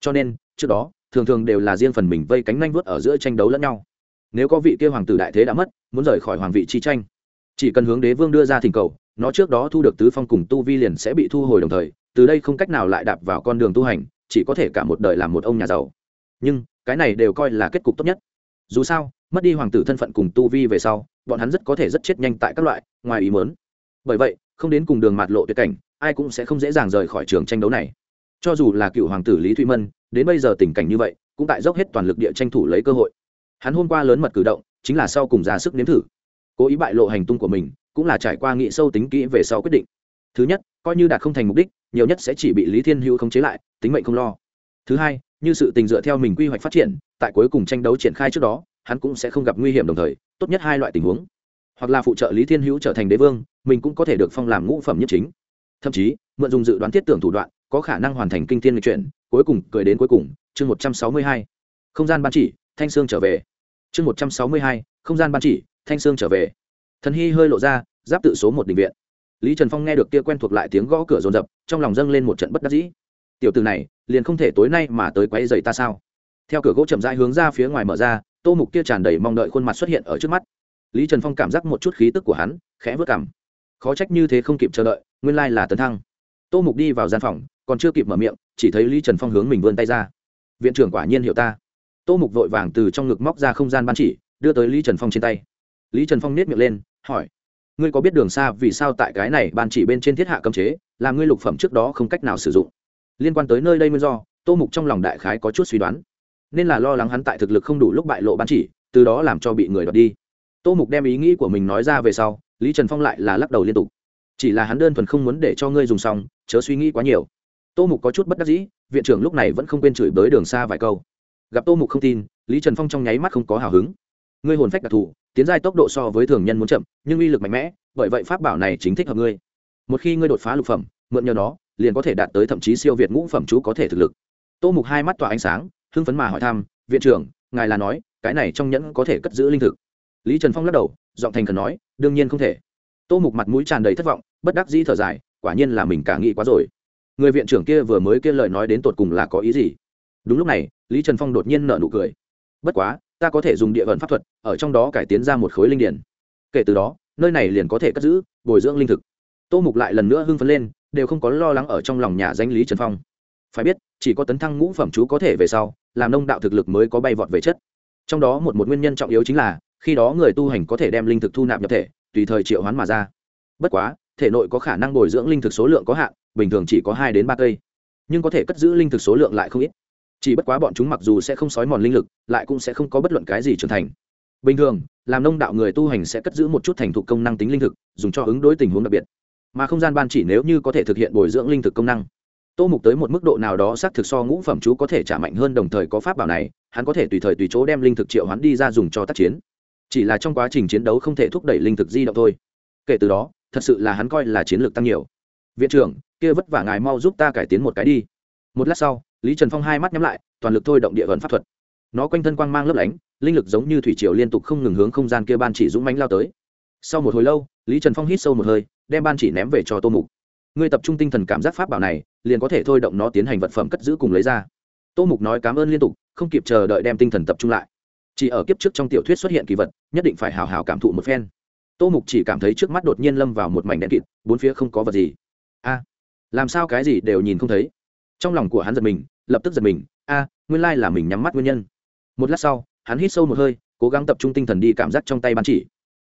Cho nên, trước đó, thường thường đều là riêng phần mình vây cánh nanh vuốt ở giữa tranh đấu lẫn nhau. Nếu có vị kia hoàng tử đại thế đã mất, muốn rời khỏi hoàng vị chi tranh, chỉ cần hướng đế vương đưa ra thỉnh cầu nó trước đó thu được tứ phong cùng tu vi liền sẽ bị thu hồi đồng thời, từ đây không cách nào lại đạp vào con đường tu hành, chỉ có thể cả một đời làm một ông nhà giàu. Nhưng, cái này đều coi là kết cục tốt nhất. Dù sao, mất đi hoàng tử thân phận cùng tu vi về sau, bọn hắn rất có thể rất chết nhanh tại các loại, ngoài ý mớn bởi vậy, không đến cùng đường mạt lộ tuyệt cảnh, ai cũng sẽ không dễ dàng rời khỏi trường tranh đấu này. Cho dù là cựu hoàng tử lý thụy mân, đến bây giờ tình cảnh như vậy, cũng tại dốc hết toàn lực địa tranh thủ lấy cơ hội. Hắn hôm qua lớn mật cử động, chính là sau cùng ra sức nếm thử. Cố ý bại lộ hành tung của mình cũng là trải qua nghị sâu tính kỹ về sau quyết định. Thứ nhất, coi như đạt không thành mục đích, nhiều nhất sẽ chỉ bị lý thiên hữu khống chế lại, tính mệnh không lo. Thứ hai, như sự tình dựa theo mình quy hoạch phát triển, tại cuối cùng tranh đấu triển khai trước đó, hắn cũng sẽ không gặp nguy hiểm đồng thời, tốt nhất hai loại tình huống. Hoặc là phụ trợ lý thiên hữu trở thành đế vương, mình cũng có thể được phong làm ngũ phẩm nhất chính. Thậm chí, mượn dùng dự đoán thiết tưởng thủ đoạn, có khả năng hoàn thành kinh thiên lịch chuyển, cuối cùng cười đến cuối cùng, chương một trăm sáu mươi hai, không gian ban chỉ, thanh sương trở về. Chương một trăm sáu mươi hai, không gian ban chỉ, thanh sương trở về thần hy hơi lộ ra, giáp tự số một định viện. Lý trần phong nghe được kia quen thuộc lại tiếng gõ cửa rồn rập trong lòng dâng lên một trận bất đắc dĩ. Tiểu từ này, liền không thể tối nay mà tới quay dày ta sao? Theo cửa gỗ chậm rãi hướng ra phía ngoài mở ra, tô mục kia tràn đầy mong đợi khuôn mặt xuất hiện ở trước mắt. Lý trần phong cảm giác một chút khí tức của hắn, khẽ vớt cảm. Khó trách như thế không kịp chờ đợi, nguyên lai là tấn thăng. Tô mục đi vào gian phòng, còn chưa kịp mở miệng, chỉ thấy lý trần phong hướng mình vươn tay ra. Viện trưởng quả nhiên hiểu ta. Tô mục vội vàng từ trong ngực móc ra không gian ban chỉ, đưa tới lý trần phong trên tay. Lý trần phong nết miệng lên hỏi, ngươi có biết đường xa vì sao tại cái này ban chỉ bên trên thiết hạ cấm chế, là ngươi lục phẩm trước đó không cách nào sử dụng? Liên quan tới nơi đây nguyên do, tô mục trong lòng đại khái có chút suy đoán. Nên là lo lắng hắn tại thực lực không đủ lúc bại lộ ban chỉ, từ đó làm cho bị người đoạt đi. Tô mục đem ý nghĩ của mình nói ra về sau, lý trần phong lại là lắc đầu liên tục. Chỉ là hắn đơn thuần không muốn để cho ngươi dùng xong, chớ suy nghĩ quá nhiều. Tô mục có chút bất đắc dĩ, viện trưởng lúc này vẫn không quên chửi bới đường xa vài câu. Gặp tô mục không tin, lý trần phong trong nháy mắt không có hào hứng ngươi hồn phách đặc thù, tiến giai tốc độ so với thường nhân muốn chậm, nhưng uy lực mạnh mẽ, bởi vậy pháp bảo này chính thích hợp ngươi. Một khi ngươi đột phá lục phẩm, mượn nhờ nó liền có thể đạt tới thậm chí siêu việt ngũ phẩm chú có thể thực lực. Tô mục hai mắt tỏa ánh sáng, hưng phấn mà hỏi thăm, viện trưởng, ngài là nói, cái này trong nhẫn có thể cất giữ linh thực? Lý trần phong lắc đầu, giọng thành khẩn nói, đương nhiên không thể. Tô mục mặt mũi tràn đầy thất vọng, bất đắc dĩ thở dài, quả nhiên là mình cả nghĩ quá rồi. Người viện trưởng kia vừa mới kia lời nói đến tột cùng là có ý gì? Đúng lúc này, lý trần phong đột nhiên nợ nụ cười. Bất quá ta có thể dùng địa vận pháp thuật, ở trong đó cải tiến ra một khối linh điển. Kể từ đó, nơi này liền có thể cất giữ, bồi dưỡng linh thực. Tô mục lại lần nữa hưng phấn lên, đều không có lo lắng ở trong lòng nhà danh lý trần phong. Phải biết, chỉ có tấn thăng ngũ phẩm chú có thể về sau, làm nông đạo thực lực mới có bay vọt về chất. Trong đó một một nguyên nhân trọng yếu chính là, khi đó người tu hành có thể đem linh thực thu nạp nhập thể, tùy thời triệu hoán mà ra. Bất quá, thể nội có khả năng bồi dưỡng linh thực số lượng có hạn, bình thường chỉ có hai đến ba cây. Nhưng có thể cất giữ linh thực số lượng lại không ít chỉ bất quá bọn chúng mặc dù sẽ không sói mòn linh lực, lại cũng sẽ không có bất luận cái gì trưởng thành. Bình thường, làm nông đạo người tu hành sẽ cất giữ một chút thành thục công năng tính linh thực, dùng cho ứng đối tình huống đặc biệt. Mà không gian ban chỉ nếu như có thể thực hiện bồi dưỡng linh thực công năng, tô mục tới một mức độ nào đó xác thực so ngũ phẩm chú có thể trả mạnh hơn đồng thời có pháp bảo này, hắn có thể tùy thời tùy chỗ đem linh thực triệu hắn đi ra dùng cho tác chiến. Chỉ là trong quá trình chiến đấu không thể thúc đẩy linh thực di động thôi. Kể từ đó, thật sự là hắn coi là chiến lược tăng nhiều. Viện trưởng, kia vất vả ngài mau giúp ta cải tiến một cái đi. Một lát sau lý trần phong hai mắt nhắm lại, toàn lực thôi động địa vận pháp thuật. Nó quanh thân quang mang lấp lánh, linh lực giống như thủy triều liên tục không ngừng hướng không gian kia ban chỉ dũng mánh lao tới. Sau một hồi lâu, lý trần phong hít sâu một hơi, đem ban chỉ ném về cho tô mục. Ngươi tập trung tinh thần cảm giác pháp bảo này, liền có thể thôi động nó tiến hành vật phẩm cất giữ cùng lấy ra. Tô mục nói cảm ơn liên tục, không kịp chờ đợi đem tinh thần tập trung lại. Chỉ ở kiếp trước trong tiểu thuyết xuất hiện kỳ vật, nhất định phải hào hào cảm thụ một phen. Tô mục chỉ cảm thấy trước mắt đột nhiên lâm vào một mảnh đen kịt, bốn phía không có vật gì. A, làm sao cái gì đều nhìn không thấy trong lòng của hắn giật mình, lập tức giật mình, a, nguyên lai là mình nhắm mắt nguyên nhân. Một lát sau, hắn hít sâu một hơi, cố gắng tập trung tinh thần đi cảm giác trong tay ban chỉ.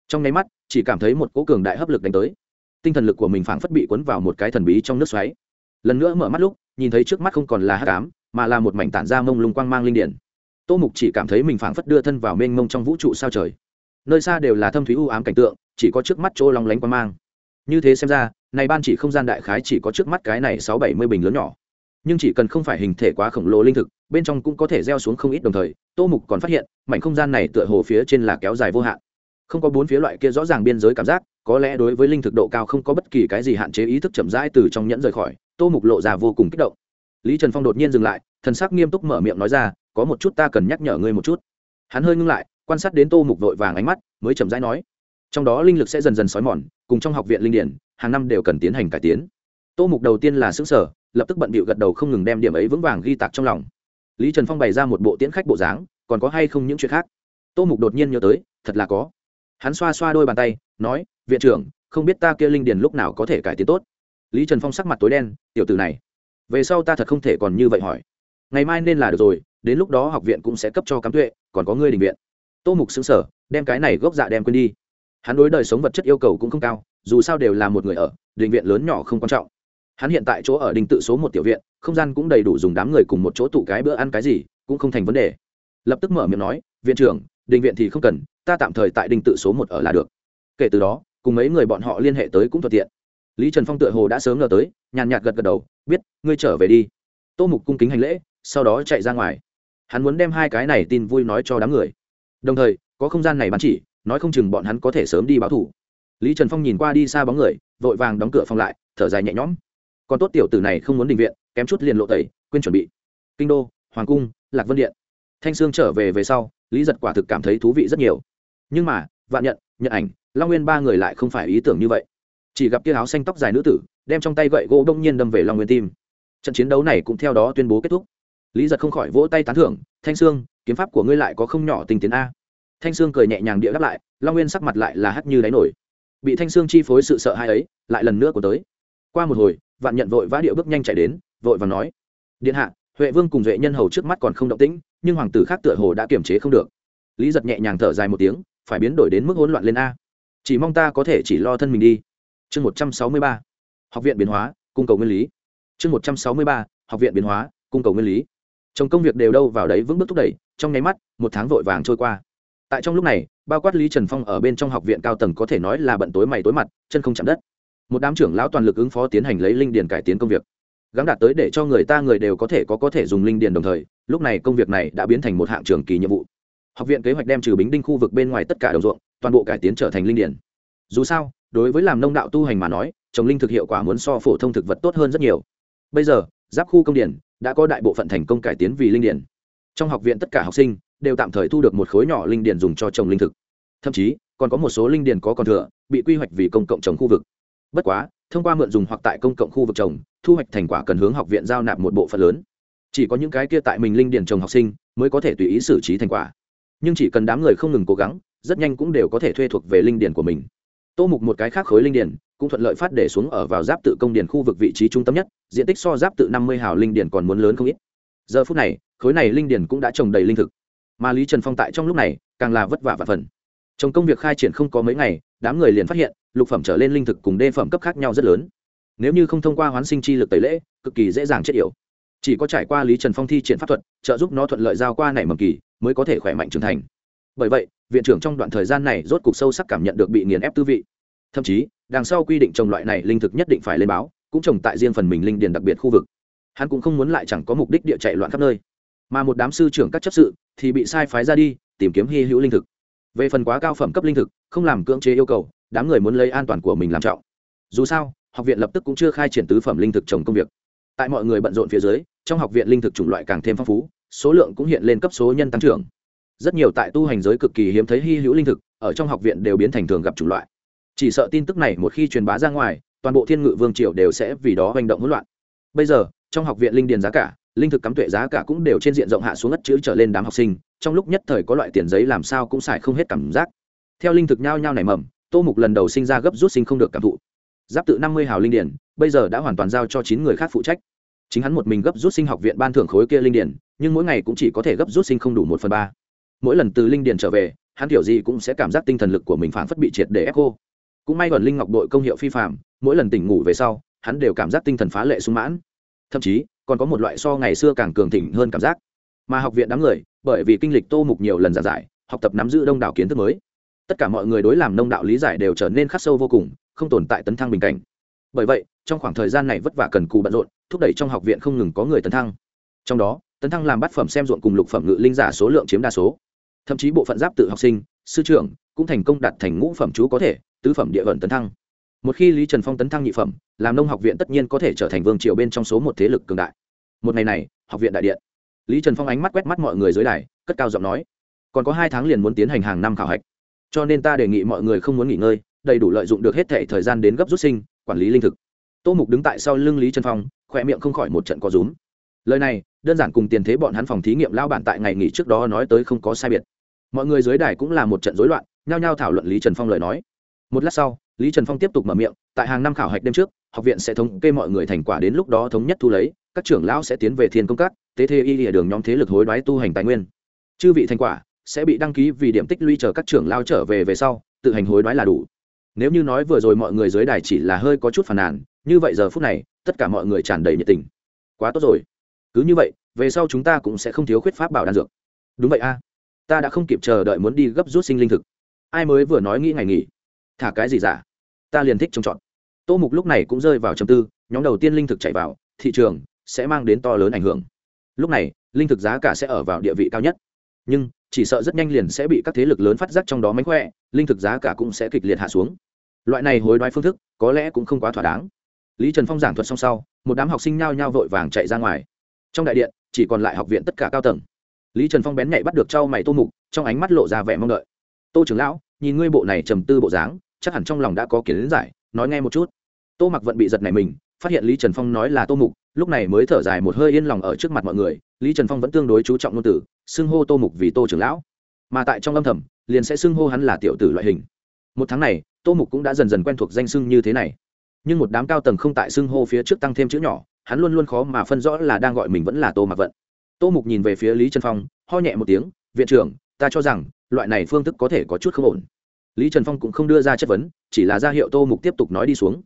Trong nháy mắt, chỉ cảm thấy một cố cường đại hấp lực đánh tới. Tinh thần lực của mình phảng phất bị cuốn vào một cái thần bí trong nước xoáy. Lần nữa mở mắt lúc, nhìn thấy trước mắt không còn là hát cám mà là một mảnh tản ra mông lung quang mang linh điển tô mục chỉ cảm thấy mình phảng phất đưa thân vào mênh mông trong vũ trụ sao trời. Nơi xa đều là thâm thúy u ám cảnh tượng, chỉ có trước mắt chỗ lóng lánh quang mang. Như thế xem ra, này ban chỉ không gian đại khái chỉ có trước mắt cái này sáu bảy mươi bình lớn nhỏ nhưng chỉ cần không phải hình thể quá khổng lồ linh thực, bên trong cũng có thể gieo xuống không ít đồng thời, tô mục còn phát hiện, mảnh không gian này tựa hồ phía trên là kéo dài vô hạn. Không có bốn phía loại kia rõ ràng biên giới cảm giác, có lẽ đối với linh thực độ cao không có bất kỳ cái gì hạn chế ý thức chậm rãi từ trong nhẫn rời khỏi, tô mục lộ ra vô cùng kích động. Lý trần phong đột nhiên dừng lại, thần sắc nghiêm túc mở miệng nói ra, có một chút ta cần nhắc nhở ngươi một chút. Hắn hơi ngưng lại, quan sát đến tô mục vội vàng ánh mắt, mới chậm rãi nói, trong đó linh lực sẽ dần dần xói mòn, cùng trong học viện linh điển, hàng năm đều cần tiến hành cải tiến. Tô mục đầu tiên là xứ sở lập tức bận bịu gật đầu không ngừng đem điểm ấy vững vàng ghi tạc trong lòng. Lý trần phong bày ra một bộ tiễn khách bộ dáng, còn có hay không những chuyện khác? Tô mục đột nhiên nhớ tới, thật là có. Hắn xoa xoa đôi bàn tay, nói, viện trưởng, không biết ta kia linh điền lúc nào có thể cải tiến tốt? Lý trần phong sắc mặt tối đen, tiểu tử này, về sau ta thật không thể còn như vậy hỏi. Ngày mai nên là được rồi, đến lúc đó học viện cũng sẽ cấp cho cắm tuệ, còn có ngươi đình viện. Tô mục xứng sở đem cái này gốc dạ đem quên đi. Hắn đối đời sống vật chất yêu cầu cũng không cao, dù sao đều là một người ở, đình viện lớn nhỏ không quan trọng hắn hiện tại chỗ ở đình tự số một tiểu viện, không gian cũng đầy đủ dùng đám người cùng một chỗ tụ cái bữa ăn cái gì, cũng không thành vấn đề. Lập tức mở miệng nói, viện trưởng, đình viện thì không cần, ta tạm thời tại đình tự số một ở là được. Kể từ đó, cùng mấy người bọn họ liên hệ tới cũng thuận tiện. Lý trần phong tựa hồ đã sớm ngờ tới, nhàn nhạt gật gật đầu, biết, ngươi trở về đi. Tô mục cung kính hành lễ, sau đó chạy ra ngoài. Hắn muốn đem hai cái này tin vui nói cho đám người. Đồng thời, có không gian này bắn chỉ, nói không chừng bọn hắn có thể sớm đi báo thủ. Lý trần phong nhìn qua đi xa bóng người, vội vàng đóng cửa phòng lại, thở dài nhẹ nhõm còn tốt tiểu tử này không muốn định viện, kém chút liền lộ tẩy, quên chuẩn bị. Kinh đô, hoàng cung, lạc vân điện. Thanh sương trở về về sau, lý giật quả thực cảm thấy thú vị rất nhiều. Nhưng mà, vạn nhận nhận ảnh, long nguyên ba người lại không phải ý tưởng như vậy. Chỉ gặp kia áo xanh tóc dài nữ tử, đem trong tay gậy gỗ đông nhiên đâm về long nguyên tim. Trận chiến đấu này cũng theo đó tuyên bố kết thúc. Lý giật không khỏi vỗ tay tán thưởng, thanh sương, kiếm pháp của ngươi lại có không nhỏ tình tiến a. Thanh sương cười nhẹ nhàng địa đáp lại, long nguyên sắc mặt lại là hắt như đáy nổi. Bị thanh sương chi phối sự sợ hai ấy, lại lần nữa của tới. Qua một hồi vạn nhận vội vã điệu bước nhanh chạy đến, vội và nói, điện hạ, huệ vương cùng duệ nhân hầu trước mắt còn không động tĩnh, nhưng hoàng tử khác tựa hồ đã kiềm chế không được. Lý giật nhẹ nhàng thở dài một tiếng, phải biến đổi đến mức hỗn loạn lên a. Chỉ mong ta có thể chỉ lo thân mình đi. Chương một trăm sáu mươi ba, học viện biến hóa, cung cầu nguyên lý. Chương một trăm sáu mươi ba, học viện biến hóa, cung cầu nguyên lý. Trong công việc đều đâu vào đấy vững bước thúc đẩy, trong nháy mắt, một tháng vội vàng trôi qua. Tại trong lúc này, bao quát lý trần phong ở bên trong học viện cao tầng có thể nói là bận tối mày tối mặt, chân không chạm đất một đám trưởng lão toàn lực ứng phó tiến hành lấy linh điền cải tiến công việc. Gắn đạt tới để cho người ta người đều có thể có có thể dùng linh điền đồng thời, lúc này công việc này đã biến thành một hạng trường kỳ nhiệm vụ. Học viện kế hoạch đem trừ bính đinh khu vực bên ngoài tất cả đồng ruộng, toàn bộ cải tiến trở thành linh điền. Dù sao, đối với làm nông đạo tu hành mà nói, trồng linh thực hiệu quả muốn so phổ thông thực vật tốt hơn rất nhiều. Bây giờ, giáp khu công điển đã có đại bộ phận thành công cải tiến vì linh điển trong học viện tất cả học sinh đều tạm thời thu được một khối nhỏ linh điển dùng cho trồng linh thực. Thậm chí, còn có một số linh điển có còn thừa, bị quy hoạch vì công cộng trồng khu vực bất quá, thông qua mượn dùng hoặc tại công cộng khu vực trồng, thu hoạch thành quả cần hướng học viện giao nạp một bộ phận lớn. Chỉ có những cái kia tại mình linh điển trồng học sinh mới có thể tùy ý xử trí thành quả. Nhưng chỉ cần đám người không ngừng cố gắng, rất nhanh cũng đều có thể thuê thuộc về linh điển của mình. Tô mục một cái khác khối linh điển, cũng thuận lợi phát để xuống ở vào giáp tự công điển khu vực vị trí trung tâm nhất, diện tích so giáp tự năm mươi hào linh điển còn muốn lớn không ít. Giờ phút này, khối này linh điển cũng đã trồng đầy linh thực. Mà lý trần phong tại trong lúc này, càng là vất vả và phần. Trồng công việc khai triển không có mấy ngày đám người liền phát hiện, lục phẩm trở lên linh thực cùng đê phẩm cấp khác nhau rất lớn. Nếu như không thông qua hoán sinh chi lực tẩy lễ, cực kỳ dễ dàng chết yểu. Chỉ có trải qua lý trần phong thi triển pháp thuật, trợ giúp nó thuận lợi giao qua nảy mầm kỳ, mới có thể khỏe mạnh trưởng thành. Bởi vậy, viện trưởng trong đoạn thời gian này rốt cục sâu sắc cảm nhận được bị nghiền ép tư vị. Thậm chí, đằng sau quy định trồng loại này linh thực nhất định phải lên báo, cũng trồng tại riêng phần mình linh điền đặc biệt khu vực. Hắn cũng không muốn lại chẳng có mục đích địa chạy loạn khắp nơi. Mà một đám sư trưởng các chấp sự thì bị sai phái ra đi, tìm kiếm hy hữu linh thực. Về phần quá cao phẩm cấp linh thực không làm cưỡng chế yêu cầu, đám người muốn lấy an toàn của mình làm trọng. Dù sao, học viện lập tức cũng chưa khai triển tứ phẩm linh thực trồng công việc. Tại mọi người bận rộn phía dưới, trong học viện linh thực chủng loại càng thêm phong phú, số lượng cũng hiện lên cấp số nhân tăng trưởng. Rất nhiều tại tu hành giới cực kỳ hiếm thấy hy hữu linh thực, ở trong học viện đều biến thành thường gặp chủng loại. Chỉ sợ tin tức này một khi truyền bá ra ngoài, toàn bộ thiên ngự vương triều đều sẽ vì đó hành động hỗn loạn. Bây giờ, trong học viện linh điền giá cả, linh thực cắm tuệ giá cả cũng đều trên diện rộng hạ xuống ngất chữ trở lên đám học sinh, trong lúc nhất thời có loại tiền giấy làm sao cũng xài không hết cảm giác theo linh thực nhao nhao nảy mầm, tô mục lần đầu sinh ra gấp rút sinh không được cảm thụ. Giáp tự năm mươi hào linh điển, bây giờ đã hoàn toàn giao cho chín người khác phụ trách. Chính hắn một mình gấp rút sinh học viện ban thưởng khối kia linh điển, nhưng mỗi ngày cũng chỉ có thể gấp rút sinh không đủ một phần ba. Mỗi lần từ linh điển trở về, hắn kiểu gì cũng sẽ cảm giác tinh thần lực của mình phản phất bị triệt để ép cô. Cũng may gần linh ngọc đội công hiệu phi phạm mỗi lần tỉnh ngủ về sau, hắn đều cảm giác tinh thần phá lệ sung mãn. Thậm chí, còn có một loại so ngày xưa càng cường thịnh hơn cảm giác. Mà học viện đám người, bởi vì kinh lịch tô mục nhiều lần giảng giải, học tập nắm giữ đông đảo kiến thức mới tất cả mọi người đối làm nông đạo lý giải đều trở nên khắc sâu vô cùng, không tồn tại tấn thăng bình cảnh. Bởi vậy, trong khoảng thời gian này vất vả cần cù bận rộn, thúc đẩy trong học viện không ngừng có người tấn thăng. Trong đó, tấn thăng làm bát phẩm xem ruộng cùng lục phẩm ngự linh giả số lượng chiếm đa số. Thậm chí bộ phận giáp tự học sinh, sư trưởng cũng thành công đạt thành ngũ phẩm chú có thể, tứ phẩm địa vận tấn thăng. Một khi lý trần phong tấn thăng nhị phẩm, làm nông học viện tất nhiên có thể trở thành vương triều bên trong số một thế lực cường đại. Một ngày này, học viện đại điện. Lý trần phong ánh mắt quét mắt mọi người dưới đài, cất cao giọng nói, còn có hai tháng liền muốn tiến hành hàng năm khảo hạch cho nên ta đề nghị mọi người không muốn nghỉ ngơi, đầy đủ lợi dụng được hết thể thời gian đến gấp rút sinh, quản lý linh thực. Tô mục đứng tại sau lưng lý trần phong, khỏe miệng không khỏi một trận có rúm. Lời này, đơn giản cùng tiền thế bọn hắn phòng thí nghiệm lao bản tại ngày nghỉ trước đó nói tới không có sai biệt. Mọi người dưới đài cũng là một trận rối loạn, nhao nhao thảo luận lý trần phong lời nói. Một lát sau, lý trần phong tiếp tục mở miệng, tại hàng năm khảo hạch đêm trước, học viện sẽ thống kê mọi người thành quả đến lúc đó thống nhất thu lấy, các trưởng lão sẽ tiến về thiên công các, tế thế y lìa đường nhóm thế lực hối đoái tu hành tài nguyên. Chư vị thành quả sẽ bị đăng ký vì điểm tích lũy chờ các trưởng lao trở về về sau, tự hành hối đoái là đủ. Nếu như nói vừa rồi mọi người dưới đài chỉ là hơi có chút phàn nàn, như vậy giờ phút này, tất cả mọi người tràn đầy nhiệt tình. Quá tốt rồi. Cứ như vậy, về sau chúng ta cũng sẽ không thiếu khuyết pháp bảo đan dược. Đúng vậy a. Ta đã không kịp chờ đợi muốn đi gấp rút sinh linh thực. Ai mới vừa nói nghĩ ngày nghỉ? Thả cái gì giả? Ta liền thích trồng trọt. Tô mục lúc này cũng rơi vào chầm tư, nhóm đầu tiên linh thực chạy vào, thị trường sẽ mang đến to lớn ảnh hưởng. Lúc này, linh thực giá cả sẽ ở vào địa vị cao nhất. Nhưng chỉ sợ rất nhanh liền sẽ bị các thế lực lớn phát giác trong đó mánh khỏe, linh thực giá cả cũng sẽ kịch liệt hạ xuống. Loại này hối đoái phương thức, có lẽ cũng không quá thỏa đáng. Lý trần phong giảng thuật xong sau, một đám học sinh nhao nhao vội vàng chạy ra ngoài. Trong đại điện, chỉ còn lại học viện tất cả cao tầng. Lý trần phong bén nhạy bắt được trao mày tô mục, trong ánh mắt lộ ra vẻ mong đợi. Tô trưởng lão, nhìn ngươi bộ này trầm tư bộ dáng, chắc hẳn trong lòng đã có kiến giải, nói nghe một chút. Tô mặc vẫn bị giật này mình, phát hiện lý trần phong nói là tô mục lúc này mới thở dài một hơi yên lòng ở trước mặt mọi người, lý trần phong vẫn tương đối chú trọng ngôn tử xưng hô tô mục vì tô trưởng lão. Mà tại trong âm thầm, liền sẽ xưng hô hắn là tiểu tử loại hình. Một tháng này, tô mục cũng đã dần dần quen thuộc danh xưng như thế này. Nhưng một đám cao tầng không tại xưng hô phía trước tăng thêm chữ nhỏ, hắn luôn luôn khó mà phân rõ là đang gọi mình vẫn là tô mặc vận. Tô mục nhìn về phía lý trần phong, ho nhẹ một tiếng, viện trưởng, ta cho rằng, loại này phương thức có thể có chút không ổn. Lý trần phong cũng không đưa ra chất vấn, chỉ là ra hiệu tô mục tiếp tục nói đi xuống.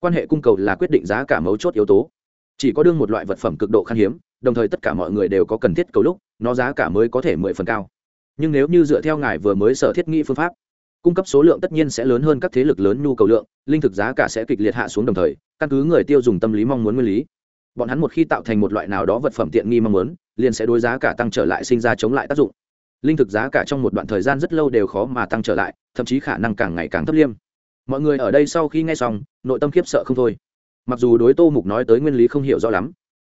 Quan hệ cung cầu là quyết định giá cả mấu chốt yếu tố chỉ có đương một loại vật phẩm cực độ khan hiếm, đồng thời tất cả mọi người đều có cần thiết cầu lúc, nó giá cả mới có thể mười phần cao. Nhưng nếu như dựa theo ngài vừa mới sở thiết nghĩ phương pháp, cung cấp số lượng tất nhiên sẽ lớn hơn các thế lực lớn nhu cầu lượng, linh thực giá cả sẽ kịch liệt hạ xuống đồng thời, căn cứ người tiêu dùng tâm lý mong muốn nguyên lý, bọn hắn một khi tạo thành một loại nào đó vật phẩm tiện nghi mong muốn, liền sẽ đối giá cả tăng trở lại sinh ra chống lại tác dụng. Linh thực giá cả trong một đoạn thời gian rất lâu đều khó mà tăng trở lại, thậm chí khả năng càng ngày càng thấp liêm. Mọi người ở đây sau khi nghe xong, nội tâm khiếp sợ không thôi mặc dù đối tô mục nói tới nguyên lý không hiểu rõ lắm,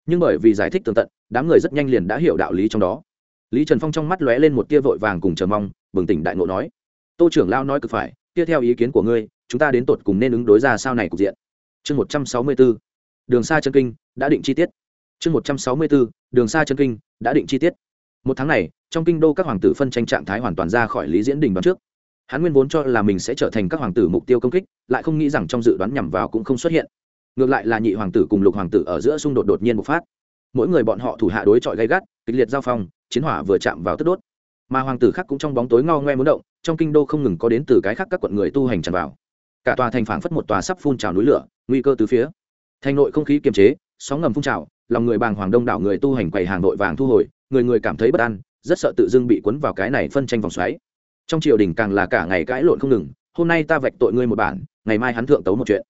nhưng bởi vì giải thích tường tận, đám người rất nhanh liền đã hiểu đạo lý trong đó. Lý trần phong trong mắt lóe lên một tia vội vàng cùng chờ mong, bừng tỉnh đại ngộ nói, tô trưởng lao nói cực phải tiếp theo ý kiến của ngươi, chúng ta đến tột cùng nên ứng đối ra sao này cục diện? Chương một trăm sáu mươi b ố đường xa chân kinh, đã định chi tiết. Chương một trăm sáu mươi b ố đường xa chân kinh, đã định chi tiết. Một tháng này, trong kinh đô các hoàng tử phân tranh trạng thái hoàn toàn ra khỏi lý diễn đình đoán trước. Hắn nguyên vốn cho là mình sẽ trở thành các hoàng tử mục tiêu công kích, lại không nghĩ rằng trong dự đoán nhằm vào cũng không xuất hiện ngược lại là nhị hoàng tử cùng lục hoàng tử ở giữa xung đột đột nhiên bộc phát. Mỗi người bọn họ thủ hạ đối chọi gay gắt, kịch liệt giao phong, chiến hỏa vừa chạm vào tức đốt. Mà hoàng tử khác cũng trong bóng tối ngao ngoe muốn động, trong kinh đô không ngừng có đến từ cái khác các quận người tu hành tràn vào. Cả tòa thành phảng phất một tòa sắp phun trào núi lửa, nguy cơ từ phía. Thành nội không khí kiềm chế, sóng ngầm phun trào, lòng người bàng hoàng đông đảo người tu hành quầy hàng nội vàng thu hồi, người người cảm thấy bất an, rất sợ tự dưng bị cuốn vào cái này phân tranh vòng xoáy. Trong triều đình càng là cả ngày cãi lộn không ngừng, hôm nay ta vạch tội ngươi một bản, ngày mai hắn thượng tấu một chuyện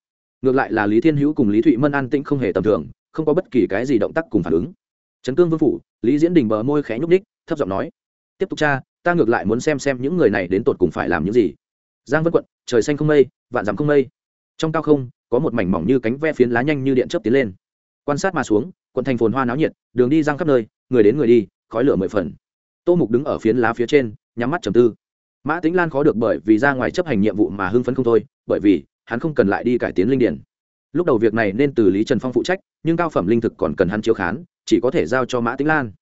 ngược lại là lý thiên hữu cùng lý thụy mân an tĩnh không hề tầm thường, không có bất kỳ cái gì động tác cùng phản ứng. Trấn cương vương phủ, lý diễn đình bờ môi khẽ nhúc ních thấp giọng nói, tiếp tục cha ta ngược lại muốn xem xem những người này đến tột cùng phải làm những gì. Giang vân quận, trời xanh không mây, vạn dặm không mây. Trong cao không, có một mảnh mỏng như cánh ve phiến lá nhanh như điện chớp tiến lên. Quan sát mà xuống, quận thành phồn hoa náo nhiệt, đường đi giang khắp nơi, người đến người đi, khói lửa mười phần. Tô mục đứng ở phiến lá phía trên, nhắm mắt trầm tư. Mã tính lan khó được bởi vì ra ngoài chấp hành nhiệm vụ mà hưng phấn không thôi, bởi vì hắn không cần lại đi cải tiến linh điển. Lúc đầu việc này nên từ lý trần phong phụ trách, nhưng cao phẩm linh thực còn cần hắn chiếu khán, chỉ có thể giao cho mã Tĩnh lan.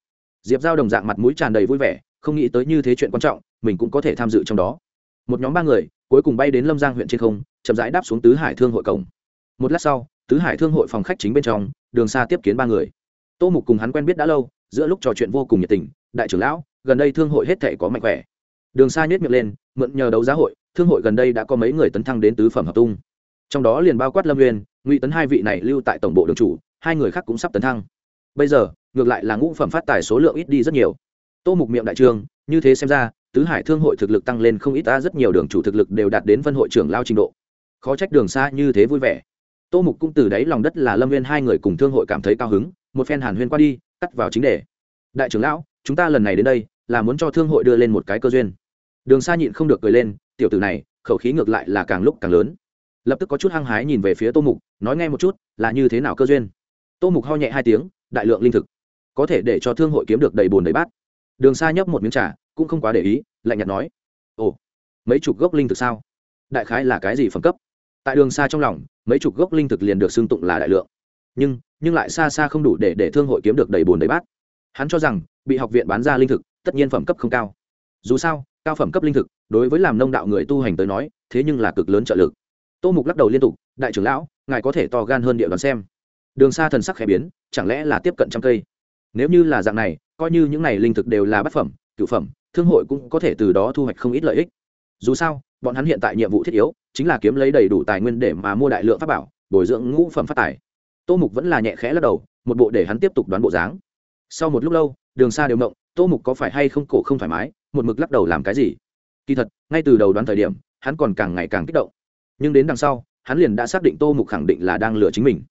Diệp giao đồng dạng mặt mũi tràn đầy vui vẻ, không nghĩ tới như thế chuyện quan trọng, mình cũng có thể tham dự trong đó. Một nhóm ba người, cuối cùng bay đến lâm giang huyện trên không, chậm rãi đáp xuống tứ hải thương hội cổng. Một lát sau, tứ hải thương hội phòng khách chính bên trong, đường xa tiếp kiến ba người. Tô mục cùng hắn quen biết đã lâu, giữa lúc trò chuyện vô cùng nhiệt tình, đại trưởng lão, gần đây thương hội hết thể có mạnh khỏe. Đường xa nhét miệng lên, mượn nhờ đấu giá hội thương hội gần đây đã có mấy người tấn thăng đến tứ phẩm hợp tung. Trong đó liền bao quát lâm nguyên ngụy tấn hai vị này lưu tại tổng bộ đường chủ hai người khác cũng sắp tấn thăng. Bây giờ ngược lại là ngũ phẩm phát tài số lượng ít đi rất nhiều. Tô mục miệng đại trường, như thế xem ra tứ hải thương hội thực lực tăng lên không ít ta rất nhiều đường chủ thực lực đều đạt đến phân hội trưởng lao trình độ. Khó trách đường xa như thế vui vẻ. Tô mục cũng từ đáy lòng đất là lâm viên hai người cùng thương hội cảm thấy cao hứng một phen hàn huyên qua đi cắt vào chính đề. Đại trưởng lão chúng ta lần này đến đây là muốn cho thương hội đưa lên một cái cơ duyên. Đường xa nhịn không được cười lên tiểu tử này, khẩu khí ngược lại là càng lúc càng lớn. Lập tức có chút hăng hái nhìn về phía tô mục, nói nghe một chút, là như thế nào cơ duyên? Tô mục ho nhẹ hai tiếng, đại lượng linh thực. Có thể để cho thương hội kiếm được đầy bồn đầy bát. Đường xa nhấp một miếng trà, cũng không quá để ý, lạnh nhạt nói, ồ, mấy chục gốc linh thực sao? Đại khái là cái gì phẩm cấp? Tại đường xa trong lòng, mấy chục gốc linh thực liền được xưng tụng là đại lượng. Nhưng nhưng lại xa xa không đủ để để thương hội kiếm được đầy bồn đầy bát. Hắn cho rằng, bị học viện bán ra linh thực, tất nhiên phẩm cấp không cao. Dù sao cao phẩm cấp linh thực, đối với làm nông đạo người tu hành tới nói, thế nhưng là cực lớn trợ lực. Tô mục lắc đầu liên tục, đại trưởng lão, ngài có thể to gan hơn địa đoán xem. Đường xa thần sắc khẽ biến, chẳng lẽ là tiếp cận trăm cây? Nếu như là dạng này, coi như những này linh thực đều là bát phẩm cựu phẩm, thương hội cũng có thể từ đó thu hoạch không ít lợi ích. Dù sao, bọn hắn hiện tại nhiệm vụ thiết yếu, chính là kiếm lấy đầy đủ tài nguyên để mà mua đại lượng pháp bảo, bồi dưỡng ngũ phẩm phát tài. Tô mục vẫn là nhẹ khẽ lắc đầu, một bộ để hắn tiếp tục đoán bộ dáng. Sau một lúc lâu, đường xa đều mộng tô mục có phải hay không cổ không thoải mái, một mực lắc đầu làm cái gì? Kỳ thật, ngay từ đầu đoán thời điểm, hắn còn càng ngày càng kích động. Nhưng đến đằng sau, hắn liền đã xác định tô mục khẳng định là đang lừa chính mình.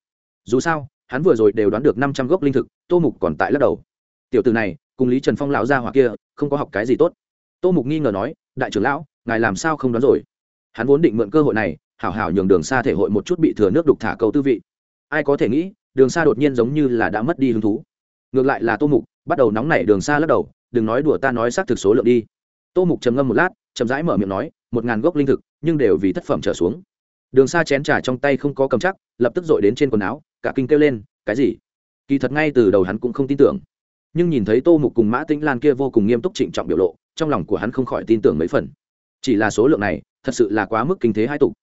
Dù sao, hắn vừa rồi đều đoán được năm trăm gốc linh thực, tô mục còn tại lắc đầu. Tiểu từ này, cùng lý trần phong lão gia hoặc kia, không có học cái gì tốt. Tô mục nghi ngờ nói, đại trưởng lão, ngài làm sao không đoán rồi? Hắn vốn định mượn cơ hội này, hảo hảo nhường đường xa thể hội một chút bị thừa nước đục thả câu tư vị. Ai có thể nghĩ, đường xa đột nhiên giống như là đã mất đi hứng thú ngược lại là tô mục, bắt đầu nóng nảy đường xa lắc đầu, đừng nói đùa ta nói xác thực số lượng đi. Tô mục trầm ngâm một lát, chậm rãi mở miệng nói, một ngàn gốc linh thực, nhưng đều vì thất phẩm trở xuống. Đường xa chén trà trong tay không có cầm chắc, lập tức dội đến trên quần áo, cả kinh kêu lên, cái gì? Kỳ thật ngay từ đầu hắn cũng không tin tưởng. Nhưng nhìn thấy tô mục cùng mã tĩnh lan kia vô cùng nghiêm túc trịnh trọng biểu lộ, trong lòng của hắn không khỏi tin tưởng mấy phần. Chỉ là số lượng này, thật sự là quá mức kinh thế hai tục.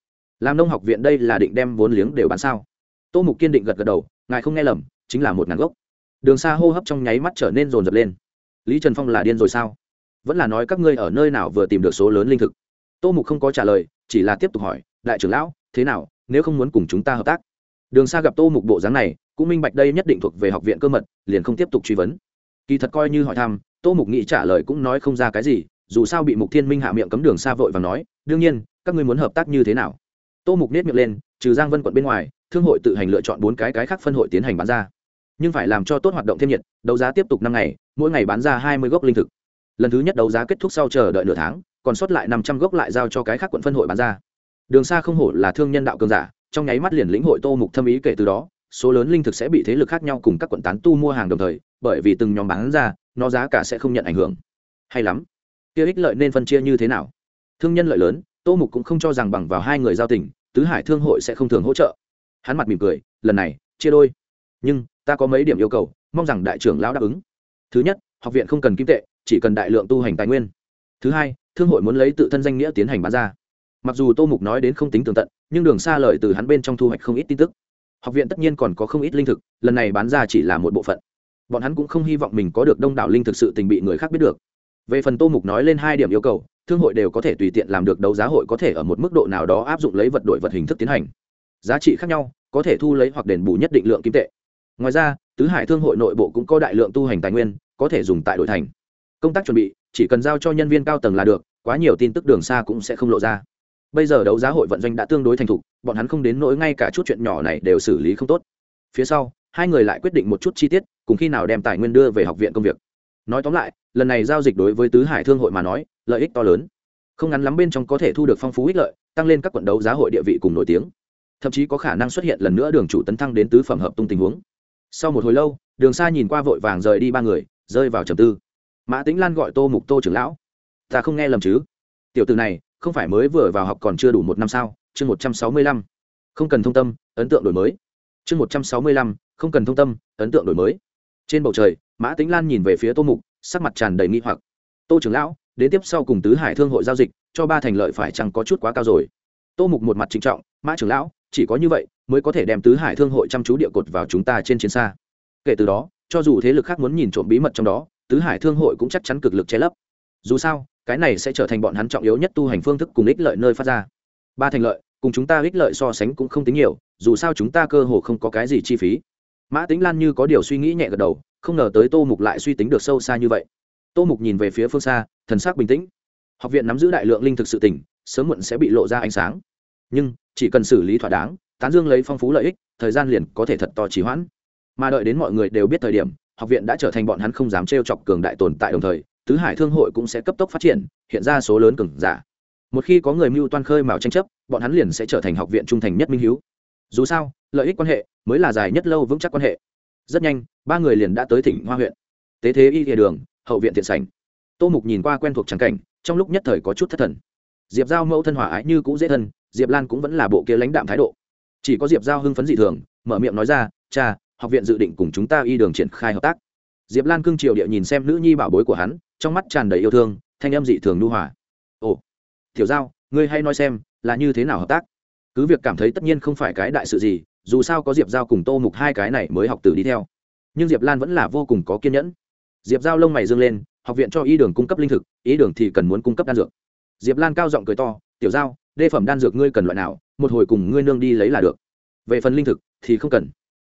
Làm nông học viện đây là định đem vốn liếng đều bán sao? Tô mục kiên định gật gật đầu, ngài không nghe lầm, chính là một ngàn gốc đường xa hô hấp trong nháy mắt trở nên rồn rập lên. Lý trần phong là điên rồi sao? Vẫn là nói các ngươi ở nơi nào vừa tìm được số lớn linh thực? Tô mục không có trả lời, chỉ là tiếp tục hỏi, đại trưởng lão, thế nào? Nếu không muốn cùng chúng ta hợp tác? Đường xa gặp tô mục bộ dáng này, cũng minh bạch đây nhất định thuộc về học viện cơ mật, liền không tiếp tục truy vấn. Kỳ thật coi như hỏi thăm, tô mục nghĩ trả lời cũng nói không ra cái gì, dù sao bị mục thiên minh hạ miệng cấm đường xa vội và nói, đương nhiên, các ngươi muốn hợp tác như thế nào? Tô mục nết miệng lên, trừ giang vân quận bên ngoài, thương hội tự hành lựa chọn bốn cái cái khác phân hội tiến hành bán ra nhưng phải làm cho tốt hoạt động thêm nhiệt, đấu giá tiếp tục năm ngày, mỗi ngày bán ra hai mươi gốc linh thực. Lần thứ nhất đấu giá kết thúc sau chờ đợi nửa tháng, còn sót lại năm trăm gốc lại giao cho cái khác quận phân hội bán ra. Đường xa không hổ là thương nhân đạo cường giả, trong nháy mắt liền lĩnh hội tô mục thâm ý kể từ đó, số lớn linh thực sẽ bị thế lực khác nhau cùng các quận tán tu mua hàng đồng thời, bởi vì từng nhóm bán ra, nó giá cả sẽ không nhận ảnh hưởng. Hay lắm. Kia ích lợi nên phân chia như thế nào? Thương nhân lợi lớn, tô mục cũng không cho rằng bằng vào hai người giao tình, tứ hải thương hội sẽ không thường hỗ trợ. Hắn mặt mỉm cười, lần này, chia đôi. Nhưng ta có mấy điểm yêu cầu, mong rằng đại trưởng lão đáp ứng. Thứ nhất, học viện không cần kim tệ, chỉ cần đại lượng tu hành tài nguyên. Thứ hai, thương hội muốn lấy tự thân danh nghĩa tiến hành bán ra. Mặc dù tô mục nói đến không tính tường tận, nhưng đường xa lời từ hắn bên trong thu hoạch không ít tin tức. Học viện tất nhiên còn có không ít linh thực, lần này bán ra chỉ là một bộ phận. Bọn hắn cũng không hy vọng mình có được đông đảo linh thực sự tình bị người khác biết được. Về phần tô mục nói lên hai điểm yêu cầu, thương hội đều có thể tùy tiện làm được đấu giá hội có thể ở một mức độ nào đó áp dụng lấy vật đổi vật hình thức tiến hành. Giá trị khác nhau, có thể thu lấy hoặc đền bù nhất định lượng kim tệ ngoài ra, tứ hải thương hội nội bộ cũng có đại lượng tu hành tài nguyên, có thể dùng tại đội thành. Công tác chuẩn bị, chỉ cần giao cho nhân viên cao tầng là được, quá nhiều tin tức đường xa cũng sẽ không lộ ra. Bây giờ đấu giá hội vận doanh đã tương đối thành thục, bọn hắn không đến nỗi ngay cả chút chuyện nhỏ này đều xử lý không tốt. Phía sau, hai người lại quyết định một chút chi tiết, cùng khi nào đem tài nguyên đưa về học viện công việc. Nói tóm lại, lần này giao dịch đối với tứ hải thương hội mà nói, lợi ích to lớn. Không ngắn lắm bên trong có thể thu được phong phú ích lợi, tăng lên các quận đấu giá hội địa vị cùng nổi tiếng. Thậm chí có khả năng xuất hiện lần nữa đường chủ tấn thăng đến tứ phẩm hợp tung tình huống sau một hồi lâu, đường xa nhìn qua vội vàng rời đi ba người, rơi vào trầm tư. Mã tĩnh lan gọi tô mục tô trưởng lão. Ta không nghe lầm chứ? Tiểu từ này không phải mới vừa vào học còn chưa đủ một năm sao? Chương một trăm sáu mươi lăm, không cần thông tâm, ấn tượng đổi mới. Chương một trăm sáu mươi lăm, không cần thông tâm, ấn tượng đổi mới. Trên bầu trời, mã tĩnh lan nhìn về phía tô mục, sắc mặt tràn đầy nghi hoặc. Tô trưởng lão, đến tiếp sau cùng tứ hải thương hội giao dịch, cho ba thành lợi phải chăng có chút quá cao rồi? Tô mục một mặt trịnh trọng, mã trưởng lão, chỉ có như vậy mới có thể đem tứ hải thương hội chăm chú địa cột vào chúng ta trên chiến xa. Kể từ đó, cho dù thế lực khác muốn nhìn trộm bí mật trong đó, tứ hải thương hội cũng chắc chắn cực lực che lấp. Dù sao, cái này sẽ trở thành bọn hắn trọng yếu nhất tu hành phương thức cùng ích lợi nơi phát ra. Ba thành lợi, cùng chúng ta ích lợi so sánh cũng không tính nhiều, dù sao chúng ta cơ hồ không có cái gì chi phí. Mã tính lan như có điều suy nghĩ nhẹ gật đầu, không ngờ tới tô mục lại suy tính được sâu xa như vậy. Tô mục nhìn về phía phương xa, thần sắc bình tĩnh. Học viện nắm giữ đại lượng linh thực sự tỉnh sớm muộn sẽ bị lộ ra ánh sáng. Nhưng, chỉ cần xử lý thỏa đáng tán dương lấy phong phú lợi ích, thời gian liền có thể thật to trì hoãn. Mà đợi đến mọi người đều biết thời điểm, học viện đã trở thành bọn hắn không dám trêu chọc cường đại tồn tại đồng thời, tứ hải thương hội cũng sẽ cấp tốc phát triển, hiện ra số lớn cường giả. Một khi có người mưu toan khơi mào tranh chấp, bọn hắn liền sẽ trở thành học viện trung thành nhất minh hiếu. Dù sao, lợi ích quan hệ mới là dài nhất lâu vững chắc quan hệ. Rất nhanh, ba người liền đã tới tỉnh hoa huyện. Tế thế y địa đường, hậu viện thiện sảnh. Tô mục nhìn qua quen thuộc trắng cảnh, trong lúc nhất thời có chút thất thần. Diệp giao mẫu thân hòa ái như cũng dễ thân, diệp lan cũng vẫn là bộ kia lãnh đạm thái độ chỉ có diệp giao hưng phấn dị thường, mở miệng nói ra, cha, học viện dự định cùng chúng ta y đường triển khai hợp tác. Diệp lan cương triều địa nhìn xem nữ nhi bảo bối của hắn, trong mắt tràn đầy yêu thương, thanh âm dị thường nu hòa. Ồ, tiểu giao, ngươi hay nói xem, là như thế nào hợp tác? Cứ việc cảm thấy tất nhiên không phải cái đại sự gì, dù sao có diệp giao cùng tô mục hai cái này mới học tử đi theo. Nhưng diệp lan vẫn là vô cùng có kiên nhẫn. Diệp giao lông mày dương lên, học viện cho y đường cung cấp linh thực ý đường thì cần muốn cung cấp đan dược. Diệp lan cao giọng cười to, tiểu giao đê phẩm đan dược ngươi cần loại nào, một hồi cùng ngươi nương đi lấy là được. Về phần linh thực, thì không cần.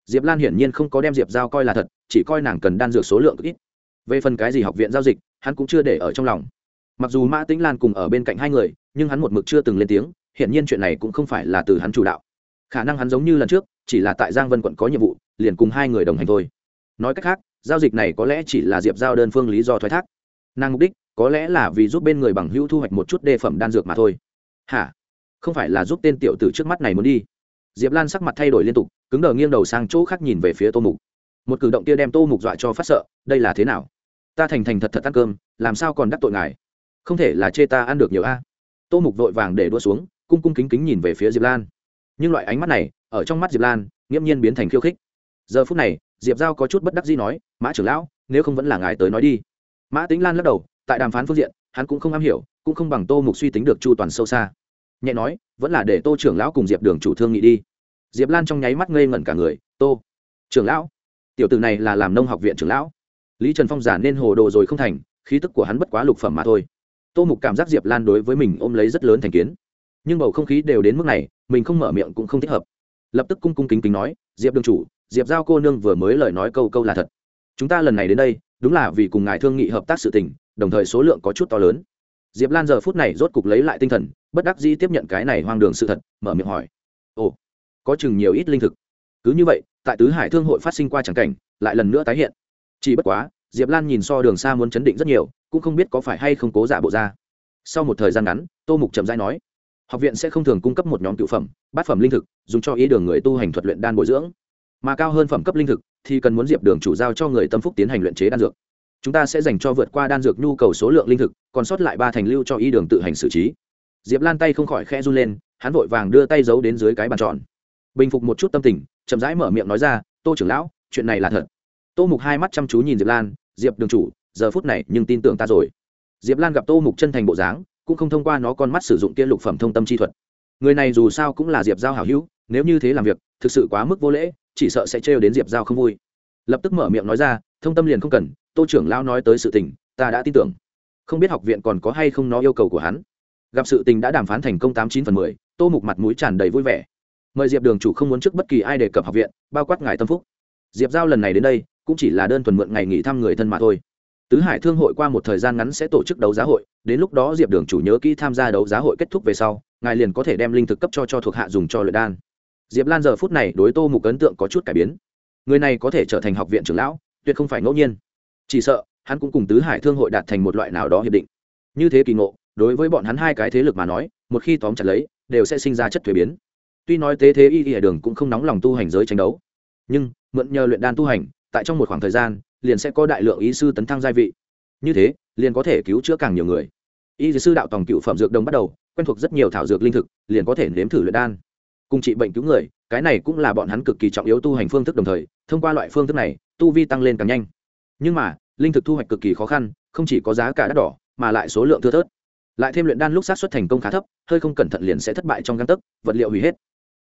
Diệp lan hiển nhiên không có đem diệp giao coi là thật, chỉ coi nàng cần đan dược số lượng ít. Về phần cái gì học viện giao dịch, hắn cũng chưa để ở trong lòng. Mặc dù mã tĩnh lan cùng ở bên cạnh hai người, nhưng hắn một mực chưa từng lên tiếng, hiển nhiên chuyện này cũng không phải là từ hắn chủ đạo. Khả năng hắn giống như lần trước, chỉ là tại giang vân quận có nhiệm vụ, liền cùng hai người đồng hành thôi. Nói cách khác, giao dịch này có lẽ chỉ là diệp giao đơn phương lý do thoái thác. Nàng mục đích, có lẽ là vì giúp bên người bằng hữu thu hoạch một chút đề phẩm đan dược mà thôi hả? Không phải là giúp tên tiểu tử trước mắt này muốn đi. Diệp lan sắc mặt thay đổi liên tục, cứng đờ nghiêng đầu sang chỗ khác nhìn về phía tô mục. Một cử động kia đem tô mục dọa cho phát sợ, đây là thế nào? Ta thành thành thật thật ăn cơm, làm sao còn đắc tội ngài? Không thể là chê ta ăn được nhiều a. Tô mục vội vàng để đua xuống, cung cung kính kính nhìn về phía diệp lan. Nhưng loại ánh mắt này, ở trong mắt diệp lan, nghiễm nhiên biến thành khiêu khích. Giờ phút này, diệp giao có chút bất đắc gì nói, mã trưởng lão, nếu không vẫn là ngài tới nói đi. Mã tính lan lắc đầu, tại đàm phán phương diện hắn cũng không am hiểu, cũng không bằng tô mục suy tính được chu toàn sâu xa. Nhẹ nói, vẫn là để tô trưởng lão cùng diệp đường chủ thương nghị đi. Diệp lan trong nháy mắt ngây ngẩn cả người, tô, trưởng lão, tiểu t ử này là làm nông học viện trưởng lão. Lý trần phong giả nên hồ đồ rồi không thành, khí tức của hắn bất quá lục phẩm mà thôi. Tô mục cảm giác diệp lan đối với mình ôm lấy rất lớn thành kiến. Nhưng bầu không khí đều đến mức này, mình không mở miệng cũng không thích hợp. Lập tức cung cung kính kính nói, diệp đường chủ, diệp giao cô nương vừa mới lời nói câu câu là thật. Chúng ta lần này đến đây, đúng là vì cùng ngài thương nghị hợp tác sự tình đồng thời số lượng có chút to lớn. Diệp lan giờ phút này rốt cục lấy lại tinh thần, bất đắc dĩ tiếp nhận cái này hoang đường sự thật, mở miệng hỏi. Ồ, có chừng nhiều ít linh thực. Cứ như vậy, tại tứ hải thương hội phát sinh qua chẳng cảnh, lại lần nữa tái hiện. Chỉ bất quá, diệp lan nhìn so đường xa muốn chấn định rất nhiều, cũng không biết có phải hay không cố giả bộ ra. Sau một thời gian ngắn, tô mục chậm rãi nói, học viện sẽ không thường cung cấp một nhóm cựu phẩm, bát phẩm linh thực, dùng cho ý đường người tu hành thuật luyện đan bồi dưỡng. Mà cao hơn phẩm cấp linh thực, thì cần muốn diệp đường chủ giao cho người tâm phúc tiến hành luyện chế đan dược chúng ta sẽ dành cho vượt qua đan dược nhu cầu số lượng linh thực, còn sót lại ba thành lưu cho y đường tự hành xử trí. Diệp lan tay không khỏi khe run lên, hắn vội vàng đưa tay giấu đến dưới cái bàn tròn. Bình phục một chút tâm tình, chậm rãi mở miệng nói ra, tô trưởng lão, chuyện này là thật. Tô mục hai mắt chăm chú nhìn diệp lan, diệp đường chủ, giờ phút này nhưng tin tưởng ta rồi. Diệp lan gặp tô mục chân thành bộ dáng, cũng không thông qua nó con mắt sử dụng kia lục phẩm thông tâm chi thuật. Người này dù sao cũng là diệp giao hảo hữu, nếu như thế làm việc, thực sự quá mức vô lễ, chỉ sợ sẽ trêu đến diệp giao không vui. Lập tức mở miệng nói ra, thông tâm liền không cần tô trưởng lão nói tới sự tình, ta đã tin tưởng. Không biết học viện còn có hay không nó yêu cầu của hắn. Gặp sự tình đã đàm phán thành công tám chín phần mười, tô mục mặt mũi tràn đầy vui vẻ. Mời diệp đường chủ không muốn trước bất kỳ ai đề cập học viện, bao quát ngài tâm phúc. Diệp giao lần này đến đây, cũng chỉ là đơn thuần mượn ngày nghỉ thăm người thân mà thôi. Tứ hải thương hội qua một thời gian ngắn sẽ tổ chức đấu giá hội, đến lúc đó diệp đường chủ nhớ kỹ tham gia đấu giá hội kết thúc về sau, ngài liền có thể đem linh thực cấp cho cho thuộc hạ dùng cho luyện đan. Diệp lan giờ phút này đối tô mục ấn tượng có chút cải biến. Người này có thể trở thành học viện trưởng lão, tuyệt không phải ngẫu nhiên chỉ sợ, hắn cũng cùng tứ hải thương hội đạt thành một loại nào đó hiệp định. Như thế kỳ ngộ, đối với bọn hắn hai cái thế lực mà nói, một khi tóm chặt lấy, đều sẽ sinh ra chất thuế biến. Tuy nói tế thế y y đường cũng không nóng lòng tu hành giới tranh đấu, nhưng, mượn nhờ luyện đan tu hành, tại trong một khoảng thời gian, liền sẽ có đại lượng ý sư tấn thăng gia vị. Như thế, liền có thể cứu chữa càng nhiều người. Y sư đạo tòng cựu phẩm dược đồng bắt đầu, quen thuộc rất nhiều thảo dược linh thực, liền có thể nếm thử luyện đan. Cùng trị bệnh cứu người, cái này cũng là bọn hắn cực kỳ trọng yếu tu hành phương thức đồng thời, thông qua loại phương thức này, tu vi tăng lên càng nhanh nhưng mà, linh thực thu hoạch cực kỳ khó khăn, không chỉ có giá cả đắt đỏ, mà lại số lượng thưa thớt. Lại thêm luyện đan lúc sát xuất thành công khá thấp, hơi không cẩn thận liền sẽ thất bại trong găng tấc, vật liệu hủy hết.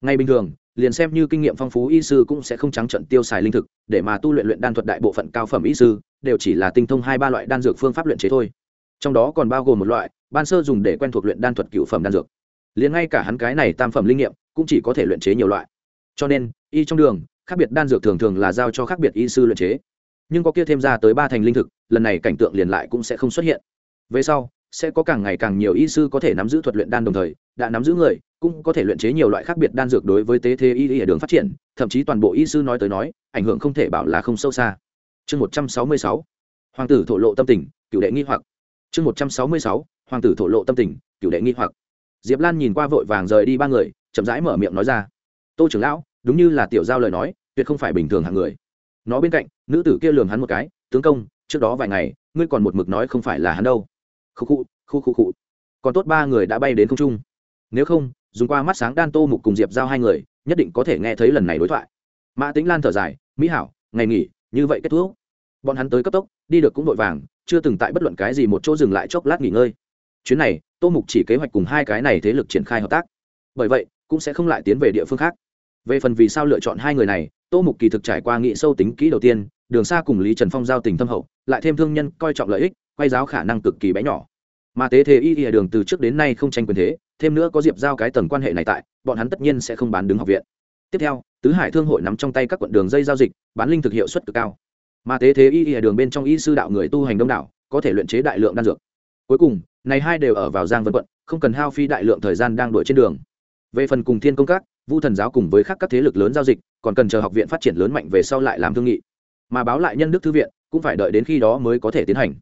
Ngay bình thường, liền xem như kinh nghiệm phong phú y sư cũng sẽ không trắng trận tiêu xài linh thực, để mà tu luyện luyện đan thuật đại bộ phận cao phẩm y sư, đều chỉ là tinh thông hai ba loại đan dược phương pháp luyện chế thôi. Trong đó còn bao gồm một loại, ban sơ dùng để quen thuộc luyện đan thuật cựu phẩm đan dược. Liền ngay cả hắn cái này tam phẩm linh nghiệm, cũng chỉ có thể luyện chế nhiều loại. Cho nên, y trong đường, khác biệt đan dược thường thường là giao cho khác biệt y sư luyện chế nhưng có kia thêm ra tới ba thành linh thực, lần này cảnh tượng liền lại cũng sẽ không xuất hiện. Về sau, sẽ có càng ngày càng nhiều y sư có thể nắm giữ thuật luyện đan đồng thời, đã nắm giữ người, cũng có thể luyện chế nhiều loại khác biệt đan dược đối với tế thế y y ở đường phát triển, thậm chí toàn bộ y sư nói tới nói, ảnh hưởng không thể bảo là không sâu xa. Chương một trăm sáu mươi sáu, hoàng tử thổ lộ tâm tình, cựu đệ nghi hoặc. Chương một trăm sáu mươi sáu, hoàng tử thổ lộ tâm tình, cựu đệ nghi hoặc. Diệp lan nhìn qua vội vàng rời đi ba người, chậm rãi mở miệng nói ra. Tô trưởng lão, đúng như là tiểu giao lời nói, tuyệt không phải bình thường hạng người nó bên cạnh, nữ tử kia lường hắn một cái, tướng công, trước đó vài ngày, ngươi còn một mực nói không phải là hắn đâu. Khu khu khu khu khu còn tốt ba người đã bay đến không trung. Nếu không, dùng qua mắt sáng đan tô mục cùng diệp giao hai người, nhất định có thể nghe thấy lần này đối thoại. Mã tính lan thở dài, mỹ hảo, ngày nghỉ, như vậy kết thúc. Bọn hắn tới cấp tốc, đi được cũng vội vàng, chưa từng tại bất luận cái gì một chỗ dừng lại chốc lát nghỉ ngơi. Chuyến này, tô mục chỉ kế hoạch cùng hai cái này thế lực triển khai hợp tác. Bởi vậy, cũng sẽ không lại tiến về địa phương khác. Về phần vì sao lựa chọn hai người này tô mục kỳ thực trải qua nghị sâu tính kỹ đầu tiên, đường xa cùng lý trần phong giao tình thâm hậu, lại thêm thương nhân coi trọng lợi ích, quay giáo khả năng cực kỳ bé nhỏ. Mà tế thế y y đường từ trước đến nay không tranh quyền thế, thêm nữa có diệp giao cái tầng quan hệ này tại, bọn hắn tất nhiên sẽ không bán đứng học viện. Tiếp theo, tứ hải thương hội nắm trong tay các quận đường dây giao dịch, bán linh thực hiệu suất cực cao. Mà tế thế y y đường bên trong y sư đạo người tu hành đông đảo, có thể luyện chế đại lượng đan dược. Cuối cùng, này hai đều ở vào giang vân quận, không cần hao phi đại lượng thời gian đang đuổi trên đường. Về phần cùng thiên công các vu thần giáo cùng với các các thế lực lớn giao dịch, còn cần chờ học viện phát triển lớn mạnh về sau lại làm thương nghị. Mà báo lại nhân đức thư viện, cũng phải đợi đến khi đó mới có thể tiến hành.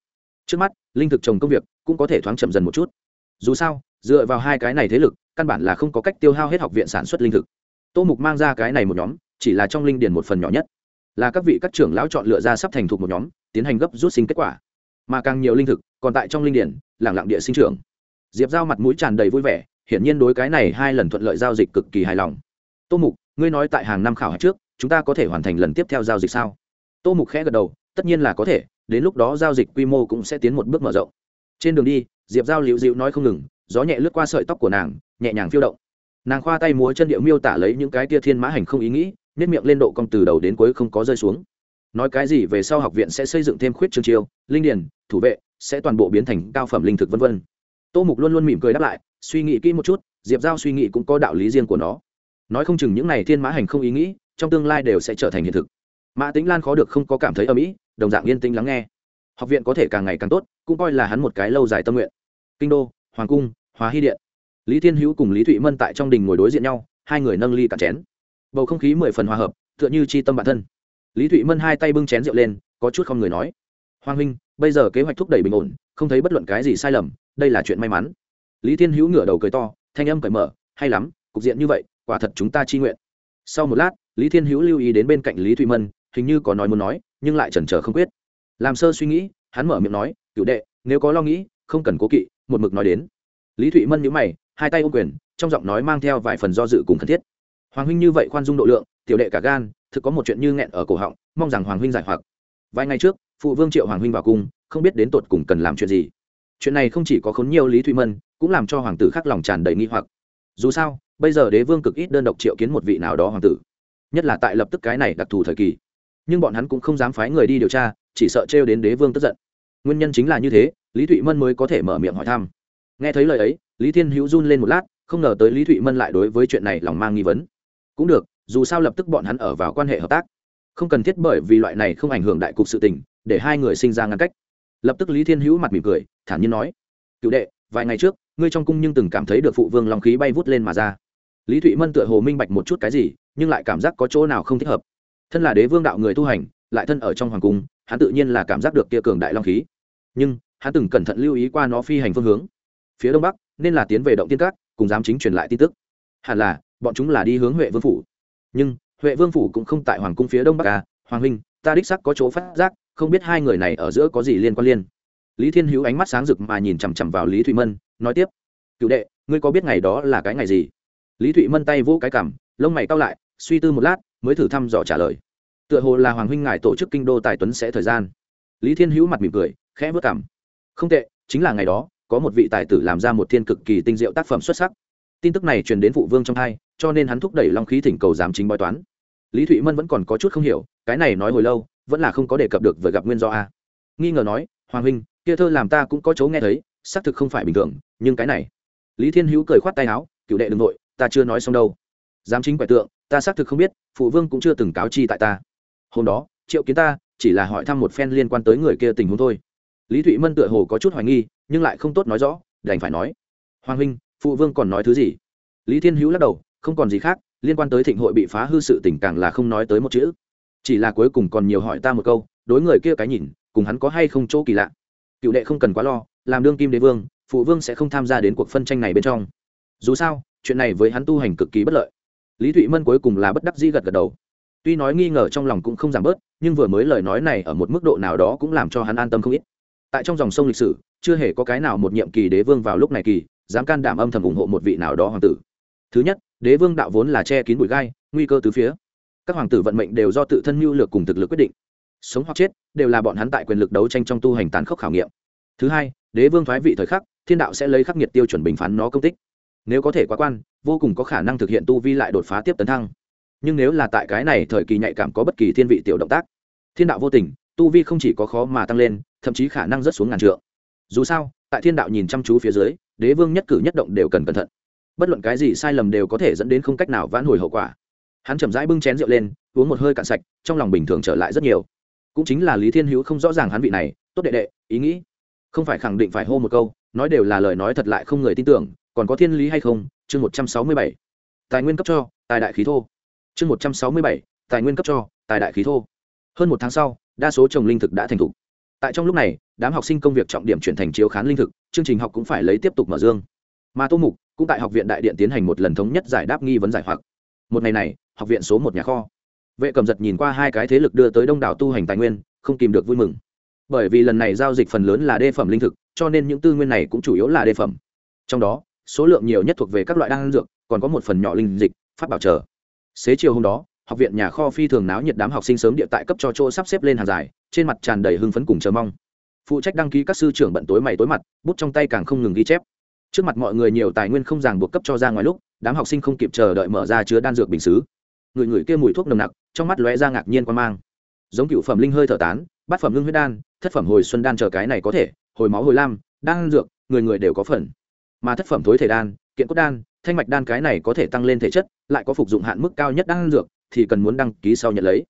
Trước mắt, linh thực trồng công việc cũng có thể thoáng chậm dần một chút. Dù sao, dựa vào hai cái này thế lực, căn bản là không có cách tiêu hao hết học viện sản xuất linh thực. Tô mục mang ra cái này một nhóm, chỉ là trong linh điền một phần nhỏ nhất. Là các vị các trưởng lão chọn lựa ra sắp thành thục một nhóm, tiến hành gấp rút sinh kết quả. Mà càng nhiều linh thực, còn tại trong linh điển lẳng lặng địa sinh trưởng. Diệp giao mặt mũi tràn đầy vui vẻ hiển nhiên đối cái này hai lần thuận lợi giao dịch cực kỳ hài lòng. Tô mục, ngươi nói tại hàng năm khảo hạch trước, chúng ta có thể hoàn thành lần tiếp theo giao dịch sao? Tô mục khẽ gật đầu, tất nhiên là có thể, đến lúc đó giao dịch quy mô cũng sẽ tiến một bước mở rộng. Trên đường đi, diệp giao liễu dịu nói không ngừng, gió nhẹ lướt qua sợi tóc của nàng, nhẹ nhàng phiêu động. Nàng khoa tay múa chân điệu miêu tả lấy những cái tia thiên mã hành không ý nghĩ nếp miệng lên độ cong từ đầu đến cuối không có rơi xuống. Nói cái gì về sau học viện sẽ xây dựng thêm khuyết trường chiêu, linh điền, thủ vệ, sẽ toàn bộ biến thành cao phẩm linh thực vân vân tô mục luôn luôn mỉm cười đáp lại, suy nghĩ kỹ một chút, diệp giao suy nghĩ cũng có đạo lý riêng của nó. Nói không chừng những n à y thiên mã hành không ý nghĩ, trong tương lai đều sẽ trở thành hiện thực. Mã tính lan khó được không có cảm thấy âm ý đồng dạng yên tĩnh lắng nghe. Học viện có thể càng ngày càng tốt, cũng coi là hắn một cái lâu dài tâm nguyện. Kinh đô, hoàng cung, hóa hy điện. Lý thiên hữu cùng lý thụy mân tại trong đình ngồi đối diện nhau, hai người nâng ly cạn chén. Bầu không khí mười phần hòa hợp, tựa như c h i tâm bản thân. Lý thụy mân hai tay bưng chén rượu lên, có chút không người nói. Hoàng huynh, bây giờ kế hoạch thúc đẩy bình ổn, không thấy bất luận cái gì sai lầm đây là chuyện may mắn. Lý thiên hữu ngửa đầu cười to, thanh âm cởi mở, hay lắm, cục diện như vậy, quả thật chúng ta chi nguyện. Sau một lát, lý thiên hữu lưu ý đến bên cạnh lý thụy mân, hình như có nói muốn nói, nhưng lại chần chờ không quyết. Làm sơ suy nghĩ, hắn mở miệng nói cựu đệ, nếu có lo nghĩ, không cần cố kỵ, một mực nói đến. Lý thụy mân nhữ mày, hai tay ô quyền, trong giọng nói mang theo vài phần do dự cùng cần thiết. Hoàng huynh như vậy khoan dung độ lượng, tiểu đệ cả gan, thực có một chuyện như nghẹn ở cổ họng, mong rằng hoàng huynh giải hoặc. Vài ngày trước, phụ vương triệu hoàng huynh vào cung, không biết đến tột cùng cần làm chuyện gì chuyện này không chỉ có khốn nhiều lý thụy mân, cũng làm cho hoàng tử khác lòng tràn đầy nghi hoặc. Dù sao, bây giờ đế vương cực ít đơn độc triệu kiến một vị nào đó hoàng tử, nhất là tại lập tức cái này đặc thù thời kỳ. Nhưng bọn hắn cũng không dám phái người đi điều tra, chỉ sợ trêu đến đế vương tức giận. Nguyên nhân chính là như thế, lý thụy mân mới có thể mở miệng hỏi thăm. Nghe thấy lời ấy, lý thiên hữu run lên một lát, không ngờ tới lý thụy mân lại đối với chuyện này lòng mang nghi vấn. Cũng được, dù sao lập tức bọn hắn ở vào quan hệ hợp tác. Không cần thiết bởi vì loại này không ảnh hưởng đại cục sự tình, để hai người sinh ra ngăn cách lập tức lý thiên hữu mặt mỉm cười, thản nhiên nói, cựu đệ, vài ngày trước, ngươi trong cung nhưng từng cảm thấy được phụ vương long khí bay vút lên mà ra. Lý thụy mân tựa hồ minh bạch một chút cái gì, nhưng lại cảm giác có chỗ nào không thích hợp. Thân là đế vương đạo người tu hành, lại thân ở trong hoàng cung, hắn tự nhiên là cảm giác được kia cường đại long khí. Nhưng, hắn từng cẩn thận lưu ý qua nó phi hành phương hướng. Phía đông bắc, nên là tiến về động tiên các, cùng giám chính truyền lại tin tức. Hẳn là, bọn chúng là đi hướng huệ vương phủ. Nhưng, huệ vương phủ cũng không tại hoàng cung phía đông bắc à hoàng huynh, ta đích sắc có chỗ phát giác không biết hai người này ở giữa có gì liên quan liên. Lý thiên hữu ánh mắt sáng rực mà nhìn chằm chằm vào lý thụy mân, nói tiếp. Cựu đệ, ngươi có biết ngày đó là cái ngày gì? Lý thụy mân tay vỗ cái cảm lông mày cao lại, suy tư một lát, mới thử thăm dò trả lời. Tựa hồ là hoàng huynh ngài tổ chức kinh đô tài tuấn sẽ thời gian. Lý thiên hữu mặt mỉm cười, khẽ vớt cảm không tệ, chính là ngày đó, có một vị tài tử làm ra một thiên cực kỳ tinh diệu tác phẩm xuất sắc. Tin tức này truyền đến phụ vương trong hai, cho nên hắn thúc đẩy long khí thỉnh cầu giám chính bói toán. Lý thụy mân vẫn còn có chút không hiểu, cái này nói hồi lâu vẫn là không có đề cập được với gặp nguyên do a. Nghi ngờ nói, hoàng huynh, kia thơ làm ta cũng có chỗ nghe thấy, xác thực không phải bình thường, nhưng cái này. Lý thiên hữu cười khoát tay áo cựu đệ đ ừ n g nội ta chưa nói xong đâu. Giám chính quẻ tượng, ta xác thực không biết, phụ vương cũng chưa từng cáo chi tại ta. Hôm đó, triệu kiến ta, chỉ là hỏi thăm một phen liên quan tới người kia tình huống thôi. Lý thụy mân tựa hồ có chút hoài nghi, nhưng lại không tốt nói rõ, đành phải nói, hoàng huynh, phụ vương còn nói thứ gì? Lý thiên hữu lắc đầu, không còn gì khác, liên quan tới thịnh hội bị phá hư sự tình càng là không nói tới một chữ chỉ là cuối cùng còn nhiều hỏi ta một câu, đối người kia cái nhìn, cùng hắn có hay không chỗ kỳ lạ. Cựu đệ không cần quá lo, làm đương kim đế vương, phụ vương sẽ không tham gia đến cuộc phân tranh này bên trong. Dù sao, chuyện này với hắn tu hành cực kỳ bất lợi. Lý thụy mân cuối cùng là bất đắc dĩ gật gật đầu. Tuy nói nghi ngờ trong lòng cũng không giảm bớt, nhưng vừa mới lời nói này ở một mức độ nào đó cũng làm cho hắn an tâm không ít. Tại trong dòng sông lịch sử, chưa hề có cái nào một nhiệm kỳ đế vương vào lúc này kỳ, dám can đảm âm thầm ủng hộ một vị nào đó hoàng tử. Thứ nhất, đế vương đạo vốn là che kín bụi gai, nguy cơ từ phía các hoàng tử vận mệnh đều do tự thân mưu lược cùng thực lực quyết định. Sống hoặc chết đều là bọn hắn tại quyền lực đấu tranh trong tu hành tán khốc khảo nghiệm. Thứ hai, đế vương thoái vị thời khắc, thiên đạo sẽ lấy khắc nghiệt tiêu chuẩn bình phán nó công tích. Nếu có thể quá quan, vô cùng có khả năng thực hiện tu vi lại đột phá tiếp tấn thăng. Nhưng nếu là tại cái này thời kỳ nhạy cảm có bất kỳ thiên vị tiểu động tác, thiên đạo vô tình, tu vi không chỉ có khó mà tăng lên, thậm chí khả năng rất xuống ngàn trượng. Dù sao, tại thiên đạo nhìn chăm chú phía dưới, đế vương nhất cử nhất động đều cần cẩn thận. Bất luận cái gì sai lầm đều có thể dẫn đến không cách nào vãn hồi hậu quả hắn chậm rãi bưng chén rượu lên, uống một hơi cạn sạch, trong lòng bình thường trở lại rất nhiều. Cũng chính là lý thiên hữu không rõ ràng hắn vị này, tốt đệ đệ, ý nghĩ. Không phải khẳng định phải hô một câu, nói đều là lời nói thật lại không người tin tưởng, còn có thiên lý hay không? Chương một trăm sáu mươi bảy. Tài nguyên cấp cho, tài đại khí thô. Chương một trăm sáu mươi bảy. Tài nguyên cấp cho, tài đại khí thô. Hơn một tháng sau, đa số trồng linh thực đã thành thục. Tại trong lúc này, đám học sinh công việc trọng điểm chuyển thành chiếu khán linh thực, chương trình học cũng phải lấy tiếp tục mở dương. Mà tô mục cũng tại học viện đại điện tiến hành một lần thống nhất giải đáp nghi vấn giải hoặc một ngày này, học viện số một nhà kho. Vệ cầm giật nhìn qua hai cái thế lực đưa tới đông đảo tu hành tài nguyên, không kìm được vui mừng. Bởi vì lần này giao dịch phần lớn là đê phẩm linh thực, cho nên những tư nguyên này cũng chủ yếu là đê phẩm. Trong đó, số lượng nhiều nhất thuộc về các loại đan dược, còn có một phần nhỏ linh dịch phát bảo trợ xế chiều hôm đó, học viện nhà kho phi thường náo nhiệt đám học sinh sớm địa tại cấp cho chỗ sắp xếp lên hàng dài, trên mặt tràn đầy hưng phấn cùng chờ mong. Phụ trách đăng ký các sư trưởng bận tối mày tối mặt, bút trong tay càng không ngừng ghi chép. Trước mặt mọi người nhiều tài nguyên không ràng buộc cấp cho ra ngoài lúc đám học sinh không kịp chờ đợi mở ra chứa đan dược bình xứ. Người người kia mùi thuốc nồng nặc, trong mắt lóe ra ngạc nhiên quan mang. Giống cựu phẩm linh hơi thở tán, bát phẩm ngưng huyết đan, thất phẩm hồi xuân đan chờ cái này có thể, hồi máu hồi lam, đan dược, người người đều có phần. Mà thất phẩm thối thể đan, kiện cốt đan, thanh mạch đan cái này có thể tăng lên thể chất, lại có phục dụng hạn mức cao nhất đan dược, thì cần muốn đăng ký sau nhận lấy.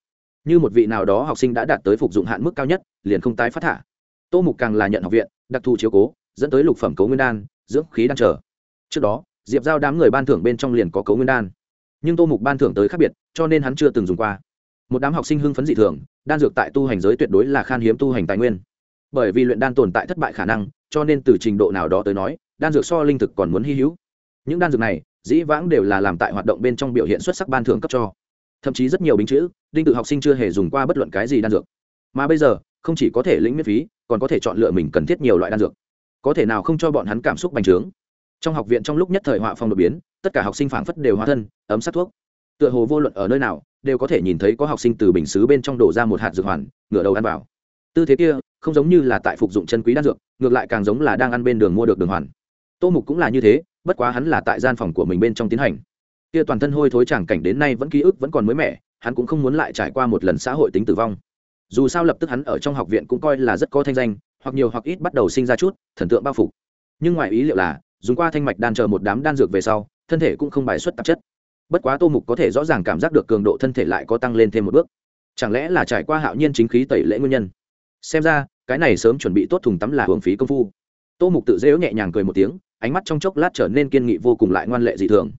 Như một vị nào đó học sinh đã đạt tới phục dụng hạn mức cao nhất, liền không tái phát thả. Tô mục càng là nhận học viện, đặc thù chiếu cố, dẫn tới lục phẩm cấu nguyên đan, dưỡng khí đan chờ. Trước đó diệp giao đám người ban thưởng bên trong liền có cấu nguyên đan nhưng tô mục ban thưởng tới khác biệt cho nên hắn chưa từng dùng qua một đám học sinh hưng phấn dị thường đan dược tại tu hành giới tuyệt đối là khan hiếm tu hành tài nguyên bởi vì luyện đan tồn tại thất bại khả năng cho nên từ trình độ nào đó tới nói đan dược so linh thực còn muốn hy hữu những đan dược này dĩ vãng đều là làm tại hoạt động bên trong biểu hiện xuất sắc ban thưởng cấp cho thậm chí rất nhiều bính chữ đinh tự học sinh chưa hề dùng qua bất luận cái gì đan dược mà bây giờ không chỉ có thể lĩnh miễn phí còn có thể chọn lựa mình cần thiết nhiều loại đan dược có thể nào không cho bọn hắn cảm xúc bành trướng trong học viện trong lúc nhất thời họa phong đột biến, tất cả học sinh phảng phất đều hóa thân, ấm sát thuốc. Tựa hồ vô luận ở nơi nào, đều có thể nhìn thấy có học sinh từ bình xứ bên trong đổ ra một hạt dược hoàn, ngửa đầu ăn vào. Tư thế kia, không giống như là tại phục dụng chân quý đan dược, ngược lại càng giống là đang ăn bên đường mua được đường hoàn. Tô mục cũng là như thế, bất quá hắn là tại gian phòng của mình bên trong tiến hành. Kia toàn thân hôi thối chẳng cảnh đến nay vẫn ký ức vẫn còn mới mẻ, hắn cũng không muốn lại trải qua một lần xã hội tính tử vong. Dù sao lập tức hắn ở trong học viện cũng coi là rất có thanh danh, hoặc nhiều hoặc ít bắt đầu sinh ra chút thần tượng bao phục nhưng ngoài ý liệu là dùng qua thanh mạch đan chờ một đám đan dược về sau, thân thể cũng không bài xuất tạp chất. Bất quá tô mục có thể rõ ràng cảm giác được cường độ thân thể lại có tăng lên thêm một bước. Chẳng lẽ là trải qua hạo nhiên chính khí tẩy lễ nguyên nhân? Xem ra, cái này sớm chuẩn bị tốt thùng tắm là hưởng phí công phu. Tô mục tự dễu nhẹ nhàng cười một tiếng, ánh mắt trong chốc lát trở nên kiên nghị vô cùng lại ngoan lệ dị thường.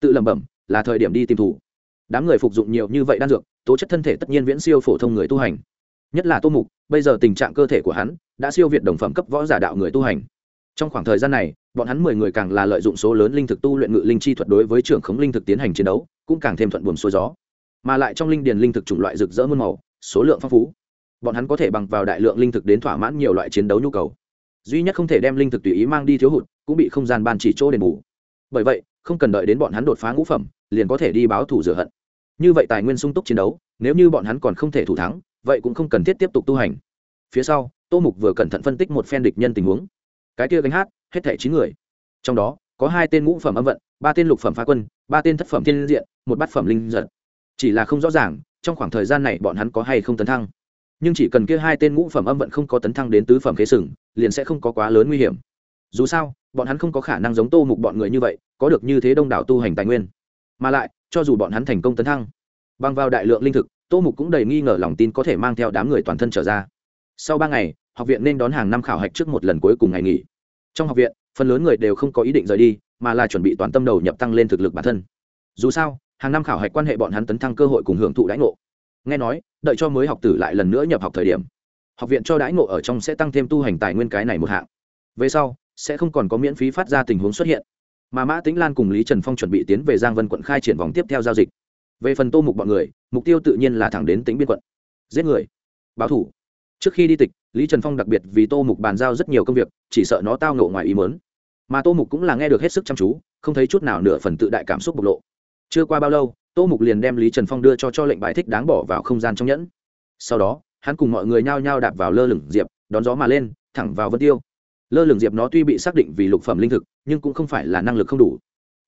Tự lẩm bẩm, là thời điểm đi tìm thủ. Đám người phục dụng nhiều như vậy đan dược, tố chất thân thể tất nhiên viễn siêu phổ thông người tu hành. Nhất là tô mục, bây giờ tình trạng cơ thể của hắn đã siêu việt đồng phẩm cấp võ giả đạo người tu hành. Trong khoảng thời gian này bọn hắn mười người càng là lợi dụng số lớn linh thực tu luyện ngự linh chi thuật đối với trưởng khống linh thực tiến hành chiến đấu, cũng càng thêm thuận buồm xuôi gió. Mà lại trong linh điền linh thực chủng loại rực rỡ muôn màu, số lượng phong phú. Bọn hắn có thể bằng vào đại lượng linh thực đến thỏa mãn nhiều loại chiến đấu nhu cầu. Duy nhất không thể đem linh thực tùy ý mang đi thiếu hụt, cũng bị không gian ban chỉ chỗ đền bù. Bởi vậy, không cần đợi đến bọn hắn đột phá ngũ phẩm, liền có thể đi báo thủ rửa hận. Như vậy tài nguyên sung túc chiến đấu, nếu như bọn hắn còn không thể thủ thắng, vậy cũng không cần thiết tiếp tục tu hành. Phía sau, tô mục vừa cẩn thận phân tích một phen địch nhân tình huống. Cái kia gánh hát hết thẻ chín người. Trong đó, có hai tên ngũ phẩm âm vận, ba tên lục phẩm phá quân, ba tên thất phẩm thiên diện, một bát phẩm linh giật chỉ là không rõ ràng, trong khoảng thời gian này bọn hắn có hay không tấn thăng. Nhưng chỉ cần kia hai tên ngũ phẩm âm vận không có tấn thăng đến tứ phẩm khế sừng, liền sẽ không có quá lớn nguy hiểm. Dù sao, bọn hắn không có khả năng giống tô mục bọn người như vậy, có được như thế đông đảo tu hành tài nguyên. Mà lại, cho dù bọn hắn thành công tấn thăng, bằng vào đại lượng linh thực, tô mục cũng đầy nghi ngờ lòng tin có thể mang theo đám người toàn thân trở ra. Sau ba ngày, học viện nên đón hàng năm khảo hạch trước một lần cuối cùng ngày nghỉ trong học viện, phần lớn người đều không có ý định rời đi, mà là chuẩn bị toàn tâm đầu nhập tăng lên thực lực bản thân. Dù sao, hàng năm khảo hạch quan hệ bọn hắn tấn thăng cơ hội cùng hưởng thụ đãi ngộ. Nghe nói, đợi cho mới học tử lại lần nữa nhập học thời điểm, học viện cho đãi ngộ ở trong sẽ tăng thêm tu hành tài nguyên cái này một hạng. Về sau, sẽ không còn có miễn phí phát ra tình huống xuất hiện. Mà mã tĩnh lan cùng lý trần phong chuẩn bị tiến về giang vân quận khai triển vòng tiếp theo giao dịch. Về phần tô mục bọn người, mục tiêu tự nhiên là thẳng đến tính biên quận. Giết người. Báo thủ trước khi đi tịch, lý trần phong đặc biệt vì tô mục bàn giao rất nhiều công việc, chỉ sợ nó tao ngộ ngoài ý mớn mà tô mục cũng là nghe được hết sức chăm chú, không thấy chút nào nửa phần tự đại cảm xúc bộc lộ. Chưa qua bao lâu, tô mục liền đem lý trần phong đưa cho cho lệnh bài thích đáng bỏ vào không gian trong nhẫn. Sau đó, hắn cùng mọi người nhao nhao đạp vào lơ lửng diệp, đón gió mà lên, thẳng vào vân tiêu. Lơ lửng diệp nó tuy bị xác định vì lục phẩm linh thực, nhưng cũng không phải là năng lực không đủ.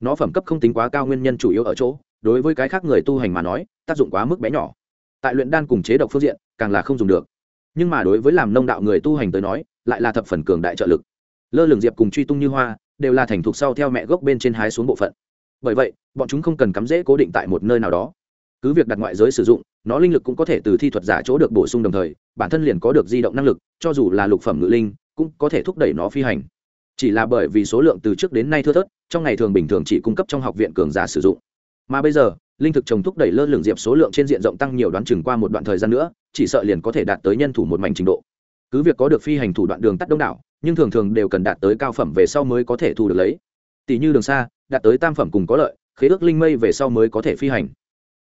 Nó phẩm cấp không tính quá cao nguyên nhân chủ yếu ở chỗ, đối với cái khác người tu hành mà nói, tác dụng quá mức bé nhỏ. Tại luyện đan cùng chế độc phương diện, càng là không dùng được nhưng mà đối với làm nông đạo người tu hành tới nói, lại là thập phần cường đại trợ lực. Lơ lửng diệp cùng truy tung như hoa đều là thành thục sau theo mẹ gốc bên trên hái xuống bộ phận. Bởi vậy, bọn chúng không cần cắm rễ cố định tại một nơi nào đó. Cứ việc đặt ngoại giới sử dụng, nó linh lực cũng có thể từ thi thuật giả chỗ được bổ sung đồng thời, bản thân liền có được di động năng lực, cho dù là lục phẩm ngự linh, cũng có thể thúc đẩy nó phi hành. Chỉ là bởi vì số lượng từ trước đến nay thưa thớt, trong ngày thường bình thường chỉ cung cấp trong học viện cường giả sử dụng. Mà bây giờ linh thực trồng thúc đẩy lơ lửng diệp số lượng trên diện rộng tăng nhiều đoán chừng qua một đoạn thời gian nữa, chỉ sợ liền có thể đạt tới nhân thủ một mảnh trình độ. Cứ việc có được phi hành thủ đoạn đường tắt đông đảo, nhưng thường thường đều cần đạt tới cao phẩm về sau mới có thể thu được lấy. Tỷ như đường xa, đạt tới tam phẩm cùng có lợi, khế ước linh mây về sau mới có thể phi hành.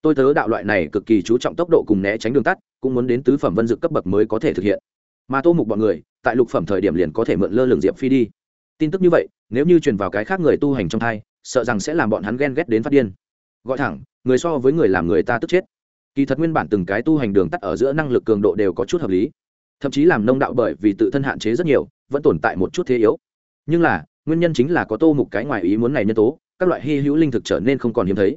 Tôi tớ đạo loại này cực kỳ chú trọng tốc độ cùng né tránh đường tắt, cũng muốn đến tứ phẩm vân dực cấp bậc mới có thể thực hiện. Mà tô mục bọn người, tại lục phẩm thời điểm liền có thể mượn lơ lửng diệp phi đi. Tin tức như vậy, nếu như truyền vào cái khác người tu hành trong thai, sợ rằng sẽ làm bọn hắn ghen ghét đến phát điên. Gọi thẳng người so với người làm người ta tức chết. Kỳ thật nguyên bản từng cái tu hành đường tắt ở giữa năng lực cường độ đều có chút hợp lý. Thậm chí làm nông đạo bởi vì tự thân hạn chế rất nhiều, vẫn tồn tại một chút thế yếu. Nhưng là, nguyên nhân chính là có tô mục cái ngoài ý muốn này nhân tố, các loại hy hữu linh thực trở nên không còn hiếm thấy.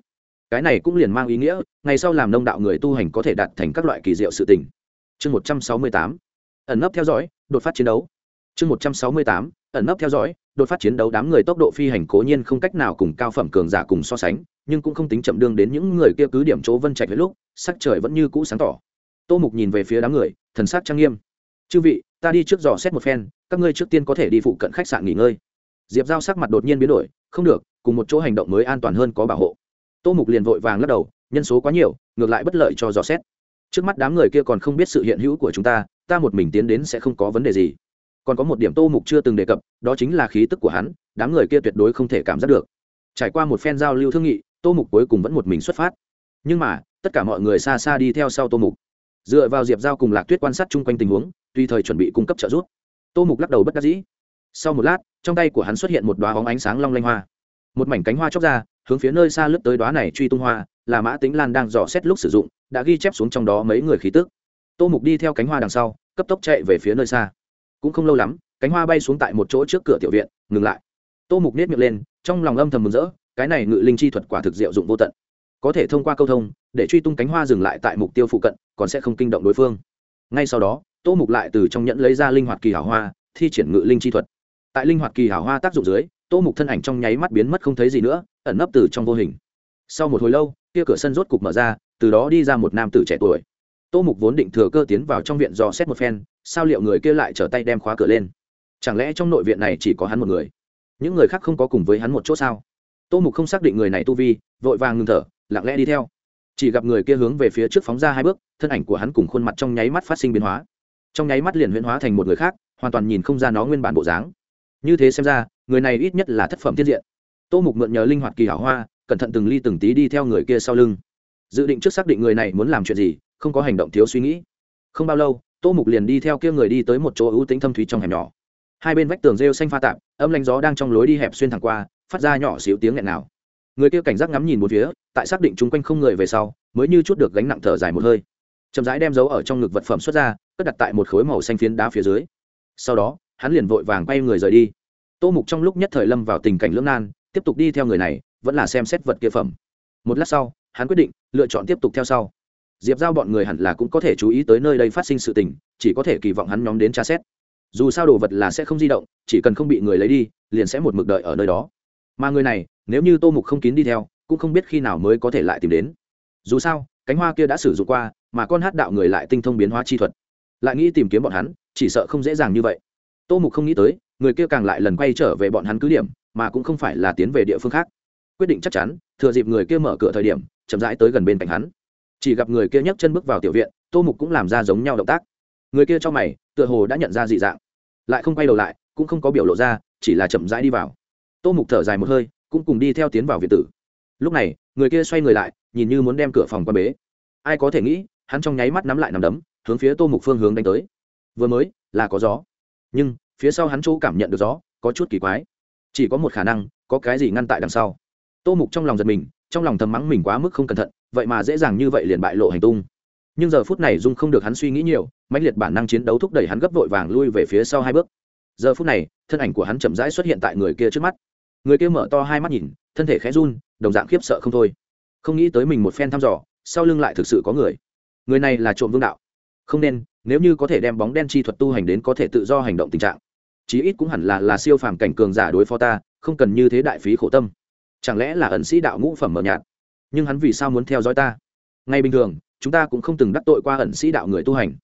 Cái này cũng liền mang ý nghĩa, ngày sau làm nông đạo người tu hành có thể đạt thành các loại kỳ diệu sự tình. Chương một trăm sáu mươi tám. Ẩn nấp theo dõi, đột phát chiến đấu. Chương một trăm sáu mươi tám. Ẩn nấp theo dõi, đột phát chiến đấu đám người tốc độ phi hành cố nhiên không cách nào cùng cao phẩm cường giả cùng so sánh nhưng cũng không tính chậm đương đến những người kia cứ điểm chỗ vân trạch với lúc, sắc trời vẫn như cũ sáng tỏ. Tô mục nhìn về phía đám người, thần sắc trang nghiêm. Chư vị, ta đi trước dò xét một phen, các ngươi trước tiên có thể đi phụ cận khách sạn nghỉ ngơi. Diệp giao sắc mặt đột nhiên biến đổi, không được, cùng một chỗ hành động mới an toàn hơn có bảo hộ. Tô mục liền vội vàng lắc đầu, nhân số quá nhiều, ngược lại bất lợi cho dò xét. Trước mắt đám người kia còn không biết sự hiện hữu của chúng ta ta một mình tiến đến sẽ không có vấn đề gì. Còn có một điểm tô mục chưa từng đề cập, đó chính là khí tức của hắn, đám người kia tuyệt đối không thể cảm giác được. Trải qua một phen giao lưu thương nghị tô mục cuối cùng vẫn một mình xuất phát. Nhưng mà, tất cả mọi người xa xa đi theo sau tô mục. Dựa vào diệp giao cùng lạc tuyết quan sát chung quanh tình huống, tùy thời chuẩn bị cung cấp trợ giúp. Tô mục lắc đầu bất đắc dĩ. Sau một lát, trong tay của hắn xuất hiện một đoá hóng ánh sáng long lanh hoa. Một mảnh cánh hoa chóc ra, hướng phía nơi xa lướt tới đoá này truy tung hoa, là mã tính lan đang dò xét lúc sử dụng, đã ghi chép xuống trong đó mấy người khí tức. Tô mục đi theo cánh hoa đằng sau, cấp tốc chạy về phía nơi xa. Cũng không lâu lắm, cánh hoa bay xuống tại một chỗ trước cửa tiểu viện, ngừng lại. Tô mục nết miệng lên, trong lòng âm thầm mừng rỡ cái này ngự linh chi thuật quả thực diệu dụng vô tận. Có thể thông qua câu thông, để truy tung cánh hoa dừng lại tại mục tiêu phụ cận, còn sẽ không kinh động đối phương. Ngay sau đó, tô mục lại từ trong nhẫn lấy ra linh hoạt kỳ hảo hoa, thi triển ngự linh chi thuật. Tại linh hoạt kỳ hảo hoa tác dụng dưới, tô mục thân ảnh trong nháy mắt biến mất không thấy gì nữa, ẩn nấp từ trong vô hình. Sau một hồi lâu kia cửa sân rốt cục mở ra, từ đó đi ra một nam tử trẻ tuổi. Tô mục vốn định thừa cơ tiến vào trong viện dò xét một phen, sao liệu người kia lại trở tay đem khóa cửa lên? Chẳng lẽ trong nội viện này chỉ có hắn một người? Những người khác không có cùng với hắn một chỗ sao? Tô mục không xác định người này tu vi, vội vàng ngừng thở, lặng lẽ đi theo. Chỉ gặp người kia hướng về phía trước phóng ra hai bước, thân ảnh của hắn cùng khuôn mặt trong nháy mắt phát sinh biến hóa. Trong nháy mắt liền huyễn hóa thành một người khác, hoàn toàn nhìn không ra nó nguyên bản bộ dáng. Như thế xem ra, người này ít nhất là thất phẩm tiết diện. Tô mục mượn nhờ linh hoạt kỳ hảo hoa, cẩn thận từng ly từng tí đi theo người kia sau lưng. Dự định trước xác định người này muốn làm chuyện gì, không có hành động thiếu suy nghĩ. Không bao lâu, tô mục liền đi theo kia người đi tới một chỗ ưu tính thâm thúy trong hẻm nhỏ. Hai bên vách tường rêu xanh pha tạp, âm lanh gió đang trong lối đi hẹp xuyên thẳng qua phát ra nhỏ xíu tiếng nghẹn nào. Người kia cảnh giác ngắm nhìn một phía, tại xác định chung quanh không người về sau, mới như chút được gánh nặng thở dài một hơi. Chậm rãi đem dấu ở trong ngực vật phẩm xuất ra, cất đặt tại một khối màu xanh phiến đá phía dưới. Sau đó, hắn liền vội vàng quay người rời đi. Tô mục trong lúc nhất thời lâm vào tình cảnh lưỡng nan, tiếp tục đi theo người này, vẫn là xem xét vật kia phẩm. Một lát sau, hắn quyết định lựa chọn tiếp tục theo sau. Diệp giao bọn người hẳn là cũng có thể chú ý tới nơi đây phát sinh sự tình, chỉ có thể kỳ vọng hắn nhóm đến tra xét. Dù sao đồ vật là sẽ không di động, chỉ cần không bị người lấy đi, liền sẽ một mực đợi ở nơi đó mà người này, nếu như tô mục không kín đi theo, cũng không biết khi nào mới có thể lại tìm đến. Dù sao, cánh hoa kia đã sử dụng qua, mà con hát đạo người lại tinh thông biến hóa chi thuật. Lại nghĩ tìm kiếm bọn hắn, chỉ sợ không dễ dàng như vậy. Tô mục không nghĩ tới, người kia càng lại lần quay trở về bọn hắn cứ điểm, mà cũng không phải là tiến về địa phương khác. Quyết định chắc chắn, thừa dịp người kia mở cửa thời điểm, chậm rãi tới gần bên cạnh hắn. Chỉ gặp người kia nhấc chân bước vào tiểu viện, tô mục cũng làm ra giống nhau động tác. Người kia cho mày, tựa hồ đã nhận ra dị dạng. Lại không quay đầu lại, cũng không có biểu lộ ra, chỉ là chậm rãi đi vào tô mục thở dài một hơi, cũng cùng đi theo tiến vào việt tử. Lúc này, người kia xoay người lại, nhìn như muốn đem cửa phòng qua bế. Ai có thể nghĩ, hắn trong nháy mắt nắm lại nằm đấm, hướng phía tô mục phương hướng đánh tới. Vừa mới, là có gió. Nhưng, phía sau hắn chỗ cảm nhận được gió, có chút kỳ quái. Chỉ có một khả năng, có cái gì ngăn tại đằng sau. Tô mục trong lòng giật mình, trong lòng thầm mắng mình quá mức không cẩn thận, vậy mà dễ dàng như vậy liền bại lộ hành tung. Nhưng giờ phút này dung không được hắn suy nghĩ nhiều, mãnh liệt bản năng chiến đấu thúc đẩy hắn gấp vội vàng lui về phía sau hai bước. Giờ phút này, thân ảnh của hắn chậm rãi xuất hiện tại người kia trước mắt người kia mở to hai mắt nhìn, thân thể khẽ run, đồng dạng khiếp sợ không thôi. Không nghĩ tới mình một phen thăm dò, sau lưng lại thực sự có người. Người này là trộm vương đạo. Không nên, nếu như có thể đem bóng đen chi thuật tu hành đến có thể tự do hành động tình trạng, chí ít cũng hẳn là là siêu phàm cảnh cường giả đối phó ta, không cần như thế đại phí khổ tâm. Chẳng lẽ là ẩn sĩ đạo ngũ phẩm mờ nhạt? Nhưng hắn vì sao muốn theo dõi ta? Ngay bình thường, chúng ta cũng không từng đắc tội qua ẩn sĩ đạo người tu hành.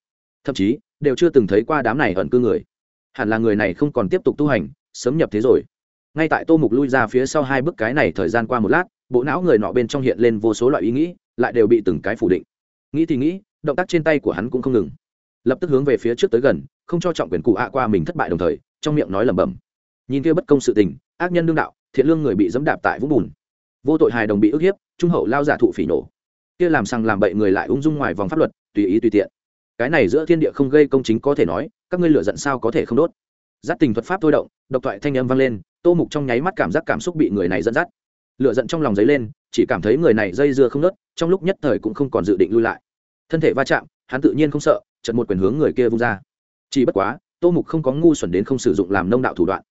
Thậm chí, đều chưa từng thấy qua đám này ẩn cư người. Hẳn là người này không còn tiếp tục tu hành, sớm nhập thế rồi ngay tại tô mục lui ra phía sau hai bước cái này thời gian qua một lát, bộ não người nọ bên trong hiện lên vô số loại ý nghĩ, lại đều bị từng cái phủ định. Nghĩ thì nghĩ, động tác trên tay của hắn cũng không ngừng. Lập tức hướng về phía trước tới gần, không cho trọng quyền cụ ạ qua mình thất bại đồng thời, trong miệng nói lẩm bẩm. Nhìn kia bất công sự tình, ác nhân đương đạo, thiện lương người bị dẫm đạp tại vũng bùn. Vô tội hài đồng bị ức hiếp, trung hậu lao giả thụ phỉ nổ. Kia làm sang làm bậy người lại ung dung ngoài vòng pháp luật, tùy ý tùy tiện. Cái này giữa thiên địa không gây công chính có thể nói, các ngươi lựa giận sao có thể không đốt? Giáp tình thuật pháp thôi động, độc thoại thanh âm vang lên, tô mục trong nháy mắt cảm giác cảm xúc bị người này dẫn dắt. Lựa giận trong lòng dấy lên, chỉ cảm thấy người này dây dưa không nớt trong lúc nhất thời cũng không còn dự định lui lại. Thân thể va chạm, hắn tự nhiên không sợ trận một quyền hướng người kia vung ra. Chỉ bất quá, tô mục không có ngu xuẩn đến không sử dụng làm nông đạo thủ đoạn.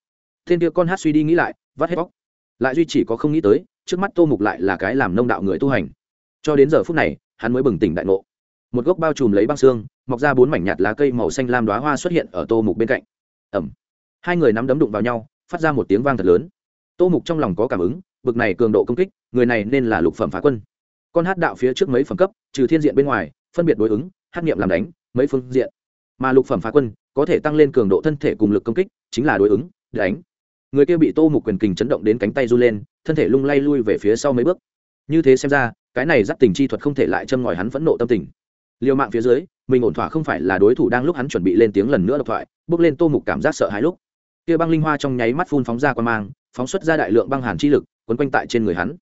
Thiên kia con hát suy đi nghĩ lại, vắt hết bóc lại duy chỉ có không nghĩ tới, trước mắt tô mục lại là cái làm nông đạo người tu hành. Cho đến giờ phút này, hắn mới bừng tỉnh đại ngộ. Một gốc bao trùm lấy băng xương, mọc ra bốn mảnh nhạt lá cây màu xanh lam đoá hoa xuất hiện ở tô mục bên cạnh ẩm. Hai người nắm đấm đụng vào nhau, phát ra một tiếng vang thật lớn. Tô mục trong lòng có cảm ứng, bực này cường độ công kích, người này nên là lục phẩm phá quân. Con hát đạo phía trước mấy phẩm cấp, trừ thiên diện bên ngoài, phân biệt đối ứng, hát nghiệm làm đánh, mấy phương diện. Mà lục phẩm phá quân, có thể tăng lên cường độ thân thể cùng lực công kích, chính là đối ứng, đánh. Người kia bị tô mục quyền kình chấn động đến cánh tay r u lên, thân thể lung lay lui về phía sau mấy bước. Như thế xem ra, cái này giáp tình chi thuật không thể lại châm ngòi hắn phẫn nộ tâm tình. Liều mạng phía dưới mình ổn thỏa không phải là đối thủ đang lúc hắn chuẩn bị lên tiếng lần nữa độc thoại, bước lên tô mục cảm giác sợ hãi lúc. Kia băng linh hoa trong nháy mắt phun phóng ra qua mang, phóng xuất ra đại lượng băng hàn chi lực, quấn quanh tại trên người hắn.